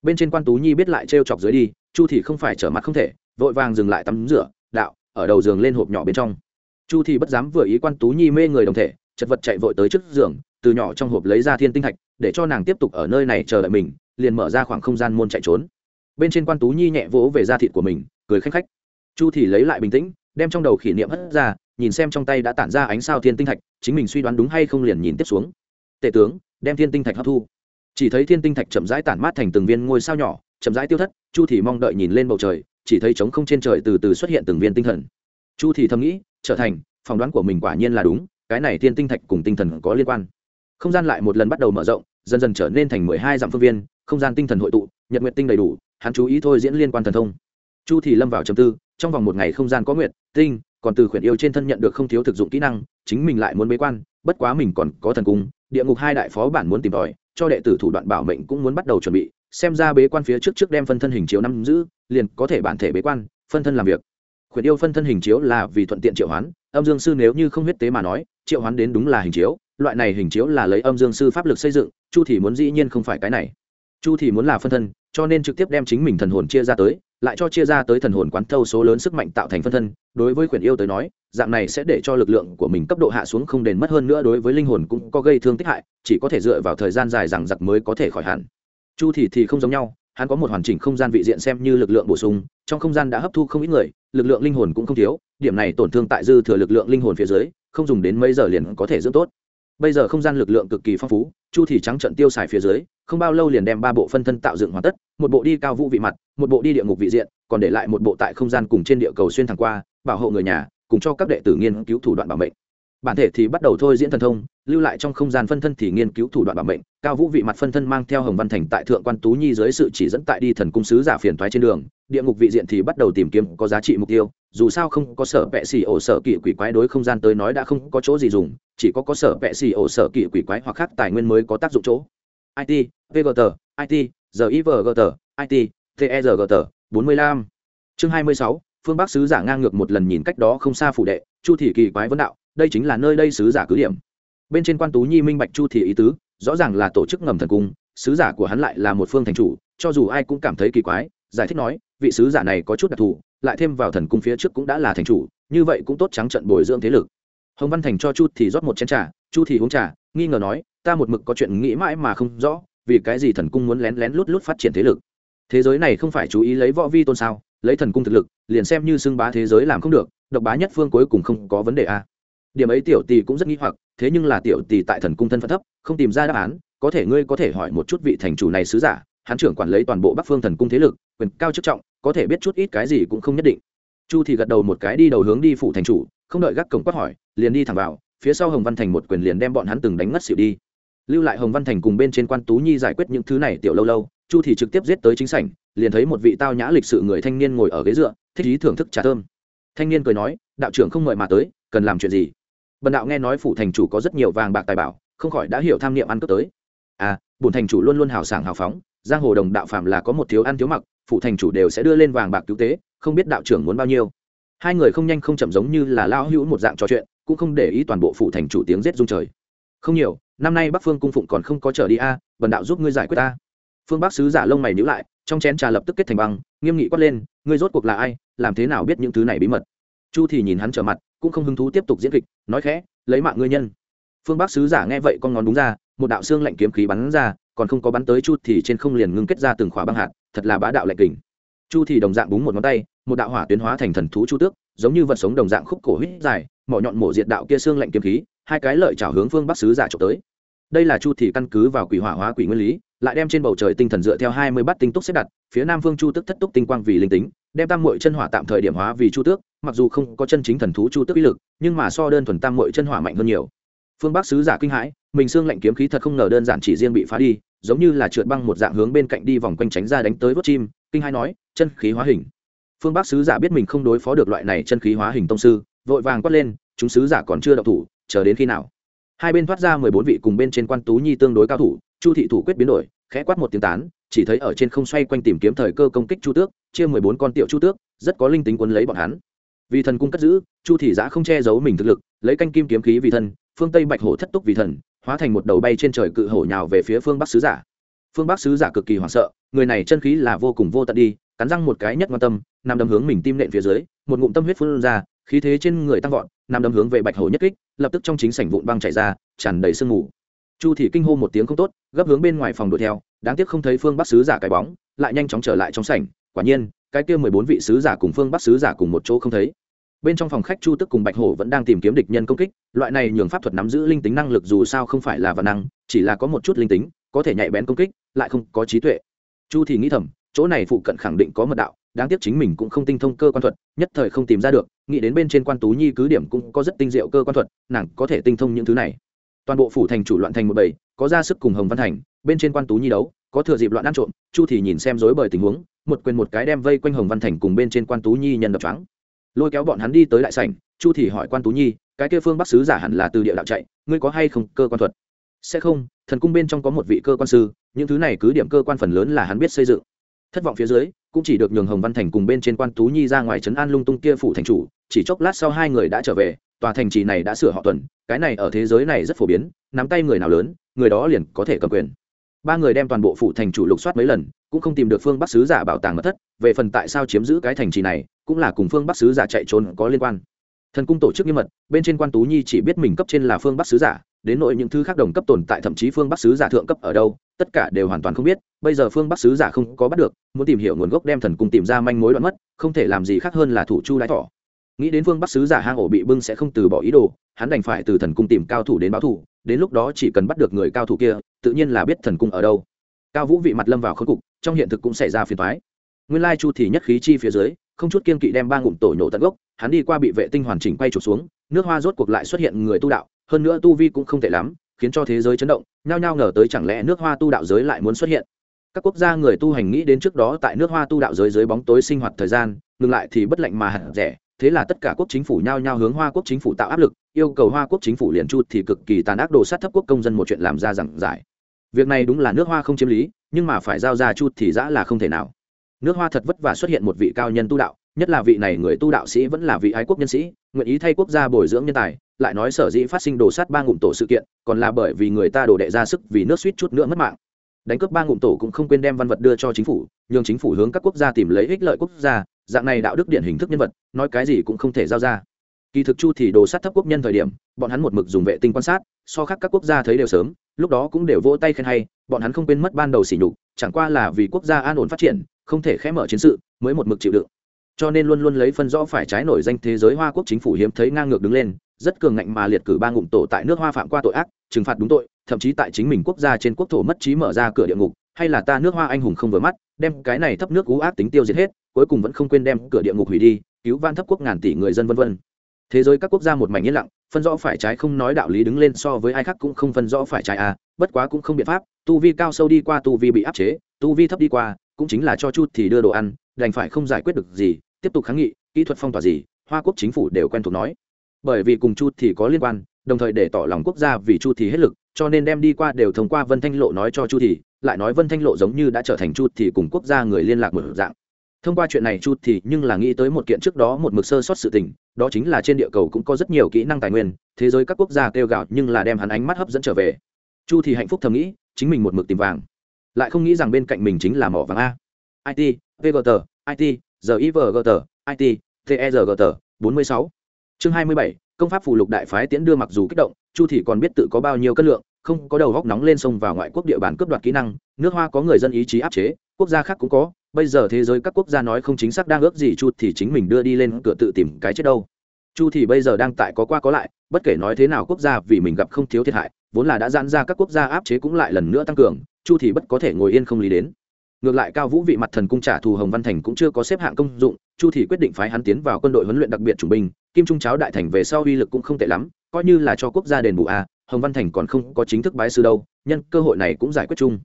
Speaker 1: Bên trên quan tú nhi biết lại trêu chọc dưới đi chu thì không phải trở mặt không thể vội vàng dừng lại tắm rửa đạo ở đầu giường lên hộp nhỏ bên trong. Chu thì bất dám vừa ý quan tú nhi mê người đồng thể chật vật chạy vội tới trước giường từ nhỏ trong hộp lấy ra thiên tinh thạch để cho nàng tiếp tục ở nơi này chờ đợi mình liền mở ra khoảng không gian môn chạy trốn. Bên trên quan tú nhi nhẹ vỗ về da thịt của mình cười khách khách chu thì lấy lại bình tĩnh, đem trong đầu kỷ niệm hất ra, nhìn xem trong tay đã tản ra ánh sao thiên tinh thạch, chính mình suy đoán đúng hay không liền nhìn tiếp xuống. Tể tướng, đem thiên tinh thạch hấp thu. Chỉ thấy thiên tinh thạch chậm rãi tản mát thành từng viên ngôi sao nhỏ, chậm rãi tiêu thất, chu thì mong đợi nhìn lên bầu trời, chỉ thấy trống không trên trời từ từ xuất hiện từng viên tinh thần. Chu thì thầm nghĩ, trở thành, phỏng đoán của mình quả nhiên là đúng, cái này thiên tinh thạch cùng tinh thần có liên quan. Không gian lại một lần bắt đầu mở rộng, dần dần trở nên thành mười hai dặm phương viên, không gian tinh thần hội tụ, nhật nguyện tinh đầy đủ, hắn chú ý thôi diễn liên quan thần thông. Chu thì lâm vào trầm tư trong vòng một ngày không gian có nguyện tinh, còn từ khuyển yêu trên thân nhận được không thiếu thực dụng kỹ năng, chính mình lại muốn bế quan, bất quá mình còn có thần cung, địa ngục hai đại phó bản muốn tìm tòi, cho đệ tử thủ đoạn bảo mệnh cũng muốn bắt đầu chuẩn bị, xem ra bế quan phía trước trước đem phân thân hình chiếu năm giữ, liền có thể bản thể bế quan, phân thân làm việc. Khuyển yêu phân thân hình chiếu là vì thuận tiện triệu hoán, âm dương sư nếu như không huyết tế mà nói, triệu hoán đến đúng là hình chiếu, loại này hình chiếu là lấy âm dương sư pháp lực xây dựng, chu thì muốn dĩ nhiên không phải cái này. Chu thì muốn là phân thân, cho nên trực tiếp đem chính mình thần hồn chia ra tới lại cho chia ra tới thần hồn quán thâu số lớn sức mạnh tạo thành phân thân, đối với quyền yêu tới nói, dạng này sẽ để cho lực lượng của mình cấp độ hạ xuống không đền mất hơn nữa đối với linh hồn cũng có gây thương tích hại, chỉ có thể dựa vào thời gian dài rằng giặc mới có thể khỏi hẳn. Chu thì thì không giống nhau, hắn có một hoàn chỉnh không gian vị diện xem như lực lượng bổ sung, trong không gian đã hấp thu không ít người, lực lượng linh hồn cũng không thiếu, điểm này tổn thương tại dư thừa lực lượng linh hồn phía dưới, không dùng đến mấy giờ liền có thể dưỡng tốt bây giờ không gian lực lượng cực kỳ phong phú, chu thì trắng trận tiêu xài phía dưới, không bao lâu liền đem ba bộ phân thân tạo dựng hoàn tất, một bộ đi cao vũ vị mặt, một bộ đi địa ngục vị diện, còn để lại một bộ tại không gian cùng trên địa cầu xuyên thẳng qua, bảo hộ người nhà, cùng cho các đệ tử nghiên cứu thủ đoạn bảo mệnh. Bản thể thì bắt đầu thôi diễn thần thông, lưu lại trong không gian phân thân thì nghiên cứu thủ đoạn bảo mệnh. Cao vũ vị mặt phân thân mang theo hồng văn thành tại thượng quan tú nhi dưới sự chỉ dẫn tại đi thần cung sứ giả phiền thoái trên đường địa ngục vị diện thì bắt đầu tìm kiếm có giá trị mục tiêu. Dù sao không có sở vẽ xì ổ sở kỷ quỷ quái đối không gian tới nói đã không có chỗ gì dùng, chỉ có có sở vẽ xì ổ sở kỷ quỷ quái hoặc khác tài nguyên mới có tác dụng chỗ. It vgt it givgt it tergt bốn mươi lăm. Chương hai mươi sáu, phương bắc sứ giả ngang ngược một lần nhìn cách đó không xa phủ đệ, chu thị kỳ quái vấn đạo, đây chính là nơi đây sứ giả cứ điểm. Bên trên quan tú nhi minh bạch chu thị ý tứ, rõ ràng là tổ chức ngầm thần cung, sứ giả của hắn lại là một phương thành chủ, cho dù ai cũng cảm thấy kỳ quái giải thích nói, vị sứ giả này có chút đặc thù, lại thêm vào thần cung phía trước cũng đã là thành chủ, như vậy cũng tốt trắng trận bồi dưỡng thế lực. Hồng văn thành cho chu thì rót một chén trà, chu thì uống trà, nghi ngờ nói, ta một mực có chuyện nghĩ mãi mà không rõ, vì cái gì thần cung muốn lén lén lút lút phát triển thế lực? Thế giới này không phải chú ý lấy võ vi tôn sao, lấy thần cung thực lực, liền xem như xưng bá thế giới làm không được, độc bá nhất phương cuối cùng không có vấn đề a điểm ấy tiểu tỷ cũng rất nghĩ hoặc, thế nhưng là tiểu tỷ tại thần cung thân phận thấp, không tìm ra đáp án, có thể ngươi có thể hỏi một chút vị thành chủ này sứ giả hắn trưởng quản lấy toàn bộ bắc phương thần cung thế lực, quyền cao chức trọng, có thể biết chút ít cái gì cũng không nhất định. Chu thì gật đầu một cái đi đầu hướng đi phủ thành chủ, không đợi gác cổng quát hỏi, liền đi thẳng vào, phía sau hồng văn thành một quyền liền đem bọn hắn từng đánh ngất xỉu đi. Lưu lại hồng văn thành cùng bên trên quan tú nhi giải quyết những thứ này tiểu lâu lâu, chu thì trực tiếp giết tới chính sảnh, liền thấy một vị tao nhã lịch sự người thanh niên ngồi ở ghế dựa, thích ý thưởng thức trà thơm. Thanh niên cười nói, đạo trưởng không mời mà tới, cần làm chuyện gì? Bần đạo nghe nói phủ thành chủ có rất nhiều vàng bạc tài bảo, không khỏi đã hiểu tham niệm ăn cướp tới. À bổn thành chủ luôn luôn hào sảng hào phóng giang hồ đồng đạo phạm là có một thiếu ăn thiếu mặc phụ thành chủ đều sẽ đưa lên vàng bạc cứu tế không biết đạo trưởng muốn bao nhiêu. Hai người không nhanh không chậm giống như là lao hữu một dạng trò chuyện cũng không để ý toàn bộ phụ thành chủ tiếng rết rung trời. Không nhiều năm nay bắc phương cung phụng còn không có trở đi a à, bần đạo giúp ngươi giải quyết ta. Phương bắc sứ giả lông mày nhữ lại trong chén trà lập tức kết thành băng nghiêm nghị quát lên ngươi rốt cuộc là ai làm thế nào biết những thứ này bí mật? Chu thì nhìn hắn trở mặt cũng không hứng thú tiếp tục diễn kịch nói khẽ lấy mạng ngươi nhân. Phương bắc sứ giả nghe vậy con ngón đúng ra một đạo xương lạnh kiếm khí bắn ra, còn không có bắn tới chu thì trên không liền ngưng kết ra từng khóa băng hạt, thật là bá đạo lạnh kình. Chu thì đồng dạng búng một ngón tay, một đạo hỏa tuyến hóa thành thần thú chu tước, giống như vật sống đồng dạng khúc cổ huyết dài, mỏ nhọn mổ diệt đạo kia xương lạnh kiếm khí, hai cái lợi chảo hướng phương bắc sứ giả trộm tới. Đây là chu thì căn cứ vào quỷ hỏa hóa quỷ nguyên lý, lại đem trên bầu trời tinh thần dựa theo hai mươi bát tinh túc xếp đặt, phía nam phương chu tước thất túc tinh quang vì linh tính, đem tam muội chân hỏa tạm thời điểm hóa vì chu tước, mặc dù không có chân chính thần thú chu tước uy lực, nhưng mà so đơn thuần tam muội chân hỏa mạnh hơn nhiều phương bắc sứ giả kinh hãi, mình xương lạnh kiếm khí thật không ngờ đơn giản chỉ riêng bị phá đi, giống như là trượt băng một dạng hướng bên cạnh đi vòng quanh tránh ra đánh tới vớt chim, kinh hãi nói, chân khí hóa hình. Phương bắc sứ giả biết mình không đối phó được loại này chân khí hóa hình tông sư, vội vàng quát lên, chúng sứ giả còn chưa động thủ, chờ đến khi nào? Hai bên thoát ra mười bốn vị cùng bên trên quan tú nhi tương đối cao thủ, chu thị thủ quyết biến đổi, khẽ quát một tiếng tán, chỉ thấy ở trên không xoay quanh tìm kiếm thời cơ công kích chu tước, chia mười bốn con tiểu chu tước, rất có linh tính quân lấy bọn hắn. Vì thần cung cất giữ, chu thị giã không che giấu mình thực lực, lấy canh kim kiếm khí vì thần phương tây bạch hổ thất túc vì thần, hóa thành một đầu bay trên trời cự hổ nhào về phía phương bắc sứ giả. Phương bắc sứ giả cực kỳ hoảng sợ, người này chân khí là vô cùng vô tận đi, cắn răng một cái nhất quan tâm, nằm Đâm hướng mình tim nện phía dưới, một ngụm tâm huyết phun ra, khí thế trên người tăng vọt, nằm Đâm hướng về bạch hổ nhất kích, lập tức trong chính sảnh vụn băng chảy ra, tràn đầy sương mù. Chu thị kinh hô một tiếng không tốt, gấp hướng bên ngoài phòng đuổi theo, đáng tiếc không thấy phương bắc sứ giả cái bóng, lại nhanh chóng trở lại trong sảnh, quả nhiên, cái kia mười bốn vị sứ giả cùng phương bắc sứ giả cùng một chỗ không thấy bên trong phòng khách chu tức cùng bạch hổ vẫn đang tìm kiếm địch nhân công kích, loại này nhường pháp thuật nắm giữ linh tính năng lực dù sao không phải là vật năng, chỉ là có một chút linh tính, có thể nhạy bén công kích, lại không có trí tuệ. Chu thì nghĩ thầm, chỗ này phụ cận khẳng định có mật đạo, đáng tiếc chính mình cũng không tinh thông cơ quan thuật, nhất thời không tìm ra được, nghĩ đến bên trên quan tú nhi cứ điểm cũng có rất tinh diệu cơ quan thuật, nàng có thể tinh thông những thứ này. Toàn bộ phủ thành chủ loạn thành một bầy, có ra sức cùng hồng văn thành, bên trên quan tú nhi đấu, có thừa dịp loạn ăn trộm, chu thì nhìn xem rối bời tình huống, một quyền một cái đem vây quanh hồng văn thành cùng bên trên quan tú nhi nhân đập trắng lôi kéo bọn hắn đi tới đại sảnh, chu thì hỏi quan tú nhi, cái kia phương bắc sứ giả hẳn là từ địa đạo chạy, ngươi có hay không cơ quan thuật? Sẽ không, thần cung bên trong có một vị cơ quan sư, những thứ này cứ điểm cơ quan phần lớn là hắn biết xây dựng. Thất vọng phía dưới, cũng chỉ được nhường hồng văn thành cùng bên trên quan tú nhi ra ngoài trấn an lung tung kia phủ thành chủ, chỉ chốc lát sau hai người đã trở về, tòa thành trì này đã sửa họ tuần, cái này ở thế giới này rất phổ biến, nắm tay người nào lớn, người đó liền có thể cầm quyền. Ba người đem toàn bộ phủ thành chủ lục soát mấy lần, cũng không tìm được phương bắc sứ giả bảo tàng mật thất về phần tại sao chiếm giữ cái thành trì này, cũng là cùng phương bắc sứ giả chạy trốn có liên quan. Thần cung tổ chức nghiêm mật, bên trên quan tú nhi chỉ biết mình cấp trên là phương bắc sứ giả, đến nội những thứ khác đồng cấp tồn tại thậm chí phương bắc sứ giả thượng cấp ở đâu, tất cả đều hoàn toàn không biết, bây giờ phương bắc sứ giả không có bắt được, muốn tìm hiểu nguồn gốc đem thần cung tìm ra manh mối đoạn mất, không thể làm gì khác hơn là thủ chu đái thỏ. Nghĩ đến phương bắc sứ giả hang ổ bị bưng sẽ không từ bỏ ý đồ, hắn đành phải từ thần cung tìm cao thủ đến báo thủ đến lúc đó chỉ cần bắt được người cao thủ kia, tự nhiên là biết thần cung ở đâu. Cao vũ vị mặt lâm vào khớp cục, trong hiện thực cũng xảy ra phiền thoái nguyên lai chu thì nhất khí chi phía dưới, không chút kiên kỵ đem ba ngụm tổ nhổ tận gốc, hắn đi qua bị vệ tinh hoàn chỉnh quay trục xuống, nước hoa rốt cuộc lại xuất hiện người tu đạo, hơn nữa tu vi cũng không tệ lắm, khiến cho thế giới chấn động, nhao nhao ngờ tới chẳng lẽ nước hoa tu đạo giới lại muốn xuất hiện. Các quốc gia người tu hành nghĩ đến trước đó tại nước hoa tu đạo giới dưới bóng tối sinh hoạt thời gian, ngừng lại thì bất lạnh mà hẳn rẻ, thế là tất cả quốc chính phủ nhao nhao hướng hoa quốc chính phủ tạo áp lực, yêu cầu hoa quốc chính phủ liền chu thì cực kỳ tàn ác đồ sát thấp quốc công dân một chuyện làm ra rằng giải. Việc này đúng là nước hoa không chiếm lý, nhưng mà phải giao ra chu thì dã là không thể nào nước hoa thật vất vả xuất hiện một vị cao nhân tu đạo, nhất là vị này người tu đạo sĩ vẫn là vị ái quốc nhân sĩ, nguyện ý thay quốc gia bồi dưỡng nhân tài, lại nói sở dĩ phát sinh đồ sát ba ngụm tổ sự kiện, còn là bởi vì người ta đổ đệ ra sức vì nước suýt chút nữa mất mạng. Đánh cướp ba ngụm tổ cũng không quên đem văn vật đưa cho chính phủ, nhường chính phủ hướng các quốc gia tìm lấy ích lợi quốc gia, dạng này đạo đức điển hình thức nhân vật, nói cái gì cũng không thể giao ra. Kỳ thực chu thì đồ sát thấp quốc nhân thời điểm, bọn hắn một mực dùng vệ tinh quan sát, so khác các quốc gia thấy đều sớm, lúc đó cũng đều vỗ tay khen hay, bọn hắn không quên mất ban đầu sỉ nhục, chẳng qua là vì quốc gia an ổn phát triển không thể khẽ mở chiến sự, mới một mực chịu đựng. Cho nên luôn luôn lấy phân rõ phải trái nổi danh thế giới hoa quốc chính phủ hiếm thấy ngang ngược đứng lên, rất cường ngạnh mà liệt cử ba ngụm tổ tại nước hoa phạm qua tội ác, trừng phạt đúng tội, thậm chí tại chính mình quốc gia trên quốc thổ mất trí mở ra cửa địa ngục, hay là ta nước hoa anh hùng không vừa mắt, đem cái này thấp nước cú ác tính tiêu diệt hết, cuối cùng vẫn không quên đem cửa địa ngục hủy đi, cứu van thấp quốc ngàn tỷ người dân vân vân. Thế giới các quốc gia một mảnh yên lặng, phân rõ phải trái không nói đạo lý đứng lên so với ai khác cũng không phân rõ phải trái à bất quá cũng không biện pháp, tu vi cao sâu đi qua tu vi bị áp chế, tu vi thấp đi qua cũng chính là cho chút thì đưa đồ ăn, đành phải không giải quyết được gì, tiếp tục kháng nghị, kỹ thuật phong tỏa gì, hoa quốc chính phủ đều quen thuộc nói. Bởi vì cùng chu thì có liên quan, đồng thời để tỏ lòng quốc gia vì chu thì hết lực, cho nên đem đi qua đều thông qua vân thanh lộ nói cho chu thì, lại nói vân thanh lộ giống như đã trở thành chu thì cùng quốc gia người liên lạc một dạng. Thông qua chuyện này chu thì nhưng là nghĩ tới một kiện trước đó một mực sơ sót sự tình, đó chính là trên địa cầu cũng có rất nhiều kỹ năng tài nguyên, thế giới các quốc gia kêu gào nhưng là đem hắn ánh mắt hấp dẫn trở về. Chu thì hạnh phúc thầm nghĩ, chính mình một mực tìm vàng lại không nghĩ rằng bên cạnh mình chính là mỏ vàng a. It vgt it givgt it tergt bốn mươi sáu. Chương hai mươi bảy, công pháp phù lục đại phái tiễn đưa mặc dù kích động, chu thì còn biết tự có bao nhiêu cân lượng, không có đầu góc nóng lên sông vào ngoại quốc địa bàn cướp đoạt kỹ năng, nước hoa có người dân ý chí áp chế, quốc gia khác cũng có, bây giờ thế giới các quốc gia nói không chính xác đang ước gì chu thì chính mình đưa đi lên cửa tự tìm cái chết đâu. Chu thì bây giờ đang tại có qua có lại, bất kể nói thế nào quốc gia vì mình gặp không thiếu thiệt hại, vốn là đã giãn ra các quốc gia áp chế cũng lại lần nữa tăng cường chu thì bất có thể ngồi yên không lý đến. Ngược lại cao vũ vị mặt thần cung trả thù hồng văn thành cũng chưa có xếp hạng công dụng, chu thì quyết định phái hắn tiến vào quân đội huấn luyện đặc biệt chủ binh, kim trung cháo đại thành về sau uy lực cũng không tệ lắm, coi như là cho quốc gia đền bù a, hồng văn thành còn không có chính thức bái sư đâu, nhân cơ hội này cũng giải quyết chung.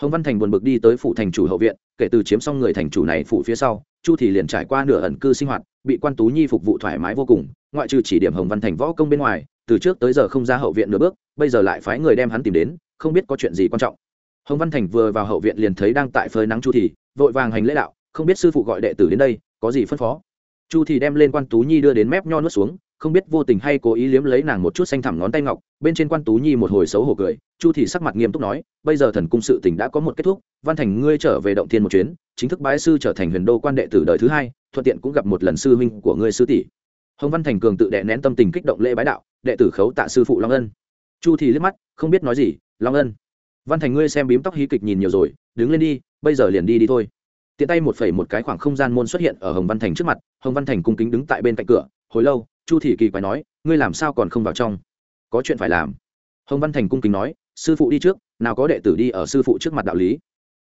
Speaker 1: Hồng văn thành buồn bực đi tới phủ thành chủ hậu viện, kể từ chiếm xong người thành chủ này phủ phía sau, chu thì liền trải qua nửa ẩn cư sinh hoạt, bị quan tú nhi phục vụ thoải mái vô cùng, ngoại trừ chỉ điểm hồng văn thành võ công bên ngoài, từ trước tới giờ không ra hậu viện nửa bước, bây giờ lại phái người đem hắn tìm đến, không biết có chuyện gì quan trọng hồng văn thành vừa vào hậu viện liền thấy đang tại phơi nắng chu thì vội vàng hành lễ đạo, không biết sư phụ gọi đệ tử đến đây, có gì phân phó? Chu thì đem lên quan tú nhi đưa đến mép nho nuốt xuống, không biết vô tình hay cố ý liếm lấy nàng một chút xanh thẳm ngón tay ngọc, bên trên quan tú nhi một hồi xấu hổ cười, chu thì sắc mặt nghiêm túc nói, bây giờ thần cung sự tình đã có một kết thúc, văn thành ngươi trở về động thiên một chuyến, chính thức bái sư trở thành huyền đô quan đệ tử đời thứ hai, thuận tiện cũng gặp một lần sư huynh của ngươi sư tỷ. Hồng văn thành cường tự đệ nén tâm tình kích động lễ bái đạo, đệ tử khấu tạ sư phụ long ân. Chu thì liếc mắt, không biết nói gì, long ân văn thành ngươi xem bím tóc hí kịch nhìn nhiều rồi, đứng lên đi, bây giờ liền đi đi thôi. Tiện tay một phẩy một cái khoảng không gian môn xuất hiện ở hồng văn thành trước mặt, hồng văn thành cung kính đứng tại bên cạnh cửa, hồi lâu, chu thị kỳ quái nói, ngươi làm sao còn không vào trong? Có chuyện phải làm. Hồng văn thành cung kính nói, sư phụ đi trước, nào có đệ tử đi ở sư phụ trước mặt đạo lý.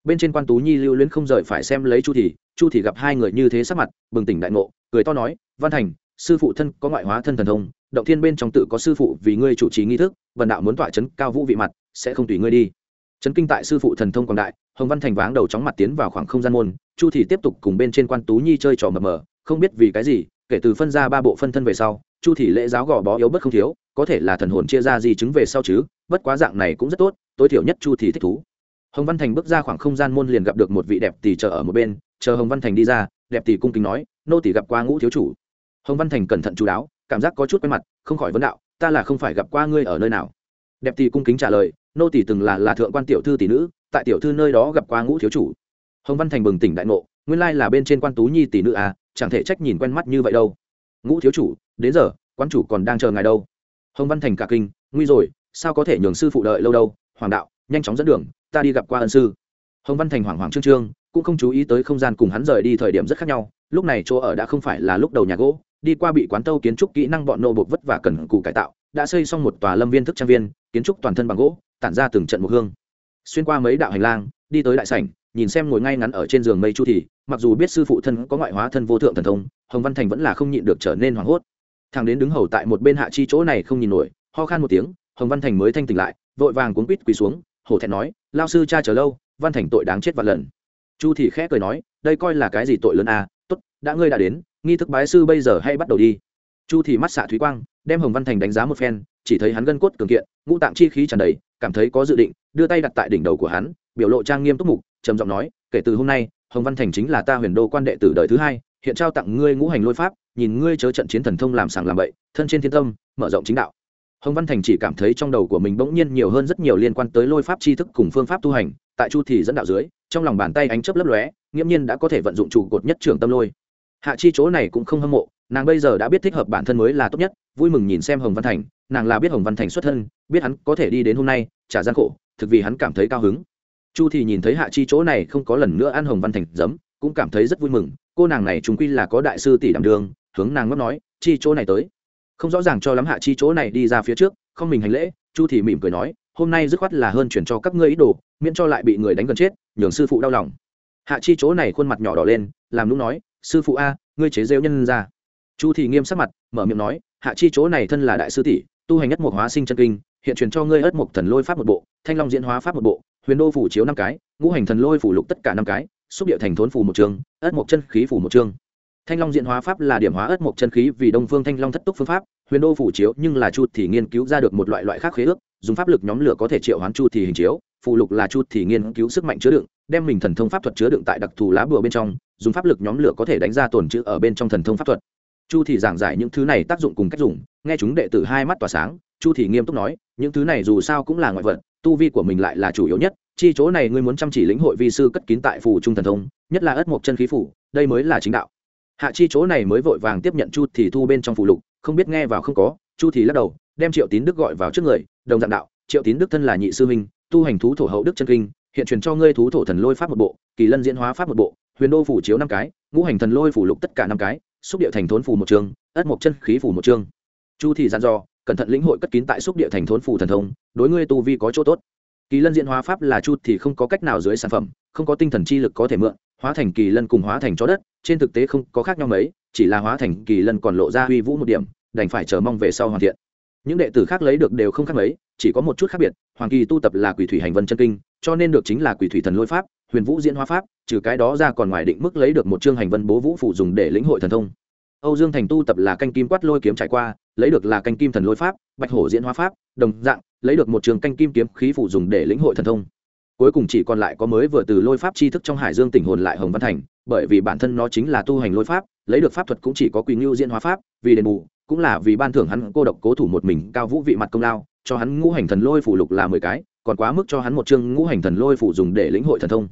Speaker 1: Bên trên quan tú nhi lưu luyến không rời phải xem lấy chu thị chu thị gặp hai người như thế sắc mặt, bừng tỉnh đại ngộ, cười to nói, văn thành, sư phụ thân có ngoại hóa thân thần thông, động thiên bên trong tự có sư phụ vì ngươi chủ trì nghi thức vần đạo muốn tỏa chấn cao vũ vị mặt, sẽ không tùy ngươi đi chấn kinh tại sư phụ thần thông quảng đại, hồng văn thành váng đầu chóng mặt tiến vào khoảng không gian môn, chu thì tiếp tục cùng bên trên quan tú nhi chơi trò mờ mờ, không biết vì cái gì, kể từ phân ra ba bộ phân thân về sau, chu thì lễ giáo gò bó yếu bất không thiếu, có thể là thần hồn chia ra gì chứng về sau chứ, bất quá dạng này cũng rất tốt, tối thiểu nhất chu thì thích thú. Hồng văn thành bước ra khoảng không gian môn liền gặp được một vị đẹp tỷ chờ ở một bên, chờ hồng văn thành đi ra, đẹp tỷ cung kính nói, nô tỷ gặp qua ngũ thiếu chủ. Hồng văn thành cẩn thận chú đáo, cảm giác có chút quen mặt, không khỏi vấn đạo, ta là không phải gặp qua ngươi ở nơi nào? Đẹp tỷ cung kính trả lời nô tỷ từng là là thượng quan tiểu thư tỷ nữ, tại tiểu thư nơi đó gặp qua ngũ thiếu chủ. Hồng văn thành bừng tỉnh đại ngộ, nguyên lai là bên trên quan tú nhi tỷ nữ à chẳng thể trách nhìn quen mắt như vậy đâu. Ngũ thiếu chủ, đến giờ, quan chủ còn đang chờ ngài đâu. Hồng văn thành cả kinh, nguy rồi, sao có thể nhường sư phụ đợi lâu đâu, hoàng đạo, nhanh chóng dẫn đường, ta đi gặp qua ân sư. Hồng văn thành hoảng hoảng trương trương, cũng không chú ý tới không gian cùng hắn rời đi thời điểm rất khác nhau, lúc này chỗ ở đã không phải là lúc đầu nhà gỗ, đi qua bị quán tâu kiến trúc kỹ năng bọn nô bộc vất vả cần cù cải tạo, đã xây xong một tòa lâm viên thức trang viên, kiến trúc toàn thân bằng gỗ tản ra từng trận một hương. Xuyên qua mấy đạo hành lang, đi tới đại sảnh, nhìn xem ngồi ngay ngắn ở trên giường mây chu thì, mặc dù biết sư phụ thân có ngoại hóa thân vô thượng thần thông, hồng văn thành vẫn là không nhịn được trở nên hoảng hốt. Thằng đến đứng hầu tại một bên hạ chi chỗ này không nhìn nổi, ho khan một tiếng, hồng văn thành mới thanh tỉnh lại, vội vàng cuốn quýt quỳ xuống, hổ thẹn nói, lao sư cha chờ lâu, văn thành tội đáng chết vạn lần. Chu thì khẽ cười nói, đây coi là cái gì tội lớn à? Tốt, đã ngươi đã đến, nghi thức bái sư bây giờ hay bắt đầu đi. Chu thì mắt xạ thúy quang, đem hồng văn thành đánh giá một phen chỉ thấy hắn gân cốt cường kiện, ngũ tạng chi khí tràn đầy, cảm thấy có dự định, đưa tay đặt tại đỉnh đầu của hắn, biểu lộ trang nghiêm túc mục, trầm giọng nói, kể từ hôm nay, hồng văn thành chính là ta huyền đô quan đệ tử đời thứ hai, hiện trao tặng ngươi ngũ hành lôi pháp, nhìn ngươi chớ trận chiến thần thông làm sàng làm bậy, thân trên thiên tâm, mở rộng chính đạo. Hồng văn thành chỉ cảm thấy trong đầu của mình bỗng nhiên nhiều hơn rất nhiều liên quan tới lôi pháp tri thức cùng phương pháp tu hành, tại chu thì dẫn đạo dưới, trong lòng bàn tay ánh chớp lấp lóe, nghiễm nhiên đã có thể vận dụng trụ cột nhất trưởng tâm lôi. Hạ chi chỗ này cũng không hâm mộ, nàng bây giờ đã biết thích hợp bản thân mới là tốt nhất, vui mừng nhìn xem hồng văn thành nàng là biết hồng văn thành xuất thân, biết hắn có thể đi đến hôm nay, trả gian khổ, thực vì hắn cảm thấy cao hứng. Chu thì nhìn thấy hạ chi chỗ này không có lần nữa ăn hồng văn thành giấm, cũng cảm thấy rất vui mừng, cô nàng này chúng quy là có đại sư tỷ đảm đường, hướng nàng ngấp nói, chi chỗ này tới. Không rõ ràng cho lắm hạ chi chỗ này đi ra phía trước, không mình hành lễ, chu thì mỉm cười nói, hôm nay dứt khoát là hơn chuyển cho các ngươi ý đồ, miễn cho lại bị người đánh gần chết, nhường sư phụ đau lòng. Hạ chi chỗ này khuôn mặt nhỏ đỏ lên, làm lúc nói, sư phụ a, ngươi chế rêu nhân ra. Chu thì nghiêm sắc mặt, mở miệng nói, hạ chi chỗ này thân là đại sư tỷ tu hành nhất Mục hóa sinh chân kinh, hiện truyền cho ngươi ất Mục thần lôi pháp một bộ, thanh long diễn hóa pháp một bộ, huyền đô phủ chiếu năm cái, ngũ hành thần lôi phủ lục tất cả năm cái, xúc địa thành thốn phủ một trường ất Mục chân khí phủ một trường. thanh long diễn hóa pháp là điểm hóa ất Mục chân khí vì đông phương thanh long thất túc phương pháp, huyền đô phủ chiếu nhưng là chu thì nghiên cứu ra được một loại loại khác khế ước, dùng pháp lực nhóm lửa có thể triệu hoán chu thì hình chiếu, phụ lục là chu thì nghiên cứu sức mạnh chứa đựng, đem mình thần thông pháp thuật chứa đựng tại đặc thù lá bùa bên trong, dùng pháp lực nhóm lửa có thể đánh ra tổn chữ ở bên trong thần thông pháp thuật chu thì giảng giải những thứ này tác dụng cùng cách dùng nghe chúng đệ tử hai mắt tỏa sáng chu thì nghiêm túc nói những thứ này dù sao cũng là ngoại vật tu vi của mình lại là chủ yếu nhất chi chỗ này ngươi muốn chăm chỉ lĩnh hội vi sư cất kín tại phủ trung thần thông nhất là ất mộc chân khí phủ đây mới là chính đạo hạ chi chỗ này mới vội vàng tiếp nhận chu thì thu bên trong phủ lục không biết nghe vào không có chu thì lắc đầu đem triệu tín đức gọi vào trước người đồng dạng đạo triệu tín đức thân là nhị sư huynh, tu hành thú thổ hậu đức chân kinh hiện truyền cho ngươi thú thổ thần lôi pháp một bộ kỳ lân diễn hóa pháp một bộ huyền đô phủ chiếu năm cái ngũ hành thần lôi phủ lục tất cả năm cái xúc địa thành thốn phủ một trường, ất mộc chân khí phủ một trường chu thì dặn dò, cẩn thận lĩnh hội cất kín tại xúc địa thành thốn phủ thần thông, đối ngươi tu vi có chỗ tốt. Kỳ lân diễn hóa pháp là chu thì không có cách nào dưới sản phẩm, không có tinh thần chi lực có thể mượn, hóa thành kỳ lân cùng hóa thành chó đất, trên thực tế không có khác nhau mấy, chỉ là hóa thành kỳ lân còn lộ ra uy vũ một điểm, đành phải chờ mong về sau hoàn thiện. Những đệ tử khác lấy được đều không khác mấy, chỉ có một chút khác biệt, hoàng kỳ tu tập là quỷ thủy hành vân chân kinh, cho nên được chính là quỷ thủy thần lôi pháp, huyền vũ diễn hóa pháp, trừ cái đó ra còn ngoài định mức lấy được một chương hành vân bố vũ phụ dùng để lĩnh hội thần thông âu dương thành tu tập là canh kim quát lôi kiếm trải qua, lấy được là canh kim thần lôi pháp, bạch hổ diễn hóa pháp, đồng dạng, lấy được một trường canh kim kiếm khí phụ dùng để lĩnh hội thần thông. Cuối cùng chỉ còn lại có mới vừa từ lôi pháp tri thức trong hải dương tỉnh hồn lại hồng văn thành, bởi vì bản thân nó chính là tu hành lôi pháp, lấy được pháp thuật cũng chỉ có quỳ ngưu diễn hóa pháp, vì đền bù, cũng là vì ban thưởng hắn cô độc cố thủ một mình cao vũ vị mặt công lao, cho hắn ngũ hành thần lôi phụ lục là mười cái, còn quá mức cho hắn một chương ngũ hành thần lôi phủ dùng để lĩnh hội thần thông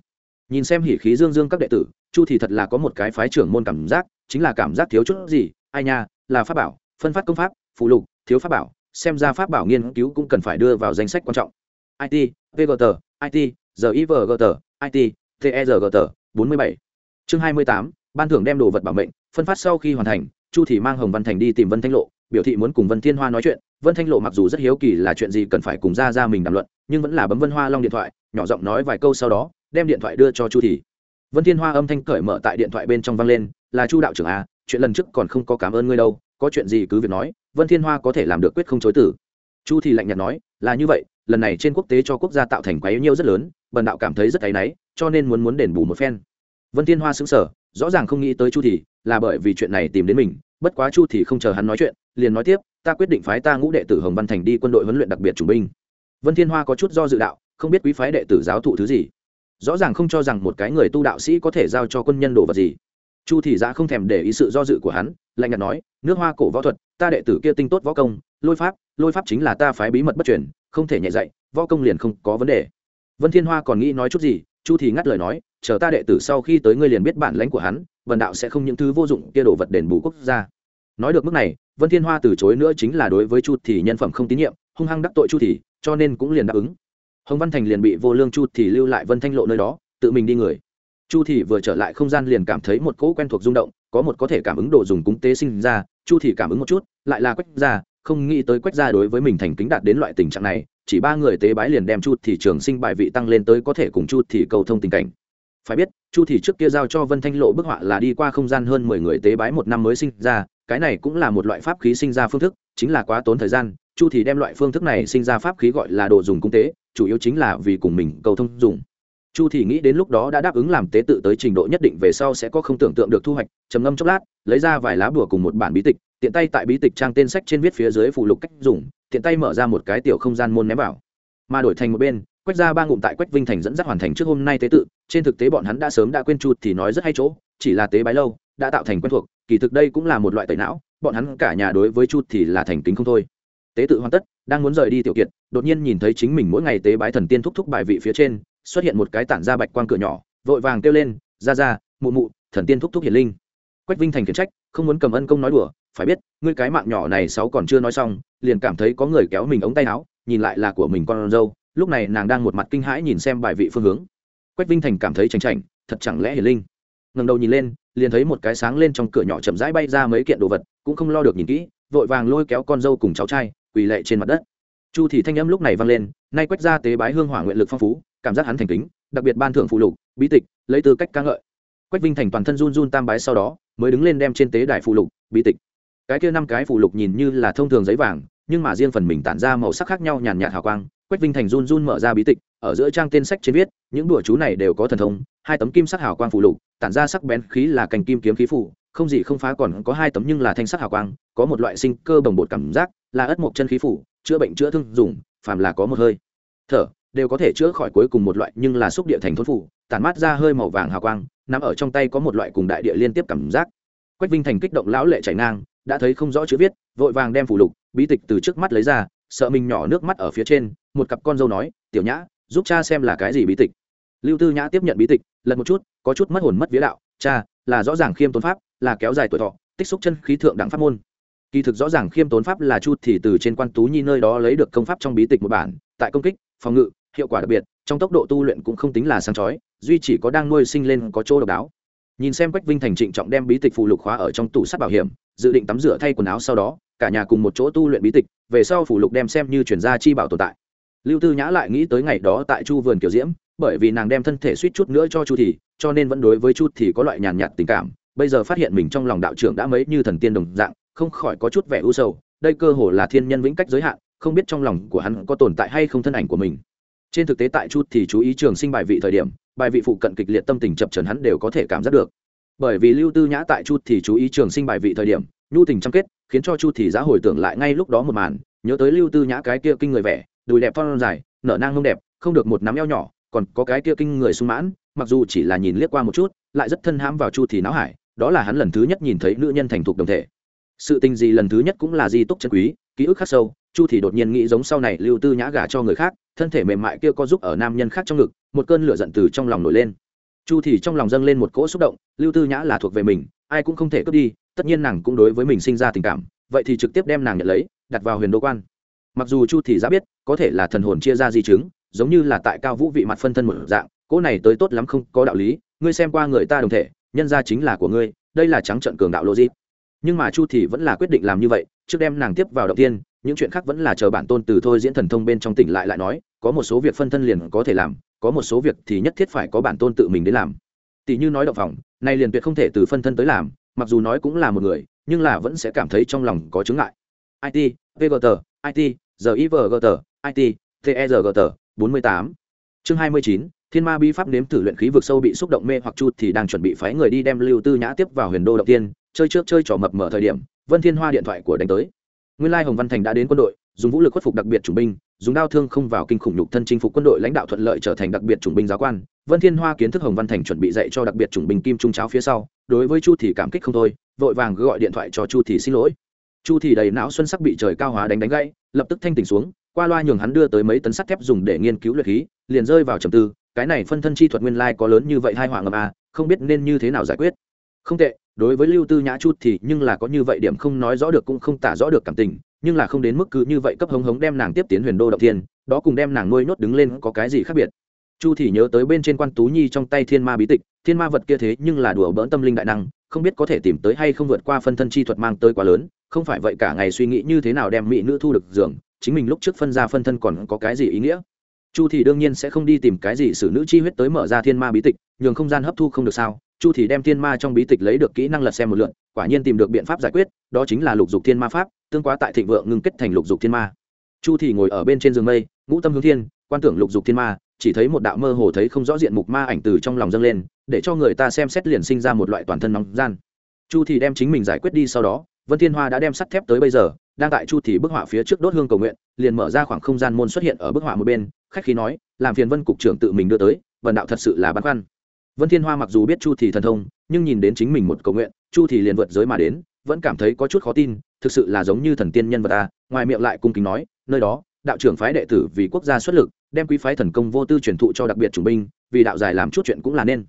Speaker 1: nhìn xem hỉ khí dương dương các đệ tử, chu thì thật là có một cái phái trưởng môn cảm giác, chính là cảm giác thiếu chút gì, ai nha, là pháp bảo, phân phát công pháp, phụ lục, thiếu pháp bảo, xem ra pháp bảo nghiên cứu cũng cần phải đưa vào danh sách quan trọng. It vgt it givgt it tergt bốn mươi bảy. Chương hai mươi tám, ban thưởng đem đồ vật bảo mệnh, phân phát sau khi hoàn thành, chu thì mang hồng văn thành đi tìm vân thanh lộ, biểu thị muốn cùng vân thiên hoa nói chuyện. Vân thanh lộ mặc dù rất hiếu kỳ là chuyện gì cần phải cùng ra ra mình đàm luận, nhưng vẫn là bấm vân hoa long điện thoại, nhỏ giọng nói vài câu sau đó đem điện thoại đưa cho chu thì. Vân thiên hoa âm thanh cởi mở tại điện thoại bên trong vang lên là chu đạo trưởng à, chuyện lần trước còn không có cảm ơn ngươi đâu có chuyện gì cứ việc nói vân thiên hoa có thể làm được quyết không chối từ. chu thì lạnh nhạt nói là như vậy lần này trên quốc tế cho quốc gia tạo thành quá yếu nhiêu rất lớn bần đạo cảm thấy rất áy náy cho nên muốn muốn đền bù một phen. Vân thiên hoa sững sờ rõ ràng không nghĩ tới chu thì là bởi vì chuyện này tìm đến mình bất quá chu thì không chờ hắn nói chuyện liền nói tiếp ta quyết định phái ta ngũ đệ tử hồng văn thành đi quân đội huấn luyện đặc biệt chủ binh. Vân thiên hoa có chút do dự đạo không biết quý phái đệ tử giáo thụ thứ gì rõ ràng không cho rằng một cái người tu đạo sĩ có thể giao cho quân nhân đồ vật gì. Chu thị giã không thèm để ý sự do dự của hắn, lạnh nhạt nói, nước hoa cổ võ thuật, ta đệ tử kia tinh tốt võ công, lôi pháp lôi pháp chính là ta phái bí mật bất truyền, không thể nhẹ dạy, võ công liền không có vấn đề. Vân thiên hoa còn nghĩ nói chút gì, chu thì ngắt lời nói, chờ ta đệ tử sau khi tới ngươi liền biết bản lãnh của hắn, vần đạo sẽ không những thứ vô dụng kia đồ vật đền bù quốc gia. Nói được mức này, vân thiên hoa từ chối nữa chính là đối với chu thì nhân phẩm không tín nhiệm, hung hăng đắc tội chu thì cho nên cũng liền đáp ứng hồng văn thành liền bị vô lương chu thì lưu lại vân thanh lộ nơi đó, tự mình đi người. Chu thì vừa trở lại không gian liền cảm thấy một cỗ quen thuộc rung động, có một có thể cảm ứng đồ dùng cúng tế sinh ra, chu thì cảm ứng một chút, lại là quách gia, không nghĩ tới quách gia đối với mình thành kính đạt đến loại tình trạng này, chỉ ba người tế bái liền đem chu thì trường sinh bài vị tăng lên tới có thể cùng chu thì cầu thông tình cảnh. Phải biết, chu thì trước kia giao cho vân thanh lộ bức họa là đi qua không gian hơn mười người tế bái một năm mới sinh ra, cái này cũng là một loại pháp khí sinh ra phương thức, chính là quá tốn thời gian, chu thì đem loại phương thức này sinh ra pháp khí gọi là đồ dùng cung tế chủ yếu chính là vì cùng mình cầu thông dùng chu thì nghĩ đến lúc đó đã đáp ứng làm tế tự tới trình độ nhất định về sau sẽ có không tưởng tượng được thu hoạch, trầm ngâm chốc lát, lấy ra vài lá bùa cùng một bản bí tịch, tiện tay tại bí tịch trang tên sách trên viết phía dưới phụ lục cách dùng, tiện tay mở ra một cái tiểu không gian môn ném vào. Mà đổi thành một bên quách ra ba ngụm tại quách vinh thành dẫn dắt hoàn thành trước hôm nay tế tự, trên thực tế bọn hắn đã sớm đã quên chu thì nói rất hay chỗ, chỉ là tế bái lâu, đã tạo thành quen thuộc, kỳ thực đây cũng là một loại tẩy não, bọn hắn cả nhà đối với chu thì là thành kính không thôi tế tự hoàn tất, đang muốn rời đi tiểu kiệt, đột nhiên nhìn thấy chính mình mỗi ngày tế bái thần tiên thúc thúc bài vị phía trên, xuất hiện một cái tản ra bạch quang cửa nhỏ, vội vàng kêu lên, ra ra, mụ mụ, thần tiên thúc thúc hiển linh. Quách vinh thành khiển trách, không muốn cầm ân công nói đùa, phải biết, ngươi cái mạng nhỏ này sáu còn chưa nói xong, liền cảm thấy có người kéo mình ống tay áo, nhìn lại là của mình con dâu. Lúc này nàng đang một mặt kinh hãi nhìn xem bài vị phương hướng. Quách vinh thành cảm thấy chành chành thật chẳng lẽ hiển linh? Ngầm đầu nhìn lên, liền thấy một cái sáng lên trong cửa nhỏ chậm rãi bay ra mấy kiện đồ vật, cũng không lo được nhìn kỹ, vội vàng lôi kéo con dâu cùng cháu trai quỳ lệ trên mặt đất. Chu thì thanh âm lúc này vang lên, nay quách ra tế bái hương hỏa nguyện lực phong phú, cảm giác hắn thành kính, đặc biệt ban thưởng phụ lục, bí tịch, lấy tư cách ca ngợi. Quách vinh thành toàn thân run run tam bái sau đó, mới đứng lên đem trên tế đài phụ lục, bí tịch. Cái kia năm cái phụ lục nhìn như là thông thường giấy vàng, nhưng mà riêng phần mình tản ra màu sắc khác nhau nhàn nhạt hào quang, quách vinh thành run run mở ra bí tịch, ở giữa trang tên sách trên viết, những đùa chú này đều có thần thông, hai tấm kim sắc hào quang phụ lục, tản ra sắc bén khí là cành kim kiếm khí phủ không gì không phá còn có hai tấm nhưng là thanh sắc hào quang, có một loại sinh cơ bồng bột cảm giác, là ất mộc chân khí phủ, chữa bệnh chữa thương dùng, phàm là có một hơi. Thở, đều có thể chữa khỏi cuối cùng một loại nhưng là xúc địa thành thôn phủ, tản mát ra hơi màu vàng hào quang, nằm ở trong tay có một loại cùng đại địa liên tiếp cảm giác. Quách vinh thành kích động lão lệ chảy ngang, đã thấy không rõ chữ viết, vội vàng đem phủ lục, bí tịch từ trước mắt lấy ra, sợ mình nhỏ nước mắt ở phía trên, một cặp con dâu nói, tiểu nhã, giúp cha xem là cái gì bí tịch. Lưu tư nhã tiếp nhận bí tịch lần một chút, có chút mất hồn mất vía đạo, cha, là rõ ràng khiêm tốn pháp là kéo dài tuổi thọ, tích xúc chân khí thượng đẳng pháp môn. Kỳ thực rõ ràng khiêm tốn pháp là chu thì từ trên quan tú nhi nơi đó lấy được công pháp trong bí tịch một bản, tại công kích, phòng ngự, hiệu quả đặc biệt, trong tốc độ tu luyện cũng không tính là sáng chói, duy chỉ có đang nuôi sinh lên có chỗ độc đáo. Nhìn xem quách vinh thành trịnh trọng đem bí tịch phù lục khóa ở trong tủ sắt bảo hiểm, dự định tắm rửa thay quần áo sau đó, cả nhà cùng một chỗ tu luyện bí tịch, về sau phù lục đem xem như chuyển gia chi bảo tồn tại. Lưu tư nhã lại nghĩ tới ngày đó tại chu vườn kiểu diễm, bởi vì nàng đem thân thể suýt chút nữa cho chu thì, cho nên vẫn đối với chu thì có loại nhàn nhạt tình cảm bây giờ phát hiện mình trong lòng đạo trưởng đã mấy như thần tiên đồng dạng, không khỏi có chút vẻ u sầu, đây cơ hồ là thiên nhân vĩnh cách giới hạn, không biết trong lòng của hắn có tồn tại hay không thân ảnh của mình. Trên thực tế tại chút thì chú ý trường sinh bài vị thời điểm, bài vị phụ cận kịch liệt tâm tình chập trần hắn đều có thể cảm giác được. Bởi vì lưu tư nhã tại chút thì chú ý trường sinh bài vị thời điểm, nhu tình chăm kết, khiến cho chu thì giá hồi tưởng lại ngay lúc đó một màn, nhớ tới lưu tư nhã cái kia kinh người vẻ, đùi đẹp thon dài, nở nang ngông đẹp, không được một nắm eo nhỏ, còn có cái kia kinh người sung mãn, mặc dù chỉ là nhìn liếc qua một chút, lại rất thân hãm vào chu thì não hải đó là hắn lần thứ nhất nhìn thấy nữ nhân thành thục đồng thể. Sự tình gì lần thứ nhất cũng là di túc chân quý, ký ức khắc sâu, chu thì đột nhiên nghĩ giống sau này lưu tư nhã gả cho người khác, thân thể mềm mại kia có giúp ở nam nhân khác trong ngực, một cơn lửa giận từ trong lòng nổi lên. Chu thì trong lòng dâng lên một cỗ xúc động, lưu tư nhã là thuộc về mình, ai cũng không thể cướp đi, tất nhiên nàng cũng đối với mình sinh ra tình cảm, vậy thì trực tiếp đem nàng nhận lấy, đặt vào huyền đô quan. Mặc dù chu thì đã biết, có thể là thần hồn chia ra di chứng, giống như là tại cao vũ vị mặt phân thân một dạng, cỗ này tới tốt lắm không có đạo lý, ngươi xem qua người ta đồng thể nhân ra chính là của ngươi, đây là trắng trận cường đạo logic. Nhưng mà chu thì vẫn là quyết định làm như vậy, trước đem nàng tiếp vào đầu tiên những chuyện khác vẫn là chờ bản tôn từ thôi diễn thần thông bên trong tỉnh lại lại nói, có một số việc phân thân liền có thể làm, có một số việc thì nhất thiết phải có bản tôn tự mình đến làm. Tỷ như nói động phòng nay liền tuyệt không thể từ phân thân tới làm, mặc dù nói cũng là một người, nhưng là vẫn sẽ cảm thấy trong lòng có chứng ngại. It vgt it givgt it tergt bốn mươi tám. Chương hai mươi chín thiên ma bi pháp nếm thử luyện khí vực sâu bị xúc động mê hoặc chu thì đang chuẩn bị phái người đi đem lưu tư nhã tiếp vào huyền đô động tiên, chơi trước chơi trò mập mở thời điểm, vân thiên hoa điện thoại của đánh tới. Nguyên lai hồng văn thành đã đến quân đội, dùng vũ lực khuất phục đặc biệt chủ binh, dùng đao thương không vào kinh khủng nhục thân chinh phục quân đội lãnh đạo thuận lợi trở thành đặc biệt chủng binh giáo quan. Vân thiên hoa kiến thức hồng văn thành chuẩn bị dạy cho đặc biệt chủng binh kim trung cháo phía sau, đối với chu thì cảm kích không thôi, vội vàng gọi điện thoại cho chu thì xin lỗi. Chu thì đầy não xuân sắc bị trời cao hóa đánh đánh gãy, lập tức thanh tỉnh xuống, qua loa nhường hắn đưa tới mấy tấn sắt thép dùng để nghiên cứu luyện khí, liền rơi vào trầm tư cái này phân thân chi thuật nguyên lai có lớn như vậy hai hoàng ngầm a không biết nên như thế nào giải quyết. Không tệ, đối với lưu tư nhã chút thì nhưng là có như vậy điểm không nói rõ được cũng không tả rõ được cảm tình, nhưng là không đến mức cứ như vậy cấp hống hống đem nàng tiếp tiến huyền đô động thiên, đó cùng đem nàng nuôi nhốt đứng lên có cái gì khác biệt. Chu thì nhớ tới bên trên quan tú nhi trong tay thiên ma bí tịch, thiên ma vật kia thế nhưng là đùa bỡn tâm linh đại năng, không biết có thể tìm tới hay không vượt qua phân thân chi thuật mang tới quá lớn, không phải vậy cả ngày suy nghĩ như thế nào đem mỹ nữ thu được giường, chính mình lúc trước phân ra phân thân còn có cái gì ý nghĩa? Chu thì đương nhiên sẽ không đi tìm cái gì xử nữ chi huyết tới mở ra thiên ma bí tịch, nhường không gian hấp thu không được sao? Chu thì đem thiên ma trong bí tịch lấy được kỹ năng lật xem một lượt, quả nhiên tìm được biện pháp giải quyết, đó chính là lục dục thiên ma pháp, tương quá tại thịnh vượng ngưng kết thành lục dục thiên ma. Chu thì ngồi ở bên trên giường mây, ngũ tâm hướng thiên, quan tưởng lục dục thiên ma, chỉ thấy một đạo mơ hồ thấy không rõ diện mục ma ảnh từ trong lòng dâng lên, để cho người ta xem xét liền sinh ra một loại toàn thân nóng gian. Chu thì đem chính mình giải quyết đi sau đó, vân thiên hoa đã đem sắt thép tới bây giờ, đang tại chu thì bức họa phía trước đốt hương cầu nguyện, liền mở ra khoảng không gian môn xuất hiện ở bức họa một bên khách khí nói, làm phiền vân cục trưởng tự mình đưa tới vần đạo thật sự là băn khoăn. Vân thiên hoa mặc dù biết chu thì thần thông, nhưng nhìn đến chính mình một cầu nguyện, chu thì liền vượt giới mà đến, vẫn cảm thấy có chút khó tin, thực sự là giống như thần tiên nhân vật ta, ngoài miệng lại cung kính nói, nơi đó, đạo trưởng phái đệ tử vì quốc gia xuất lực, đem quý phái thần công vô tư truyền thụ cho đặc biệt chủ binh, vì đạo giải làm chút chuyện cũng là nên.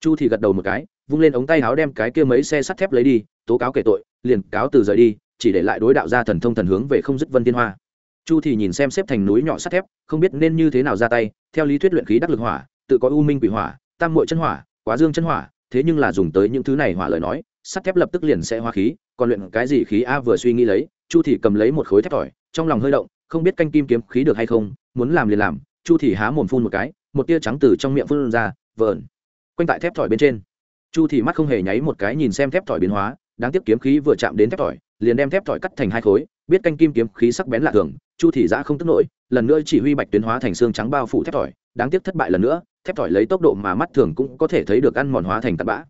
Speaker 1: Chu thì gật đầu một cái, vung lên ống tay áo đem cái kia mấy xe sắt thép lấy đi, tố cáo kể tội, liền cáo từ rời đi, chỉ để lại đối đạo gia thần thông thần hướng về không dứt vân Thiên hoa chu thì nhìn xem xếp thành núi nhỏ sắt thép, không biết nên như thế nào ra tay, theo lý thuyết luyện khí đắc lực hỏa, tự có u minh quỷ hỏa, tam muội chân hỏa, quá dương chân hỏa, thế nhưng là dùng tới những thứ này hỏa lời nói, sắt thép lập tức liền sẽ hóa khí, còn luyện cái gì khí a vừa suy nghĩ lấy, chu thì cầm lấy một khối thép tỏi, trong lòng hơi động, không biết canh kim kiếm khí được hay không, muốn làm liền làm, chu thì há mồm phun một cái, một tia trắng từ trong miệng phun ra, vờn, quanh tại thép tỏi bên trên. Chu thì mắt không hề nháy một cái nhìn xem thép tỏi biến hóa, đáng tiếc kiếm khí vừa chạm đến thép tỏi liền đem thép thỏi cắt thành hai khối, biết canh kim kiếm khí sắc bén lạ thường, chu Thị giã không tức nổi, lần nữa chỉ huy bạch tuyến hóa thành xương trắng bao phủ thép thỏi. đáng tiếc thất bại lần nữa, thép thỏi lấy tốc độ mà mắt thường cũng có thể thấy được ăn mòn hóa thành tạt bã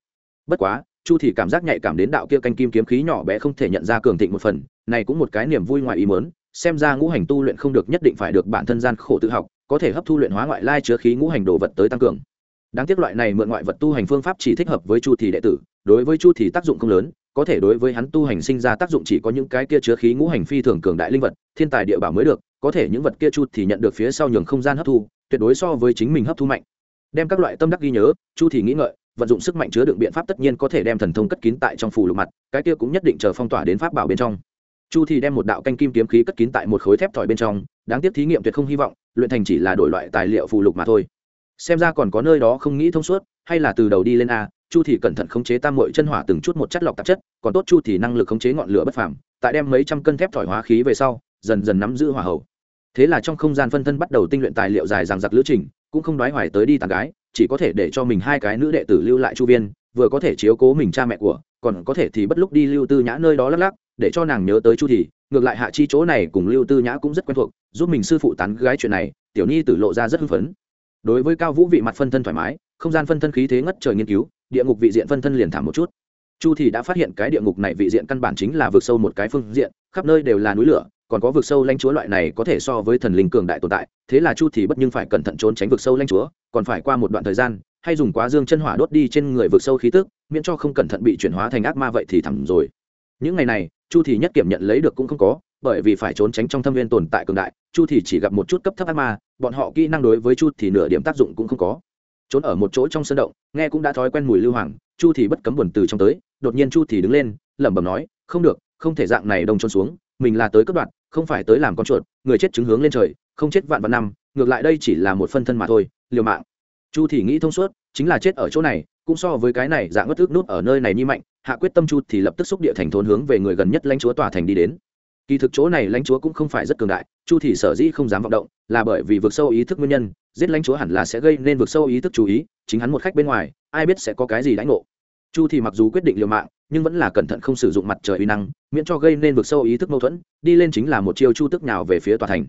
Speaker 1: bất quá, chu Thị cảm giác nhạy cảm đến đạo kia canh kim kiếm khí nhỏ bé không thể nhận ra cường thịnh một phần, này cũng một cái niềm vui ngoài ý mớn xem ra ngũ hành tu luyện không được nhất định phải được bản thân gian khổ tự học, có thể hấp thu luyện hóa ngoại lai chứa khí ngũ hành đồ vật tới tăng cường đáng tiếc loại này mượn ngoại vật tu hành phương pháp chỉ thích hợp với chu Thị đệ tử, đối với chu Thị tác dụng không lớn có thể đối với hắn tu hành sinh ra tác dụng chỉ có những cái kia chứa khí ngũ hành phi thường cường đại linh vật, thiên tài địa bảo mới được, có thể những vật kia chu thì nhận được phía sau nhường không gian hấp thu, tuyệt đối so với chính mình hấp thu mạnh. Đem các loại tâm đắc ghi nhớ, chu thì nghĩ ngợi, vận dụng sức mạnh chứa đựng biện pháp tất nhiên có thể đem thần thông cất kín tại trong phù lục mặt, cái kia cũng nhất định chờ phong tỏa đến pháp bảo bên trong. Chu thì đem một đạo canh kim kiếm khí cất kín tại một khối thép thỏi bên trong, đáng tiếc thí nghiệm tuyệt không hy vọng, luyện thành chỉ là đổi loại tài liệu phù lục mà thôi. Xem ra còn có nơi đó không nghĩ thông suốt, hay là từ đầu đi lên a chu thì cẩn thận khống chế tam muội chân hỏa từng chút một chất lọc tạp chất, còn tốt chu thì năng lực khống chế ngọn lửa bất phàm, tại đem mấy trăm cân thép thỏi hóa khí về sau, dần dần nắm giữ hỏa hậu thế là trong không gian phân thân bắt đầu tinh luyện tài liệu dài dằng dặc lữ trình, cũng không đoái hoài tới đi tàn gái, chỉ có thể để cho mình hai cái nữ đệ tử lưu lại chu viên, vừa có thể chiếu cố mình cha mẹ của, còn có thể thì bất lúc đi lưu tư nhã nơi đó lắc lắc, để cho nàng nhớ tới chu thì, ngược lại hạ chi chỗ này cùng lưu tư nhã cũng rất quen thuộc, giúp mình sư phụ tán gái chuyện này, tiểu nhi tử lộ ra rất hưng phấn. Đối với cao vũ vị mặt phân thân thoải mái, không gian phân thân khí thế ngất trời nghiên cứu địa ngục vị diện phân thân liền thảm một chút. Chu thì đã phát hiện cái địa ngục này vị diện căn bản chính là vực sâu một cái phương diện, khắp nơi đều là núi lửa, còn có vực sâu lanh chúa loại này có thể so với thần linh cường đại tồn tại, thế là chu thì bất nhưng phải cẩn thận trốn tránh vực sâu lanh chúa, còn phải qua một đoạn thời gian, hay dùng quá dương chân hỏa đốt đi trên người vực sâu khí tức, miễn cho không cẩn thận bị chuyển hóa thành ác ma vậy thì thảm rồi. Những ngày này, chu thì nhất kiểm nhận lấy được cũng không có, bởi vì phải trốn tránh trong thâm viên tồn tại cường đại, chu thì chỉ gặp một chút cấp thấp ác ma, bọn họ kỹ năng đối với chu thì nửa điểm tác dụng cũng không có trốn ở một chỗ trong sân động, nghe cũng đã thói quen mùi lưu hoàng, chu thì bất cấm buồn từ trong tới, đột nhiên chu thì đứng lên, lẩm bẩm nói, không được, không thể dạng này đông trôn xuống, mình là tới cấp đoạn không phải tới làm con chuột, người chết chứng hướng lên trời, không chết vạn vạn năm, ngược lại đây chỉ là một phân thân mà thôi, liều mạng. Chu thì nghĩ thông suốt, chính là chết ở chỗ này, cũng so với cái này dạng ngất ước nút ở nơi này như mạnh, hạ quyết tâm chu thì lập tức xúc địa thành thôn hướng về người gần nhất lãnh chúa tòa thành đi đến. Kỳ thực chỗ này lãnh chúa cũng không phải rất cường đại, chu thì sở dĩ không dám vọng động, là bởi vì vượt sâu ý thức nguyên nhân giết lãnh chúa hẳn là sẽ gây nên vực sâu ý thức chú ý, chính hắn một khách bên ngoài, ai biết sẽ có cái gì đánh ngộ. Chu thì mặc dù quyết định liều mạng, nhưng vẫn là cẩn thận không sử dụng mặt trời uy năng, miễn cho gây nên vực sâu ý thức mâu thuẫn, đi lên chính là một chiêu chu tức nào về phía tòa thành.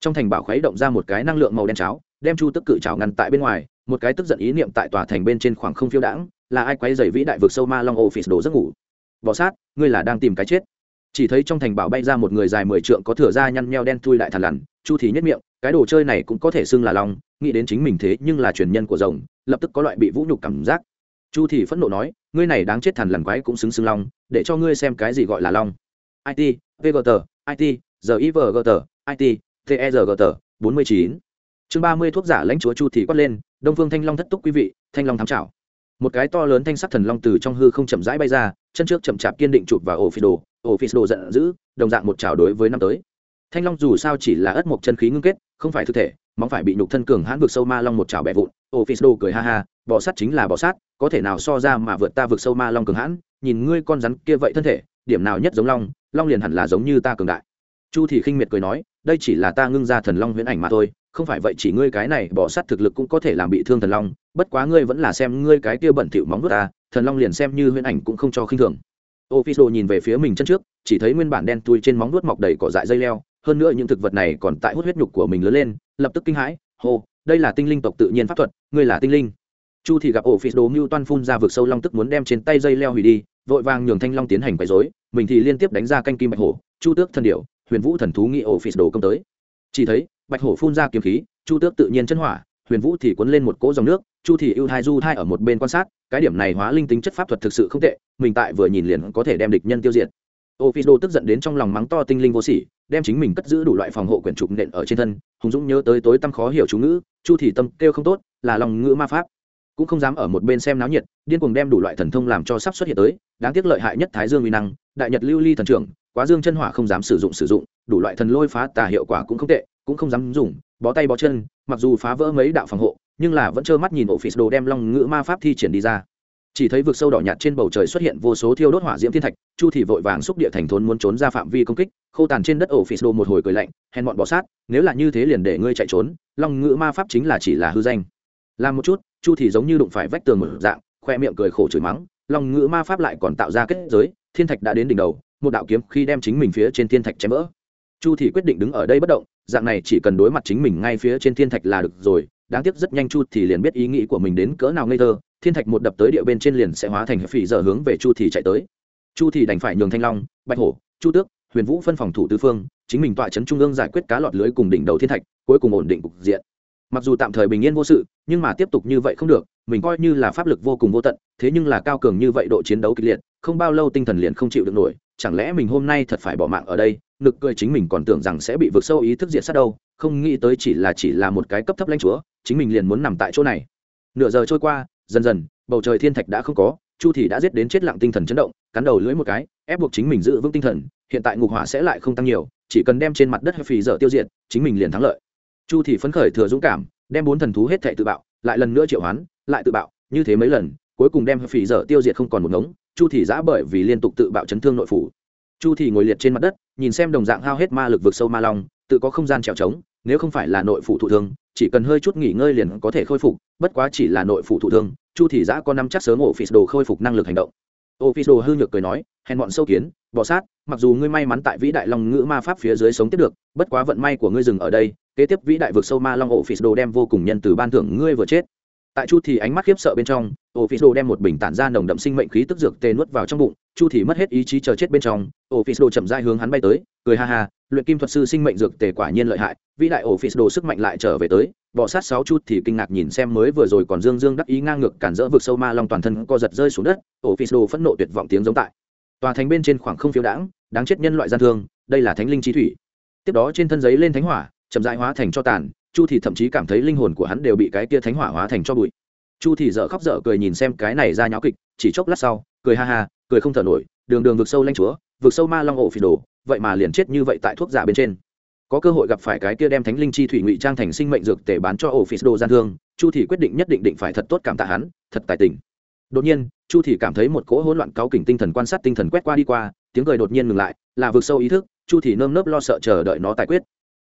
Speaker 1: Trong thành bảo khuấy động ra một cái năng lượng màu đen cháo, đem chu tức cự chảo ngăn tại bên ngoài, một cái tức giận ý niệm tại tòa thành bên trên khoảng không phiêu đãng, là ai quấy dày vĩ đại vực sâu ma long office đổ giấc ngủ. Bỏ sát, ngươi là đang tìm cái chết chỉ thấy trong thành bảo bay ra một người dài mười trượng có thửa da nhăn nheo đen thui đại thằn lằn, chu thì nhất miệng, cái đồ chơi này cũng có thể xưng là long nghĩ đến chính mình thế nhưng là truyền nhân của rồng, lập tức có loại bị vũ nhục cảm giác. Chu thì phẫn nộ nói, ngươi này đáng chết thằn lằn quái cũng xứng xưng long để cho ngươi xem cái gì gọi là long it vgt it givgt it tergt bốn mươi chín. Chương ba mươi thuốc giả lãnh chúa chu thì quát lên, đông phương thanh long thất túc quý vị, thanh long thám trảo một cái to lớn thanh sắc thần long từ trong hư không chậm rãi bay ra, chân trước chậm chạp kiên định chụp vào ổ phi đồ ổ phi đồ giận dữ, đồng dạng một trào đối với năm tới. Thanh long dù sao chỉ là ất mộc chân khí ngưng kết, không phải thực thể mong phải bị nhục thân cường hãn vượt sâu ma long một trào bẹ vụn ổ phi đồ cười ha ha, bọ sát chính là bọ sát, có thể nào so ra mà vượt ta vượt sâu ma long cường hãn, nhìn ngươi con rắn kia vậy thân thể, điểm nào nhất giống long long liền hẳn là giống như ta cường đại. Chu thì khinh miệt cười nói, đây chỉ là ta ngưng ra thần long huyễn ảnh mà thôi, không phải vậy chỉ ngươi cái này bỏ sát thực lực cũng có thể làm bị thương thần long, bất quá ngươi vẫn là xem ngươi cái kia bẩn thỉu móng vuốt ta, thần long liền xem như huyễn ảnh cũng không cho khinh thường. Officio nhìn về phía mình chân trước, chỉ thấy nguyên bản đen tui trên móng vuốt mọc đầy cỏ dại dây leo, hơn nữa những thực vật này còn tại hút huyết nhục của mình lớn lên, lập tức kinh hãi, hô, đây là tinh linh tộc tự nhiên pháp thuật, ngươi là tinh linh. Chu thì gặp Officio Mưu toan phun ra vực sâu long tức muốn đem trên tay dây leo hủy đi, vội vàng nhường thanh long tiến hành quấy rối, mình thì liên tiếp đánh ra canh kim bạch hổ, chu tước thần điểu, huyền vũ thần thú nghị ổ công tới chỉ thấy bạch hổ phun ra kiếm khí chu tước tự nhiên chân hỏa huyền vũ thì cuốn lên một cỗ dòng nước, chu thì ưu thai du thai ở một bên quan sát, cái điểm này hóa linh tính chất pháp thuật thực sự không tệ, mình tại vừa nhìn liền có thể đem địch nhân tiêu diệt. Ô phi đô tức giận đến trong lòng mắng to tinh linh vô sỉ, đem chính mình cất giữ đủ loại phòng hộ quyển trục nện ở trên thân, hùng dũng nhớ tới tối tâm khó hiểu chú ngữ, chu thì tâm kêu không tốt, là lòng ngữ ma pháp. Cũng không dám ở một bên xem náo nhiệt, điên cuồng đem đủ loại thần thông làm cho sắp xuất hiện tới, đáng tiếc lợi hại nhất thái dương uy năng, đại nhật lưu ly thần trưởng, quá dương chân hỏa không dám sử dụng sử dụng, đủ loại thần lôi phá tà hiệu quả cũng không tệ cũng không dám dùng, bó tay bó chân, mặc dù phá vỡ mấy đạo phòng hộ, nhưng là vẫn trơ mắt nhìn ổ phỉ đồ đem long ngữ ma pháp thi triển đi ra. Chỉ thấy vực sâu đỏ nhạt trên bầu trời xuất hiện vô số thiêu đốt hỏa diễm thiên thạch, chu thì vội vàng xúc địa thành thốn muốn trốn ra phạm vi công kích, khô tàn trên đất ổ phỉ đồ một hồi cười lạnh, hèn bọn bỏ sát, nếu là như thế liền để ngươi chạy trốn, long ngữ ma pháp chính là chỉ là hư danh. Làm một chút, chu thì giống như đụng phải vách tường mở dạng, khoe miệng cười khổ chửi mắng, long ngữ ma pháp lại còn tạo ra kết giới, thiên thạch đã đến đỉnh đầu, một đạo kiếm khi đem chính mình phía trên thiên thạch chém vỡ chu thì quyết định đứng ở đây bất động, dạng này chỉ cần đối mặt chính mình ngay phía trên thiên thạch là được rồi, đáng tiếc rất nhanh chu thì liền biết ý nghĩ của mình đến cỡ nào ngây thơ, thiên thạch một đập tới địa bên trên liền sẽ hóa thành phỉ giờ hướng về chu thì chạy tới. Chu thì đành phải nhường thanh long, bạch hổ, chu tước, huyền vũ phân phòng thủ tứ phương, chính mình tọa chấn trung ương giải quyết cá lọt lưới cùng đỉnh đầu thiên thạch, cuối cùng ổn định cục diện. Mặc dù tạm thời bình yên vô sự, nhưng mà tiếp tục như vậy không được, mình coi như là pháp lực vô cùng vô tận, thế nhưng là cao cường như vậy độ chiến đấu kịch liệt, không bao lâu tinh thần liền không chịu được nổi, chẳng lẽ mình hôm nay thật phải bỏ mạng ở đây? Nực cười chính mình còn tưởng rằng sẽ bị vượt sâu ý thức diệt sát đâu, không nghĩ tới chỉ là chỉ là một cái cấp thấp lãnh chúa, chính mình liền muốn nằm tại chỗ này. Nửa giờ trôi qua, dần dần, bầu trời thiên thạch đã không có, chu thì đã giết đến chết lặng tinh thần chấn động, cắn đầu lưỡi một cái, ép buộc chính mình giữ vững tinh thần, hiện tại ngục hỏa sẽ lại không tăng nhiều, chỉ cần đem trên mặt đất phì dở tiêu diệt, chính mình liền thắng lợi. Chu thì phấn khởi thừa dũng cảm, đem bốn thần thú hết thảy tự bạo, lại lần nữa triệu hoán, lại tự bạo, như thế mấy lần, cuối cùng đem phì dở tiêu diệt không còn một ngống, chu thì giã bởi vì liên tục tự bạo chấn thương nội phủ. Chu thì ngồi liệt trên mặt đất nhìn xem đồng dạng hao hết ma lực vực sâu ma long, tự có không gian trèo trống, nếu không phải là nội phụ thụ thương, chỉ cần hơi chút nghỉ ngơi liền có thể khôi phục, bất quá chỉ là nội phụ thụ thương, chu thị giã có năm chắc sớm ổ phỉ đồ khôi phục năng lực hành động. Ổ phỉ đồ hư nhược cười nói, hèn bọn sâu kiến bọ sát, mặc dù ngươi may mắn tại vĩ đại long ngữ ma pháp phía dưới sống tiếp được, bất quá vận may của ngươi dừng ở đây, kế tiếp vĩ đại vực sâu ma long ổ phỉ đồ đem vô cùng nhân từ ban thưởng ngươi vừa chết tại chu thì ánh mắt khiếp sợ bên trong ổ phỉ đem một bình tản ra nồng đậm sinh mệnh khí tức dược tê nuốt vào trong bụng, chu thì mất hết ý chí chờ chết bên trong ổ phỉ chậm rãi hướng hắn bay tới, cười ha ha, luyện kim thuật sư sinh mệnh dược tề quả nhiên lợi hại, vĩ đại ổ phỉ sức mạnh lại trở về tới, bọ sát sáu chút thì kinh ngạc nhìn xem mới vừa rồi còn dương dương đắc ý ngang ngược cản rỡ vực sâu ma long toàn thân co giật rơi xuống đất ổ phỉ phẫn nộ tuyệt vọng tiếng giống tại. Tòa thành bên trên khoảng không phiếu đãng, đáng chết nhân loại gian thương, đây là thánh linh chi thủy. Tiếp đó trên thân giấy lên thánh hỏa, chậm rãi hóa thành cho tàn chu thì thậm chí cảm thấy linh hồn của hắn đều bị cái kia thánh hỏa hóa thành cho bụi. Chu thì dở khóc dở cười nhìn xem cái này ra nháo kịch, chỉ chốc lát sau, cười ha ha, cười không thở nổi, đường đường vực sâu lanh chúa, vực sâu ma long ổ phỉ đồ, vậy mà liền chết như vậy tại thuốc giả bên trên. Có cơ hội gặp phải cái kia đem thánh linh chi thủy ngụy trang thành sinh mệnh dược tể bán cho ổ phỉ đồ gian thương, chu thì quyết định nhất định định phải thật tốt cảm tạ hắn, thật tài tình. Đột nhiên, chu thì cảm thấy một cỗ hỗn loạn cáo kỉnh tinh thần quan sát tinh thần quét qua đi qua, tiếng cười đột nhiên ngừng lại, là vực sâu ý thức, chu thì nơm nớp lo sợ chờ đợi nó tài quyết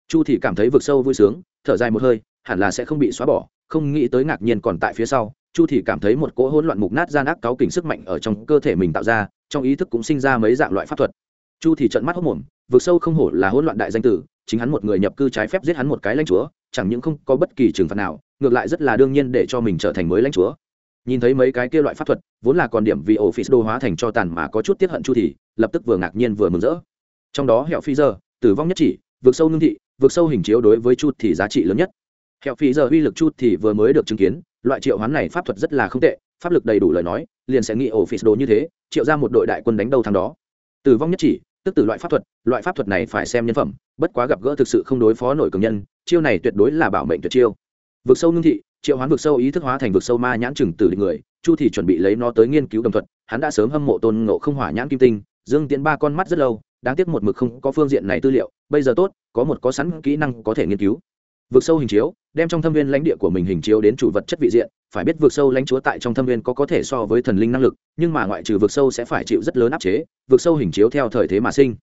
Speaker 1: chu thì cảm thấy vực sâu vui sướng, thở dài một hơi, hẳn là sẽ không bị xóa bỏ, không nghĩ tới ngạc nhiên còn tại phía sau, chu thì cảm thấy một cỗ hỗn loạn mục nát gian ác cáo kình sức mạnh ở trong cơ thể mình tạo ra, trong ý thức cũng sinh ra mấy dạng loại pháp thuật. Chu thì trợn mắt hốt mồm, vực sâu không hổ là hỗn loạn đại danh tử, chính hắn một người nhập cư trái phép giết hắn một cái lãnh chúa, chẳng những không có bất kỳ trừng phạt nào, ngược lại rất là đương nhiên để cho mình trở thành mới lãnh chúa. Nhìn thấy mấy cái kia loại pháp thuật, vốn là còn điểm vì ổ phi đô hóa thành cho tàn mà có chút tiết hận chu thì, lập tức vừa ngạc nhiên vừa mừng rỡ. Trong đó hẹo phi giờ, tử vong nhất chỉ vượt sâu ngưng thị vượt sâu hình chiếu đối với chu thì giá trị lớn nhất. Hẹo phí giờ uy lực chu thì vừa mới được chứng kiến, loại triệu hoán này pháp thuật rất là không tệ, pháp lực đầy đủ lời nói, liền sẽ nghĩ ổ phi đồ như thế, triệu ra một đội đại quân đánh đầu thằng đó. Tử vong nhất chỉ, tức từ loại pháp thuật, loại pháp thuật này phải xem nhân phẩm, bất quá gặp gỡ thực sự không đối phó nổi cường nhân, chiêu này tuyệt đối là bảo mệnh tuyệt chiêu. Vực sâu ngưng thị, triệu hoán vực sâu ý thức hóa thành vực sâu ma nhãn chừng tử định người, chu thì chuẩn bị lấy nó tới nghiên cứu đồng thuật hắn đã sớm hâm mộ tôn ngộ không hỏa nhãn kim tinh, dương tiễn ba con mắt rất lâu đáng tiếc một mực không có phương diện này tư liệu bây giờ tốt có một có sẵn kỹ năng có thể nghiên cứu. Vượt sâu hình chiếu đem trong thâm viên lãnh địa của mình hình chiếu đến chủ vật chất vị diện phải biết vượt sâu lãnh chúa tại trong thâm viên có có thể so với thần linh năng lực nhưng mà ngoại trừ vượt sâu sẽ phải chịu rất lớn áp chế vượt sâu hình chiếu theo thời thế mà sinh.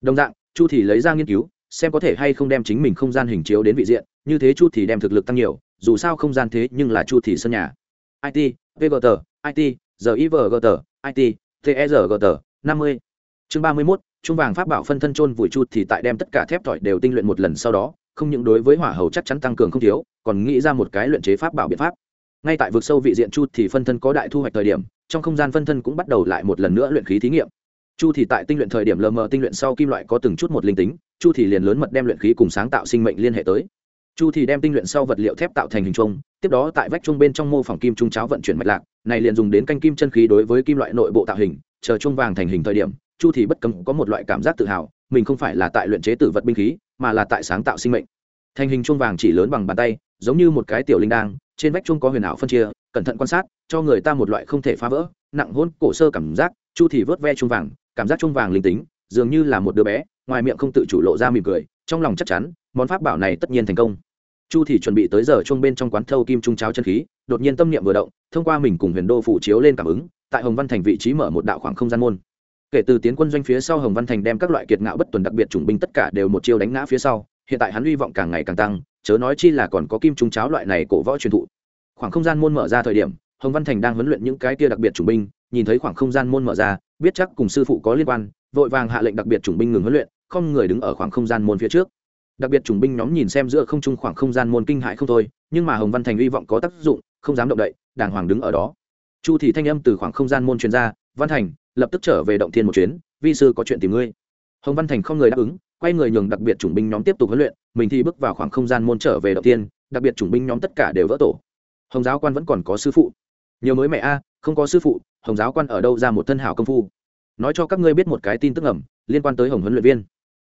Speaker 1: Đồng dạng chu thì lấy ra nghiên cứu xem có thể hay không đem chính mình không gian hình chiếu đến vị diện như thế chu thì đem thực lực tăng nhiều dù sao không gian thế nhưng là chu thì sân nhà. It vgt it givgt it tergt năm mươi. Chương ba mươi 31, Trung vàng pháp bảo phân thân chôn vùi chu thì tại đem tất cả thép thỏi đều tinh luyện một lần sau đó, không những đối với hỏa hầu chắc chắn tăng cường không thiếu, còn nghĩ ra một cái luyện chế pháp bảo biện pháp. Ngay tại vực sâu vị diện chu thì phân thân có đại thu hoạch thời điểm, trong không gian phân thân cũng bắt đầu lại một lần nữa luyện khí thí nghiệm. Chu thì tại tinh luyện thời điểm lờ mờ tinh luyện sau kim loại có từng chút một linh tính, chu thì liền lớn mật đem luyện khí cùng sáng tạo sinh mệnh liên hệ tới. Chu thì đem tinh luyện sau vật liệu thép tạo thành hình trung tiếp đó tại vách trung bên trong mô phỏng kim trung cháo vận chuyển mạch lạc, này liền dùng đến canh kim chân khí đối với kim loại nội bộ tạo hình, chờ trung vàng thành hình thời điểm chu thì bất cấm có một loại cảm giác tự hào, mình không phải là tại luyện chế tử vật binh khí, mà là tại sáng tạo sinh mệnh. Thành hình chuông vàng chỉ lớn bằng bàn tay, giống như một cái tiểu linh đang trên vách chuông có huyền ảo phân chia, cẩn thận quan sát, cho người ta một loại không thể phá vỡ, nặng hôn, cổ sơ cảm giác. Chu thì vớt ve chuông vàng, cảm giác chuông vàng linh tính, dường như là một đứa bé, ngoài miệng không tự chủ lộ ra mỉm cười, trong lòng chắc chắn, món pháp bảo này tất nhiên thành công. Chu thì chuẩn bị tới giờ chuông bên trong quán thâu kim trung cháo chân khí, đột nhiên tâm niệm vừa động, thông qua mình cùng huyền đô phủ chiếu lên cảm ứng, tại hồng văn thành vị trí mở một đạo khoảng không gian môn kể từ tiến quân doanh phía sau hồng văn thành đem các loại kiệt ngạo bất tuần đặc biệt chủng binh tất cả đều một chiêu đánh ngã phía sau, hiện tại hắn hy vọng càng ngày càng tăng, chớ nói chi là còn có kim trung cháo loại này cổ võ truyền thụ. Khoảng không gian môn mở ra thời điểm, hồng văn thành đang huấn luyện những cái kia đặc biệt chủng binh, nhìn thấy khoảng không gian môn mở ra, biết chắc cùng sư phụ có liên quan, vội vàng hạ lệnh đặc biệt chủng binh ngừng huấn luyện, không người đứng ở khoảng không gian môn phía trước. Đặc biệt chủng binh nhóm nhìn xem giữa không trung khoảng không gian môn kinh hại không thôi, nhưng mà hồng văn thành hy vọng có tác dụng, không dám động đậy, đàng hoàng đứng ở đó. Chu thị thanh âm từ khoảng không gian môn truyền ra, văn thành lập tức trở về động thiên một chuyến vi sư có chuyện tìm ngươi. Hồng văn thành không người đáp ứng quay người nhường đặc biệt chủng binh nhóm tiếp tục huấn luyện mình thì bước vào khoảng không gian môn trở về động thiên, đặc biệt chủng binh nhóm tất cả đều vỡ tổ. Hồng giáo quan vẫn còn có sư phụ. Nhiều mới mẹ a không có sư phụ hồng giáo quan ở đâu ra một thân hảo công phu? Nói cho các ngươi biết một cái tin tức ẩm liên quan tới hồng huấn luyện viên.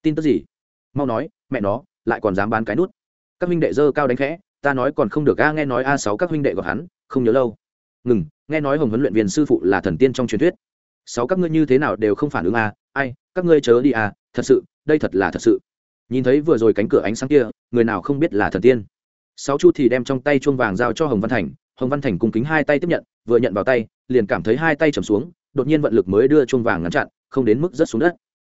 Speaker 1: Tin tức gì? Mau nói mẹ nó lại còn dám bán cái nút. Các huynh đệ dơ cao đánh khẽ ta nói còn không được a nghe nói a sáu các huynh đệ gọi hắn không nhớ lâu. Ngừng nghe nói hồng huấn luyện viên sư phụ là thần tiên trong truyền thuyết sáu các ngươi như thế nào đều không phản ứng à? ai, các ngươi chớ đi à? thật sự, đây thật là thật sự nhìn thấy vừa rồi cánh cửa ánh sáng kia, người nào không biết là thần tiên sáu chu thì đem trong tay chuông vàng giao cho hồng văn thành hồng văn thành cùng kính hai tay tiếp nhận, vừa nhận vào tay, liền cảm thấy hai tay trầm xuống, đột nhiên vận lực mới đưa chuông vàng ngắn chặn, không đến mức rất xuống đất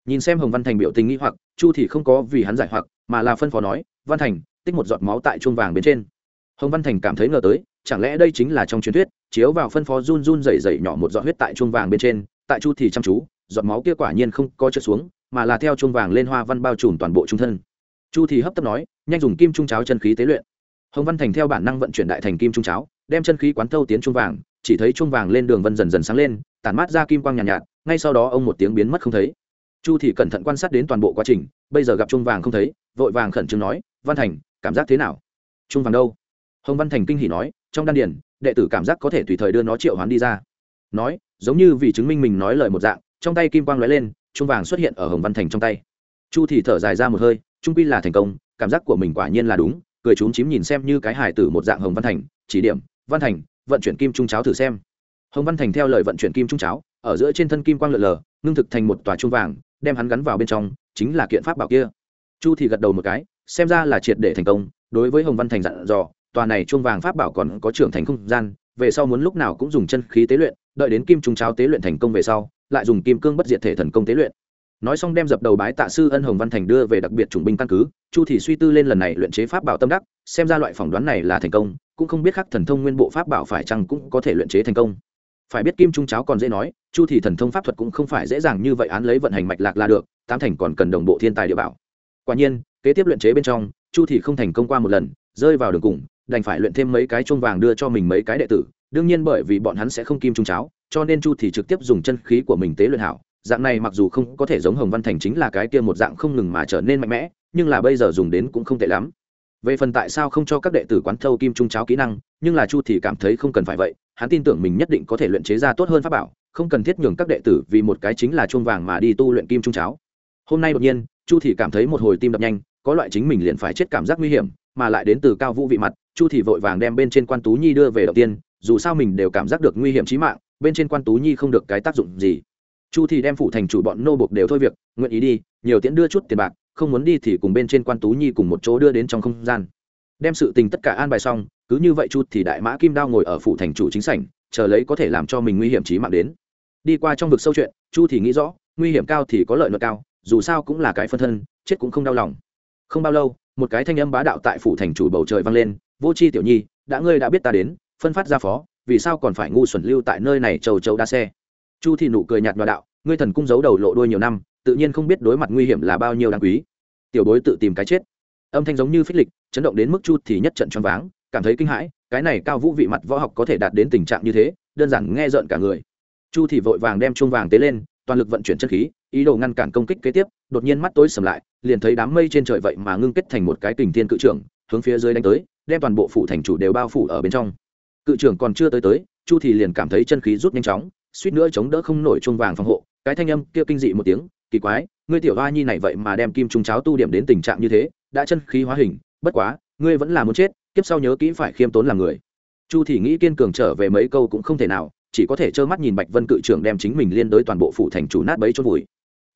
Speaker 1: nhìn xem hồng văn thành biểu tình nghĩ hoặc, chu thì không có vì hắn giải hoặc, mà là phân phó nói, văn thành, tích một giọt máu tại chuông vàng bên trên hồng văn thành cảm thấy ngờ tới, chẳng lẽ đây chính là trong truyền thuyết, chiếu vào phân phó run run rẩy rẩy nhỏ một giọt huyết tại chuông vàng bên trên tại chu thì chăm chú giọt máu kia quả nhiên không có trượt xuống mà là theo chuông vàng lên hoa văn bao trùm toàn bộ trung thân. Chu thì hấp tấp nói nhanh dùng kim trung cháo chân khí tế luyện. Hồng văn thành theo bản năng vận chuyển đại thành kim trung cháo đem chân khí quán thâu tiến trung vàng chỉ thấy trung vàng lên đường vân dần dần sáng lên tản mát ra kim quang nhàn nhạt, nhạt ngay sau đó ông một tiếng biến mất không thấy. Chu thì cẩn thận quan sát đến toàn bộ quá trình bây giờ gặp trung vàng không thấy vội vàng khẩn trương nói văn thành cảm giác thế nào? Trung vàng đâu? Hồng văn thành kinh hỉ nói trong đan điển đệ tử cảm giác có thể tùy thời đưa nó triệu hoán đi ra. Nói giống như vì chứng minh mình nói lời một dạng, trong tay kim quang lóe lên trung vàng xuất hiện ở hồng văn thành trong tay. Chu thì thở dài ra một hơi, trung pi là thành công, cảm giác của mình quả nhiên là đúng, cười chúng chím nhìn xem như cái hài tử một dạng hồng văn thành, chỉ điểm, văn thành, vận chuyển kim trung cháo thử xem. Hồng văn thành theo lời vận chuyển kim trung cháo, ở giữa trên thân kim quang lượn lờ, ngưng thực thành một tòa trung vàng, đem hắn gắn vào bên trong, chính là kiện pháp bảo kia. Chu thì gật đầu một cái, xem ra là triệt để thành công, đối với hồng văn thành dặn dò, tòa này trung vàng pháp bảo còn có trưởng thành không gian về sau muốn lúc nào cũng dùng chân khí tế luyện, đợi đến kim trung cháo tế luyện thành công về sau, lại dùng kim cương bất diệt thể thần công tế luyện. Nói xong đem dập đầu bái tạ sư ân hồng văn thành đưa về đặc biệt chủng binh căn cứ, chu thì suy tư lên lần này luyện chế pháp bảo tâm đắc, xem ra loại phỏng đoán này là thành công, cũng không biết khắc thần thông nguyên bộ pháp bảo phải chăng cũng có thể luyện chế thành công. Phải biết kim trung cháo còn dễ nói, chu thì thần thông pháp thuật cũng không phải dễ dàng như vậy án lấy vận hành mạch lạc là được, tám thành còn cần đồng bộ thiên tài địa bảo. Quả nhiên, kế tiếp luyện chế bên trong, chu thì không thành công qua một lần, rơi vào đường cùng đành phải luyện thêm mấy cái chuông vàng đưa cho mình mấy cái đệ tử, đương nhiên bởi vì bọn hắn sẽ không kim trung cháo, cho nên chu thì trực tiếp dùng chân khí của mình tế luyện hảo. Dạng này mặc dù không có thể giống hồng văn thành chính là cái kia một dạng không ngừng mà trở nên mạnh mẽ, nhưng là bây giờ dùng đến cũng không tệ lắm. Về phần tại sao không cho các đệ tử quán thâu kim trung cháo kỹ năng, nhưng là chu thì cảm thấy không cần phải vậy, hắn tin tưởng mình nhất định có thể luyện chế ra tốt hơn pháp bảo, không cần thiết nhường các đệ tử vì một cái chính là chuông vàng mà đi tu luyện kim trung cháo. Hôm nay đột nhiên, chu thì cảm thấy một hồi tim đập nhanh, có loại chính mình liền phải chết cảm giác nguy hiểm, mà lại đến từ cao vũ vị mặt chu thì vội vàng đem bên trên quan tú nhi đưa về đầu tiên, dù sao mình đều cảm giác được nguy hiểm chí mạng, bên trên quan tú nhi không được cái tác dụng gì. Chu thì đem phủ thành chủ bọn nô bộc đều thôi việc, nguyện ý đi, nhiều tiễn đưa chút tiền bạc, không muốn đi thì cùng bên trên quan tú nhi cùng một chỗ đưa đến trong không gian. Đem sự tình tất cả an bài xong, cứ như vậy chu thì đại mã kim đao ngồi ở phủ thành chủ chính sảnh, chờ lấy có thể làm cho mình nguy hiểm chí mạng đến. Đi qua trong vực sâu chuyện, chu thì nghĩ rõ, nguy hiểm cao thì có lợi nhuận cao, dù sao cũng là cái phân thân, chết cũng không đau lòng. Không bao lâu, một cái thanh âm bá đạo tại phủ thành chủ bầu trời vang lên vô chi tiểu nhi, đã ngươi đã biết ta đến, phân phát ra phó, vì sao còn phải ngu xuẩn lưu tại nơi này trầu trầu đa xe? Chu thì nụ cười nhạt nhòa đạo, ngươi thần cung giấu đầu lộ đuôi nhiều năm, tự nhiên không biết đối mặt nguy hiểm là bao nhiêu đáng quý. Tiểu bối tự tìm cái chết. Âm thanh giống như phích lịch, chấn động đến mức chu thì nhất trận choáng váng, cảm thấy kinh hãi, cái này cao vũ vị mặt võ học có thể đạt đến tình trạng như thế, đơn giản nghe rợn cả người. Chu thì vội vàng đem chuông vàng tế lên, toàn lực vận chuyển chân khí, ý đồ ngăn cản công kích kế tiếp, đột nhiên mắt tối sầm lại, liền thấy đám mây trên trời vậy mà ngưng kết thành một cái kình thiên cự trưởng hướng phía dưới đánh tới, đem toàn bộ phủ thành chủ đều bao phủ ở bên trong. Cự trưởng còn chưa tới tới, chu thì liền cảm thấy chân khí rút nhanh chóng, suýt nữa chống đỡ không nổi chuông vàng phòng hộ, cái thanh âm kia kinh dị một tiếng, kỳ quái, ngươi tiểu hoa nhi này vậy mà đem kim trung cháo tu điểm đến tình trạng như thế, đã chân khí hóa hình, bất quá, ngươi vẫn là muốn chết, kiếp sau nhớ kỹ phải khiêm tốn làm người. Chu thì nghĩ kiên cường trở về mấy câu cũng không thể nào, chỉ có thể trơ mắt nhìn bạch vân cự trưởng đem chính mình liên đối toàn bộ phủ thành chủ nát bấy chôn vùi.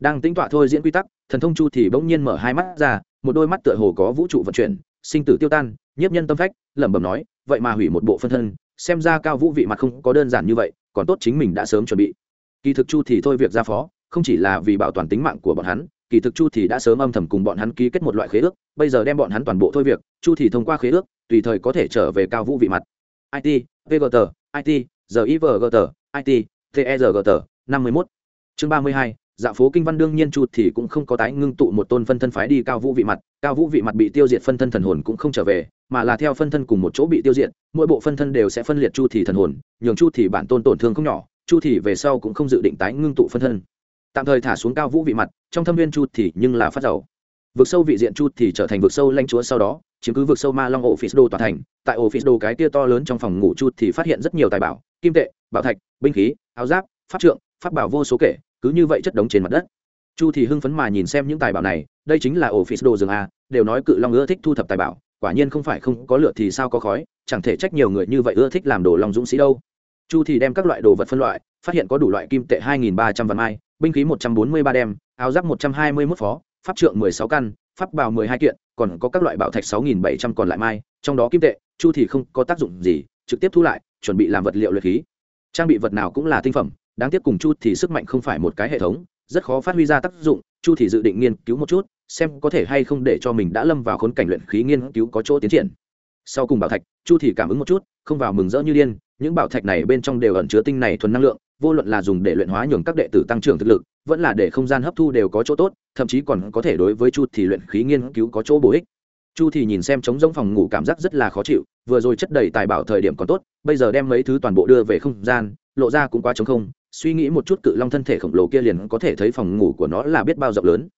Speaker 1: Đang tính tọa thôi diễn quy tắc, thần thông chu thì bỗng nhiên mở hai mắt ra, một đôi mắt tựa hồ có vũ trụ vận chuyển sinh tử tiêu tan, nhiếp nhân tâm phách, lẩm bẩm nói, vậy mà hủy một bộ phân thân, xem ra cao vũ vị mặt không có đơn giản như vậy, còn tốt chính mình đã sớm chuẩn bị. Kỳ thực chu thì thôi việc ra phó, không chỉ là vì bảo toàn tính mạng của bọn hắn, kỳ thực chu thì đã sớm âm thầm cùng bọn hắn ký kết một loại khế ước, bây giờ đem bọn hắn toàn bộ thôi việc, chu thì thông qua khế ước, tùy thời có thể trở về cao vũ vị mặt. It vgt it givgt it tergt năm mươi mốt. Chương ba mươi hai dạ phố kinh văn đương nhiên chu thì cũng không có tái ngưng tụ một tôn phân thân phái đi cao vũ vị mặt. Cao vũ vị mặt bị tiêu diệt phân thân thần hồn cũng không trở về, mà là theo phân thân cùng một chỗ bị tiêu diệt, mỗi bộ phân thân đều sẽ phân liệt chu thì thần hồn, nhường chu thì bản tôn tổn thương không nhỏ, chu thì về sau cũng không dự định tái ngưng tụ phân thân. Tạm thời thả xuống cao vũ vị mặt, trong thâm viên chu thì nhưng là phát giàu vực sâu vị diện chu thì trở thành vực sâu lanh chúa sau đó, chiếm cứ vực sâu ma long office đô tòa thành. Tại office đô cái kia to lớn trong phòng ngủ chu thì phát hiện rất nhiều tài bảo, kim tệ, bảo thạch, binh khí, áo giáp, pháp trượng, pháp bảo vô số kể cứ như vậy chất đống trên mặt đất. Chu thì hưng phấn mà nhìn xem những tài bảo này, đây chính là office đồ rừng a, đều nói cự long ưa thích thu thập tài bảo, quả nhiên không phải không có lửa thì sao có khói, chẳng thể trách nhiều người như vậy ưa thích làm đồ long dũng sĩ đâu. Chu thì đem các loại đồ vật phân loại, phát hiện có đủ loại kim tệ hai nghìn ba trăm vạn mai, binh khí một trăm bốn mươi ba đem, áo giáp 121 phó, pháp trượng mười sáu căn, pháp bào mười hai kiện, còn có các loại bảo thạch sáu nghìn bảy trăm còn lại mai, trong đó kim tệ, chu thì không có tác dụng gì, trực tiếp thu lại, chuẩn bị làm vật liệu luyện khí. Trang bị vật nào cũng là tinh phẩm đáng tiếc cùng chu thì sức mạnh không phải một cái hệ thống, rất khó phát huy ra tác dụng, chu thì dự định nghiên cứu một chút, xem có thể hay không để cho mình đã lâm vào khốn cảnh luyện khí nghiên cứu có chỗ tiến triển. Sau cùng bảo thạch, chu thì cảm ứng một chút, không vào mừng rỡ như điên, những bảo thạch này bên trong đều ẩn chứa tinh này thuần năng lượng, vô luận là dùng để luyện hóa nhường các đệ tử tăng trưởng thực lực, vẫn là để không gian hấp thu đều có chỗ tốt, thậm chí còn có thể đối với chu thì luyện khí nghiên cứu có chỗ bổ ích. Chu thì nhìn xem trống rỗng phòng ngủ cảm giác rất là khó chịu, vừa rồi chất đầy tài bảo thời điểm còn tốt, bây giờ đem mấy thứ toàn bộ đưa về không gian, lộ ra cũng quá trống không suy nghĩ một chút cự long thân thể khổng lồ kia liền có thể thấy phòng ngủ của nó là biết bao rộng lớn.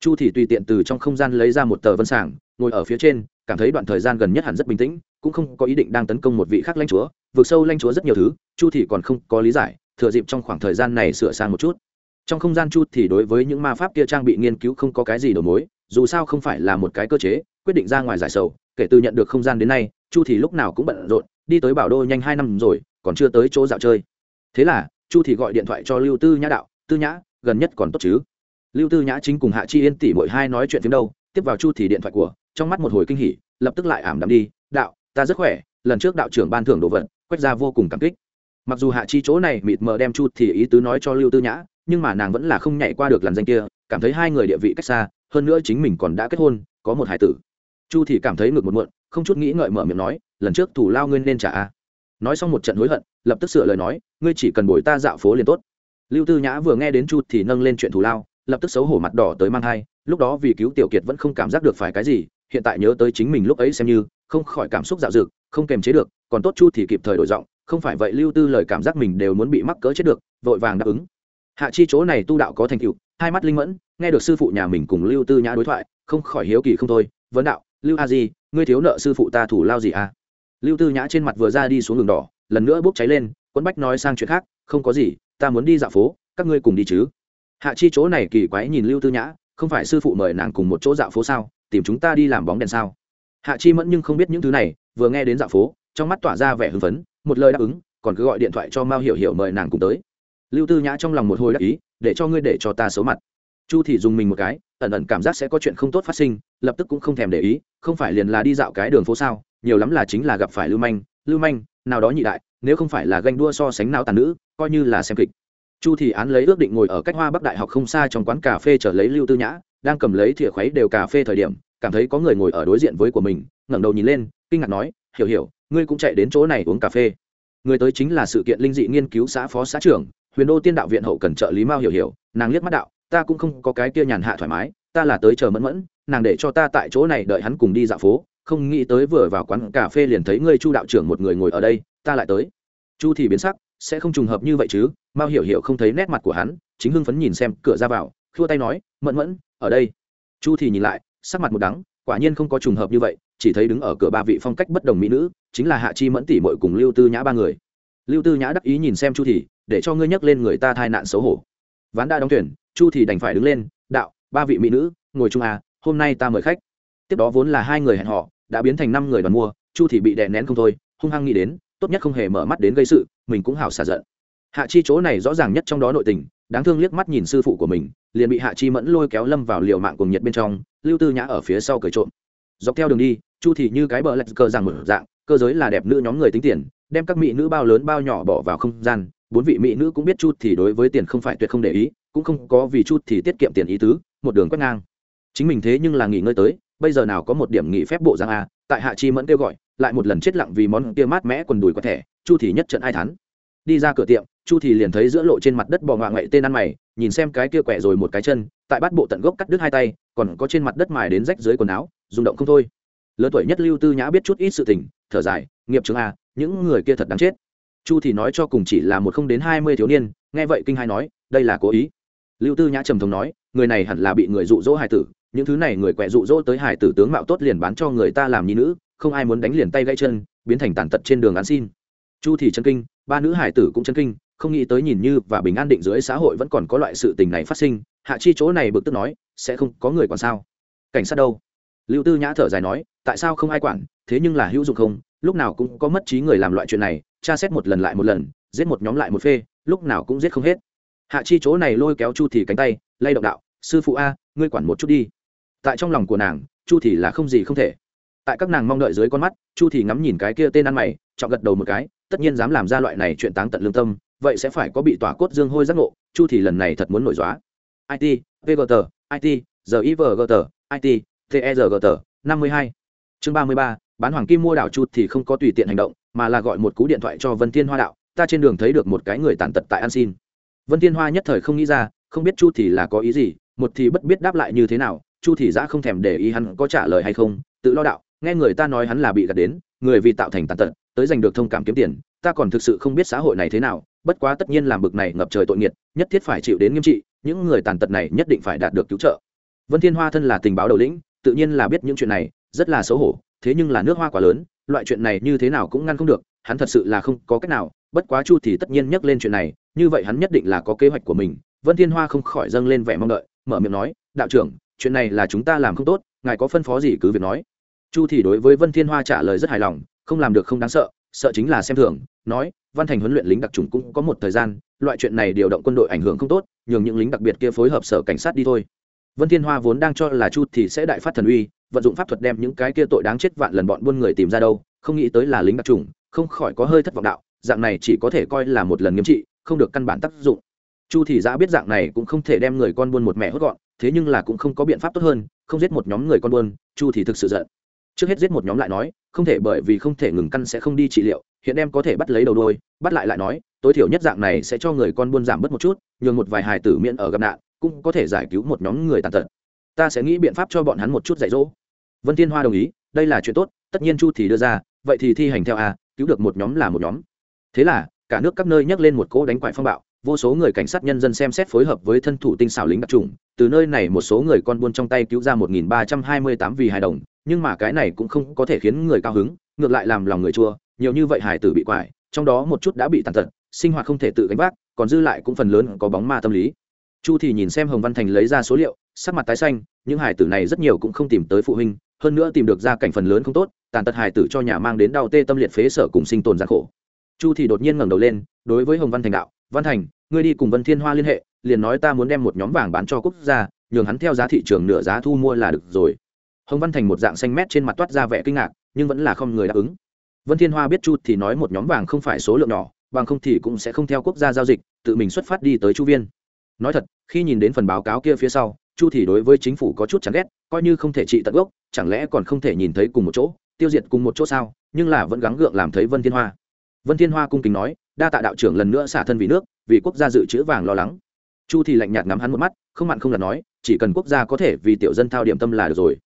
Speaker 1: Chu thì tùy tiện từ trong không gian lấy ra một tờ vân sảng ngồi ở phía trên, cảm thấy đoạn thời gian gần nhất hẳn rất bình tĩnh, cũng không có ý định đang tấn công một vị khác lãnh chúa, vượt sâu lãnh chúa rất nhiều thứ, chu thì còn không có lý giải, thừa dịp trong khoảng thời gian này sửa sang một chút. Trong không gian chu thì đối với những ma pháp kia trang bị nghiên cứu không có cái gì đầu mối, dù sao không phải là một cái cơ chế, quyết định ra ngoài giải sầu, kể từ nhận được không gian đến nay, chu thì lúc nào cũng bận rộn, đi tới bảo đô nhanh hai năm rồi, còn chưa tới chỗ dạo chơi. Thế là chu thì gọi điện thoại cho lưu tư nhã đạo, tư nhã, gần nhất còn tốt chứ? Lưu tư nhã chính cùng hạ chi yên tỷ mỗi hai nói chuyện phim đâu, tiếp vào chu thì điện thoại của, trong mắt một hồi kinh hỉ, lập tức lại ảm đạm đi, đạo, ta rất khỏe, lần trước đạo trưởng ban thưởng đồ vật, quét ra vô cùng cảm kích. Mặc dù hạ chi chỗ này mịt mờ đem chu thì ý tứ nói cho lưu tư nhã, nhưng mà nàng vẫn là không nhảy qua được lần danh kia, cảm thấy hai người địa vị cách xa, hơn nữa chính mình còn đã kết hôn, có một hải tử. Chu thì cảm thấy ngược một muộn, không chút nghĩ ngợi mở miệng nói, lần trước thủ lao ngươi nên trả a nói xong một trận hối hận, lập tức sửa lời nói, ngươi chỉ cần bồi ta dạo phố liền tốt. Lưu tư nhã vừa nghe đến chu thì nâng lên chuyện thù lao, lập tức xấu hổ mặt đỏ tới mang hai, lúc đó vì cứu tiểu kiệt vẫn không cảm giác được phải cái gì, hiện tại nhớ tới chính mình lúc ấy xem như, không khỏi cảm xúc dạo dực, không kềm chế được, còn tốt chu thì kịp thời đổi giọng, không phải vậy lưu tư lời cảm giác mình đều muốn bị mắc cỡ chết được, vội vàng đáp ứng. Hạ chi chỗ này tu đạo có thành tựu, hai mắt linh mẫn, nghe được sư phụ nhà mình cùng lưu tư nhã đối thoại, không khỏi hiếu kỳ không thôi, vấn đạo, lưu a di, ngươi thiếu nợ sư phụ ta thủ lao gì à? Lưu tư nhã trên mặt vừa ra đi xuống đường đỏ, lần nữa bốc cháy lên quấn bách nói sang chuyện khác, không có gì, ta muốn đi dạo phố, các ngươi cùng đi chứ. Hạ chi chỗ này kỳ quái nhìn lưu tư nhã, không phải sư phụ mời nàng cùng một chỗ dạo phố sao? Tìm chúng ta đi làm bóng đèn sao? Hạ chi mẫn nhưng không biết những thứ này, vừa nghe đến dạo phố, trong mắt tỏa ra vẻ hưng phấn, một lời đáp ứng, còn cứ gọi điện thoại cho mao hiểu hiểu mời nàng cùng tới. Lưu tư nhã trong lòng một hồi đắc ý, để cho ngươi để cho ta xấu mặt. Chu thì dùng mình một cái, ẩn ẩn cảm giác sẽ có chuyện không tốt phát sinh, lập tức cũng không thèm để ý, không phải liền là đi dạo cái đường phố sao? Nhiều lắm là chính là gặp phải lưu manh lưu manh, nào đó nhị đại, nếu không phải là ganh đua so sánh nào tàn nữ, coi như là xem kịch. Chu thì án lấy ước định ngồi ở cách hoa bắc đại học không xa trong quán cà phê chờ lấy lưu tư nhã, đang cầm lấy thìa khuấy đều cà phê thời điểm, cảm thấy có người ngồi ở đối diện với của mình, ngẩng đầu nhìn lên, kinh ngạc nói, hiểu hiểu, ngươi cũng chạy đến chỗ này uống cà phê. Người tới chính là sự kiện linh dị nghiên cứu xã phó xã trưởng, huyền đô tiên đạo viện hậu cần trợ lý mao hiểu hiểu, nàng liếc mắt đạo, ta cũng không có cái kia nhàn hạ thoải mái, ta là tới chờ mẫn mẫn, nàng để cho ta tại chỗ này đợi hắn cùng đi dạo phố không nghĩ tới vừa vào quán cà phê liền thấy ngươi chu đạo trưởng một người ngồi ở đây, ta lại tới. Chu thì biến sắc, sẽ không trùng hợp như vậy chứ, mao hiểu hiểu không thấy nét mặt của hắn, chính hưng phấn nhìn xem, cửa ra vào, khua tay nói, mẫn mẫn, ở đây. Chu thì nhìn lại, sắc mặt một đắng, quả nhiên không có trùng hợp như vậy, chỉ thấy đứng ở cửa ba vị phong cách bất đồng mỹ nữ, chính là hạ chi mẫn tỷ muội cùng lưu tư nhã ba người. Lưu tư nhã đắc ý nhìn xem chu thì, để cho ngươi nhắc lên người ta thai nạn xấu hổ. Ván đã đóng tuyển, chu thì đành phải đứng lên, đạo, ba vị mỹ nữ, ngồi chung à hôm nay ta mời khách. Tiếp đó vốn là hai người hẹn họ đã biến thành năm người đoàn mua, chu thì bị đè nén không thôi, hung hăng nghĩ đến, tốt nhất không hề mở mắt đến gây sự, mình cũng hảo xả giận. Hạ chi chỗ này rõ ràng nhất trong đó nội tình, đáng thương liếc mắt nhìn sư phụ của mình, liền bị hạ chi mẫn lôi kéo lâm vào liều mạng cùng nhiệt bên trong, lưu tư nhã ở phía sau cởi trộm. Dọc theo đường đi, chu thì như cái bờ lạch cờ rằng mở dạng, cơ giới là đẹp nữ nhóm người tính tiền, đem các mỹ nữ bao lớn bao nhỏ bỏ vào không gian, bốn vị mỹ nữ cũng biết chút thì đối với tiền không phải tuyệt không để ý, cũng không có vì chút thì tiết kiệm tiền ý tứ, một đường quét ngang. Chính mình thế nhưng là nghỉ ngơi tới bây giờ nào có một điểm nghỉ phép bộ giang a, tại hạ chi mẫn kêu gọi, lại một lần chết lặng vì món kia mát mẽ quần đùi có thể chu thì nhất trận ai thắn đi ra cửa tiệm, chu thì liền thấy giữa lộ trên mặt đất bò ngoạ ngậy tên ăn mày, nhìn xem cái kia quẹ rồi một cái chân, tại bát bộ tận gốc cắt đứt hai tay, còn có trên mặt đất mài đến rách dưới quần áo, rung động không thôi. Lớn tuổi nhất lưu tư nhã biết chút ít sự tình, thở dài, nghiệp chứng a, những người kia thật đáng chết. Chu thì nói cho cùng chỉ là một không đến hai mươi thiếu niên, nghe vậy kinh hai nói, đây là cố ý lưu tư nhã trầm thống nói, người này hẳn là bị người dụ dỗ hải tử, những thứ này người quẹ dụ dỗ tới hải tử tướng mạo tốt liền bán cho người ta làm nhi nữ, không ai muốn đánh liền tay gãy chân, biến thành tàn tật trên đường án xin. Chu thì chân kinh, ba nữ hải tử cũng chân kinh, không nghĩ tới nhìn như và bình an định dưới xã hội vẫn còn có loại sự tình này phát sinh, hạ chi chỗ này bực tức nói, sẽ không có người còn sao? Cảnh sát đâu? Lưu tư nhã thở dài nói, tại sao không ai quản, thế nhưng là hữu dụng không, lúc nào cũng có mất trí người làm loại chuyện này, tra xét một lần lại một lần, giết một nhóm lại một phê, lúc nào cũng giết không hết hạ chi chỗ này lôi kéo chu thì cánh tay, lay động đạo, sư phụ a, ngươi quản một chút đi. Tại trong lòng của nàng, chu thì là không gì không thể. Tại các nàng mong đợi dưới con mắt, chu thì ngắm nhìn cái kia tên ăn mày chọn gật đầu một cái, tất nhiên dám làm ra loại này chuyện táng tận lương tâm, vậy sẽ phải có bị tỏa cốt dương hôi giác ngộ. Chu thì lần này thật muốn nổi dóa it vgt it givgt it tergt năm mươi hai. Chương ba mươi ba, bán hoàng kim mua đảo chu thì không có tùy tiện hành động, mà là gọi một cú điện thoại cho vân thiên hoa đạo, ta trên đường thấy được một cái người tàn tật tại an xin vân thiên hoa nhất thời không nghĩ ra, không biết chu thì là có ý gì, một thì bất biết đáp lại như thế nào, chu thì giã không thèm để ý hắn có trả lời hay không, tự lo đạo, nghe người ta nói hắn là bị gạt đến, người vì tạo thành tàn tật, tới giành được thông cảm kiếm tiền, ta còn thực sự không biết xã hội này thế nào, bất quá tất nhiên làm bực này ngập trời tội nghiệt, nhất thiết phải chịu đến nghiêm trị, những người tàn tật này nhất định phải đạt được cứu trợ. Vân thiên hoa thân là tình báo đầu lĩnh, tự nhiên là biết những chuyện này, rất là xấu hổ, thế nhưng là nước hoa quá lớn, loại chuyện này như thế nào cũng ngăn không được, hắn thật sự là không có cách nào bất quá chu thì tất nhiên nhắc lên chuyện này, như vậy hắn nhất định là có kế hoạch của mình. Vân thiên hoa không khỏi dâng lên vẻ mong đợi, mở miệng nói, đạo trưởng, chuyện này là chúng ta làm không tốt, ngài có phân phó gì cứ việc nói. Chu thì đối với vân thiên hoa trả lời rất hài lòng, không làm được không đáng sợ sợ chính là xem thường, nói, văn thành huấn luyện lính đặc trùng cũng có một thời gian, loại chuyện này điều động quân đội ảnh hưởng không tốt, nhường những lính đặc biệt kia phối hợp sở cảnh sát đi thôi. Vân thiên hoa vốn đang cho là chu thì sẽ đại phát thần uy, vận dụng pháp thuật đem những cái kia tội đáng chết vạn lần bọn buôn người tìm ra đâu, không nghĩ tới là lính đặc trùng không khỏi có hơi thất vọng đạo dạng này chỉ có thể coi là một lần nghiêm trị, không được căn bản tác dụng. Chu thì giã biết dạng này cũng không thể đem người con buôn một mẹ hốt gọn, thế nhưng là cũng không có biện pháp tốt hơn, không giết một nhóm người con buôn, chu thì thực sự giận. Trước hết giết một nhóm lại nói, không thể bởi vì không thể ngừng căn sẽ không đi trị liệu, hiện em có thể bắt lấy đầu đôi bắt lại lại nói, tối thiểu nhất dạng này sẽ cho người con buôn giảm bớt một chút, nhường một vài hài tử miễn ở gặp nạn, cũng có thể giải cứu một nhóm người tàn tật. Ta sẽ nghĩ biện pháp cho bọn hắn một chút dạy dỗ. Vân tiên hoa đồng ý, đây là chuyện tốt, tất nhiên chu thì đưa ra, vậy thì thi hành theo a, cứu được một nhóm là một nhóm thế là, cả nước các nơi nhắc lên một cỗ đánh quại phong bạo, vô số người cảnh sát nhân dân xem xét phối hợp với thân thủ tinh xảo lính đặc trùng, từ nơi này một số người con buôn trong tay cứu ra 1.328 vì hài đồng, nhưng mà cái này cũng không có thể khiến người cao hứng, ngược lại làm lòng người chua, nhiều như vậy hài tử bị quải, trong đó một chút đã bị tàn tật, sinh hoạt không thể tự gánh vác, còn dư lại cũng phần lớn có bóng ma tâm lý. Chu thì nhìn xem hồng văn thành lấy ra số liệu, sắc mặt tái xanh, những hài tử này rất nhiều cũng không tìm tới phụ huynh, hơn nữa tìm được ra cảnh phần lớn không tốt, tàn tật hài tử cho nhà mang đến đau tê tâm liệt phế sở cùng sinh tồn gian khổ chu thì đột nhiên ngẩng đầu lên, đối với hồng văn thành đạo, văn thành, ngươi đi cùng vân thiên hoa liên hệ, liền nói ta muốn đem một nhóm vàng bán cho quốc gia, nhường hắn theo giá thị trường nửa giá thu mua là được rồi. Hồng văn thành một dạng xanh mét trên mặt toát ra vẻ kinh ngạc, nhưng vẫn là không người đáp ứng. Vân thiên hoa biết chu thì nói một nhóm vàng không phải số lượng nhỏ bằng không thì cũng sẽ không theo quốc gia giao dịch, tự mình xuất phát đi tới chu viên. Nói thật, khi nhìn đến phần báo cáo kia phía sau, chu thì đối với chính phủ có chút chán ghét, coi như không thể trị tận gốc, chẳng lẽ còn không thể nhìn thấy cùng một chỗ, tiêu diệt cùng một chỗ sao, nhưng là vẫn gắng gượng làm thấy vân thiên hoa vân thiên hoa cung kính nói, đa tạ đạo trưởng lần nữa xả thân vì nước, vì quốc gia dự trữ vàng lo lắng. Chu thì lạnh nhạt ngắm hắn một mắt, không mặn không là nói, chỉ cần quốc gia có thể vì tiểu dân thao điểm tâm là được rồi.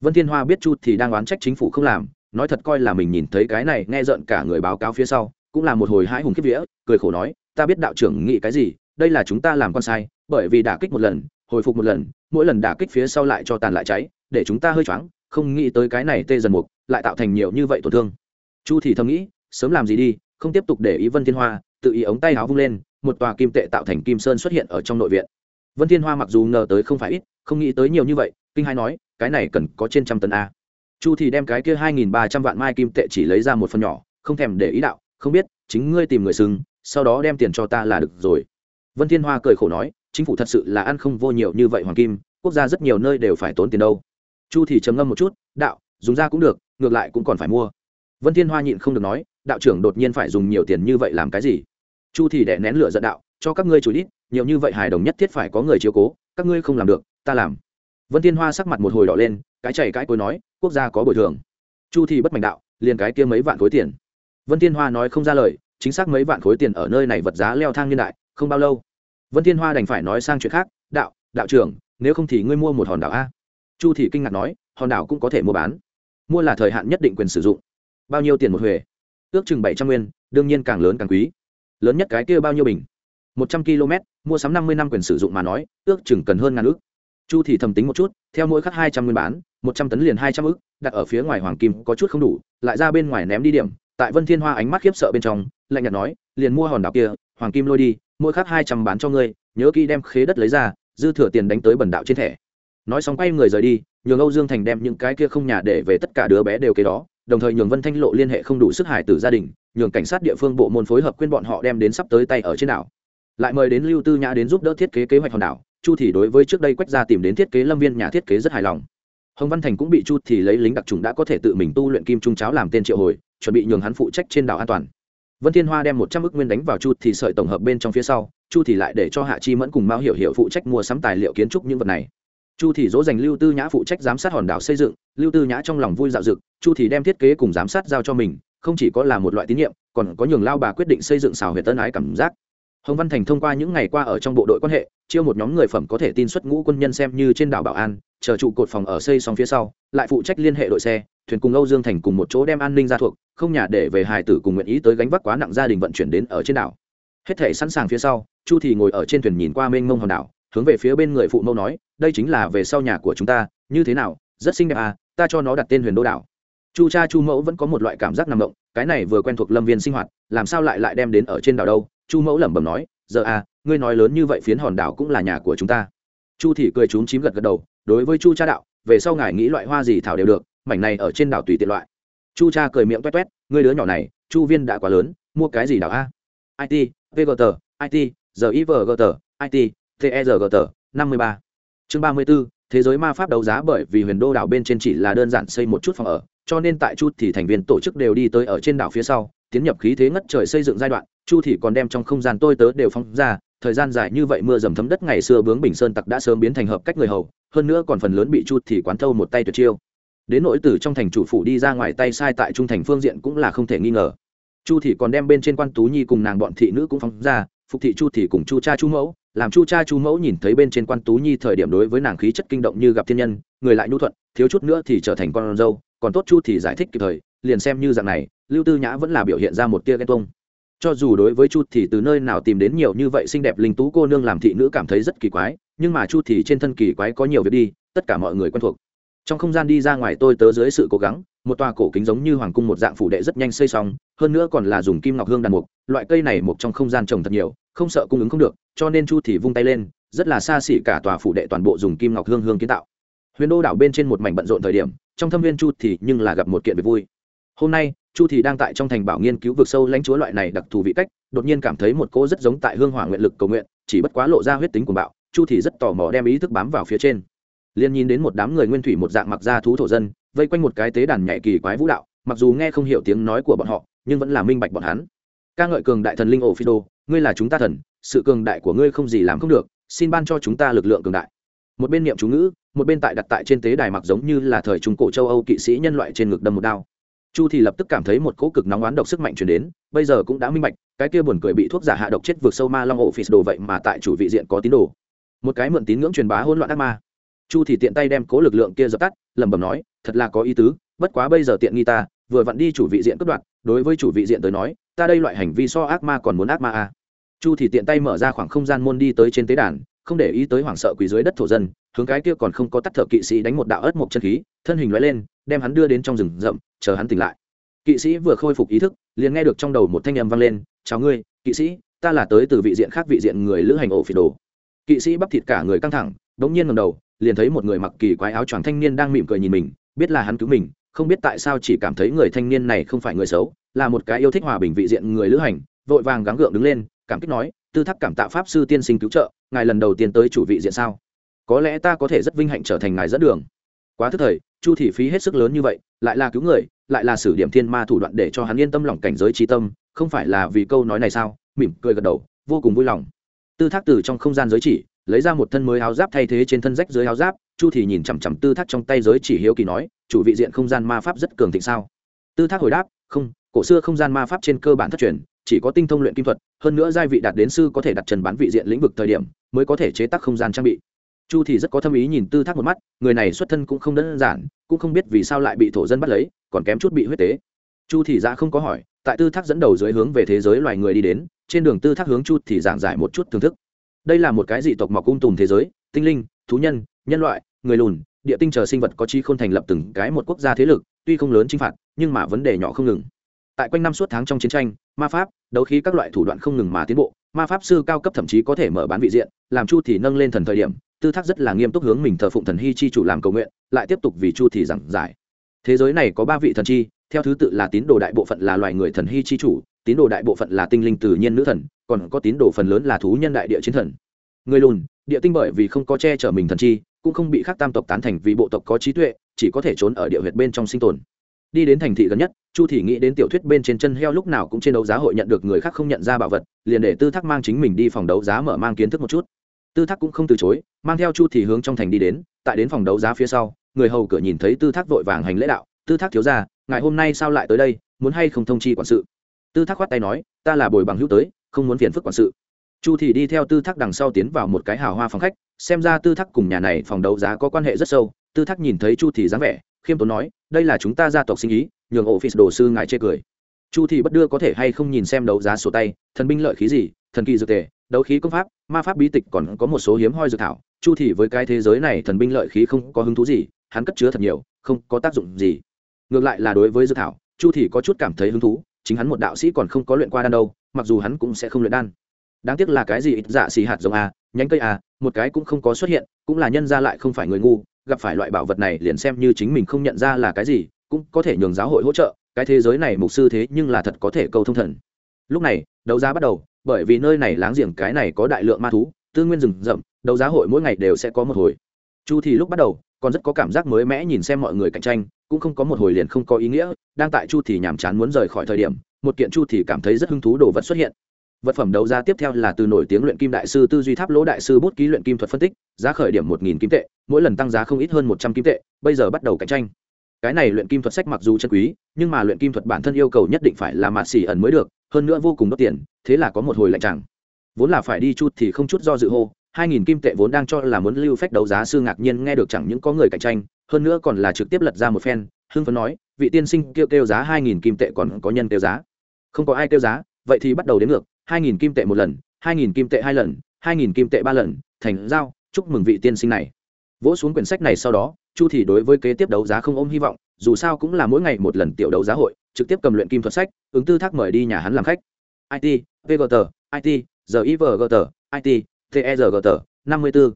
Speaker 1: Vân thiên hoa biết chu thì đang oán trách chính phủ không làm, nói thật coi là mình nhìn thấy cái này nghe giận cả người báo cáo phía sau, cũng là một hồi hãi hùng kiếp vía, cười khổ nói, ta biết đạo trưởng nghĩ cái gì, đây là chúng ta làm con sai, bởi vì đả kích một lần, hồi phục một lần, mỗi lần đả kích phía sau lại cho tàn lại cháy, để chúng ta hơi choáng, không nghĩ tới cái này tê dần mục, lại tạo thành nhiều như vậy tổn thương. Chu thì thầm nghĩ, sớm làm gì đi không tiếp tục để ý vân thiên hoa, tự ý ống tay áo vung lên, một tòa kim tệ tạo thành kim sơn xuất hiện ở trong nội viện. Vân thiên hoa mặc dù ngờ tới không phải ít, không nghĩ tới nhiều như vậy, kinh hai nói, cái này cần có trên trăm tấn a. Chu thì đem cái kia hai nghìn ba trăm vạn mai kim tệ chỉ lấy ra một phần nhỏ, không thèm để ý đạo, không biết, chính ngươi tìm người sừng sau đó đem tiền cho ta là được rồi. Vân thiên hoa cười khổ nói, chính phủ thật sự là ăn không vô nhiều như vậy hoàng kim, quốc gia rất nhiều nơi đều phải tốn tiền đâu. Chu thì trầm ngâm một chút, đạo, dùng ra cũng được, ngược lại cũng còn phải mua vân thiên hoa nhịn không được nói, đạo trưởng đột nhiên phải dùng nhiều tiền như vậy làm cái gì? Chu thì đè nén lửa giận đạo, cho các ngươi chủ ít nhiều như vậy hài đồng nhất thiết phải có người chiếu cố, các ngươi không làm được, ta làm. Vân thiên hoa sắc mặt một hồi đỏ lên, cái chảy cái cối nói, quốc gia có bồi thường. Chu thì bất mạnh đạo, liền cái kia mấy vạn khối tiền. Vân thiên hoa nói không ra lời, chính xác mấy vạn khối tiền ở nơi này vật giá leo thang niên đại, không bao lâu. Vân thiên hoa đành phải nói sang chuyện khác, đạo đạo trưởng, nếu không thì ngươi mua một hòn đảo a. Chu thì kinh ngạc nói, hòn đảo cũng có thể mua bán. Mua là thời hạn nhất định quyền sử dụng bao nhiêu tiền một huề ước chừng bảy trăm nguyên, đương nhiên càng lớn càng quý. Lớn nhất cái kia bao nhiêu bình? Một trăm km mua sắm năm mươi năm quyền sử dụng mà nói, ước chừng cần hơn ngàn ước chu thì thầm tính một chút, theo mỗi khắc hai trăm nguyên bán, một trăm tấn liền hai trăm ước đặt ở phía ngoài hoàng kim có chút không đủ, lại ra bên ngoài ném đi điểm. Tại vân thiên hoa ánh mắt khiếp sợ bên trong, lạnh nhạt nói, liền mua hòn đảo kia, hoàng kim lôi đi, mỗi khắc hai trăm bán cho ngươi, nhớ kỹ đem khế đất lấy ra, dư thừa tiền đánh tới bẩn đạo trên thẻ. Nói xong quay người rời đi, nhường âu dương thành đem những cái kia không nhà để về tất cả đứa bé đều kế đó đồng thời nhường vân thanh lộ liên hệ không đủ sức hải tử gia đình, nhường cảnh sát địa phương bộ môn phối hợp khuyên bọn họ đem đến sắp tới tay ở trên đảo. Lại mời đến lưu tư nhã đến giúp đỡ thiết kế kế hoạch hòn đảo, chu thì đối với trước đây quách ra tìm đến thiết kế lâm viên nhà thiết kế rất hài lòng. Hồng văn thành cũng bị chu thì lấy lính đặc trùng đã có thể tự mình tu luyện kim trung cháo làm tên triệu hồi, chuẩn bị nhường hắn phụ trách trên đảo an toàn. Vân thiên hoa đem một trăm ức nguyên đánh vào chu thì sợi tổng hợp bên trong phía sau, chu thì lại để cho hạ chi mẫn cùng mao hiểu hiểu phụ trách mua sắm tài liệu kiến trúc những vật này chu thì dỗ dành lưu tư nhã phụ trách giám sát hòn đảo xây dựng, lưu tư nhã trong lòng vui dạo dực, chu thì đem thiết kế cùng giám sát giao cho mình, không chỉ có là một loại tín nhiệm, còn có nhường lao bà quyết định xây dựng xào huyệt tân ái cảm giác. Hồng văn thành thông qua những ngày qua ở trong bộ đội quan hệ, chiêu một nhóm người phẩm có thể tin xuất ngũ quân nhân xem như trên đảo bảo an, chờ trụ cột phòng ở xây xong phía sau, lại phụ trách liên hệ đội xe, thuyền cùng âu dương thành cùng một chỗ đem an ninh ra thuộc, không nhà để về hài tử cùng nguyện ý tới gánh vác quá nặng gia đình vận chuyển đến ở trên đảo. Hết thể sẵn sàng phía sau, chu thì ngồi ở trên thuyền nhìn qua mênh mông hòn đảo, hướng về phía bên người phụ mẫu nói đây chính là về sau nhà của chúng ta, như thế nào, rất xinh đẹp à ta cho nó đặt tên huyền đô đảo. Chu cha chu mẫu vẫn có một loại cảm giác nằm động, cái này vừa quen thuộc lâm viên sinh hoạt, làm sao lại lại đem đến ở trên đảo đâu? Chu mẫu lẩm bẩm nói, giờ à ngươi nói lớn như vậy phiến hòn đảo cũng là nhà của chúng ta. Chu thị cười trúng chím gật gật đầu, đối với chu cha đạo, về sau ngài nghĩ loại hoa gì thảo đều được, mảnh này ở trên đảo tùy tiện loại. Chu cha cười miệng toét toét ngươi đứa nhỏ này, chu viên đã quá lớn, mua cái gì đảo a? It vgt it givgt it tergt năm mươi ba chương ba mươi b ố thế giới ma pháp đấu giá bởi vì huyền đô đảo bên trên chỉ là đơn giản xây một chút phòng ở, cho nên tại chu thì thành viên tổ chức đều đi tới ở trên đảo phía sau, tiến nhập khí thế ngất trời xây dựng giai đoạn, chu thì còn đem trong không gian tôi tớ đều phóng ra, thời gian dài như vậy mưa dầm thấm đất ngày xưa bướng bình sơn tặc đã sớm biến thành hợp cách người hầu, hơn nữa còn phần lớn bị chu thì quán thâu một tay tuyệt chiêu. Đến nỗi từ trong thành chủ phủ đi ra ngoài tay sai tại trung thành phương diện cũng là không thể nghi ngờ. Chu thì còn đem bên trên quan tú nhi cùng nàng bọn thị nữ cũng phóng ra phục thị chu thì cùng chu cha chu mẫu, làm chu cha chu mẫu nhìn thấy bên trên quan tú nhi thời điểm đối với nàng khí chất kinh động như gặp thiên nhân, người lại nhu thuận, thiếu chút nữa thì trở thành con dâu, còn tốt chu thì giải thích kịp thời, liền xem như dạng này, lưu tư nhã vẫn là biểu hiện ra một tia ghen tuông. Cho dù đối với chu thì từ nơi nào tìm đến nhiều như vậy xinh đẹp linh tú cô nương làm thị nữ cảm thấy rất kỳ quái, nhưng mà chu thì trên thân kỳ quái có nhiều việc đi, tất cả mọi người quen thuộc. Trong không gian đi ra ngoài tôi tớ dưới sự cố gắng, một tòa cổ kính giống như hoàng cung một dạng phủ đệ rất nhanh xây xong hơn nữa còn là dùng kim ngọc hương đàn mục, loại cây này mục trong không gian trồng thật nhiều, không sợ cung ứng không được, cho nên chu thì vung tay lên, rất là xa xỉ cả tòa phủ đệ toàn bộ dùng kim ngọc hương hương kiến tạo. Huyền đô đảo bên trên một mảnh bận rộn thời điểm, trong thâm viên chu thì nhưng là gặp một kiện việc vui. Hôm nay, chu thì đang tại trong thành bảo nghiên cứu vực sâu lãnh chúa loại này đặc thù vị cách, đột nhiên cảm thấy một cô rất giống tại hương hỏa nguyện lực cầu nguyện, chỉ bất quá lộ ra huyết tính của bạo, chu thì rất tò mò đem ý thức bám vào phía trên. Liền nhìn đến một đám người nguyên thủy một dạng mặc da thú thổ dân, vây quanh một cái tế đàn nhảy kỳ quái vũ đạo, mặc dù nghe không hiểu tiếng nói của bọn họ nhưng vẫn là minh bạch bọn hắn. Ca ngợi cường đại thần linh ổ phi đô ngươi là chúng ta thần, sự cường đại của ngươi không gì làm không được, xin ban cho chúng ta lực lượng cường đại. Một bên niệm chú ngữ, một bên tại đặt tại trên tế đài mặc giống như là thời trung cổ châu âu kỵ sĩ nhân loại trên ngực đâm một đao. Chu thì lập tức cảm thấy một cỗ cực nóng oán độc sức mạnh truyền đến, bây giờ cũng đã minh bạch, cái kia buồn cười bị thuốc giả hạ độc chết vượt sâu ma long ổ phi đồ vậy mà tại chủ vị diện có tín đồ. Một cái mượn tín ngưỡng truyền bá hỗn loạn ác ma. Chu thì tiện tay đem cố lực lượng kia dập tắt, lẩm bẩm nói, thật là có ý tứ, bất quá bây giờ tiện nghi ta, vừa vặn đi chủ vị diện cất đoạn đối với chủ vị diện tới nói, ta đây loại hành vi so ác ma còn muốn ác ma à. chu thì tiện tay mở ra khoảng không gian môn đi tới trên tế đàn, không để ý tới hoảng sợ quỳ dưới đất thổ dân, hướng cái kia còn không có tắt thở kỵ sĩ đánh một đạo ớt một chân khí, thân hình lóe lên, đem hắn đưa đến trong rừng rậm, chờ hắn tỉnh lại kỵ sĩ vừa khôi phục ý thức, liền nghe được trong đầu một thanh âm vang lên, chào ngươi, kỵ sĩ, ta là tới từ vị diện khác vị diện người lữ hành ổ phi đồ kỵ sĩ bắp thịt cả người căng thẳng, đống nhiên ngầm đầu, liền thấy một người mặc kỳ quái áo choàng thanh niên đang mỉm cười nhìn mình, biết là hắn cứu mình không biết tại sao chỉ cảm thấy người thanh niên này không phải người xấu, là một cái yêu thích hòa bình vị diện người lữ hành, vội vàng gắng gượng đứng lên, cảm kích nói, tư thắc cảm tạ pháp sư tiên sinh cứu trợ, ngài lần đầu tiên tới chủ vị diện sao? Có lẽ ta có thể rất vinh hạnh trở thành ngài dẫn đường. Quá thức thời, chu thị phí hết sức lớn như vậy, lại là cứu người, lại là sử điểm thiên ma thủ đoạn để cho hắn yên tâm lòng cảnh giới trí tâm, không phải là vì câu nói này sao? Mỉm cười gật đầu, vô cùng vui lòng. Tư thác từ trong không gian giới chỉ, lấy ra một thân mới áo giáp thay thế trên thân rách dưới áo giáp, chu thì nhìn chằm chằm tư thác trong tay giới chỉ hiếu kỳ nói chủ vị diện không gian ma pháp rất cường thịnh sao? Tư thác hồi đáp, không, cổ xưa không gian ma pháp trên cơ bản thất truyền, chỉ có tinh thông luyện kim thuật, hơn nữa giai vị đạt đến sư có thể đặt trần bán vị diện lĩnh vực thời điểm, mới có thể chế tác không gian trang bị. Chu thì rất có tâm ý nhìn tư thác một mắt, người này xuất thân cũng không đơn giản, cũng không biết vì sao lại bị thổ dân bắt lấy, còn kém chút bị huyết tế. Chu thì ra không có hỏi, tại tư thác dẫn đầu dưới hướng về thế giới loài người đi đến, trên đường tư thác hướng chu thì giảng giải một chút thưởng thức. Đây là một cái dị tộc mọc cung tùm thế giới, tinh linh, thú nhân nhân loại, người lùn địa tinh chờ sinh vật có chi không thành lập từng cái một quốc gia thế lực, tuy không lớn chinh phạt, nhưng mà vấn đề nhỏ không ngừng. Tại quanh năm suốt tháng trong chiến tranh, ma pháp, đấu khí các loại thủ đoạn không ngừng mà tiến bộ, ma pháp sư cao cấp thậm chí có thể mở bán vị diện, làm chu thì nâng lên thần thời điểm, tư thác rất là nghiêm túc hướng mình thờ phụng thần hy chi chủ làm cầu nguyện, lại tiếp tục vì chu thì giảng giải. Thế giới này có ba vị thần chi, theo thứ tự là tín đồ đại bộ phận là loài người thần hy chi chủ, tín đồ đại bộ phận là tinh linh tự nhiên nữ thần, còn có tín đồ phần lớn là thú nhân đại địa chiến thần. Người lùn, địa tinh bởi vì không có che chở mình thần chi cũng không bị khác tam tộc tán thành vì bộ tộc có trí tuệ, chỉ có thể trốn ở địa huyệt bên trong sinh tồn. Đi đến thành thị gần nhất, chu thị nghĩ đến tiểu thuyết bên trên chân heo lúc nào cũng trên đấu giá hội nhận được người khác không nhận ra bảo vật, liền để tư thác mang chính mình đi phòng đấu giá mở mang kiến thức một chút. Tư thác cũng không từ chối, mang theo chu thị hướng trong thành đi đến, tại đến phòng đấu giá phía sau, người hầu cửa nhìn thấy tư thác vội vàng hành lễ đạo, tư thác thiếu ra ngày hôm nay sao lại tới đây, muốn hay không thông chi quản sự? Tư thác khoát tay nói, ta là bồi bằng hữu tới, không muốn phiền phức quản sự chu thị đi theo tư thác đằng sau tiến vào một cái hào hoa phòng khách, xem ra tư thác cùng nhà này phòng đấu giá có quan hệ rất sâu. Tư thác nhìn thấy chu thị dáng vẻ, khiêm tốn nói, đây là chúng ta gia tộc sinh ý, nhường ổ phi đồ sư ngài chê cười. Chu thị bất đưa có thể hay không nhìn xem đấu giá sổ tay, thần binh lợi khí gì, thần kỳ dược tề, đấu khí công pháp, ma pháp bí tịch còn có một số hiếm hoi dược thảo. Chu thị với cái thế giới này thần binh lợi khí không có hứng thú gì, hắn cất chứa thật nhiều, không có tác dụng gì. Ngược lại là đối với dược thảo, chu thị có chút cảm thấy hứng thú, chính hắn một đạo sĩ còn không có luyện qua đan đâu, mặc dù hắn cũng sẽ không luyện đan đáng tiếc là cái gì ít dạ xì hạt giống a, nhánh cây a, một cái cũng không có xuất hiện, cũng là nhân ra lại không phải người ngu, gặp phải loại bảo vật này liền xem như chính mình không nhận ra là cái gì, cũng có thể nhường giáo hội hỗ trợ, cái thế giới này mục sư thế nhưng là thật có thể câu thông thần. Lúc này, đấu giá bắt đầu, bởi vì nơi này láng giềng cái này có đại lượng ma thú, tư nguyên rừng rậm, đấu giá hội mỗi ngày đều sẽ có một hồi. Chu thì lúc bắt đầu, còn rất có cảm giác mới mẽ nhìn xem mọi người cạnh tranh, cũng không có một hồi liền không có ý nghĩa, đang tại chu thì nhàm chán muốn rời khỏi thời điểm, một kiện chu thì cảm thấy rất hứng thú đồ vật xuất hiện vật phẩm đấu giá tiếp theo là từ nổi tiếng luyện kim đại sư, tư duy tháp lỗ đại sư bút ký luyện kim thuật phân tích, giá khởi điểm một nghìn kim tệ, mỗi lần tăng giá không ít hơn một trăm kim tệ, bây giờ bắt đầu cạnh tranh. Cái này luyện kim thuật sách mặc dù chân quý, nhưng mà luyện kim thuật bản thân yêu cầu nhất định phải là mạt xỉ ẩn mới được, hơn nữa vô cùng đốt tiền, thế là có một hồi lạnh chẳng vốn là phải đi chút thì không chút do dự hô, hai nghìn kim tệ vốn đang cho là muốn lưu phách đấu giá sư ngạc nhiên nghe được chẳng những có người cạnh tranh, hơn nữa còn là trực tiếp lật ra một phen, hưng phấn nói, vị tiên sinh kêu kêu giá hai nghìn kim tệ còn có nhân kêu giá. Không có ai kêu giá, vậy thì bắt đầu đến ngược hai nghìn kim tệ một lần, hai nghìn kim tệ hai lần, hai nghìn kim tệ ba lần, thành giao, chúc mừng vị tiên sinh này. Vỗ xuống quyển sách này sau đó, chu thì đối với kế tiếp đấu giá không ôm hy vọng, dù sao cũng là mỗi ngày một lần tiểu đấu giá hội, trực tiếp cầm luyện kim thuật sách, ứng tư thác mời đi nhà hắn làm khách. It vgt it givgt it tergt năm mươi bốn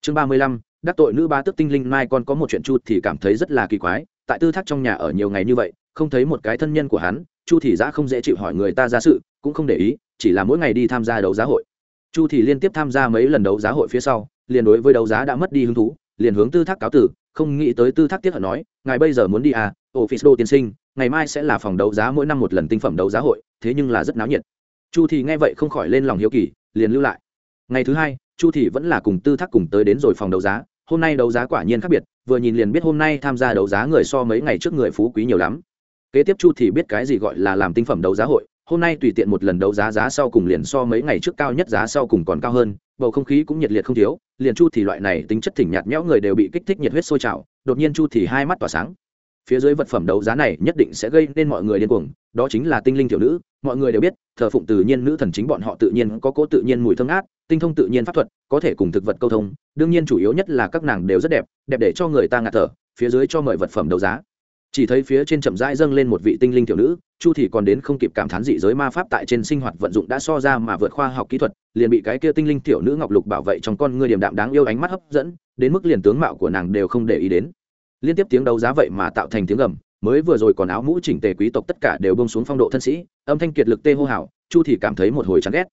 Speaker 1: chương ba mươi lăm, đắc tội nữ ba tức tinh linh, mai còn có một chuyện chu thì cảm thấy rất là kỳ quái, tại tư thác trong nhà ở nhiều ngày như vậy không thấy một cái thân nhân của hắn, chu thì giã không dễ chịu hỏi người ta ra sự, cũng không để ý, chỉ là mỗi ngày đi tham gia đấu giá hội. Chu thì liên tiếp tham gia mấy lần đấu giá hội phía sau, liền đối với đấu giá đã mất đi hứng thú, liền hướng tư thác cáo tử, không nghĩ tới tư thác tiết hận nói, ngài bây giờ muốn đi à office đô tiên sinh, ngày mai sẽ là phòng đấu giá mỗi năm một lần tinh phẩm đấu giá hội, thế nhưng là rất náo nhiệt. Chu thì nghe vậy không khỏi lên lòng hiếu kỳ, liền lưu lại. Ngày thứ hai, chu thì vẫn là cùng tư thác cùng tới đến rồi phòng đấu giá, hôm nay đấu giá quả nhiên khác biệt, vừa nhìn liền biết hôm nay tham gia đấu giá người so mấy ngày trước người phú quý nhiều lắm kế tiếp chu thì biết cái gì gọi là làm tinh phẩm đấu giá hội, hôm nay tùy tiện một lần đấu giá giá sau cùng liền so mấy ngày trước cao nhất giá sau cùng còn cao hơn, bầu không khí cũng nhiệt liệt không thiếu, liền chu thì loại này tính chất thỉnh nhạt nhẽo người đều bị kích thích nhiệt huyết sôi trào, đột nhiên chu thì hai mắt tỏa sáng. Phía dưới vật phẩm đấu giá này nhất định sẽ gây nên mọi người điên cuồng, đó chính là tinh linh tiểu nữ, mọi người đều biết, thờ phụng tự nhiên nữ thần chính bọn họ tự nhiên có cố tự nhiên mùi thơm ngát, tinh thông tự nhiên pháp thuật, có thể cùng thực vật câu thông, đương nhiên chủ yếu nhất là các nàng đều rất đẹp đẹp để cho người ta ngạt thở, phía dưới cho mời vật phẩm đấu giá chỉ thấy phía trên chậm rãi dâng lên một vị tinh linh tiểu nữ, chu thì còn đến không kịp cảm thán dị giới ma pháp tại trên sinh hoạt vận dụng đã so ra mà vượt khoa học kỹ thuật, liền bị cái kia tinh linh tiểu nữ ngọc lục bảo vệ trong con người điểm đạm đáng yêu ánh mắt hấp dẫn, đến mức liền tướng mạo của nàng đều không để ý đến. Liên tiếp tiếng đấu giá vậy mà tạo thành tiếng gầm, mới vừa rồi còn áo mũ chỉnh tề quý tộc tất cả đều bông xuống phong độ thân sĩ, âm thanh kiệt lực tê hô hào, chu thì cảm thấy một hồi chán ghét.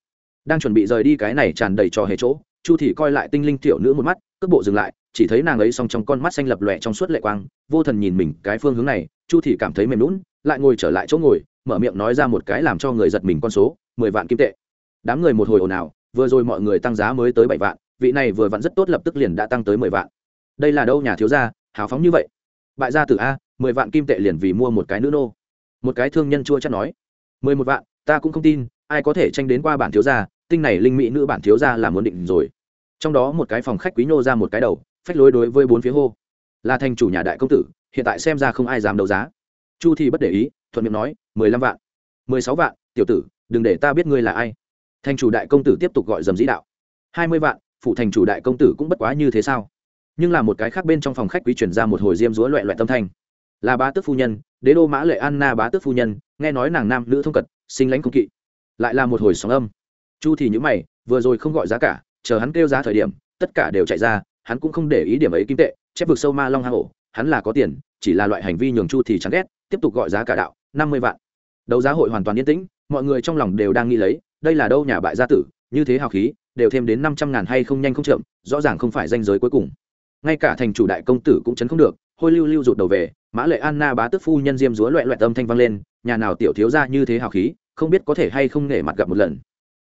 Speaker 1: Đang chuẩn bị rời đi cái này tràn đầy trò hề chỗ, chu thì coi lại tinh linh tiểu nữ một mắt, cước bộ dừng lại chỉ thấy nàng ấy song trong con mắt xanh lập lòe trong suốt lệ quang, vô thần nhìn mình cái phương hướng này, chu thì cảm thấy mềm lún lại ngồi trở lại chỗ ngồi, mở miệng nói ra một cái làm cho người giật mình con số, mười vạn kim tệ. Đám người một hồi ồn ào, vừa rồi mọi người tăng giá mới tới bảy vạn, vị này vừa vặn rất tốt lập tức liền đã tăng tới mười vạn. Đây là đâu nhà thiếu gia, hào phóng như vậy? Bại gia tử a, mười vạn kim tệ liền vì mua một cái nữ nô. Một cái thương nhân chua chắc nói, mười một vạn, ta cũng không tin, ai có thể tranh đến qua bản thiếu gia, tinh này linh mỹ nữ bản thiếu gia là muốn định rồi. Trong đó một cái phòng khách quý nô ra một cái đầu phách lối đối với bốn phía hô. Là thành chủ nhà đại công tử, hiện tại xem ra không ai dám đấu giá. Chu thì bất để ý, thuận miệng nói, mười lăm vạn, mười sáu vạn, tiểu tử, đừng để ta biết ngươi là ai. Thành chủ đại công tử tiếp tục gọi dầm dĩ đạo. Hai mươi vạn, phụ thành chủ đại công tử cũng bất quá như thế sao? Nhưng là một cái khác bên trong phòng khách quý chuyển ra một hồi diêm rúa loẹ loẹ tâm thanh. Là bá tước phu nhân, đế đô mã lệ anna bá tước phu nhân, nghe nói nàng nam nữ thông cật, sinh lãnh công kỵ. Lại là một hồi sóng âm. Chu thì những mày, vừa rồi không gọi giá cả, chờ hắn kêu giá thời điểm, tất cả đều chạy ra hắn cũng không để ý điểm ấy kim tệ, chép vực sâu ma long hang ổ, hắn là có tiền, chỉ là loại hành vi nhường chu thì chán ghét, tiếp tục gọi giá cả đạo, năm mươi vạn. Đấu giá hội hoàn toàn yên tĩnh, mọi người trong lòng đều đang nghĩ lấy, đây là đâu nhà bại gia tử, như thế hào khí, đều thêm đến năm trăm ngàn hay không nhanh không chậm, rõ ràng không phải danh giới cuối cùng. Ngay cả thành chủ đại công tử cũng chấn không được, hôi lưu lưu rụt đầu về, mã lệ anna bá tức phu nhân diêm dúa loẹ loẹt âm thanh vang lên, nhà nào tiểu thiếu ra như thế hào khí, không biết có thể hay không nể mặt gặp một lần.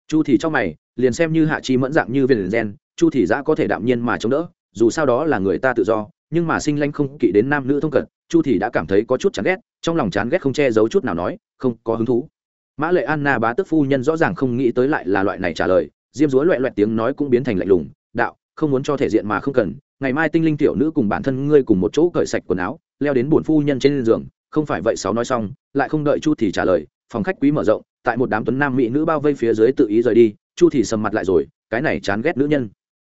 Speaker 1: Chu thì trong mày, liền xem như hạ chi mẫn dạng như viên gen chu Thị giã có thể đạm nhiên mà chống đỡ, dù sao đó là người ta tự do, nhưng mà sinh lanh không kỵ đến nam nữ thông cận, chu Thị đã cảm thấy có chút chán ghét, trong lòng chán ghét không che giấu chút nào nói, không có hứng thú. Mã lệ anna bá tức phu nhân rõ ràng không nghĩ tới lại là loại này trả lời, diêm dúa loẹ loẹt tiếng nói cũng biến thành lạnh lùng, đạo, không muốn cho thể diện mà không cần, ngày mai tinh linh tiểu nữ cùng bản thân ngươi cùng một chỗ cởi sạch quần áo, leo đến bổn phu nhân trên giường, không phải vậy sáu nói xong, lại không đợi chu thì trả lời, phòng khách quý mở rộng, tại một đám tuấn nam mỹ nữ bao vây phía dưới tự ý rời đi, chu thì sầm mặt lại rồi, cái này chán ghét nữ nhân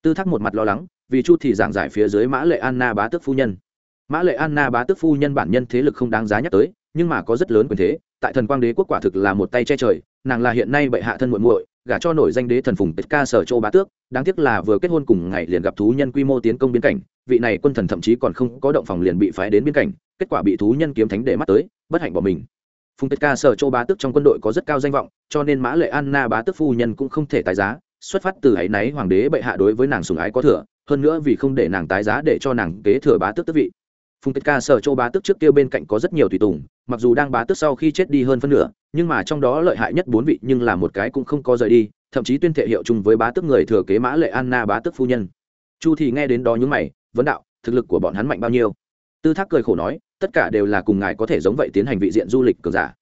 Speaker 1: tư thắc một mặt lo lắng, vì chu thì giảng giải phía dưới mã lệ anna bá tước phu nhân. Mã lệ anna bá tước phu nhân bản nhân thế lực không đáng giá nhắc tới, nhưng mà có rất lớn quyền thế, tại thần quang đế quốc quả thực là một tay che trời, nàng là hiện nay bệ hạ thân muội muội, gả cho nổi danh đế thần phùng Tịch ca sở châu bá tước, đáng tiếc là vừa kết hôn cùng ngày liền gặp thú nhân quy mô tiến công biên cảnh, vị này quân thần thậm chí còn không có động phòng liền bị phái đến biên cảnh, kết quả bị thú nhân kiếm thánh để mắt tới, bất hạnh bỏ mình. Phùng Tịch ca sở châu bá tước trong quân đội có rất cao danh vọng, cho nên mã lệ anna bá tước phu nhân cũng không thể tài giá xuất phát từ ấy náy hoàng đế bệ hạ đối với nàng sùng ái có thừa, hơn nữa vì không để nàng tái giá để cho nàng kế thừa bá tước tước vị. Phùng tết ca sở châu bá tước trước kia bên cạnh có rất nhiều tùy tùng, mặc dù đang bá tước sau khi chết đi hơn phân nửa, nhưng mà trong đó lợi hại nhất bốn vị nhưng là một cái cũng không có rời đi, thậm chí tuyên thệ hiệu chung với bá tước người thừa kế mã lệ anna bá tước phu nhân. Chu thì nghe đến đó những mày, vấn đạo, thực lực của bọn hắn mạnh bao nhiêu? Tư thác cười khổ nói, tất cả đều là cùng ngài có thể giống vậy tiến hành vị diện du lịch cường giả.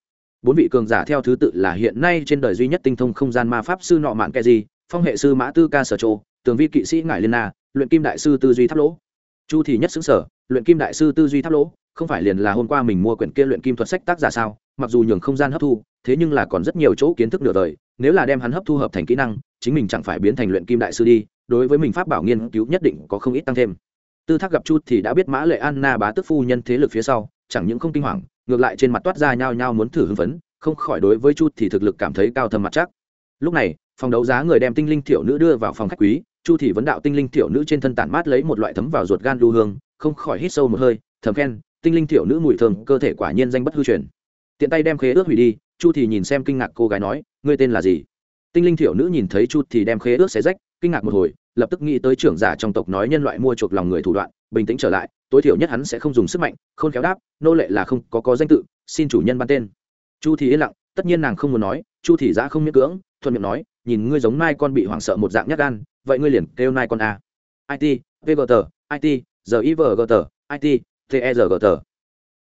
Speaker 1: Bốn vị cường giả theo thứ tự là hiện nay trên đời duy nhất tinh thông không gian ma pháp sư nọ mạn ke gì phong hệ sư mã tư ca sở trô, tường vi kỵ sĩ ngải liên na, luyện kim đại sư tư duy tháp lỗ. Chu thì nhất xứng sở, luyện kim đại sư tư duy tháp lỗ, không phải liền là hôm qua mình mua quyển kia luyện kim thuật sách tác giả sao, mặc dù nhường không gian hấp thu, thế nhưng là còn rất nhiều chỗ kiến thức nửa đời, nếu là đem hắn hấp thu hợp thành kỹ năng, chính mình chẳng phải biến thành luyện kim đại sư đi, đối với mình pháp bảo nghiên cứu nhất định có không ít tăng thêm. Tư thác gặp chu thì đã biết mã lệ anna bá tức phu nhân thế lực phía sau, chẳng những không kinh hoàng, ngược lại trên mặt toát ra nhao nhao muốn thử hưng phấn, không khỏi đối với chu thì thực lực cảm thấy cao thâm mặt chắc. Lúc này phòng đấu giá người đem tinh linh tiểu nữ đưa vào phòng khách quý, chu thì vấn đạo tinh linh tiểu nữ trên thân tản mát lấy một loại thấm vào ruột gan lưu hương, không khỏi hít sâu một hơi, thầm khen, tinh linh tiểu nữ mùi thơm, cơ thể quả nhiên danh bất hư truyền. Tiện tay đem khế ước hủy đi, chu thì nhìn xem kinh ngạc cô gái nói, ngươi tên là gì? Tinh linh tiểu nữ nhìn thấy chu thì đem khế ước xé rách, kinh ngạc một hồi, lập tức nghĩ tới trưởng giả trong tộc nói nhân loại mua chuộc lòng người thủ đoạn, bình tĩnh trở lại, tối thiểu nhất hắn sẽ không dùng sức mạnh không khéo đáp, nô lệ là không có có danh tự, xin chủ nhân ban tên. Chu thì yên lặng, tất nhiên nàng không muốn nói, chu thì giã không miễn cưỡng, thuận miệng nói nhìn ngươi giống mai con bị hoảng sợ một dạng nhát gan, vậy ngươi liền kêu nai con a. It vgt it givgt it tergt